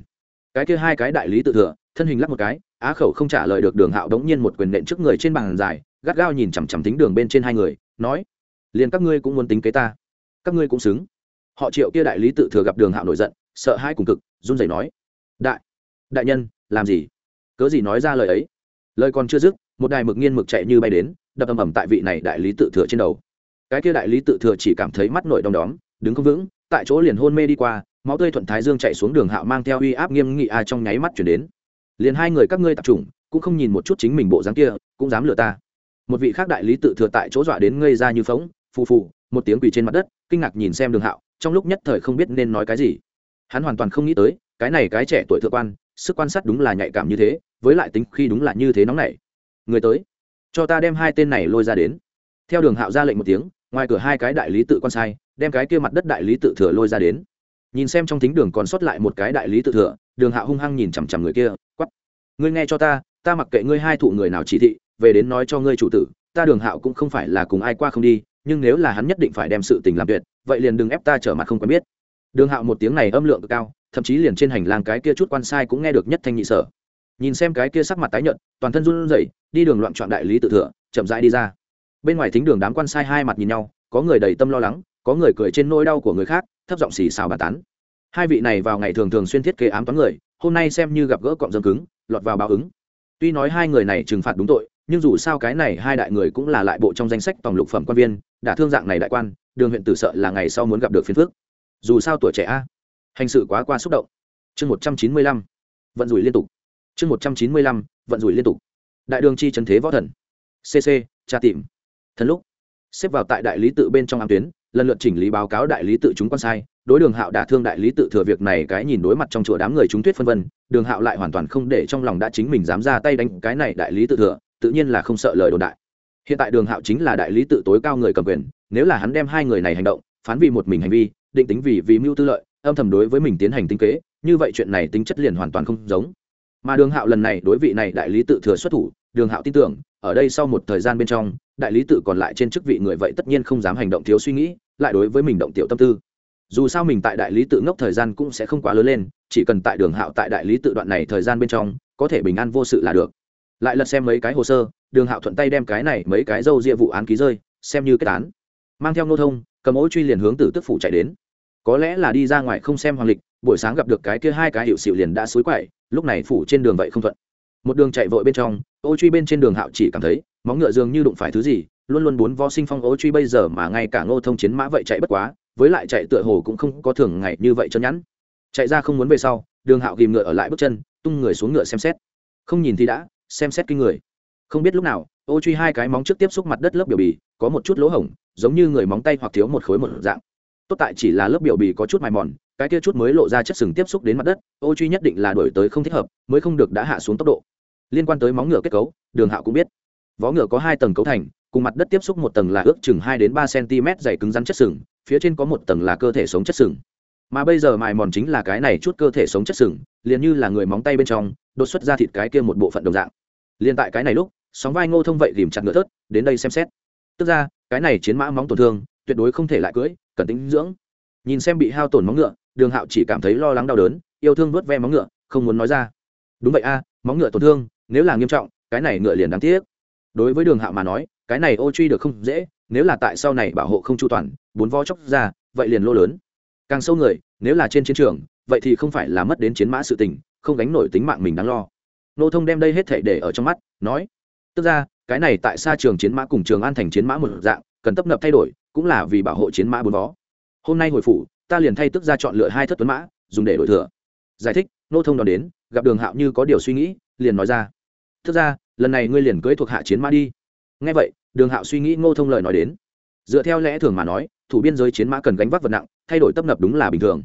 Cái kia hai cái đại lý tự thừa, thân hình lắc một cái, á khẩu không trả lời được đường hạo đống nhiên một quyền nện trước người trên bàn dài, gắt gao nhìn chằm chằm tính đường bên trên hai người nói, liền các ngươi cũng muốn tính kế ta. Các ngươi cũng xứng. Họ triệu kia đại lý tự thừa gặp đường hạo nổi giận, sợ hai cùng cực, run rẩy nói, đại đại nhân, làm gì? Cớ gì nói ra lời ấy? Lời còn chưa dứt, một đài mực nghiên mực chạy như bay đến, đập ầm ầm tại vị này đại lý tự thừa trên đầu. Cái kia đại lý tự thừa chỉ cảm thấy mắt nổi đom đóm, đứng không vững, tại chỗ liền hôn mê đi qua, máu tươi thuận thái dương chạy xuống đường hạo mang theo uy áp nghiêm nghị a trong nháy mắt chuyển đến. Liền hai người các ngươi tập trung, cũng không nhìn một chút chính mình bộ dáng kia, cũng dám lừa ta một vị khác đại lý tự thừa tại chỗ dọa đến ngây ra như phóng phù phù, một tiếng quỳ trên mặt đất, kinh ngạc nhìn xem đường hạo, trong lúc nhất thời không biết nên nói cái gì. Hắn hoàn toàn không nghĩ tới, cái này cái trẻ tuổi thượng quan, sức quan sát đúng là nhạy cảm như thế, với lại tính khi đúng là như thế nóng nảy. Người tới, cho ta đem hai tên này lôi ra đến. Theo đường hạo ra lệnh một tiếng, ngoài cửa hai cái đại lý tự quan sai, đem cái kia mặt đất đại lý tự thừa lôi ra đến. Nhìn xem trong thính đường còn sót lại một cái đại lý tự thừa, đường hạo hung hăng nhìn chằm chằm người kia quắp ngươi nghe cho ta ta mặc kệ ngươi hai thụ người nào chỉ thị về đến nói cho ngươi chủ tử, ta đường hạo cũng không phải là cùng ai qua không đi, nhưng nếu là hắn nhất định phải đem sự tình làm tuyệt, vậy liền đừng ép ta trở mặt không quen biết. Đường hạo một tiếng này âm lượng cực cao, thậm chí liền trên hành lang cái kia chút quan sai cũng nghe được nhất thanh nhị sở. Nhìn xem cái kia sắc mặt tái nhợt, toàn thân run rẩy, đi đường loạn trọn đại lý tự thừa, chậm rãi đi ra. Bên ngoài thính đường đám quan sai hai mặt nhìn nhau, có người đầy tâm lo lắng, có người cười trên nỗi đau của người khác, thấp giọng xì xào bà tán. Hai vị này vào ngày thường thường xuyên thiết kế ám toán người, hôm nay xem như gặp gỡ cọng dâm cứng, lọt vào báo ứng. Tuy nói hai người này trừng phạt đúng tội nhưng dù sao cái này hai đại người cũng là lại bộ trong danh sách tổng lục phẩm quan viên, đã thương dạng này đại quan, đường huyện tử sợ là ngày sau muốn gặp được phiền phước dù sao tuổi trẻ a, hành sự quá qua xúc động. Chương một trăm chín mươi lăm, vận rủi liên tục. Chương một trăm chín mươi lăm, vận rủi liên tục. Đại đường chi trần thế võ thần. Cc tra tìm. Thần lúc, xếp vào tại đại lý tự bên trong ám tuyến, lần lượt chỉnh lý báo cáo đại lý tự chúng quan sai, đối đường hạo đả thương đại lý tự thừa việc này cái nhìn đối mặt trong chùa đám người chúng thuyết phân vân, đường hạo lại hoàn toàn không để trong lòng đã chính mình dám ra tay đánh cái này đại lý tự thừa tự nhiên là không sợ lời đồn đại. Hiện tại đường hạo chính là đại lý tự tối cao người cầm quyền, nếu là hắn đem hai người này hành động, phán vì một mình hành vi, định tính vì vì mưu tư lợi, âm thầm đối với mình tiến hành tính kế, như vậy chuyện này tính chất liền hoàn toàn không giống. Mà đường hạo lần này đối vị này đại lý tự thừa xuất thủ, đường hạo tin tưởng, ở đây sau một thời gian bên trong, đại lý tự còn lại trên chức vị người vậy tất nhiên không dám hành động thiếu suy nghĩ, lại đối với mình động tiểu tâm tư. Dù sao mình tại đại lý tự ngốc thời gian cũng sẽ không quá lớn lên, chỉ cần tại đường hạo tại đại lý tự đoạn này thời gian bên trong, có thể bình an vô sự là được lại lật xem mấy cái hồ sơ, đường hạo thuận tay đem cái này mấy cái dâu ria vụ án ký rơi, xem như kết án. Mang theo nô thông, cầm ố truy liền hướng từ tức phủ chạy đến. Có lẽ là đi ra ngoài không xem hoàng lịch, buổi sáng gặp được cái kia hai cái hiệu xịu liền đã xối quậy, lúc này phủ trên đường vậy không thuận. Một đường chạy vội bên trong ô truy bên trên đường hạo chỉ cảm thấy, móng ngựa dường như đụng phải thứ gì, luôn luôn bốn vo sinh phong ô truy bây giờ mà ngay cả ngô thông chiến mã vậy chạy bất quá, với lại chạy tựa hồ cũng không có thường ngày như vậy cho nhẵn chạy ra không muốn về sau, đường hạo ghìm ngựa ở lại bước chân, tung người xuống ngựa xem xét. Không nhìn thì đã xem xét kinh người. Không biết lúc nào, ô truy hai cái móng trước tiếp xúc mặt đất lớp biểu bì, có một chút lỗ hổng, giống như người móng tay hoặc thiếu một khối một dạng. Tốt tại chỉ là lớp biểu bì có chút mài mòn, cái kia chút mới lộ ra chất sừng tiếp xúc đến mặt đất, ô truy nhất định là đổi tới không thích hợp, mới không được đã hạ xuống tốc độ. Liên quan tới móng ngựa kết cấu, đường hạo cũng biết. Vó ngựa có hai tầng cấu thành, cùng mặt đất tiếp xúc một tầng là ước chừng hai đến ba cm dày cứng rắn chất sừng, phía trên có một tầng là cơ thể sống chất sừng. Mà bây giờ mài mòn chính là cái này chút cơ thể sống chất sừng, liền như là người móng tay bên trong, đột xuất ra thịt cái kia một bộ phận đồng dạng liền tại cái này lúc, sóng vai ngô thông vậy tìm chặt ngựa thớt, đến đây xem xét. Tức ra, cái này chiến mã móng tổn thương, tuyệt đối không thể lại cưỡi, cần tính dưỡng. Nhìn xem bị hao tổn móng ngựa, đường hạo chỉ cảm thấy lo lắng đau đớn, yêu thương vớt ve móng ngựa, không muốn nói ra. Đúng vậy a, móng ngựa tổn thương, nếu là nghiêm trọng, cái này ngựa liền đáng tiếc. Đối với đường hạo mà nói, cái này ô truy được không dễ, nếu là tại sau này bảo hộ không chu toàn, bốn vo chóc ra, vậy liền lô lớn. Càng sâu người, nếu là trên chiến trường, vậy thì không phải là mất đến chiến mã sự tình, không gánh nổi tính mạng mình đáng lo nô thông đem đây hết thể để ở trong mắt, nói, tức ra, cái này tại xa trường chiến mã cùng trường an thành chiến mã một dạng, cần tấp nập thay đổi, cũng là vì bảo hộ chiến mã bốn vó. Hôm nay hồi phủ, ta liền thay tức ra chọn lựa hai thất tuấn mã, dùng để đổi thừa. Giải thích, nô thông đón đến, gặp đường hạo như có điều suy nghĩ, liền nói ra thức ra, lần này ngươi liền cưới thuộc hạ chiến mã đi. Ngay vậy, đường hạo suy nghĩ ngô thông lời nói đến. Dựa theo lẽ thường mà nói, thủ biên giới chiến mã cần gánh vác vật nặng, thay đổi tấp nập đúng là bình thường.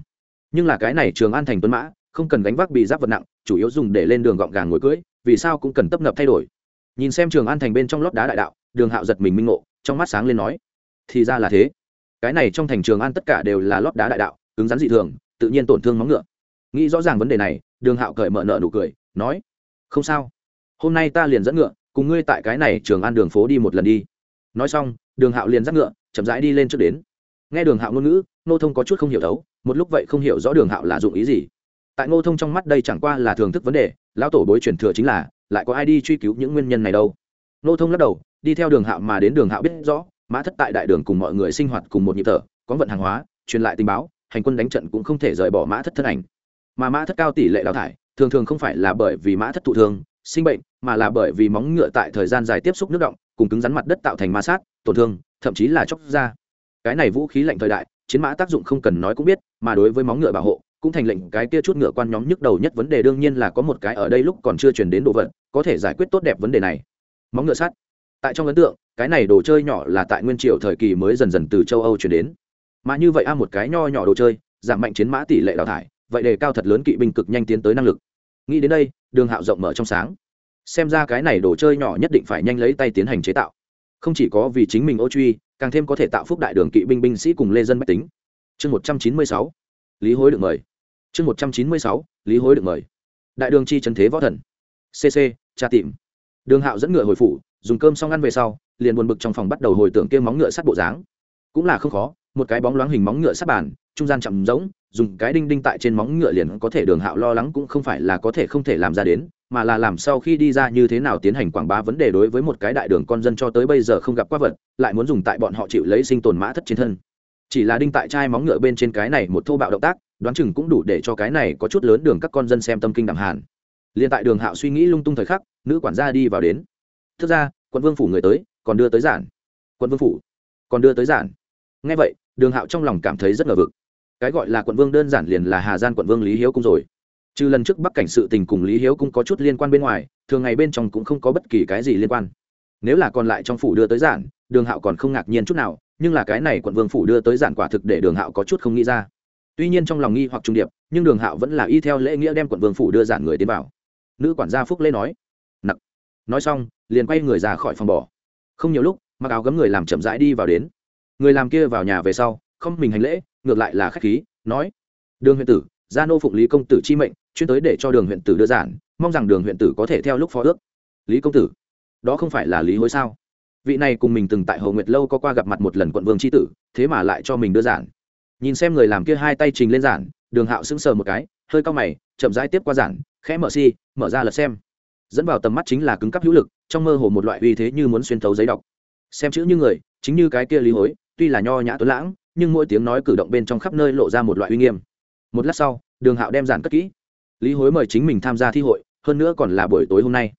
Nhưng là cái này trường an thành tuấn mã không cần gánh vác bị giáp vật nặng, chủ yếu dùng để lên đường gọn gàng ngồi cưới vì sao cũng cần tấp nập thay đổi. Nhìn xem trường an thành bên trong lót đá đại đạo, đường hạo giật mình minh ngộ, trong mắt sáng lên nói, thì ra là thế. Cái này trong thành trường an tất cả đều là lót đá đại đạo, cứng rắn dị thường, tự nhiên tổn thương móng ngựa. Nghĩ rõ ràng vấn đề này, đường hạo cởi mở nợ nụ cười, nói, không sao. Hôm nay ta liền dẫn ngựa, cùng ngươi tại cái này trường an đường phố đi một lần đi. Nói xong, đường hạo liền dắt ngựa, chậm rãi đi lên trước đến. Nghe đường hạo ngôn ngữ, nô thông có chút không hiểu đấu một lúc vậy không hiểu rõ đường hạo là dụng ý gì tại ngô thông trong mắt đây chẳng qua là thưởng thức vấn đề, lão tổ bối truyền thừa chính là, lại có ai đi truy cứu những nguyên nhân này đâu ngô thông lắc đầu, đi theo đường hạo mà đến đường hạo biết rõ, mã thất tại đại đường cùng mọi người sinh hoạt cùng một nhịp thở, có vận hàng hóa, truyền lại tình báo, hành quân đánh trận cũng không thể rời bỏ mã thất thân ảnh mà mã thất cao tỷ lệ đào thải, thường thường không phải là bởi vì mã thất thụ thương, sinh bệnh, mà là bởi vì móng ngựa tại thời gian dài tiếp xúc nước động, cùng cứng rắn mặt đất tạo thành ma sát, tổn thương, thậm chí là chóc da. cái này vũ khí lạnh thời đại, chiến mã tác dụng không cần nói cũng biết, mà đối với móng ngựa bảo hộ cũng thành lệnh cái kia chút ngựa quan nhóm nhức đầu nhất vấn đề đương nhiên là có một cái ở đây lúc còn chưa chuyển đến đồ vật, có thể giải quyết tốt đẹp vấn đề này. Móng ngựa sắt. Tại trong ấn tượng, cái này đồ chơi nhỏ là tại nguyên triều thời kỳ mới dần dần từ châu âu chuyển đến. Mà như vậy a một cái nho nhỏ đồ chơi, giảm mạnh chiến mã tỷ lệ đào thải, vậy đề cao thật lớn kỵ binh cực nhanh tiến tới năng lực. Nghĩ đến đây, đường hạo rộng mở trong sáng. Xem ra cái này đồ chơi nhỏ nhất định phải nhanh lấy tay tiến hành chế tạo. Không chỉ có vì chính mình ô truy, càng thêm có thể tạo phúc đại đường kỵ binh binh sĩ cùng lê dân bách tính. Chương một trăm chín mươi sáu. Lý hối được mời chương một trăm chín mươi sáu, lý hối được mời. Đại đường chi trần thế võ thần. Cc tra tìm. Đường hạo dẫn ngựa hồi phủ, dùng cơm xong ăn về sau, liền buồn bực trong phòng bắt đầu hồi tưởng kia móng ngựa sắt bộ dáng. Cũng là không khó, một cái bóng loáng hình móng ngựa sắt bàn, trung gian chậm rỗng, dùng cái đinh đinh tại trên móng ngựa liền có thể đường hạo lo lắng cũng không phải là có thể không thể làm ra đến, mà là làm sau khi đi ra như thế nào tiến hành quảng bá vấn đề đối với một cái đại đường con dân cho tới bây giờ không gặp qua vật, lại muốn dùng tại bọn họ chịu lấy sinh tồn mã thất trên thân. Chỉ là đinh tại chai móng ngựa bên trên cái này một thô bạo động tác đoán chừng cũng đủ để cho cái này có chút lớn đường các con dân xem tâm kinh đẳng hàn. Liền tại đường hạo suy nghĩ lung tung thời khắc, nữ quản gia đi vào đến. Thức ra, quận vương phủ người tới, còn đưa tới giản. Quận vương phủ, còn đưa tới giản. Ngay vậy, đường hạo trong lòng cảm thấy rất ngờ vực. Cái gọi là quận vương đơn giản liền là hà gian quận vương lý hiếu cung rồi. Trừ lần trước bắc cảnh sự tình cùng lý hiếu cung có chút liên quan bên ngoài, thường ngày bên trong cũng không có bất kỳ cái gì liên quan. Nếu là còn lại trong phủ đưa tới giản, đường hạo còn không ngạc nhiên chút nào, nhưng là cái này quận vương phủ đưa tới giản quả thực để đường hạo có chút không nghĩ ra tuy nhiên trong lòng nghi hoặc trung điệp, nhưng đường hạo vẫn là y theo lễ nghĩa đem quận vương phủ đưa giản người tiến vào. Nữ quản gia phúc lễ nói, nặc. Nói xong, liền quay người ra khỏi phòng bỏ. Không nhiều lúc, mặc áo gấm người làm chậm rãi đi vào đến. Người làm kia vào nhà về sau, không mình hành lễ, ngược lại là khách khí, nói, đường huyện tử, gia nô phụng lý công tử chi mệnh, chuyên tới để cho đường huyện tử đưa giản, mong rằng đường huyện tử có thể theo lúc phó ước. Lý công tử, đó không phải là lý hối sao? Vị này cùng mình từng tại hồ nguyệt lâu có qua gặp mặt một lần quận vương tri tử, thế mà lại cho mình đưa giản nhìn xem người làm kia hai tay trình lên giản, đường hạo sững sờ một cái, hơi cao mày, chậm rãi tiếp qua giản, khẽ mở si, mở ra lật xem. Dẫn vào tầm mắt chính là cứng cắp hữu lực, trong mơ hồ một loại uy thế như muốn xuyên thấu giấy đọc. Xem chữ như người, chính như cái kia lý hối, tuy là nho nhã tuấn lãng, nhưng mỗi tiếng nói cử động bên trong khắp nơi lộ ra một loại uy nghiêm. Một lát sau, đường hạo đem giản cất kỹ. Lý hối mời chính mình tham gia thi hội, hơn nữa còn là buổi tối hôm nay.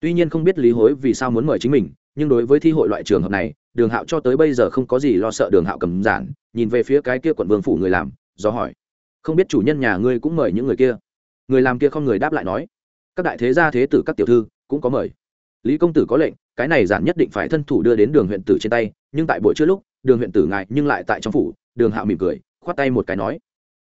Tuy nhiên không biết lý hối vì sao muốn mời chính mình, nhưng đối với thi hội loại trường hợp này đường hạo cho tới bây giờ không có gì lo sợ đường hạo cầm giản, nhìn về phía cái kia quận vương phủ người làm, do hỏi. Không biết chủ nhân nhà ngươi cũng mời những người kia? Người làm kia không người đáp lại nói. Các đại thế gia, thế tử, các tiểu thư cũng có mời. Lý công tử có lệnh, cái này giản nhất định phải thân thủ đưa đến đường huyện tử trên tay, nhưng tại buổi trước lúc, đường huyện tử ngại nhưng lại tại trong phủ, đường hạo mỉm cười, khoát tay một cái nói.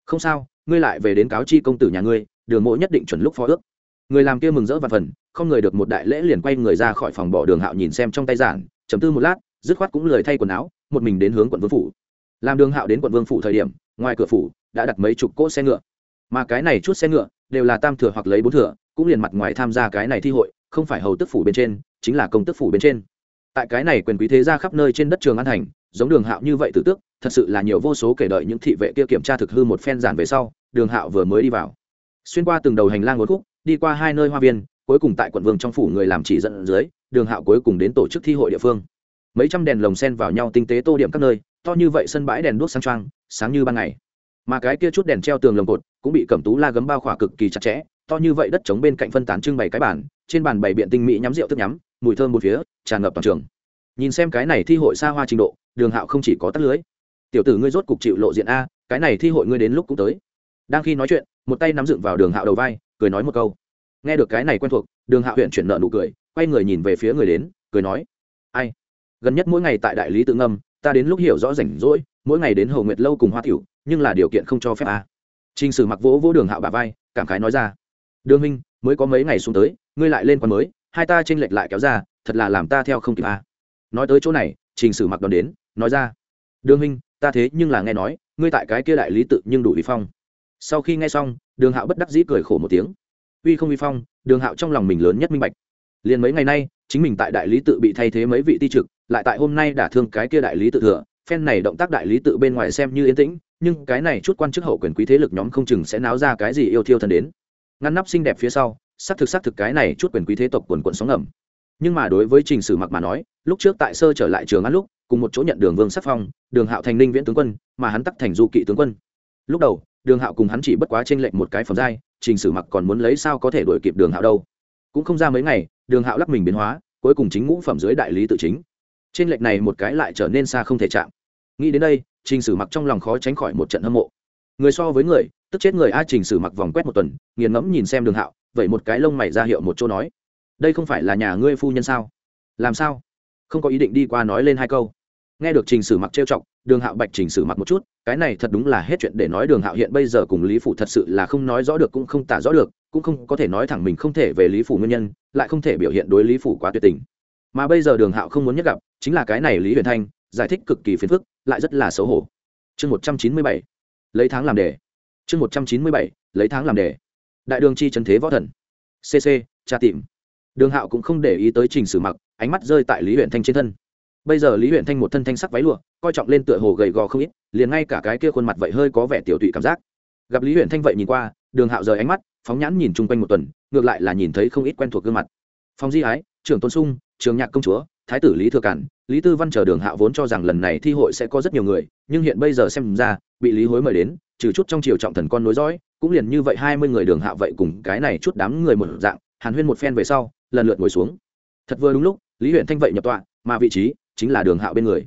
Không sao, ngươi lại về đến cáo chi công tử nhà ngươi, đường mộ nhất định chuẩn lúc phó ước. Người làm kia mừng rỡ và phần, không người được một đại lễ liền quay người ra khỏi phòng bỏ đường hạo nhìn xem trong tay giản chấm tư một lát dứt khoát cũng lười thay quần áo, một mình đến hướng quận vương phủ. Làm đường hạo đến quận vương phủ thời điểm, ngoài cửa phủ đã đặt mấy chục cỗ xe ngựa. Mà cái này chút xe ngựa đều là tam thừa hoặc lấy bốn thừa, cũng liền mặt ngoài tham gia cái này thi hội, không phải hầu tức phủ bên trên, chính là công tức phủ bên trên. Tại cái này quyền quý thế ra khắp nơi trên đất trường an thành, giống đường hạo như vậy tử tước, thật sự là nhiều vô số kể đợi những thị vệ kia kiểm tra thực hư một phen giản về sau, đường hạo vừa mới đi vào. Xuyên qua từng đầu hành lang ngốn khúc, đi qua hai nơi hoa viên, cuối cùng tại quận vương trong phủ người làm chỉ dẫn dưới, đường hạo cuối cùng đến tổ chức thi hội địa phương mấy trăm đèn lồng sen vào nhau tinh tế tô điểm các nơi, to như vậy sân bãi đèn đuốc sáng trang sáng như ban ngày. Mà cái kia chút đèn treo tường lồng cột cũng bị cẩm tú la gấm bao khỏa cực kỳ chặt chẽ, to như vậy đất trống bên cạnh phân tán trưng bày cái bàn, trên bàn bày biện tinh mỹ nhắm rượu thức nhắm, mùi thơm một phía, tràn ngập toàn trường. Nhìn xem cái này thi hội xa hoa trình độ, đường hạo không chỉ có tắt lưới. Tiểu tử ngươi rốt cục chịu lộ diện a, cái này thi hội ngươi đến lúc cũng tới. Đang khi nói chuyện, một tay nắm dựng vào đường hạo đầu vai, cười nói một câu. Nghe được cái này quen thuộc, đường hạo huyện chuyển nợ nụ cười, quay người nhìn về phía người đến, cười nói, ai? Gần nhất mỗi ngày tại đại lý tự ngâm ta đến lúc hiểu rõ rảnh rỗi mỗi ngày đến hầu nguyệt lâu cùng hoa tiểu nhưng là điều kiện không cho phép a Trình Sử Mặc vỗ vỗ Đường Hạo bà vai, cảm khái nói ra: "Đường minh mới có mấy ngày xuống tới, ngươi lại lên quán mới, hai ta tranh lệch lại kéo ra, thật là làm ta theo không kịp a." Nói tới chỗ này, Trình Sử Mặc đón đến, nói ra: "Đường minh ta thế nhưng là nghe nói, ngươi tại cái kia đại lý tự nhưng đủ uy phong." Sau khi nghe xong, Đường Hạo bất đắc dĩ cười khổ một tiếng. Uy không uy phong, Đường Hạo trong lòng mình lớn nhất minh bạch. Liền mấy ngày nay, chính mình tại đại lý tự bị thay thế mấy vị ti trực, lại tại hôm nay đả thương cái kia đại lý tự thừa, phen này động tác đại lý tự bên ngoài xem như yên tĩnh, nhưng cái này chút quan chức hậu quyền quý thế lực nhóm không chừng sẽ náo ra cái gì yêu thiêu thần đến. Ngăn nắp xinh đẹp phía sau, xác thực xác thực cái này chút quyền quý thế tộc quần quận sóng ngầm. Nhưng mà đối với trình sử mặc mà nói, lúc trước tại sơ trở lại trường ăn lúc, cùng một chỗ nhận đường vương sắc phong, đường hạo thành ninh viễn tướng quân, mà hắn tắc thành du kỵ tướng quân. Lúc đầu, đường hạo cùng hắn chỉ bất quá t r ê n lệnh một cái phẩm giai, trình sử mặc còn muốn lấy sao có thể đổi kịp đường hạo đâu. Cũng không ra mấy ngày đường hạo lắc mình biến hóa, cuối cùng chính ngũ phẩm dưới đại lý tự chính. Trên lệch này một cái lại trở nên xa không thể chạm. Nghĩ đến đây, trình sử mặc trong lòng khó tránh khỏi một trận hâm mộ. Người so với người, tức chết người a trình sử mặc vòng quét một tuần, nghiền ngẫm nhìn xem đường hạo, vậy một cái lông mày ra hiệu một chỗ nói, đây không phải là nhà ngươi phu nhân sao? Làm sao? Không có ý định đi qua nói lên hai câu nghe được trình sử mặc trêu chọc, đường hạo bạch trình sử mặc một chút, cái này thật đúng là hết chuyện để nói đường hạo hiện bây giờ cùng lý phủ thật sự là không nói rõ được cũng không tả rõ được, cũng không có thể nói thẳng mình không thể về lý phủ nguyên nhân, lại không thể biểu hiện đối lý phủ quá tuyệt tình. Mà bây giờ đường hạo không muốn nhất gặp, chính là cái này lý huyền thanh, giải thích cực kỳ phiền phức, lại rất là xấu hổ. Chương một trăm chín mươi bảy. Lấy tháng làm đề. Chương một trăm chín mươi bảy. Lấy tháng làm đề. Đại đường chi trần thế võ thần. Cc tra tìm. Đường hạo cũng không để ý tới trình sử mặc, ánh mắt rơi tại lý huyện thanh trên thân bây giờ lý huyện thanh một thân thanh sắc váy lụa, coi trọng lên tựa hồ gầy gò không ít, liền ngay cả cái kia khuôn mặt vậy hơi có vẻ tiểu tụy cảm giác. Gặp lý huyện thanh vậy nhìn qua, đường hạo rời ánh mắt, phóng nhãn nhìn chung quanh một tuần, ngược lại là nhìn thấy không ít quen thuộc gương mặt. Phong di ái, trưởng tôn sung, trường nhạc công chúa, thái tử lý thừa cản, lý tư văn chờ đường hạo vốn cho rằng lần này thi hội sẽ có rất nhiều người, nhưng hiện bây giờ xem ra, bị lý hối mời đến, trừ chút trong chiều trọng thần con nối dõi, cũng liền như vậy hai mươi người đường hạo vậy cùng cái này chút đám người một dạng, hàn huyên một phen về sau, lần lượt ngồi xuống. Thật vừa đúng lúc, lý huyện thanh vậy nhập tọa, mà vị trí chính là đường hạo bên người.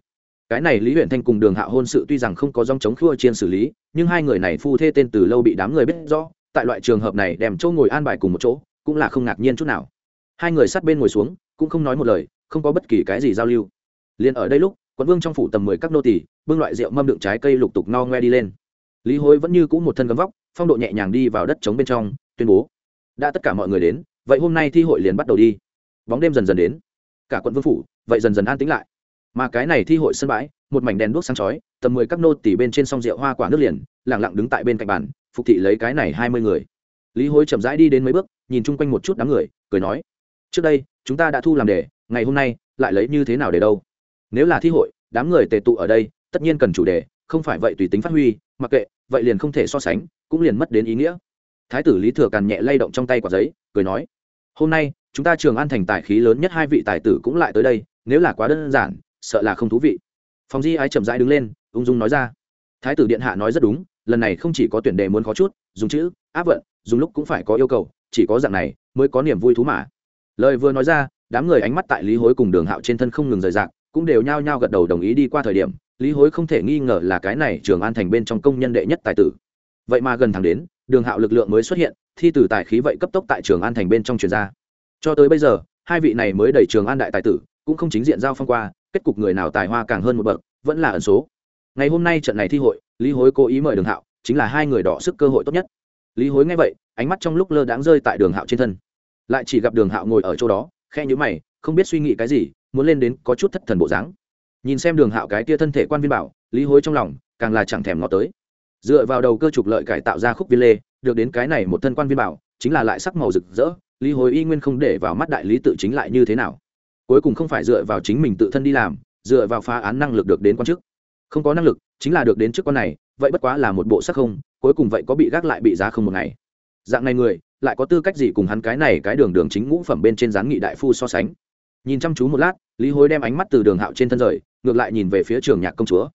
Cái này lý huyện thanh cùng đường hạo hôn sự tuy rằng không có dòng chống khua chiên xử lý, nhưng hai người này phu thê tên từ lâu bị đám người biết rõ, tại loại trường hợp này đem chỗ ngồi an bài cùng một chỗ, cũng là không ngạc nhiên chút nào. Hai người sát bên ngồi xuống, cũng không nói một lời, không có bất kỳ cái gì giao lưu. Liền ở đây lúc, quận vương trong phủ tầm mười các nô tỷ bưng loại rượu mâm đựng trái cây lục tục no ngoe đi lên. Lý hối vẫn như cũ một thân gấm vóc, phong độ nhẹ nhàng đi vào đất trống bên trong, tuyên bố đã tất cả mọi người đến, vậy hôm nay thi hội liền bắt đầu đi. Bóng đêm dần dần đến. Cả quận vương phủ, vậy dần dần an tĩnh lại mà cái này thi hội sân bãi, một mảnh đèn đuốc sáng chói, tầm mười các nô tỉ bên trên sông rượu hoa quả nước liền lẳng lặng đứng tại bên cạnh bàn, phục thị lấy cái này hai mươi người. Lý hối chậm rãi đi đến mấy bước, nhìn chung quanh một chút đám người, cười nói, trước đây, chúng ta đã thu làm đề, ngày hôm nay, lại lấy như thế nào để đâu? Nếu là thi hội, đám người tề tụ ở đây, tất nhiên cần chủ đề, không phải vậy tùy tính phát huy, mặc kệ, vậy liền không thể so sánh, cũng liền mất đến ý nghĩa. Thái tử lý thừa càn nhẹ lay động trong tay quả giấy, cười nói, hôm nay, chúng ta trường an thành tài khí lớn nhất hai vị tài tử cũng lại tới đây, nếu là quá đơn giản sợ là không thú vị. Phòng di ái chậm rãi đứng lên, ung dung nói ra. Thái tử điện hạ nói rất đúng, lần này không chỉ có tuyển đề muốn khó chút, dùng chữ, áp vận, dùng lúc cũng phải có yêu cầu, chỉ có dạng này mới có niềm vui thú mà. Lời vừa nói ra, đám người ánh mắt tại lý hối cùng đường hạo trên thân không ngừng rời rạc, cũng đều nhao nhao gật đầu đồng ý đi qua thời điểm, lý hối không thể nghi ngờ là cái này trường an thành bên trong công nhân đệ nhất tài tử. Vậy mà gần thẳng đến, đường hạo lực lượng mới xuất hiện, thi tử tài khí vậy cấp tốc tại trường an thành bên trong truyền ra. Cho tới bây giờ, hai vị này mới đẩy trường an đại tài tử, cũng không chính diện giao phong qua kết cục người nào tài hoa càng hơn một bậc, vẫn là ẩn số. Ngày hôm nay trận này thi hội, lý hối cố ý mời đường hạo, chính là hai người đỏ sức cơ hội tốt nhất. Lý hối nghe vậy, ánh mắt trong lúc lơ đáng rơi tại đường hạo trên thân. Lại chỉ gặp đường hạo ngồi ở chỗ đó khe nhữ mày, không biết suy nghĩ cái gì, muốn lên đến có chút thất thần bộ dáng. Nhìn xem đường hạo cái tia thân thể quan viên bảo, lý hối trong lòng càng là chẳng thèm ngó tới. Dựa vào đầu cơ trục lợi cải tạo ra khúc viên lê, được đến cái này một thân quan viên bảo, chính là lại sắc màu rực rỡ, lý hối y nguyên không để vào mắt đại lý tự chính lại như thế nào cuối cùng không phải dựa vào chính mình tự thân đi làm, dựa vào phá án năng lực được đến quan chức. Không có năng lực, chính là được đến chức quan này, vậy bất quá là một bộ sắc không, cuối cùng vậy có bị gác lại bị giá không một ngày. Dạng này người, lại có tư cách gì cùng hắn cái này cái đường đường chính ngũ phẩm bên trên gián nghị đại phu so sánh? Nhìn chăm chú một lát, lý hối đem ánh mắt từ đường hạo trên thân rời, ngược lại nhìn về phía trường nhạc công chúa.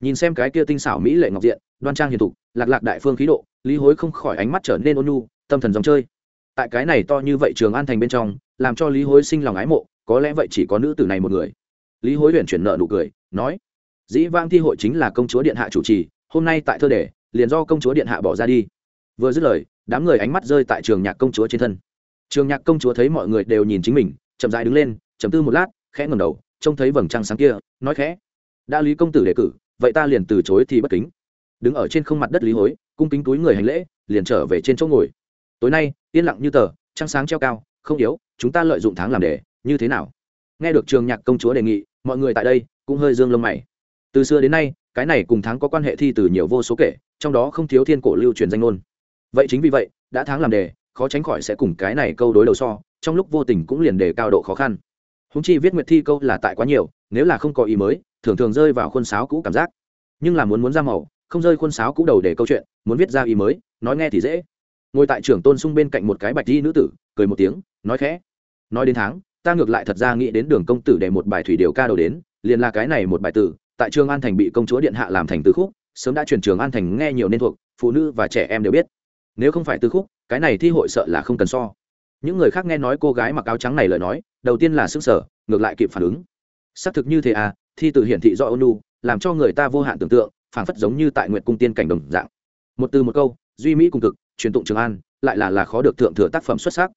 Nhìn xem cái kia tinh xảo mỹ lệ ngọc diện, đoan trang hiền thục, lạc lạc đại phương khí độ, lý hối không khỏi ánh mắt trở nên ôn nhu, tâm thần dòng chơi. Tại cái này to như vậy trường an thành bên trong, làm cho lý hối sinh lòng ái mộ có lẽ vậy chỉ có nữ tử này một người. Lý hối huyền chuyển nợ nụ cười, nói, dĩ vang thi hội chính là công chúa điện hạ chủ trì, hôm nay tại thơ đề, liền do công chúa điện hạ bỏ ra đi. Vừa dứt lời, đám người ánh mắt rơi tại trường nhạc công chúa trên thân. Trường nhạc công chúa thấy mọi người đều nhìn chính mình, chậm dại đứng lên chậm tư một lát, khẽ ngầm đầu, trông thấy vầng trăng sáng kia, nói khẽ, đã lý công tử đề cử, vậy ta liền từ chối thì bất kính. Đứng ở trên không mặt đất lý hối, cung kính túi người hành lễ, liền trở về trên chỗ ngồi. Tối nay, yên lặng như tờ, trăng sáng treo cao, không yếu, chúng ta lợi dụng tháng làm đề như thế nào? Nghe được trường nhạc công chúa đề nghị, mọi người tại đây cũng hơi dương lông mày. Từ xưa đến nay, cái này cùng tháng có quan hệ thi từ nhiều vô số kể, trong đó không thiếu thiên cổ lưu truyền danh ngôn. Vậy chính vì vậy, đã tháng làm đề, khó tránh khỏi sẽ cùng cái này câu đối đầu so, trong lúc vô tình cũng liền đề cao độ khó khăn. Húng chi viết nguyệt thi câu là tại quá nhiều, nếu là không có ý mới, thường thường rơi vào khuôn sáo cũ cảm giác. Nhưng là muốn muốn ra màu, không rơi khuôn sáo cũ đầu để câu chuyện, muốn viết ra ý mới, nói nghe thì dễ. Ngồi tại trưởng tôn sung bên cạnh một cái bạch di nữ tử, cười một tiếng, nói khẽ. Nói đến tháng ta ngược lại thật ra nghĩ đến đường công tử để một bài thủy điều ca đầu đến, liền là cái này một bài tử, tại trường an thành bị công chúa điện hạ làm thành từ khúc, sớm đã chuyển trường an thành nghe nhiều nên thuộc, phụ nữ và trẻ em đều biết. Nếu không phải từ khúc, cái này thi hội sợ là không cần so. Những người khác nghe nói cô gái mặc áo trắng này lời nói, đầu tiên là sức sở ngược lại kịp phản ứng. Xác thực như thế à thi từ hiển thị do ônu làm cho người ta vô hạn tưởng tượng, phảng phất giống như tại nguyện cung tiên cảnh đồng dạng. Một từ một câu, duy mỹ cùng cực, truyền tụng trường an, lại là là khó được thượng thừa tác phẩm xuất sắc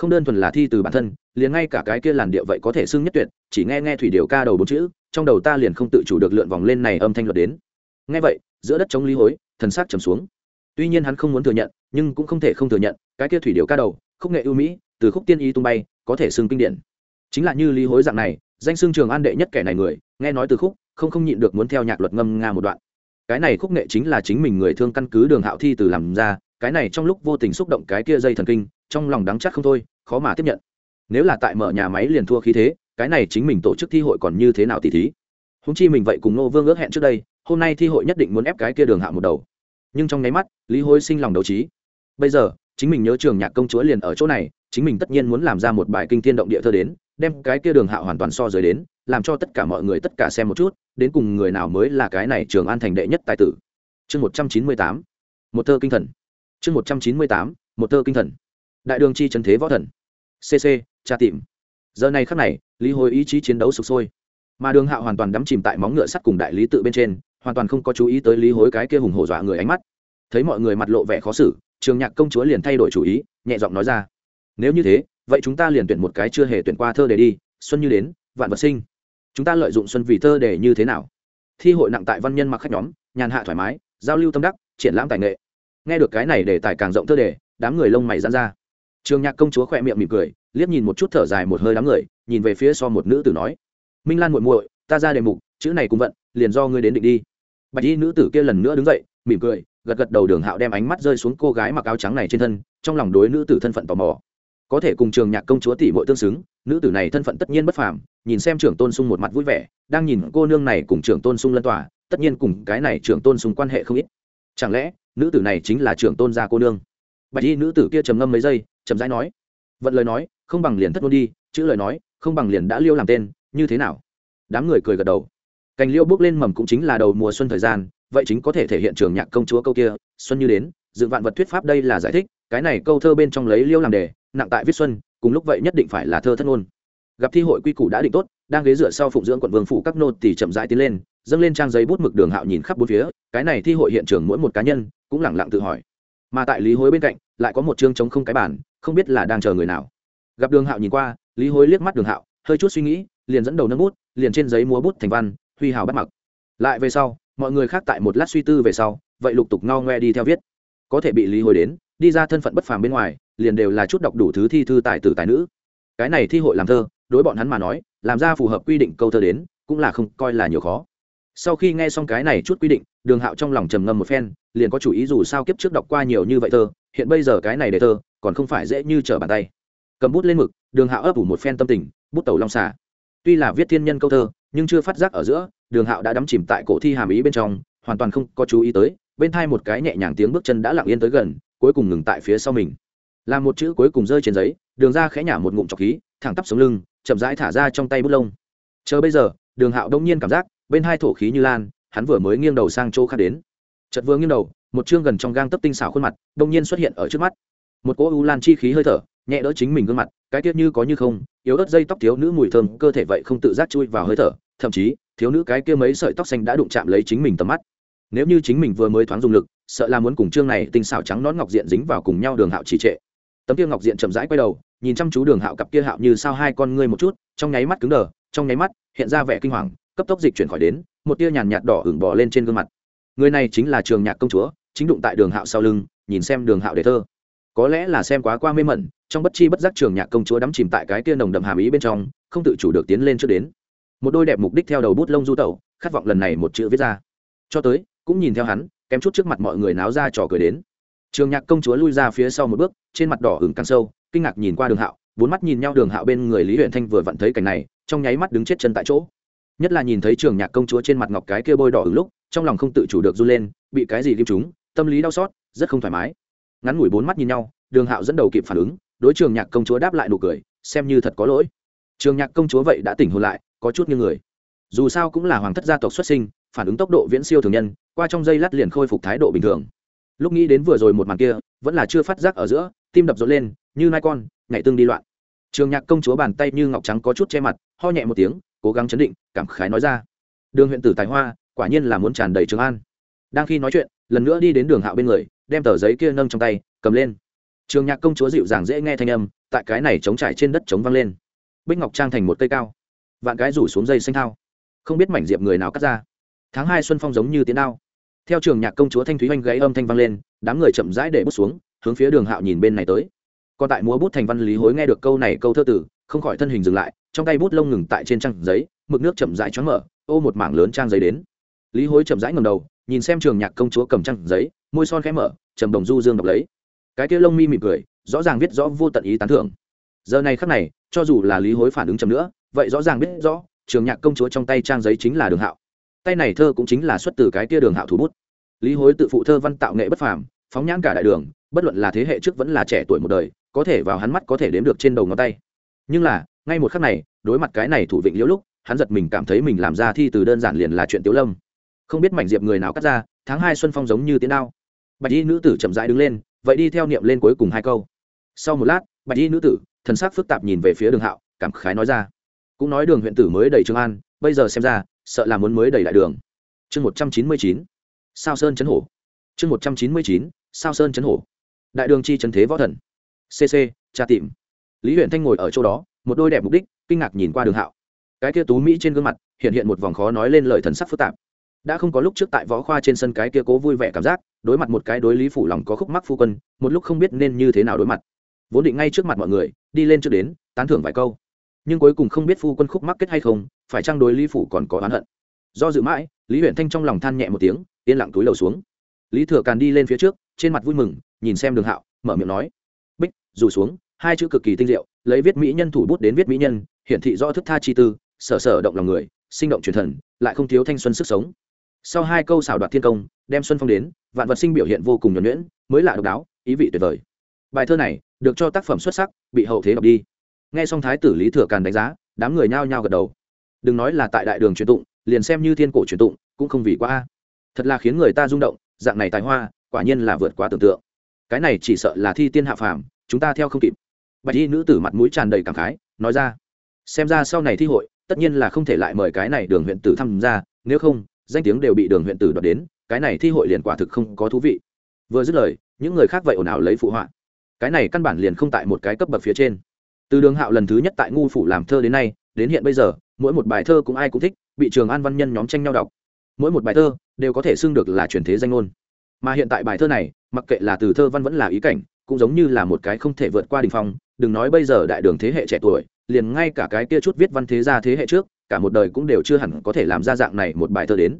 không đơn thuần là thi từ bản thân, liền ngay cả cái kia làn điệu vậy có thể xưng nhất tuyệt, chỉ nghe nghe thủy điều ca đầu bốn chữ, trong đầu ta liền không tự chủ được lượn vòng lên này âm thanh luật đến. Nghe vậy, giữa đất chống lý hối, thần sắc trầm xuống. Tuy nhiên hắn không muốn thừa nhận, nhưng cũng không thể không thừa nhận, cái kia thủy điều ca đầu, khúc nghệ ưu mỹ, từ khúc tiên y tung bay, có thể xưng kinh điển. Chính là như lý hối dạng này, danh xưng trường an đệ nhất kẻ này người, nghe nói từ khúc, không không nhịn được muốn theo nhạc luật ngâm nga một đoạn. Cái này khúc nghệ chính là chính mình người thương căn cứ đường hạo thi từ làm ra cái này trong lúc vô tình xúc động cái kia dây thần kinh, trong lòng đắng chắc không thôi, khó mà tiếp nhận. Nếu là tại mở nhà máy liền thua khí thế, cái này chính mình tổ chức thi hội còn như thế nào tỷ thí? Húng chi mình vậy cùng nô vương ước hẹn trước đây, hôm nay thi hội nhất định muốn ép cái kia đường hạ một đầu. Nhưng trong nháy mắt, lý hối sinh lòng đấu trí. Bây giờ, chính mình nhớ trường nhạc công chúa liền ở chỗ này, chính mình tất nhiên muốn làm ra một bài kinh thiên động địa thơ đến, đem cái kia đường hạ hoàn toàn so dưới đến, làm cho tất cả mọi người tất cả xem một chút, đến cùng người nào mới là cái này trường an thành đệ nhất tài tử. Chương một trăm chín mươi tám, một thơ kinh thần chương một trăm chín mươi tám, một thơ kinh thần. Đại đường chi trần thế võ thần. Cc tra tìm. Giờ này khắc này, lý hồi ý chí chiến đấu sụp sôi. Mà đường hạo hoàn toàn đắm chìm tại móng ngựa sắt cùng đại lý tự bên trên, hoàn toàn không có chú ý tới lý hối cái kia hùng hổ dọa người ánh mắt. Thấy mọi người mặt lộ vẻ khó xử, trường nhạc công chúa liền thay đổi chủ ý, nhẹ giọng nói ra. Nếu như thế, vậy chúng ta liền tuyển một cái chưa hề tuyển qua thơ để đi, xuân như đến, vạn vật sinh. Chúng ta lợi dụng xuân vì thơ để như thế nào? Thi hội nặng tại văn nhân mặc khách nhóm, nhàn hạ thoải mái, giao lưu tâm đắc, triển lãm tài nghệ nghe được cái này để tài càng rộng thơ đề, đám người lông mày dán ra. Trường nhạc công chúa khỏe miệng mỉm cười, liếc nhìn một chút thở dài một hơi đám người, nhìn về phía so một nữ tử nói, minh lan muội muội, ta ra đề mục, chữ này cũng vận, liền do ngươi đến định đi. Bạch y nữ tử kia lần nữa đứng dậy, mỉm cười, gật gật đầu đường hạo đem ánh mắt rơi xuống cô gái mặc áo trắng này trên thân, trong lòng đối nữ tử thân phận tò mò. Có thể cùng trường nhạc công chúa tỷ muội tương xứng, nữ tử này thân phận tất nhiên bất phàm, nhìn xem trưởng tôn sung một mặt vui vẻ, đang nhìn cô nương này cùng trưởng tôn sung lân tỏa tất nhiên cùng cái này trưởng tôn sung quan hệ không ít. Chẳng lẽ nữ tử này chính là trưởng tôn gia cô nương. Bạch y nữ tử kia trầm ngâm mấy giây, chậm rãi nói, vận lời nói, không bằng liền thất ngôn đi, chữ lời nói, không bằng liền đã liêu làm tên, như thế nào? Đám người cười gật đầu. Cành liêu bước lên mầm cũng chính là đầu mùa xuân thời gian, vậy chính có thể thể hiện trường nhạc công chúa câu kia, xuân như đến, dựng vạn vật thuyết pháp đây là giải thích, cái này câu thơ bên trong lấy liêu làm đề, nặng tại viết xuân, cùng lúc vậy nhất định phải là thơ thất ngôn. Gặp thi hội quy củ đã định tốt, đang ghế dựa sau phụng dưỡng quận vương phủ các nô thì chậm rãi tiến lên, dâng lên trang giấy bút mực đường hạo nhìn khắp bốn phía, cái này thi hội hiện trường mỗi một cá nhân cũng lẳng lặng tự hỏi. Mà tại lý hối bên cạnh, lại có một chương chống không cái bản không biết là đang chờ người nào. Gặp đường hạo nhìn qua, lý hối liếc mắt đường hạo, hơi chút suy nghĩ, liền dẫn đầu nâng bút, liền trên giấy múa bút thành văn, huy hào bắt mặc. Lại về sau, mọi người khác tại một lát suy tư về sau, vậy lục tục ngao ngoe đi theo viết. Có thể bị lý hối đến, đi ra thân phận bất phàm bên ngoài, liền đều là chút đọc đủ thứ thi thư tài tử tài nữ. Cái này thi hội làm thơ, đối bọn hắn mà nói, làm ra phù hợp quy định câu thơ đến, cũng là không coi là nhiều khó. Sau khi nghe xong cái này chút quy định đường hạo trong lòng trầm ngâm một phen, liền có chủ ý dù sao kiếp trước đọc qua nhiều như vậy thơ, hiện bây giờ cái này để thơ, còn không phải dễ như trở bàn tay. Cầm bút lên mực, đường hạo ấp ủ một phen tâm tình, bút tẩu long xà. Tuy là viết thiên nhân câu thơ, nhưng chưa phát giác ở giữa, đường hạo đã đắm chìm tại cổ thi hàm ý bên trong, hoàn toàn không có chú ý tới, bên thai một cái nhẹ nhàng tiếng bước chân đã lặng yên tới gần, cuối cùng ngừng tại phía sau mình. Làm một chữ cuối cùng rơi trên giấy, đường ra khẽ nhả một ngụm trọc khí, thẳng tắp xuống lưng, chậm rãi thả ra trong tay bút lông. Chờ bây giờ, đường hạo đông nhiên cảm giác, bên hai thổ khí như lan hắn vừa mới nghiêng đầu sang chỗ khác đến. Chật vừa nghiêng đầu, một chương gần trong gang tấp tinh xảo khuôn mặt đông nhiên xuất hiện ở trước mắt. Một cỗ u lan chi khí hơi thở, nhẹ đỡ chính mình gương mặt, cái tiết như có như không, yếu ớt dây tóc thiếu nữ mùi thơm, cơ thể vậy không tự giác chui vào hơi thở, thậm chí, thiếu nữ cái kia mấy sợi tóc xanh đã đụng chạm lấy chính mình tầm mắt. Nếu như chính mình vừa mới thoáng dùng lực, sợ là muốn cùng chương này tinh xảo trắng nón ngọc diện dính vào cùng nhau đường hạo trì trệ. Tấm kia ngọc diện chậm rãi quay đầu, nhìn chăm chú đường hạo cặp kia hạo như sao hai con ngươi một chút, trong nháy mắt cứng đờ, trong nháy mắt, hiện ra vẻ kinh hoàng, cấp tốc dịch chuyển khỏi đến một tia nhàn nhạt đỏ ửng bò lên trên gương mặt. Người này chính là trường nhạc công chúa, chính đụng tại đường hạo sau lưng, nhìn xem đường hạo đề thơ. Có lẽ là xem quá qua mê mẩn, trong bất chi bất giác trường nhạc công chúa đắm chìm tại cái tia nồng đậm hàm ý bên trong, không tự chủ được tiến lên trước đến. Một đôi đẹp mục đích theo đầu bút lông du tẩu, khát vọng lần này một chữ viết ra. Cho tới, cũng nhìn theo hắn, kém chút trước mặt mọi người náo ra trò cười đến. Trường nhạc công chúa lui ra phía sau một bước, trên mặt đỏ hừng càng sâu, kinh ngạc nhìn qua đường hạo, bốn mắt nhìn nhau đường hạo bên người lý huyện thanh vừa vặn thấy cảnh này, trong nháy mắt đứng chết chân tại chỗ nhất là nhìn thấy trường nhạc công chúa trên mặt ngọc cái kia bôi đỏ ứng lúc, trong lòng không tự chủ được run lên, bị cái gì ghim chúng tâm lý đau xót, rất không thoải mái. Ngắn ngủi bốn mắt nhìn nhau, đường hạo dẫn đầu kịp phản ứng, đối trường nhạc công chúa đáp lại nụ cười, xem như thật có lỗi. Trường nhạc công chúa vậy đã tỉnh hồn lại, có chút như người. Dù sao cũng là hoàng thất gia tộc xuất sinh, phản ứng tốc độ viễn siêu thường nhân, qua trong giây lát liền khôi phục thái độ bình thường. Lúc nghĩ đến vừa rồi một màn kia, vẫn là chưa phát giác ở giữa, tim đập rộn lên, như nai con, nhảy tương đi loạn. Trường nhạc công chúa bàn tay như ngọc trắng có chút che mặt, ho nhẹ một tiếng cố gắng chấn định, cảm khái nói ra. Đường huyện tử tài hoa, quả nhiên là muốn tràn đầy trường an. Đang khi nói chuyện, lần nữa đi đến đường hạo bên người, đem tờ giấy kia nâng trong tay, cầm lên. Trường nhạc công chúa dịu dàng dễ nghe thanh âm, tại cái này chống trải trên đất chống văng lên. Bích ngọc trang thành một cây cao. Vạn cái rủ xuống dây xanh thao. Không biết mảnh diệp người nào cắt ra. Tháng hai xuân phong giống như tiến đao. Theo trường nhạc công chúa thanh thúy oanh gáy âm thanh vang lên, đám người chậm rãi để bút xuống, hướng phía đường hạo nhìn bên này tới. Còn tại múa bút thành văn lý hối nghe được câu này câu thơ tử, không khỏi thân hình dừng lại trong tay bút lông ngừng tại trên trang giấy, mực nước chậm rãi choáng mở, ô một mảng lớn trang giấy đến. Lý hối chậm rãi ngầm đầu, nhìn xem trường nhạc công chúa cầm trang giấy, môi son khẽ mở, trầm đồng du dương đọc lấy. Cái kia lông mi mỉm cười, rõ ràng viết rõ vô tận ý tán thưởng. Giờ này khắc này, cho dù là lý hối phản ứng chậm nữa, vậy rõ ràng biết rõ, trường nhạc công chúa trong tay trang giấy chính là đường hạo. Tay này thơ cũng chính là xuất từ cái kia đường hạo thủ bút. Lý hối tự phụ thơ văn tạo nghệ bất phàm, phóng nhãn cả đại đường, bất luận là thế hệ trước vẫn là trẻ tuổi một đời, có thể vào hắn mắt có thể đếm được trên đầu ngón tay. Nhưng là ngay một khắc này, đối mặt cái này thủ vịnh liễu lúc, hắn giật mình cảm thấy mình làm ra thi từ đơn giản liền là chuyện tiếu lâm. Không biết mảnh diệp người nào cắt ra, tháng hai xuân phong giống như tiến đao. Bạch y nữ tử chậm rãi đứng lên, vậy đi theo niệm lên cuối cùng hai câu. Sau một lát, bạch y nữ tử, thần sắc phức tạp nhìn về phía đường hạo, cảm khái nói ra. Cũng nói đường huyện tử mới đầy trường an, bây giờ xem ra, sợ là muốn mới đầy lại đường. Chương một trăm chín mươi chín, sao sơn chấn hổ. Chương một trăm chín mươi chín, sao sơn chấn hổ. Đại đường chi trần thế võ thần. Cc tra tìm. Lý huyện thanh ngồi ở chỗ đó một đôi đẹp mục đích, kinh ngạc nhìn qua đường hạo. Cái kia tú mỹ trên gương mặt, hiện hiện một vòng khó nói lên lời thần sắc phức tạp. Đã không có lúc trước tại võ khoa trên sân cái kia cố vui vẻ cảm giác, đối mặt một cái đối lý phủ lòng có khúc mắc phu quân, một lúc không biết nên như thế nào đối mặt. Vốn định ngay trước mặt mọi người, đi lên trước đến, tán thưởng vài câu. Nhưng cuối cùng không biết phu quân khúc mắc kết hay không, phải chăng đối lý phủ còn có oán hận. Do dự mãi, lý huyện thanh trong lòng than nhẹ một tiếng, yên lặng túi lầu xuống. Lý thừa càn đi lên phía trước, trên mặt vui mừng, nhìn xem đường hạo, mở miệng nói, bích rủ xuống, hai chữ cực kỳ tinh diệu lấy viết mỹ nhân thủ bút đến viết mỹ nhân, hiển thị rõ thức tha chi tư, sở sở động lòng người, sinh động truyền thần, lại không thiếu thanh xuân sức sống. Sau hai câu xảo đoạt thiên công, đem xuân phong đến, vạn vật sinh biểu hiện vô cùng nhuẩn nhuyễn, mới lạ độc đáo, ý vị tuyệt vời. Bài thơ này được cho tác phẩm xuất sắc, bị hậu thế đọc đi. Nghe xong thái tử lý thừa càn đánh giá, đám người nhao nhao gật đầu. Đừng nói là tại đại đường truyền tụng, liền xem như thiên cổ truyền tụng, cũng không vì quá thật là khiến người ta rung động, dạng này tài hoa, quả nhiên là vượt quá tưởng tượng. Cái này chỉ sợ là thi tiên hạ phàm, chúng ta theo không kịp bạch y nữ tử mặt mũi tràn đầy cảm khái, nói ra, xem ra sau này thi hội, tất nhiên là không thể lại mời cái này đường huyện tử tham gia, nếu không, danh tiếng đều bị đường huyện tử đoạt đến, cái này thi hội liền quả thực không có thú vị. Vừa dứt lời, những người khác vậy ồn ào lấy phụ họa. Cái này căn bản liền không tại một cái cấp bậc phía trên. Từ đường hạo lần thứ nhất tại ngu phủ làm thơ đến nay, đến hiện bây giờ, mỗi một bài thơ cũng ai cũng thích, bị trường an văn nhân nhóm tranh nhau đọc. Mỗi một bài thơ đều có thể xưng được là truyền thế danh ngôn. Mà hiện tại bài thơ này, mặc kệ là từ thơ văn vẫn là ý cảnh, cũng giống như là một cái không thể vượt qua đình phong đừng nói bây giờ đại đường thế hệ trẻ tuổi, liền ngay cả cái kia chút viết văn thế gia thế hệ trước, cả một đời cũng đều chưa hẳn có thể làm ra dạng này một bài thơ đến.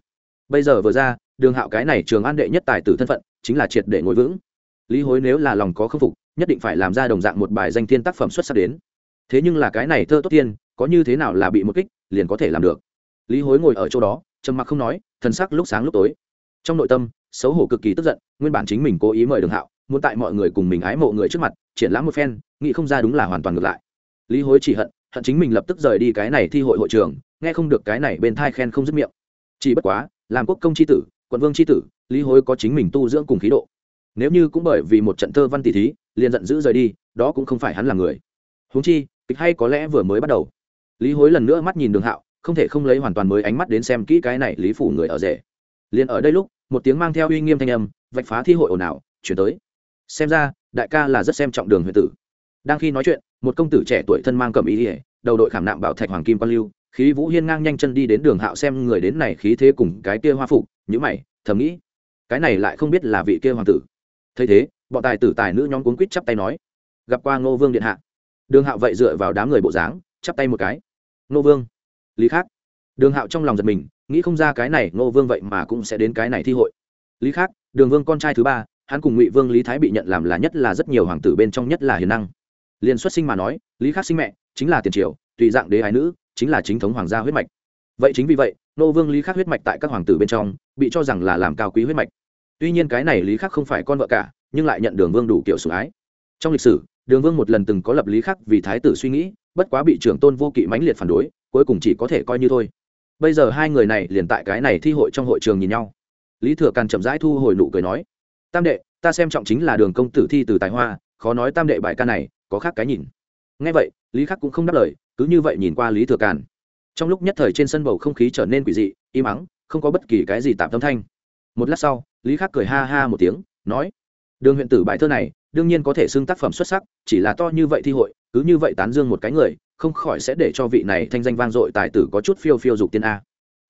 Bây giờ vừa ra, đường hạo cái này trường an đệ nhất tài tử thân phận, chính là triệt để ngồi vững. Lý hối nếu là lòng có khâm phục, nhất định phải làm ra đồng dạng một bài danh thiên tác phẩm xuất sắc đến. Thế nhưng là cái này thơ tốt tiên, có như thế nào là bị một kích, liền có thể làm được. Lý hối ngồi ở chỗ đó, trầm mặc không nói, thần sắc lúc sáng lúc tối. Trong nội tâm, xấu hổ cực kỳ tức giận, nguyên bản chính mình cố ý mời đường hạo muốn tại mọi người cùng mình ái mộ người trước mặt, triển lãm một phen, nghĩ không ra đúng là hoàn toàn ngược lại. Lý hối chỉ hận hận chính mình lập tức rời đi cái này thi hội hội trường, nghe không được cái này bên thai khen không dứt miệng. Chỉ bất quá, làm quốc công c h i tử, quận vương c h i tử, lý hối có chính mình tu dưỡng cùng khí độ. Nếu như cũng bởi vì một trận thơ văn tỷ thí, liền giận dữ rời đi, đó cũng không phải hắn là người. Huống chi, kịch hay có lẽ vừa mới bắt đầu. Lý hối lần nữa mắt nhìn đường hạo, không thể không lấy hoàn toàn mới ánh mắt đến xem kỹ cái này lý phủ người ở rể. Liền ở đây lúc, một tiếng mang theo uy nghiêm thanh âm, vạch phá thi hội ồn ào, chuyển tới xem ra, đại ca là rất xem trọng đường huyện tử. Đang khi nói chuyện, một công tử trẻ tuổi thân mang cầm ý ỉa đầu đội khảm nạm bảo thạch hoàng kim quan lưu, khí vũ hiên ngang nhanh chân đi đến đường hạo xem người đến này khí thế cùng cái kia hoa phục nhữ mày, thầm nghĩ, cái này lại không biết là vị kia hoàng tử. Thấy thế, bọn tài tử tài nữ nhóm cuốn quýt chắp tay nói, gặp qua ngô vương điện hạ. Đường hạo vậy dựa vào đám người bộ dáng, chắp tay một cái. Ngô vương? Lý khác. Đường hạo trong lòng giật mình, nghĩ không ra cái này ngô vương vậy mà cũng sẽ đến cái này thi hội. Lý khác, đường vương con trai thứ ba hắn cùng ngụy vương lý thái bị nhận làm là nhất là rất nhiều hoàng tử bên trong nhất là hiền năng liền xuất sinh mà nói lý khắc sinh mẹ chính là tiền triều tùy dạng đế ái nữ chính là chính thống hoàng gia huyết mạch vậy chính vì vậy nô vương lý khắc huyết mạch tại các hoàng tử bên trong bị cho rằng là làm cao quý huyết mạch tuy nhiên cái này lý khắc không phải con vợ cả nhưng lại nhận đường vương đủ kiểu sủng ái trong lịch sử đường vương một lần từng có lập lý khắc vì thái tử suy nghĩ bất quá bị trưởng tôn vô kỵ mãnh liệt phản đối cuối cùng chỉ có thể coi như thôi bây giờ hai người này liền tại cái này thi hội trong hội trường nhìn nhau lý thừa càn chậm rãi thu hồi nụ cười nói tam đệ, ta xem trọng chính là đường công tử thi từ tài hoa, khó nói tam đệ bài ca này, có khác cái nhìn. Ngay vậy, lý khắc cũng không đáp lời, cứ như vậy nhìn qua lý thừa càn. Trong lúc nhất thời trên sân bầu không khí trở nên quỷ dị, im ắng, không có bất kỳ cái gì tạm tâm thanh. Một lát sau, lý khắc cười ha ha một tiếng, nói, đường huyện tử bài thơ này, đương nhiên có thể xưng tác phẩm xuất sắc, chỉ là to như vậy thi hội, cứ như vậy tán dương một cái người, không khỏi sẽ để cho vị này thanh danh vang dội tài tử có chút phiêu phiêu dục tiên a.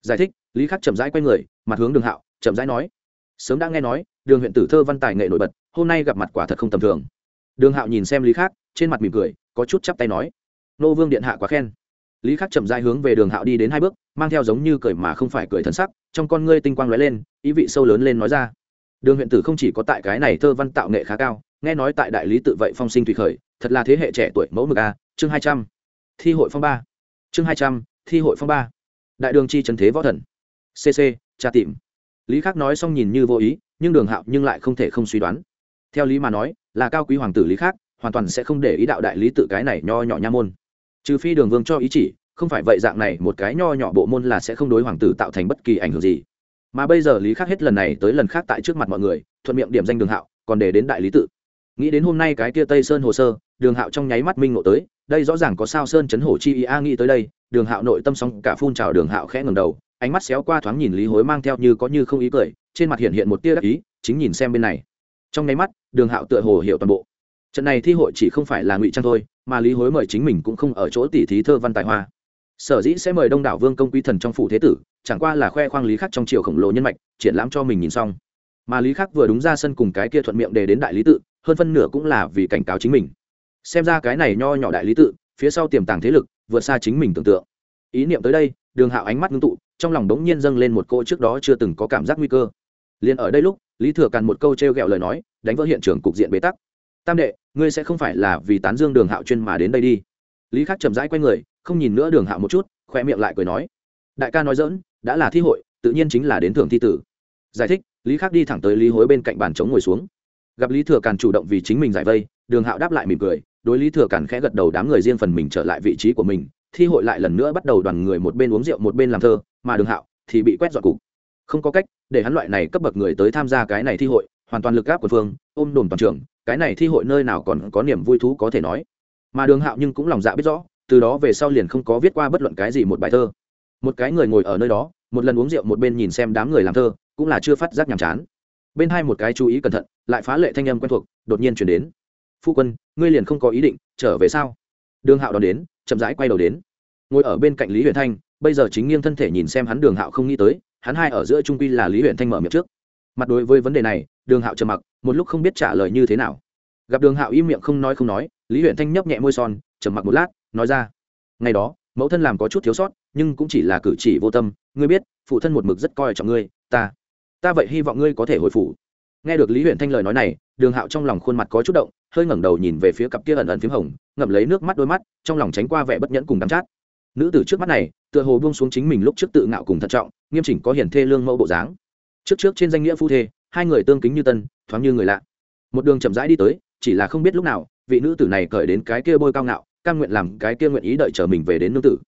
Giải thích, lý khắc chậm rãi quay người, mặt hướng đường hạo, chậm rãi nói sớm đã nghe nói, đường huyện tử thơ văn tài nghệ nổi bật, hôm nay gặp mặt quả thật không tầm thường. Đường hạo nhìn xem lý khắc, trên mặt mỉm cười, có chút chắp tay nói, nô vương điện hạ quá khen. Lý khắc chậm rãi hướng về đường hạo đi đến hai bước, mang theo giống như cười mà không phải cười thân sắc, trong con ngươi tinh quang lóe lên, ý vị sâu lớn lên nói ra, đường huyện tử không chỉ có tại cái này thơ văn tạo nghệ khá cao, nghe nói tại đại lý tự vậy phong sinh thủy khởi, thật là thế hệ trẻ tuổi mẫu mực a, chương hai trăm, thi hội phong ba, chương hai trăm, thi hội phong ba. Đại đường chi trần thế võ thần. Cc tra tìm lý khắc nói xong nhìn như vô ý, nhưng đường hạo nhưng lại không thể không suy đoán. Theo lý mà nói, là cao quý hoàng tử lý khắc, hoàn toàn sẽ không để ý đạo đại lý tự cái này nho nhỏ nha môn. Trừ phi đường vương cho ý chỉ, không phải vậy dạng này một cái nho nhỏ bộ môn là sẽ không đối hoàng tử tạo thành bất kỳ ảnh hưởng gì. Mà bây giờ lý khắc hết lần này tới lần khác tại trước mặt mọi người, thuận miệng điểm danh đường hạo, còn để đến đại lý tự nghĩ đến hôm nay cái kia tây sơn hồ sơ, đường hạo trong nháy mắt minh ngộ tới, đây rõ ràng có sao sơn chấn hổ chi ý a nghĩ tới đây, đường hạo nội tâm sóng cả phun trào, đường hạo khẽ ngầm đầu, ánh mắt xéo qua thoáng nhìn lý hối mang theo như có như không ý cười, trên mặt hiện hiện một tia đắc ý, chính nhìn xem bên này. Trong nháy mắt, đường hạo tựa hồ hiểu toàn bộ. Trận này thi hội chỉ không phải là ngụy trang thôi, mà lý hối mời chính mình cũng không ở chỗ tỷ thí thơ văn tài hoa. Sở dĩ sẽ mời đông đảo vương công quý thần trong phủ thế tử, chẳng qua là khoe khoang lý khắc trong triều khổng lồ nhân mạch, triển lãm cho mình nhìn xong. Mà lý khắc vừa đúng ra sân cùng cái kia thuận miệng để đến đại lý tự hơn phân nửa cũng là vì cảnh cáo chính mình. Xem ra cái này nho nhỏ đại lý tự, phía sau tiềm tàng thế lực, vượt xa chính mình tưởng tượng. Ý niệm tới đây, đường hạo ánh mắt ngưng tụ, trong lòng đống nhiên dâng lên một cô trước đó chưa từng có cảm giác nguy cơ. Liền ở đây lúc, lý thừa càn một câu t r e o g ẹ o lời nói, đánh vỡ hiện trường cục diện bế tắc. Tam đệ, ngươi sẽ không phải là vì tán dương đường hạo chuyên mà đến đây đi. Lý khắc chậm rãi q u a y người, không nhìn nữa đường hạo một chút khoe miệng lại cười nói, đại ca nói dỡn đã là thi hội, tự nhiên chính là đến thưởng thi tử. Giải thích, lý khắc đi thẳng tới lý hối bên cạnh bàn trống ngồi xuống gặp lý thừa càn chủ động vì chính mình giải vây, đường hạo đáp lại mỉm cười, đối lý thừa càn khẽ gật đầu đám người riêng phần mình trở lại vị trí của mình, thi hội lại lần nữa bắt đầu đoàn người một bên uống rượu một bên làm thơ, mà đường hạo thì bị quét dọn cục. Không có cách, để hắn loại này cấp bậc người tới tham gia cái này thi hội, hoàn toàn lực gáp của phương, ôm đồn toàn trường, cái này thi hội nơi nào còn có niềm vui thú có thể nói. Mà đường hạo nhưng cũng lòng dạ biết rõ, từ đó về sau liền không có viết qua bất luận cái gì một bài thơ. Một cái người ngồi ở nơi đó, một lần uống rượu một bên nhìn xem đám người làm thơ, cũng là chưa phát giác nhàm chán bên hai một cái chú ý cẩn thận, lại phá lệ thanh âm quen thuộc, đột nhiên chuyển đến. Phu quân, ngươi liền không có ý định trở về sao? Đường hạo đón đến, chậm rãi quay đầu đến. Ngồi ở bên cạnh lý huyền thanh, bây giờ chính nghiêng thân thể nhìn xem hắn, đường hạo không nghĩ tới, hắn hai ở giữa trung quy là lý huyền thanh mở miệng trước. Mặt đối với vấn đề này, đường hạo trầm mặc, một lúc không biết trả lời như thế nào. Gặp đường hạo im miệng không nói không nói, lý huyền thanh nhấp nhẹ môi son, trầm mặc một lát, nói ra. Ngày đó, mẫu thân làm có chút thiếu sót, nhưng cũng chỉ là cử chỉ vô tâm, ngươi biết, phụ thân một mực rất coi trọng ngươi, ta ta vậy hy vọng ngươi có thể hồi phủ. Nghe được lý huyền thanh lời nói này, đường hạo trong lòng khuôn mặt có chút động, hơi ngẩng đầu nhìn về phía cặp kia ẩn ẩn p h í m hồng, ngậm lấy nước mắt đôi mắt, trong lòng tránh qua vẻ bất nhẫn cùng đắm chát. Nữ tử trước mắt này, tựa hồ buông xuống chính mình lúc trước tự ngạo cùng thận trọng, nghiêm chỉnh có hiển thê lương mẫu bộ dáng. Trước trước trên danh nghĩa phu thê, hai người tương kính như tân, thoáng như người lạ. Một đường chậm rãi đi tới, chỉ là không biết lúc nào, vị nữ tử này cởi đến cái kia bôi cao ngạo, cam nguyện làm cái kia nguyện ý đợi chờ mình về đến nương tử.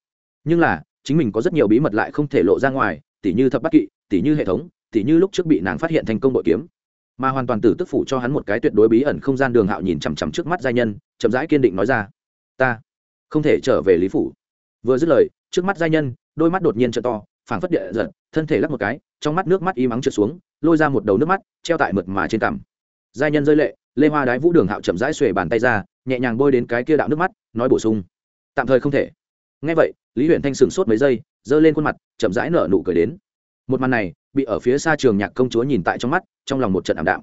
Nhưng là, chính mình có rất nhiều bí mật lại không thể lộ ra ngoài, tỉ như thập bát kỵ, tỉ như hệ thống thì như lúc trước bị nàng phát hiện thành công bội kiếm. Mà hoàn toàn tử tức phủ cho hắn một cái tuyệt đối bí ẩn không gian đường hạo nhìn chằm chằm trước mắt giai nhân, chậm rãi kiên định nói ra, ta không thể trở về lý phủ. Vừa dứt lời, trước mắt giai nhân, đôi mắt đột nhiên t to, phảng phất địa giật thân thể lắc một cái, trong mắt nước mắt im mắng trượt xuống, lôi ra một đầu nước mắt, treo tại mượt mà trên cằm. Giai nhân rơi lệ, lê hoa đái vũ đường hạo chậm rãi xuề bàn tay ra, nhẹ nhàng bôi đến cái kia đạo nước mắt, nói bổ sung, tạm thời không thể. Ngay vậy, lý huyện thanh sửng sốt mấy giây, giơ lên khuôn mặt, chậm rãi nở nụ cười đến. Một màn này bị ở phía xa trường nhạc công chúa nhìn tại trong mắt, trong lòng một trận ảm đạm.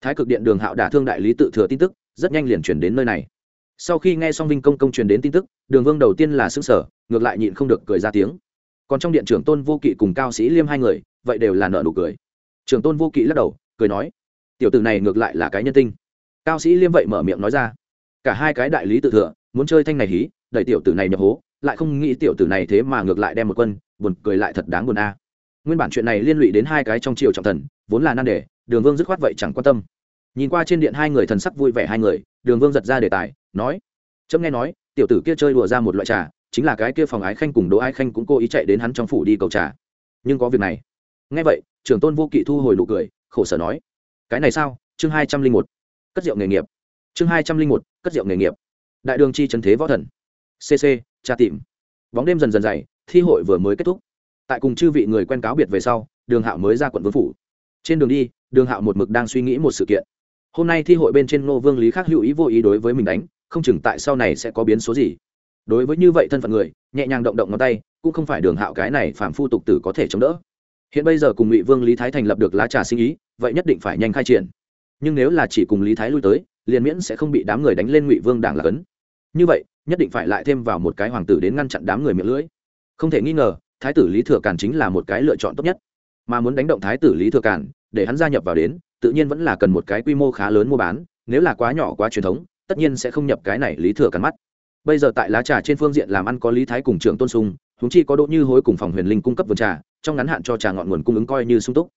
Thái cực điện đường hạo đả thương đại lý tự thừa tin tức, rất nhanh liền chuyển đến nơi này. Sau khi nghe xong vinh công công truyền đến tin tức, đường vương đầu tiên là xứng sở ngược lại nhịn không được cười ra tiếng. Còn trong điện trưởng tôn vô kỵ cùng cao sĩ liêm hai người, vậy đều là nợ nụ cười. Trưởng tôn vô kỵ lắc đầu, cười nói, tiểu tử này ngược lại là cái nhân tinh. Cao sĩ liêm vậy mở miệng nói ra, cả hai cái đại lý tự thừa, muốn chơi thanh này hí, đẩy tiểu tử này nhập hố, lại không nghĩ tiểu tử này thế mà ngược lại đem một quân, buồn cười lại thật đáng buồn a nguyên bản chuyện này liên lụy đến hai cái trong triều trọng thần, vốn là nan đề, đường vương dứt khoát vậy chẳng quan tâm. Nhìn qua trên điện hai người thần sắc vui vẻ hai người, đường vương giật ra đề tài, nói trẫm nghe nói, tiểu tử kia chơi đùa ra một loại trà, chính là cái kia phòng ái khanh cùng đỗ ái khanh cũng cố ý chạy đến hắn trong phủ đi cầu trà. Nhưng có việc này. Nghe vậy, trưởng tôn vô kỵ thu hồi nụ cười, khổ sở nói, cái này sao? Chương hai trăm linh một, cất rượu nghề nghiệp. Chương hai trăm linh một, cất rượu nghề nghiệp. Đại đường chi trần thế võ thần. Cc tra tìm. Bóng đêm dần dần dày, thi hội vừa mới kết thúc tại cùng chư vị người quen cáo biệt về sau, đường hạo mới ra quận vương phủ. Trên đường đi, đường hạo một mực đang suy nghĩ một sự kiện. Hôm nay thi hội bên trên ngô vương lý khắc hữu ý vô ý đối với mình đánh, không chừng tại sau này sẽ có biến số gì. Đối với như vậy thân phận người, nhẹ nhàng động động ngón tay, cũng không phải đường hạo cái này phạm phu tục tử có thể chống đỡ. Hiện bây giờ cùng ngụy vương lý thái thành lập được lá trà sinh ý, vậy nhất định phải nhanh khai triển. Nhưng nếu là chỉ cùng lý thái lui tới, liền miễn sẽ không bị đám người đánh lên ngụy vương đảng là cấn. Như vậy, nhất định phải lại thêm vào một cái hoàng tử đến ngăn chặn đám người miệng lưỡi. Không thể nghi ngờ thái tử lý thừa càn chính là một cái lựa chọn tốt nhất. Mà muốn đánh động thái tử lý thừa càn, để hắn gia nhập vào đến, tự nhiên vẫn là cần một cái quy mô khá lớn mua bán, nếu là quá nhỏ quá truyền thống, tất nhiên sẽ không nhập cái này lý thừa càn mắt. Bây giờ tại lá trà trên phương diện làm ăn có lý thái cùng trưởng tôn sung húng chi có đỗ như hối cùng phòng huyền linh cung cấp vườn trà, trong ngắn hạn cho trà ngọn nguồn cung ứng coi như sung túc.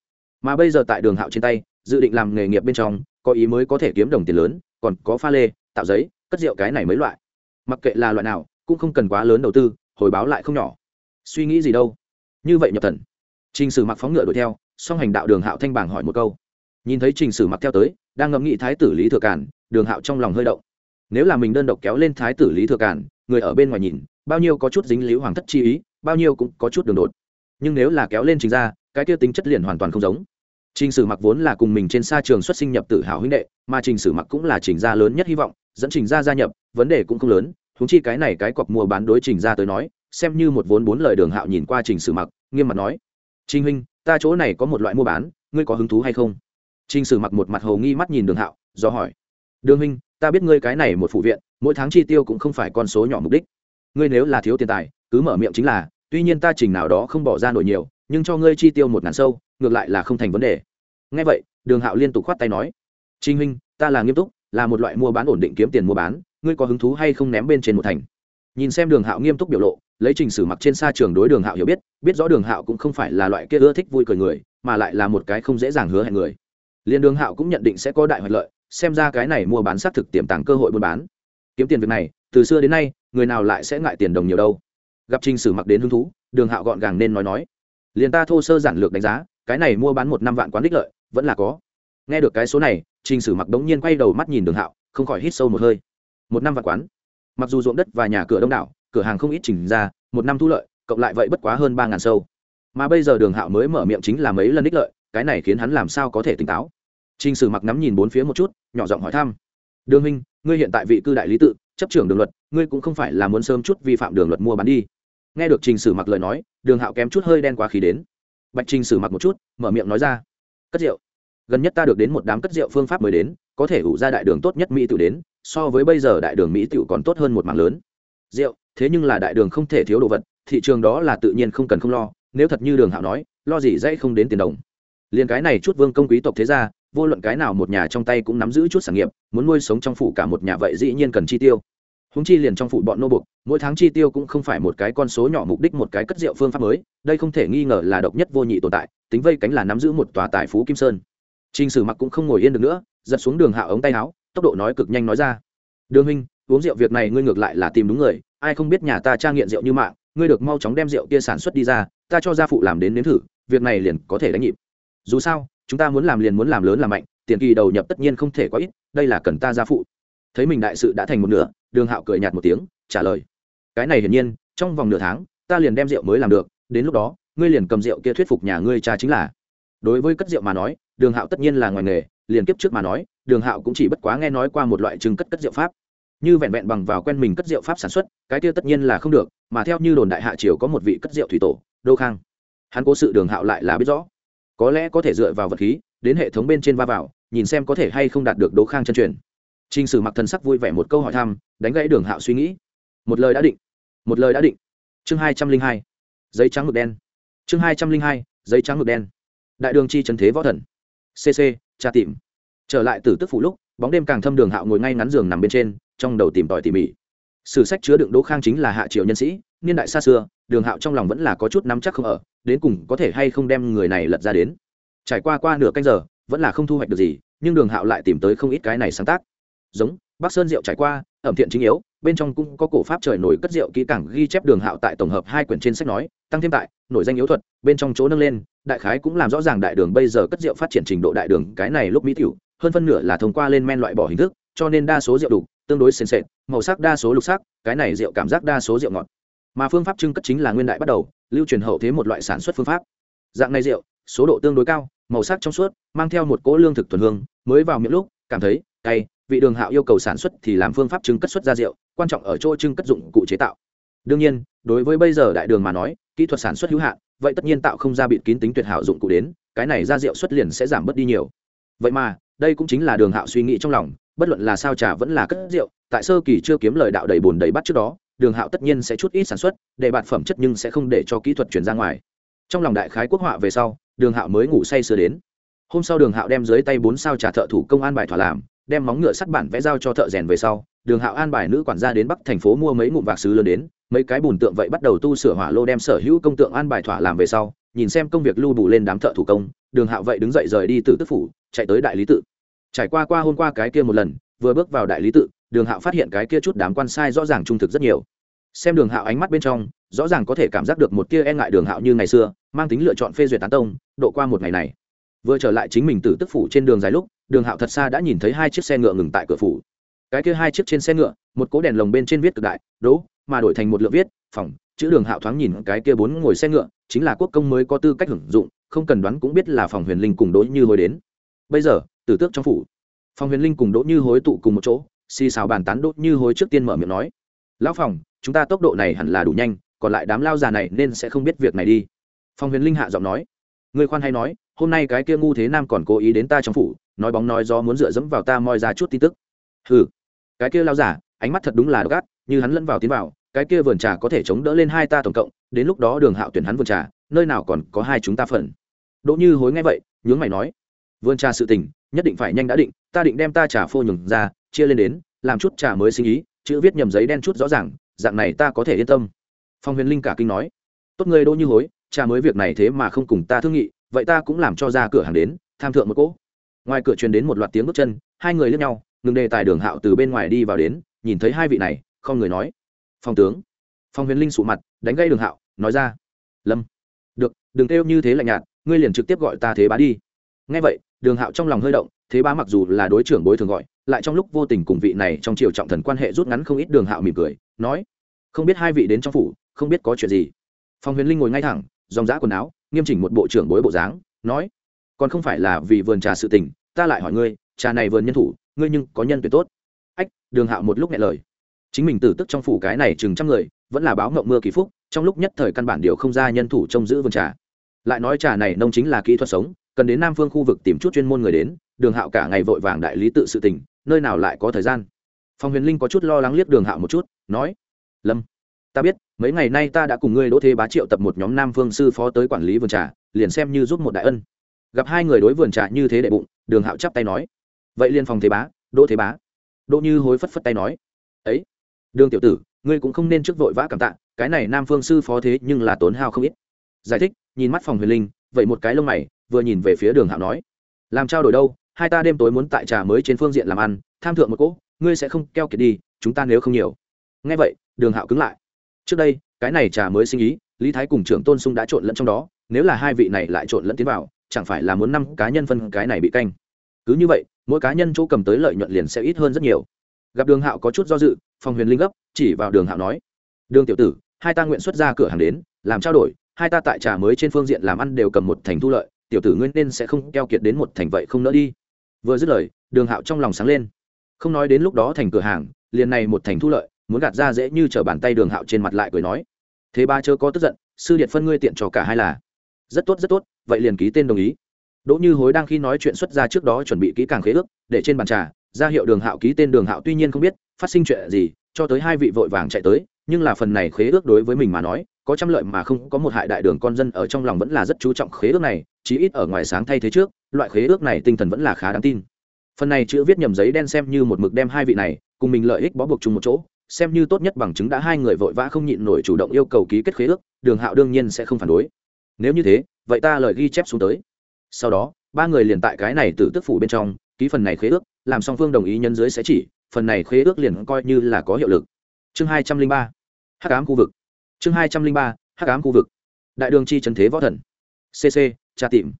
Mà bây giờ tại đường hạo trên tay, dự định làm nghề nghiệp bên trong, có ý mới có thể kiếm đồng tiền lớn, còn có pha lê, tạo giấy, cất rượu cái này mấy loại. Mặc kệ là loại nào, cũng không cần quá lớn đầu tư, hồi báo lại không nhỏ suy nghĩ gì đâu. Như vậy nhập thần. Trình sử mặc phóng ngựa đuổi theo, song hành đạo đường hạo thanh bảng hỏi một câu. Nhìn thấy trình sử mặc theo tới, đang ngẫm nghĩ thái tử lý thừa cản đường hạo trong lòng hơi động. Nếu là mình đơn độc kéo lên thái tử lý thừa cản người ở bên ngoài nhìn, bao nhiêu có chút dính líu hoàng thất chi ý, bao nhiêu cũng có chút đường đột. Nhưng nếu là kéo lên trình ra cái kia tính chất liền hoàn toàn không giống. Trình sử mặc vốn là cùng mình trên xa trường xuất sinh nhập tử hào huynh đệ, mà trình sử mặc cũng là trình gia lớn nhất hy vọng, dẫn trình gia gia nhập, vấn đề cũng không lớn húng chi cái này cái cọc mua bán đối trình gia tới nói xem như một vốn bốn lời đường hạo nhìn qua trình sử mặc, nghiêm mặt nói, trình huynh, ta chỗ này có một loại mua bán, ngươi có hứng thú hay không? Trình sử mặc một mặt hầu nghi mắt nhìn đường hạo, do hỏi, đường huynh, ta biết ngươi cái này một phụ viện, mỗi tháng chi tiêu cũng không phải con số nhỏ mục đích. Ngươi nếu là thiếu tiền tài, cứ mở miệng chính là, tuy nhiên ta trình nào đó không bỏ ra nổi nhiều, nhưng cho ngươi chi tiêu một ngàn sâu, ngược lại là không thành vấn đề. Ngay vậy, đường hạo liên tục khoát tay nói trinh huynh, ta là nghiêm túc, là một loại mua bán ổn định kiếm tiền mua bán, ngươi có hứng thú hay không ném bên trên một thành? Nhìn xem đường hạo nghiêm túc biểu lộ, lấy trình sử mặc trên xa trường đối đường hạo hiểu biết biết rõ đường hạo cũng không phải là loại kia ưa thích vui cười người, mà lại là một cái không dễ dàng hứa hẹn người. Liền đường hạo cũng nhận định sẽ có đại hoạch lợi, xem ra cái này mua bán xác thực tiềm tàng cơ hội buôn bán. Kiếm tiền việc này, từ xưa đến nay, người nào lại sẽ ngại tiền đồng nhiều đâu. Gặp trình sử mặc đến hứng thú, đường hạo gọn gàng nên nói nói. Liền ta thô sơ giản lược đánh giá, cái này mua bán một năm vạn quán đích lợi, vẫn là có. Nghe được cái số này, trình sử mặc đống nhiên quay đầu mắt nhìn đường hạo, không khỏi hít sâu một hơi. Một năm vạn quán? Mặc dù ruộng đất và nhà cửa đông đảo, cửa hàng không ít chỉnh ra, một năm thu lợi, cộng lại vậy bất quá hơn ba ngàn sâu. Mà bây giờ đường hạo mới mở miệng chính là mấy lần đích lợi, cái này khiến hắn làm sao có thể tỉnh táo. Trình sử mặc nắm nhìn bốn phía một chút, nhỏ giọng hỏi thăm. Đường huynh, ngươi hiện tại vị cư đại lý tự, chấp trưởng đường luật, ngươi cũng không phải là muốn sớm chút vi phạm đường luật mua bán đi. Nghe được trình sử mặc lời nói, đường hạo kém chút hơi đen quá khí đến. Bạch trình sử mặc một chút, mở miệng nói ra. Cất rượu. Gần nhất ta được đến một đám cất rượu phương pháp mới đến, có thể ủ ra đại đường tốt nhất mỹ tự đến so với bây giờ đại đường mỹ tiểu còn tốt hơn một mảng lớn. Rượu, thế nhưng là đại đường không thể thiếu đồ vật, thị trường đó là tự nhiên không cần không lo, nếu thật như đường hạo nói, lo gì dãy không đến tiền đồng. Liền cái này chút vương công quý tộc thế ra vô luận cái nào một nhà trong tay cũng nắm giữ chút sản nghiệp, muốn nuôi sống trong phủ cả một nhà vậy dĩ nhiên cần chi tiêu. Húng chi liền trong phủ bọn nô bục mỗi tháng chi tiêu cũng không phải một cái con số nhỏ mục đích một cái cất rượu phương pháp mới, đây không thể nghi ngờ là độc nhất vô nhị tồn tại, tính vây cánh là nắm giữ một tòa tài phú kim sơn. T r ì n h sử mặc cũng không ngồi yên được nữa, giật xuống đường hạ ống tay áo tốc độ nói cực nhanh nói ra. Đường huynh, uống rượu việc này ngươi ngược lại là tìm đúng người, ai không biết nhà ta tra nghiện rượu như mạng, ngươi được mau chóng đem rượu kia sản xuất đi ra, ta cho gia phụ làm đến nếm thử, việc này liền có thể đánh nhịp. Dù sao, chúng ta muốn làm liền muốn làm lớn làm mạnh, tiền kỳ đầu nhập tất nhiên không thể quá ít, đây là cần ta gia phụ. Thấy mình đại sự đã thành một nửa, đường hạo cười nhạt một tiếng, trả lời. Cái này hiển nhiên, trong vòng nửa tháng, ta liền đem rượu mới làm được, đến lúc đó, ngươi liền cầm rượu kia thuyết phục nhà ngươi cha chính là. Đối với cất rượu mà nói, đường hạo tất nhiên là ngoài nghề, liền kiếp trước mà nói đường hạo cũng chỉ bất quá nghe nói qua một loại trứng cất cất rượu pháp. Như vẹn vẹn bằng vào quen mình cất rượu pháp sản xuất, cái tiêu tất nhiên là không được, mà theo như đồn đại hạ triều có một vị cất rượu thủy tổ, đô khang. Hắn cố sự đường hạo lại là biết rõ. Có lẽ có thể dựa vào vật khí, đến hệ thống bên trên va vào, nhìn xem có thể hay không đạt được đô khang chân truyền. T r ì n h sử mặc thần sắc vui vẻ một câu hỏi thăm, đánh gãy đường hạo suy nghĩ. Một lời đã định. Một lời đã định. Chương hai trăm linh hai. Giấy trắng ngực đen. Chương hai trăm linh hai. Giấy trắng ngực đen. Đại đường chi trần thế võ thần. Cc tra tìm trở lại từ tức phủ lúc, bóng đêm càng thâm đường hạo ngồi ngay ngắn giường nằm bên trên, trong đầu tìm tòi tỉ mỉ. Sử sách chứa đựng đỗ khang chính là hạ triệu nhân sĩ, niên đại xa xưa, đường hạo trong lòng vẫn là có chút nắm chắc không ở, đến cùng có thể hay không đem người này lật ra đến. Trải qua qua nửa canh giờ, vẫn là không thu hoạch được gì, nhưng đường hạo lại tìm tới không ít cái này sáng tác. Giống, bắc sơn rượu trải qua, ẩm thiện chính yếu, bên trong cũng có cổ pháp trời nổi cất rượu kỹ càng ghi chép đường hạo tại tổng hợp hai quyển trên sách nói, tăng thêm tại, nổi danh yếu thuật, bên trong chỗ nâng lên, đại khái cũng làm rõ ràng đại đường bây giờ cất rượu phát triển trình độ đại đường, cái này lúc mỹ tiểu hơn phân nửa là thông qua lên men loại bỏ hình thức, cho nên đa số rượu đủ, tương đối sền sệt, màu sắc đa số lục sắc, cái này rượu cảm giác đa số rượu ngọt. Mà phương pháp trưng cất chính là nguyên đại bắt đầu, lưu truyền hậu thế một loại sản xuất phương pháp. Dạng này rượu, số độ tương đối cao, màu sắc trong suốt, mang theo một cỗ lương thực thuần hương, mới vào miệng lúc, cảm thấy cay, vị đường hạo yêu cầu sản xuất thì làm phương pháp trưng cất xuất ra rượu, quan trọng ở chỗ trưng cất dụng cụ chế tạo. Đương nhiên, đối với bây giờ đại đường mà nói, kỹ thuật sản xuất hữu hạn, vậy tất nhiên tạo không ra bịt kín tính tuyệt hảo dụng cụ đến, cái này ra rượu xuất liền sẽ giảm bớt đi nhiều. Vậy mà đây cũng chính là đường hạo suy nghĩ trong lòng, bất luận là sao trà vẫn là cất rượu, tại sơ kỳ chưa kiếm lời đạo đầy bùn đầy bắt trước đó, đường hạo tất nhiên sẽ chút ít sản xuất, để bạt phẩm chất nhưng sẽ không để cho kỹ thuật chuyển ra ngoài. Trong lòng đại khái quốc họa về sau, đường hạo mới ngủ say sưa đến. Hôm sau đường hạo đem dưới tay bốn sao trà thợ thủ công an bài thỏa làm, đem móng ngựa sắt bản vẽ giao cho thợ rèn về sau, đường hạo an bài nữ quản gia đến bắc thành phố mua mấy ngụm vạc sứ lớn đến, mấy cái bùn tượng vậy bắt đầu tu sửa hỏa lô đem sở hữu công tượng an bài thỏa làm về sau, nhìn xem công việc lưu bù lên đám thợ thủ công, đường hạo vậy đứng dậy rời đi từ tức phủ chạy tới đại lý tự. Trải qua qua hôm qua cái kia một lần, vừa bước vào đại lý tự, đường hạo phát hiện cái kia chút đám quan sai rõ ràng trung thực rất nhiều. Xem đường hạo ánh mắt bên trong, rõ ràng có thể cảm giác được một tia e ngại đường hạo như ngày xưa, mang tính lựa chọn phê duyệt tán tông, độ qua một ngày này. Vừa trở lại chính mình từ tức phủ trên đường dài lúc, đường hạo thật xa đã nhìn thấy hai chiếc xe ngựa ngừng tại cửa phủ. Cái kia hai chiếc trên xe ngựa, một cố đèn lồng bên trên viết cực đại đỗ mà đổi thành một lượng viết, phòng chữ đường hạo thoáng nhìn cái kia bốn ngồi xe ngựa, chính là quốc công mới có tư cách hưởng dụng, không cần đoán cũng biết là phòng huyền linh cùng đỗ như hồi đến bây giờ, tử tước trong phủ. Phòng huyền linh cùng đỗ như hối tụ cùng một chỗ, xì xào bàn tán đỗ như hối trước tiên mở miệng nói, lão phòng chúng ta tốc độ này hẳn là đủ nhanh, còn lại đám lao già này nên sẽ không biết việc này đi. Phòng huyền linh hạ giọng nói người khoan hay nói, hôm nay cái kia ngu thế nam còn cố ý đến ta trong phủ, nói bóng nói do muốn dựa dẫm vào ta moi ra chút tin tức. Hừ. Cái kia lao giả ánh mắt thật đúng là đ gắt như hắn lẫn vào tiến vào, cái kia vườn trà có thể chống đỡ lên hai ta tổng cộng, đến lúc đó đường hạo tuyển hắn vườn trà, nơi nào còn có hai chúng ta phần. Đỗ như hối nghe vậy, nhướng mày nói vươn trà sự tình, nhất định phải nhanh đã định, ta định đem ta trà phô nhường ra, chia lên đến, làm chút trà mới sinh ý, chữ viết nhầm giấy đen chút rõ ràng, dạng này ta có thể yên tâm. Phong huyền linh cả kinh nói. Tốt người đỗ như hối, trà mới việc này thế mà không cùng ta thương nghị, vậy ta cũng làm cho ra cửa hàng đến, tham thượng một cỗ. Ngoài cửa truyền đến một loạt tiếng bước chân, hai người lướt nhau, ngừng đề tài đường hạo từ bên ngoài đi vào đến, nhìn thấy hai vị này, không người nói. Phong tướng. Phong huyền linh sụ mặt, đánh gây đường hạo, nói ra. Lâm, được, đừng kêu như thế lạnh nhạt, ngươi liền trực tiếp gọi ta thế bá đi ngay vậy, đường hạo trong lòng hơi động, thế bá mặc dù là đối trưởng bối thường gọi, lại trong lúc vô tình cùng vị này trong triều trọng thần quan hệ rút ngắn không ít, đường hạo mỉm cười, nói, không biết hai vị đến trong phủ, không biết có chuyện gì? Phong huyền linh ngồi ngay thẳng, dòng giã quần áo, nghiêm chỉnh một bộ trưởng bối bộ dáng, nói, còn không phải là vì vườn trà sự tình, ta lại hỏi ngươi, trà này vườn nhân thủ, ngươi nhưng có nhân tuyệt tốt. Ách, đường hạo một lúc nghe lời, chính mình tử tức trong phủ cái này chừng trăm người, vẫn là báo ngộng mưa kỳ phúc, trong lúc nhất thời căn bản điều không ra nhân thủ trông giữ vườn trà. Lại nói trà này nông chính là kỹ thuật sống cần đến nam phương khu vực tìm chút chuyên môn người đến, đường hạo cả ngày vội vàng đại lý tự sự tình, nơi nào lại có thời gian. Phòng huyền linh có chút lo lắng liếc đường hạo một chút, nói, lâm, ta biết, mấy ngày nay ta đã cùng ngươi đỗ thế bá triệu tập một nhóm nam phương sư phó tới quản lý vườn trà, liền xem như giúp một đại ân. Gặp hai người đối vườn trà như thế đệ bụng, đường hạo chắp tay nói, vậy liên phòng thế bá, đỗ thế bá. Đỗ như hối phất phất tay nói, ấy, đường tiểu tử, ngươi cũng không nên trước vội vã cảm tạ, cái này nam phương sư phó thế nhưng là tốn hao không ít. Giải thích, nhìn mắt phòng huyền linh vậy một cái lông mày, vừa nhìn về phía đường hạo nói, làm trao đổi đâu? Hai ta đêm tối muốn tại trà mới trên phương diện làm ăn, tham thượng một cỗ, ngươi sẽ không keo kiệt đi, chúng ta nếu không nhiều. Ngay vậy, đường hạo cứng lại. Trước đây, cái này trà mới sinh ý, lý thái cùng trưởng tôn sung đã trộn lẫn trong đó, nếu là hai vị này lại trộn lẫn tiến vào, chẳng phải là muốn năm cá nhân phân cái này bị canh. Cứ như vậy, mỗi cá nhân chỗ cầm tới lợi nhuận liền sẽ ít hơn rất nhiều. Gặp đường hạo có chút do dự phòng huyền linh gấp, chỉ vào đường hạo nói, đường tiểu tử, hai ta nguyện xuất ra cửa hàng đến, làm trao đổi hai ta tại trà mới trên phương diện làm ăn đều cầm một thành thu lợi, tiểu tử ngươi nên sẽ không keo kiệt đến một thành vậy không nỡ đi. Vừa dứt lời, đường hạo trong lòng sáng lên. Không nói đến lúc đó thành cửa hàng, liền này một thành thu lợi, muốn gạt ra dễ như t r ở bàn tay đường hạo trên mặt lại cười nói, thế ba chớ có tức giận, sư điện phân ngươi tiện cho cả hai là. Rất tốt rất tốt, vậy liền ký tên đồng ý. Đỗ như hối đang khi nói chuyện xuất ra trước đó chuẩn bị kỹ càng khế ước, để trên bàn trà, ra hiệu đường hạo ký tên đường hạo tuy nhiên không biết, phát sinh chuyện gì, cho tới hai vị vội vàng chạy tới, nhưng là phần này khế ước đối với mình mà nói có trăm lợi mà không có một hại đại đường con dân ở trong lòng vẫn là rất chú trọng khế ước này, chí ít ở ngoài sáng thay thế trước, loại khế ước này tinh thần vẫn là khá đáng tin. Phần này chữ viết nhầm giấy đen xem như một mực đem hai vị này cùng mình lợi ích bó buộc chung một chỗ, xem như tốt nhất bằng chứng đã hai người vội vã không nhịn nổi chủ động yêu cầu ký kết khế ước, đường hạo đương nhiên sẽ không phản đối. Nếu như thế, vậy ta lời ghi chép xuống tới. Sau đó, ba người liền tại cái này từ tức phủ bên trong, ký phần này khế ước, làm song phương đồng ý nhân dưới sẽ chỉ, phần này khế ước liền coi như là có hiệu lực. Chương hai trăm linh ba, hắc ám khu vực chương hai trăm linh ba, hắc ám khu vực. Đại đường chi trần thế võ thần. Cc tra tìm.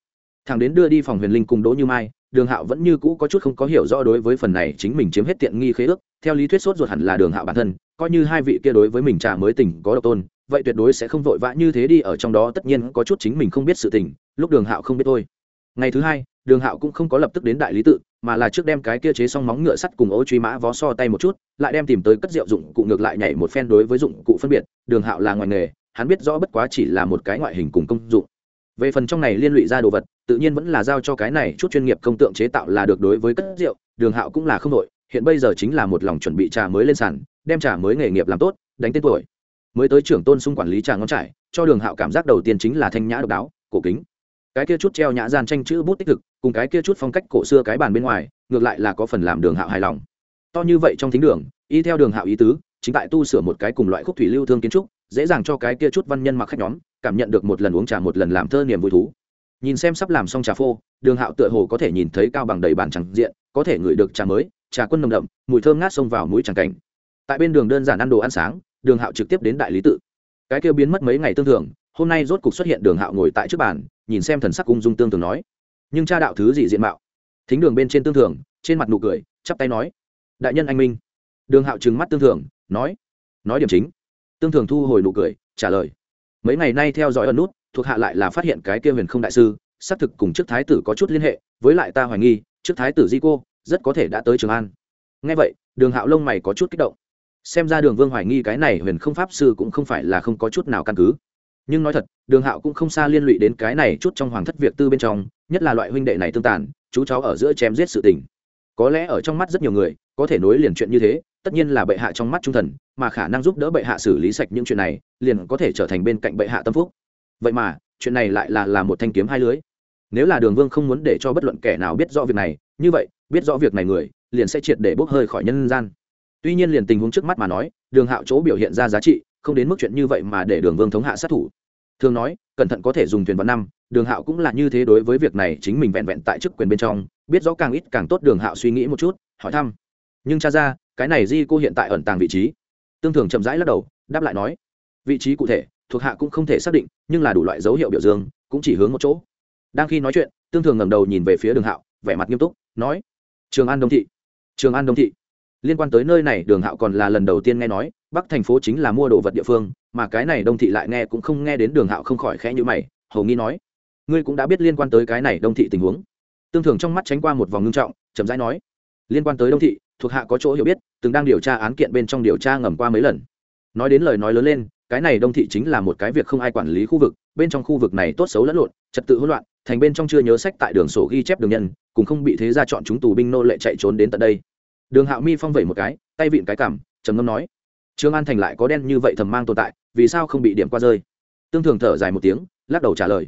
Thằng đến đưa đi phòng huyền linh cùng đỗ như mai, đường hạo vẫn như cũ có chút không có hiểu rõ đối với phần này chính mình chiếm hết tiện nghi khế ước. Theo lý thuyết sốt ruột hẳn là đường hạo bản thân, coi như hai vị kia đối với mình trà mới tình có độc tôn, vậy tuyệt đối sẽ không vội vã như thế đi, ở trong đó tất nhiên có chút chính mình không biết sự tình, lúc đường hạo không biết thôi. Ngày thứ hai đường hạo cũng không có lập tức đến đại lý tự, mà là trước đem cái kia chế xong móng ngựa sắt cùng ô truy mã vó so tay một chút, lại đem tìm tới cất rượu dụng cụ ngược lại nhảy một phen đối với dụng cụ phân biệt. Đường hạo là ngoài nghề, hắn biết rõ bất quá chỉ là một cái ngoại hình cùng công dụng. Về phần trong này liên lụy ra đồ vật, tự nhiên vẫn là giao cho cái này chút chuyên nghiệp công tượng chế tạo là được đối với cất rượu, đường hạo cũng là không đội hiện bây giờ chính là một lòng chuẩn bị trà mới lên sàn, đem trà mới nghề nghiệp làm tốt, đánh tên tuổi. Mới tới trưởng tôn xung quản lý trà ngon trải, cho đường hạo cảm giác đầu tiên chính là thanh nhã độc đáo, cổ kính cái kia chút treo nhã gian tranh chữ bút tích thực cùng cái kia chút phong cách cổ xưa cái bàn bên ngoài, ngược lại là có phần làm đường hạo hài lòng. To như vậy trong thính đường, y theo đường hạo ý tứ, chính tại tu sửa một cái cùng loại khúc thủy lưu thương kiến trúc, dễ dàng cho cái kia chút văn nhân mặc khách nhóm, cảm nhận được một lần uống trà một lần làm thơ niềm vui thú. Nhìn xem sắp làm xong trà phô, đường hạo tựa hồ có thể nhìn thấy cao bằng đầy bàn tràng diện, có thể ngửi được trà mới, trà quân nồng đậm, mùi thơm ngát xông vào mũi tràng cảnh. Tại bên đường đơn giản ăn đồ ăn sáng, đường hạo trực tiếp đến đại lý tự. Cái kia biến mất mấy ngày tương thường, hôm nay rốt cục xuất hiện đường hạo ngồi tại trước bàn nhìn xem thần sắc ung dung tương thường nói. Nhưng cha đạo thứ gì diện mạo? Thính đường bên trên tương thường, trên mặt nụ cười, chắp tay nói. Đại nhân anh minh. Đường hạo trừng mắt tương thường, nói. Nói điểm chính. Tương thường thu hồi nụ cười, trả lời. Mấy ngày nay theo dõi ẩn nút, thuộc hạ lại là phát hiện cái kia huyền không đại sư, xác thực cùng trước thái tử có chút liên hệ, với lại ta hoài nghi, trước thái tử di cô, rất có thể đã tới trường an. Ngay vậy, đường hạo lông mày có chút kích động. Xem ra đường vương hoài nghi cái này huyền không pháp sư cũng không phải là không có chút nào căn cứ nhưng nói thật, đường hạo cũng không xa liên lụy đến cái này chút trong hoàng thất việc tư bên trong, nhất là loại huynh đệ này tương tàn, chú cháu ở giữa chém giết sự tình. Có lẽ ở trong mắt rất nhiều người, có thể nối liền chuyện như thế, tất nhiên là bệ hạ trong mắt trung thần, mà khả năng giúp đỡ bệ hạ xử lý sạch những chuyện này, liền có thể trở thành bên cạnh bệ hạ tâm phúc. Vậy mà, chuyện này lại là là một thanh kiếm hai lưới. Nếu là đường vương không muốn để cho bất luận kẻ nào biết rõ việc này, như vậy, biết rõ việc này người, liền sẽ triệt để bốc hơi khỏi nhân gian. Tuy nhiên liền tình huống trước mắt mà nói, đường hạo chỗ biểu hiện ra giá trị không đến mức chuyện như vậy mà để đường vương thống hạ sát thủ. Thường nói, cẩn thận có thể dùng thuyền vào năm, đường hạo cũng là như thế đối với việc này chính mình vẹn vẹn tại chức quyền bên trong, biết rõ càng ít càng tốt đường hạo suy nghĩ một chút, hỏi thăm. Nhưng cha ra, cái này di cô hiện tại ẩn tàng vị trí. Tương thường chậm rãi lắc đầu, đáp lại nói, vị trí cụ thể, thuộc hạ cũng không thể xác định, nhưng là đủ loại dấu hiệu biểu dương, cũng chỉ hướng một chỗ. Đang khi nói chuyện, tương thường ngẩng đầu nhìn về phía đường hạo, vẻ mặt nghiêm túc, nói, trường an đông thị, trường an đông thị liên quan tới nơi này, đường hạo còn là lần đầu tiên nghe nói, bắc thành phố chính là mua đồ vật địa phương, mà cái này đông thị lại nghe cũng không nghe đến đường hạo không khỏi khẽ như mày, hầu nghi nói, ngươi cũng đã biết liên quan tới cái này đông thị tình huống. Tương thường trong mắt tránh qua một vòng ngưng trọng, chậm rãi nói, liên quan tới đông thị, thuộc hạ có chỗ hiểu biết, từng đang điều tra án kiện bên trong điều tra ngầm qua mấy lần. Nói đến lời nói lớn lên, cái này đông thị chính là một cái việc không ai quản lý khu vực, bên trong khu vực này tốt xấu lẫn lộn, trật tự hỗn loạn, thành bên trong chưa nhớ sách tại đường sổ ghi chép đường nhân cũng không bị thế ra chọn chúng tù binh nô lệ chạy trốn đến tận đây đường hạo mi phong vẩy một cái tay vịn cái cảm trầm ngâm nói trương an thành lại có đen như vậy thầm mang tồn tại vì sao không bị điểm qua rơi? Tương thường thở dài một tiếng lắc đầu trả lời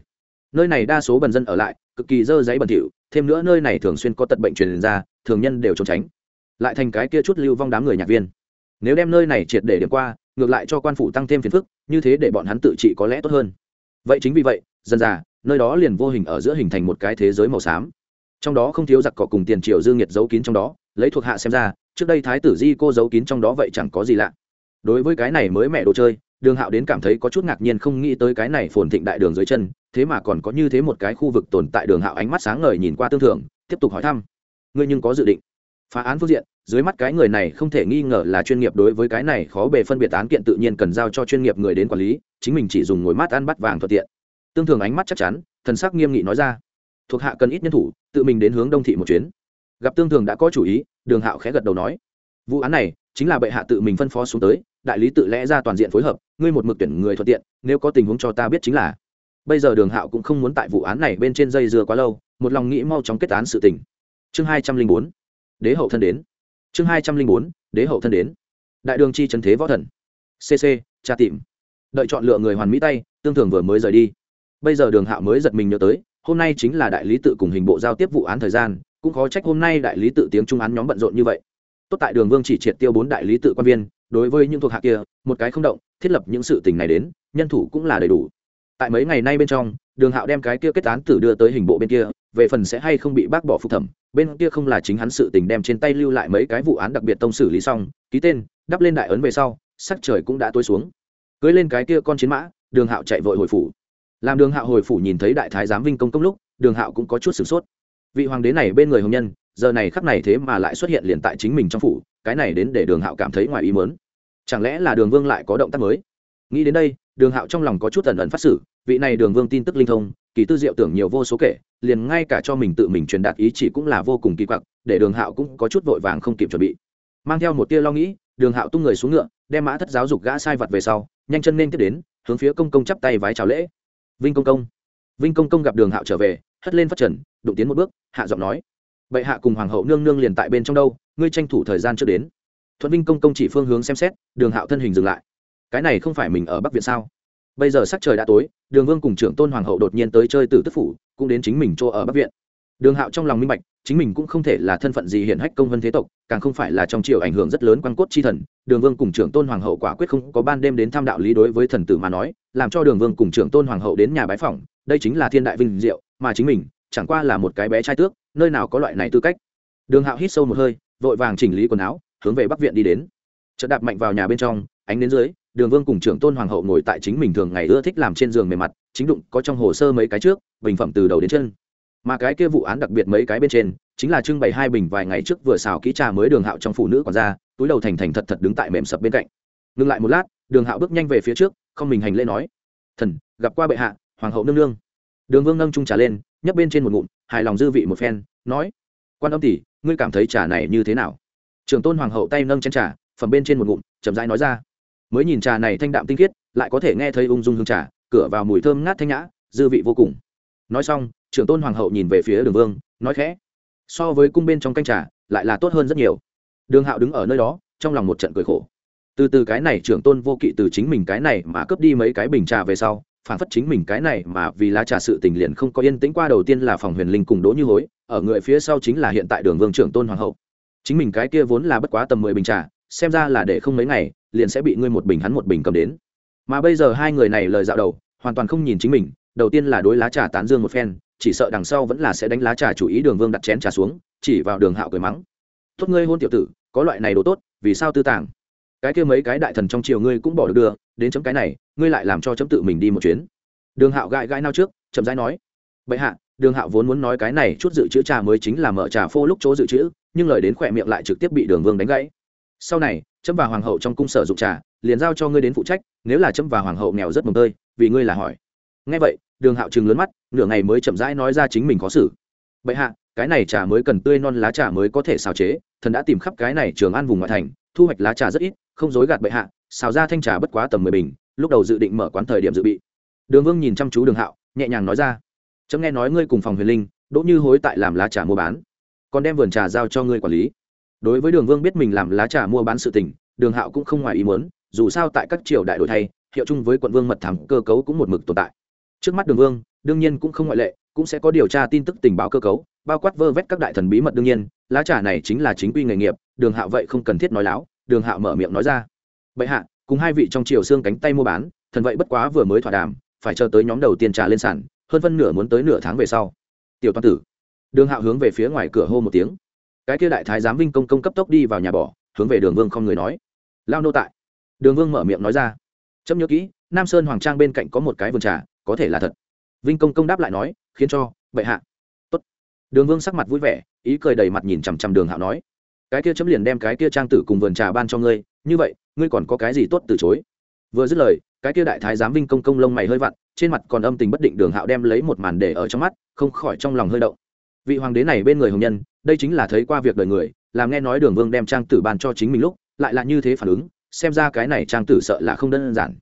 nơi này đa số bần dân ở lại cực kỳ dơ giấy bẩn thỉu thêm nữa nơi này thường xuyên có tật bệnh truyền ra thường nhân đều trốn tránh. Lại thành cái kia chút lưu vong đám người nhạc viên. Nếu đem nơi này triệt để điểm qua ngược lại cho quan phủ tăng thêm phiền phức như thế để bọn hắn tự trị có lẽ tốt hơn. Vậy chính vì vậy dần già, nơi đó liền vô hình ở giữa hình thành một cái thế giới màu xám. Trong đó không thiếu giặc cỏ cùng tiền triệu dương nhiệt giấu kín trong đó lấy thuộc hạ xem ra, trước đây thái tử di cô giấu kín trong đó vậy chẳng có gì lạ. Đối với cái này mới mẹ đồ chơi, đường hạo đến cảm thấy có chút ngạc nhiên không nghĩ tới cái này phồn thịnh đại đường dưới chân, thế mà còn có như thế một cái khu vực tồn tại đường hạo ánh mắt sáng ngời nhìn qua tương thưởng tiếp tục hỏi thăm. Ngươi nhưng có dự định? Phá án phương diện, dưới mắt cái người này không thể nghi ngờ là chuyên nghiệp đối với cái này khó bề phân biệt án kiện tự nhiên cần giao cho chuyên nghiệp người đến quản lý, chính mình chỉ dùng ngồi mát ăn bắt vàng thuận tiện. Tương thường ánh mắt chắc chắn, thần sắc nghiêm nghị nói ra. Thuộc hạ cần ít nhân thủ, tự mình đến hướng đông thị một chuyến gặp tương thường đã có chủ ý, đường hạo khẽ gật đầu nói, vụ án này chính là bệ hạ tự mình phân phó xuống tới, đại lý tự lẽ ra toàn diện phối hợp, ngươi một mực tuyển người thuận tiện, nếu có tình huống cho ta biết chính là. Bây giờ đường hạo cũng không muốn tại vụ án này bên trên dây dưa quá lâu, một lòng nghĩ mau chóng kết án sự tình. Chương hai trăm linh bốn, đế hậu thân đến. Chương hai trăm linh bốn, đế hậu thân đến. Đại đường chi trần thế võ thần. Cc tra tìm. Đợi chọn lựa người hoàn mỹ tay, tương thường vừa mới rời đi. Bây giờ đường hạo mới giật mình nhớ tới, hôm nay chính là đại lý tự cùng hình bộ giao tiếp vụ án thời gian cũng khó trách hôm nay đại lý tự tiếng trung án nhóm bận rộn như vậy. Tốt tại đường vương chỉ triệt tiêu bốn đại lý tự quan viên, đối với những thuộc hạ kia, một cái không động, thiết lập những sự tình này đến, nhân thủ cũng là đầy đủ. Tại mấy ngày nay bên trong, đường hạo đem cái kia kết án tử đưa tới hình bộ bên kia, về phần sẽ hay không bị bác bỏ phục thẩm, bên kia không là chính hắn sự tình đem trên tay lưu lại mấy cái vụ án đặc biệt tông xử lý xong, ký tên, đắp lên đại ấn về sau, sắc trời cũng đã tối xuống. Cưới lên cái kia con chiến mã, đường hạo chạy vội hồi phủ. Làm đường hạo hồi phủ nhìn thấy đại thái giám vinh công công lúc, đường hạo cũng có chút sửng sốt vị hoàng đế này bên người hồng nhân, giờ này khắc này thế mà lại xuất hiện liền tại chính mình trong phủ, cái này đến để đường hạo cảm thấy ngoài ý mớn chẳng lẽ là đường vương lại có động tác mới? Nghĩ đến đây, đường hạo trong lòng có chút tần ẩn phát xử, vị này đường vương tin tức linh thông, kỳ tư diệu tưởng nhiều vô số kể, liền ngay cả cho mình tự mình truyền đạt ý chỉ cũng là vô cùng kỳ quặc, để đường hạo cũng có chút vội vàng không kịp chuẩn bị. Mang theo một tia lo nghĩ, đường hạo tung người xuống ngựa, đem mã thất giáo dục gã sai vật về sau, nhanh chân nên tiếp đến, hướng phía công công chắp tay vái chào lễ. Vinh công công. Vinh công công gặp đường hạo trở về, hất lên phát trần, đụng tiến một bước hạ giọng nói, bệ hạ cùng hoàng hậu nương nương liền tại bên trong đâu, ngươi tranh thủ thời gian trước đến. Thuận vinh công công chỉ phương hướng xem xét, đường hạo thân hình dừng lại. Cái này không phải mình ở bắc viện sao? Bây giờ sắc trời đã tối, đường vương cùng trưởng tôn hoàng hậu đột nhiên tới chơi từ tức phủ, cũng đến chính mình chỗ ở bắc viện. Đường hạo trong lòng minh bạch, chính mình cũng không thể là thân phận gì hiển hách công vân thế tộc, càng không phải là trong triều ảnh hưởng rất lớn quan cốt chi thần. Đường vương cùng trưởng tôn hoàng hậu quả quyết không có ban đêm đến thăm đạo lý đối với thần tử mà nói, làm cho đường vương cùng trưởng tôn hoàng hậu đến nhà bái phỏng. Đây chính là thiên đại vinh diệu, mà chính mình chẳng qua là một cái bé trai tước, nơi nào có loại này tư cách. Đường hạo hít sâu một hơi, vội vàng chỉnh lý quần áo, hướng về bắc viện đi đến. Chợt đạp mạnh vào nhà bên trong, ánh đến dưới, đường vương cùng trưởng tôn hoàng hậu ngồi tại chính mình thường ngày ưa thích làm trên giường mềm mặt, chính đụng có trong hồ sơ mấy cái trước, bình phẩm từ đầu đến chân. Mà cái kia vụ án đặc biệt mấy cái bên trên, chính là trưng bày hai bình vài ngày trước vừa xào kỹ trà mới đường hạo trong phụ nữ còn ra, túi đầu thành thành thật thật đứng tại mềm sập bên cạnh. Ngừng lại một lát, đường hạo bước nhanh về phía trước, không mình hành lễ nói, thần, gặp qua bệ hạ, hoàng hậu nương nương đường vương nâng trung trà lên nhấp bên trên một ngụm, hài lòng dư vị một phen, nói, quan âm tỷ, ngươi cảm thấy trà này như thế nào? Trường tôn hoàng hậu tay nâng chén trà, phẩm bên trên một ngụm, chậm rãi nói ra, mới nhìn trà này thanh đạm tinh khiết, lại có thể nghe thấy ung dung hương trà, cửa vào mùi thơm ngát thanh nhã, dư vị vô cùng. Nói xong, trưởng tôn hoàng hậu nhìn về phía đường vương, nói khẽ, so với cung bên trong canh trà, lại là tốt hơn rất nhiều. Đường hạo đứng ở nơi đó, trong lòng một trận cười khổ. Từ từ cái này trưởng tôn vô kỵ từ chính mình cái này mà cướp đi mấy cái bình trà về sau phản phất chính mình cái này mà vì lá trà sự tình liền không có yên tĩnh qua đầu tiên là phòng huyền linh cùng đỗ như hối, ở người phía sau chính là hiện tại đường vương trưởng tôn hoàng hậu. Chính mình cái kia vốn là bất quá tầm mười bình trà, xem ra là để không mấy ngày, liền sẽ bị ngươi một bình hắn một bình cầm đến. Mà bây giờ hai người này lời dạo đầu, hoàn toàn không nhìn chính mình, đầu tiên là đối lá trà tán dương một phen, chỉ sợ đằng sau vẫn là sẽ đánh lá trà chủ ý đường vương đặt chén trà xuống, chỉ vào đường hạo cười mắng. Tốt ngươi hôn tiểu tử, có loại này đồ tốt, vì sao tư tàng? Cái kia mấy cái đại thần trong triều ngươi cũng bỏ được đưa, đến chấm cái này ngươi lại làm cho chấm tự mình đi một chuyến. Đường hạo gãi gãi nao trước, chậm rãi nói, bệ hạ, đường hạo vốn muốn nói cái này chút dự trữ trà mới chính là mở trà phô lúc chỗ dự trữ, nhưng lời đến khỏe miệng lại trực tiếp bị đường vương đánh gãy. Sau này, chấm và hoàng hậu trong cung sở dụng trà, liền giao cho ngươi đến phụ trách, nếu là chấm và hoàng hậu nghèo rất mồm tơi, vì ngươi là hỏi. Ngay vậy, đường hạo chừng lớn mắt, nửa ngày mới chậm rãi nói ra chính mình có xử. Bệ hạ, cái này trà mới cần tươi non lá trà mới có thể xào chế, thần đã tìm khắp cái này trường an vùng ngoại thành, thu hoạch lá trà rất ít, không dối gạt bệ hạ, xào ra thanh trà bất quá tầm mười bình lúc đầu dự định mở quán thời điểm dự bị. Đường vương nhìn chăm chú đường hạo, nhẹ nhàng nói ra, chấm nghe nói ngươi cùng phòng huyền linh, đỗ như hối tại làm lá trà mua bán, còn đem vườn trà giao cho ngươi quản lý. Đối với đường vương biết mình làm lá trà mua bán sự tình, đường hạo cũng không ngoài ý muốn, dù sao tại các triều đại đổi thay, hiệu chung với quận vương mật thám cơ cấu cũng một mực tồn tại. Trước mắt đường vương, đương nhiên cũng không ngoại lệ, cũng sẽ có điều tra tin tức tình báo cơ cấu, bao quát vơ vét các đại thần bí mật đương nhiên, lá trà này chính là chính quy nghề nghiệp, đường hạo vậy không cần thiết nói láo, đường hạo mở miệng nói ra, bệ hạ cùng hai vị trong triều xương cánh tay mua bán, thần vậy bất quá vừa mới thỏa đàm, phải chờ tới nhóm đầu tiên trà lên sàn, hơn phân nửa muốn tới nửa tháng về sau. Tiểu toàn tử. Đường hạo hướng về phía ngoài cửa hô một tiếng. Cái kia đại thái giám vinh công công cấp tốc đi vào nhà bỏ hướng về đường vương không người nói. Lao nô tại. Đường vương mở miệng nói ra. Chấm nhớ kỹ, nam sơn hoàng trang bên cạnh có một cái vườn trà, có thể là thật. Vinh công công đáp lại nói, khiến cho, bệ hạ. Tốt. Đường vương sắc mặt vui vẻ, ý cười đầy mặt nhìn chằm chằm đường hạo nói cái kia chấm liền đem cái kia trang tử cùng vườn trà ban cho ngươi, như vậy, ngươi còn có cái gì tốt từ chối? Vừa dứt lời, cái kia đại thái giám vinh công công lông mày hơi vặn, trên mặt còn âm tình bất định đường hạo đem lấy một màn để ở trong mắt, không khỏi trong lòng hơi động. Vị hoàng đế này bên người hồng nhân, đây chính là thấy qua việc đời người, làm nghe nói đường vương đem trang tử ban cho chính mình lúc, lại là như thế phản ứng, xem ra cái này trang tử sợ là không đơn giản.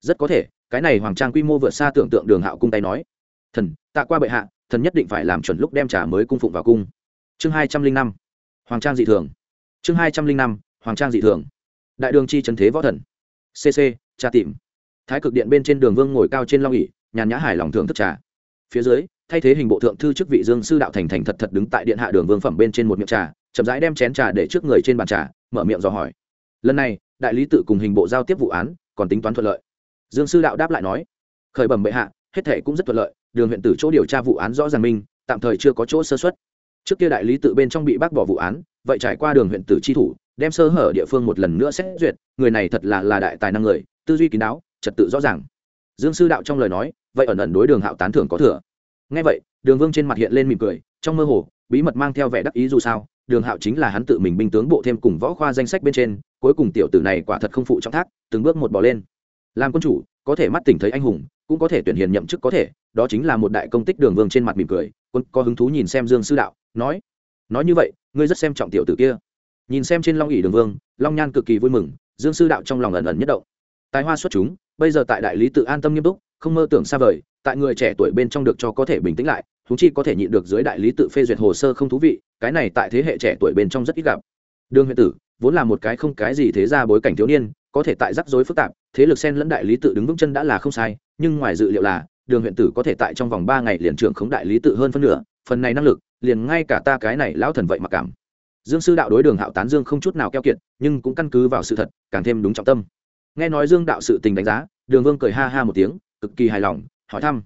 Rất có thể, cái này hoàng trang quy mô vượt xa tưởng tượng đường hạo cung tay nói. Thần, tạ qua bệ hạ, thần nhất định phải làm chuẩn lúc đem trả mới cung phụng vào cung. Chương hai trăm linh năm hoàng trang dị thường. Chương hai trăm linh năm, hoàng trang dị thường. Đại đường chi trần thế võ thần. Cc tra tìm. Thái cực điện bên trên đường vương ngồi cao trên long ỉ nhàn nhã hải lòng thưởng thức trà. Phía dưới, thay thế hình bộ thượng thư chức vị dương sư đạo thành thành thật thật đứng tại điện hạ đường vương phẩm bên trên một miệng trà, chậm rãi đem chén trà để trước người trên bàn trà, mở miệng dò hỏi. Lần này, đại lý tự cùng hình bộ giao tiếp vụ án, còn tính toán thuận lợi. Dương sư đạo đáp lại nói, khởi bẩm bệ hạ, hết thể cũng rất thuận lợi, đường huyện tử chỗ điều tra vụ án rõ ràng minh, tạm thời chưa có chỗ sơ xuất trước kia đại lý tự bên trong bị bác bỏ vụ án, vậy trải qua đường huyện tử chi thủ, đem sơ hở địa phương một lần nữa xét duyệt, người này thật là là đại tài năng người, tư duy kín đáo, trật tự rõ ràng. Dương sư đạo trong lời nói, vậy ẩn ẩn đối đường hạo tán thưởng có thừa. Ngay vậy, đường vương trên mặt hiện lên mỉm cười, trong mơ hồ, bí mật mang theo vẻ đắc ý dù sao, đường hạo chính là hắn tự mình binh tướng bộ thêm cùng võ khoa danh sách bên trên, cuối cùng tiểu tử này quả thật không phụ trọng thác, từng bước một bỏ lên. Làm quân chủ, có thể mắt tỉnh thấy anh hùng, cũng có thể tuyển hiền nhậm chức có thể đó chính là một đại công tích đường vương trên mặt mỉm cười quân có hứng thú nhìn xem dương sư đạo, nói nói như vậy, ngươi rất xem trọng tiểu tử kia. Nhìn xem trên long ỉ đường vương, long nhan cực kỳ vui mừng, dương sư đạo trong lòng ẩn ẩn nhất động. Tài hoa xuất chúng, bây giờ tại đại lý tự an tâm nghiêm túc, không mơ tưởng xa vời, tại người trẻ tuổi bên trong được cho có thể bình tĩnh lại thú chi có thể nhịn được dưới đại lý tự phê duyệt hồ sơ không thú vị, cái này tại thế hệ trẻ tuổi bên trong rất ít gặp. Đường huyện tử, vốn là một cái không cái gì thế ra bối cảnh thiếu niên, có thể tại rắc rối phức tạp, thế lực sen lẫn đại lý tự đứng vững chân đã là không sai, nhưng ngoài dự liệu là đường huyện tử có thể tại trong vòng ba ngày liền trưởng khống đại lý tự hơn phân nửa, phần này năng lực, liền ngay cả ta cái này lão thần vậy mặc cảm. Dương sư đạo đối đường hạo tán dương không chút nào keo kiệt, nhưng cũng căn cứ vào sự thật, càng thêm đúng trọng tâm. Nghe nói dương đạo sự tình đánh giá, đường vương cười ha ha một tiếng, cực kỳ hài lòng, hỏi thăm.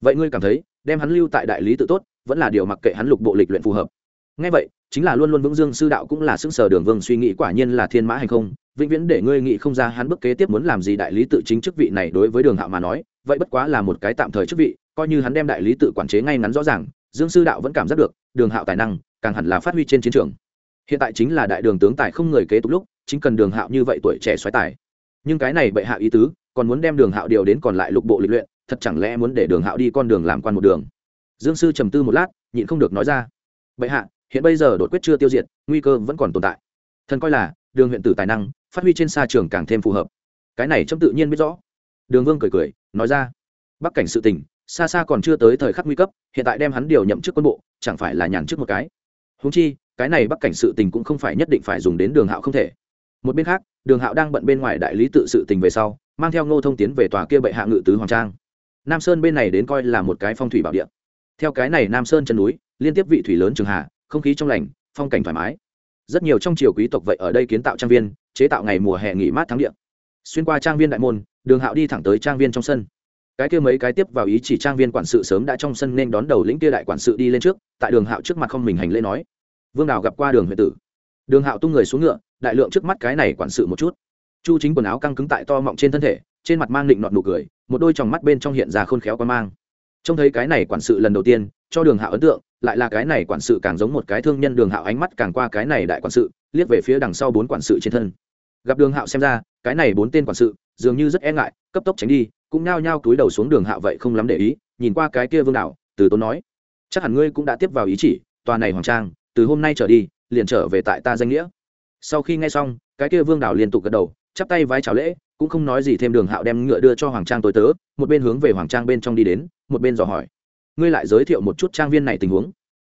Vậy ngươi cảm thấy, đem hắn lưu tại đại lý tự tốt, vẫn là điều mặc kệ hắn lục bộ lịch luyện phù hợp? Ngay vậy, chính là luôn luôn vững dương sư đạo cũng là xứng sở đường vương suy nghĩ quả nhiên là thiên mã hành không vĩnh viễn để ngươi nghĩ không ra hắn bước kế tiếp muốn làm gì đại lý tự chính chức vị này đối với đường hạo mà nói, vậy bất quá là một cái tạm thời chức vị, coi như hắn đem đại lý tự quản chế ngay ngắn rõ ràng, dương sư đạo vẫn cảm giác được, đường hạo tài năng, càng hẳn là phát huy trên chiến trường. Hiện tại chính là đại đường tướng tài không người kế tục lúc, chính cần đường hạo như vậy tuổi trẻ xoáy tài. Nhưng cái này bệ hạ ý tứ, còn muốn đem đường hạo điều đến còn lại lục bộ lịch luyện, thật chẳng lẽ muốn để đường hạo đi con đường làm quan một đường? Dương sư trầm tư một lát, nhịn không được nói ra. Bệ hạ, hiện bây giờ đột quyết chưa tiêu diệt, nguy cơ vẫn còn tồn tại. Thần coi là, đường huyện tử tài năng phát huy trên xa trường càng thêm phù hợp. Cái này trâm tự nhiên biết rõ. Đường vương cười cười, nói ra. Bắc cảnh sự tình, xa xa còn chưa tới thời khắc nguy cấp, hiện tại đem hắn điều nhậm chức quân bộ, chẳng phải là nhàn chức một cái. Húng chi, cái này bắc cảnh sự tình cũng không phải nhất định phải dùng đến đường hạo không thể. Một bên khác, đường hạo đang bận bên ngoài đại lý tự sự tình về sau, mang theo ngô thông tiến về tòa kia bệ hạ ngự tứ hoàng trang. Nam sơn bên này đến coi là một cái phong thủy bảo địa. Theo cái này nam sơn chân núi, liên tiếp vị thủy lớn trường hạ, không khí trong lành, phong cảnh thoải mái rất nhiều trong triều quý tộc vậy ở đây kiến tạo trang viên, chế tạo ngày mùa hè nghỉ mát thắng địa. Xuyên qua trang viên đại môn, đường hạo đi thẳng tới trang viên trong sân. Cái kia mấy cái tiếp vào ý chỉ trang viên quản sự sớm đã trong sân nên đón đầu lĩnh kia đại quản sự đi lên trước, tại đường hạo trước mặt không mình hành lễ nói, vương đào gặp qua đường huyện tử. Đường hạo tung người xuống ngựa, đại lượng trước mắt cái này quản sự một chút. Chu chính quần áo căng cứng tại to mọng trên thân thể, trên mặt mang định nọt nụ cười, một đôi tròng mắt bên trong hiện ra khôn khéo quan mang. Trông thấy cái này quản sự lần đầu tiên cho đường hạo ấn tượng, lại là cái này quản sự càng giống một cái thương nhân đường hạo ánh mắt càng qua cái này đại quản sự, liếc về phía đằng sau bốn quản sự trên thân. Gặp đường hạo xem ra, cái này bốn tên quản sự, dường như rất e ngại, cấp tốc tránh đi, cũng nao nhao túi đầu xuống đường hạo vậy không lắm để ý, nhìn qua cái kia vương đạo, từ tốn nói, chắc hẳn ngươi cũng đã tiếp vào ý chỉ, tòa này hoàng trang, từ hôm nay trở đi, liền trở về tại ta danh nghĩa. Sau khi nghe xong, cái kia vương đảo liên tục gật đầu, chắp tay vái chào lễ, cũng không nói gì thêm đường hạo đem ngựa đưa cho hoàng trang tối tớ, một bên hướng về hoàng trang bên trong đi đến, một bên dò hỏi ngươi lại giới thiệu một chút trang viên này tình huống.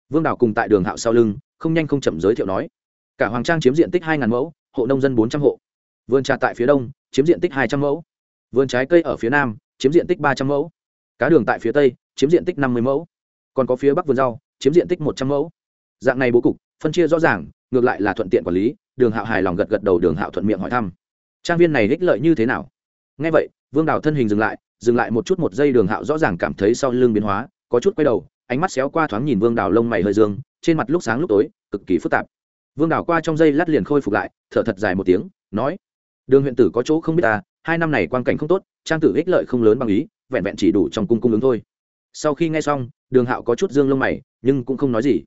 Vương đảo cùng tại đường hạo sau lưng, không nhanh không chậm giới thiệu nói. Cả hoàng trang chiếm diện tích hai ngàn mẫu, hộ nông dân bốn trăm hộ. Vườn trà tại phía đông, chiếm diện tích hai trăm mẫu. Vườn trái cây ở phía nam, chiếm diện tích ba trăm mẫu. Cá đường tại phía tây, chiếm diện tích năm mươi mẫu. Còn có phía bắc vườn rau, chiếm diện tích một trăm mẫu. Dạng này bố cục, phân chia rõ ràng, ngược lại là thuận tiện quản lý, đường hạo hài lòng gật gật đầu đường hạo thuận miệng hỏi thăm. Trang viên này ích lợi như thế nào? Ngay vậy, vương đào thân hình dừng lại dừng lại một chút một giây đường hạo rõ ràng cảm thấy sau lưng biến hóa có chút quay đầu, ánh mắt xéo qua thoáng nhìn vương đào lông mày hơi dương, trên mặt lúc sáng lúc tối, cực kỳ phức tạp. Vương đào qua trong giây lát liền khôi phục lại, thở thật dài một tiếng, nói, đường huyện tử có chỗ không biết ta, hai năm này quan cảnh không tốt, trang tử ích lợi không lớn bằng ý, vẹn vẹn chỉ đủ trong cung cung ứng thôi. Sau khi nghe xong, đường hạo có chút dương lông mày, nhưng cũng không nói gì.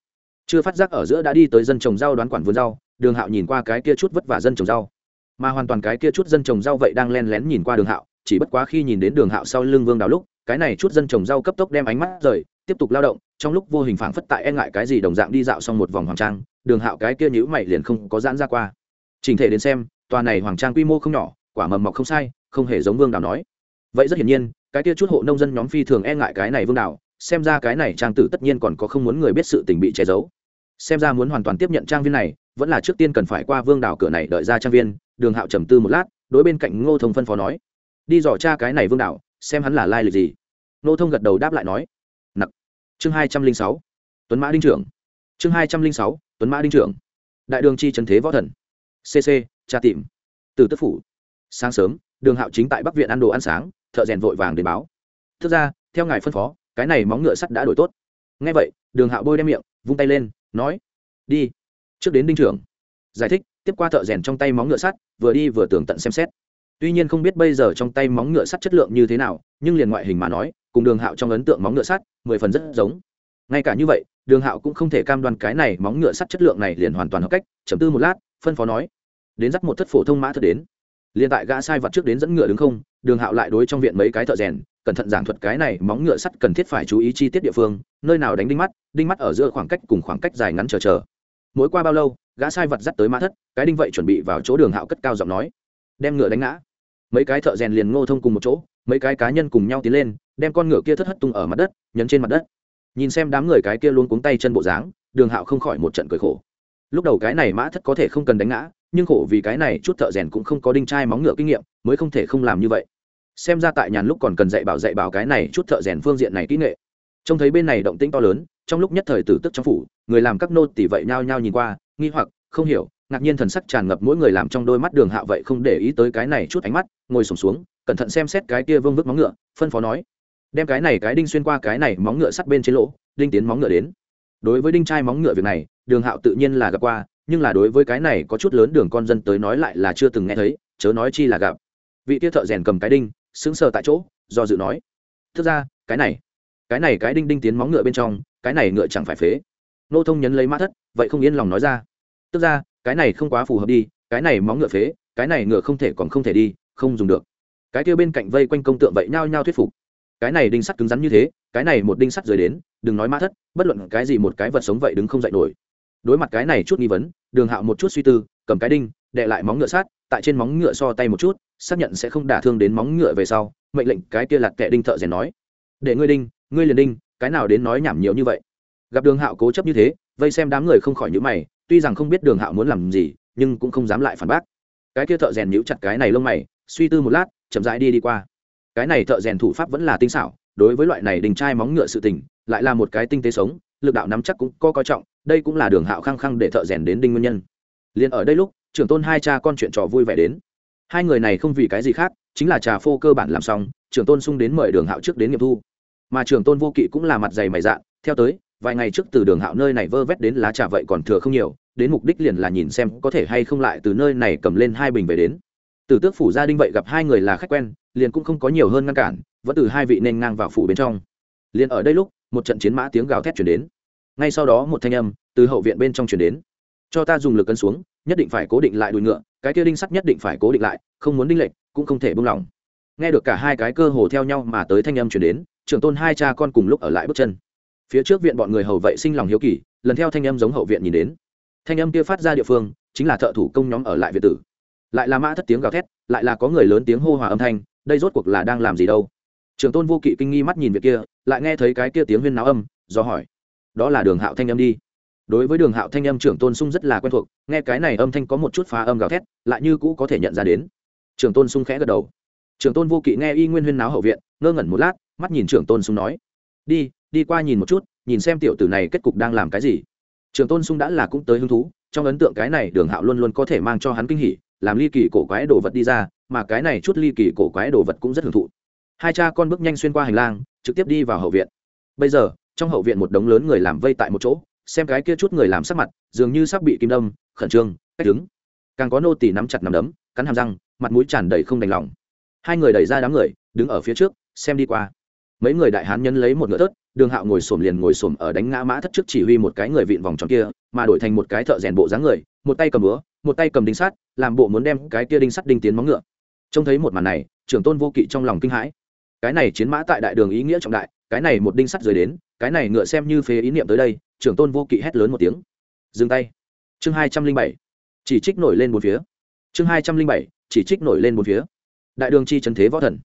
Chưa phát giác ở giữa đã đi tới dân trồng rau đoán quản vườn rau, đường hạo nhìn qua cái kia chút vất vả dân trồng rau. Mà hoàn toàn cái kia chút dân trồng rau vậy đang len lén nhìn qua đường hạo, chỉ bất quá khi nhìn đến đường hạo sau lưng vương đào lúc cái này chút dân trồng rau cấp tốc đem ánh mắt rời, tiếp tục lao động, trong lúc vô hình phảng phất tại e ngại cái gì đồng dạng đi dạo xong một vòng hoàng trang, đường hạo cái kia nhữ mày liền không có giãn ra qua. Trình thể đến xem, tòa này hoàng trang quy mô không nhỏ, quả mầm mọc không sai, không hề giống vương đào nói. Vậy rất hiển nhiên, cái kia chút hộ nông dân nhóm phi thường e ngại cái này vương đào xem ra cái này trang tử tất nhiên còn có không muốn người biết sự tình bị che giấu. Xem ra muốn hoàn toàn tiếp nhận trang viên này, vẫn là trước tiên cần phải qua vương đảo cửa này đợi ra trang viên, đường hạo trầm tư một lát, đối bên cạnh ngô thông phân phó nói. Đi dò cha cái này vương đảo xem hắn là lai lịch gì. Nô thông gật đầu đáp lại nói, nặc. Chương hai trăm linh sáu, tuấn mã đinh trưởng. Chương hai trăm linh sáu, tuấn mã đinh trưởng. Đại đường chi trần thế võ thần. Cc tra tìm. Từ tức phủ. Sáng sớm, đường hạo chính tại bắc viện ăn đồ ăn sáng, thợ rèn vội vàng đến báo. Thực ra, theo ngài phân phó, cái này móng ngựa sắt đã đổi tốt. Ngay vậy, đường hạo bôi đem miệng, vung tay lên, nói, đi. Trước đến đinh trưởng. Giải thích, tiếp qua thợ rèn trong tay móng ngựa sắt, vừa đi vừa tường tận xem xét tuy nhiên không biết bây giờ trong tay móng ngựa sắt chất lượng như thế nào, nhưng liền ngoại hình mà nói, cùng đường hạo trong ấn tượng móng ngựa sắt, mười phần rất giống. Ngay cả như vậy, đường hạo cũng không thể cam đoan cái này móng ngựa sắt chất lượng này liền hoàn toàn hợp cách, chấm tư một lát, phân phó nói. Đến dắt một thất phổ thông mã thật đến. Liền tại gã sai vật trước đến dẫn ngựa đứng không, đường hạo lại đối trong viện mấy cái thợ rèn, cẩn thận giảng thuật cái này móng ngựa sắt cần thiết phải chú ý chi tiết địa phương, nơi nào đánh đinh mắt đinh mắt ở giữa khoảng cách cùng khoảng cách dài ngắn chờ chờ. Mỗi qua bao lâu, gã sai vật dắt tới mã thất, cái đinh vậy chuẩn bị vào chỗ đường hạo cất cao giọng nói. Đem ngựa đánh ngã mấy cái thợ rèn liền ngô thông cùng một chỗ, mấy cái cá nhân cùng nhau tiến lên, đem con ngựa kia thất hất tung ở mặt đất, nhấn trên mặt đất. Nhìn xem đám người cái kia luôn cuống tay chân bộ dáng, đường hạo không khỏi một trận cười khổ. Lúc đầu cái này mã thất có thể không cần đánh ngã, nhưng khổ vì cái này chút thợ rèn cũng không có đinh trai móng ngựa kinh nghiệm, mới không thể không làm như vậy. Xem ra tại nhàn lúc còn cần dạy bảo dạy bảo cái này chút thợ rèn phương diện này kỹ nghệ. Trông thấy bên này động tĩnh to lớn, trong lúc nhất thời tử tức trong phủ, người làm các nô tỷ vậy nhao nhao nhìn qua, nghi hoặc, không hiểu ngạc nhiên thần sắc tràn ngập mỗi người làm trong đôi mắt đường hạo vậy không để ý tới cái này chút ánh mắt ngồi sùng xuống, xuống cẩn thận xem xét cái kia vương vức móng ngựa phân phó nói đem cái này cái đinh xuyên qua cái này móng ngựa sắt bên trên lỗ đinh tiến móng ngựa đến. Đối với đinh trai móng ngựa việc này đường hạo tự nhiên là gặp qua nhưng là đối với cái này có chút lớn đường con dân tới nói lại là chưa từng nghe thấy chớ nói chi là gặp. Vị tia thợ rèn cầm cái đinh sững sờ tại chỗ do dự nói thực ra cái này cái này cái đinh đinh tiến móng ngựa bên trong cái này ngựa chẳng phải phế. Nô thông nhấn lấy mã thất vậy không yên lòng nói ra tức ra cái này không quá phù hợp đi, cái này móng ngựa phế, cái này ngựa không thể còn không thể đi, không dùng được. Cái kia bên cạnh vây quanh công tượng vậy nhao nhao thuyết phục. Cái này đinh sắt cứng rắn như thế, cái này một đinh sắt rời đến, đừng nói mã thất, bất luận cái gì một cái vật sống vậy đứng không dậy nổi. Đối mặt cái này chút nghi vấn, đường hạo một chút suy tư, cầm cái đinh, đệ lại móng ngựa sát, tại trên móng ngựa so tay một chút, xác nhận sẽ không đả thương đến móng ngựa về sau, mệnh lệnh cái kia lặt kẻ đinh thợ rèn nói. Để ngươi đinh, ngươi liền đinh, cái nào đến nói nhảm nhiều như vậy. Gặp đường hạo cố chấp như thế, vây xem đám người không khỏi nhữ mày tuy rằng không biết đường hạo muốn làm gì, nhưng cũng không dám lại phản bác. Cái kia thợ rèn nhíu chặt cái này lông mày, suy tư một lát, chậm rãi đi đi qua. Cái này thợ rèn thủ pháp vẫn là tinh xảo, đối với loại này đình trai móng ngựa sự tình, lại là một cái tinh tế sống, lực đạo nắm chắc cũng có coi trọng, đây cũng là đường hạo khăng khăng để thợ rèn đến đinh nguyên nhân. Liền ở đây lúc, trưởng tôn hai cha con chuyện trò vui vẻ đến. Hai người này không vì cái gì khác, chính là trà phô cơ bản làm xong, trưởng tôn sung đến mời đường hạo trước đến nghiệm thu. Mà trưởng tôn vô kỵ cũng là mặt dày mày dạ theo tới vài ngày trước từ đường hạo nơi này vơ vét đến lá trà vậy còn thừa không nhiều, đến mục đích liền là nhìn xem có thể hay không lại từ nơi này cầm lên hai bình về đến. Từ tước phủ gia đình vậy gặp hai người là khách quen, liền cũng không có nhiều hơn ngăn cản, vẫn từ hai vị nên ngang vào phủ bên trong. Liền ở đây lúc, một trận chiến mã tiếng gào thét chuyển đến. Ngay sau đó một thanh âm từ hậu viện bên trong chuyển đến. Cho ta dùng lực cân xuống, nhất định phải cố định lại đùi ngựa, cái kia đinh sắt nhất định phải cố định lại, không muốn đinh lệch, cũng không thể buông lỏng. Nghe được cả hai cái cơ hồ theo nhau mà tới thanh âm chuyển đến, trưởng tôn hai cha con cùng lúc ở lại bước chân phía trước viện bọn người hầu vệ sinh lòng hiếu kỳ, lần theo thanh âm giống hậu viện nhìn đến. Thanh âm kia phát ra địa phương, chính là thợ thủ công nhóm ở lại viện tử. Lại là mã thất tiếng gào thét, lại là có người lớn tiếng hô hòa âm thanh, đây rốt cuộc là đang làm gì đâu? Trường tôn vô kỵ kinh nghi mắt nhìn việc kia, lại nghe thấy cái kia tiếng huyên náo âm, do hỏi. Đó là đường hạo thanh âm đi. Đối với đường hạo thanh âm trưởng tôn sung rất là quen thuộc, nghe cái này âm thanh có một chút phá âm gào thét, lại như cũ có thể nhận ra đến. Trưởng tôn sung khẽ gật đầu. Trưởng tôn vô kỵ nghe y nguyên huyên náo hậu viện, ngơ ngẩn một lát, mắt nhìn trưởng tôn sung nói, đi đi qua nhìn một chút, nhìn xem tiểu tử này kết cục đang làm cái gì. Trường tôn sung đã là cũng tới hứng thú, trong ấn tượng cái này đường hạo luôn luôn có thể mang cho hắn kinh hỉ, làm ly kỳ cổ quái đồ vật đi ra, mà cái này chút ly kỳ cổ quái đồ vật cũng rất hưởng thụ. Hai cha con bước nhanh xuyên qua hành lang, trực tiếp đi vào hậu viện. Bây giờ, trong hậu viện một đống lớn người làm vây tại một chỗ, xem cái kia chút người làm sắc mặt, dường như sắp bị kim đâm, khẩn trương, cách đứng. Càng có nô tỳ nắm chặt nắm đấm, cắn hàm răng, mặt mũi tràn đầy không đành lòng. Hai người đẩy ra đám người, đứng ở phía trước, xem đi qua. Mấy người đại hán nhân lấy một ngựa tớt đường hạo ngồi xổm liền ngồi xổm ở đánh ngã mã thất trước chỉ huy một cái người vịn vòng tròn kia, mà đổi thành một cái thợ rèn bộ dáng người, một tay cầm búa, một tay cầm đinh sắt, làm bộ muốn đem cái kia đinh sắt đinh tiến móng ngựa. Trông thấy một màn này, trưởng tôn vô kỵ trong lòng kinh hãi. Cái này chiến mã tại đại đường ý nghĩa trọng đại, cái này một đinh sắt rời đến, cái này ngựa xem như phế ý niệm tới đây, trưởng tôn vô kỵ hét lớn một tiếng. Dừng tay. Chương hai trăm linh bảy. Chỉ trích nổi lên một phía. Chương hai trăm linh bảy. Chỉ trích nổi lên một phía. Đại đường chi trần thế võ thần.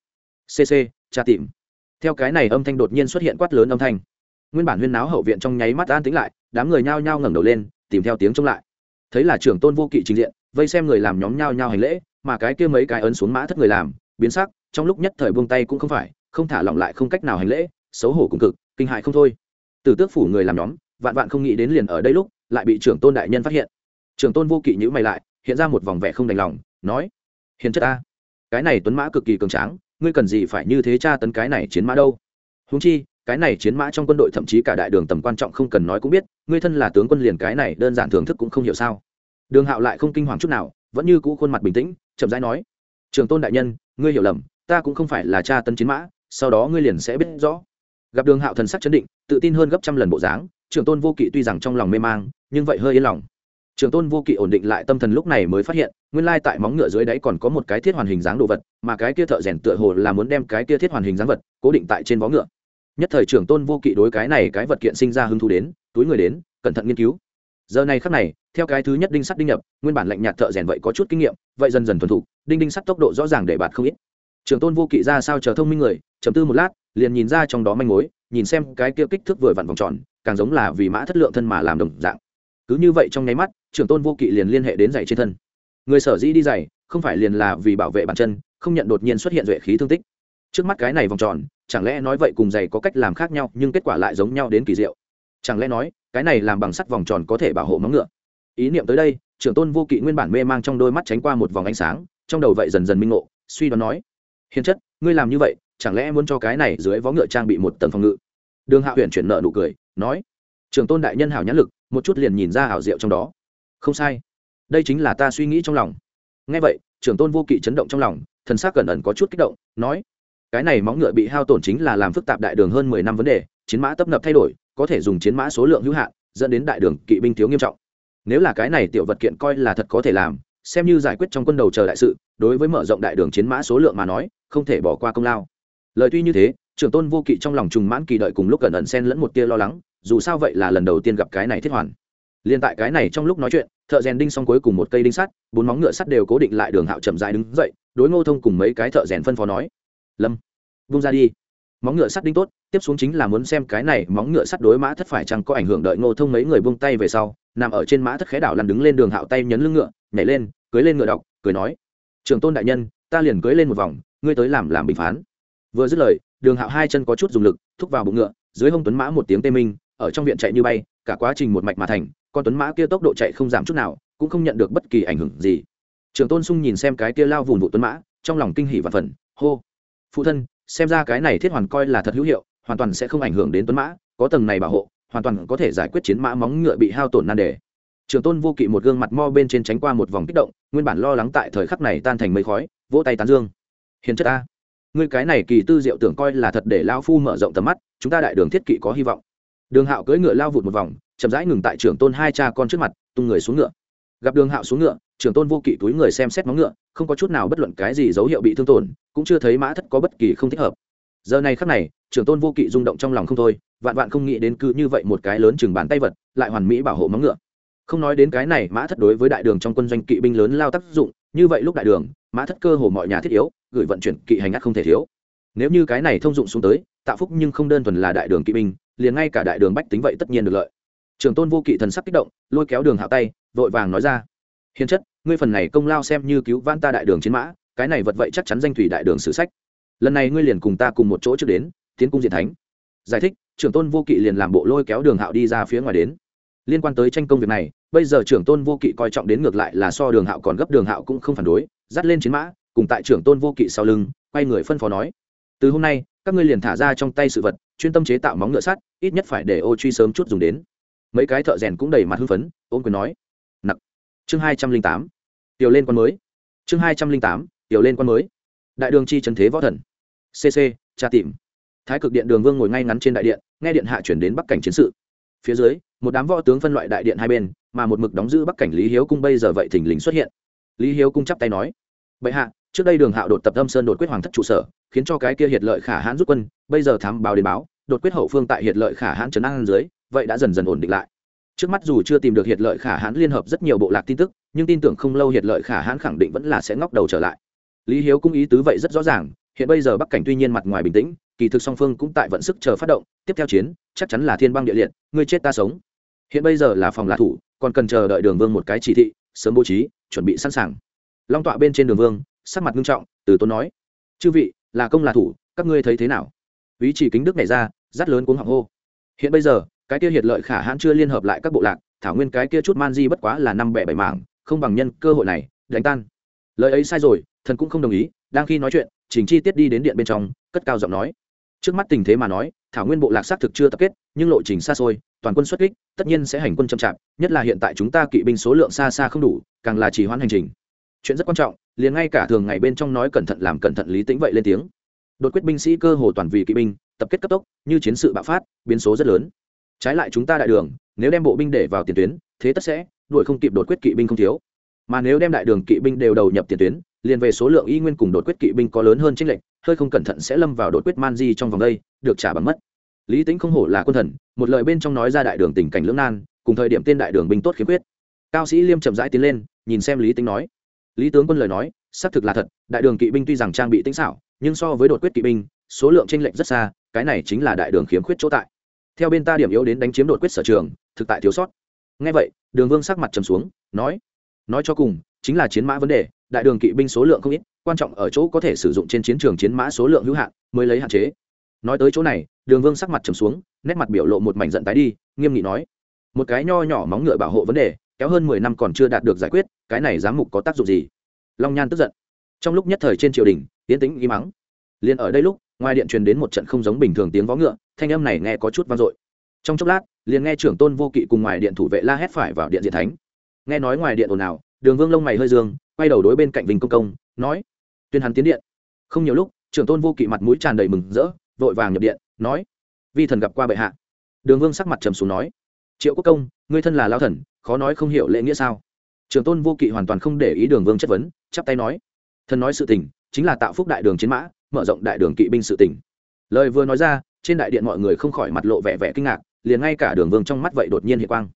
Cc tra tìm theo cái này âm thanh đột nhiên xuất hiện quát lớn âm thanh. Nguyên bản huyên náo hậu viện trong nháy mắt an tính lại, đám người nhao nhao ngẩng đầu lên, tìm theo tiếng trông lại. Thấy là trưởng tôn vô kỵ trình diện, vây xem người làm nhóm nhao nhao hành lễ, mà cái kia mấy cái ấn xuống mã thất người làm, biến sắc, trong lúc nhất thời buông tay cũng không phải, không thả lỏng lại không cách nào hành lễ, xấu hổ cùng cực, kinh hại không thôi. Từ tước phủ người làm nhóm, vạn vạn không nghĩ đến liền ở đây lúc, lại bị trưởng tôn đại nhân phát hiện. Trưởng tôn vô kỵ nhữ mày lại, hiện ra một vòng vẻ không đành lòng, nói, hiền chất ta, cái này tuấn mã cực kỳ cường tráng ngươi cần gì phải như thế tra tấn cái này chiến mã đâu? Húng chi, cái này chiến mã trong quân đội thậm chí cả đại đường tầm quan trọng không cần nói cũng biết, ngươi thân là tướng quân liền cái này đơn giản thưởng thức cũng không hiểu sao. Đường hạo lại không kinh hoàng chút nào, vẫn như cũ khuôn mặt bình tĩnh, chậm rãi nói, trường tôn đại nhân, ngươi hiểu lầm, ta cũng không phải là cha tân chiến mã, sau đó ngươi liền sẽ biết rõ. Gặp đường hạo thần sắc chấn định, tự tin hơn gấp trăm lần bộ dáng, trường tôn vô kỵ tuy rằng trong lòng mê mang, nhưng vậy hơi yên lòng trường tôn vô kỵ ổn định lại tâm thần lúc này mới phát hiện, nguyên lai tại móng ngựa dưới đáy còn có một cái thiết hoàn hình dáng đồ vật, mà cái kia thợ rèn tựa hồ là muốn đem cái kia thiết hoàn hình dáng vật cố định tại trên vó ngựa. Nhất thời trưởng tôn vô kỵ đối cái này cái vật kiện sinh ra hứng thú đến, túi người đến, cẩn thận nghiên cứu. Giờ này khắc này, theo cái thứ nhất đinh sắt đinh nhập, nguyên bản lạnh nhạt thợ rèn vậy có chút kinh nghiệm, vậy dần dần thuần thục, đinh đinh sắt tốc độ rõ ràng để bạt không ít. Trưởng tôn vô kỵ ra sao chờ thông minh người chấm tư một lát, liền nhìn ra trong đó manh mối, nhìn xem cái kia kích thước vừa vặn vòng tròn, càng giống là vì mã thất lượng thân mà làm đồng dạng. Cứ như vậy trong nháy mắt trưởng tôn vô kỵ liền liên hệ đến giày trên thân. Người sở dĩ đi giày, không phải liền là vì bảo vệ bản chân, không nhận đột nhiên xuất hiện duệ khí thương tích. Trước mắt cái này vòng tròn, chẳng lẽ nói vậy cùng giày có cách làm khác nhau, nhưng kết quả lại giống nhau đến kỳ diệu. Chẳng lẽ nói, cái này làm bằng sắt vòng tròn có thể bảo hộ móng ngựa? Ý niệm tới đây, trưởng tôn vô kỵ nguyên bản mê mang trong đôi mắt tránh qua một vòng ánh sáng, trong đầu vậy dần dần minh ngộ, suy đoán nói, hiền chất, ngươi làm như vậy, chẳng lẽ muốn cho cái này dưới vó ngựa trang bị một tầng phòng ngự? Đường hạ huyện chuyển nợ nụ cười, nói, trưởng tôn đại nhân hảo nhãn lực, một chút liền nhìn ra hảo diệu trong đó không sai. Đây chính là ta suy nghĩ trong lòng. Ngay vậy, trưởng tôn vô kỵ chấn động trong lòng, thần s ắ c cẩn ẩn có chút kích động, nói, cái này móng ngựa bị hao tổn chính là làm phức tạp đại đường hơn mười năm vấn đề, chiến mã tấp nập thay đổi, có thể dùng chiến mã số lượng hữu hạn, dẫn đến đại đường kỵ binh thiếu nghiêm trọng. Nếu là cái này tiểu vật kiện coi là thật có thể làm, xem như giải quyết trong quân đầu chờ đại sự, đối với mở rộng đại đường chiến mã số lượng mà nói, không thể bỏ qua công lao. Lời tuy như thế, trưởng tôn vô kỵ trong lòng trùng mãn kỳ đợi cùng lúc cẩn ẩn xen lẫn một tia lo lắng, dù sao vậy là lần đầu tiên gặp cái này thiết hoàn liên tại cái này trong lúc nói chuyện, thợ rèn đinh xong cuối cùng một cây đinh sắt, bốn móng ngựa sắt đều cố định lại đường hạo chậm dài đứng dậy, đối ngô thông cùng mấy cái thợ rèn phân phó nói. Lâm, vung ra đi. Móng ngựa sắt đinh tốt, tiếp xuống chính là muốn xem cái này móng ngựa sắt đối mã thất phải chăng có ảnh hưởng đợi ngô thông mấy người buông tay về sau, nằm ở trên mã thất khé đảo lăn đứng lên đường hạo tay nhấn lưng ngựa, nhảy lên, cưới lên ngựa đọc, cười nói. Trường tôn đại nhân, ta liền cưới lên một vòng, ngươi tới làm làm bình phán. Vừa dứt lời, đường hạo hai chân có chút dùng lực, thúc vào bụng ngựa, dưới hông tuấn mã một tiếng tê minh, ở trong viện chạy như bay, cả quá trình một mạch mà thành con tuấn mã kia tốc độ chạy không giảm chút nào, cũng không nhận được bất kỳ ảnh hưởng gì. Trường tôn sung nhìn xem cái kia lao vùn vụ tuấn mã, trong lòng kinh hỉ và phần hô, phụ thân, xem ra cái này thiết hoàn coi là thật hữu hiệu, hoàn toàn sẽ không ảnh hưởng đến tuấn mã, có tầng này bảo hộ, hoàn toàn có thể giải quyết chiến mã móng ngựa bị hao tổn nan đề. Trường tôn vô kỵ một gương mặt mo bên trên tránh qua một vòng kích động, nguyên bản lo lắng tại thời khắc này tan thành mây khói, vỗ tay tán dương. Hiền chất ta, ngươi cái này kỳ tư diệu tưởng coi là thật để lao phu mở rộng tầm mắt, chúng ta đại đường thiết kỵ có hy vọng. Đường hạo cưỡi ngựa lao vụt một vòng chậm rãi ngừng tại trưởng tôn hai cha con trước mặt, tung người xuống ngựa. Gặp đường hạo xuống ngựa, trưởng tôn vô kỵ túi người xem xét móng ngựa, không có chút nào bất luận cái gì dấu hiệu bị thương tổn, cũng chưa thấy mã thất có bất kỳ không thích hợp. Giờ này khắc này, trưởng tôn vô kỵ rung động trong lòng không thôi, vạn vạn không nghĩ đến cứ như vậy một cái lớn chừng bàn tay vật, lại hoàn mỹ bảo hộ móng ngựa. Không nói đến cái này, mã thất đối với đại đường trong quân doanh kỵ binh lớn lao tác dụng, như vậy lúc đại đường, mã thất cơ hồ mọi nhà thiết yếu, gửi vận chuyển kỵ hành ngắt không thể thiếu. Nếu như cái này thông dụng xuống tới tạo phúc nhưng không đơn thuần là đại đường kỵ binh, liền ngay cả đại đường bách tính vậy tất nhiên được lợi trường tôn vô kỵ thần sắc kích động, lôi kéo đường hạo tay, vội vàng nói ra. Hiền chất, ngươi phần này công lao xem như cứu vãn ta đại đường chiến mã, cái này vật vậy chắc chắn danh thủy đại đường sử sách. Lần này ngươi liền cùng ta cùng một chỗ trước đến, tiến cung diện thánh. Giải thích trưởng tôn vô kỵ liền làm bộ lôi kéo đường hạo đi ra phía ngoài đến. Liên quan tới tranh công việc này, bây giờ trưởng tôn vô kỵ coi trọng đến ngược lại là so đường hạo còn gấp, đường hạo cũng không phản đối, dắt lên chiến mã, cùng tại trưởng tôn vô kỵ sau lưng, quay người phân phó nói. Từ hôm nay, các ngươi liền thả ra trong tay sự vật, chuyên tâm chế tạo móng ngựa sắt, ít nhất phải để ô truy sớm chút dùng đến mấy cái thợ rèn cũng đầy mặt hưng phấn ôm quyền nói, nặc. Chương hai trăm linh tám, tiểu lên con mới. Chương hai trăm linh tám, tiểu lên con mới. Đại đường chi trần thế võ thần. Cc tra tìm. Thái cực điện đường vương ngồi ngay ngắn trên đại điện, nghe điện hạ chuyển đến bắc cảnh chiến sự. Phía dưới, một đám võ tướng phân loại đại điện hai bên, mà một mực đóng giữ bắc cảnh lý hiếu cung bây giờ vậy thình lình xuất hiện. Lý hiếu cung chắp tay nói, bệ hạ, trước đây đường hạo đột tập âm sơn đột quyết hoàng thất trụ sở, khiến cho cái kia hiệt lợi khả hãn rút quân, bây giờ thám báo đến báo, đột quyết hậu phương tại hiệt lợi khả hãn trấn an dưới vậy đã dần dần ổn định lại. Trước mắt dù chưa tìm được hiệt lợi khả hãn liên hợp rất nhiều bộ lạc tin tức, nhưng tin tưởng không lâu hiệt lợi khả hãn khẳng định vẫn là sẽ ngóc đầu trở lại. Lý hiếu cung ý tứ vậy rất rõ ràng, hiện bây giờ bắc cảnh tuy nhiên mặt ngoài bình tĩnh, kỳ thực song phương cũng tại vận sức chờ phát động, tiếp theo chiến, chắc chắn là thiên băng địa liệt, ngươi chết ta sống. Hiện bây giờ là phòng là thủ, còn cần chờ đợi đường vương một cái chỉ thị, sớm bố trí, chuẩn bị sẵn sàng. Long tọa bên trên đường vương, sắc mặt nghiêm trọng, từ tốn nói, chư vị, là công là thủ, các ngươi thấy thế nào? Ý chỉ kính đức này ra rất lớn cuống họng hô, hiện bây giờ cái kia hiệt lợi khả hãn chưa liên hợp lại các bộ lạc, thảo nguyên cái kia chút man di bất quá là năm bẻ bảy mảng, không bằng nhân cơ hội này, đánh tan. Lời ấy sai rồi, thần cũng không đồng ý, đang khi nói chuyện, trình chi tiết đi đến điện bên trong, cất cao giọng nói. Trước mắt tình thế mà nói, thảo nguyên bộ lạc xác thực chưa tập kết, nhưng lộ trình xa xôi, toàn quân xuất kích, tất nhiên sẽ hành quân chậm chạp, nhất là hiện tại chúng ta kỵ binh số lượng xa xa không đủ, càng là chỉ hoãn hành trình. Chuyện rất quan trọng, liền ngay cả thường ngày bên trong nói cẩn thận làm cẩn thận lý tĩnh vậy lên tiếng. Đột quyết binh sĩ cơ hồ toàn vì kỵ binh, tập kết cấp tốc, như chiến sự bạo phát, biến số rất lớn trái lại chúng ta đại đường, nếu đem bộ binh để vào tiền tuyến, thế tất sẽ, đuổi không kịp đột quyết kỵ binh không thiếu. Mà nếu đem đại đường kỵ binh đều đầu nhập tiền tuyến, liền về số lượng y nguyên cùng đột quyết kỵ binh có lớn hơn trinh lệnh hơi không cẩn thận sẽ lâm vào đột quyết man di trong vòng đây, được trả bằng mất. Lý tính không hổ là quân thần, một lời bên trong nói ra đại đường tình cảnh lưỡng nan, cùng thời điểm tên đại đường binh tốt khiếm khuyết. Cao sĩ liêm chậm rãi tiến lên, nhìn xem lý tính nói. Lý tướng quân lời nói, xác thực là thật, đại đường kỵ binh tuy rằng trang bị tinh xảo, nhưng so với đột quyết kỵ binh, số lượng tranh lệch rất xa, cái này chính là đại đường khiếm khuyết chỗ tại theo bên ta điểm yếu đến đánh chiếm đột quyết sở trường, thực tại thiếu sót. Ngay vậy, đường vương sắc mặt trầm xuống, nói nói cho cùng, chính là chiến mã vấn đề, đại đường kỵ binh số lượng không ít, quan trọng ở chỗ có thể sử dụng trên chiến trường chiến mã số lượng hữu hạn, mới lấy hạn chế. Nói tới chỗ này, đường vương sắc mặt trầm xuống, nét mặt biểu lộ một mảnh giận tái đi, nghiêm nghị nói, một cái nho nhỏ móng ngựa bảo hộ vấn đề, kéo hơn mười năm còn chưa đạt được giải quyết, cái này giám mục có tác dụng gì? Long nhan tức giận. Trong lúc nhất thời trên triều đình tiến tính y mắng liền ở đây lúc ngoài điện truyền đến một trận không giống bình thường tiếng vó ngựa, thanh âm này nghe có chút vang dội. Trong chốc lát, liền nghe trưởng tôn vô kỵ cùng ngoài điện thủ vệ la hét phải vào điện diện thánh. Nghe nói ngoài điện ồn ào, đường vương lông mày hơi dương, quay đầu đối bên cạnh vinh công công, nói, tuyên hắn tiến điện. Không nhiều lúc, trưởng tôn vô kỵ mặt mũi tràn đầy mừng rỡ, vội vàng nhập điện, nói, vi thần gặp qua bệ hạ. Đường vương sắc mặt trầm xuống nói, triệu quốc công, ngươi thân là lao thần, khó nói không hiểu lễ nghĩa sao? Trưởng tôn vô kỵ hoàn toàn không để ý đường vương chất vấn, chắp tay nói, thần nói sự tình, chính là tạo phúc đại đường chiến mã mở rộng đại đường kỵ binh sự tỉnh. lời vừa nói ra, trên đại điện mọi người không khỏi mặt lộ vẻ vẻ kinh ngạc, liền ngay cả đường vương trong mắt vậy đột nhiên hiện quang.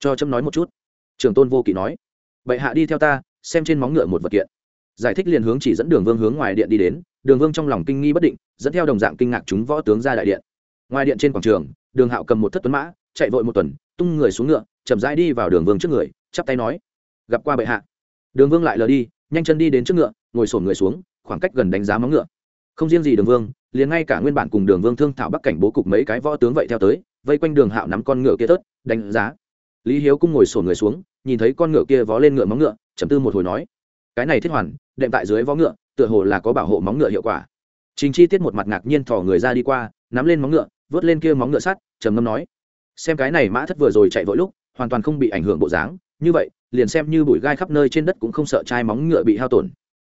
Cho chấm nói một chút. Trường tôn vô kỵ nói, bệ hạ đi theo ta, xem trên móng ngựa một vật kiện. Giải thích liền hướng chỉ dẫn đường vương hướng ngoài điện đi đến, đường vương trong lòng kinh nghi bất định, dẫn theo đồng dạng kinh ngạc chúng võ tướng ra đại điện. Ngoài điện trên quảng trường, đường hạo cầm một thất tuấn mã, chạy vội một tuần, tung người xuống ngựa, chậm rãi đi vào đường vương trước người, chắp tay nói, gặp qua bệ hạ. Đường vương lại lờ đi, nhanh chân đi đến trước ngựa, ngồi sổn người xuống, khoảng cách gần đánh giá móng ngựa không riêng gì đường vương, liền ngay cả nguyên bản cùng đường vương thương thảo bắc cảnh bố cục mấy cái võ tướng vậy theo tới, vây quanh đường hạo nắm con ngựa kia tớt, đánh giá. Lý hiếu cũng ngồi sổ người xuống, nhìn thấy con ngựa kia vó lên ngựa móng ngựa chấm tư một hồi nói, cái này thiết hoàn, đệm tại dưới vó ngựa, tựa hồ là có bảo hộ móng ngựa hiệu quả. Trình chi tiết một mặt ngạc nhiên thỏ người ra đi qua, nắm lên móng ngựa, vớt lên kia móng ngựa sắt, trầm ngâm nói, xem cái này mã thất vừa rồi chạy vội lúc, hoàn toàn không bị ảnh hưởng bộ dáng, như vậy, liền xem như bụi gai khắp nơi trên đất cũng không sợ chai móng ngựa bị hao tổn.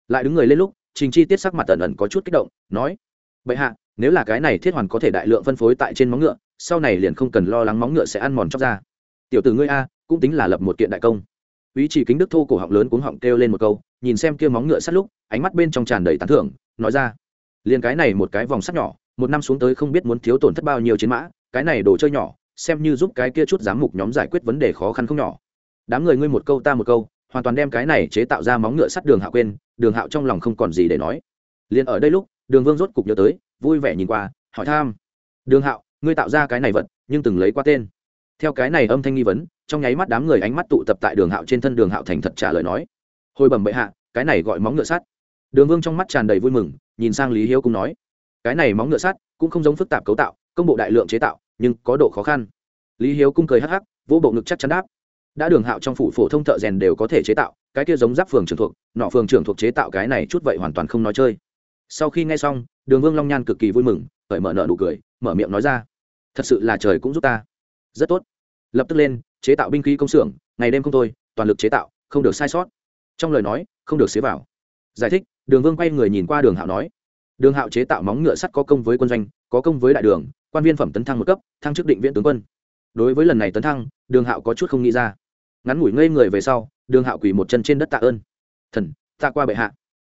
Lại đứng người lên lúc trình chi tiết sắc mặt ẩn ẩn có chút kích động, nói, bệ hạ, nếu là cái này thiết hoàn có thể đại lượng phân phối tại trên móng ngựa, sau này liền không cần lo lắng móng ngựa sẽ ăn mòn chóc ra. Tiểu tử ngươi a, cũng tính là lập một kiện đại công. Ý chỉ kính đức thô cổ họng lớn cuống họng kêu lên một câu, nhìn xem kia móng ngựa sát lúc, ánh mắt bên trong tràn đầy tán thưởng, nói ra, liền cái này một cái vòng sắt nhỏ, một năm xuống tới không biết muốn thiếu tổn thất bao nhiêu chiến mã, cái này đồ chơi nhỏ, xem như giúp cái kia chút giám mục nhóm giải quyết vấn đề khó khăn không nhỏ. Đám người ngươi một câu ta một câu hoàn toàn đem cái này chế tạo ra móng ngựa sắt đường hạo quên đường hạo trong lòng không còn gì để nói. Liền ở đây lúc, đường vương rốt cục nhớ tới, vui vẻ nhìn qua, hỏi tham đường hạo, ngươi tạo ra cái này vật, nhưng từng lấy qua tên. Theo cái này âm thanh nghi vấn, trong nháy mắt đám người ánh mắt tụ tập tại đường hạo trên thân, đường hạo thành thật trả lời nói. Hồi bẩm bệ hạ, cái này gọi móng ngựa sắt. Đường vương trong mắt tràn đầy vui mừng, nhìn sang lý hiếu cũng nói. Cái này móng ngựa sắt cũng không giống phức tạp cấu tạo, công bộ đại lượng chế tạo, nhưng có độ khó khăn. Lý hiếu cung cười hắc hắc, vỗ bộ ngực chắc chắn đáp đã đường hạo trong phủ phổ thông thợ rèn đều có thể chế tạo, cái kia giống giáp phường trưởng thuộc, nọ phường trưởng thuộc chế tạo cái này chút vậy hoàn toàn không nói chơi. Sau khi nghe xong, đường vương long nhan cực kỳ vui mừng cởi mở nợ nụ cười, mở miệng nói ra, thật sự là trời cũng giúp ta. Rất tốt. Lập tức lên, chế tạo binh khí công xưởng, ngày đêm không thôi, toàn lực chế tạo, không được sai sót. Trong lời nói, không được xế vào. Giải thích, đường vương quay người nhìn qua đường hạo nói, đường hạo chế tạo móng ngựa sắt có công với quân doanh, có công với đại đường, quan viên phẩm tấn thăng một cấp, thăng chức định viện tướng quân. Đối với lần này tấn thăng, đường hạo có chút không nghĩ ra ngắn ngủi ngây người về sau, đường hạo quỳ một chân trên đất tạ ơn. Thần tạ qua bệ hạ.